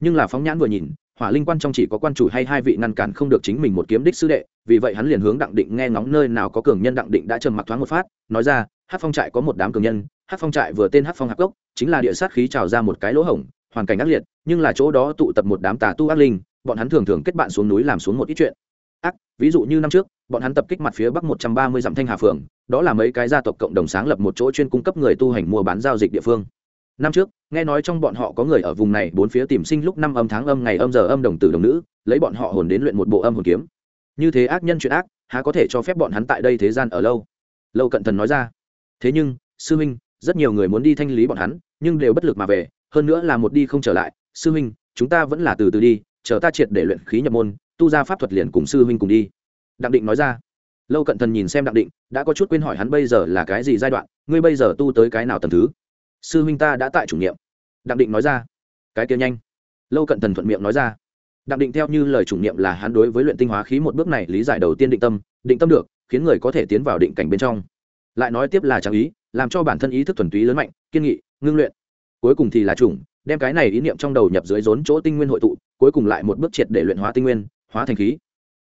Nhưng là phóng nhãn vừa nhìn, hỏa linh quan trong chỉ có quan chủ hay hai vị ngăn cản không được chính mình một kiếm đích sư đệ, vì vậy hắn liền hướng đặng định nghe ngóng nơi nào có cường nhân đặng định đã trầm mặc thoáng một phát, nói ra hát phong trại có một đám cường nhân hát phong trại vừa tên hát phong hạc gốc chính là địa sát khí trào ra một cái lỗ hổng, hoàn cảnh ác liệt, nhưng là chỗ đó tụ tập một đám tà tu ác linh, bọn hắn thường thường kết bạn xuống núi làm xuống một ít chuyện ác, ví dụ như năm trước, bọn hắn tập kích mặt phía bắc một trăm ba mươi dặm thanh hà phường, đó là mấy cái gia tộc cộng đồng sáng lập một chỗ chuyên cung cấp người tu hành mua bán giao dịch địa phương. Năm trước, nghe nói trong bọn họ có người ở vùng này bốn phía tìm sinh lúc năm âm tháng âm ngày âm giờ âm đồng tử đồng nữ, lấy bọn họ hồn đến luyện một bộ âm hồn kiếm. Như thế ác nhân chuyện ác, há có thể cho phép bọn hắn tại đây thế gian ở lâu? Lâu cận thần nói ra. Thế nhưng, sư huynh, rất nhiều người muốn đi thanh lý bọn hắn, nhưng đều bất lực mà về, hơn nữa là một đi không trở lại. Sư huynh, chúng ta vẫn là từ từ đi, chờ ta triệt để luyện khí nhập môn tu ra pháp thuật liền cùng sư huynh cùng đi. Đặng định nói ra. Lâu cận thần nhìn xem đặng định, đã có chút quên hỏi hắn bây giờ là cái gì giai đoạn, ngươi bây giờ tu tới cái nào tầm thứ? Sư huynh ta đã tại chủ nhiệm. Đặng định nói ra. Cái kia nhanh. Lâu cận thần thuận miệng nói ra. Đặng định theo như lời chủ nhiệm là hắn đối với luyện tinh hóa khí một bước này lý giải đầu tiên định tâm định tâm được, khiến người có thể tiến vào định cảnh bên trong. Lại nói tiếp là trang ý, làm cho bản thân ý thức thuần túy lớn mạnh, kiên nghị, ngưng luyện. Cuối cùng thì là chủng, đem cái này ý niệm trong đầu nhập dưới rốn chỗ tinh nguyên hội tụ, cuối cùng lại một bước triệt để luyện hóa tinh nguyên hóa thành khí.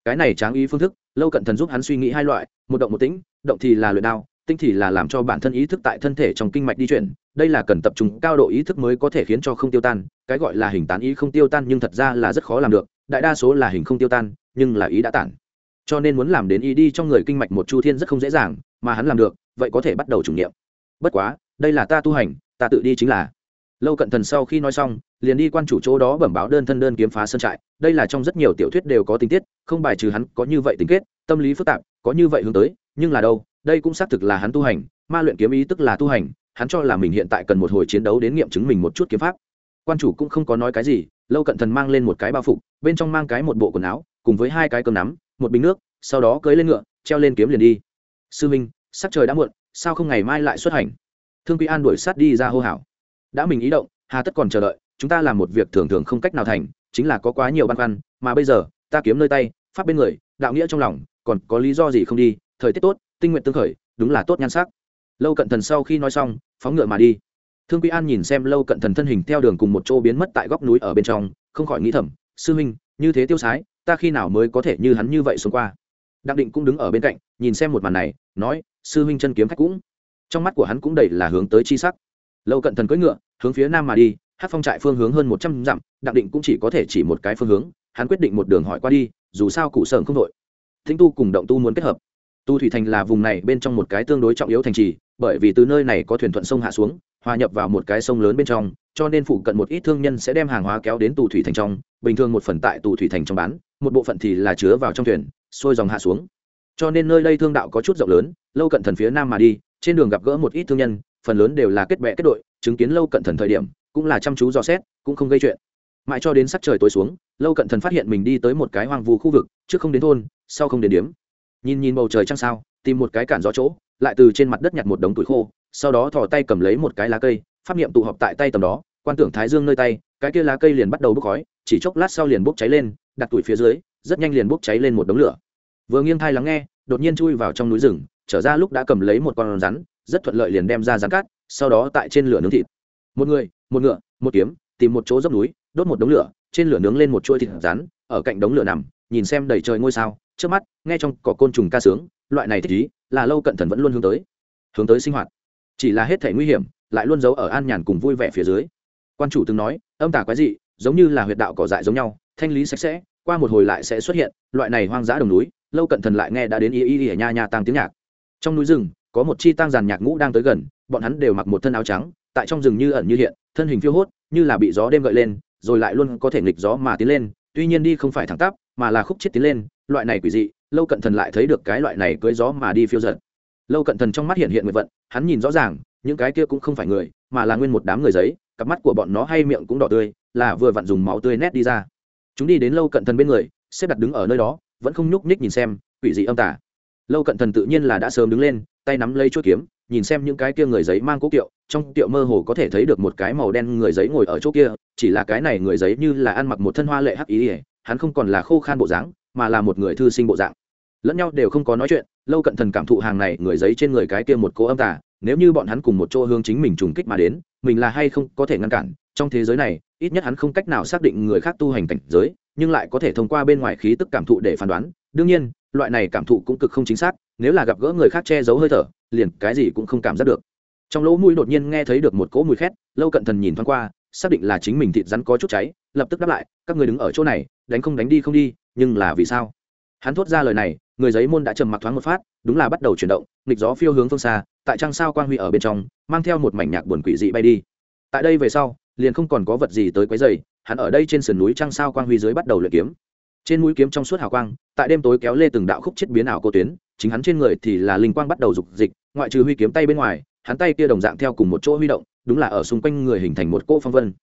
Cái này tráng ý phương thức, lâu cận thần giúp hắn suy nghĩ hai loại, một động một tĩnh, động thì là luyện đao tinh thì là làm cho bản thân ý thức tại thân thể trong kinh mạch đi chuyển. Đây là cần tập trung cao độ ý thức mới có thể khiến cho không tiêu tan, cái gọi là hình tán ý không tiêu tan nhưng thật ra là rất khó làm được, đại đa số là hình không tiêu tan, nhưng là ý đã tản. Cho nên muốn làm đến ý đi trong người kinh mạch một chu thiên rất không dễ dàng, mà hắn làm được, vậy có thể bắt đầu chủ nghiệm bất quá, đây là ta tu hành, ta tự đi chính là lâu cận thần sau khi nói xong, liền đi quan chủ chỗ đó bẩm báo đơn thân đơn kiếm phá sơn trại. Đây là trong rất nhiều tiểu thuyết đều có tình tiết, không bài trừ hắn có như vậy tình kết, tâm lý phức tạp, có như vậy hướng tới, nhưng là đâu, đây cũng xác thực là hắn tu hành, ma luyện kiếm ý tức là tu hành, hắn cho là mình hiện tại cần một hồi chiến đấu đến nghiệm chứng mình một chút kiếm pháp. Quan chủ cũng không có nói cái gì, lâu cận thần mang lên một cái bao phục, bên trong mang cái một bộ quần áo, cùng với hai cái cơm nắm, một bình nước, sau đó cưới lên ngựa, treo lên kiếm liền đi. Sư minh sắc trời đã muộn, sao không ngày mai lại xuất hành? Thương quy an đuổi sát đi ra hô hào đã mình ý động, hà tất còn chờ đợi, chúng ta làm một việc thường thường không cách nào thành, chính là có quá nhiều băn khoăn, mà bây giờ, ta kiếm nơi tay, pháp bên người, đạo nghĩa trong lòng, còn có lý do gì không đi, thời tiết tốt, tinh nguyện tương khởi, đúng là tốt nhan sắc. Lâu cận thần sau khi nói xong, phóng ngựa mà đi. Thương quy an nhìn xem lâu cận thần thân hình theo đường cùng một chỗ biến mất tại góc núi ở bên trong, không khỏi nghĩ thầm, sư huynh, như thế tiêu sái, ta khi nào mới có thể như hắn như vậy xuống qua? Đặng định cũng đứng ở bên cạnh, nhìn xem một màn này, nói, sư huynh chân kiếm khách cũng. Trong mắt của hắn cũng đầy là hướng tới chi sắc lâu cận thần cưỡi ngựa, hướng phía nam mà đi hát phong trại phương hướng hơn một trăm dặm, đặng định cũng chỉ có thể chỉ một cái phương hướng, hắn quyết định một đường hỏi qua đi, dù sao cụ sởn không đội. Thính tu cùng động tu muốn kết hợp. Tu thủy thành là vùng này bên trong một cái tương đối trọng yếu thành trì, bởi vì từ nơi này có thuyền thuận sông hạ xuống, hòa nhập vào một cái sông lớn bên trong, cho nên phụ cận một ít thương nhân sẽ đem hàng hóa kéo đến tù thủy thành trong, bình thường một phần tại tù thủy thành trong bán, một bộ phận thì là chứa vào trong thuyền, xuôi dòng hạ xuống. Cho nên nơi đây thương đạo có chút rộng lớn, lâu cận thần phía nam mà đi, trên đường gặp gỡ một ít thương nhân phần lớn đều là kết bệ kết đội, chứng kiến lâu cận thần thời điểm, cũng là chăm chú dò xét, cũng không gây chuyện. Mãi cho đến sắc trời tối xuống, lâu cận thần phát hiện mình đi tới một cái hoang vu khu vực, trước không đến thôn, sau không đến điếm. Nhìn nhìn bầu trời trăng sao, tìm một cái cản gió chỗ, lại từ trên mặt đất nhặt một đống tuổi khô, sau đó thò tay cầm lấy một cái lá cây, pháp niệm tụ họp tại tay tầm đó, quan tưởng thái dương nơi tay, cái kia lá cây liền bắt đầu bốc khói, chỉ chốc lát sau liền bốc cháy lên, đặt tuổi phía dưới, rất nhanh liền bốc cháy lên một đống lửa. Vừa nghiêng thai lắng nghe, đột nhiên chui vào trong núi rừng, trở ra lúc đã cầm lấy một con rắn rất thuận lợi liền đem ra rắn cát, sau đó tại trên lửa nướng thịt. Một người, một ngựa, một kiếm, tìm một chỗ dốc núi, đốt một đống lửa, trên lửa nướng lên một chuôi thịt rán ở cạnh đống lửa nằm, nhìn xem đầy trời ngôi sao, trước mắt, nghe trong cỏ côn trùng ca sướng, loại này thích ý, là lâu cận thần vẫn luôn hướng tới hướng tới sinh hoạt. Chỉ là hết thể nguy hiểm, lại luôn giấu ở an nhàn cùng vui vẻ phía dưới. Quan chủ từng nói, âm tả quái dị, giống như là huyệt đạo cỏ dại giống nhau, thanh lý sạch sẽ, qua một hồi lại sẽ xuất hiện, loại này hoang dã đồng núi, lâu cận thần lại nghe đã đến y y y nha nha tăng tiếng nhạc. Trong núi rừng có một chi tăng giàn nhạc ngũ đang tới gần, bọn hắn đều mặc một thân áo trắng, tại trong rừng như ẩn như hiện, thân hình phiêu hốt, như là bị gió đêm gợi lên, rồi lại luôn có thể nghịch gió mà tiến lên, tuy nhiên đi không phải thẳng tắp, mà là khúc chết tiến lên, loại này quỷ dị, lâu cận thần lại thấy được cái loại này cưới gió mà đi phiêu giật. Lâu cận thần trong mắt hiện hiện nguyện vận, hắn nhìn rõ ràng, những cái kia cũng không phải người, mà là nguyên một đám người giấy, cặp mắt của bọn nó hay miệng cũng đỏ tươi, là vừa vặn dùng máu tươi nét đi ra. Chúng đi đến lâu cận thần bên người, xếp đặt đứng ở nơi đó, vẫn không nhúc nhích nhìn xem, quỷ dị âm tả lâu cận thần tự nhiên là đã sớm đứng lên tay nắm lấy chuỗi kiếm, nhìn xem những cái kia người giấy mang cố kiệu, trong tiệu mơ hồ có thể thấy được một cái màu đen người giấy ngồi ở chỗ kia, chỉ là cái này người giấy như là ăn mặc một thân hoa lệ hắc ý ỉa hắn không còn là khô khan bộ dáng, mà là một người thư sinh bộ dạng. Lẫn nhau đều không có nói chuyện, lâu cận thần cảm thụ hàng này người giấy trên người cái kia một cố âm tả nếu như bọn hắn cùng một chỗ hướng chính mình trùng kích mà đến, mình là hay không có thể ngăn cản, trong thế giới này, ít nhất hắn không cách nào xác định người khác tu hành cảnh giới, nhưng lại có thể thông qua bên ngoài khí tức cảm thụ để phán đoán. Đương nhiên loại này cảm thụ cũng cực không chính xác, nếu là gặp gỡ người khác che giấu hơi thở, liền cái gì cũng không cảm giác được. Trong lỗ mũi đột nhiên nghe thấy được một cỗ mùi khét, lâu cận thần nhìn thoáng qua, xác định là chính mình thịt rắn có chút cháy, lập tức đáp lại, các người đứng ở chỗ này, đánh không đánh đi không đi, nhưng là vì sao? Hắn thốt ra lời này, người giấy môn đã trầm mặc thoáng một phát, đúng là bắt đầu chuyển động, nghịch gió phiêu hướng phương xa, tại trăng sao quang huy ở bên trong, mang theo một mảnh nhạc buồn quỷ dị bay đi. Tại đây về sau, liền không còn có vật gì tới quấy dày hắn ở đây trên sườn núi trăng sao quang huy dưới bắt đầu luyện kiếm trên mũi kiếm trong suốt hào quang, tại đêm tối kéo lê từng đạo khúc chết biến ảo cô tuyến, chính hắn trên người thì là linh quang bắt đầu dục dịch, ngoại trừ huy kiếm tay bên ngoài, hắn tay kia đồng dạng theo cùng một chỗ huy động, đúng là ở xung quanh người hình thành một cỗ phong vân.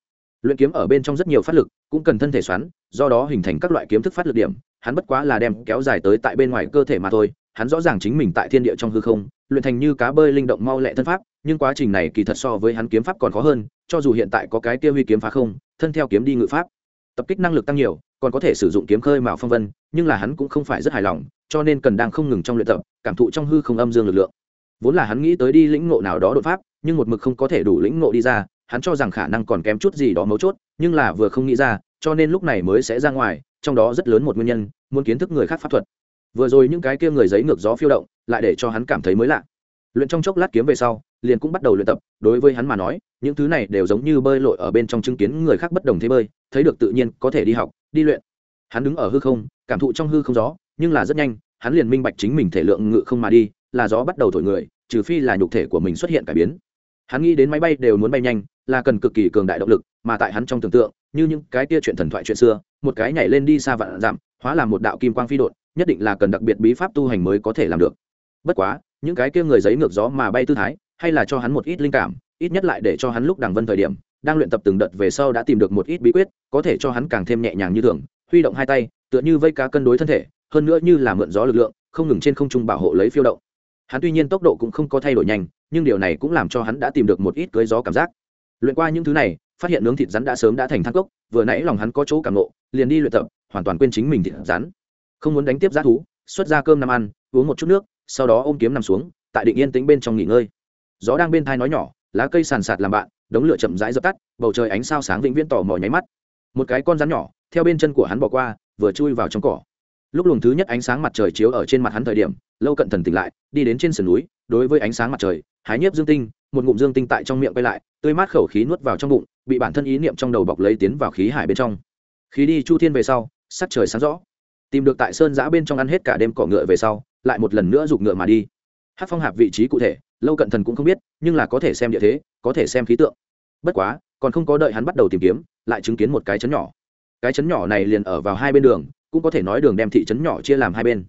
Luyện kiếm ở bên trong rất nhiều phát lực, cũng cần thân thể xoắn, do đó hình thành các loại kiếm thức phát lực điểm, hắn bất quá là đem kéo dài tới tại bên ngoài cơ thể mà thôi, hắn rõ ràng chính mình tại thiên địa trong hư không, luyện thành như cá bơi linh động mau lẹ thân pháp, nhưng quá trình này kỳ thật so với hắn kiếm pháp còn khó hơn, cho dù hiện tại có cái kia huy kiếm phá không, thân theo kiếm đi ngự pháp, tập kích năng lực tăng nhiều còn có thể sử dụng kiếm khơi mạo phong vân, nhưng là hắn cũng không phải rất hài lòng, cho nên cần đang không ngừng trong luyện tập, cảm thụ trong hư không âm dương lực lượng. Vốn là hắn nghĩ tới đi lĩnh ngộ nào đó đột pháp, nhưng một mực không có thể đủ lĩnh ngộ đi ra, hắn cho rằng khả năng còn kém chút gì đó mấu chốt, nhưng là vừa không nghĩ ra, cho nên lúc này mới sẽ ra ngoài, trong đó rất lớn một nguyên nhân, muốn kiến thức người khác pháp thuật. Vừa rồi những cái kia người giấy ngược gió phiêu động, lại để cho hắn cảm thấy mới lạ. Luyện trong chốc lát kiếm về sau liền cũng bắt đầu luyện tập, đối với hắn mà nói, những thứ này đều giống như bơi lội ở bên trong chứng kiến người khác bất đồng thế bơi, thấy được tự nhiên có thể đi học, đi luyện. Hắn đứng ở hư không, cảm thụ trong hư không gió, nhưng là rất nhanh, hắn liền minh bạch chính mình thể lượng ngự không mà đi, là gió bắt đầu thổi người, trừ phi là nhục thể của mình xuất hiện cải biến. Hắn nghĩ đến máy bay đều muốn bay nhanh, là cần cực kỳ cường đại động lực, mà tại hắn trong tưởng tượng, như những cái tia chuyện thần thoại chuyện xưa, một cái nhảy lên đi xa vạn dặm, hóa là một đạo kim quang phi đột, nhất định là cần đặc biệt bí pháp tu hành mới có thể làm được. Bất quá, những cái kia người giấy ngược gió mà bay tư thái hay là cho hắn một ít linh cảm, ít nhất lại để cho hắn lúc đằng vân thời điểm, đang luyện tập từng đợt về sau đã tìm được một ít bí quyết, có thể cho hắn càng thêm nhẹ nhàng như thường, huy động hai tay, tựa như vây cá cân đối thân thể, hơn nữa như là mượn gió lực lượng, không ngừng trên không trung bảo hộ lấy phiêu động. Hắn tuy nhiên tốc độ cũng không có thay đổi nhanh, nhưng điều này cũng làm cho hắn đã tìm được một ít cưới gió cảm giác. Luyện qua những thứ này, phát hiện nướng thịt rắn đã sớm đã thành thang cốc, vừa nãy lòng hắn có chỗ cảm nộ liền đi luyện tập, hoàn toàn quên chính mình thịt rắn. Không muốn đánh tiếp giá thú, xuất ra cơm nằm ăn, uống một chút nước, sau đó ôm kiếm nằm xuống, tại định yên tĩnh bên trong nghỉ ngơi gió đang bên thai nói nhỏ, lá cây sàn sạt làm bạn, đống lửa chậm rãi dập tắt, bầu trời ánh sao sáng vĩnh viễn tỏ mò nháy mắt. Một cái con rắn nhỏ, theo bên chân của hắn bỏ qua, vừa chui vào trong cỏ. Lúc luồng thứ nhất ánh sáng mặt trời chiếu ở trên mặt hắn thời điểm, lâu cận thần tỉnh lại, đi đến trên sườn núi, đối với ánh sáng mặt trời, hái nhiếp dương tinh, một ngụm dương tinh tại trong miệng quay lại, tươi mát khẩu khí nuốt vào trong bụng, bị bản thân ý niệm trong đầu bọc lấy tiến vào khí hải bên trong. Khí đi chu thiên về sau, sắc trời sáng rõ. Tìm được tại sơn giã bên trong ăn hết cả đêm cỏ ngựa về sau, lại một lần nữa giục ngựa mà đi. Hát phong hạp vị trí cụ thể lâu cận thần cũng không biết, nhưng là có thể xem địa thế, có thể xem khí tượng. Bất quá, còn không có đợi hắn bắt đầu tìm kiếm, lại chứng kiến một cái chấn nhỏ. Cái chấn nhỏ này liền ở vào hai bên đường, cũng có thể nói đường đem thị trấn nhỏ chia làm hai bên.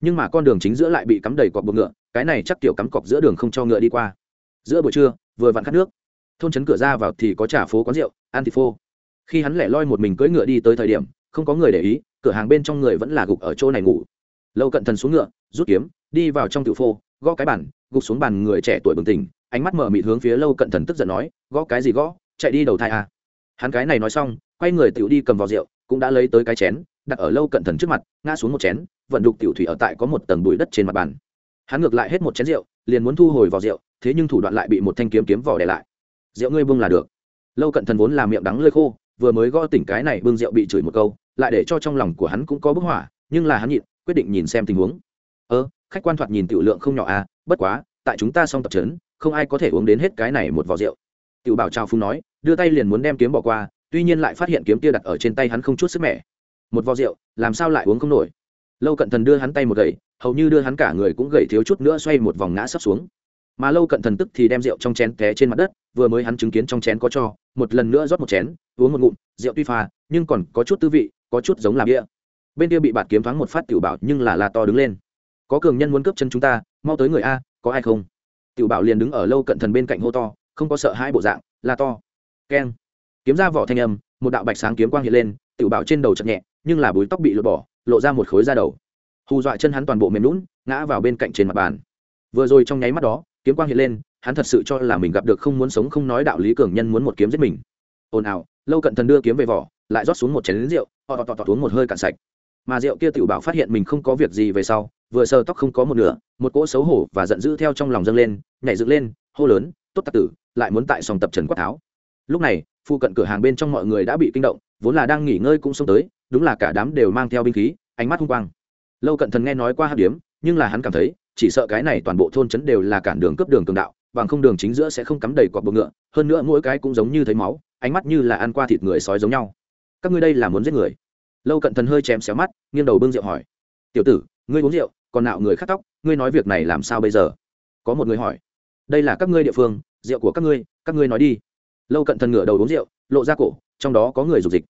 Nhưng mà con đường chính giữa lại bị cắm đầy cọc bột ngựa, cái này chắc tiểu cắm cọc giữa đường không cho ngựa đi qua. Giữa buổi trưa, vừa vặn khát nước. Thôn trấn cửa ra vào thì có trả phố quán rượu an thị phô. Khi hắn lẻ loi một mình cưỡi ngựa đi tới thời điểm, không có người để ý, cửa hàng bên trong người vẫn là gục ở chỗ này ngủ. Lâu cận thần xuống ngựa, rút kiếm, đi vào trong tiểu phô gõ cái bàn, gục xuống bàn người trẻ tuổi bừng tỉnh, ánh mắt mở mịt hướng phía lâu cận thần tức giận nói, gõ cái gì gõ? Chạy đi đầu thai à. hắn cái này nói xong, quay người tiểu đi cầm vào rượu, cũng đã lấy tới cái chén, đặt ở lâu cận thần trước mặt, ngã xuống một chén, vận đục tiểu thủy ở tại có một tầng bụi đất trên mặt bàn. Hắn ngược lại hết một chén rượu, liền muốn thu hồi vào rượu, thế nhưng thủ đoạn lại bị một thanh kiếm kiếm vỏ để lại. Rượu ngươi buông là được. Lâu cận thần vốn làm miệng đắng lơi khô, vừa mới gõ tỉnh cái này bưng rượu bị chửi một câu, lại để cho trong lòng của hắn cũng có bức hỏa nhưng là hắn nhịn, quyết định nhìn xem tình huống. Ơ khách quan thoạt nhìn tiểu lượng không nhỏ à bất quá, tại chúng ta xong tập trấn, không ai có thể uống đến hết cái này một vò rượu. Tiểu bảo trao phung nói, đưa tay liền muốn đem kiếm bỏ qua, tuy nhiên lại phát hiện kiếm kia đặt ở trên tay hắn không chút sức mẻ. Một vò rượu, làm sao lại uống không nổi? Lâu cận thần đưa hắn tay một gậy, hầu như đưa hắn cả người cũng gậy thiếu chút nữa xoay một vòng ngã sấp xuống. Mà lâu cận thần tức thì đem rượu trong chén té trên mặt đất, vừa mới hắn chứng kiến trong chén có cho, một lần nữa rót một chén, uống một ngụm, rượu tuy pha, nhưng còn có chút tư vị, có chút giống làm bia. Bên kia bị bạt kiếm thoáng một phát, tiểu bảo nhưng là la to đứng lên có cường nhân muốn cướp chân chúng ta, mau tới người a, có ai không? Tiểu bảo liền đứng ở lâu cận thần bên cạnh hô to, không có sợ hai bộ dạng là to. Keng. Kiếm ra vỏ thanh âm, một đạo bạch sáng kiếm quang hiện lên, tiểu bảo trên đầu chật nhẹ, nhưng là búi tóc bị lột bỏ, lộ ra một khối da đầu. Hù dọa chân hắn toàn bộ mềm lún ngã vào bên cạnh trên mặt bàn. Vừa rồi trong nháy mắt đó, kiếm quang hiện lên, hắn thật sự cho là mình gặp được không muốn sống không nói đạo lý cường nhân muốn một kiếm giết mình. Ồn ào, lâu cận thần đưa kiếm về vỏ, lại rót xuống một chén lính rượu họ tọt tọt uống một hơi cạn sạch. Mà rượu kia tiểu bảo phát hiện mình không có việc gì về sau vừa sờ tóc không có một nửa, một cỗ xấu hổ và giận dữ theo trong lòng dâng lên, nhảy dựng lên, hô lớn, tốt tạc tử, lại muốn tại sòng tập trần quát tháo. Lúc này, phụ cận cửa hàng bên trong mọi người đã bị kinh động, vốn là đang nghỉ ngơi cũng xông tới, đúng là cả đám đều mang theo binh khí, ánh mắt hung quang. Lâu cận thần nghe nói qua hát điếm, nhưng là hắn cảm thấy, chỉ sợ cái này toàn bộ thôn trấn đều là cản đường cướp đường cường đạo, bằng không đường chính giữa sẽ không cắm đầy cọp bụng ngựa, hơn nữa mỗi cái cũng giống như thấy máu, ánh mắt như là ăn qua thịt người sói giống nhau. Các ngươi đây là muốn giết người? Lâu cận thần hơi chém xéo mắt, nghiêng đầu bưng rượu hỏi. Tiểu tử ngươi uống rượu, còn nạo người khát tóc, ngươi nói việc này làm sao bây giờ? Có một người hỏi. Đây là các ngươi địa phương, rượu của các ngươi các ngươi nói đi. Lâu cận thần ngửa đầu uống rượu, lộ ra cổ, trong đó có người dục dịch.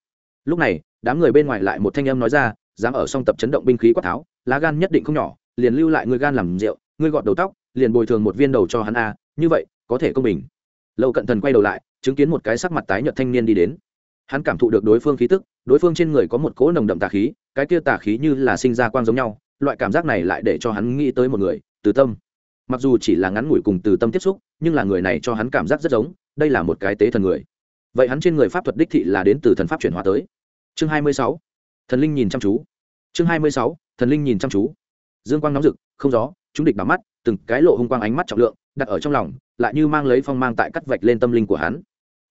Lúc này, đám người bên ngoài lại một thanh âm nói ra, dám ở song tập chấn động binh khí quát tháo, lá gan nhất định không nhỏ, liền lưu lại người gan làm rượu ngươi gọt đầu tóc, liền bồi thường một viên đầu cho hắn a, như vậy, có thể công bình. Lâu cận thần quay đầu lại, chứng kiến một cái sắc mặt tái nhợt thanh niên đi đến. Hắn cảm thụ được đối phương khí tức, đối phương trên người có một cỗ nồng đậm tà khí, cái kia tà khí như là sinh ra quang giống nhau loại cảm giác này lại để cho hắn nghĩ tới một người, từ tâm. Mặc dù chỉ là ngắn ngủi cùng từ tâm tiếp xúc, nhưng là người này cho hắn cảm giác rất giống, đây là một cái tế thần người. Vậy hắn trên người pháp thuật đích thị là đến từ thần pháp chuyển hóa tới. Chương hai mươi sáu. Thần linh nhìn chăm chú. Chương hai mươi sáu. Thần linh nhìn chăm chú. Dương quang nóng rực, không gió, chúng địch đắm mắt, từng cái lộ hung quang ánh mắt trọng lượng, đặt ở trong lòng, lại như mang lấy phong mang tại cắt vạch lên tâm linh của hắn.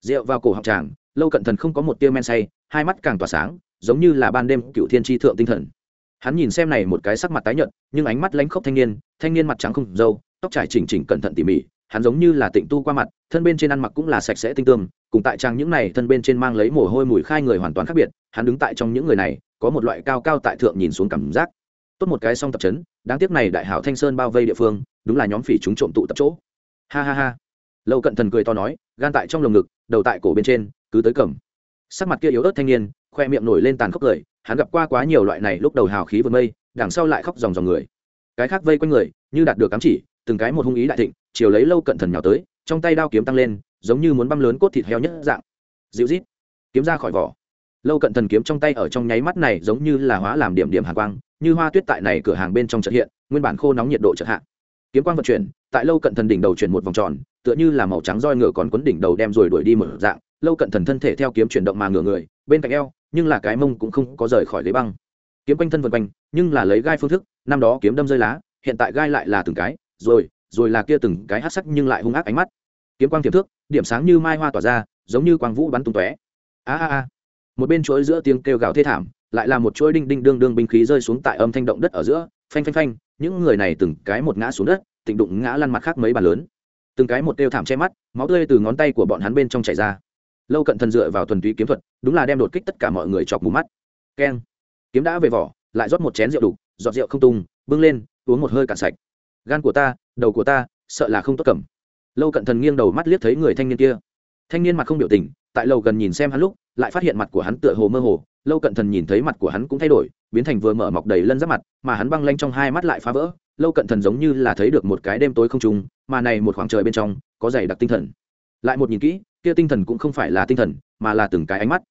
Rượu vào cổ học tràng lâu cận thần không có một tia men say, hai mắt càng tỏa sáng, giống như là ban đêm cựu thiên tri thượng tinh thần hắn nhìn xem này một cái sắc mặt tái nhợt, nhưng ánh mắt lánh khốc thanh niên thanh niên mặt trắng không râu, tóc trải chỉnh chỉnh cẩn thận tỉ mỉ, hắn giống như là tịnh tu qua mặt, thân bên trên ăn mặc cũng là sạch sẽ tinh tương cùng tại trang những này thân bên trên mang lấy mồ hôi mùi khai người hoàn toàn khác biệt, hắn đứng tại trong những người này, có một loại cao cao tại thượng nhìn xuống cảm giác. Tốt một cái song tập trấn đáng tiếc này đại hảo thanh sơn bao vây địa phương, đúng là nhóm phỉ chúng trộm tụ tập chỗ. Ha ha ha. Lâu cận thần cười to nói, gan tại trong lồng ngực, đầu tại cổ bên trên, cứ tới cầm. Sắc mặt kia yếu ớt thanh niên, khoe miệng nổi lên tàn khốc cười hắn gặp qua quá nhiều loại này lúc đầu hào khí vượt mây, đằng sau lại khóc dòng dòng người. Cái khác vây quanh người, như đạt được cám chỉ, từng cái một hung ý đại thịnh, chiều lấy lâu cận thần nhào tới, trong tay đao kiếm tăng lên, giống như muốn băm lớn cốt thịt heo nhất dạng. Dịu rít kiếm ra khỏi vỏ. Lâu cận thần kiếm trong tay ở trong nháy mắt này giống như là hóa làm điểm điểm hàng quang, như hoa tuyết tại này cửa hàng bên trong chợt hiện, nguyên bản khô nóng nhiệt độ chợt hạ. Kiếm quang vận chuyển, tại lâu cận thần đỉnh đầu chuyển một vòng tròn, tựa như là màu trắng roi ngựa còn quấn đỉnh đầu đem rồi đuổi đi một dạng. Lâu cận thần thân thể theo kiếm chuyển động mà ngửa người, bên cạnh eo nhưng là cái mông cũng không có rời khỏi ghế băng. Kiếm quanh thân vân quanh, nhưng là lấy gai phương thức, năm đó kiếm đâm rơi lá, hiện tại gai lại là từng cái, rồi rồi là kia từng cái hát sắc nhưng lại hung ác ánh mắt. Kiếm quang tiềm thước, điểm sáng như mai hoa tỏa ra, giống như quang vũ bắn tung tóe. A a a. Một bên chuỗi giữa tiếng kêu gào thê thảm, lại là một chuỗi đinh đinh đương đương binh khí rơi xuống tại âm thanh động đất ở giữa, phanh phanh phanh, những người này từng cái một ngã xuống đất, tịnh đụng ngã lăn mặt khác mấy bàn lớn. Từng cái một kêu thảm che mắt, máu tươi từ ngón tay của bọn hắn bên trong chảy ra lâu cận thần dựa vào thuần túy kiếm thuật, đúng là đem đột kích tất cả mọi người chọc mù mắt. Keng. Kiếm đã về vỏ, lại rót một chén rượu đục giọt rượu không tung, bưng lên, uống một hơi cạn sạch. Gan của ta, đầu của ta, sợ là không tốt cầm. Lâu cận thần nghiêng đầu mắt liếc thấy người thanh niên kia. Thanh niên mặt không biểu tình, tại lâu gần nhìn xem hắn lúc, lại phát hiện mặt của hắn tựa hồ mơ hồ. Lâu cận thần nhìn thấy mặt của hắn cũng thay đổi, biến thành vừa mở mọc đầy lân giáp mặt, mà hắn băng lanh trong hai mắt lại phá vỡ. Lâu cận thần giống như là thấy được một cái đêm tối không trùng mà này một khoảng trời bên trong, có dày đặc tinh thần. Lại một nhìn kỹ kia tinh thần cũng không phải là tinh thần, mà là từng cái ánh mắt.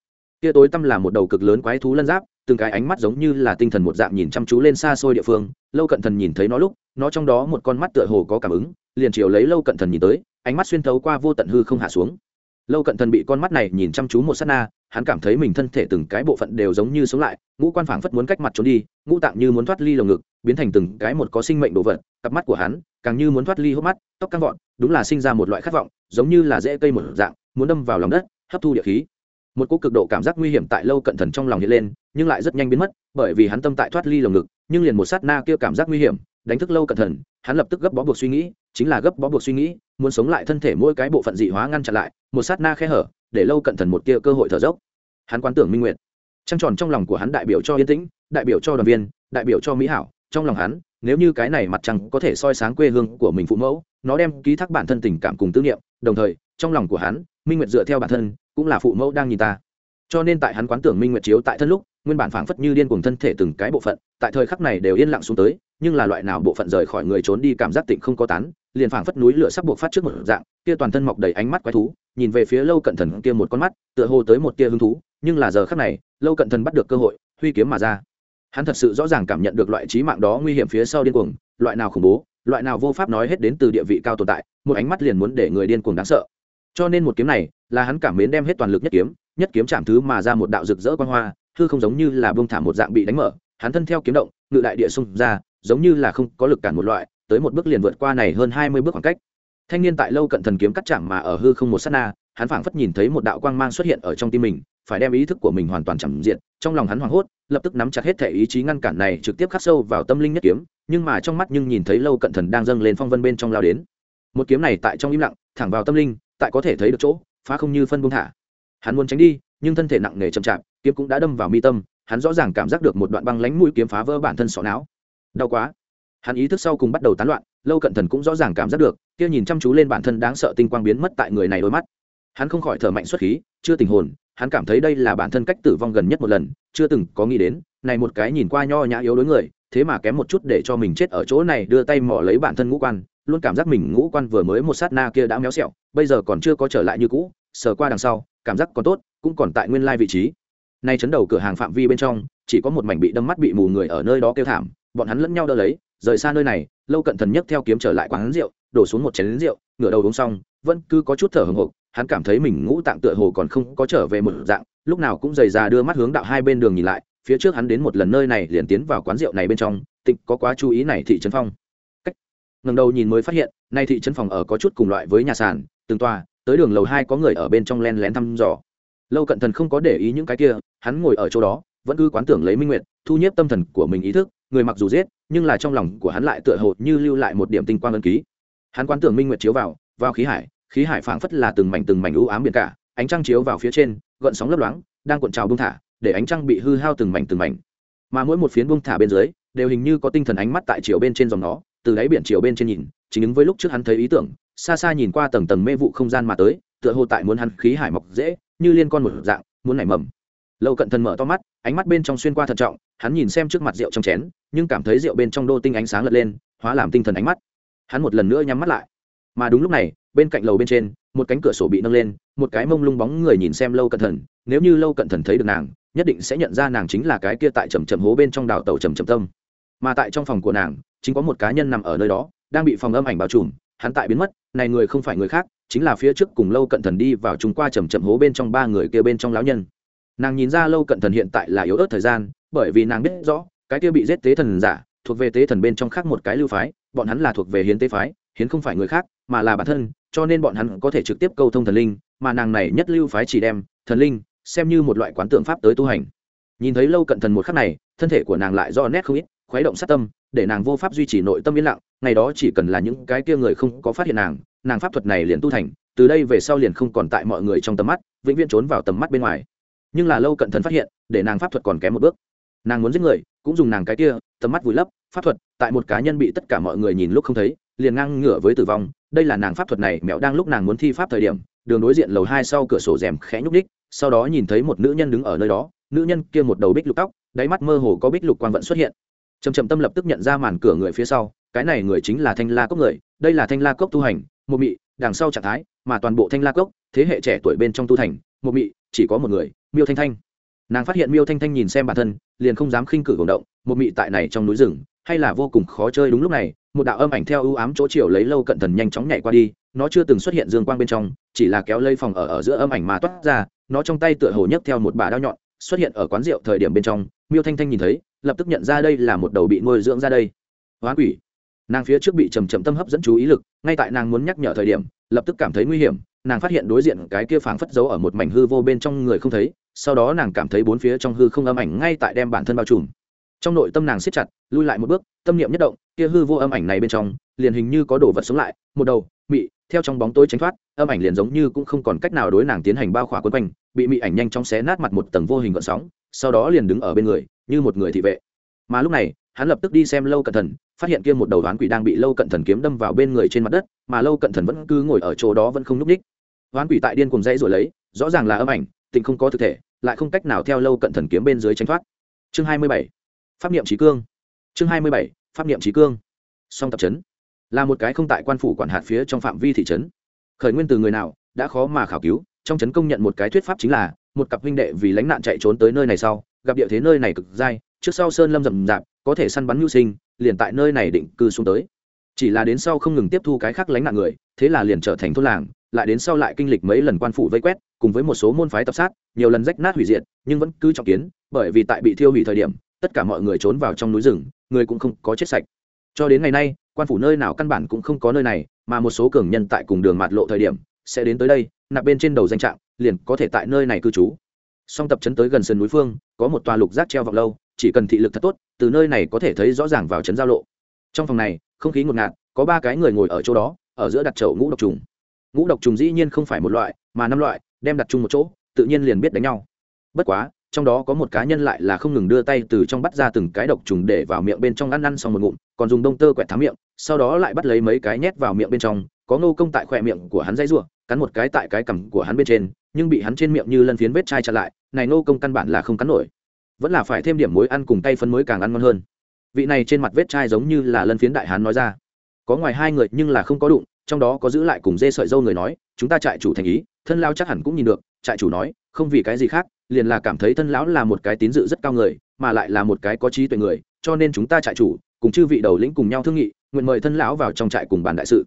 Kia tối tăm là một đầu cực lớn quái thú lân giáp, từng cái ánh mắt giống như là tinh thần một dạng nhìn chăm chú lên xa xôi địa phương, lâu cận thần nhìn thấy nó lúc, nó trong đó một con mắt tựa hồ có cảm ứng, liền chiều lấy lâu cận thần nhìn tới, ánh mắt xuyên thấu qua vô tận hư không hạ xuống. Lâu cận thần bị con mắt này nhìn chăm chú một s á t na, hắn cảm thấy mình thân thể từng cái bộ phận đều giống như sống lại, ngũ quan phảng phất muốn cách mặt trốn đi, ngũ tạng như muốn thoát ly lồng ngực, biến thành từng cái một có sinh mệnh đồ vật, cặp mắt của hắn càng như muốn thoát ly hốc mắt, tóc căng vọn đúng là sinh ra một loại khát vọng, giống như là dễ cây một dạng muốn đâm vào lòng đất, hấp thu địa khí. Một cô cực độ cảm giác nguy hiểm tại lâu cận thần trong lòng hiện lên, nhưng lại rất nhanh biến mất, bởi vì hắn tâm tại thoát ly lồng ngực, nhưng liền một sát na kia cảm giác nguy hiểm, đánh thức lâu cận thần, hắn lập tức gấp bó buộc suy nghĩ, chính là gấp bó buộc suy nghĩ, muốn sống lại thân thể mỗi cái bộ phận dị hóa ngăn chặn lại, một sát na khe hở, để lâu cận thần một tia cơ hội thở dốc. Hắn quán tưởng minh nguyện trăng tròn trong lòng của hắn đại biểu cho yên tĩnh, đại biểu cho đoàn viên, đại biểu cho mỹ hảo, trong lòng hắn, nếu như cái này mặt trăng có thể soi sáng quê hương của mình phụ mẫu, nó đem ký thác bản thân tình cảm cùng tư niệm, đồng thời, trong lòng của hắn minh nguyệt dựa theo bản thân cũng là phụ mẫu đang nhìn ta. Cho nên tại hắn quán tưởng minh nguyệt chiếu tại thân lúc, nguyên bản phảng phất như điên cùng thân thể từng cái bộ phận, tại thời khắc này đều yên lặng xuống tới, nhưng là loại nào bộ phận rời khỏi người trốn đi cảm giác tịnh không có tán, liền phảng phất núi lửa sắp buộc phát trước một dạng, kia toàn thân mọc đầy ánh mắt quái thú, nhìn về phía lâu cận thần kia một con mắt, tựa hồ tới một tia hứng thú, nhưng là giờ khắc này, lâu cận thần bắt được cơ hội, huy kiếm mà ra. Hắn thật sự rõ ràng cảm nhận được loại trí mạng đó nguy hiểm phía sau điên cuồng, loại nào khủng bố, loại nào vô pháp nói hết đến từ địa vị cao tồn tại, một ánh mắt liền muốn để người điên cuồng đáng sợ cho nên một kiếm này là hắn cảm mến đem hết toàn lực nhất kiếm nhất kiếm chạm thứ mà ra một đạo rực rỡ quan hoa, hư không giống như là bông thả một dạng bị đánh mở. Hắn thân theo kiếm động, ngự đại địa xung ra, giống như là không có lực cản một loại, tới một bước liền vượt qua này hơn hai mươi bước khoảng cách. Thanh niên tại lâu cận thần kiếm cắt chạm mà ở hư không một sát na, hắn phảng phất nhìn thấy một đạo quang mang xuất hiện ở trong tim mình, phải đem ý thức của mình hoàn toàn chẳng diện. Trong lòng hắn hoảng hốt, lập tức nắm chặt hết thể ý chí ngăn cản này trực tiếp khắc sâu vào tâm linh nhất kiếm, nhưng mà trong mắt nhưng nhìn thấy lâu cận thần đang dâng lên phong vân bên trong lao đến. Một kiếm này tại trong im lặng, thẳng vào tâm linh tại có thể thấy được chỗ, phá không như phân buông thả. Hắn muốn tránh đi, nhưng thân thể nặng nề chậm chạp, kiếm cũng đã đâm vào mi tâm, hắn rõ ràng cảm giác được một đoạn băng lánh mũi kiếm phá vỡ bản thân sọ não. Đau quá. Hắn ý thức sau cùng bắt đầu tán loạn, lâu cận thần cũng rõ ràng cảm giác được, kia nhìn chăm chú lên bản thân đáng sợ tinh quang biến mất tại người này đôi mắt. Hắn không khỏi thở mạnh xuất khí, chưa tình hồn, hắn cảm thấy đây là bản thân cách tử vong gần nhất một lần, chưa từng có nghĩ đến, này một cái nhìn qua nho nhã yếu đối người, thế mà kém một chút để cho mình chết ở chỗ này đưa tay mỏ lấy bản thân ngũ quan, luôn cảm giác mình ngũ quan vừa mới một sát na kia đã méo xẹo bây giờ còn chưa có trở lại như cũ, sờ qua đằng sau, cảm giác còn tốt, cũng còn tại nguyên lai vị trí. Nay chấn đầu cửa hàng phạm vi bên trong, chỉ có một mảnh bị đâm mắt bị mù người ở nơi đó kêu thảm, bọn hắn lẫn nhau đỡ lấy, rời xa nơi này, lâu cận thần nhất theo kiếm trở lại quán rượu, đổ xuống một chén rượu, ngửa đầu uống xong, vẫn cứ có chút thở hồng hộc, hắn cảm thấy mình ngũ tạng tựa hồ còn không có trở về một dạng, lúc nào cũng dày ra đưa mắt hướng đạo hai bên đường nhìn lại, phía trước hắn đến một lần nơi này liền tiến vào quán rượu này bên trong, tịnh, có quá chú ý này thị trấn phong ngầm đầu nhìn mới phát hiện, nay thị trấn phòng ở có chút cùng loại với nhà sàn, từng tòa, tới đường lầu hai có người ở bên trong len lén thăm dò. Lâu cận thần không có để ý những cái kia, hắn ngồi ở chỗ đó, vẫn cứ quán tưởng lấy minh nguyệt, thu nhếp tâm thần của mình ý thức, người mặc dù giết, nhưng là trong lòng của hắn lại tựa hồ như lưu lại một điểm tinh quang ân ký. Hắn quán tưởng minh nguyệt chiếu vào vào khí hải khí hải phảng phất là từng mảnh từng mảnh u ám biển cả, ánh trăng chiếu vào phía trên, gợn sóng lấp loáng, đang cuộn trào bung thả, để ánh trăng bị hư hao từng mảnh từng mảnh. Mà mỗi một phiến bung thả bên dưới, đều hình như có tinh thần ánh mắt tại chiều bên trên dòng nó từ đáy biển chiều bên trên nhìn, chính ứng với lúc trước hắn thấy ý tưởng, xa xa nhìn qua tầng tầng mê vụ không gian mà tới, tựa hồ tại muốn hắn khí hải mọc dễ, như liên con một dạng, muốn nảy mầm. Lâu cận thần mở to mắt, ánh mắt bên trong xuyên qua thận trọng, hắn nhìn xem trước mặt rượu trong chén, nhưng cảm thấy rượu bên trong đô tinh ánh sáng lật lên, hóa làm tinh thần ánh mắt. Hắn một lần nữa nhắm mắt lại. Mà đúng lúc này, bên cạnh lầu bên trên, một cánh cửa sổ bị nâng lên, một cái mông lung bóng người nhìn xem lâu cận thần, nếu như lâu cận thần thấy được nàng, nhất định sẽ nhận ra nàng chính là cái kia tại trầm trầm hố bên trong đào tàu trầm trầm tâm mà tại trong phòng của nàng, chính có một cá nhân nằm ở nơi đó, đang bị phòng âm ảnh bao trùm, hắn tại biến mất, này người không phải người khác, chính là phía trước cùng lâu cận thần đi vào chúng qua chầm chậm hố bên trong ba người kia bên trong lão nhân. Nàng nhìn ra lâu cận thần hiện tại là yếu ớt thời gian, bởi vì nàng biết rõ, cái kia bị giết tế thần giả, thuộc về tế thần bên trong khác một cái lưu phái, bọn hắn là thuộc về hiến tế phái, hiến không phải người khác, mà là bản thân, cho nên bọn hắn có thể trực tiếp câu thông thần linh, mà nàng này nhất lưu phái chỉ đem, thần linh, xem như một loại quán tượng pháp tới tu hành. Nhìn thấy lâu cận thần một khắc này, thân thể của nàng lại do nét không ít khuấy động sát tâm, để nàng vô pháp duy trì nội tâm yên lặng, ngày đó chỉ cần là những cái kia người không có phát hiện nàng nàng pháp thuật này liền tu thành, từ đây về sau liền không còn tại mọi người trong tầm mắt, vĩnh viễn trốn vào tầm mắt bên ngoài. Nhưng là lâu cận thần phát hiện, để nàng pháp thuật còn kém một bước. Nàng muốn giết người, cũng dùng nàng cái kia, tầm mắt vùi lấp, pháp thuật, tại một cá nhân bị tất cả mọi người nhìn lúc không thấy, liền ngang ngửa với tử vong. Đây là nàng pháp thuật này, mẹo đang lúc nàng muốn thi pháp thời điểm, đường đối diện lầu hai sau cửa sổ rèm khẽ nhúc ních sau đó nhìn thấy một nữ nhân đứng ở nơi đó, nữ nhân kia một đầu bích lục tóc, đáy mắt mơ hồ có bích lục quang vận xuất hiện trầm trầm tâm lập tức nhận ra màn cửa người phía sau, cái này người chính là thanh la cốc người, đây là thanh la cốc tu hành, một mị, đằng sau trạng thái, mà toàn bộ thanh la cốc, thế hệ trẻ tuổi bên trong tu thành, một mị, chỉ có một người, miêu thanh thanh. Nàng phát hiện miêu thanh thanh nhìn xem bản thân, liền không dám khinh cử cổ động, một mị tại này trong núi rừng, hay là vô cùng khó chơi đúng lúc này, một đạo âm ảnh theo ưu ám chỗ chiều lấy lâu cận thần nhanh chóng nhảy qua đi, nó chưa từng xuất hiện dương quang bên trong, chỉ là kéo lây phòng ở ở giữa âm ảnh mà toát ra, nó trong tay tựa hồ nhấc theo một bà đao nhọn, xuất hiện ở quán rượu thời điểm bên trong, miêu thanh thanh nhìn thấy lập tức nhận ra đây là một đầu bị nuôi dưỡng ra đây. Hoán quỷ. Nàng phía trước bị trầm trầm tâm hấp dẫn chú ý lực, ngay tại nàng muốn nhắc nhở thời điểm, lập tức cảm thấy nguy hiểm, nàng phát hiện đối diện cái kia phảng phất giấu ở một mảnh hư vô bên trong người không thấy, sau đó nàng cảm thấy bốn phía trong hư không âm ảnh ngay tại đem bản thân bao trùm. Trong nội tâm nàng siết chặt, lui lại một bước, tâm niệm nhất động, kia hư vô âm ảnh này bên trong, liền hình như có đồ vật sống lại, một đầu, mị, theo trong bóng tối tránh thoát, âm ảnh liền giống như cũng không còn cách nào đối nàng tiến hành bao khỏa quân quanh, bị mị ảnh nhanh chóng xé nát mặt một tầng vô hình gợn sóng, sau đó liền đứng ở bên người như một người thị vệ. Mà lúc này, hắn lập tức đi xem lâu cận thần, phát hiện kia một đầu oán quỷ đang bị lâu cận thần kiếm đâm vào bên người trên mặt đất, mà lâu cận thần vẫn cứ ngồi ở chỗ đó vẫn không nhúc ních oán quỷ tại điên cùng dãy rồi lấy, rõ ràng là âm ảnh tình không có thực thể, lại không cách nào theo lâu cận thần kiếm bên dưới tránh thoát. Chương hai mươi bảy, pháp niệm trí cương. Chương hai mươi bảy, pháp niệm trí cương. Song tập trấn là một cái không tại quan phủ quản hạt phía trong phạm vi thị trấn. Khởi nguyên từ người nào, đã khó mà khảo cứu, trong trấn công nhận một cái thuyết pháp chính là, một cặp huynh đệ vì lánh nạn chạy trốn tới nơi này sau gặp địa thế nơi này cực dai, trước sau sơn lâm rậm rạp, có thể săn bắn nhu sinh, liền tại nơi này định cư xuống tới. Chỉ là đến sau không ngừng tiếp thu cái khác lánh nạn người, thế là liền trở thành thôn làng, lại đến sau lại kinh lịch mấy lần quan phủ vây quét, cùng với một số môn phái tập sát, nhiều lần rách nát hủy diệt, nhưng vẫn cứ trọng kiến, bởi vì tại bị thiêu hủy thời điểm, tất cả mọi người trốn vào trong núi rừng, người cũng không có chết sạch. Cho đến ngày nay, quan phủ nơi nào căn bản cũng không có nơi này, mà một số cường nhân tại cùng đường mạt lộ thời điểm, sẽ đến tới đây, nạp bên trên đầu danh trạng, liền có thể tại nơi này cư trú song tập trấn tới gần sườn núi phương, có một tòa lục giác treo vọng lâu, chỉ cần thị lực thật tốt, từ nơi này có thể thấy rõ ràng vào trấn giao lộ. Trong phòng này, không khí ngột ngạt, có ba cái người ngồi ở chỗ đó, ở giữa đặt chậu ngũ độc trùng. Ngũ độc trùng dĩ nhiên không phải một loại, mà năm loại, đem đặt chung một chỗ, tự nhiên liền biết đánh nhau. Bất quá, trong đó có một cá nhân lại là không ngừng đưa tay từ trong bắt ra từng cái độc trùng để vào miệng bên trong ăn ăn xong một ngụm, còn dùng đông tơ quẹt thám miệng, sau đó lại bắt lấy mấy cái nhét vào miệng bên trong, có ngô công tại khỏe miệng của hắn dãy ruộng cắn một cái tại cái cằm của hắn bên trên nhưng bị hắn trên miệng như lân phiến vết chai chặn lại, này nô công căn bản là không cắn nổi. Vẫn là phải thêm điểm muối ăn cùng tay phân muối càng ăn ngon hơn. Vị này trên mặt vết chai giống như là lân phiến đại hán nói ra. Có ngoài hai người nhưng là không có đụng, trong đó có giữ lại cùng dê sợi dâu người nói, chúng ta trại chủ thành ý. Thân lao chắc hẳn cũng nhìn được, trại chủ nói, không vì cái gì khác, liền là cảm thấy thân lão là một cái tín dự rất cao người, mà lại là một cái có trí tuệ người, cho nên chúng ta trại chủ, cùng chư vị đầu lĩnh cùng nhau thương nghị, nguyện mời thân lão vào trong trại cùng bàn đại sự.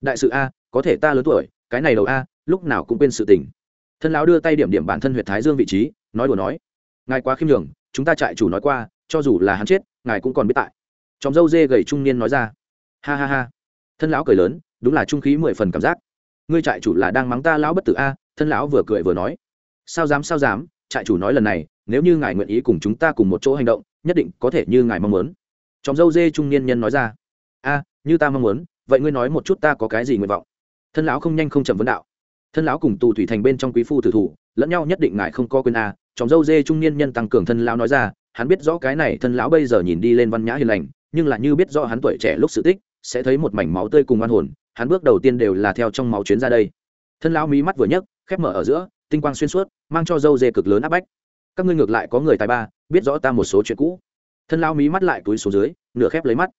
Đại sự a, có thể ta lớn tuổi, cái này đầu a, lúc nào cũng quên sự tình thân lão đưa tay điểm điểm bản thân huyện thái dương vị trí, nói đùa nói, ngài quá khiêm nhường, chúng ta trại chủ nói qua, cho dù là hắn chết, ngài cũng còn biết tại. Chóng dâu dê gầy trung niên nói ra. Ha ha ha. Thân lão cười lớn, đúng là trung khí mười phần cảm giác. Ngươi trại chủ là đang mắng ta lão bất tử a? Thân lão vừa cười vừa nói. Sao dám sao dám, trại chủ nói lần này, nếu như ngài nguyện ý cùng chúng ta cùng một chỗ hành động, nhất định có thể như ngài mong muốn. Chóng dâu dê trung niên nhân nói ra. A, như ta mong muốn, vậy ngươi nói một chút ta có cái gì nguyện vọng? Thân lão không nhanh không chậm vấn đạo thân lão cùng tù thủy thành bên trong quý phu tử thủ, lẫn nhau nhất định ngài không có quyền a. Chóng dâu dê trung niên nhân tăng cường thân lão nói ra, hắn biết rõ cái này thân lão bây giờ nhìn đi lên văn nhã hiền lành, nhưng là như biết rõ hắn tuổi trẻ lúc sự tích, sẽ thấy một mảnh máu tươi cùng oan hồn, hắn bước đầu tiên đều là theo trong máu chuyến ra đây. Thân lão mí mắt vừa nhấc, khép mở ở giữa, tinh quang xuyên suốt, mang cho dâu dê cực lớn áp bách. Các ngươi ngược lại có người tài ba, biết rõ ta một số chuyện cũ. Thân lão mí mắt lại túi xuống dưới, nửa khép lấy mắt.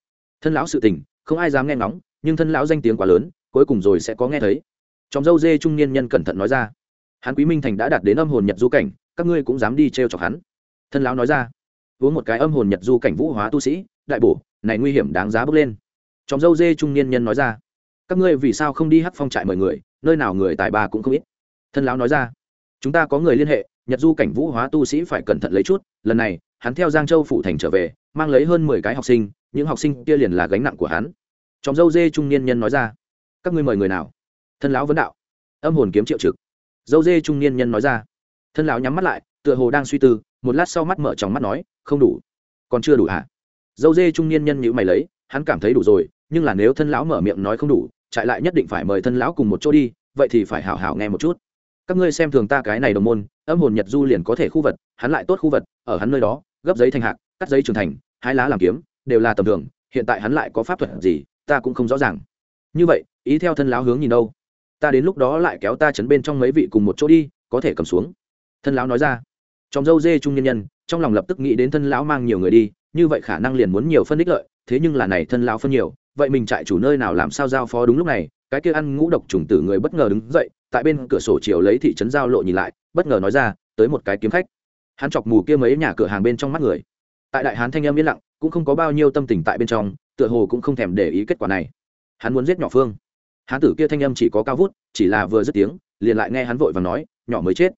Thân lão sự tình, không ai dám nghe ngóng, nhưng thân lão danh tiếng quá lớn, cuối cùng rồi sẽ có nghe thấy trong dâu dê trung niên nhân cẩn thận nói ra. Hắn quý minh thành đã đạt đến âm hồn nhật du cảnh, các ngươi cũng dám đi t r e o chọc hắn. Thân lão nói ra. Uống một cái âm hồn nhật du cảnh vũ hóa tu sĩ, đại bổ, này nguy hiểm đáng giá bước lên. Trong dâu dê trung niên nhân nói ra. Các ngươi vì sao không đi hắc phong trại mời người, nơi nào người tài ba cũng không ít. Thân lão nói ra. Chúng ta có người liên hệ, nhật du cảnh vũ hóa tu sĩ phải cẩn thận lấy chút. Lần này, hắn theo giang châu phủ thành trở về, mang lấy hơn mười cái học sinh, những học sinh kia liền là gánh nặng của hắn. Trong dâu dê trung niên nhân nói ra. Các ngươi mời người nào? Thân lão vấn đạo. Âm hồn kiếm triệu trực. Dâu dê trung niên nhân nói ra. Thân lão nhắm mắt lại, tựa hồ đang suy tư, một lát sau mắt mở tròng mắt nói, không đủ. Còn chưa đủ hả? Dâu dê trung niên nhân nhữ mày lấy, hắn cảm thấy đủ rồi, nhưng là nếu thân lão mở miệng nói không đủ chạy lại nhất định phải mời thân lão cùng một chỗ đi, vậy thì phải hảo hảo nghe một chút. Các ngươi xem thường ta cái này đồng môn, âm hồn nhật du liền có thể khu vật, hắn lại tốt khu vật, ở hắn nơi đó, gấp giấy thành hạc, cắt giấy trưởng thành, hai lá làm kiếm, đều là tầm thường, hiện tại hắn lại có pháp thuật gì, ta cũng không rõ ràng. Như vậy, ý theo thân lão hướng nhìn đâu? Ta đến lúc đó lại kéo ta chấn bên trong mấy vị cùng một chỗ đi, có thể cầm xuống. Thân lão nói ra. Trong dâu dê trung nhân nhân, trong lòng lập tức nghĩ đến thân lão mang nhiều người đi, như vậy khả năng liền muốn nhiều phân ích lợi, thế nhưng là này thân lão phân nhiều, vậy mình trại chủ nơi nào làm sao giao phó đúng lúc này, cái kia ăn ngũ độc trùng tử người bất ngờ đứng dậy, tại bên cửa sổ chiều lấy thị trấn giao lộ nhìn lại, bất ngờ nói ra, tới một cái kiếm khách. Hắn chọc mù kia mấy nhà cửa hàng bên trong mắt người. Tại đại hán thanh âm yên lặng, cũng không có bao nhiêu tâm tình tại bên trong, tựa hồ cũng không thèm để ý kết quả này. Hắn muốn giết nhỏ phương hán tử kia thanh âm chỉ có cao vút, chỉ là vừa dứt tiếng, liền lại nghe hắn vội và nói, nhỏ mới chết.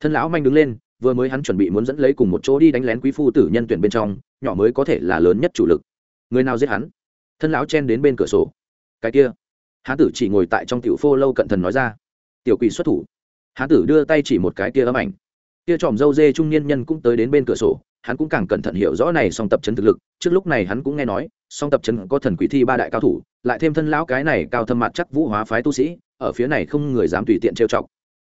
Thân lão manh đứng lên, vừa mới hắn chuẩn bị muốn dẫn lấy cùng một chỗ đi đánh lén quý phu tử nhân tuyển bên trong, nhỏ mới có thể là lớn nhất chủ lực. Người nào giết hắn? Thân lão chen đến bên cửa sổ. Cái kia. Hán tử chỉ ngồi tại trong tiểu phô lâu cận thần nói ra. Tiểu quỷ xuất thủ. Hán tử đưa tay chỉ một cái kia âm ảnh. Kia tròm dâu dê trung niên nhân cũng tới đến bên cửa sổ, hắn cũng càng cẩn thận hiểu rõ này song tập chấn thực lực, trước lúc này hắn cũng nghe nói song tập trấn có thần quỷ thi ba đại cao thủ, lại thêm thân lão cái này cao thâm mặt chắc vũ hóa phái tu sĩ, ở phía này không người dám tùy tiện trêu chọc.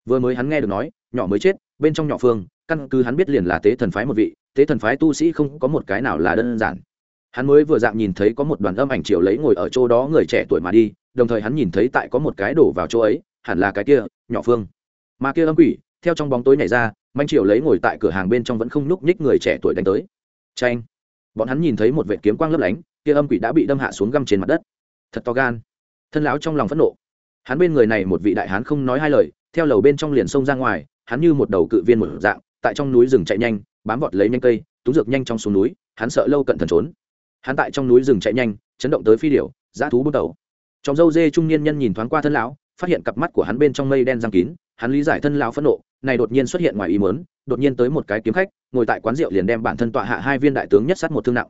Vừa mới hắn nghe được nói, nhỏ mới chết, bên trong nhỏ phương, căn cứ hắn biết liền là tế thần phái một vị, tế thần phái tu sĩ không có một cái nào là đơn giản. Hắn mới vừa dạng nhìn thấy có một đoàn âm ảnh triệu lấy ngồi ở chỗ đó người trẻ tuổi mà đi, đồng thời hắn nhìn thấy tại có một cái đổ vào chỗ ấy, hẳn là cái kia, nhỏ phương. Mà kia âm quỷ, theo trong bóng tối nhảy ra, manh triệu lấy ngồi tại cửa hàng bên trong vẫn không nhúc nhích người trẻ tuổi đánh tới. Tranh bọn hắn nhìn thấy một vệ kiếm quang lấp lánh kia âm quỷ đã bị đâm hạ xuống găm trên mặt đất. Thật to gan. Thân lão trong lòng phẫn nộ. Hắn bên người này một vị đại hán không nói hai lời, theo lầu bên trong liền sông ra ngoài, hắn như một đầu cự viên một dạng, tại trong núi rừng chạy nhanh, bám vọt lấy nhanh cây tú dược nhanh trong xuống núi, hắn sợ lâu cận thần trốn. Hắn tại trong núi rừng chạy nhanh, chấn động tới phi điểu, dã thú bút đầu. Trong dâu dê trung niên nhân nhìn thoáng qua thân lão, phát hiện cặp mắt của hắn bên trong mây đen giang kín, hắn lý giải thân lão phẫn nộ, này đột nhiên xuất hiện ngoài ý mớn đột nhiên tới một cái kiếm khách, ngồi tại quán rượu liền đem bản thân tọa hạ hai viên đại tướng nhất sát một thương nặng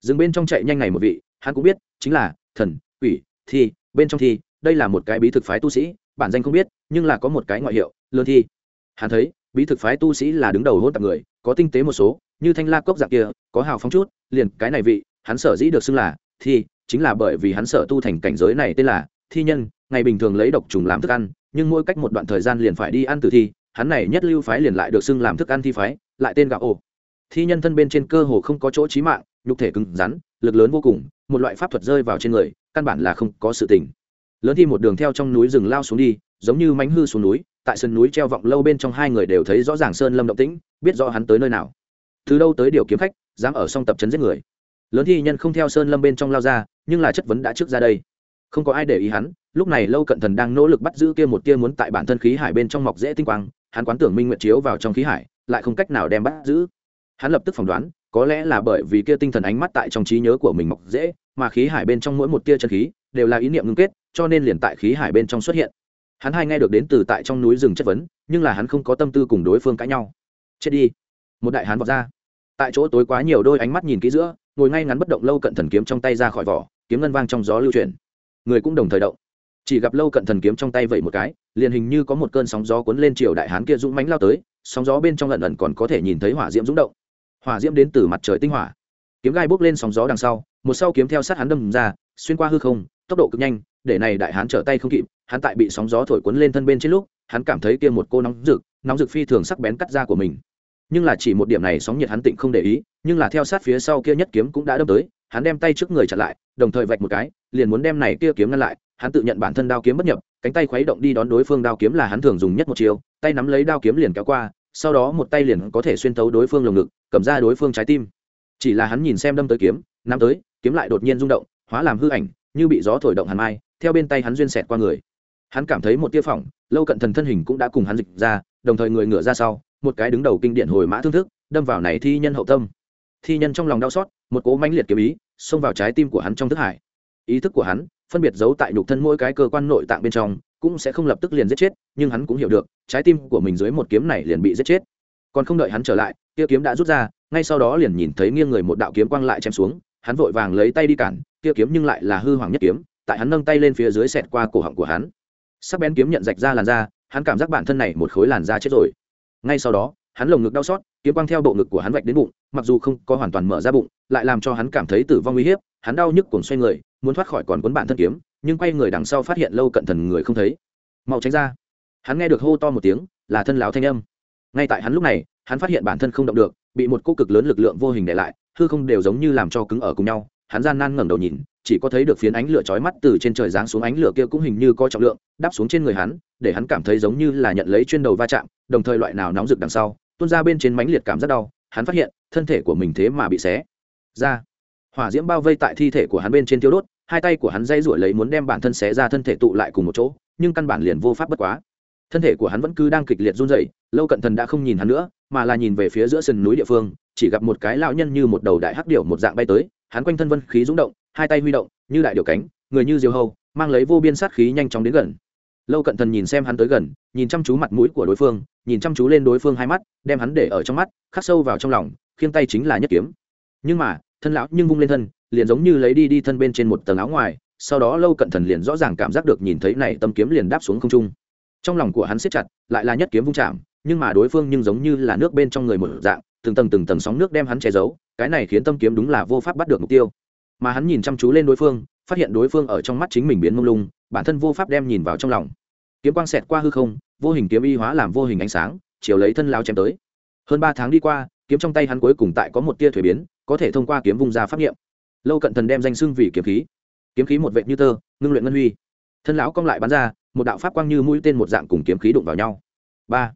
dừng bên trong chạy nhanh này một vị, hắn cũng biết, chính là thần, quỷ, thi, bên trong thi, đây là một cái bí thực phái tu sĩ, bản danh không biết, nhưng là có một cái ngoại hiệu lơ thi. Hắn thấy, bí thực phái tu sĩ là đứng đầu hôn tạp người, có tinh tế một số, như thanh la cốc dạng kia, có hào phóng chút, liền cái này vị, hắn sở dĩ được xưng là thi, chính là bởi vì hắn sở tu thành cảnh giới này tên là thi nhân, ngày bình thường lấy độc trùng làm thức ăn, nhưng mỗi cách một đoạn thời gian liền phải đi ăn tử thi, hắn này nhất lưu phái liền lại được xưng làm thức ăn thi phái, lại tên gạo ổ. Thi nhân thân bên trên cơ hồ không có chỗ trí mạng nhục thể cứng rắn, lực lớn vô cùng, một loại pháp thuật rơi vào trên người, căn bản là không có sự tình. Lớn thi một đường theo trong núi rừng lao xuống đi, giống như mánh hư xuống núi, tại sân núi treo vọng lâu bên trong hai người đều thấy rõ ràng sơn lâm động tĩnh, biết rõ hắn tới nơi nào. Từ đâu tới điều kiếm khách, dám ở song tập trấn giết người. Lớn thi nhân không theo sơn lâm bên trong lao ra, nhưng là chất vấn đã trước ra đây. Không có ai để ý hắn, lúc này lâu cận thần đang nỗ lực bắt giữ kia một tia muốn tại bản thân khí hải bên trong mọc dễ tinh quang, hắn quán tưởng minh nguyện chiếu vào trong khí hải, lại không cách nào đem bắt giữ. Hắn lập tức phỏng đoán có lẽ là bởi vì kia tinh thần ánh mắt tại trong trí nhớ của mình mọc dễ, mà khí hải bên trong mỗi một tia chân khí đều là ý niệm ngưng kết, cho nên liền tại khí hải bên trong xuất hiện. Hắn hai nghe được đến từ tại trong núi rừng chất vấn, nhưng là hắn không có tâm tư cùng đối phương cãi nhau. Chết đi. Một đại hán vọt ra. Tại chỗ tối quá nhiều đôi ánh mắt nhìn kỹ giữa, ngồi ngay ngắn bất động lâu cận thần kiếm trong tay ra khỏi vỏ, kiếm ngân vang trong gió lưu chuyển. Người cũng đồng thời động. Chỉ gặp lâu cận thần kiếm trong tay vậy một cái, liền hình như có một cơn sóng gió cuốn lên chiều đại hán kia dũng mánh lao tới, sóng gió bên trong lần lần còn có thể nhìn thấy hỏa diễm rúng động hỏa diễm đến từ mặt trời tinh hỏa. Kiếm gai bốc lên sóng gió đằng sau, một sau kiếm theo sát hắn đâm ra, xuyên qua hư không, tốc độ cực nhanh, để này đại hán trở tay không kịp, hắn tại bị sóng gió thổi cuốn lên thân bên trên lúc, hắn cảm thấy kia một cô nóng rực nóng rực phi thường sắc bén cắt ra của mình. Nhưng là chỉ một điểm này sóng nhiệt hắn tịnh không để ý, nhưng là theo sát phía sau kia nhất kiếm cũng đã đâm tới, hắn đem tay trước người chặn lại, đồng thời vạch một cái, liền muốn đem này kia kiếm ngăn lại, hắn tự nhận bản thân đao kiếm bất nhập, cánh tay khuấy động đi đón đối phương đao kiếm là hắn thường dùng nhất một chiều tay nắm lấy đao kiếm liền kéo qua sau đó một tay liền có thể xuyên thấu đối phương lồng ngực, cầm ra đối phương trái tim. Chỉ là hắn nhìn xem đâm tới kiếm, nắm tới, kiếm lại đột nhiên rung động, hóa làm hư ảnh, như bị gió thổi động hàn mai, theo bên tay hắn duyên xẹt qua người. Hắn cảm thấy một tia phỏng, lâu cận thần thân hình cũng đã cùng hắn dịch ra, đồng thời người ngửa ra sau, một cái đứng đầu kinh điển hồi mã thương thức, đâm vào này thi nhân hậu tâm. Thi nhân trong lòng đau xót, một cố mãnh liệt kiếm ý, xông vào trái tim của hắn trong thức hải. Ý thức của hắn, phân biệt giấu tại nhục thân mỗi cái cơ quan nội tạng bên trong cũng sẽ không lập tức liền giết chết, nhưng hắn cũng hiểu được, trái tim của mình dưới một kiếm này liền bị giết chết. Còn không đợi hắn trở lại, kia kiếm đã rút ra, ngay sau đó liền nhìn thấy nghiêng người một đạo kiếm quang lại chém xuống, hắn vội vàng lấy tay đi cản, kia kiếm nhưng lại là hư hoàng nhất kiếm, tại hắn nâng tay lên phía dưới xẹt qua cổ họng của hắn. Sắc bén kiếm nhận rạch ra làn da, hắn cảm giác bản thân này một khối làn da chết rồi. Ngay sau đó, hắn lồng ngực đau xót, kiếm quang theo bộ ngực của hắn vạch đến bụng, mặc dù không có hoàn toàn mở ra bụng, lại làm cho hắn cảm thấy tử vong uy hiếp, hắn đau nhức cuồng xoay người, muốn thoát khỏi còn cuốn bản thân kiếm nhưng quay người đằng sau phát hiện lâu cận thần người không thấy. Mau tránh ra. Hắn nghe được hô to một tiếng, là thân láo thanh âm. Ngay tại hắn lúc này, hắn phát hiện bản thân không động được, bị một cô cực lớn lực lượng vô hình để lại, hư không đều giống như làm cho cứng ở cùng nhau. Hắn gian nan ngẩng đầu nhìn, chỉ có thấy được phiến ánh lửa chói mắt từ trên trời giáng xuống, ánh lửa kia cũng hình như có trọng lượng, đáp xuống trên người hắn, để hắn cảm thấy giống như là nhận lấy chuyên đầu va chạm, đồng thời loại nào nóng rực đằng sau, tuôn ra bên trên mánh liệt cảm rất đau. Hắn phát hiện, thân thể của mình thế mà bị xé ra. Hỏa diễm bao vây tại thi thể của hắn bên trên tiêu đốt hai tay của hắn dây rủi lấy muốn đem bản thân xé ra thân thể tụ lại cùng một chỗ, nhưng căn bản liền vô pháp bất quá. Thân thể của hắn vẫn cứ đang kịch liệt run rẩy, lâu cận thần đã không nhìn hắn nữa, mà là nhìn về phía giữa sườn núi địa phương, chỉ gặp một cái lão nhân như một đầu đại hắc điểu một dạng bay tới, hắn quanh thân vân khí rung động, hai tay huy động, như đại điểu cánh, người như diều hâu, mang lấy vô biên sát khí nhanh chóng đến gần. Lâu cận thần nhìn xem hắn tới gần, nhìn chăm chú mặt mũi của đối phương, nhìn chăm chú lên đối phương hai mắt, đem hắn để ở trong mắt, khắc sâu vào trong lòng, khiêng tay chính là nhất kiếm. Nhưng mà, thân lão nhưng vung lên thân liền giống như lấy đi đi thân bên trên một tầng áo ngoài, sau đó lâu cận thần liền rõ ràng cảm giác được nhìn thấy này tâm kiếm liền đáp xuống không trung. Trong lòng của hắn siết chặt, lại là nhất kiếm vung chạm, nhưng mà đối phương nhưng giống như là nước bên trong người một dạng, từng tầng từng tầng sóng nước đem hắn che giấu, cái này khiến tâm kiếm đúng là vô pháp bắt được mục tiêu. Mà hắn nhìn chăm chú lên đối phương, phát hiện đối phương ở trong mắt chính mình biến mông lung, bản thân vô pháp đem nhìn vào trong lòng. Kiếm quang xẹt qua hư không, vô hình kiếm y hóa làm vô hình ánh sáng, chiều lấy thân lao chém tới. Hơn ba tháng đi qua, kiếm trong tay hắn cuối cùng tại có một tia thuế biến, có thể thông qua kiếm vung ra pháp nghiệm lâu cận thần đem danh xưng vì kiếm khí. Kiếm khí một vệ như tơ, ngưng luyện ngân huy. Thân lão cong lại bắn ra, một đạo pháp quang như mũi tên một dạng cùng kiếm khí đụng vào nhau. Ba.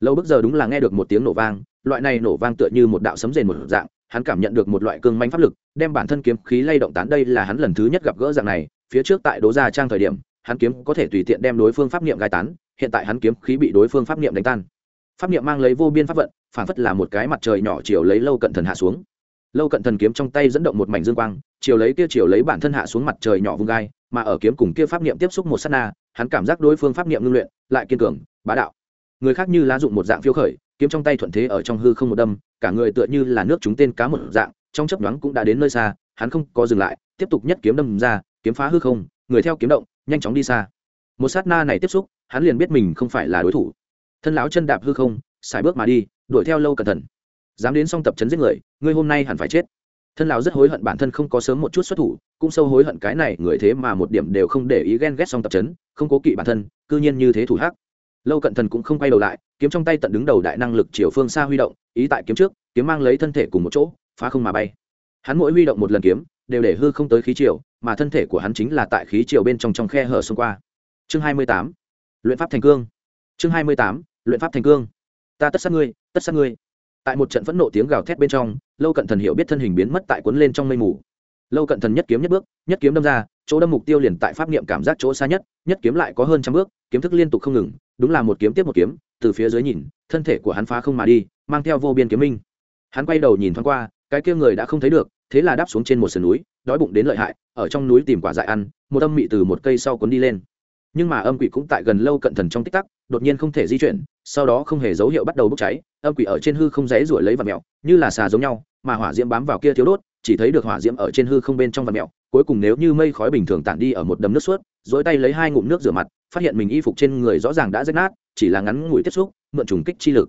Lâu bức giờ đúng là nghe được một tiếng nổ vang, loại này nổ vang tựa như một đạo sấm rền một dạng, hắn cảm nhận được một loại cương manh pháp lực, đem bản thân kiếm khí lay động tán đây là hắn lần thứ nhất gặp gỡ dạng này, phía trước tại đố gia trang thời điểm, hắn kiếm có thể tùy tiện đem đối phương pháp niệm gai tán, hiện tại hắn kiếm khí bị đối phương pháp niệm đánh tan. Pháp niệm mang lấy vô biên pháp vận phản phất là một cái mặt trời nhỏ chiều lấy lâu cận thần hạ xuống lâu cận thần kiếm trong tay dẫn động một mảnh dương quang, chiều lấy kia chiều lấy bản thân hạ xuống mặt trời nhỏ vung gai, mà ở kiếm cùng kia pháp niệm tiếp xúc một sát na, hắn cảm giác đối phương pháp niệm ngưng luyện, lại kiên cường, bá đạo. Người khác như lá dụng một dạng phiêu khởi, kiếm trong tay thuận thế ở trong hư không một đâm, cả người tựa như là nước chúng tên cá một dạng, trong chấp đoán cũng đã đến nơi xa, hắn không có dừng lại, tiếp tục nhất kiếm đâm ra, kiếm phá hư không, người theo kiếm động, nhanh chóng đi xa. Một sát na này tiếp xúc, hắn liền biết mình không phải là đối thủ. Thân lão chân đạp hư không xài bước mà đi, đuổi theo lâu cẩn thận dám đến xong tập chấn giết người, ngươi hôm nay hẳn phải chết. Thân lão rất hối hận bản thân không có sớm một chút xuất thủ, cũng sâu hối hận cái này, người thế mà một điểm đều không để ý ghen ghét xong tập chấn, không cố kỵ bản thân, cư nhiên như thế thủ hắc. Lâu cận thần cũng không quay đầu lại, kiếm trong tay tận đứng đầu đại năng lực chiều phương xa huy động, ý tại kiếm trước, kiếm mang lấy thân thể cùng một chỗ, phá không mà bay. Hắn mỗi huy động một lần kiếm, đều để hư không tới khí chiều mà thân thể của hắn chính là tại khí chiều bên trong trong khe hở xông qua. Chương hai mươi tám, luyện pháp thành cương. Chương hai mươi tám, luyện pháp thành cương. Ta tất sát ngươi, tất sát ngươi tại một trận phẫn nộ tiếng gào thét bên trong, lâu cận thần hiểu biết thân hình biến mất tại cuốn lên trong mây mù. Lâu cận thần nhất kiếm nhất bước, nhất kiếm đâm ra, chỗ đâm mục tiêu liền tại pháp niệm cảm giác chỗ xa nhất nhất kiếm lại có hơn trăm bước, kiếm thức liên tục không ngừng, đúng là một kiếm tiếp một kiếm, từ phía dưới nhìn, thân thể của hắn phá không mà đi, mang theo vô biên kiếm minh. Hắn quay đầu nhìn thoáng qua, cái kia người đã không thấy được, thế là đáp xuống trên một sườn núi, đói bụng đến lợi hại, ở trong núi tìm quả dại ăn, một âm mị từ một cây sau cuốn đi lên nhưng mà âm quỷ cũng tại gần lâu cận thần trong tích tắc, đột nhiên không thể di chuyển, sau đó không hề dấu hiệu bắt đầu bốc cháy, âm quỷ ở trên hư không dãy ruổi lấy vật mẹo, như là xà giống nhau, mà hỏa diễm bám vào kia thiếu đốt, chỉ thấy được hỏa diễm ở trên hư không bên trong vật mẹo, cuối cùng nếu như mây khói bình thường tản đi ở một đầm nước suốt, dỗi tay lấy hai ngụm nước rửa mặt, phát hiện mình y phục trên người rõ ràng đã rách nát, chỉ là ngắn ngủi tiếp xúc, mượn trùng kích chi lực.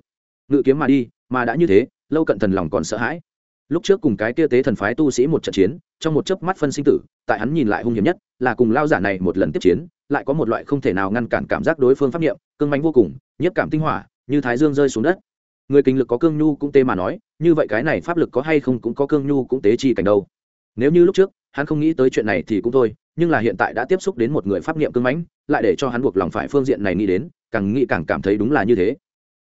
Ngự kiếm mà đi, mà đã như thế, lâu cận thần lòng còn sợ hãi lúc trước cùng cái kia tế thần phái tu sĩ một trận chiến, trong một chớp mắt phân sinh tử, tại hắn nhìn lại hung hiểm nhất, là cùng lao giả này một lần tiếp chiến, lại có một loại không thể nào ngăn cản cảm giác đối phương pháp niệm, cương mánh vô cùng nhất cảm tinh hỏa, như thái dương rơi xuống đất. Người kinh lực có cương nhu cũng tế mà nói, như vậy cái này pháp lực có hay không cũng có cương nhu cũng tế chi cảnh đâu. Nếu như lúc trước, hắn không nghĩ tới chuyện này thì cũng thôi, nhưng là hiện tại đã tiếp xúc đến một người pháp niệm cương mãnh, lại để cho hắn buộc lòng phải phương diện này nghĩ đến, càng nghĩ càng cảm thấy đúng là như thế.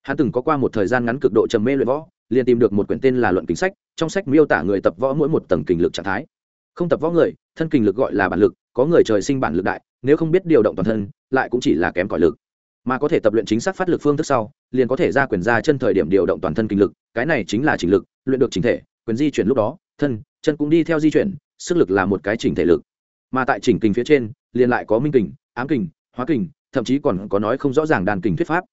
Hắn từng có qua một thời gian ngắn cực độ trầm mê luyện võ, liền tìm được một quyển tên là luận kính sách trong sách miêu tả người tập võ mỗi một tầng kinh lực trạng thái. Không tập võ người, thân kinh lực gọi là bản lực, có người trời sinh bản lực đại, nếu không biết điều động toàn thân, lại cũng chỉ là kém cỏi lực. Mà có thể tập luyện chính xác phát lực phương thức sau, liền có thể ra quyền ra chân thời điểm điều động toàn thân kinh lực, cái này chính là chỉnh lực, luyện được chính thể, quyền di chuyển lúc đó, thân, chân cũng đi theo di chuyển, sức lực là một cái chỉnh thể lực. Mà tại chỉnh kình phía trên, liền lại có minh kình, ám kình, hóa kình, thậm chí còn có nói không rõ ràng đàn kình thuyết pháp.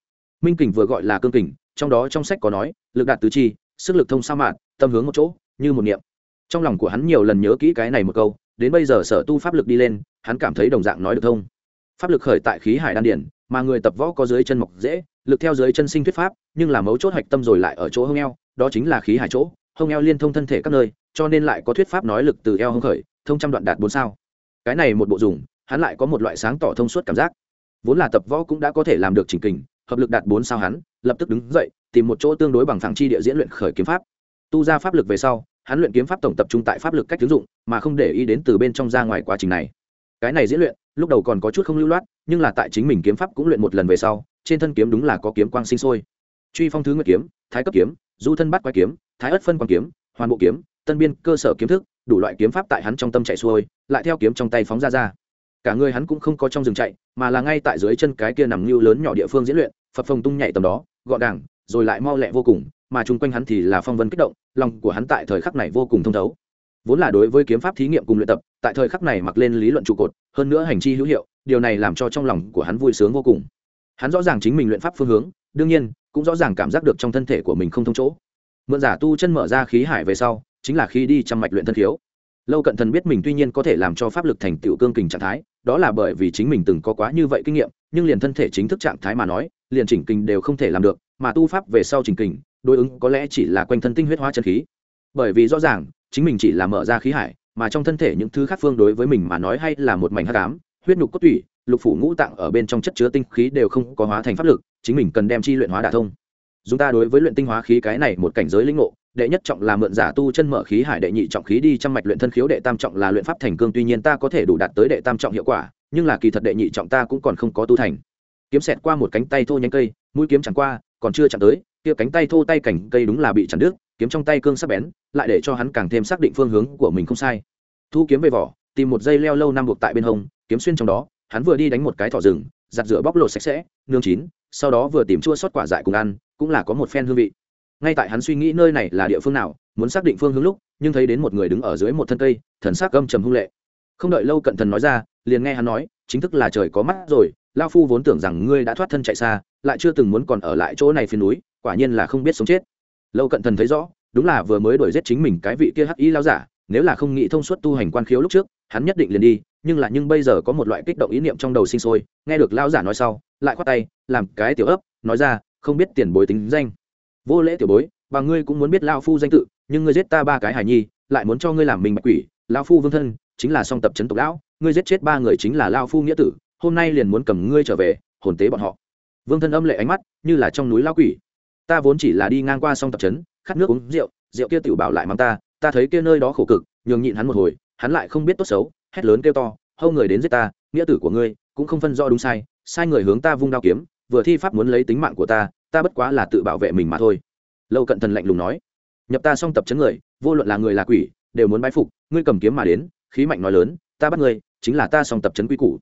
Minh kình vừa gọi là cương kình, trong đó trong sách có nói, lực đạt tứ chi, sức lực thông sa mạn tâm hướng một chỗ, như một niệm. Trong lòng của hắn nhiều lần nhớ kỹ cái này một câu, đến bây giờ sở tu pháp lực đi lên, hắn cảm thấy đồng dạng nói được thông. Pháp lực khởi tại khí hải đan điển, mà người tập võ có dưới chân mọc dễ, lực theo dưới chân sinh thuyết pháp, nhưng là mấu chốt hạch tâm rồi lại ở chỗ hông eo, đó chính là khí hải chỗ, hông eo liên thông thân thể các nơi, cho nên lại có thuyết pháp nói lực từ eo hông khởi, thông trăm đoạn đạt bốn sao. Cái này một bộ dùng, hắn lại có một loại sáng tỏ thông suốt cảm giác. Vốn là tập võ cũng đã có thể làm được chỉnh kình, hợp lực đạt bốn sao hắn, lập tức đứng dậy, tìm một chỗ tương đối bằng phẳng chi địa diễn luyện khởi kiếm pháp tu ra pháp lực về sau hắn luyện kiếm pháp tổng tập trung tại pháp lực cách ứng dụng mà không để ý đến từ bên trong ra ngoài quá trình này. Cái này diễn luyện lúc đầu còn có chút không lưu loát nhưng là tại chính mình kiếm pháp cũng luyện một lần về sau trên thân kiếm đúng là có kiếm quang sinh sôi. Truy phong thứ nguyệt kiếm thái cấp kiếm du thân bắt quái kiếm thái ất phân quang kiếm hoàn bộ kiếm tân biên cơ sở kiếm thức đủ loại kiếm pháp tại hắn trong tâm chạy xuôi lại theo kiếm trong tay phóng ra ra. Cả người hắn cũng không có trong rừng chạy mà là ngay tại dưới chân cái kia nằm như lớn nhỏ địa phương diễn luyện phập phồng tung nhảy tầm đó gọn đảng, rồi lại mau lẹ vô cùng mà chung quanh hắn thì là phong vân kích động lòng của hắn tại thời khắc này vô cùng thông thấu. Vốn là đối với kiếm pháp thí nghiệm cùng luyện tập, tại thời khắc này mặc lên lý luận trụ cột, hơn nữa hành chi hữu hiệu, điều này làm cho trong lòng của hắn vui sướng vô cùng. Hắn rõ ràng chính mình luyện pháp phương hướng, đương nhiên, cũng rõ ràng cảm giác được trong thân thể của mình không thông chỗ. Mượn giả tu chân mở ra khí hải về sau, chính là khi đi chăm mạch luyện thân khiếu. Lâu cận thần biết mình tuy nhiên có thể làm cho pháp lực thành tựu cương kình trạng thái, đó là bởi vì chính mình từng có quá như vậy kinh nghiệm, nhưng liền thân thể chính thức trạng thái mà nói liền chỉnh kình đều không thể làm được, mà tu pháp về sau chỉnh kình, đối ứng có lẽ chỉ là quanh thân tinh huyết hóa chân khí. Bởi vì rõ ràng, chính mình chỉ là mở ra khí hải, mà trong thân thể những thứ khác phương đối với mình mà nói hay là một mảnh hắc ám, huyết nhục cốt tủy, lục phủ ngũ tạng ở bên trong chất chứa tinh khí đều không có hóa thành pháp lực, chính mình cần đem chi luyện hóa đả thông. Chúng ta đối với luyện tinh hóa khí cái này một cảnh giới linh ngộ, đệ nhất trọng là mượn giả tu chân mở khí hải đệ nhị trọng khí đi trăm mạch luyện thân khiếu đệ tam trọng là luyện pháp thành cương tuy nhiên ta có thể đủ đạt tới đệ tam trọng hiệu quả, nhưng là kỳ thật đệ nhị trọng ta cũng còn không có tu thành kiếm xẹt qua một cánh tay thô nhánh cây, mũi kiếm chẳng qua, còn chưa chạm tới, kia cánh tay thô tay cảnh cây đúng là bị chặn đứt, kiếm trong tay cương sắc bén, lại để cho hắn càng thêm xác định phương hướng của mình không sai. Thu kiếm về vỏ, tìm một dây leo lâu năm buộc tại bên hông, kiếm xuyên trong đó, hắn vừa đi đánh một cái thỏ rừng, giặt rửa bóc lột sạch sẽ, nương chín, sau đó vừa tìm chua sót quả dại cùng ăn, cũng là có một phen hương vị. Ngay tại hắn suy nghĩ nơi này là địa phương nào, muốn xác định phương hướng lúc, nhưng thấy đến một người đứng ở dưới một thân cây, thần sắc gâm trầm hung lệ. Không đợi lâu cận thần nói ra, liền nghe hắn nói chính thức là trời có mắt rồi, lao phu vốn tưởng rằng ngươi đã thoát thân chạy xa, lại chưa từng muốn còn ở lại chỗ này phía núi, quả nhiên là không biết sống chết. Lâu cận thần thấy rõ, đúng là vừa mới đuổi giết chính mình cái vị kia hắc y lao giả, nếu là không nghĩ thông suốt tu hành quan khiếu lúc trước, hắn nhất định liền đi, nhưng là nhưng bây giờ có một loại kích động ý niệm trong đầu sinh sôi, nghe được lao giả nói sau, lại khoát tay, làm cái tiểu ấp, nói ra, không biết tiền bối tính danh. Vô lễ tiểu bối, và ngươi cũng muốn biết lao phu danh tự, nhưng ngươi giết ta ba cái hài nhi, lại muốn cho ngươi làm mình bạch quỷ, lao phu vương thân, chính là song tập trấn tộc lão ngươi giết chết ba người chính là lao phu nghĩa tử, hôm nay liền muốn cầm ngươi trở về, hồn tế bọn họ. Vương thân âm lệ ánh mắt, như là trong núi lao quỷ. Ta vốn chỉ là đi ngang qua song tập trấn, khát nước uống rượu rượu kia tiểu bảo lại mắng ta ta thấy kia nơi đó khổ cực, nhường nhịn hắn một hồi, hắn lại không biết tốt xấu, hét lớn kêu to, hâu người đến giết ta, nghĩa tử của ngươi, cũng không phân rõ đúng sai sai người hướng ta vung đao kiếm, vừa thi pháp muốn lấy tính mạng của ta ta bất quá là tự bảo vệ mình mà thôi. Lâu cận thần lạnh lùng nói. Nhập ta xong tập chấn người, vô luận là người là quỷ, đều muốn bái phục, ngươi cầm kiếm mà đến, khí mạnh nói lớn, ta bắt ngươi chính là ta song tập chấn quy củ.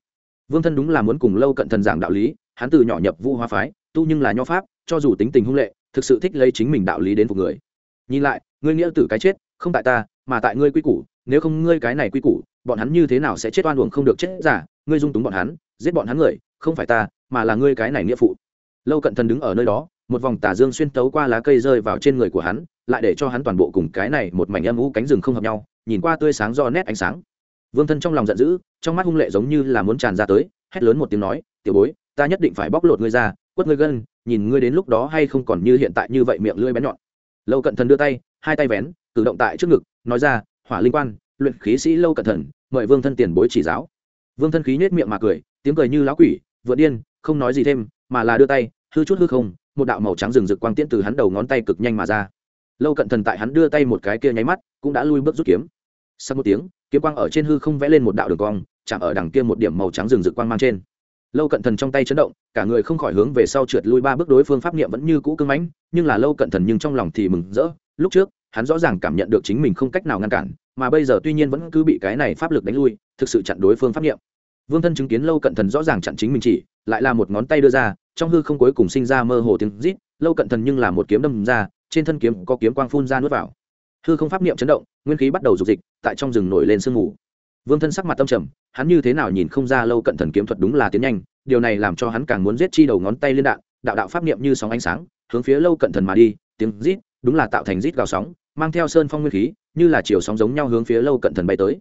Vương thân đúng là muốn cùng lâu cận thần giảng đạo lý, hắn từ nhỏ nhập vu hoa phái, tu nhưng là nho pháp, cho dù tính tình hung lệ, thực sự thích lấy chính mình đạo lý đến phục người. Nhìn lại, ngươi nghĩa tử cái chết, không tại ta, mà tại ngươi quy củ, nếu không ngươi cái này quy củ, bọn hắn như thế nào sẽ chết oan uổng không được chết giả, ngươi dung túng bọn hắn, giết bọn hắn người, không phải ta, mà là ngươi cái này nghĩa phụ. Lâu cận thần đứng ở nơi đó, một vòng tà dương xuyên tấu qua lá cây rơi vào trên người của hắn, lại để cho hắn toàn bộ cùng cái này một mảnh âm u cánh rừng không hợp nhau, nhìn qua tươi sáng do nét ánh sáng vương thân trong lòng giận dữ, trong mắt hung lệ giống như là muốn tràn ra tới, hét lớn một tiếng nói, tiểu bối, ta nhất định phải bóc lột ngươi ra, quất ngươi gân, nhìn ngươi đến lúc đó hay không còn như hiện tại như vậy miệng lưỡi bén nhọn. Lâu cận thần đưa tay, hai tay vén, cử động tại trước ngực, nói ra, hỏa linh quan, luyện khí sĩ lâu cận thần, mời vương thân tiền bối chỉ giáo. Vương thân khí nết miệng mà cười, tiếng cười như lão quỷ vượt điên, không nói gì thêm, mà là đưa tay, hư chút hư không, một đạo màu trắng rừng rực quang tiễn từ hắn đầu ngón tay cực nhanh mà ra. Lâu cận thần tại hắn đưa tay một cái kia nháy mắt, cũng đã lui bước rút kiếm. Sau một tiếng kiếm quang ở trên hư không vẽ lên một đạo đường cong, chạm ở đằng kia một điểm màu trắng rừng rực quang mang trên. Lâu cận thần trong tay chấn động, cả người không khỏi hướng về sau trượt lui ba bước đối phương pháp niệm vẫn như cũ cưng mãnh, nhưng là lâu cận thần nhưng trong lòng thì mừng rỡ, lúc trước, hắn rõ ràng cảm nhận được chính mình không cách nào ngăn cản, mà bây giờ tuy nhiên vẫn cứ bị cái này pháp lực đánh lui, thực sự chặn đối phương pháp niệm. Vương thân chứng kiến lâu cận thần rõ ràng chặn chính mình chỉ, lại là một ngón tay đưa ra, trong hư không cuối cùng sinh ra mơ hồ tiếng rít, lâu cận thần nhưng là một kiếm đâm ra, trên thân kiếm có kiếm quang phun ra nuốt vào hư không pháp niệm chấn động, nguyên khí bắt đầu dục dịch, tại trong rừng nổi lên sương mù. Vương thân sắc mặt tâm trầm, hắn như thế nào nhìn không ra lâu cận thần kiếm thuật đúng là tiến nhanh, điều này làm cho hắn càng muốn giết chi đầu ngón tay liên đạn, đạo đạo pháp niệm như sóng ánh sáng, hướng phía lâu cận thần mà đi, tiếng rít, đúng là tạo thành rít gào sóng, mang theo sơn phong nguyên khí, như là chiều sóng giống nhau hướng phía lâu cận thần bay tới.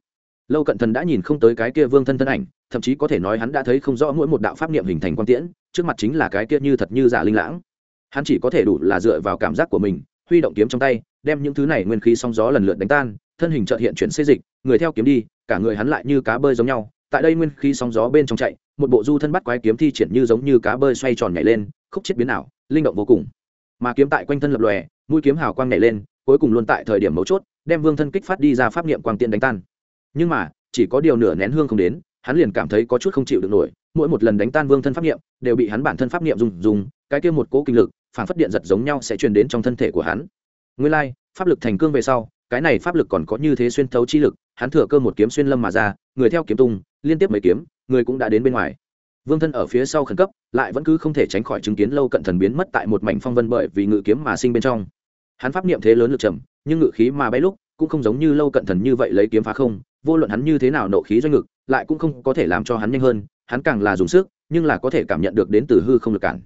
Lâu cận thần đã nhìn không tới cái kia vương thân thân ảnh, thậm chí có thể nói hắn đã thấy không rõ mỗi một đạo pháp niệm hình thành quan tiễn, trước mặt chính là cái kia như thật như giả linh lãng. Hắn chỉ có thể đủ là dựa vào cảm giác của mình, huy động kiếm trong tay đem những thứ này nguyên khí sóng gió lần lượt đánh tan, thân hình trợt hiện chuyển xê dịch, người theo kiếm đi, cả người hắn lại như cá bơi giống nhau. Tại đây nguyên khí sóng gió bên trong chạy, một bộ du thân bắt quái kiếm thi triển như giống như cá bơi xoay tròn nhảy lên, khúc chết biến ảo, linh động vô cùng. Mà kiếm tại quanh thân lập lòe, mũi kiếm hào quang nhảy lên, cuối cùng luôn tại thời điểm mấu chốt, đem vương thân kích phát đi ra pháp niệm quang tiên đánh tan. Nhưng mà, chỉ có điều nửa nén hương không đến, hắn liền cảm thấy có chút không chịu được nổi, mỗi một lần đánh tan vương thân pháp niệm, đều bị hắn bản thân pháp niệm dùng dùng cái kia một cố kinh lực phản phất điện giật giống nhau sẽ truyền đến trong thân thể của hắn nguyên lai, pháp lực thành cương về sau, cái này pháp lực còn có như thế xuyên thấu chi lực, hắn thừa cơ một kiếm xuyên lâm mà ra, người theo kiếm tung, liên tiếp mấy kiếm, người cũng đã đến bên ngoài. Vương thân ở phía sau khẩn cấp, lại vẫn cứ không thể tránh khỏi chứng kiến lâu cận thần biến mất tại một mảnh phong vân bởi vì ngự kiếm mà sinh bên trong. Hắn pháp niệm thế lớn lực trầm, nhưng ngự khí mà bay lúc, cũng không giống như lâu cận thần như vậy lấy kiếm phá không, vô luận hắn như thế nào nộ khí doanh ngực lại cũng không có thể làm cho hắn nhanh hơn, hắn càng là dùng sức, nhưng là có thể cảm nhận được đến từ hư không lực cản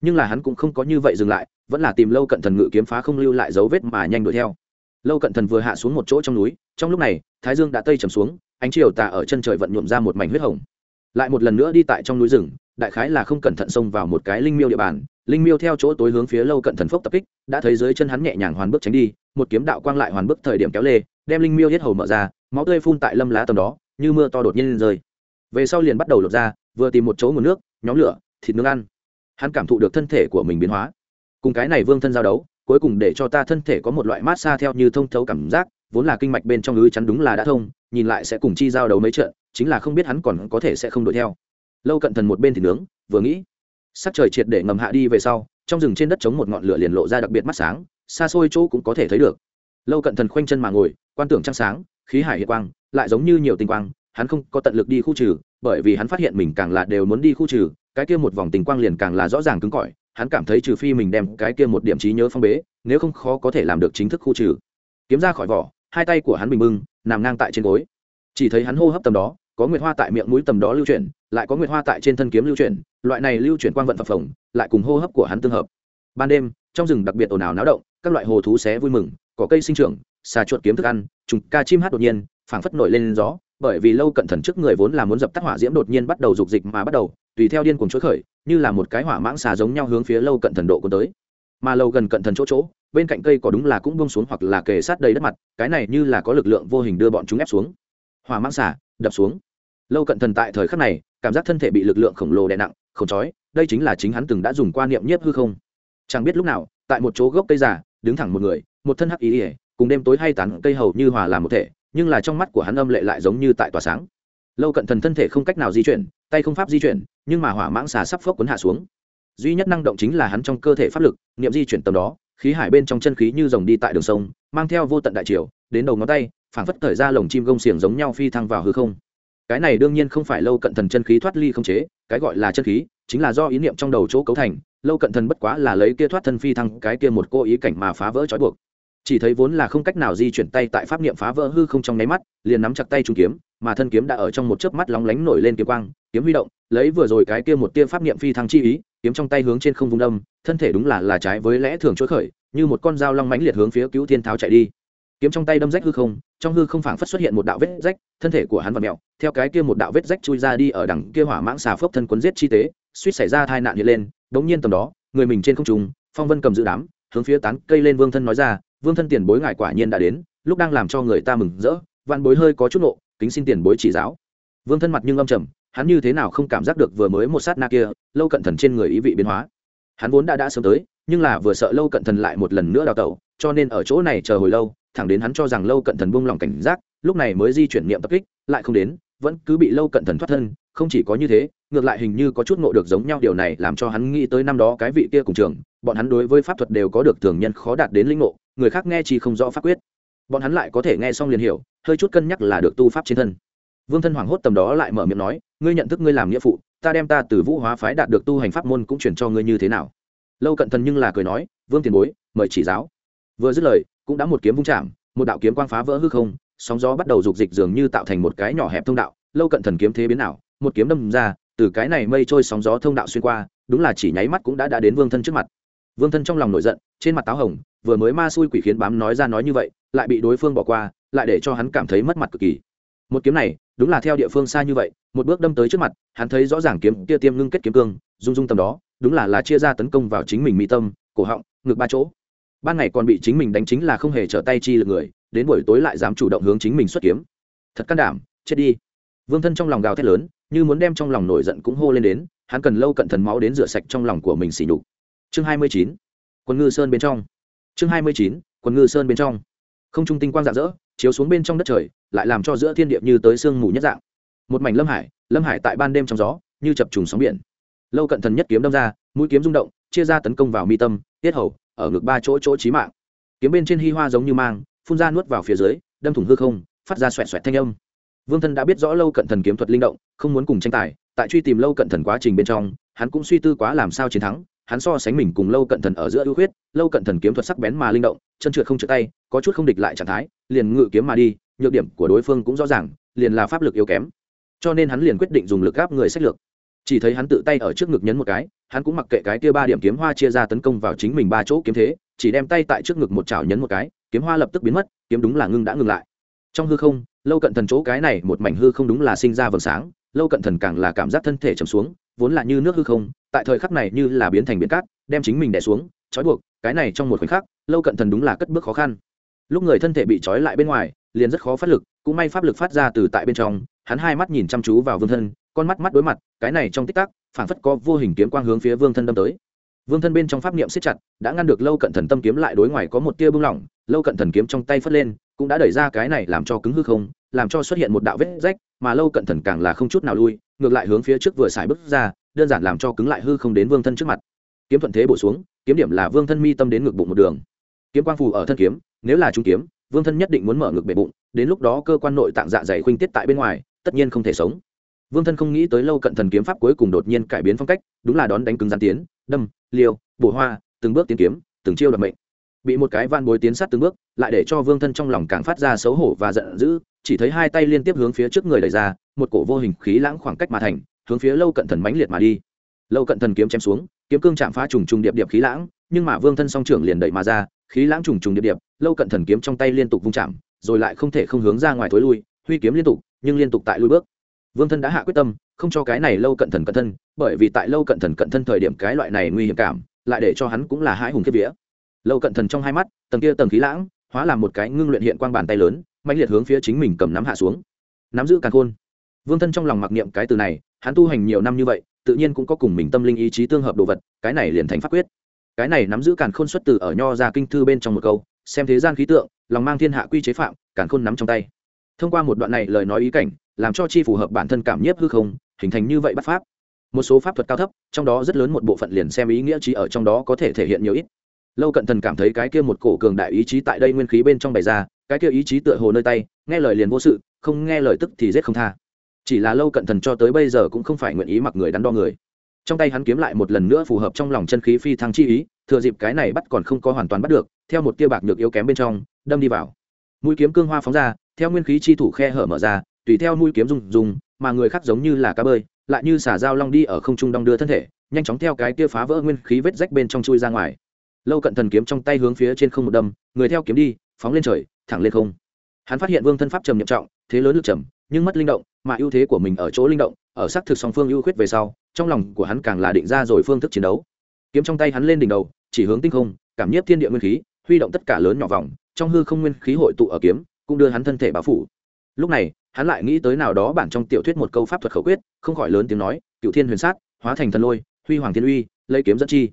nhưng là hắn cũng không có như vậy dừng lại, vẫn là tìm lâu cận thần ngự kiếm phá không lưu lại dấu vết mà nhanh đuổi theo. Lâu cận thần vừa hạ xuống một chỗ trong núi, trong lúc này, thái dương đã tây trầm xuống, ánh chiều tà ở chân trời vận nhuộm ra một mảnh huyết hồng. Lại một lần nữa đi tại trong núi rừng, đại khái là không cẩn thận xông vào một cái linh miêu địa bàn. Linh miêu theo chỗ tối hướng phía lâu cận thần phốc tập kích, đã thấy dưới chân hắn nhẹ nhàng hoàn bước tránh đi, một kiếm đạo quang lại hoàn bước thời điểm kéo lê, đem linh miêu hết hầu mở ra, máu tươi phun tại lâm lá tầm đó, như mưa to đột nhiên lên rơi. Về sau liền bắt đầu lột ra, vừa tìm một chỗ nguồn nước, nhóm lửa, thịt nướng ăn hắn cảm thụ được thân thể của mình biến hóa. Cùng cái này vương thân giao đấu, cuối cùng để cho ta thân thể có một loại mát xa theo như thông thấu cảm giác, vốn là kinh mạch bên trong ứ chắn đúng là đã thông, nhìn lại sẽ cùng chi giao đấu mấy trận, chính là không biết hắn còn có thể sẽ không đuổi theo. Lâu cận thần một bên thì nướng, vừa nghĩ, sắc trời triệt để ngầm hạ đi về sau, trong rừng trên đất chống một ngọn lửa liền lộ ra đặc biệt mắt sáng, xa xôi chỗ cũng có thể thấy được. Lâu cận thần khoanh chân mà ngồi, quan tưởng trăng sáng, khí hải hiện quang, lại giống như nhiều tinh quang hắn không có tận lực đi khu trừ, bởi vì hắn phát hiện mình càng là đều muốn đi khu trừ, cái kia một vòng tình quang liền càng là rõ ràng cứng cỏi, hắn cảm thấy trừ phi mình đem cái kia một điểm trí nhớ phong bế, nếu không khó có thể làm được chính thức khu trừ. Kiếm ra khỏi vỏ, hai tay của hắn bình bưng nằm ngang tại trên gối. Chỉ thấy hắn hô hấp tầm đó, có nguyệt hoa tại miệng mũi tầm đó lưu chuyển, lại có nguyệt hoa tại trên thân kiếm lưu chuyển, loại này lưu chuyển quang vận phập phồng, lại cùng hô hấp của hắn tương hợp. Ban đêm, trong rừng đặc biệt ồn ào náo động, các loại hồ thú xé vui mừng có cây sinh trưởng, xà chuột kiếm thức ăn, trùng ca chim hát đột nhiên, phảng phất nổi lên gió bởi vì lâu cận thần trước người vốn là muốn dập tắt hỏa diễm đột nhiên bắt đầu dục dịch mà bắt đầu, tùy theo điên cuồng chối khởi, như là một cái hỏa mãng xà giống nhau hướng phía lâu cận thần độ cuốn tới. Mà lâu gần cận thần chỗ chỗ, bên cạnh cây có đúng là cũng bông xuống hoặc là kề sát đầy đất mặt, cái này như là có lực lượng vô hình đưa bọn chúng ép xuống. Hỏa mãng xà, đập xuống. Lâu cận thần tại thời khắc này, cảm giác thân thể bị lực lượng khổng lồ đè nặng không chói, đây chính là chính hắn từng đã dùng qua niệm nhiếp hư không. Chẳng biết lúc nào, tại một chỗ gốc cây già, đứng thẳng một người, một thân hắc ý ỉa cùng đêm tối hay tán cây hầu như hòa làm một thể nhưng là trong mắt của hắn âm lệ lại giống như tại tòa sáng. Lâu cận thần thân thể không cách nào di chuyển, tay không pháp di chuyển, nhưng mà hỏa mãng xà sắp phốc cuốn hạ xuống. Duy nhất năng động chính là hắn trong cơ thể pháp lực, niệm di chuyển tầm đó, khí hải bên trong chân khí như dòng đi tại đường sông, mang theo vô tận đại triều, đến đầu ngón tay, phảng phất thời ra lồng chim gông xiềng giống nhau phi thăng vào hư không. Cái này đương nhiên không phải lâu cận thần chân khí thoát ly không chế, cái gọi là chân khí, chính là do ý niệm trong đầu chỗ cấu thành. Lâu cận thần bất quá là lấy kia thoát thân phi thăng, cái kia một cô ý cảnh mà phá vỡ trói buộc chỉ thấy vốn là không cách nào di chuyển tay tại pháp niệm phá vỡ hư không trong nháy mắt, liền nắm chặt tay trung kiếm, mà thân kiếm đã ở trong một chớp mắt lóng lánh nổi lên kiếm quang, kiếm huy động, lấy vừa rồi cái kia một tia pháp niệm phi thăng chi ý, kiếm trong tay hướng trên không vùng đâm, thân thể đúng là là trái với lẽ thường chối khởi, như một con dao long mãnh liệt hướng phía cứu thiên tháo chạy đi. Kiếm trong tay đâm rách hư không, trong hư không phảng phất xuất hiện một đạo vết rách, thân thể của hắn vặn mẹo theo cái kia một đạo vết rách chui ra đi ở đằng kia hỏa mãng xà phốc thân quấn giết chi tế, suýt xảy ra tai nạn hiện lên, đống nhiên tầm đó, người mình trên không trung, phong vân cầm giữ đám, hướng phía tán cây lên vương thân nói ra vương thân tiền bối ngài quả nhiên đã đến, lúc đang làm cho người ta mừng rỡ, vạn bối hơi có chút nộ, kính xin tiền bối chỉ giáo. Vương thân mặt nhưng âm trầm, hắn như thế nào không cảm giác được vừa mới một sát na kia, lâu cận thần trên người ý vị biến hóa. Hắn vốn đã đã sớm tới, nhưng là vừa sợ lâu cận thần lại một lần nữa đào tẩu, cho nên ở chỗ này chờ hồi lâu, thẳng đến hắn cho rằng lâu cận thần buông lòng cảnh giác, lúc này mới di chuyển niệm tập kích, lại không đến, vẫn cứ bị lâu cận thần thoát thân, không chỉ có như thế, ngược lại hình như có chút ngộ được giống nhau điều này làm cho hắn nghĩ tới năm đó cái vị kia cùng trường bọn hắn đối với pháp thuật đều có được thường nhân khó đạt đến linh ngộ, người khác nghe chỉ không rõ pháp quyết. Bọn hắn lại có thể nghe xong liền hiểu, hơi chút cân nhắc là được tu pháp trên thân. Vương thân hoảng hốt tầm đó lại mở miệng nói, ngươi nhận thức ngươi làm nghĩa phụ, ta đem ta từ vũ hóa phái đạt được tu hành pháp môn cũng chuyển cho ngươi như thế nào? Lâu cận thần nhưng là cười nói, vương tiền bối, mời chỉ giáo. Vừa dứt lời, cũng đã một kiếm vung chạm, một đạo kiếm quang phá vỡ hư không, sóng gió bắt đầu dục dịch dường như tạo thành một cái nhỏ hẹp thông đạo. Lâu cận thần kiếm thế biến nào một kiếm đâm ra, từ cái này mây trôi sóng gió thông đạo xuyên qua, đúng là chỉ nháy mắt cũng đã đã đến vương thân trước mặt vương thân trong lòng nổi giận, trên mặt táo hồng, vừa mới ma xui quỷ khiến bám nói ra nói như vậy, lại bị đối phương bỏ qua, lại để cho hắn cảm thấy mất mặt cực kỳ. Một kiếm này, đúng là theo địa phương xa như vậy, một bước đâm tới trước mặt, hắn thấy rõ ràng kiếm kia tiêm ngưng kết kiếm cương, rung rung tầm đó, đúng là là chia ra tấn công vào chính mình mỹ tâm, cổ họng, ngực ba chỗ. Ban ngày còn bị chính mình đánh chính là không hề trở tay chi lực người, đến buổi tối lại dám chủ động hướng chính mình xuất kiếm. Thật can đảm, chết đi. Vương thân trong lòng gào thét lớn, như muốn đem trong lòng nổi giận cũng hô lên đến, hắn cần lâu cận thần máu đến rửa sạch trong lòng của mình xỉ nhục chương hai mươi chín quân ngư sơn bên trong. Chương hai mươi chín quân ngư sơn bên trong. Không trung tinh quang rạng rỡ, chiếu xuống bên trong đất trời, lại làm cho giữa thiên địa như tới sương mù nhất dạng. Một mảnh lâm hải lâm hải tại ban đêm trong gió, như chập trùng sóng biển. Lâu cận thần nhất kiếm đâm ra, mũi kiếm rung động, chia ra tấn công vào mi tâm, tiết hầu, ở ngực ba chỗ chỗ trí mạng. Kiếm bên trên hi hoa giống như mang, phun ra nuốt vào phía dưới, đâm thủng hư không, phát ra xoẹt xoẹt thanh âm. Vương thân đã biết rõ lâu cận thần kiếm thuật linh động, không muốn cùng tranh tài, tại truy tìm lâu cận thần quá trình bên trong, hắn cũng suy tư quá làm sao chiến thắng hắn so sánh mình cùng lâu cận thần ở giữa ưu huyết lâu cận thần kiếm thuật sắc bén mà linh động, chân trượt không trượt tay, có chút không địch lại trạng thái, liền ngự kiếm mà đi, nhược điểm của đối phương cũng rõ ràng, liền là pháp lực yếu kém. Cho nên hắn liền quyết định dùng lực gáp người sách lược. Chỉ thấy hắn tự tay ở trước ngực nhấn một cái, hắn cũng mặc kệ cái kia ba điểm kiếm hoa chia ra tấn công vào chính mình ba chỗ kiếm thế, chỉ đem tay tại trước ngực một chảo nhấn một cái, kiếm hoa lập tức biến mất, kiếm đúng là ngưng đã ngừng lại. Trong hư không, lâu cận thần chỗ cái này một mảnh hư không đúng là sinh ra vầng sáng, lâu cận thần càng là cảm giác thân thể trầm xuống, vốn là như nước hư không tại thời khắc này như là biến thành biển cát, đem chính mình đè xuống, trói buộc, cái này trong một khoảnh khắc, lâu cận thần đúng là cất bước khó khăn. Lúc người thân thể bị trói lại bên ngoài, liền rất khó phát lực, cũng may pháp lực phát ra từ tại bên trong, hắn hai mắt nhìn chăm chú vào vương thân, con mắt mắt đối mặt, cái này trong tích tắc phản phất có vô hình kiếm quang hướng phía vương thân đâm tới. Vương thân bên trong pháp niệm siết chặt, đã ngăn được lâu cận thần tâm kiếm lại đối ngoài có một tia bưng lỏng, lâu cận thần kiếm trong tay phất lên, cũng đã đẩy ra cái này làm cho cứng hư không, làm cho xuất hiện một đạo vết rách, mà lâu cận thần càng là không chút nào lui, ngược lại hướng phía trước vừa xài bước ra đơn giản làm cho cứng lại hư không đến vương thân trước mặt. Kiếm thuận thế bổ xuống, kiếm điểm là vương thân mi tâm đến ngực bụng một đường. Kiếm quang phù ở thân kiếm, nếu là trung kiếm, vương thân nhất định muốn mở ngực bệ bụng, đến lúc đó cơ quan nội tạng dạ dày khuynh tiết tại bên ngoài, tất nhiên không thể sống. Vương thân không nghĩ tới lâu cận thần kiếm pháp cuối cùng đột nhiên cải biến phong cách, đúng là đón đánh cứng gián tiến, đâm liều bổ hoa, từng bước tiến kiếm, từng chiêu đập mệnh. Bị một cái van bối tiến sát từng bước, lại để cho vương thân trong lòng càng phát ra xấu hổ và giận dữ, chỉ thấy hai tay liên tiếp hướng phía trước người đẩy ra, một cổ vô hình khí lãng khoảng cách mà thành hướng phía lâu cận thần mãnh liệt mà đi. Lâu cận thần kiếm chém xuống, kiếm cương chạm phá trùng trùng điệp điệp khí lãng, nhưng mà vương thân song trưởng liền đẩy mà ra, khí lãng trùng trùng điệp điệp, lâu cận thần kiếm trong tay liên tục vung chạm, rồi lại không thể không hướng ra ngoài thối lui, huy kiếm liên tục, nhưng liên tục tại lui bước. Vương thân đã hạ quyết tâm, không cho cái này lâu cận thần cận thân, bởi vì tại lâu cận thần cận thân thời điểm cái loại này nguy hiểm cảm, lại để cho hắn cũng là hãi hùng kiếp vía. Lâu cận thần trong hai mắt, tầng kia tầng khí lãng, hóa làm một cái ngưng luyện hiện quang bàn tay lớn mạnh liệt hướng phía chính mình cầm nắm hạ xuống. Nắm giữ càng khôn. Vương thân trong lòng mặc niệm cái từ này hắn tu hành nhiều năm như vậy, tự nhiên cũng có cùng mình tâm linh ý chí tương hợp đồ vật, cái này liền thành pháp quyết. Cái này nắm giữ càn khôn xuất từ ở nho ra kinh thư bên trong một câu, xem thế gian khí tượng, lòng mang thiên hạ quy chế phạm, càn khôn nắm trong tay. Thông qua một đoạn này lời nói ý cảnh, làm cho chi phù hợp bản thân cảm nhiếp hư không, hình thành như vậy bắt pháp. Một số pháp thuật cao thấp, trong đó rất lớn một bộ phận liền xem ý nghĩa trí ở trong đó có thể thể hiện nhiều ít. Lâu cận thần cảm thấy cái kia một cổ cường đại ý chí tại đây nguyên khí bên trong bày ra, cái kia ý chí tựa hồ nơi tay, nghe lời liền vô sự, không nghe lời tức thì giết không tha chỉ là lâu cận thần cho tới bây giờ cũng không phải nguyện ý mặc người đắn đo người. Trong tay hắn kiếm lại một lần nữa phù hợp trong lòng chân khí phi thăng chi ý, thừa dịp cái này bắt còn không có hoàn toàn bắt được, theo một tia bạc nhược yếu kém bên trong, đâm đi vào. Mũi kiếm cương hoa phóng ra, theo nguyên khí chi thủ khe hở mở ra, tùy theo mũi kiếm dùng dùng mà người khác giống như là cá bơi, lại như xả dao long đi ở không trung đong đưa thân thể, nhanh chóng theo cái tia phá vỡ nguyên khí vết rách bên trong chui ra ngoài. Lâu cận thần kiếm trong tay hướng phía trên không một đâm, người theo kiếm đi, phóng lên trời, thẳng lên không. Hắn phát hiện vương thân pháp trầm nhậm trọng, thế lớn lực trầm, nhưng mất linh động mà ưu thế của mình ở chỗ linh động, ở xác thực song phương ưu khuyết về sau, trong lòng của hắn càng là định ra rồi phương thức chiến đấu. Kiếm trong tay hắn lên đỉnh đầu, chỉ hướng tinh không, cảm nhiếp thiên địa nguyên khí, huy động tất cả lớn nhỏ vòng, trong hư không nguyên khí hội tụ ở kiếm, cũng đưa hắn thân thể bao phủ. Lúc này, hắn lại nghĩ tới nào đó bản trong tiểu thuyết một câu pháp thuật khẩu quyết, không khỏi lớn tiếng nói cựu thiên huyền sát, hóa thành thần lôi, huy hoàng thiên uy, lấy kiếm dẫn chi.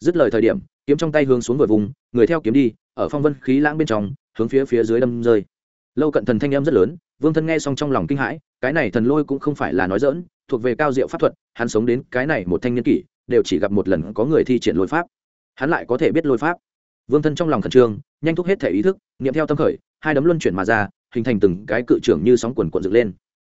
Dứt lời thời điểm, kiếm trong tay hướng xuống vừa vùng, người theo kiếm đi, ở phong vân khí lãng bên trong, hướng phía phía dưới đâm rơi. Lâu cận thần thanh em rất lớn vương thân nghe xong trong lòng kinh hãi, cái này thần lôi cũng không phải là nói dỡn thuộc về cao diệu pháp thuật, hắn sống đến cái này một thanh niên kỷ, đều chỉ gặp một lần có người thi triển lôi pháp. Hắn lại có thể biết lôi pháp. Vương thân trong lòng khẩn trương, nhanh thúc hết thể ý thức nghiệm theo tâm khởi, hai đấm luân chuyển mà ra, hình thành từng cái cự trưởng như sóng quần cuộn dựng lên.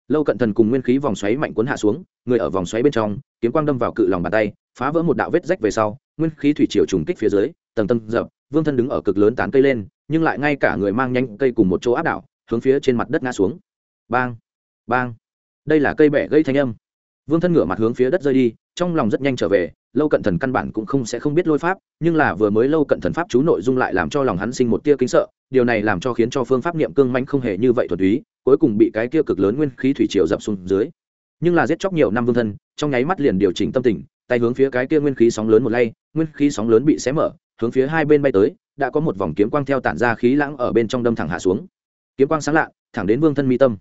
Lâu cận thần cùng nguyên khí vòng xoáy mạnh cuốn hạ xuống, người ở vòng xoáy bên trong, kiếm quang đâm vào cự lòng bàn tay, phá vỡ một đạo vết rách về sau, nguyên khí thủy triều trùng kích phía dưới, tầng tầng dập, vương thân đứng ở cực lớn tán cây lên, nhưng lại ngay cả người mang nhanh cây cùng một chỗ áp đảo hướng phía trên mặt đất ngã xuống. Bang bang. Đây là cây bẻ gây thanh âm. Vương thân ngửa mặt hướng phía đất rơi đi, trong lòng rất nhanh trở về, lâu cận thần căn bản cũng không sẽ không biết lôi pháp, nhưng là vừa mới lâu cận thần pháp chú nội dung lại làm cho lòng hắn sinh một tia kính sợ, điều này làm cho khiến cho phương pháp niệm cương mãnh không hề như vậy thuật túy, cuối cùng bị cái kia cực lớn nguyên khí thủy triều dập xuống dưới. Nhưng là giết chóc nhiều năm vương thân, trong nháy mắt liền điều chỉnh tâm tình, tay hướng phía cái kia nguyên khí sóng lớn một lay, nguyên khí sóng lớn bị xé mở, hướng phía hai bên bay tới, đã có một vòng kiếm quang theo tản ra khí lãng ở bên trong đâm thẳng hạ xuống kiếm quang sáng lạ, thẳng đến vương thân mi tâm.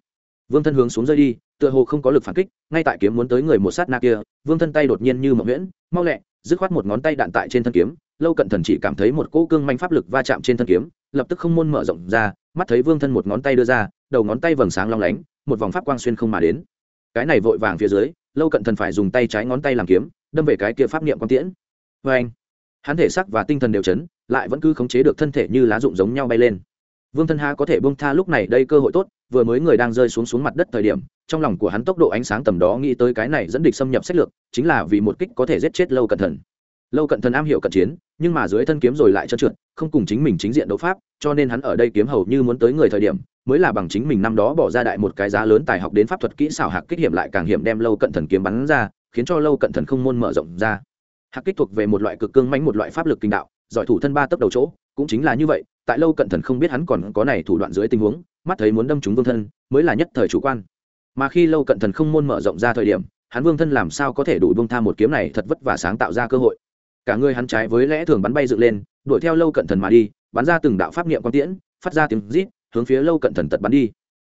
Vương thân hướng xuống rơi đi, tựa hồ không có lực phản kích, ngay tại kiếm muốn tới người một sát na kia, vương thân tay đột nhiên như mậu nguyễn mau lẹ, dứt khoát một ngón tay đạn tại trên thân kiếm, lâu cận thần chỉ cảm thấy một cỗ cương manh pháp lực va chạm trên thân kiếm, lập tức không môn mở rộng ra, mắt thấy vương thân một ngón tay đưa ra, đầu ngón tay vầng sáng long lánh, một vòng pháp quang xuyên không mà đến. Cái này vội vàng phía dưới, lâu cận thần phải dùng tay trái ngón tay làm kiếm, đâm về cái kia pháp niệm quang tiễn. Vê anh hắn thể sắc và tinh thần đều chấn, lại vẫn cứ khống chế được thân thể như lá rụng giống nhau bay lên vương thân ha có thể bông tha lúc này đây cơ hội tốt, vừa mới người đang rơi xuống xuống mặt đất thời điểm, trong lòng của hắn tốc độ ánh sáng tầm đó nghĩ tới cái này dẫn địch xâm nhập sách lược, chính là vì một kích có thể giết chết lâu cận thần. Lâu cận thần am hiểu cận chiến, nhưng mà dưới thân kiếm rồi lại trơn trượt, không cùng chính mình chính diện đấu pháp, cho nên hắn ở đây kiếm hầu như muốn tới người thời điểm, mới là bằng chính mình năm đó bỏ ra đại một cái giá lớn tài học đến pháp thuật kỹ xảo hạc kích hiểm lại càng hiểm đem lâu cận thần kiếm bắn ra, khiến cho lâu cận thần không môn mở rộng ra. Hạc kích thuộc về một loại cực cương mãnh một loại pháp lực kinh đạo, giỏi thủ thân ba tốc đầu chỗ, cũng chính là như vậy tại lâu cận thần không biết hắn còn có này thủ đoạn dưới tình huống, mắt thấy muốn đâm chúng vương thân, mới là nhất thời chủ quan. Mà khi lâu cận thần không môn mở rộng ra thời điểm, hắn vương thân làm sao có thể đủ bông tha một kiếm này thật vất vả sáng tạo ra cơ hội. Cả người hắn trái với lẽ thường bắn bay dựng lên, đuổi theo lâu cận thần mà đi, bắn ra từng đạo pháp niệm quang tiễn, phát ra tiếng rít, hướng phía lâu cận thần tật bắn đi.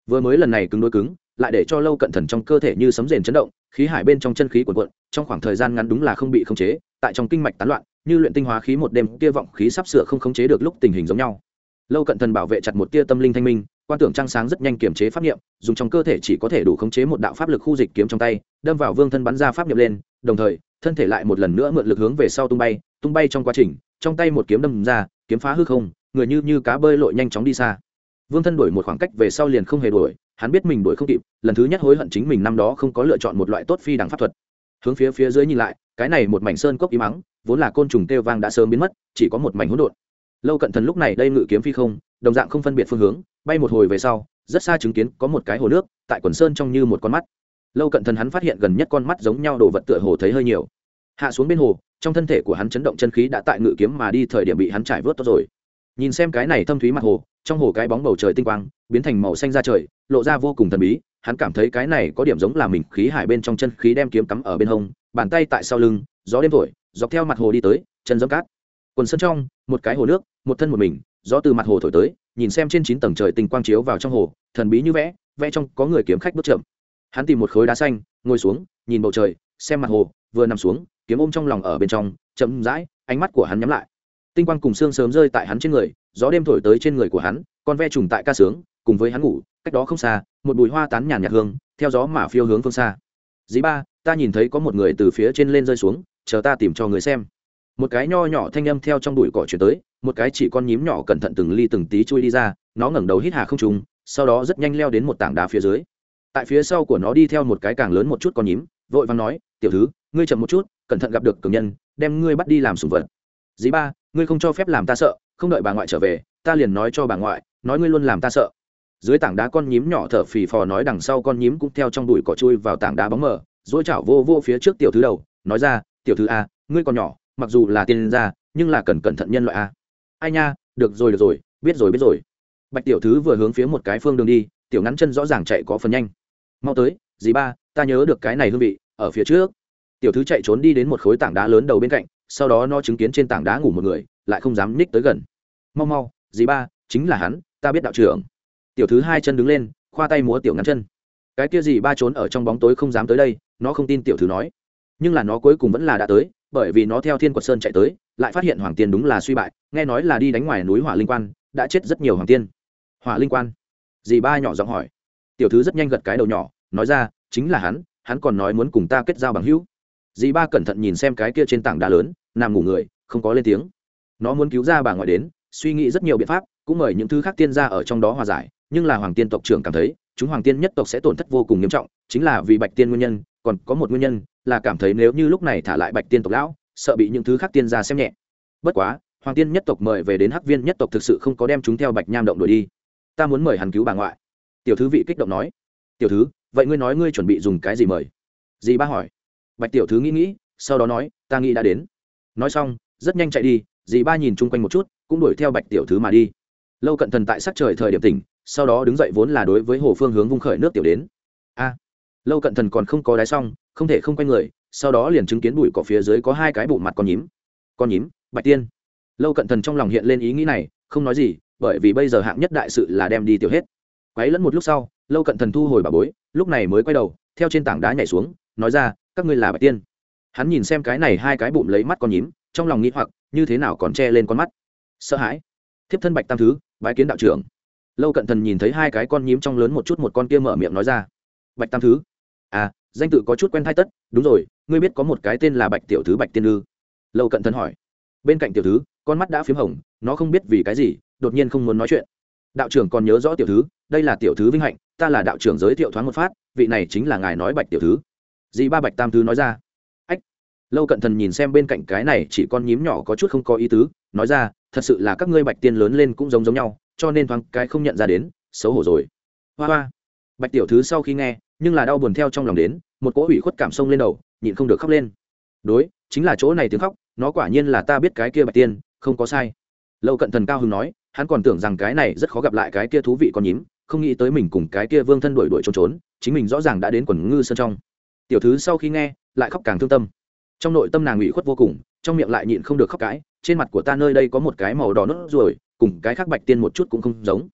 Vừa mới lần này cứng đối cứng, lại để cho lâu cận thần trong cơ thể như sấm rền chấn động, khí hải bên trong chân khí cuộn cuộn, trong khoảng thời gian ngắn đúng là không bị khống chế, tại trong kinh mạch tán loạn như luyện tinh hóa khí một đêm, kia vọng khí sắp sửa không khống chế được lúc tình hình giống nhau. Lâu cận thần bảo vệ chặt một tia tâm linh thanh minh, quan tưởng trăng sáng rất nhanh kiềm chế pháp niệm, dùng trong cơ thể chỉ có thể đủ khống chế một đạo pháp lực khu dịch kiếm trong tay, đâm vào vương thân bắn ra pháp niệm lên, đồng thời, thân thể lại một lần nữa mượn lực hướng về sau tung bay tung bay trong quá trình, trong tay một kiếm đâm ra, kiếm phá hư không, người như như cá bơi lội nhanh chóng đi xa. Vương thân đuổi một khoảng cách về sau liền không hề đuổi, hắn biết mình đuổi không kịp, lần thứ nhất hối hận chính mình năm đó không có lựa chọn một loại tốt phi đằng pháp thuật hướng phía phía dưới nhìn lại, cái này một mảnh sơn cốc im mắng vốn là côn trùng kêu vang đã sớm biến mất, chỉ có một mảnh hỗn độn. Lâu cận thần lúc này đây ngự kiếm phi không, đồng dạng không phân biệt phương hướng, bay một hồi về sau, rất xa chứng kiến có một cái hồ nước, tại quần sơn trong như một con mắt. Lâu cận thần hắn phát hiện gần nhất con mắt giống nhau, đồ vật tựa hồ thấy hơi nhiều. Hạ xuống bên hồ, trong thân thể của hắn chấn động chân khí đã tại ngự kiếm mà đi, thời điểm bị hắn trải vớt tốt rồi. Nhìn xem cái này thâm thúy mặt hồ, trong hồ cái bóng bầu trời tinh quang, biến thành màu xanh ra trời, lộ ra vô cùng thần bí hắn cảm thấy cái này có điểm giống là mình khí hải bên trong chân khí đem kiếm cắm ở bên hông, bàn tay tại sau lưng, gió đêm thổi, dọc theo mặt hồ đi tới, chân dẫm cát. Quần sân trong, một cái hồ nước, một thân một mình, gió từ mặt hồ thổi tới, nhìn xem trên chín tầng trời tinh quang chiếu vào trong hồ, thần bí như vẽ vẽ trong có người kiếm khách bước chậm. Hắn tìm một khối đá xanh, ngồi xuống, nhìn bầu trời, xem mặt hồ, vừa nằm xuống, kiếm ôm trong lòng ở bên trong, chậm rãi, ánh mắt của hắn nhắm lại. Tinh quang cùng xương sớm rơi tại hắn trên người, gió đêm thổi tới trên người của hắn, con ve trùng tại ca sướng, cùng với hắn ngủ cách đó không xa, một bụi hoa tán nhàn nhạt hương, theo gió mà phiêu hướng phương xa. Dĩ ba, ta nhìn thấy có một người từ phía trên lên rơi xuống, chờ ta tìm cho người xem. Một cái nho nhỏ thanh âm theo trong bụi cỏ chuyển tới, một cái chỉ con nhím nhỏ cẩn thận từng ly từng tí chui đi ra, nó ngẩng đầu hít hà không trùng sau đó rất nhanh leo đến một tảng đá phía dưới. Tại phía sau của nó đi theo một cái càng lớn một chút con nhím, vội vàng nói, tiểu thứ, ngươi chậm một chút, cẩn thận gặp được cường nhân, đem ngươi bắt đi làm sùng vật. Dĩ ba, ngươi không cho phép làm ta sợ, không đợi bà ngoại trở về, ta liền nói cho bà ngoại, nói ngươi luôn làm ta sợ dưới tảng đá con nhím nhỏ thở phì phò nói đằng sau con nhím cũng theo trong đùi cỏ chui vào tảng đá bóng mờ, dỗi chảo vô vô phía trước tiểu thứ đầu, nói ra, tiểu thứ a, ngươi còn nhỏ, mặc dù là tiên gia, nhưng là cần cẩn thận nhân loại a. Ai nha, được rồi được rồi, biết rồi biết rồi. Bạch tiểu thứ vừa hướng phía một cái phương đường đi, tiểu ngắn chân rõ ràng chạy có phần nhanh. Mau tới, dì ba, ta nhớ được cái này hương vị, ở phía trước. Tiểu thứ chạy trốn đi đến một khối tảng đá lớn đầu bên cạnh, sau đó nó chứng kiến trên tảng đá ngủ một người, lại không dám ních tới gần. Mau mau, dì ba, chính là hắn, ta biết đạo trưởng tiểu thứ hai chân đứng lên, khoa tay múa tiểu ngắn chân. Cái kia gì ba trốn ở trong bóng tối không dám tới đây, nó không tin tiểu thứ nói. Nhưng là nó cuối cùng vẫn là đã tới, bởi vì nó theo thiên quật sơn chạy tới, lại phát hiện hoàng tiên đúng là suy bại, nghe nói là đi đánh ngoài núi hỏa linh quan, đã chết rất nhiều hoàng tiên. Hỏa linh quan? Dì ba nhỏ giọng hỏi. Tiểu thứ rất nhanh gật cái đầu nhỏ, nói ra, chính là hắn hắn còn nói muốn cùng ta kết giao bằng hữu. Dì ba cẩn thận nhìn xem cái kia trên tảng đá lớn, nằm ngủ người, không có lên tiếng. Nó muốn cứu ra bà ngoại đến, suy nghĩ rất nhiều biện pháp, cũng mời những thứ khác tiên ra ở trong đó hòa giải nhưng là hoàng tiên tộc trưởng cảm thấy, chúng hoàng tiên nhất tộc sẽ tổn thất vô cùng nghiêm trọng, chính là vì bạch tiên nguyên nhân, còn có một nguyên nhân là cảm thấy nếu như lúc này thả lại bạch tiên tộc lão, sợ bị những thứ khác tiên ra xem nhẹ. Bất quá, hoàng tiên nhất tộc mời về đến hắc viên nhất tộc thực sự không có đem chúng theo bạch nham động đuổi đi. Ta muốn mời hắn cứu bà ngoại. Tiểu thứ vị kích động nói. Tiểu thứ, vậy ngươi nói ngươi chuẩn bị dùng cái gì mời? Dì ba hỏi. Bạch tiểu thứ nghĩ nghĩ, sau đó nói, ta nghĩ đã đến. Nói xong, rất nhanh chạy đi, dì ba nhìn chung quanh một chút, cũng đuổi theo bạch tiểu thứ mà đi. Lâu cận thần tại sắc trời thời điểm tỉnh sau đó đứng dậy vốn là đối với hồ phương hướng vung khởi nước tiểu đến. A, lâu cận thần còn không có đáy xong, không thể không quay người, sau đó liền chứng kiến bụi cỏ phía dưới có hai cái bụng mặt con nhím. Con nhím, bạch tiên. Lâu cận thần trong lòng hiện lên ý nghĩ này, không nói gì, bởi vì bây giờ hạng nhất đại sự là đem đi tiểu hết. Quấy lẫn một lúc sau, lâu cận thần thu hồi bà bối, lúc này mới quay đầu, theo trên tảng đá nhảy xuống, nói ra, các ngươi là bạch tiên. Hắn nhìn xem cái này hai cái bụng lấy mắt con nhím, trong lòng nghĩ hoặc, như thế nào còn che lên con mắt. Sợ hãi. Thiếp thân bạch tam thứ, bái kiến đạo trưởng lâu cận thần nhìn thấy hai cái con nhím trong lớn một chút một con kia mở miệng nói ra. Bạch tam thứ. À danh tự có chút quen thai tất. Đúng rồi, ngươi biết có một cái tên là bạch tiểu thứ bạch tiên ư lâu cận thần hỏi. Bên cạnh tiểu thứ, con mắt đã p h í m hồng, nó không biết vì cái gì, đột nhiên không muốn nói chuyện. Đạo trưởng còn nhớ rõ tiểu thứ, đây là tiểu thứ vinh hạnh, ta là đạo trưởng giới thiệu thoáng một phát, vị này chính là ngài nói bạch tiểu thứ. Dì ba bạch tam thứ nói ra. Ách. Lâu cận thần nhìn xem bên cạnh cái này chỉ con nhím nhỏ có chút không có ý tứ, nói ra, thật sự là các ngươi bạch tiên lớn lên cũng giống giống nhau cho nên thoáng cái không nhận ra đến, xấu hổ rồi. Hoa hoa. Bạch tiểu thứ sau khi nghe, nhưng là đau buồn theo trong lòng đến, một cỗ ủy khuất cảm xông lên đầu, nhịn không được khóc lên. Đối, chính là chỗ này tiếng khóc, nó quả nhiên là ta biết cái kia bạch tiên, không có sai. Lâu cận thần cao hưng nói, hắn còn tưởng rằng cái này rất khó gặp lại cái kia thú vị con nhím, không nghĩ tới mình cùng cái kia vương thân đuổi đuổi trốn trốn, chính mình rõ ràng đã đến quần ngư sơn trong. Tiểu thứ sau khi nghe, lại khóc càng thương tâm. Trong nội tâm nàng ủy khuất vô cùng, trong miệng lại nhịn không được khóc cãi trên mặt của ta nơi đây có một cái màu đỏ nốt ruồi cùng cái khác bạch tiên một chút cũng không giống.